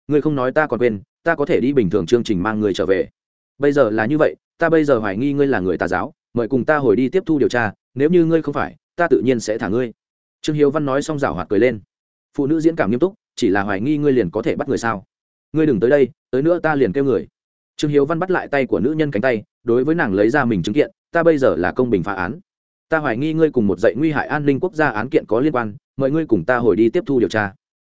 Ngươi không nói ta còn quên, ta có thể đi bình thường chương trình mang người trở về. Bây giờ là như vậy, ta bây giờ hoài nghi ngươi là người tà giáo, mời cùng ta hồi đi tiếp thu điều tra, nếu như ngươi không phải, ta tự nhiên sẽ thả ngươi. Trương hiếu văn nói xong rảo hoạt cười lên. Phụ nữ diễn cảm nghiêm túc, chỉ là hoài nghi ngươi liền có thể bắt người sao? Ngươi đừng tới đây, tới nữa ta liền kêu người. Trương hiếu văn bắt lại tay của nữ nhân cánh tay, đối với nàng lấy ra mình chứng kiện ta bây giờ là công bình phá án. Ta hoài nghi ngươi cùng một dạy nguy hại an ninh quốc gia án kiện có liên quan, mời ngươi cùng ta hồi đi tiếp thu điều tra.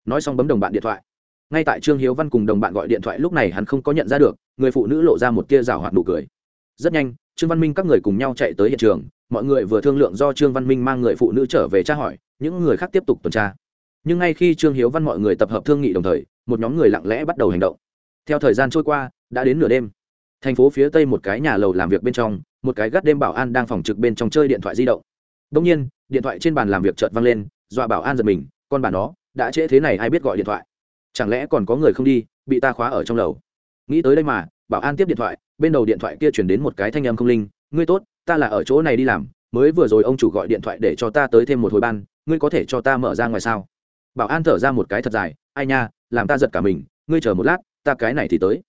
Nói xong bấm đồng bạn điện thoại. Ngay tại trương hiếu văn cùng đồng bạn gọi điện thoại, lúc này hắn không có nhận ra được, người phụ nữ lộ ra một tia rào hoạt nụ cười. Rất nhanh, trương văn minh các người cùng nhau chạy tới hiện trường, mọi người vừa thương lượng do trương văn minh mang người phụ nữ trở về tra hỏi, những người khác tiếp tục tuần tra. Nhưng ngay khi trương hiếu văn mọi người tập hợp thương nghị đồng thời, một nhóm người lặng lẽ bắt đầu hành động. Theo thời gian trôi qua, đã đến nửa đêm. Thành phố phía tây một cái nhà lầu làm việc bên trong một cái gắt đêm bảo an đang phòng trực bên trong chơi điện thoại di động. Đông nhiên, điện thoại trên bàn làm việc chợt văng lên, dọa bảo an giật mình, con bà nó, đã trễ thế này ai biết gọi điện thoại? Chẳng lẽ còn có người không đi, bị ta khóa ở trong lầu? Nghĩ tới đây mà, bảo an tiếp điện thoại, bên đầu điện thoại kia chuyển đến một cái thanh âm không linh, ngươi tốt, ta là ở chỗ này đi làm, mới vừa rồi ông chủ gọi điện thoại để cho ta tới thêm một hồi ban, ngươi có thể cho ta mở ra ngoài sao? Bảo an thở ra một cái thật dài, ai nha, làm ta giật cả mình, ngươi chờ một lát, ta cái này thì tới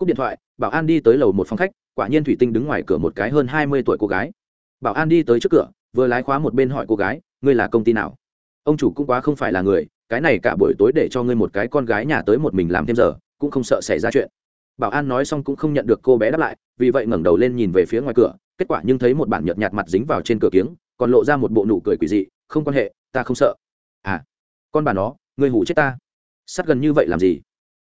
cúp điện thoại, bảo an đi tới lầu một phòng khách, quả nhiên thủy tinh đứng ngoài cửa một cái hơn hai mươi tuổi cô gái. Bảo an đi tới trước cửa, vừa lái khóa một bên hỏi cô gái, ngươi là công ty nào? Ông chủ cũng quá không phải là người, cái này cả buổi tối để cho ngươi một cái con gái nhà tới một mình làm thêm giờ, cũng không sợ xảy ra chuyện. Bảo an nói xong cũng không nhận được cô bé đáp lại, vì vậy ngẩng đầu lên nhìn về phía ngoài cửa, kết quả nhưng thấy một bản nhợt nhạt mặt dính vào trên cửa kiếng, còn lộ ra một bộ nụ cười quỷ dị, không quan hệ, ta không sợ. À con bà nó, ngươi hủ chết ta. Sắt gần như vậy làm gì?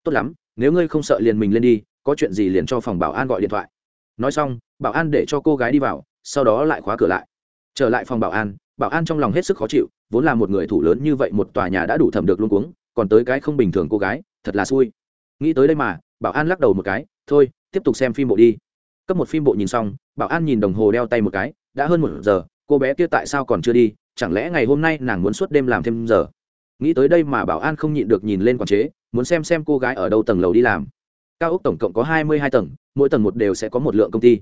Tốt lắm, nếu ngươi không sợ liền mình lên đi có chuyện gì liền cho phòng bảo an gọi điện thoại. Nói xong, bảo an để cho cô gái đi vào, sau đó lại khóa cửa lại. Trở lại phòng bảo an bảo an trong lòng hết sức khó chịu, vốn là một người thủ lớn như vậy một tòa nhà đã đủ thẩm được luôn cuống, còn tới cái không bình thường cô gái, thật là xui. Nghĩ tới đây mà, bảo an lắc đầu một cái, thôi, tiếp tục xem phim bộ đi. Cấp một phim bộ nhìn xong, bảo an nhìn đồng hồ đeo tay một cái, đã hơn một giờ, cô bé kia tại sao còn chưa đi? Chẳng lẽ ngày hôm nay nàng muốn suốt đêm làm thêm giờ? Nghĩ tới đây mà bảo an không nhịn được nhìn lên quản chế, muốn xem xem cô gái ở đâu tầng lầu đi làm cao ốc tổng cộng có hai mươi hai tầng, mỗi tầng một đều sẽ có một lượng công ty.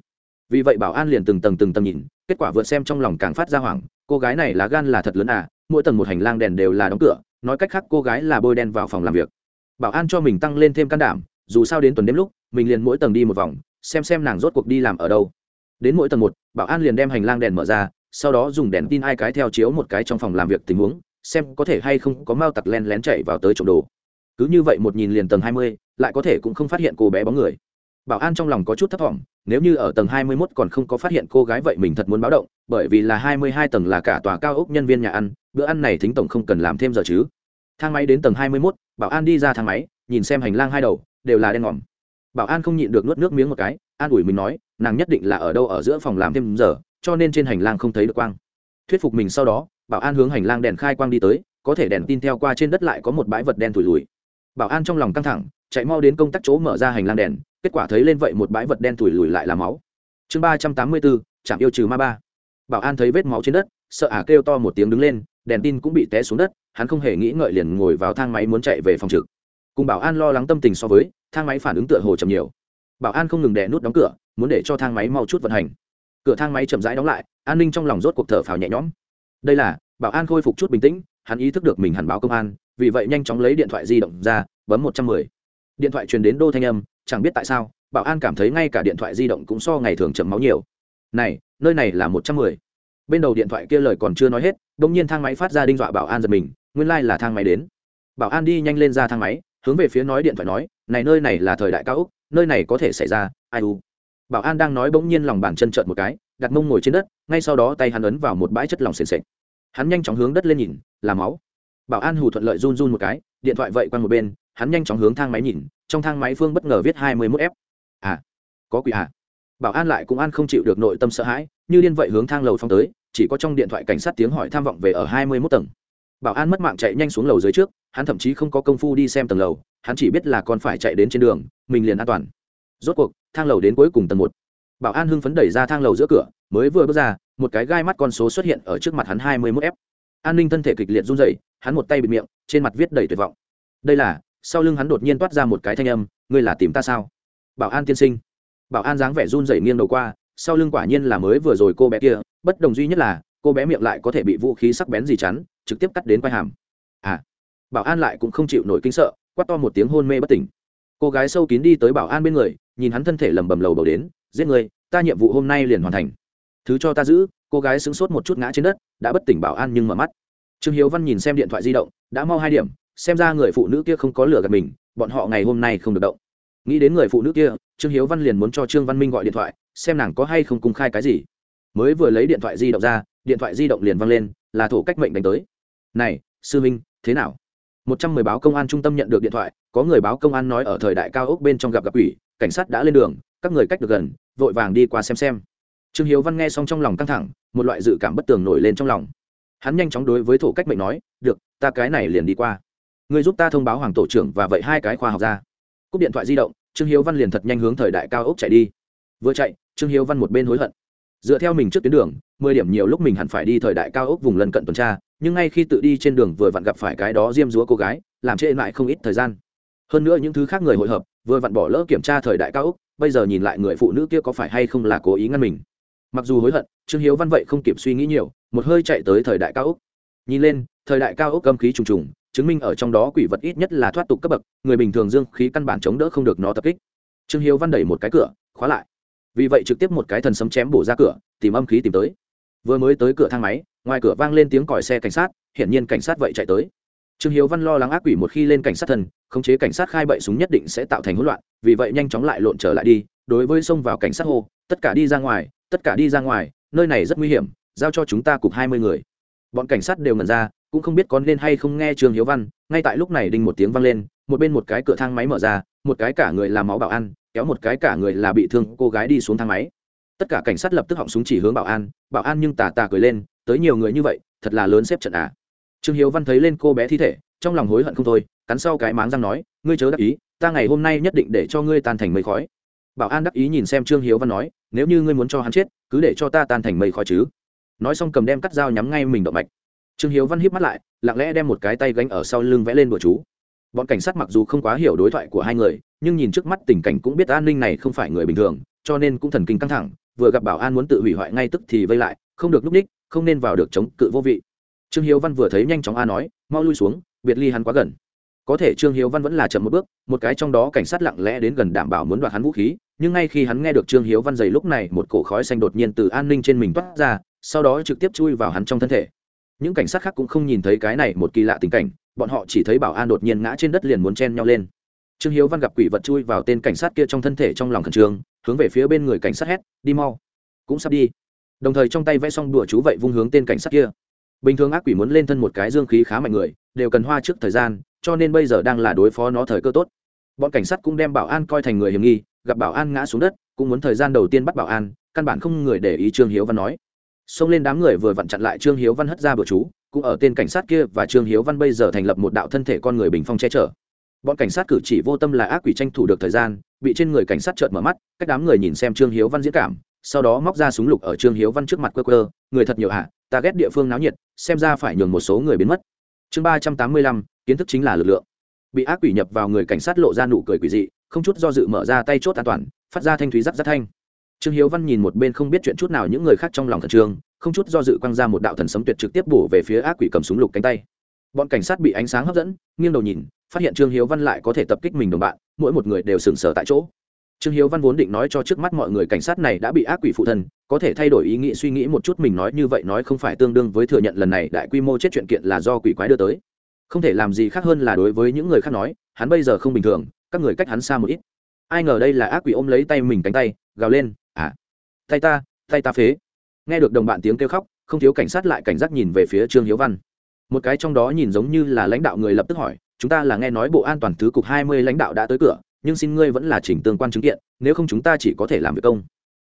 Vì vậy bảo an liền từng tầng từng tầng nhìn, kết quả vượt xem trong lòng càng phát ra hoảng, cô gái này lá gan là thật lớn à mỗi tầng một hành lang đèn đều là đóng cửa, nói cách khác cô gái là bôi đen vào phòng làm việc. Bảo an cho mình tăng lên thêm can đảm, dù sao đến tuần đêm lúc, mình liền mỗi tầng đi một vòng, xem xem nàng rốt cuộc đi làm ở đâu. Đến mỗi tầng một, bảo an liền đem hành lang đèn mở ra, sau đó dùng đèn tin hai cái theo chiếu một cái trong phòng làm việc tình huống, xem có thể hay không có mao tặc len lén chạy vào tới trộm đồ cứ như vậy một nhìn liền tầng hai mươi lại có thể cũng không phát hiện cô bé bóng người. Bảo an trong lòng có chút thấp t nếu như ở tầng hai mươi 21 còn không có phát hiện cô gái vậy mình thật muốn báo động bởi vì là hai mươi hai tầng là cả tòa cao ốc nhân viên nhà ăn bữa ăn này thính tổng không cần làm thêm giờ chứ. Thang máy đến tầng hai mươi 21, bảo an đi ra thang máy nhìn xem hành lang hai đầu đều là đen ngòm. Bảo an không nhịn được nuốt nước miếng một cái an ủi mình nói nàng nhất định là ở đâu ở giữa phòng làm thêm giờ cho nên trên hành lang không thấy được quang. Thuyết phục mình sau đó bảo an hướng hành lang đèn khai quang đi tới có thể đèn tin theo qua trên đất lại có một bãi vật đen thủi lùi bảo an trong lòng căng thẳng, chạy mau đến công tác chỗ mở ra hành lang đèn, kết quả thấy lên vậy một bãi vật đen thủi lùi lại là máu. Chương ba trăm tám mươi bốn, trạm yêu trừ ma ba. Bảo an thấy vết máu trên đất, sợ ả kêu to một tiếng đứng lên, đèn tin cũng bị té xuống đất, hắn không hề nghĩ ngợi liền ngồi vào thang máy muốn chạy về phòng trực. Cùng bảo an lo lắng tâm tình so với, thang máy phản ứng tựa hồ chậm nhiều. Bảo an không ngừng đè nút đóng cửa, muốn để cho thang máy mau chút vận hành. Cửa thang máy chậm rãi đóng lại, an ninh trong lòng rốt cuộc thở phào nhẹ nhõm. Đây là, bảo an khôi phục chút bình tĩnh, hắn ý thức được mình hẳn báo công an vì vậy nhanh chóng lấy điện thoại di động ra, bấm một trăm mười. Điện thoại truyền đến đô thanh âm, chẳng biết tại sao, bảo an cảm thấy ngay cả điện thoại di động cũng so ngày thường chậm máu nhiều. Này, nơi này là một trăm mười. Bên đầu điện thoại kia lời còn chưa nói hết đ ỗ n g nhiên thang máy phát ra đinh dọa bảo an giật mình, nguyên lai、like、là thang máy đến. Bảo an đi nhanh lên ra thang máy, hướng về phía nói điện thoại nói, này nơi này là thời đại cao úc, nơi này có thể xảy ra, ai u. Bảo an đang nói bỗng nhiên lòng bàn chân trợn một cái, đặt mông ngồi trên đất, ngay sau đó tay hắn ấn vào một bãi chất lòng sền sệt. Hắn nhanh chóng hướng đất lên nhìn, là máu bảo an hù thuận lợi run run một cái, điện thoại vậy qua một bên, hắn nhanh chóng hướng thang máy nhìn, trong thang máy phương bất ngờ viết hai mươi mốt f. À có quỷ à? Bảo an lại cũng an không chịu được nội tâm sợ hãi, như điên vậy hướng thang lầu phong tới, chỉ có trong điện thoại cảnh sát tiếng hỏi tham vọng về ở hai mươi mốt tầng. Bảo an mất mạng chạy nhanh xuống lầu dưới trước, hắn thậm chí không có công phu đi xem tầng lầu, hắn chỉ biết là còn phải chạy đến trên đường, mình liền an toàn. Rốt cuộc, thang lầu đến cuối cùng tầng một. Bảo an hưng phấn đẩy ra thang lầu giữa cửa, mới vừa bước ra, một cái gai mắt con số xuất hiện ở trước mặt hắn hai mươi mốt f an ninh thân thể kịch liệt run dậy hắn một tay bịt miệng, trên mặt viết đầy tuyệt vọng. Đây là, sau lưng hắn đột nhiên toát ra một cái thanh âm, ngươi là tìm ta sao? Bảo an tiên sinh. Bảo an dáng vẻ run rẩy nghiêng đầu qua, sau lưng quả nhiên là mới vừa rồi cô bé kia, bất đồng duy nhất là, cô bé miệng lại có thể bị vũ khí sắc bén gì chắn, trực tiếp cắt đến quai hàm. À. Bảo an lại cũng không chịu nổi kinh sợ, quát to một tiếng hôn mê bất tỉnh. Cô gái sâu kín đi tới bảo an bên người, nhìn hắn thân thể lầm bầm lầu bầu đến, giết người ta nhiệm vụ hôm nay liền hoàn thành thứ cho ta giữ, cô gái sững sốt một chút ngã trên đất, đã bất tỉnh bảo an nhưng mở mắt. Trương hiếu văn nhìn xem điện thoại di động, đã mau hai điểm, xem ra người phụ nữ kia không có lửa gạt mình, bọn họ ngày hôm nay không được động. Nghĩ đến người phụ nữ kia, trương hiếu văn liền muốn cho trương văn minh gọi điện thoại, xem nàng có hay không cung khai cái gì. Mới vừa lấy điện thoại di động ra, điện thoại di động liền văng lên, là thủ cách mệnh đánh tới. Này, sư minh, thế nào? Một trăm mười báo công an trung tâm nhận được điện thoại, có người báo công an nói ở thời đại cao ốc bên trong gặp gặp ủy cảnh sát đã lên đường, các người cách được gần, vội vàng đi qua xem xem trương hiếu văn nghe xong trong lòng căng thẳng, một loại dự cảm bất tường nổi lên trong lòng. Hắn nhanh chóng đối với thủ cách mệnh nói, được, ta cái này liền đi qua. Người giúp ta thông báo hoàng tổ trưởng và vậy hai cái khoa học ra. Cúp điện thoại di động, trương hiếu văn liền thật nhanh hướng thời đại cao ốc chạy đi. Vừa chạy, trương hiếu văn một bên hối hận. Dựa theo mình trước tuyến đường, mười điểm nhiều lúc mình hẳn phải đi thời đại cao ốc vùng lân cận tuần tra, nhưng ngay khi tự đi trên đường vừa vặn gặp phải cái đó diêm dúa cô gái, làm trễ lại không ít thời gian. Hơn nữa những thứ khác người hội hợp, vừa vặn bỏ lỡ kiểm tra thời đại cao ốc, bây giờ nhìn lại người phụ nữ kia có phải hay không là cố ý ngăn mình mặc dù hối hận, trương hiếu văn vậy không kịp suy nghĩ nhiều, một hơi chạy tới thời đại cao ốc. Nhìn lên, thời đại cao ốc âm khí trùng trùng, chứng minh ở trong đó quỷ vật ít nhất là thoát tục cấp bậc, người bình thường dương khí căn bản chống đỡ không được nó tập kích. Trương hiếu văn đẩy một cái cửa, khóa lại. Vì vậy trực tiếp một cái thần sấm chém bổ ra cửa, tìm âm khí tìm tới. Vừa mới tới cửa thang máy, ngoài cửa vang lên tiếng còi xe cảnh sát, hiển nhiên cảnh sát vậy chạy tới. Trương hiếu văn lo lắng ác quỷ một khi lên cảnh sát thần, khống chế cảnh sát khai bậy súng nhất định sẽ tạo thành hỗn loạn, vì vậy nhanh chóng lại lộn trở lại đi, đối với xông vào cảnh sát hô, tất cả đi ra ngoài tất cả đi ra ngoài, nơi này rất nguy hiểm, giao cho chúng ta cục hai mươi người. Bọn cảnh sát đều ngẩn ra, cũng không biết có nên hay không nghe trương hiếu văn, ngay tại lúc này đinh một tiếng vang lên, một bên một cái cửa thang máy mở ra, một cái cả người làm máu bảo an, kéo một cái cả người là bị thương cô gái đi xuống thang máy. Tất cả cảnh sát lập tức họng súng chỉ hướng bảo an bảo an nhưng tà tà cười lên, tới nhiều người như vậy, thật là lớn xếp trận à. Trương hiếu văn thấy lên cô bé thi thể, trong lòng hối hận không thôi, cắn sau cái máng răng nói, ngươi chớ đắc ý, ta ngày hôm nay nhất định để cho ngươi tan thành mây khói. Bảo an đắc ý nhìn xem trương hiếu văn nói nếu như ngươi muốn cho hắn chết, cứ để cho ta tan thành mây khói chứ. Nói xong cầm đem cắt dao nhắm ngay mình động mạch. Trương hiếu văn hiếp mắt lại, lặng lẽ đem một cái tay gánh ở sau lưng vẽ lên bờ chú. Bọn cảnh sát mặc dù không quá hiểu đối thoại của hai người, nhưng nhìn trước mắt tình cảnh cũng biết an ninh này không phải người bình thường, cho nên cũng thần kinh căng thẳng, vừa gặp bảo an muốn tự hủy hoại ngay tức thì vây lại, không được núp ních không nên vào được chống cự vô vị. Trương hiếu văn vừa thấy nhanh chóng a nói, mau lui xuống, biệt ly hắn quá gần có thể trương hiếu văn vẫn là chậm một bước, một cái trong đó cảnh sát lặng lẽ đến gần đảm bảo muốn đoạt hắn vũ khí, nhưng ngay khi hắn nghe được trương hiếu văn dày lúc này một cổ khói xanh đột nhiên từ an ninh trên mình toát ra, sau đó trực tiếp chui vào hắn trong thân thể. Những cảnh sát khác cũng không nhìn thấy cái này một kỳ lạ tình cảnh, bọn họ chỉ thấy bảo an đột nhiên ngã trên đất liền muốn chen nhau lên. Trương hiếu văn gặp quỷ vật chui vào tên cảnh sát kia trong thân thể trong lòng khẩn trương, hướng về phía bên người cảnh sát hét, đi mau, cũng sắp đi. Đồng thời trong tay vẽ xong đùa chú vậy vung hướng tên cảnh sát kia. Bình thường ác quỷ muốn lên thân một cái dương khí khá mạnh người, đều cần hoa trước thời gian cho nên bây giờ đang là đối phó nó thời cơ tốt. Bọn cảnh sát cũng đem bảo an coi thành người hiểm nghi gặp bảo an ngã xuống đất cũng muốn thời gian đầu tiên bắt bảo an căn bản không người để ý trương hiếu văn nói. Xông lên đám người vừa vặn chặn lại trương hiếu văn hất ra bữa chú cũng ở tên cảnh sát kia và trương hiếu văn bây giờ thành lập một đạo thân thể con người bình phong che chở. Bọn cảnh sát cử chỉ vô tâm là ác quỷ tranh thủ được thời gian bị trên người cảnh sát trợn mở mắt cách đám người nhìn xem trương hiếu văn diễn cảm sau đó móc ra súng lục ở trương hiếu văn trước mặt quơ quơ người thật nhiều à, ta ghét địa phương náo nhiệt xem ra phải nhường một số người biến mất. Chương ba trăm tám mươi lăm kiến thức chính là lực lượng. Bị ác quỷ nhập vào người cảnh sát lộ ra nụ cười quỷ dị, không chút do dự mở ra tay chốt an toàn, phát ra thanh thúy rắc rắc thanh. Trương hiếu văn nhìn một bên không biết chuyện chút nào những người khác trong lòng thần trương, không chút do dự quăng ra một đạo thần sấm tuyệt trực tiếp bổ về phía ác quỷ cầm súng lục cánh tay. Bọn cảnh sát bị ánh sáng hấp dẫn, nghiêng đầu nhìn, phát hiện trương hiếu văn lại có thể tập kích mình đồng bạn, mỗi một người đều sừng sờ tại chỗ. Trương hiếu văn vốn định nói cho trước mắt mọi người cảnh sát này đã bị ác quỷ phụ thân có thể thay đổi ý nghĩ suy nghĩ một chút mình nói như vậy nói không phải tương đương với thừa nhận lần này đại quy mô chết chuyện kiện là do quỷ quái đưa tới không thể làm gì khác hơn là đối với những người khác nói, hắn bây giờ không bình thường, các người cách hắn xa một ít. Ai ngờ đây là ác quỷ ôm lấy tay mình cánh tay, gào lên à tay ta tay ta phế. Nghe được đồng bạn tiếng kêu khóc, không thiếu cảnh sát lại cảnh giác nhìn về phía trương hiếu văn. Một cái trong đó nhìn giống như là lãnh đạo người lập tức hỏi, chúng ta là nghe nói bộ an toàn thứ cục hai mươi lãnh đạo đã tới cửa, nhưng xin ngươi vẫn là chỉnh tương quan chứng kiện, nếu không chúng ta chỉ có thể làm việc công.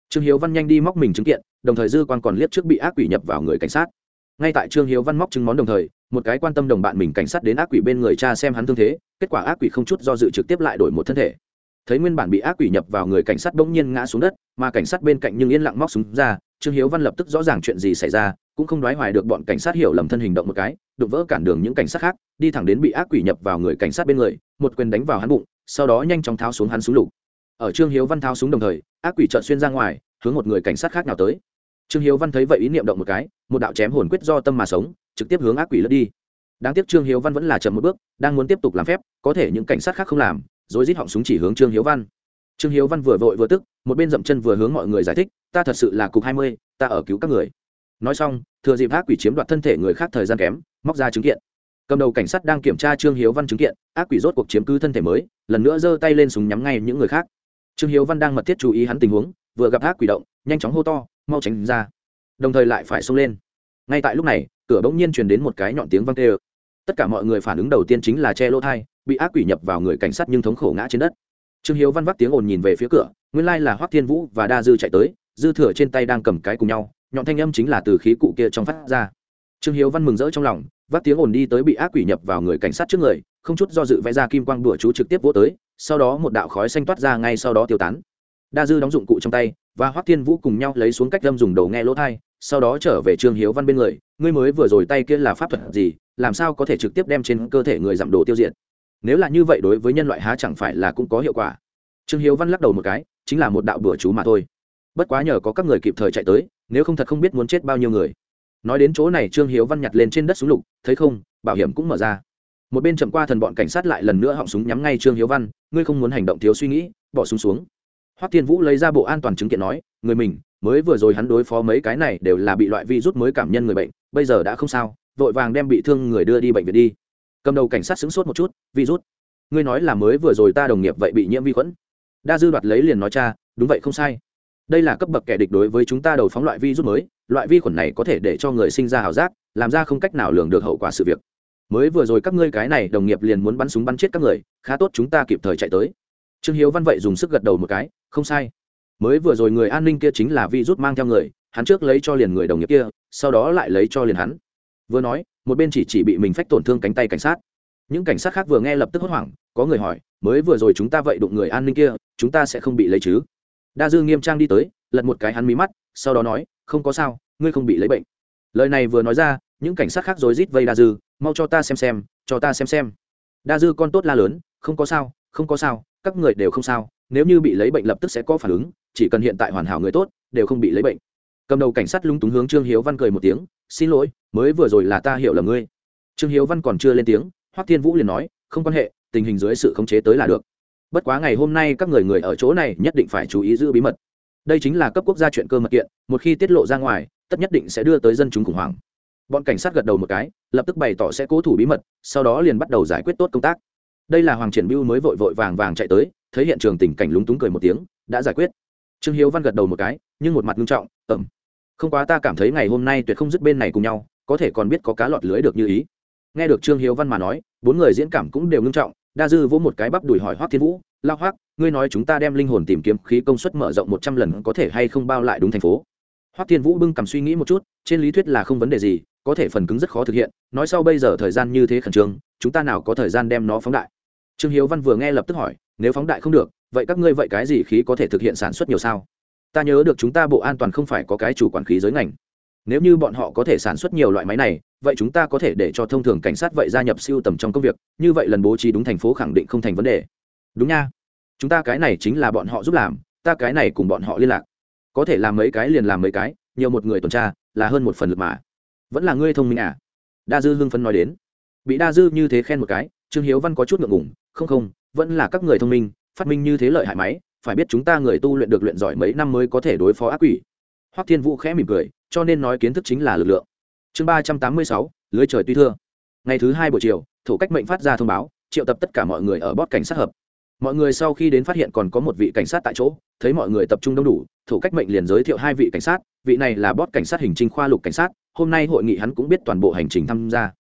Trương hiếu văn nhanh đi móc mình chứng kiện, đồng thời dư quan còn liếc trước bị ác quỷ nhập vào người cảnh sát ngay tại trương hiếu văn móc chứng món đồng thời, một cái quan tâm đồng bạn mình cảnh sát đến ác quỷ bên người cha xem hắn thương thế, kết quả ác quỷ không chút do dự trực tiếp lại đổi một thân thể. Thấy nguyên bản bị ác quỷ nhập vào người cảnh sát bỗng nhiên ngã xuống đất, mà cảnh sát bên cạnh nhưng yên lặng móc súng ra, trương hiếu văn lập tức rõ ràng chuyện gì xảy ra, cũng không đoái hoài được bọn cảnh sát hiểu lầm thân hình động một cái, đụng vỡ cản đường những cảnh sát khác, đi thẳng đến bị ác quỷ nhập vào người cảnh sát bên người, một quyền đánh vào hắn bụng, sau đó nhanh chóng tháo xuống hắn súng lục. Ở trương hiếu văn tháo súng đồng thời, ác quỷ trợn xuyên ra ngoài, hướng một người cảnh sát khác nào tới trương hiếu văn thấy vậy ý niệm động một cái, một đạo chém hồn quyết do tâm mà sống, trực tiếp hướng ác quỷ lướt đi. Đáng tiếc trương hiếu văn vẫn là chậm một bước, đang muốn tiếp tục làm phép, có thể những cảnh sát khác không làm rồi rít họng súng chỉ hướng trương hiếu văn. Trương hiếu văn vừa vội vừa tức, một bên dậm chân vừa hướng mọi người giải thích, ta thật sự là cục hai mươi, ta ở cứu các người. Nói xong, thừa dịp ác quỷ chiếm đoạt thân thể người khác thời gian kém, móc ra chứng kiện. Cầm đầu cảnh sát đang kiểm tra trương hiếu văn chứng kiện, ác quỷ rốt cuộc chiếm cứ thân thể mới, lần nữa giơ tay lên súng nhắm ngay những người khác. Trương hiếu văn đang mật thiết chú ý hắn tình huống, vừa gặp ác quỷ động, nhanh chóng hô to mau tránh ra. Đồng thời lại phải xông lên. Ngay tại lúc này, cửa bỗng nhiên truyền đến một cái nhọn tiếng vang tê tất cả mọi người phản ứng đầu tiên chính là che lỗ thai, bị ác quỷ nhập vào người cảnh sát nhưng thống khổ ngã trên đất. Trương hiếu văn vắt tiếng ồn nhìn về phía cửa, nguyên lai là hoắc thiên vũ và đa dư chạy tới, dư thừa trên tay đang cầm cái cùng nhau, nhọn thanh âm chính là từ khí cụ kia trong phát ra. Trương hiếu văn mừng rỡ trong lòng vắt tiếng ồn đi tới bị ác quỷ nhập vào người cảnh sát trước người, không chút do dự vẽ ra kim quang đùa chú trực tiếp vỗ tới, sau đó một đạo khói xanh toát ra ngay sau đó tiêu tán đa dư đóng dụng cụ trong tay, và hoắc thiên vũ cùng nhau lấy xuống cách lâm dùng đầu nghe lỗ thai, sau đó trở về trương hiếu văn bên người, ngươi mới vừa rồi tay kia là pháp thuật gì, làm sao có thể trực tiếp đem trên cơ thể người giảm đồ tiêu diệt? Nếu là như vậy đối với nhân loại há chẳng phải là cũng có hiệu quả? Trương hiếu văn lắc đầu một cái, chính là một đạo bừa chú mà thôi. Bất quá nhờ có các người kịp thời chạy tới, nếu không thật không biết muốn chết bao nhiêu người. Nói đến chỗ này, trương hiếu văn nhặt lên trên đất súng lục, thấy không, bảo hiểm cũng mở ra. Một bên chậm qua thần bọn cảnh sát lại lần nữa họng súng nhắm ngay trương hiếu văn, ngươi không muốn hành động thiếu suy nghĩ, bỏ súng xuống hoắc thiên vũ lấy ra bộ an toàn chứng kiện nói, người mình, mới vừa rồi hắn đối phó mấy cái này đều là bị loại virus mới cảm nhân người bệnh, bây giờ đã không sao, vội vàng đem bị thương người đưa đi bệnh viện đi. Cầm đầu cảnh sát sững sốt một chút, virus? Ngươi nói là mới vừa rồi ta đồng nghiệp vậy bị nhiễm vi khuẩn? Đa dư đoạt lấy liền nói, cha, đúng vậy không sai. Đây là cấp bậc kẻ địch đối với chúng ta đầu phóng loại virus mới, loại vi khuẩn này có thể để cho người sinh ra h ảo giác, làm ra không cách nào lường được hậu quả sự việc. Mới vừa rồi các ngươi cái này đồng nghiệp liền muốn bắn súng bắn chết các người, khá tốt chúng ta kịp thời chạy tới trương hiếu văn vậy dùng sức gật đầu một cái, không sai. Mới vừa rồi người an ninh kia chính là vi rút mang theo người, hắn trước lấy cho liền người đồng nghiệp kia, sau đó lại lấy cho liền hắn. Vừa nói, một bên chỉ chỉ bị mình phách tổn thương cánh tay cảnh sát. Những cảnh sát khác vừa nghe lập tức hốt hoảng, có người hỏi, mới vừa rồi chúng ta vậy đụng người an ninh kia, chúng ta sẽ không bị lấy chứ? Đa dư nghiêm trang đi tới, lật một cái hắn mí mắt, sau đó nói, không có sao, ngươi không bị lấy bệnh. Lời này vừa nói ra, những cảnh sát khác rối rít vây đa dư, mau cho ta xem xem, cho ta xem xem. Đa dư con tốt la lớn, không có sao, không có sao các người đều không sao, nếu như bị lấy bệnh lập tức sẽ có phản ứng, chỉ cần hiện tại hoàn hảo người tốt, đều không bị lấy bệnh. Cầm đầu cảnh sát lung túng hướng trương hiếu văn cười một tiếng, xin lỗi, mới vừa rồi là ta hiểu là ngươi. Trương hiếu văn còn chưa lên tiếng, hoắc thiên vũ liền nói, không quan hệ, tình hình dưới sự khống chế tới là được. Bất quá ngày hôm nay các người người ở chỗ này nhất định phải chú ý giữ bí mật. Đây chính là cấp quốc gia chuyện cơ mật kiện, một khi tiết lộ ra ngoài, tất nhất định sẽ đưa tới dân chúng khủng hoảng. Bọn cảnh sát gật đầu một cái, lập tức bày tỏ sẽ cố thủ bí mật, sau đó liền bắt đầu giải quyết tốt công tác đây là hoàng triển biêu mới vội vội vàng vàng chạy tới, thấy hiện trường tình cảnh lúng túng cười một tiếng, đã giải quyết. Trương hiếu văn gật đầu một cái, nhưng một mặt nghiêm trọng ẩm không quá ta cảm thấy ngày hôm nay tuyệt không dứt bên này cùng nhau, có thể còn biết có cá lọt lưới được như ý. Nghe được trương hiếu văn mà nói, bốn người diễn cảm cũng đều nghiêm trọng, đa dư vỗ một cái bắp đùi hỏi hoác thiên vũ, lao hoác ngươi nói chúng ta đem linh hồn tìm kiếm khí công suất mở rộng một trăm lần có thể hay không bao lại đúng thành phố? Hoác thiên vũ bưng cầm suy nghĩ một chút, trên lý thuyết là không vấn đề gì, có thể phần cứng rất khó thực hiện, nói sau bây giờ thời gian như thế khẩn trương, chúng ta nào có thời gian đem nó phóng đại? Trương hiếu văn vừa nghe lập tức hỏi, nếu phóng đại không được, vậy các ngươi vậy cái gì khí có thể thực hiện sản xuất nhiều sao? Ta nhớ được chúng ta bộ an toàn không phải có cái chủ quản khí giới ngành. Nếu như bọn họ có thể sản xuất nhiều loại máy này, vậy chúng ta có thể để cho thông thường cảnh sát vậy gia nhập siêu tầm trong công việc, như vậy lần bố trí đúng thành phố khẳng định không thành vấn đề. Đúng nha. Chúng ta cái này chính là bọn họ giúp làm, ta cái này cùng bọn họ liên lạc. Có thể làm mấy cái liền làm mấy cái, nhiều một người tuần tra là hơn một phần lực mà. Vẫn là ngươi thông minh à? Đa dư hưng Phân nói đến. Bị đa dư như thế khen một cái, trương hiếu văn có chút ngượng ngùng không không, vẫn là các người thông minh, phát minh như thế lợi hại máy, phải biết chúng ta người tu luyện được luyện giỏi mấy năm mới có thể đối phó ác quỷ. Hoắc thiên vũ khẽ mỉm cười, cho nên nói kiến thức chính là lực lượng. Chương ba trăm tám mươi sáu, lưới trời tuy thưa. Ngày thứ hai buổi chiều, thủ cách mệnh phát ra thông báo, triệu tập tất cả mọi người ở bót cảnh sát hợp. Mọi người sau khi đến phát hiện còn có một vị cảnh sát tại chỗ, thấy mọi người tập trung đông đủ, thủ cách mệnh liền giới thiệu hai vị cảnh sát, vị này là bót cảnh sát hình trinh khoa lục cảnh sát, hôm nay hội nghị hắn cũng biết toàn bộ hành trình tham gia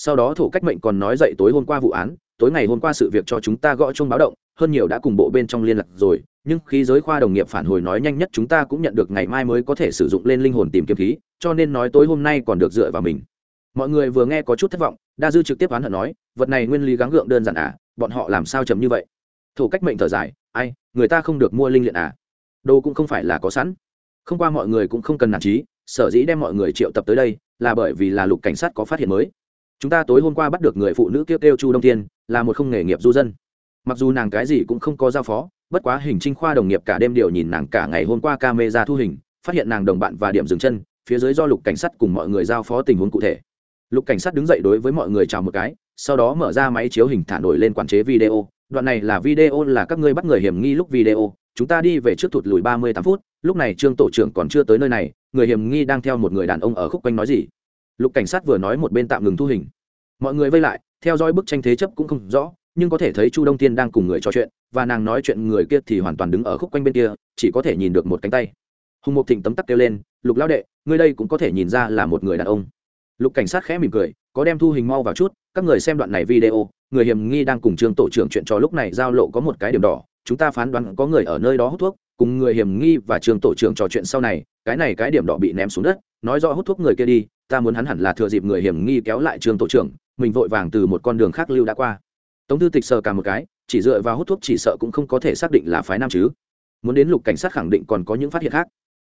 sau đó thủ cách mệnh còn nói dậy tối hôm qua vụ án, tối ngày hôm qua sự việc cho chúng ta gõ chung báo động, hơn nhiều đã cùng bộ bên trong liên lạc rồi, nhưng khi giới khoa đồng nghiệp phản hồi nói nhanh nhất chúng ta cũng nhận được ngày mai mới có thể sử dụng lên linh hồn tìm kiếm khí, cho nên nói tối hôm nay còn được dựa vào mình. Mọi người vừa nghe có chút thất vọng, đa dư trực tiếp oán hận nói, vật này nguyên lý gắng gượng đơn giản à bọn họ làm sao chấm như vậy? Thủ cách mệnh thở dài, ai, người ta không được mua linh liện à? Đồ cũng không phải là có sẵn. Không qua mọi người cũng không cần nản trí, sở dĩ đem mọi người triệu tập tới đây, là bởi vì là lục cảnh sát có phát hiện mới chúng ta tối hôm qua bắt được người phụ nữ kêu kêu chu đông tiên là một không nghề nghiệp du dân. Mặc dù nàng cái gì cũng không có giao phó, bất quá hình trinh khoa đồng nghiệp cả đêm điều nhìn nàng cả ngày hôm qua ca mê ra thu hình, phát hiện nàng đồng bạn và điểm dừng chân, phía dưới do lục cảnh sát cùng mọi người giao phó tình huống cụ thể. Lục cảnh sát đứng dậy đối với mọi người chào một cái, sau đó mở ra máy chiếu hình thả nổi lên quản chế video, đoạn này là video là các ngươi bắt người hiểm nghi lúc video, chúng ta đi về trước thụt lùi ba mươi tám phút, lúc này trương tổ trưởng còn chưa tới nơi này, người hiểm nghi đang theo một người đàn ông ở khúc quanh nói gì lục cảnh sát vừa nói một bên tạm ngừng thu hình. Mọi người vây lại, theo dõi bức tranh thế chấp cũng không rõ, nhưng có thể thấy chu đông tiên đang cùng người trò chuyện, và nàng nói chuyện người kia thì hoàn toàn đứng ở khúc quanh bên kia, chỉ có thể nhìn được một cánh tay. Hùng mục thịnh tấm tắc kêu lên, lục lao đệ, ngươi đây cũng có thể nhìn ra là một người đàn ông. Lục cảnh sát khẽ mỉm cười, có đem thu hình mau vào chút, các người xem đoạn này video, người hiểm nghi đang cùng trường tổ trưởng chuyện trò lúc này giao lộ có một cái điểm đỏ, chúng ta phán đoán có người ở nơi đó hút thuốc, cùng người hiểm nghi và trường tổ trưởng trò chuyện sau này, cái này cái điểm đỏ bị ném xuống đất, nói rõ hút thuốc người kia đi ta muốn hắn hẳn là thừa dịp người hiểm nghi kéo lại trường tổ trưởng mình vội vàng từ một con đường khác lưu đã qua. Tống thư tịch sờ cả một cái chỉ dựa vào hút thuốc chỉ sợ cũng không có thể xác định là phái nam chứ. Muốn đến lục cảnh sát khẳng định còn có những phát hiện khác.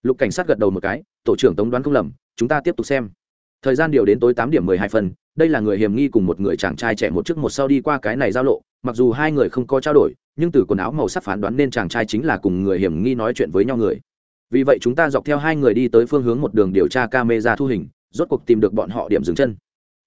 Lục cảnh sát gật đầu một cái tổ trưởng tống đoán không lầm chúng ta tiếp tục xem. Thời gian điều đến tối tám điểm mười hai phần, đây là người hiểm nghi cùng một người chàng trai trẻ một trước một sau đi qua cái này giao lộ mặc dù hai người không có trao đổi nhưng từ quần áo màu sắc phán đoán nên chàng trai chính là cùng người hiểm nghi nói chuyện với nhau người. Vì vậy chúng ta dọc theo hai người đi tới phương hướng một đường điều tra camera thu hình rốt cuộc tìm được bọn họ điểm dừng chân.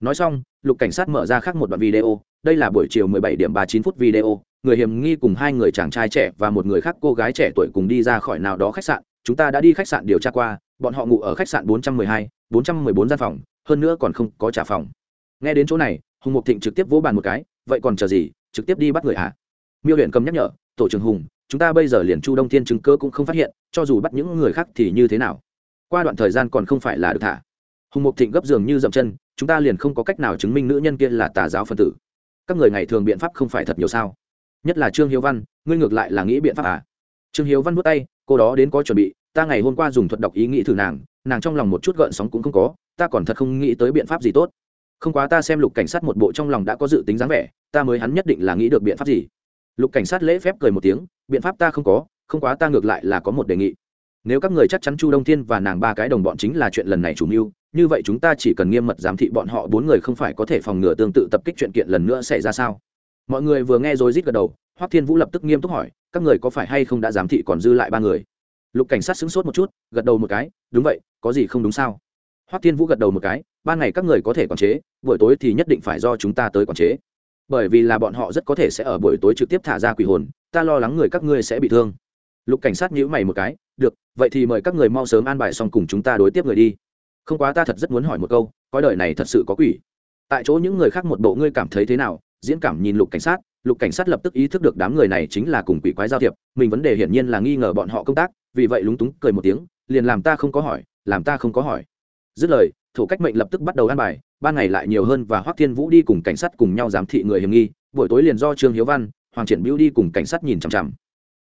Nói xong lục cảnh sát mở ra khác một đoạn video đây là buổi chiều 17 điểm 39 phút video người hiểm nghi cùng hai người chàng trai trẻ và một người khác cô gái trẻ tuổi cùng đi ra khỏi nào đó khách sạn chúng ta đã đi khách sạn điều tra qua bọn họ ngủ ở khách sạn 412, 414 gian phòng hơn nữa còn không có trả phòng. Nghe đến chỗ này hùng mục thịnh trực tiếp vỗ bàn một cái vậy còn chờ gì? Trực tiếp đi bắt người hả? Miêu huyện cầm nhắc nhở tổ trưởng hùng chúng ta bây giờ liền chu đông thiên chứng cơ cũng không phát hiện cho dù bắt những người khác thì như thế nào? Qua đoạn thời gian còn không phải là được thả hùng mục thịnh gấp giường như dậm chân, chúng ta liền không có cách nào chứng minh nữ nhân kia là tà giáo phân tử. Các người ngày thường biện pháp không phải thật nhiều sao? Nhất là trương hiếu văn, ngươi ngược lại là nghĩ biện pháp à? Trương hiếu văn vút tay, cô đó đến có chuẩn bị, ta ngày hôm qua dùng thuật đọc ý nghĩ thử nàng nàng trong lòng một chút gợn sóng cũng không có, ta còn thật không nghĩ tới biện pháp gì tốt. Không quá ta xem lục cảnh sát một bộ trong lòng đã có dự tính dáng vẻ, ta mới hắn nhất định là nghĩ được biện pháp gì. Lục cảnh sát lễ phép cười một tiếng, biện pháp ta không có, không quá ta ngược lại là có một đề nghị nếu các người chắc chắn chu đông thiên và nàng ba cái đồng bọn chính là chuyện lần này chủ mưu, như vậy chúng ta chỉ cần nghiêm mật giám thị bọn họ bốn người không phải có thể phòng ngừa tương tự tập kích chuyện kiện lần nữa xảy ra sao? Mọi người vừa nghe rồi rít gật đầu, hoắc thiên vũ lập tức nghiêm túc hỏi, các người có phải hay không đã giám thị còn dư lại ba người? Lục cảnh sát sững sốt một chút, gật đầu một cái, đúng vậy, có gì không đúng sao? Hoắc thiên vũ gật đầu một cái ban ngày các người có thể quản chế, buổi tối thì nhất định phải do chúng ta tới quản chế. Bởi vì là bọn họ rất có thể sẽ ở buổi tối trực tiếp thả ra quỷ hồn, ta lo lắng người các ngươi sẽ bị thương lục cảnh sát nhữ mày một cái, được, vậy thì mời các người mau sớm an bài xong cùng chúng ta đối tiếp người đi. Không quá ta thật rất muốn hỏi một câu coi đời này thật sự có quỷ? Tại chỗ những người khác một bộ ngươi cảm thấy thế nào? Diễn cảm nhìn lục cảnh sát, lục cảnh sát lập tức ý thức được đám người này chính là cùng quỷ quái giao thiệp, mình vấn đề hiển nhiên là nghi ngờ bọn họ công tác, vì vậy lúng túng cười một tiếng, liền làm ta không có hỏi, làm ta không có hỏi. Dứt lời, thủ cách mệnh lập tức bắt đầu ăn bài, ban ngày lại nhiều hơn và hoắc thiên vũ đi cùng cảnh sát cùng nhau giám thị người hiểm nghi, buổi tối liền do trương hiếu văn, hoàng triển bưu đi cùng cảnh sát nhìn chằm chằm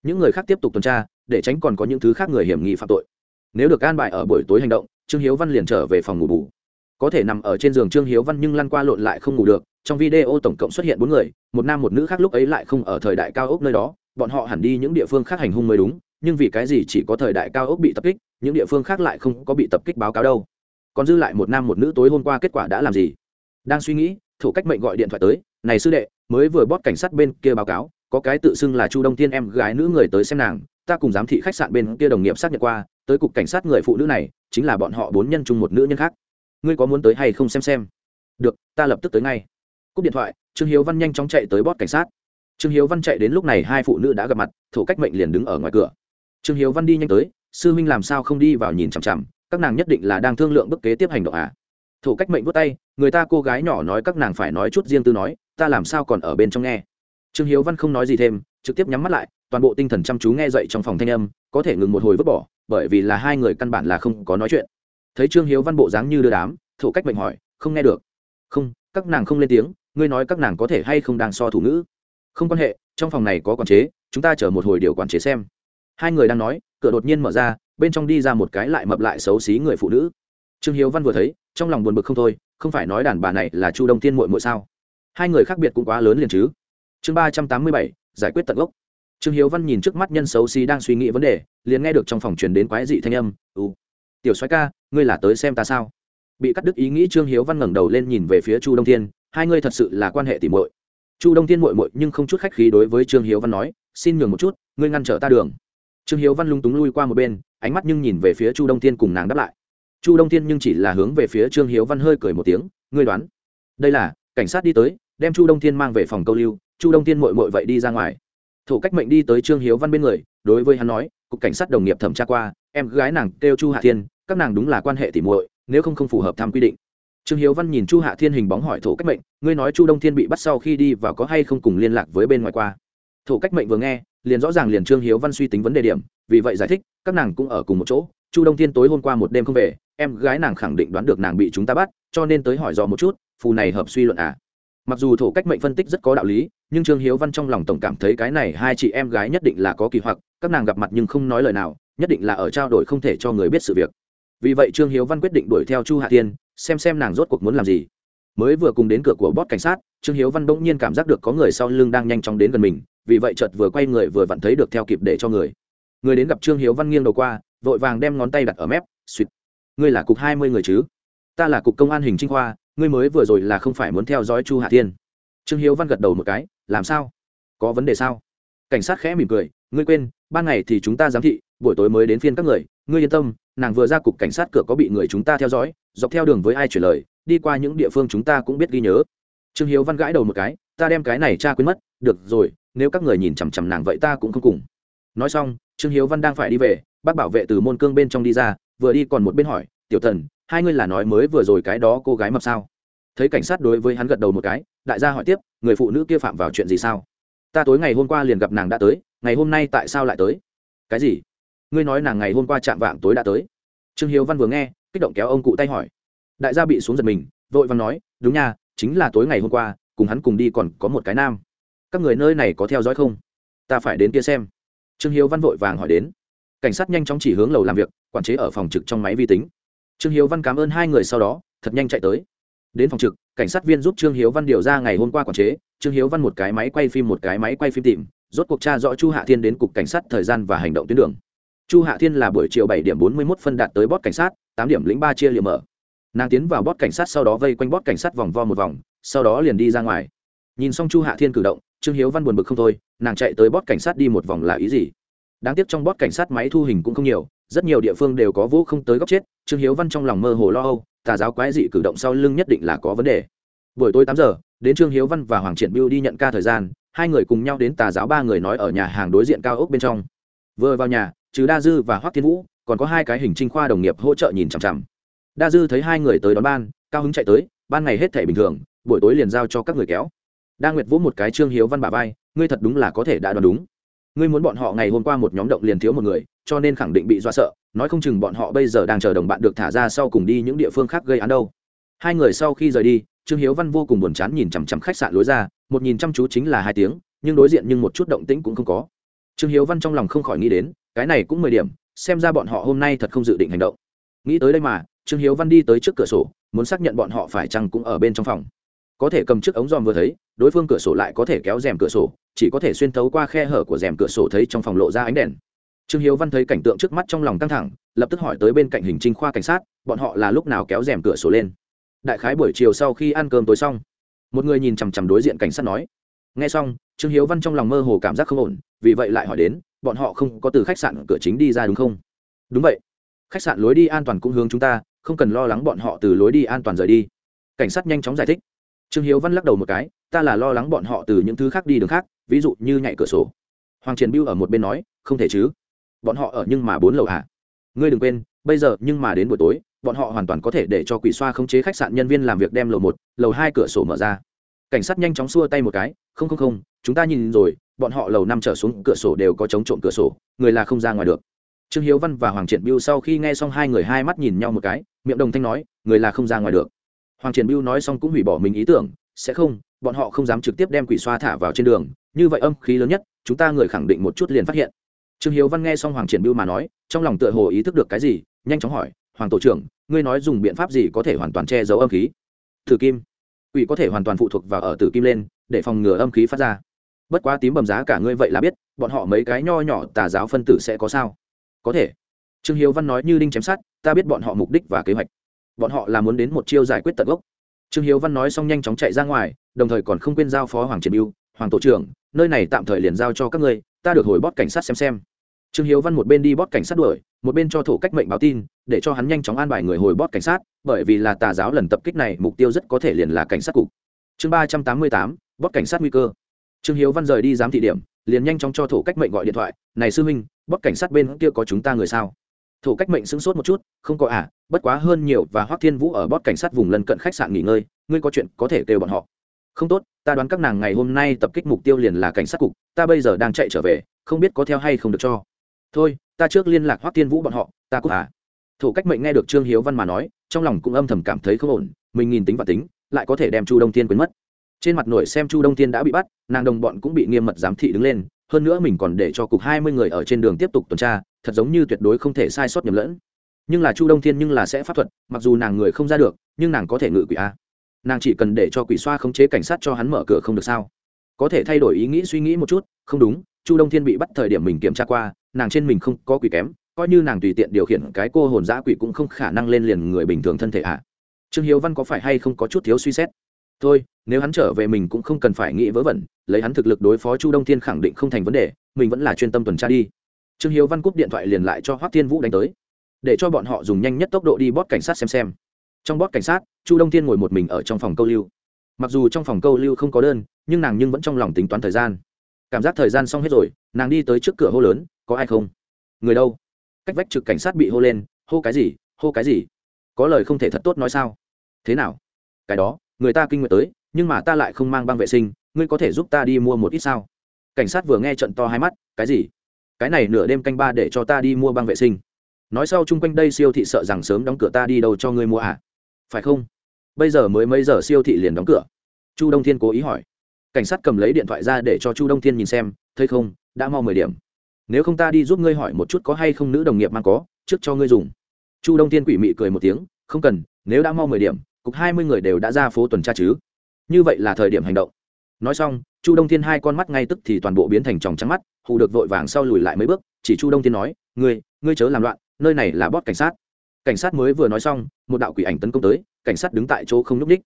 những người khác tiếp tục tuần tra, để tránh còn có những thứ khác người hiểm nghi phạm tội. Nếu được an bài ở buổi tối hành động, trương hiếu văn liền trở về phòng ngủ bù. Có thể nằm ở trên giường trương hiếu văn nhưng lăn qua lộn lại không ngủ được, trong video tổng cộng xuất hiện bốn người, một nam một nữ khác lúc ấy lại không ở thời đại cao ốc nơi đó, bọn họ hẳn đi những địa phương khác hành hung mới đúng, nhưng vì cái gì chỉ có thời đại cao ốc bị tập kích, những địa phương khác lại không có bị tập kích báo cáo đâu. Còn dư lại một nam một nữ tối hôm qua kết quả đã làm gì? Đang suy nghĩ, thủ cách mệnh gọi điện thoại tới, này sư đệ, mới vừa bót cảnh sát bên kia báo cáo có cái tự xưng là chu đông tiên em gái nữ người tới xem nàng, ta cùng giám thị khách sạn bên kia đồng nghiệp xác nhận qua, tới cục cảnh sát người phụ nữ này, chính là bọn họ bốn nhân chung một nữ nhân khác. Ngươi có muốn tới hay không xem xem? Được, ta lập tức tới ngay. Cúp điện thoại, trương hiếu văn nhanh chóng chạy tới bót cảnh sát. Trương hiếu văn chạy đến lúc này hai phụ nữ đã gặp mặt thủ cách mệnh liền đứng ở ngoài cửa. Trương hiếu văn đi nhanh tới, sư minh làm sao không đi vào nhìn chằm chằm, các nàng nhất định là đang thương lượng bức kế tiếp hành động à? Thủ cách mệnh vút tay, người ta cô gái nhỏ nói các nàng phải nói chút riêng tư nói, ta làm sao còn ở bên trong nghe? Trương hiếu văn không nói gì thêm, trực tiếp nhắm mắt lại, toàn bộ tinh thần chăm chú nghe dậy trong phòng thanh âm, có thể ngừng một hồi vứt bỏ, bởi vì là hai người căn bản là không có nói chuyện. Thấy trương hiếu văn bộ dáng như đưa đám thủ cách mệnh hỏi, không nghe được. Không, các nàng không lên tiếng, ngươi nói các nàng có thể hay không đang so thủ ngữ? Không quan hệ, trong phòng này có quản chế, chúng ta chờ một hồi điều quản chế xem. Hai người đang nói, cửa đột nhiên mở ra, bên trong đi ra một cái lại mập lại xấu xí người phụ nữ. Trương hiếu văn vừa thấy, trong lòng buồn bực không thôi, không phải nói đàn bà này là chu đông tiên muội muội sao? Hai người khác biệt cũng quá lớn liền chứ chương ba trăm tám mươi bảy, giải quyết tận gốc. Trương hiếu văn nhìn trước mắt nhân xấu xí đang suy nghĩ vấn đề, liền nghe được trong phòng truyền đến quái dị thanh âm u tiểu soái ca, ngươi là tới xem ta sao? Bị cắt đứt ý nghĩ, trương hiếu văn ngẩng đầu lên nhìn về phía chu đông thiên, hai ngươi thật sự là quan hệ tỉ muội. Chu đông thiên muội muội nhưng không chút khách khí đối với trương hiếu văn nói, xin nhường một chút, ngươi ngăn trở ta đường. Trương hiếu văn lung túng lui qua một bên, ánh mắt nhưng nhìn về phía chu đông thiên cùng nàng đáp lại. Chu đông thiên nhưng chỉ là hướng về phía trương hiếu văn hơi cười một tiếng, ngươi đoán, đây là, cảnh sát đi tới, đem chu đông thiên mang về phòng câu lưu chu đông thiên mội mội vậy đi ra ngoài. Thủ cách mệnh đi tới trương hiếu văn bên người, đối với hắn nói, cục cảnh sát đồng nghiệp thẩm tra qua, em gái nàng kêu chu hạ thiên, các nàng đúng là quan hệ tỉ muội, nếu không không phù hợp tham quy định. Trương hiếu văn nhìn chu hạ thiên hình bóng hỏi thủ cách mệnh, ngươi nói chu đông thiên bị bắt sau khi đi và có hay không cùng liên lạc với bên ngoài qua? Thủ cách mệnh vừa nghe, liền rõ ràng liền trương hiếu văn suy tính vấn đề điểm, vì vậy giải thích, các nàng cũng ở cùng một chỗ, chu đông thiên tối hôm qua một đêm không về, em gái nàng khẳng định đoán được nàng bị chúng ta bắt, cho nên tới hỏi dò một chút, phù này hợp suy luận à? Mặc dù thổ cách mệnh phân tích rất có đạo lý nhưng trương hiếu văn trong lòng tổng cảm thấy cái này hai chị em gái nhất định là có kỳ hoặc, các nàng gặp mặt nhưng không nói lời nào, nhất định là ở trao đổi không thể cho người biết sự việc. Vì vậy trương hiếu văn quyết định đuổi theo chu hạ tiên xem xem nàng rốt cuộc muốn làm gì. Mới vừa cùng đến cửa của bót cảnh sát, trương hiếu văn bỗng nhiên cảm giác được có người sau lưng đang nhanh chóng đến gần mình, vì vậy chợt vừa quay người vừa vặn thấy được theo kịp để cho người. Người đến gặp trương hiếu văn nghiêng đầu qua, vội vàng đem ngón tay đặt ở mép suýt ngươi là cục hai mươi người chứ? Ta là cục công an hình trinh khoa, ngươi mới vừa rồi là không phải muốn theo dõi chu hạ thiên trương hiếu văn gật đầu một cái, làm sao? Có vấn đề sao? Cảnh sát khẽ mỉm cười, ngươi quên, ban ngày thì chúng ta giám thị, buổi tối mới đến phiên các người. Ngươi yên tâm, nàng vừa ra cục cảnh sát cửa có bị người chúng ta theo dõi, dọc theo đường với ai chuyển lời, đi qua những địa phương chúng ta cũng biết ghi nhớ. Trương hiếu văn gãi đầu một cái, ta đem cái này cha quên mất, được rồi, nếu các người nhìn chằm chằm nàng vậy ta cũng không cùng. Nói xong, trương hiếu văn đang phải đi về bác bảo vệ từ môn cương bên trong đi ra, vừa đi còn một bên hỏi, tiểu thần, hai ngươi là nói mới vừa rồi cái đó cô gái mập sao? Thấy cảnh sát đối với hắn gật đầu một cái, đại gia hỏi tiếp, người phụ nữ kia phạm vào chuyện gì sao? Ta tối ngày hôm qua liền gặp nàng đã tới, ngày hôm nay tại sao lại tới? Cái gì? Ngươi nói nàng ngày hôm qua chạm vạng tối đã tới. Trương hiếu văn vừa nghe, kích động kéo ông cụ tay hỏi. Đại gia bị xuống giật mình, vội văn nói, đúng nha, chính là tối ngày hôm qua, cùng hắn cùng đi còn có một cái nam. Các người nơi này có theo dõi không? Ta phải đến kia xem. Trương hiếu văn vội vàng hỏi đến. Cảnh sát nhanh chóng chỉ hướng lầu làm việc, quản chế ở phòng trực trong máy vi tính. Trương hiếu văn cảm ơn hai người sau đó, thật nhanh chạy tới đến phòng trực, cảnh sát viên giúp trương hiếu văn điều ra ngày hôm qua quản chế, trương hiếu văn một cái máy quay phim, một cái máy quay phim tìm, rốt cuộc tra rõ chu hạ thiên đến cục cảnh sát thời gian và hành động tuyến đường. Chu hạ thiên là buổi chiều bảy điểm bốn mươi một phân đạt tới bót cảnh sát, tám điểm lĩnh ba chia liệm mở. Nàng tiến vào bót cảnh sát sau đó vây quanh bót cảnh sát vòng vo một vòng, sau đó liền đi ra ngoài. Nhìn xong chu hạ thiên cử động, trương hiếu văn buồn bực không thôi, nàng chạy tới bót cảnh sát đi một vòng là ý gì? Đáng tiếc trong bót cảnh sát máy thu hình cũng không nhiều, rất nhiều địa phương đều có vũ không tới góc chết, trương hiếu văn trong lòng mơ hồ lo âu tà giáo quái dị cử động sau lưng nhất định là có vấn đề. Buổi tối tám giờ, đến trương hiếu văn và hoàng triển biêu đi nhận ca thời gian, hai người cùng nhau đến tà giáo ba người nói ở nhà hàng đối diện cao ốc bên trong. Vừa vào nhà, trừ đa dư và hoắc thiên vũ, còn có hai cái hình trinh khoa đồng nghiệp hỗ trợ nhìn chằm chằm. Đa dư thấy hai người tới đón ban, cao hứng chạy tới, ban ngày hết thể bình thường, buổi tối liền giao cho các người kéo. Đa nguyệt vỗ một cái trương hiếu văn bà vai, ngươi thật đúng là có thể đã đoán đúng ngươi muốn bọn họ ngày hôm qua một nhóm động liền thiếu một người, cho nên khẳng định bị do sợ, nói không chừng bọn họ bây giờ đang chờ đồng bạn được thả ra sau cùng đi những địa phương khác gây án đâu. Hai người sau khi rời đi, trương hiếu văn vô cùng buồn chán nhìn chằm chằm khách sạn lối ra, một nhìn chăm chú chính là hai tiếng, nhưng đối diện nhưng một chút động tĩnh cũng không có. Trương hiếu văn trong lòng không khỏi nghĩ đến, cái này cũng mười điểm, xem ra bọn họ hôm nay thật không dự định hành động. Nghĩ tới đây mà, trương hiếu văn đi tới trước cửa sổ, muốn xác nhận bọn họ phải chăng cũng ở bên trong phòng có thể cầm chiếc ống dòm vừa thấy, đối phương cửa sổ lại có thể kéo rèm cửa sổ, chỉ có thể xuyên thấu qua khe hở của rèm cửa sổ thấy trong phòng lộ ra ánh đèn. Trương hiếu văn thấy cảnh tượng trước mắt trong lòng căng thẳng, lập tức hỏi tới bên cạnh hình trinh khoa cảnh sát, bọn họ là lúc nào kéo rèm cửa sổ lên? Đại khái buổi chiều sau khi ăn cơm tối xong, một người nhìn chằm chằm đối diện cảnh sát nói. Nghe xong, trương hiếu văn trong lòng mơ hồ cảm giác không ổn, vì vậy lại hỏi đến, bọn họ không có từ khách sạn cửa chính đi ra đúng không? Đúng vậy. Khách sạn lối đi an toàn cũng hướng chúng ta, không cần lo lắng bọn họ từ lối đi an toàn rời đi. Cảnh sát nhanh chóng giải thích trương hiếu văn lắc đầu một cái, ta là lo lắng bọn họ từ những thứ khác đi đường khác, ví dụ như nhảy cửa sổ. Hoàng triển biêu ở một bên nói, không thể chứ. Bọn họ ở nhưng mà bốn lầu ạ à. ngươi đừng quên, bây giờ nhưng mà đến buổi tối, bọn họ hoàn toàn có thể để cho quỷ xoa khống chế khách sạn nhân viên làm việc đem lầu một, lầu hai cửa sổ mở ra. Cảnh sát nhanh chóng xua tay một cái, không không không, chúng ta nhìn rồi, bọn họ lầu năm trở xuống cửa sổ đều có chống trộm cửa sổ, người là không ra ngoài được. Trương hiếu văn và hoàng triển biêu sau khi nghe xong hai người hai mắt nhìn nhau một cái, miệng đồng thanh nói, người là không ra ngoài được hoàng triển biêu nói xong cũng hủy bỏ mình ý tưởng, sẽ không, bọn họ không dám trực tiếp đem quỷ xoa thả vào trên đường, như vậy âm khí lớn nhất, chúng ta người khẳng định một chút liền phát hiện. Trương hiếu văn nghe xong hoàng triển biêu mà nói, trong lòng tựa hồ ý thức được cái gì, nhanh chóng hỏi, hoàng tổ trưởng, ngươi nói dùng biện pháp gì có thể hoàn toàn che giấu âm khí? Thử kim. Quỷ có thể hoàn toàn phụ thuộc vào ở tử kim lên, để phòng ngừa âm khí phát ra. Bất quá tím bầm giá cả ngươi vậy là biết, bọn họ mấy cái nho nhỏ tà giáo phân tử sẽ có sao? Có thể. Trương hiếu văn nói như đinh chém sát ta biết bọn họ mục đích và kế hoạch bọn họ là muốn đến một chiêu giải quyết tận gốc. Trương hiếu văn nói xong nhanh chóng chạy ra ngoài, đồng thời còn không quên giao phó hoàng triển biêu hoàng tổ trưởng, nơi này tạm thời liền giao cho các ngươi, ta được hồi bót cảnh sát xem xem. Trương hiếu văn một bên đi bót cảnh sát đuổi, một bên cho thổ cách mệnh báo tin, để cho hắn nhanh chóng an bài người hồi bót cảnh sát, bởi vì là tà giáo lần tập kích này, mục tiêu rất có thể liền là cảnh sát cục. Chương ba trăm tám mươi tám, bót cảnh sát nguy cơ. Trương hiếu văn rời đi giám thị điểm, liền nhanh chóng cho thổ cách mệnh gọi điện thoại, này sư huynh, bót cảnh sát bên kia có chúng ta người sao? Thổ cách mệnh sững sốt một chút, không có à bất quá hơn nhiều và hoắc thiên vũ ở bót cảnh sát vùng lân cận khách sạn nghỉ ngơi, ngươi có chuyện có thể kêu bọn họ. Không tốt, ta đoán các nàng ngày hôm nay tập kích mục tiêu liền là cảnh sát cục, ta bây giờ đang chạy trở về, không biết có theo hay không được cho. Thôi, ta trước liên lạc hoắc thiên vũ bọn họ, ta cũng à. Thủ cách mệnh nghe được trương hiếu văn mà nói, trong lòng cũng âm thầm cảm thấy không ổn, mình nhìn tính và tính, lại có thể đem chu đông thiên quên mất. Trên mặt nổi xem chu đông thiên đã bị bắt, nàng đồng bọn cũng bị nghiêm mật giám thị đứng lên hơn nữa mình còn để cho cục hai mươi người ở trên đường tiếp tục tuần tra, thật giống như tuyệt đối không thể sai sót nhầm lẫn. Nhưng là chu đông thiên nhưng là sẽ pháp thuật, mặc dù nàng người không ra được, nhưng nàng có thể ngự quỷ a. Nàng chỉ cần để cho quỷ xoa khống chế cảnh sát cho hắn mở cửa không được sao? Có thể thay đổi ý nghĩ suy nghĩ một chút, không đúng, chu đông thiên bị bắt thời điểm mình kiểm tra qua, nàng trên mình không có quỷ kém, coi như nàng tùy tiện điều khiển cái cô hồn giã quỷ cũng không khả năng lên liền người bình thường thân thể ạ à. trương hiếu văn có phải hay không có chút thiếu suy xét? Thôi, nếu hắn trở về mình cũng không cần phải nghĩ vớ vẩn, lấy hắn thực lực đối phó chu đông thiên khẳng định không thành vấn đề, mình vẫn là chuyên tâm tuần tra đi. Trương hiếu văn cúp điện thoại liền lại cho hoắc thiên vũ đánh tới, để cho bọn họ dùng nhanh nhất tốc độ đi bót cảnh sát xem xem. Trong bót cảnh sát, chu đông thiên ngồi một mình ở trong phòng câu lưu. Mặc dù trong phòng câu lưu không có đơn, nhưng nàng nhưng vẫn trong lòng tính toán thời gian. Cảm giác thời gian xong hết rồi, nàng đi tới trước cửa hô lớn, có ai không? Người đâu? Cách vách trực cảnh sát bị hô lên, hô cái gì? Hô cái gì? Có lời không thể thật tốt nói sao? Thế nào? Cái đó? Người ta kinh nguyện tới, nhưng mà ta lại không mang băng vệ sinh, ngươi có thể giúp ta đi mua một ít sao? Cảnh sát vừa nghe trận to hai mắt, cái gì? Cái này nửa đêm canh ba để cho ta đi mua băng vệ sinh. Nói sau chung quanh đây siêu thị sợ rằng sớm đóng cửa ta đi đâu cho ngươi mua à? Phải không? Bây giờ mới mấy giờ siêu thị liền đóng cửa? Chu đông thiên cố ý hỏi. Cảnh sát cầm lấy điện thoại ra để cho chu đông thiên nhìn xem, thấy không, đã mau mười điểm. Nếu không ta đi giúp ngươi hỏi một chút có hay không nữ đồng nghiệp mang có, trước cho ngươi dùng. Chu đông thiên quỷ mị cười một tiếng, không cần, nếu đã mau mười điểm cục hai mươi người đều đã ra phố tuần tra chứ? Như vậy là thời điểm hành động. Nói xong, chu đông thiên hai con mắt ngay tức thì toàn bộ biến thành tròng trắng mắt, hù được vội vàng sau lùi lại mấy bước, chỉ chu đông thiên nói, ngươi ngươi chớ làm loạn, nơi này là bót cảnh sát. Cảnh sát mới vừa nói xong, một đạo quỷ ảnh tấn công tới, cảnh sát đứng tại chỗ không nhúc ních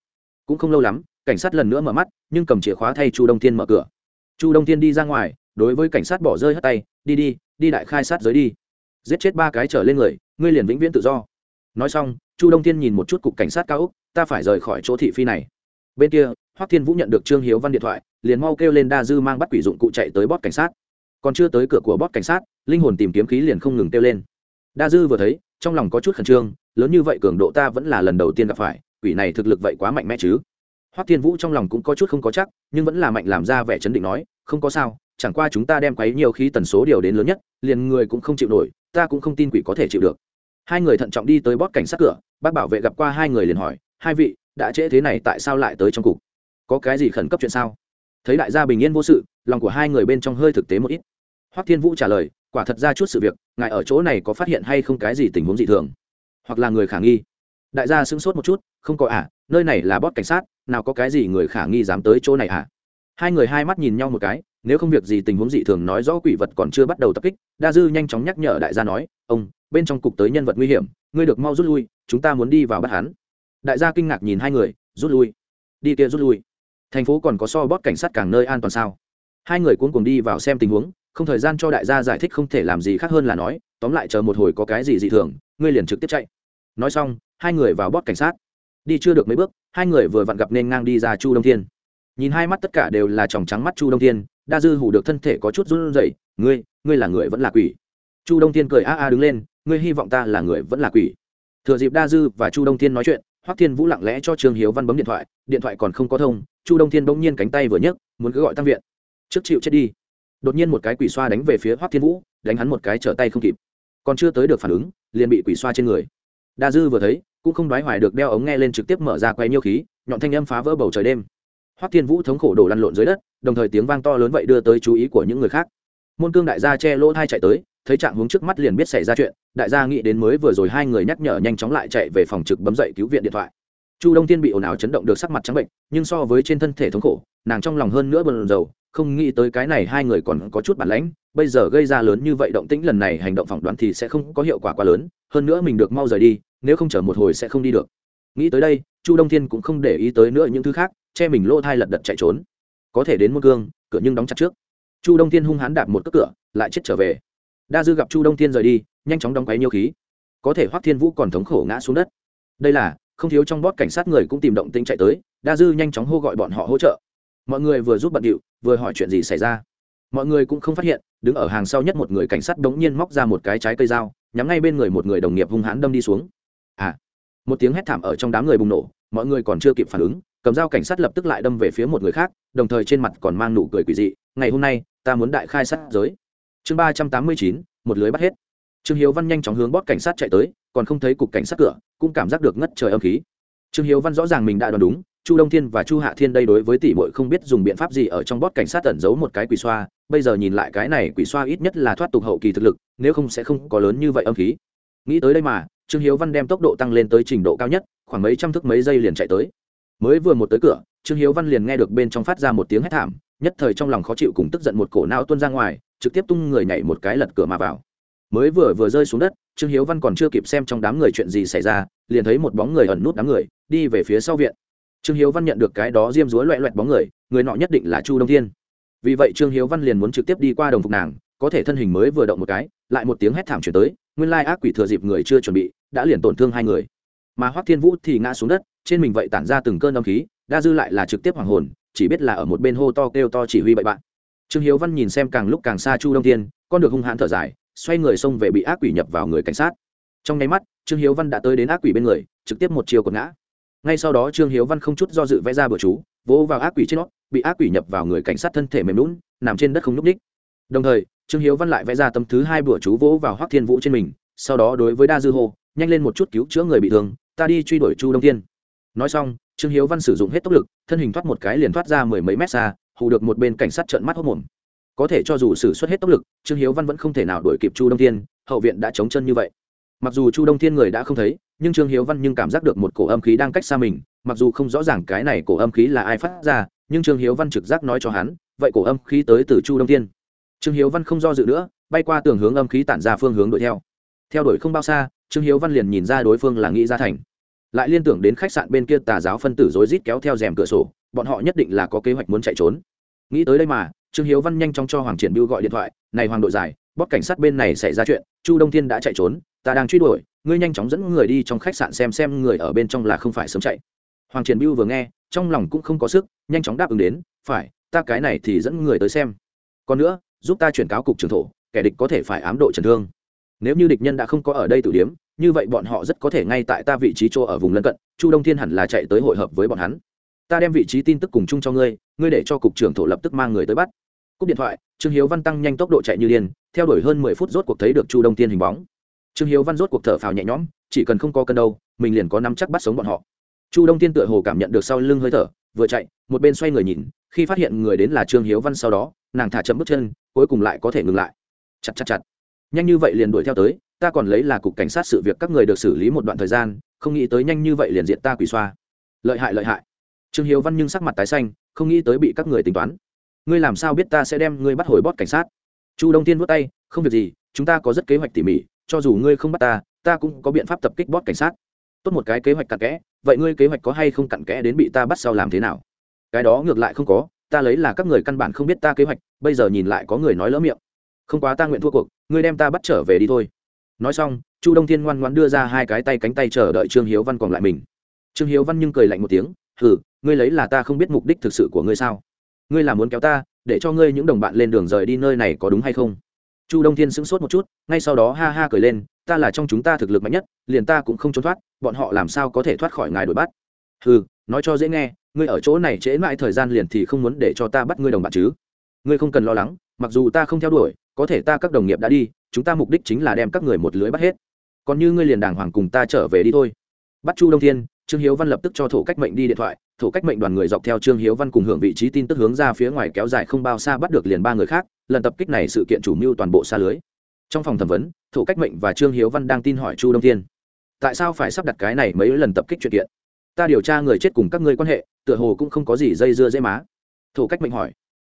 cũng không lâu lắm, cảnh sát lần nữa mở mắt, nhưng cầm chìa khóa thay chu đông thiên mở cửa. Chu đông thiên đi ra ngoài, đối với cảnh sát bỏ rơi hất tay, đi đi đi đại khai sát giới đi. Giết chết ba cái trở lên người, ngươi liền vĩnh viễn tự do. Nói xong, chu đông thiên nhìn một chút cục cảnh sát cao úc ta phải rời khỏi chỗ thị phi này. Bên kia, hoắc thiên vũ nhận được trương hiếu văn điện thoại, liền mau kêu lên đa dư mang bắt quỷ dụng cụ chạy tới bót cảnh sát. Còn chưa tới cửa của bót cảnh sát, linh hồn tìm kiếm khí liền không ngừng kêu lên. Đa dư vừa thấy, trong lòng có chút khẩn trương, lớn như vậy cường độ ta vẫn là lần đầu tiên gặp phải, quỷ này thực lực vậy quá mạnh mẽ chứ. Hoắc thiên vũ trong lòng cũng có chút không có chắc, nhưng vẫn là mạnh làm ra vẻ chấn định nói, không có sao, chẳng qua chúng ta đem quấy nhiều khí tần số điều đến lớn nhất, liền người cũng không chịu nổi, ta cũng không tin quỷ có thể chịu được. Hai người thận trọng đi tới bót cảnh sát cửa, bác bảo vệ gặp qua hai người liền hỏi hai vị, đã trễ thế này tại sao lại tới trong cục? Có cái gì khẩn cấp chuyện sao? Thấy đại gia bình yên vô sự, lòng của hai người bên trong hơi thực tế một ít. Hoắc thiên vũ trả lời, quả thật ra chút sự việc, ngài ở chỗ này có phát hiện hay không cái gì tình huống dị thường? Hoặc là người khả nghi? Đại gia sững sốt một chút, không có à nơi này là bót cảnh sát, nào có cái gì người khả nghi dám tới chỗ này à hai người hai mắt nhìn nhau một cái, nếu không việc gì tình huống dị thường nói rõ quỷ vật còn chưa bắt đầu tập kích, đa dư nhanh chóng nhắc nhở đại gia nói, ông, bên trong cục tới nhân vật nguy hiểm, ngươi được mau rút lui, chúng ta muốn đi vào bắt hắn đại gia kinh ngạc nhìn hai người, rút lui. Đi kia rút lui. Thành phố còn có so bót cảnh sát càng nơi an toàn sao? Hai người cuống cùng đi vào xem tình huống, không thời gian cho đại gia giải thích không thể làm gì khác hơn là nói, tóm lại chờ một hồi có cái gì dị thường, ngươi liền trực tiếp chạy. Nói xong, hai người vào bót cảnh sát. Đi chưa được mấy bước, hai người vừa vặn gặp nên ngang đi ra chu đông thiên. Nhìn hai mắt tất cả đều là tròng trắng mắt chu đông thiên, đa dư hủ được thân thể có chút run rẩy, ngươi ngươi là người vẫn là quỷ? Chu đông thiên cười a a đứng lên, ngươi hy vọng ta là người vẫn là quỷ? Thừa dịp đa dư và chu đông thiên nói chuyện hoắc thiên vũ lặng lẽ cho trương hiếu văn bấm điện thoại điện thoại còn không có thông, chu đông thiên bỗng nhiên cánh tay vừa nhấc, muốn cứ gọi tăng viện. Trước chịu chết đi. Đột nhiên một cái quỷ xoa đánh về phía hoắc thiên vũ, đánh hắn một cái trở tay không kịp. Còn chưa tới được phản ứng, liền bị quỷ xoa trên người. Đa dư vừa thấy, cũng không đoái hoài được đeo ống nghe lên trực tiếp mở ra quay nhiêu khí, nhọn thanh âm phá vỡ bầu trời đêm. Hoắc thiên vũ thống khổ đổ lăn lộn dưới đất, đồng thời tiếng vang to lớn vậy đưa tới chú ý của những người khác. Môn cương đại gia che lỗ thai chạy tới thấy trạng hướng trước mắt liền biết xảy ra chuyện, đại gia nghĩ đến mới vừa rồi hai người nhắc nhở nhanh chóng lại chạy về phòng trực bấm dậy cứu viện điện thoại. Chu đông thiên bị ồn ào chấn động được sắc mặt trắng bệnh, nhưng so với trên thân thể thống khổ, nàng trong lòng hơn nữa bần dầu không nghĩ tới cái này hai người còn có chút bản lãnh, bây giờ gây ra lớn như vậy động tĩnh lần này hành động phỏng đoán thì sẽ không có hiệu quả quá lớn, hơn nữa mình được mau rời đi, nếu không chờ một hồi sẽ không đi được. Nghĩ tới đây, chu đông thiên cũng không để ý tới nữa những thứ khác, che mình lỗ thai lật đật chạy trốn. Có thể đến môn cương, cửa nhưng đóng chặt trước. Chu đông thiên hung hãn đạp một cước cửa, lại chết trở về đa dư gặp chu đông thiên rời đi, nhanh chóng đóng quấy nhiều khí. Có thể hoắc thiên vũ còn thống khổ ngã xuống đất. Đây là, không thiếu trong bót cảnh sát người cũng tìm động tĩnh chạy tới, đa dư nhanh chóng hô gọi bọn họ hỗ trợ. Mọi người vừa giúp bận điệu, vừa hỏi chuyện gì xảy ra. Mọi người cũng không phát hiện, đứng ở hàng sau nhất một người cảnh sát đống nhiên móc ra một cái trái cây dao, nhắm ngay bên người một người đồng nghiệp hung hãn đâm đi xuống. À một tiếng hét thảm ở trong đám người bùng nổ, mọi người còn chưa kịp phản ứng, cầm dao cảnh sát lập tức lại đâm về phía một người khác, đồng thời trên mặt còn mang nụ cười quỷ dị. Ngày hôm nay, ta muốn đại khai sát giới chương ba trăm tám mươi chín, một lưới bắt hết. Trương hiếu văn nhanh chóng hướng bót cảnh sát chạy tới, còn không thấy cục cảnh sát cửa, cũng cảm giác được ngất trời âm khí. Trương hiếu văn rõ ràng mình đã đoán đúng, chu đông thiên và chu hạ thiên đây đối với tỷ muội không biết dùng biện pháp gì ở trong bót cảnh sát tẩn giấu một cái quỷ xoa, bây giờ nhìn lại cái này quỷ xoa ít nhất là thoát tục hậu kỳ thực lực, nếu không sẽ không có lớn như vậy âm khí. Nghĩ tới đây mà, trương hiếu văn đem tốc độ tăng lên tới trình độ cao nhất, khoảng mấy trăm thước mấy giây liền chạy tới. Mới vừa một tới cửa, trương hiếu văn liền nghe được bên trong phát ra một tiếng hét thảm, nhất thời trong lòng khó chịu cùng tức giận một cổ não tuôn ra ngoài trực tiếp tung người nhảy một cái lật cửa mà vào. Mới vừa vừa rơi xuống đất, trương hiếu văn còn chưa kịp xem trong đám người chuyện gì xảy ra, liền thấy một bóng người ẩn nút đám người, đi về phía sau viện. Trương hiếu văn nhận được cái đó diêm dúa loẹ loẹt bóng người người nọ nhất định là chu đông thiên. Vì vậy trương hiếu văn liền muốn trực tiếp đi qua đồng phục nàng, có thể thân hình mới vừa động một cái, lại một tiếng hét thảm chuyển tới, nguyên lai ác quỷ thừa dịp người chưa chuẩn bị, đã liền tổn thương hai người. Mà hoắc thiên vũ thì ngã xuống đất, trên mình vậy tản ra từng cơn âm khí, đa dư lại là trực tiếp hoàng hồn, chỉ biết là ở một bên hô to kêu to chỉ huy bậy bạn trương hiếu văn nhìn xem càng lúc càng xa chu đông thiên, con được hung hãn thở dài, xoay người xông về bị ác quỷ nhập vào người cảnh sát. Trong nháy mắt, trương hiếu văn đã tới đến ác quỷ bên người, trực tiếp một chiều cột ngã. Ngay sau đó trương hiếu văn không chút do dự vẽ ra bữa chú, vỗ vào ác quỷ trên nó, bị ác quỷ nhập vào người cảnh sát thân thể mềm lún nằm trên đất không nhúc ních đồng thời, trương hiếu văn lại vẽ ra tấm thứ hai bữa chú vỗ vào hoắc thiên vũ trên mình, sau đó đối với đa dư hô, nhanh lên một chút cứu chữa người bị thương, ta đi truy đuổi chu đông thiên. Nói xong, trương hiếu văn sử dụng hết tốc lực, thân hình thoát một cái liền thoát ra mười mấy mét xa hù được một bên cảnh sát trợn mắt hốt mồm. Có thể cho dù sử xuất hết tốc lực, trương hiếu văn vẫn không thể nào đuổi kịp chu đông thiên, hậu viện đã chống chân như vậy. Mặc dù chu đông thiên người đã không thấy, nhưng trương hiếu văn nhưng cảm giác được một cổ âm khí đang cách xa mình, mặc dù không rõ ràng cái này cổ âm khí là ai phát ra, nhưng trương hiếu văn trực giác nói cho hắn, vậy cổ âm khí tới từ chu đông thiên. Trương hiếu văn không do dự nữa, bay qua tường hướng âm khí tản ra phương hướng đuổi theo. Theo đuổi không bao xa, trương hiếu văn liền nhìn ra đối phương là nghĩ ra thành. Lại liên tưởng đến khách sạn bên kia tà giáo phân tử rối rít kéo theo rèm cửa sổ bọn họ nhất định là có kế hoạch muốn chạy trốn. Nghĩ tới đây mà, trương hiếu văn nhanh chóng cho hoàng triển biêu gọi điện thoại, này hoàng đội dài bóp cảnh sát bên này xảy ra chuyện, chu đông thiên đã chạy trốn, ta đang truy đuổi, ngươi nhanh chóng dẫn người đi trong khách sạn xem xem người ở bên trong là không phải sớm chạy. Hoàng triển biêu vừa nghe, trong lòng cũng không có sức, nhanh chóng đáp ứng đến, phải, ta cái này thì dẫn người tới xem. Còn nữa, giúp ta chuyển cáo cục trưởng thổ, kẻ địch có thể phải ám độ trần thương. Nếu như địch nhân đã không có ở đây tử điếm, như vậy bọn họ rất có thể ngay tại ta vị trí chỗ ở vùng lân cận, chu đông thiên hẳn là chạy tới hội hợp với bọn hắn ta đem vị trí tin tức cùng chung cho ngươi ngươi để cho cục trưởng thổ lập tức mang người tới bắt. Cúp điện thoại, trương hiếu văn tăng nhanh tốc độ chạy như điên, theo đuổi hơn mười phút rốt cuộc thấy được chu đông thiên hình bóng. Trương hiếu văn rốt cuộc thở phào nhẹ nhõm, chỉ cần không có cân đâu, mình liền có nắm chắc bắt sống bọn họ. Chu đông thiên tựa hồ cảm nhận được sau lưng hơi thở, vừa chạy, một bên xoay người nhìn, khi phát hiện người đến là trương hiếu văn sau đó, nàng thả chậm bước chân, cuối cùng lại có thể ngừng lại. Chặt chặt chặt. Nhanh như vậy liền đuổi theo tới, ta còn lấy là cục cảnh sát sự việc các người được xử lý một đoạn thời gian, không nghĩ tới nhanh như vậy liền diện ta quỷ xoa. Lợi hại lợi hại trương hiếu văn nhưng sắc mặt tái xanh, không nghĩ tới bị các người tính toán. Ngươi làm sao biết ta sẽ đem ngươi bắt hồi bót cảnh sát? Chu đông tiên vút tay, không việc gì, chúng ta có rất kế hoạch tỉ mỉ, cho dù ngươi không bắt ta ta cũng có biện pháp tập kích bót cảnh sát. Tốt một cái kế hoạch cặn kẽ, vậy ngươi kế hoạch có hay không cặn kẽ đến bị ta bắt sau làm thế nào? Cái đó ngược lại không có, ta lấy là các người căn bản không biết ta kế hoạch, bây giờ nhìn lại có người nói lỡ miệng. Không quá ta nguyện thua cuộc, ngươi đem ta bắt trở về đi thôi. Nói xong, chu đông thiên ngoan ngoan đưa ra hai cái tay cánh tay chờ đợi trương hiếu văn còn lại mình. Trương hiếu văn nhưng cười lạnh một tiếng, hừ ngươi lấy là ta không biết mục đích thực sự của ngươi sao? Ngươi là muốn kéo ta, để cho ngươi những đồng bạn lên đường rời đi nơi này có đúng hay không? Chu đông thiên sững sốt một chút, ngay sau đó ha ha cười lên, ta là trong chúng ta thực lực mạnh nhất, liền ta cũng không trốn thoát, bọn họ làm sao có thể thoát khỏi ngài đuổi bắt? Ừ nói cho dễ nghe, ngươi ở chỗ này trễ mãi thời gian liền thì không muốn để cho ta bắt ngươi đồng bạn chứ? Ngươi không cần lo lắng, mặc dù ta không theo đuổi, có thể ta các đồng nghiệp đã đi, chúng ta mục đích chính là đem các người một lưới bắt hết. Còn như ngươi liền đàng hoàng cùng ta trở về đi thôi. Bắt chu đông thiên, trương hiếu văn lập tức cho thổ cách mệnh đi điện thoại thổ cách mệnh đoàn người dọc theo trương hiếu văn cùng hưởng vị trí tin tức hướng ra phía ngoài kéo dài không bao xa bắt được liền ba người khác, lần tập kích này sự kiện chủ mưu toàn bộ xa lưới. Trong phòng thẩm vấn, thổ cách mệnh và trương hiếu văn đang tin hỏi chu đông thiên, tại sao phải sắp đặt cái này mấy lần tập kích chuyện kiện? Ta điều tra người chết cùng các ngươi quan hệ, tựa hồ cũng không có gì dây dưa dây má. Thổ cách mệnh hỏi.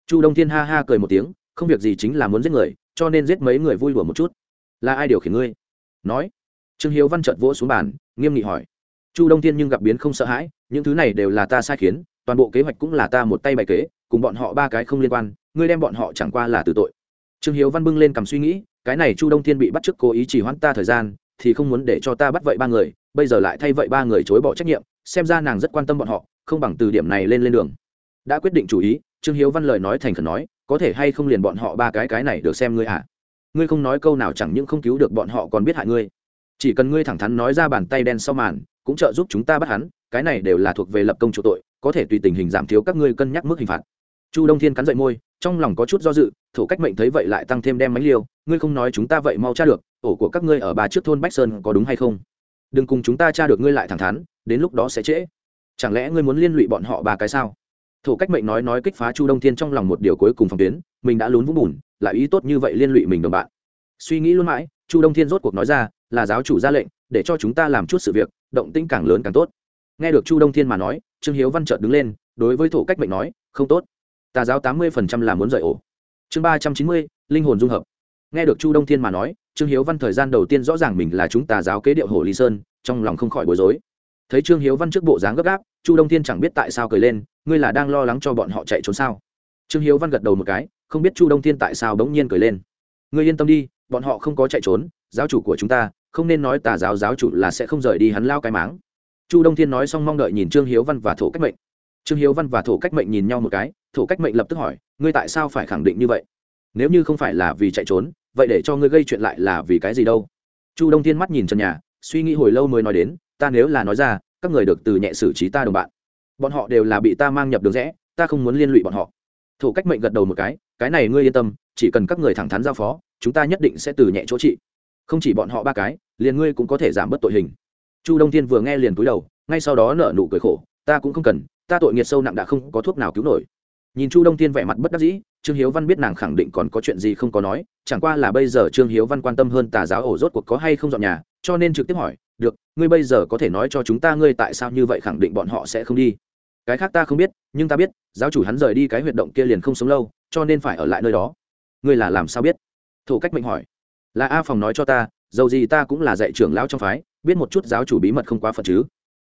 Chu đông thiên ha ha cười một tiếng, không việc gì chính là muốn giết người, cho nên giết mấy người vui đùa một chút. Là ai điều khiển ngươi? Nói, trương hiếu văn trợt vỗ xuống bàn, nghiêm nghị hỏi chu đông thiên nhưng gặp biến không sợ hãi, những thứ này đều là ta sai khiến, toàn bộ kế hoạch cũng là ta một tay bày kế, cùng bọn họ ba cái không liên quan, ngươi đem bọn họ chẳng qua là từ tội. Trương hiếu văn bưng lên cầm suy nghĩ, cái này chu đông thiên bị bắt trước cố ý chỉ hoãn ta thời gian, thì không muốn để cho ta bắt vậy ba người, bây giờ lại thay vậy ba người chối bỏ trách nhiệm, xem ra nàng rất quan tâm bọn họ, không bằng từ điểm này lên lên đường. Đã quyết định chủ ý, trương hiếu văn lời nói thành khẩn nói, có thể hay không liền bọn họ ba cái cái này được xem ngươi à? Ngươi không nói câu nào chẳng những không cứu được bọn họ còn biết hại ngươi chỉ cần ngươi thẳng thắn nói ra bàn tay đen sau màn, cũng trợ giúp chúng ta bắt hắn, cái này đều là thuộc về lập công chủ tội, có thể tùy tình hình giảm thiếu các ngươi cân nhắc mức hình phạt. Chu đông thiên cắn dậy môi, trong lòng có chút do dự, thổ cách mệnh thấy vậy lại tăng thêm đem mánh liêu, ngươi không nói chúng ta vậy mau tra được, ổ của các ngươi ở bà trước thôn bách sơn có đúng hay không? Đừng cùng chúng ta tra được ngươi lại thẳng thắn, đến lúc đó sẽ trễ. Chẳng lẽ ngươi muốn liên lụy bọn họ ba cái sao? Thổ cách mệnh nói nói kích phá chu đông thiên trong lòng một điều cuối cùng phòng tuyến, mình đã lún vũng bùn, lại ý tốt như vậy liên lụy mình đồng bạn. Suy nghĩ luôn mãi, chu đông thiên rốt cuộc nói ra là giáo chủ ra lệnh, để cho chúng ta làm chút sự việc, động tĩnh càng lớn càng tốt. Nghe được chu đông thiên mà nói, trương hiếu văn trợt đứng lên, đối với thổ cách mệnh nói, không tốt. Tà giáo tám mươi phần trăm là muốn rời ổ. Chương ba trăm chín mươi, linh hồn dung hợp. Nghe được chu đông thiên mà nói, trương hiếu văn thời gian đầu tiên rõ ràng mình là chúng tà giáo kế điệu hồ lý sơn, trong lòng không khỏi bối rối. Thấy trương hiếu văn trước bộ dáng gấp gáp, chu đông thiên chẳng biết tại sao cười lên, ngươi là đang lo lắng cho bọn họ chạy trốn sao? Trương hiếu văn gật đầu một cái, không biết chu đông thiên tại sao bỗng nhiên cười lên. Ngươi yên tâm đi, bọn họ không có chạy trốn, giáo chủ của chúng ta không nên nói tà giáo giáo chủ là sẽ không rời đi hắn lao cái máng. Chu đông thiên nói xong mong đợi nhìn trương hiếu văn và thổ cách mệnh. Trương hiếu văn và thổ cách mệnh nhìn nhau một cái, thổ cách mệnh lập tức hỏi, ngươi tại sao phải khẳng định như vậy? Nếu như không phải là vì chạy trốn, vậy để cho ngươi gây chuyện lại là vì cái gì đâu? Chu đông thiên mắt nhìn trần nhà, suy nghĩ hồi lâu mới nói đến, ta nếu là nói ra, các người được từ nhẹ xử trí ta đồng bạn. Bọn họ đều là bị ta mang nhập đường rẽ, ta không muốn liên lụy bọn họ. Thủ cách mệnh gật đầu một cái cái này ngươi yên tâm, chỉ cần các người thẳng thắn giao phó, chúng ta nhất định sẽ từ nhẹ chỗ trị. Không chỉ bọn họ ba cái liền ngươi cũng có thể giảm bớt tội hình. Chu đông thiên vừa nghe liền cúi đầu, ngay sau đó nở nụ cười khổ, ta cũng không cần, ta tội nghiệt sâu nặng đã không có thuốc nào cứu nổi. Nhìn chu đông thiên vẻ mặt bất đắc dĩ, trương hiếu văn biết nàng khẳng định còn có chuyện gì không có nói, chẳng qua là bây giờ trương hiếu văn quan tâm hơn tà giáo ổ rốt cuộc có hay không dọn nhà, cho nên trực tiếp hỏi, được, ngươi bây giờ có thể nói cho chúng ta ngươi tại sao như vậy khẳng định bọn họ sẽ không đi? Cái khác ta không biết, nhưng ta biết, giáo chủ hắn rời đi cái huyệt động kia liền không sống lâu, cho nên phải ở lại nơi đó. Ngươi là làm sao biết? Thủ cách mệnh hỏi. Là a phòng nói cho ta dầu gì ta cũng là dạy trưởng lão trong phái, biết một chút giáo chủ bí mật không quá phật chứ.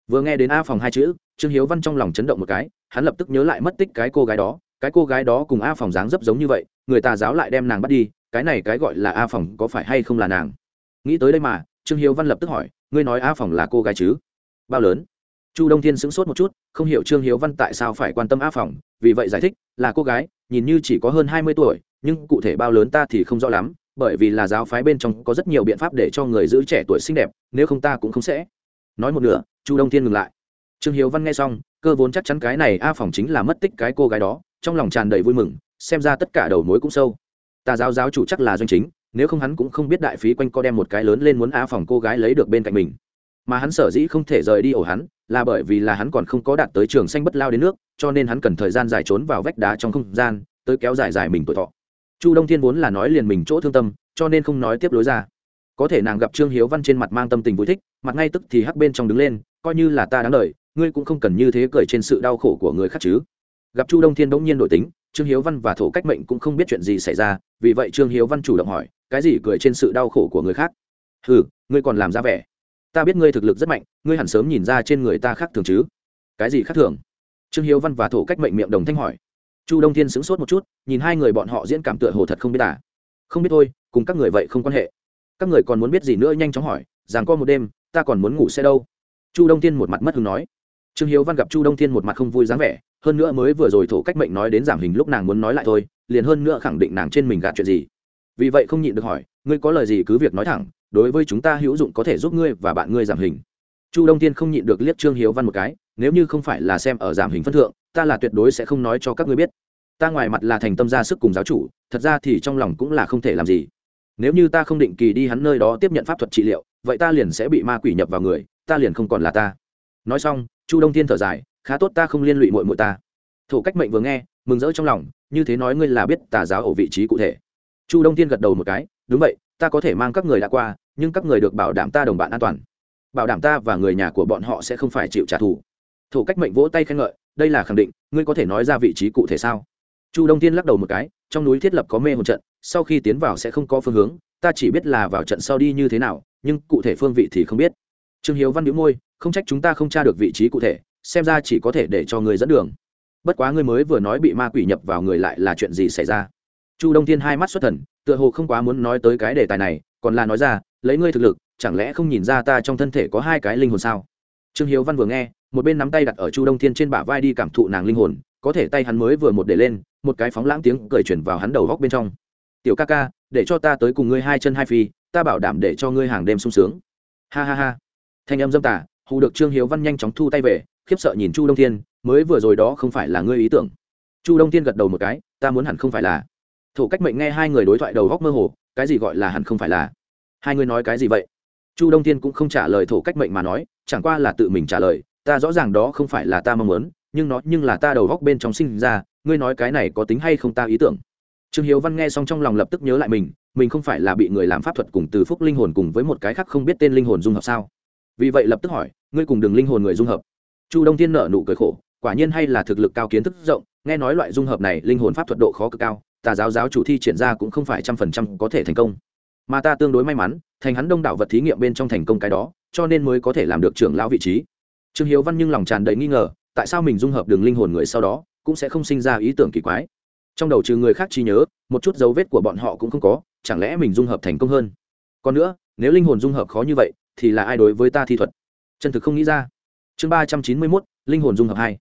Vừa nghe đến a phòng hai chữ, trương hiếu văn trong lòng chấn động một cái, hắn lập tức nhớ lại mất tích cái cô gái đó, cái cô gái đó cùng a phòng dáng dấp giống như vậy, người tà giáo lại đem nàng bắt đi, cái này cái gọi là a phòng có phải hay không là nàng? Nghĩ tới đây mà, trương hiếu văn lập tức hỏi, ngươi nói a phòng là cô gái chứ? Bao lớn? Chu đông thiên sững sốt một chút, không hiểu trương hiếu văn tại sao phải quan tâm a phòng, vì vậy giải thích, là cô gái, nhìn như chỉ có hơn hai mươi tuổi, nhưng cụ thể bao lớn ta thì không rõ lắm bởi vì là giáo phái bên trong có rất nhiều biện pháp để cho người giữ trẻ tuổi xinh đẹp, nếu không ta cũng không sẽ. Nói một nửa, chu đông thiên ngừng lại. Trương hiếu văn nghe xong, cơ vốn chắc chắn cái này a phòng chính là mất tích cái cô gái đó, trong lòng tràn đầy vui mừng, xem ra tất cả đầu mối cũng sâu. Ta giáo giáo chủ chắc là doanh chính, nếu không hắn cũng không biết đại phí quanh co đem một cái lớn lên muốn a phòng cô gái lấy được bên cạnh mình. Mà hắn sở dĩ không thể rời đi ổ hắn, là bởi vì là hắn còn không có đạt tới trường xanh bất lao đến nước, cho nên hắn cần thời gian dài trốn vào vách đá trong không gian, tới kéo dài dài mình tuổi thọ chu đông thiên vốn là nói liền mình chỗ thương tâm, cho nên không nói tiếp lối ra. Có thể nàng gặp trương hiếu văn trên mặt mang tâm tình vui thích, mặt ngay tức thì hắc bên trong đứng lên, coi như là ta đáng đời, ngươi cũng không cần như thế cười trên sự đau khổ của người khác chứ. Gặp chu đông thiên bỗng nhiên đổi tính, trương hiếu văn và thổ cách mệnh cũng không biết chuyện gì xảy ra, vì vậy trương hiếu văn chủ động hỏi, cái gì cười trên sự đau khổ của người khác? Ừ ngươi còn làm ra vẻ. Ta biết ngươi thực lực rất mạnh, ngươi hẳn sớm nhìn ra trên người ta khác thường chứ. Cái gì khác thường? Trương hiếu văn và thổ cách mệnh miệng đồng thanh hỏi chu đông thiên sững sốt một chút, nhìn hai người bọn họ diễn cảm tựa hồ thật không biết à. Không biết thôi, cùng các người vậy không quan hệ. Các người còn muốn biết gì nữa nhanh chóng hỏi rằng có một đêm, ta còn muốn ngủ xe đâu? Chu đông thiên một mặt mất hứng nói. Trương hiếu văn gặp chu đông thiên một mặt không vui dáng vẻ, hơn nữa mới vừa rồi thổ cách mệnh nói đến giảm hình lúc nàng muốn nói lại thôi, liền hơn nữa khẳng định nàng trên mình gạt chuyện gì. Vì vậy không nhịn được hỏi, ngươi có lời gì cứ việc nói thẳng, đối với chúng ta hữu dụng có thể giúp ngươi và bạn ngươi giảm hình. Chu đông thiên không nhịn được liếc trương hiếu văn một cái nếu như không phải là xem ở giảm hình phân thượng, ta là tuyệt đối sẽ không nói cho các ngươi biết. Ta ngoài mặt là thành tâm ra sức cùng giáo chủ, thật ra thì trong lòng cũng là không thể làm gì. Nếu như ta không định kỳ đi hắn nơi đó tiếp nhận pháp thuật trị liệu, vậy ta liền sẽ bị ma quỷ nhập vào người, ta liền không còn là ta. Nói xong, chu đông thiên thở dài, khá tốt ta không liên lụy mội mội ta. Thủ cách mệnh vừa nghe, mừng rỡ trong lòng, như thế nói ngươi là biết tà giáo ở vị trí cụ thể. Chu đông thiên gật đầu một cái, đúng vậy, ta có thể mang các người đã qua, nhưng các người được bảo đảm ta đồng bạn an toàn. Bảo đảm ta và người nhà của bọn họ sẽ không phải chịu trả thù thổ cách mệnh vỗ tay khen ngợi, đây là khẳng định, ngươi có thể nói ra vị trí cụ thể sao? Chu đông thiên lắc đầu một cái, trong núi thiết lập có mê hồn trận, sau khi tiến vào sẽ không có phương hướng, ta chỉ biết là vào trận sau đi như thế nào, nhưng cụ thể phương vị thì không biết. Trương hiếu văn đĩu môi, không trách chúng ta không tra được vị trí cụ thể, xem ra chỉ có thể để cho người dẫn đường. Bất quá ngươi mới vừa nói bị ma quỷ nhập vào người lại là chuyện gì xảy ra? Chu đông thiên hai mắt xuất thần, tựa hồ không quá muốn nói tới cái đề tài này, còn là nói ra, lấy ngươi thực lực, chẳng lẽ không nhìn ra ta trong thân thể có hai cái linh hồn sao? Trương hiếu văn vừa nghe, một bên nắm tay đặt ở chu đông thiên trên bả vai đi cảm thụ nàng linh hồn, có thể tay hắn mới vừa một để lên, một cái phóng lãng tiếng cười chuyển vào hắn đầu góc bên trong. Tiểu ca ca, để cho ta tới cùng ngươi hai chân hai phi, ta bảo đảm để cho ngươi hàng đêm sung sướng. Ha ha ha. Thanh âm dâm tả hù được trương hiếu văn nhanh chóng thu tay về, khiếp sợ nhìn chu đông thiên, mới vừa rồi đó không phải là ngươi ý tưởng. Chu đông thiên gật đầu một cái, ta muốn hẳn không phải là. Thủ cách mệnh nghe hai người đối thoại đầu góc mơ hồ, cái gì gọi là hẳn không phải là? Hai người nói cái gì vậy? Chu đông thiên cũng không trả lời thổ cách mệnh mà nói, chẳng qua là tự mình trả lời, ta rõ ràng đó không phải là ta mong muốn, nhưng nó, nhưng là ta đầu góc bên trong sinh ra, ngươi nói cái này có tính hay không ta ý tưởng. Trương hiếu văn nghe xong trong lòng lập tức nhớ lại mình mình không phải là bị người làm pháp thuật cùng từ phúc linh hồn cùng với một cái khác không biết tên linh hồn dung hợp sao? Vì vậy lập tức hỏi, ngươi cùng đường linh hồn người dung hợp? Chu đông thiên nợ nụ cười khổ, quả nhiên hay là thực lực cao kiến thức rộng, nghe nói loại dung hợp này linh hồn pháp thuật độ khó cực cao, tà giáo giáo chủ thi triển ra cũng không phải trăm phần trăm có thể thành công mà ta tương đối may mắn, thành hắn đông đảo vật thí nghiệm bên trong thành công cái đó, cho nên mới có thể làm được trưởng lão vị trí. Trương hiếu văn nhưng lòng tràn đầy nghi ngờ, tại sao mình dung hợp đường linh hồn người sau đó, cũng sẽ không sinh ra ý tưởng kỳ quái. Trong đầu trừ người khác trí nhớ, một chút dấu vết của bọn họ cũng không có, chẳng lẽ mình dung hợp thành công hơn? Còn nữa, nếu linh hồn dung hợp khó như vậy, thì là ai đối với ta thi thuật? Chân thực không nghĩ ra. Chương ba trăm chín mươi mốt, linh hồn dung hợp hai.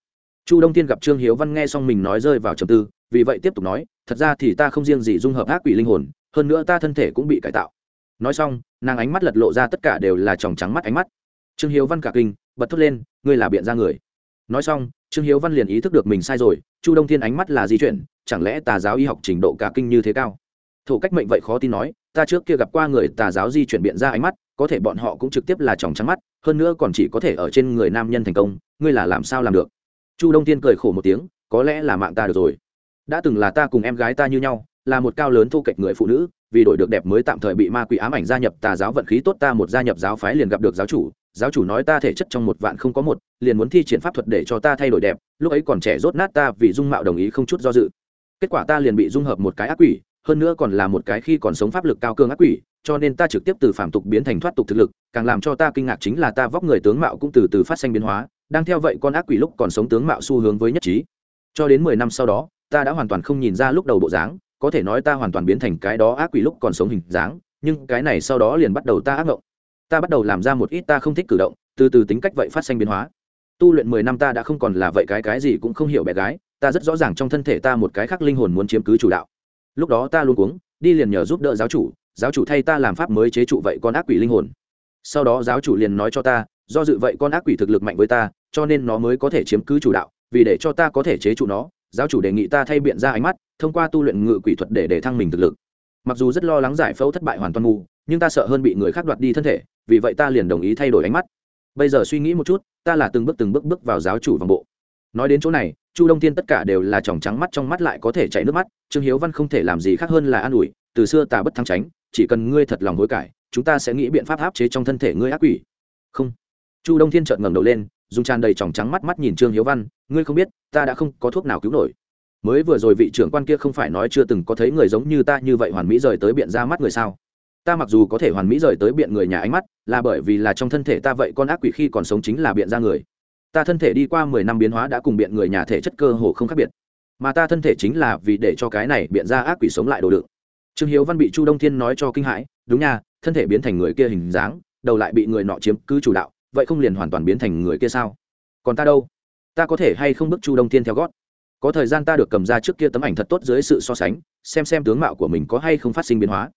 Chu đông tiên gặp trương hiếu văn nghe xong mình nói rơi vào trầm tư, vì vậy tiếp tục nói, thật ra thì ta không riêng gì dung hợp ác quỷ linh hồn hơn nữa ta thân thể cũng bị cải tạo. Nói xong, nàng ánh mắt lật lộ ra tất cả đều là tròng trắng mắt ánh mắt. Trương hiếu văn cả kinh, bật thốt lên, ngươi là biện ra người. Nói xong, trương hiếu văn liền ý thức được mình sai rồi, chu đông thiên ánh mắt là di chuyển, chẳng lẽ tà giáo y học trình độ cả kinh như thế cao? Thủ cách mệnh vậy khó tin nói, ta trước kia gặp qua người tà giáo di chuyển biện ra ánh mắt, có thể bọn họ cũng trực tiếp là tròng trắng mắt, hơn nữa còn chỉ có thể ở trên người nam nhân thành công, ngươi là làm sao làm được? Chu đông tiên cười khổ một tiếng, có lẽ là mạng ta được rồi. Đã từng là ta cùng em gái ta như nhau là một cao lớn thu kệch người phụ nữ, vì đổi được đẹp mới tạm thời bị ma quỷ ám ảnh gia nhập tà giáo vận khí tốt ta một gia nhập giáo phái liền gặp được giáo chủ. Giáo chủ nói ta thể chất trong một vạn không có một, liền muốn thi triển pháp thuật để cho ta thay đổi đẹp, lúc ấy còn trẻ rốt nát ta vì dung mạo đồng ý không chút do dự. Kết quả ta liền bị dung hợp một cái ác quỷ, hơn nữa còn là một cái khi còn sống pháp lực cao cương ác quỷ, cho nên ta trực tiếp từ phạm tục biến thành thoát tục thực lực, càng làm cho ta kinh ngạc chính là ta vóc người tướng mạo cũng từ từ phát sinh biến hóa, đang theo vậy con ác quỷ lúc còn sống tướng mạo xu hướng với nhất trí. Cho đến mười năm sau đó, ta đã hoàn toàn không nhìn ra lúc đầu bộ dáng có thể nói ta hoàn toàn biến thành cái đó ác quỷ lúc còn sống hình dáng, nhưng cái này sau đó liền bắt đầu ta ác ngộng. Ta bắt đầu làm ra một ít ta không thích cử động, từ từ tính cách vậy phát sinh biến hóa. Tu luyện mười năm ta đã không còn là vậy cái cái gì cũng không hiểu bé gái, ta rất rõ ràng trong thân thể ta một cái khác linh hồn muốn chiếm cứ chủ đạo. Lúc đó ta luôn cuống, đi liền nhờ giúp đỡ giáo chủ giáo chủ thay ta làm pháp mới chế trụ vậy con ác quỷ linh hồn. Sau đó giáo chủ liền nói cho ta, do dự vậy con ác quỷ thực lực mạnh với ta, cho nên nó mới có thể chiếm cứ chủ đạo, vì để cho ta có thể chế trụ nó giáo chủ đề nghị ta thay biện ra ánh mắt, thông qua tu luyện ngự quỷ thuật để để thăng mình thực lực. Mặc dù rất lo lắng giải phẫu thất bại hoàn toàn mù, nhưng ta sợ hơn bị người khác đoạt đi thân thể, vì vậy ta liền đồng ý thay đổi ánh mắt. Bây giờ suy nghĩ một chút, ta là từng bước từng bước bước vào giáo chủ vòng bộ. Nói đến chỗ này, chu đông thiên tất cả đều là tròng trắng mắt trong mắt lại có thể chảy nước mắt, trương hiếu văn không thể làm gì khác hơn là an ủi, từ xưa ta bất thăng tránh, chỉ cần ngươi thật lòng hối cải, chúng ta sẽ nghĩ biện pháp áp chế trong thân thể ngươi ác quỷ. Không. Chu đông thiên trợn ngẩng đầu lên dùng tràn đầy tròng trắng mắt mắt nhìn trương hiếu văn, ngươi không biết, ta đã không có thuốc nào cứu nổi. Mới vừa rồi vị trưởng quan kia không phải nói chưa từng có thấy người giống như ta như vậy hoàn mỹ rời tới biện ra mắt người sao? Ta mặc dù có thể hoàn mỹ rời tới biện người nhà ánh mắt, là bởi vì là trong thân thể ta vậy con ác quỷ khi còn sống chính là biện ra người. Ta thân thể đi qua mười năm biến hóa đã cùng biện người nhà thể chất cơ hồ không khác biệt. Mà ta thân thể chính là vì để cho cái này biện ra ác quỷ sống lại đồ đựng. Trương hiếu văn bị chu đông thiên nói cho kinh hãi, đúng nha, thân thể biến thành người kia hình dáng, đầu lại bị người nọ chiếm cứ chủ đạo vậy không liền hoàn toàn biến thành người kia sao? Còn ta đâu? Ta có thể hay không bức chu đông thiên theo gót? Có thời gian ta được cầm ra trước kia tấm ảnh thật tốt dưới sự so sánh, xem xem tướng mạo của mình có hay không phát sinh biến hóa.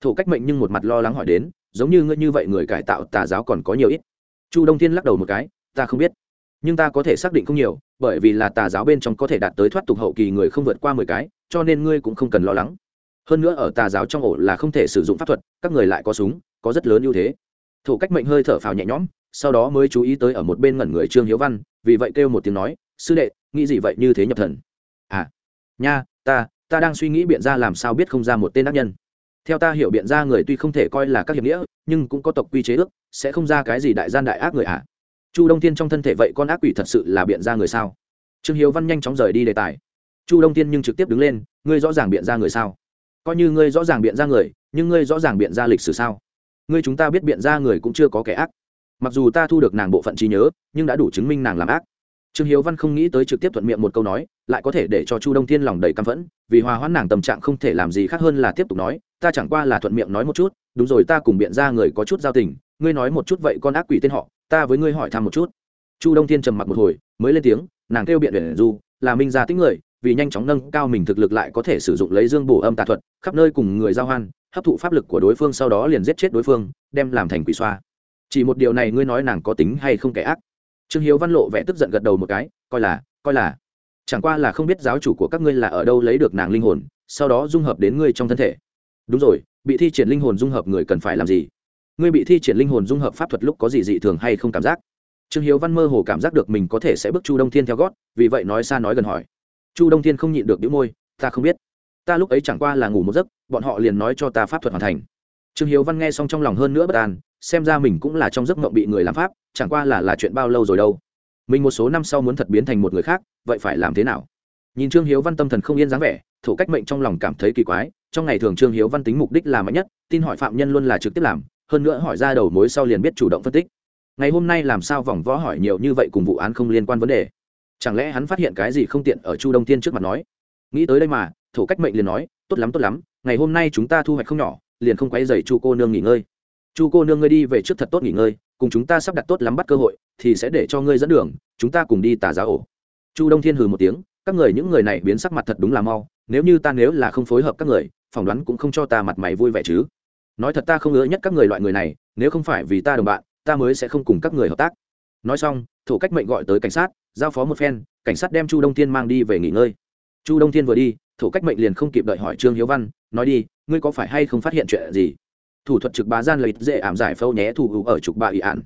Thổ cách mệnh nhưng một mặt lo lắng hỏi đến, giống như ngươi như vậy người cải tạo tà giáo còn có nhiều ít. Chu đông thiên lắc đầu một cái, ta không biết. Nhưng ta có thể xác định không nhiều, bởi vì là tà giáo bên trong có thể đạt tới thoát tục hậu kỳ người không vượt qua mười cái, cho nên ngươi cũng không cần lo lắng. Hơn nữa ở tà giáo trong ổ là không thể sử dụng pháp thuật, các người lại có súng, có rất lớn ưu thế. Thổ cách mệnh hơi thở phào nhẹ nhõm sau đó mới chú ý tới ở một bên ngẩn người trương hiếu văn, vì vậy kêu một tiếng nói, sư đệ, nghĩ gì vậy như thế nhập thần? À nha, ta ta đang suy nghĩ biện ra làm sao biết không ra một tên ác nhân. Theo ta hiểu biện ra người tuy không thể coi là các hiệp nghĩa, nhưng cũng có tộc quy chế ước, sẽ không ra cái gì đại gian đại ác người ạ à. chu đông thiên trong thân thể vậy con ác quỷ thật sự là biện ra người sao? Trương hiếu văn nhanh chóng rời đi đề tài. Chu đông thiên nhưng trực tiếp đứng lên, ngươi rõ ràng biện ra người sao? Coi như ngươi rõ ràng biện ra người, nhưng ngươi rõ ràng biện ra lịch sử sao? Ngươi chúng ta biết biện ra người cũng chưa có kẻ ác mặc dù ta thu được nàng bộ phận trí nhớ, nhưng đã đủ chứng minh nàng làm ác. Trương hiếu văn không nghĩ tới trực tiếp thuận miệng một câu nói, lại có thể để cho chu đông thiên lòng đầy căm phẫn, vì hòa hoãn nàng tâm trạng không thể làm gì khác hơn là tiếp tục nói, ta chẳng qua là thuận miệng nói một chút, đúng rồi ta cùng biện ra người có chút giao tình, ngươi nói một chút vậy con ác quỷ tên họ, ta với ngươi hỏi thăm một chút. Chu đông thiên trầm mặc một hồi, mới lên tiếng, nàng kêu biện huyện du, là minh gia tính người, vì nhanh chóng nâng cao mình thực lực lại có thể sử dụng lấy dương bổ âm tà thuật, khắp nơi cùng người giao hoan, hấp thụ pháp lực của đối phương sau đó liền giết chết đối phương, đem làm thành quỷ xoa chỉ một điều này ngươi nói nàng có tính hay không kẻ ác? Trương hiếu văn lộ vẻ tức giận gật đầu một cái, coi là coi là. Chẳng qua là không biết giáo chủ của các ngươi là ở đâu lấy được nàng linh hồn, sau đó dung hợp đến ngươi trong thân thể. Đúng rồi, bị thi triển linh hồn dung hợp người cần phải làm gì? Ngươi bị thi triển linh hồn dung hợp pháp thuật lúc có gì dị thường hay không cảm giác? Trương hiếu văn mơ hồ cảm giác được mình có thể sẽ bước chu đông thiên theo gót, vì vậy nói xa nói gần hỏi. Chu đông thiên không nhịn được đĩu môi, ta không biết. Ta lúc ấy chẳng qua là ngủ một giấc, bọn họ liền nói cho ta pháp thuật hoàn thành. Trương hiếu văn nghe xong trong lòng hơn nữa bất an xem ra mình cũng là trong giấc mộng bị người làm pháp, chẳng qua là là chuyện bao lâu rồi đâu. Mình một số năm sau muốn thật biến thành một người khác, vậy phải làm thế nào? Nhìn trương hiếu văn tâm thần không yên dáng vẻ thủ cách mệnh trong lòng cảm thấy kỳ quái, trong ngày thường trương hiếu văn tính mục đích là mạnh nhất, tin hỏi phạm nhân luôn là trực tiếp làm, hơn nữa hỏi ra đầu mối sau liền biết chủ động phân tích. Ngày hôm nay làm sao vòng võ hỏi nhiều như vậy cùng vụ án không liên quan vấn đề. Chẳng lẽ hắn phát hiện cái gì không tiện ở chu đông tiên trước mặt nói? Nghĩ tới đây mà thủ cách mệnh liền nói, tốt lắm tốt lắm, ngày hôm nay chúng ta thu hoạch không nhỏ, liền không quấy dày chu cô nương nghỉ ngơi chu cô nương ngươi đi về trước thật tốt nghỉ ngơi, cùng chúng ta sắp đặt tốt lắm bắt cơ hội, thì sẽ để cho ngươi dẫn đường, chúng ta cùng đi tà giá ổ. Chu đông thiên hừ một tiếng, các người những người này biến sắc mặt thật đúng là mau, nếu như ta nếu là không phối hợp các người, phỏng đoán cũng không cho ta mặt mày vui vẻ chứ. Nói thật ta không ngỡ nhất các người loại người này, nếu không phải vì ta đồng bạn, ta mới sẽ không cùng các người hợp tác. Nói xong thủ cách mệnh gọi tới cảnh sát, giao phó một phen, cảnh sát đem chu đông thiên mang đi về nghỉ ngơi. Chu đông thiên vừa đi thủ cách mệnh liền không kịp đợi hỏi trương hiếu văn, nói đi, ngươi có phải hay không phát hiện chuyện gì? Thủ thuật trực bá gian lợi dễ ảm giải phâu nhé thủ ở trục bà ý ạn.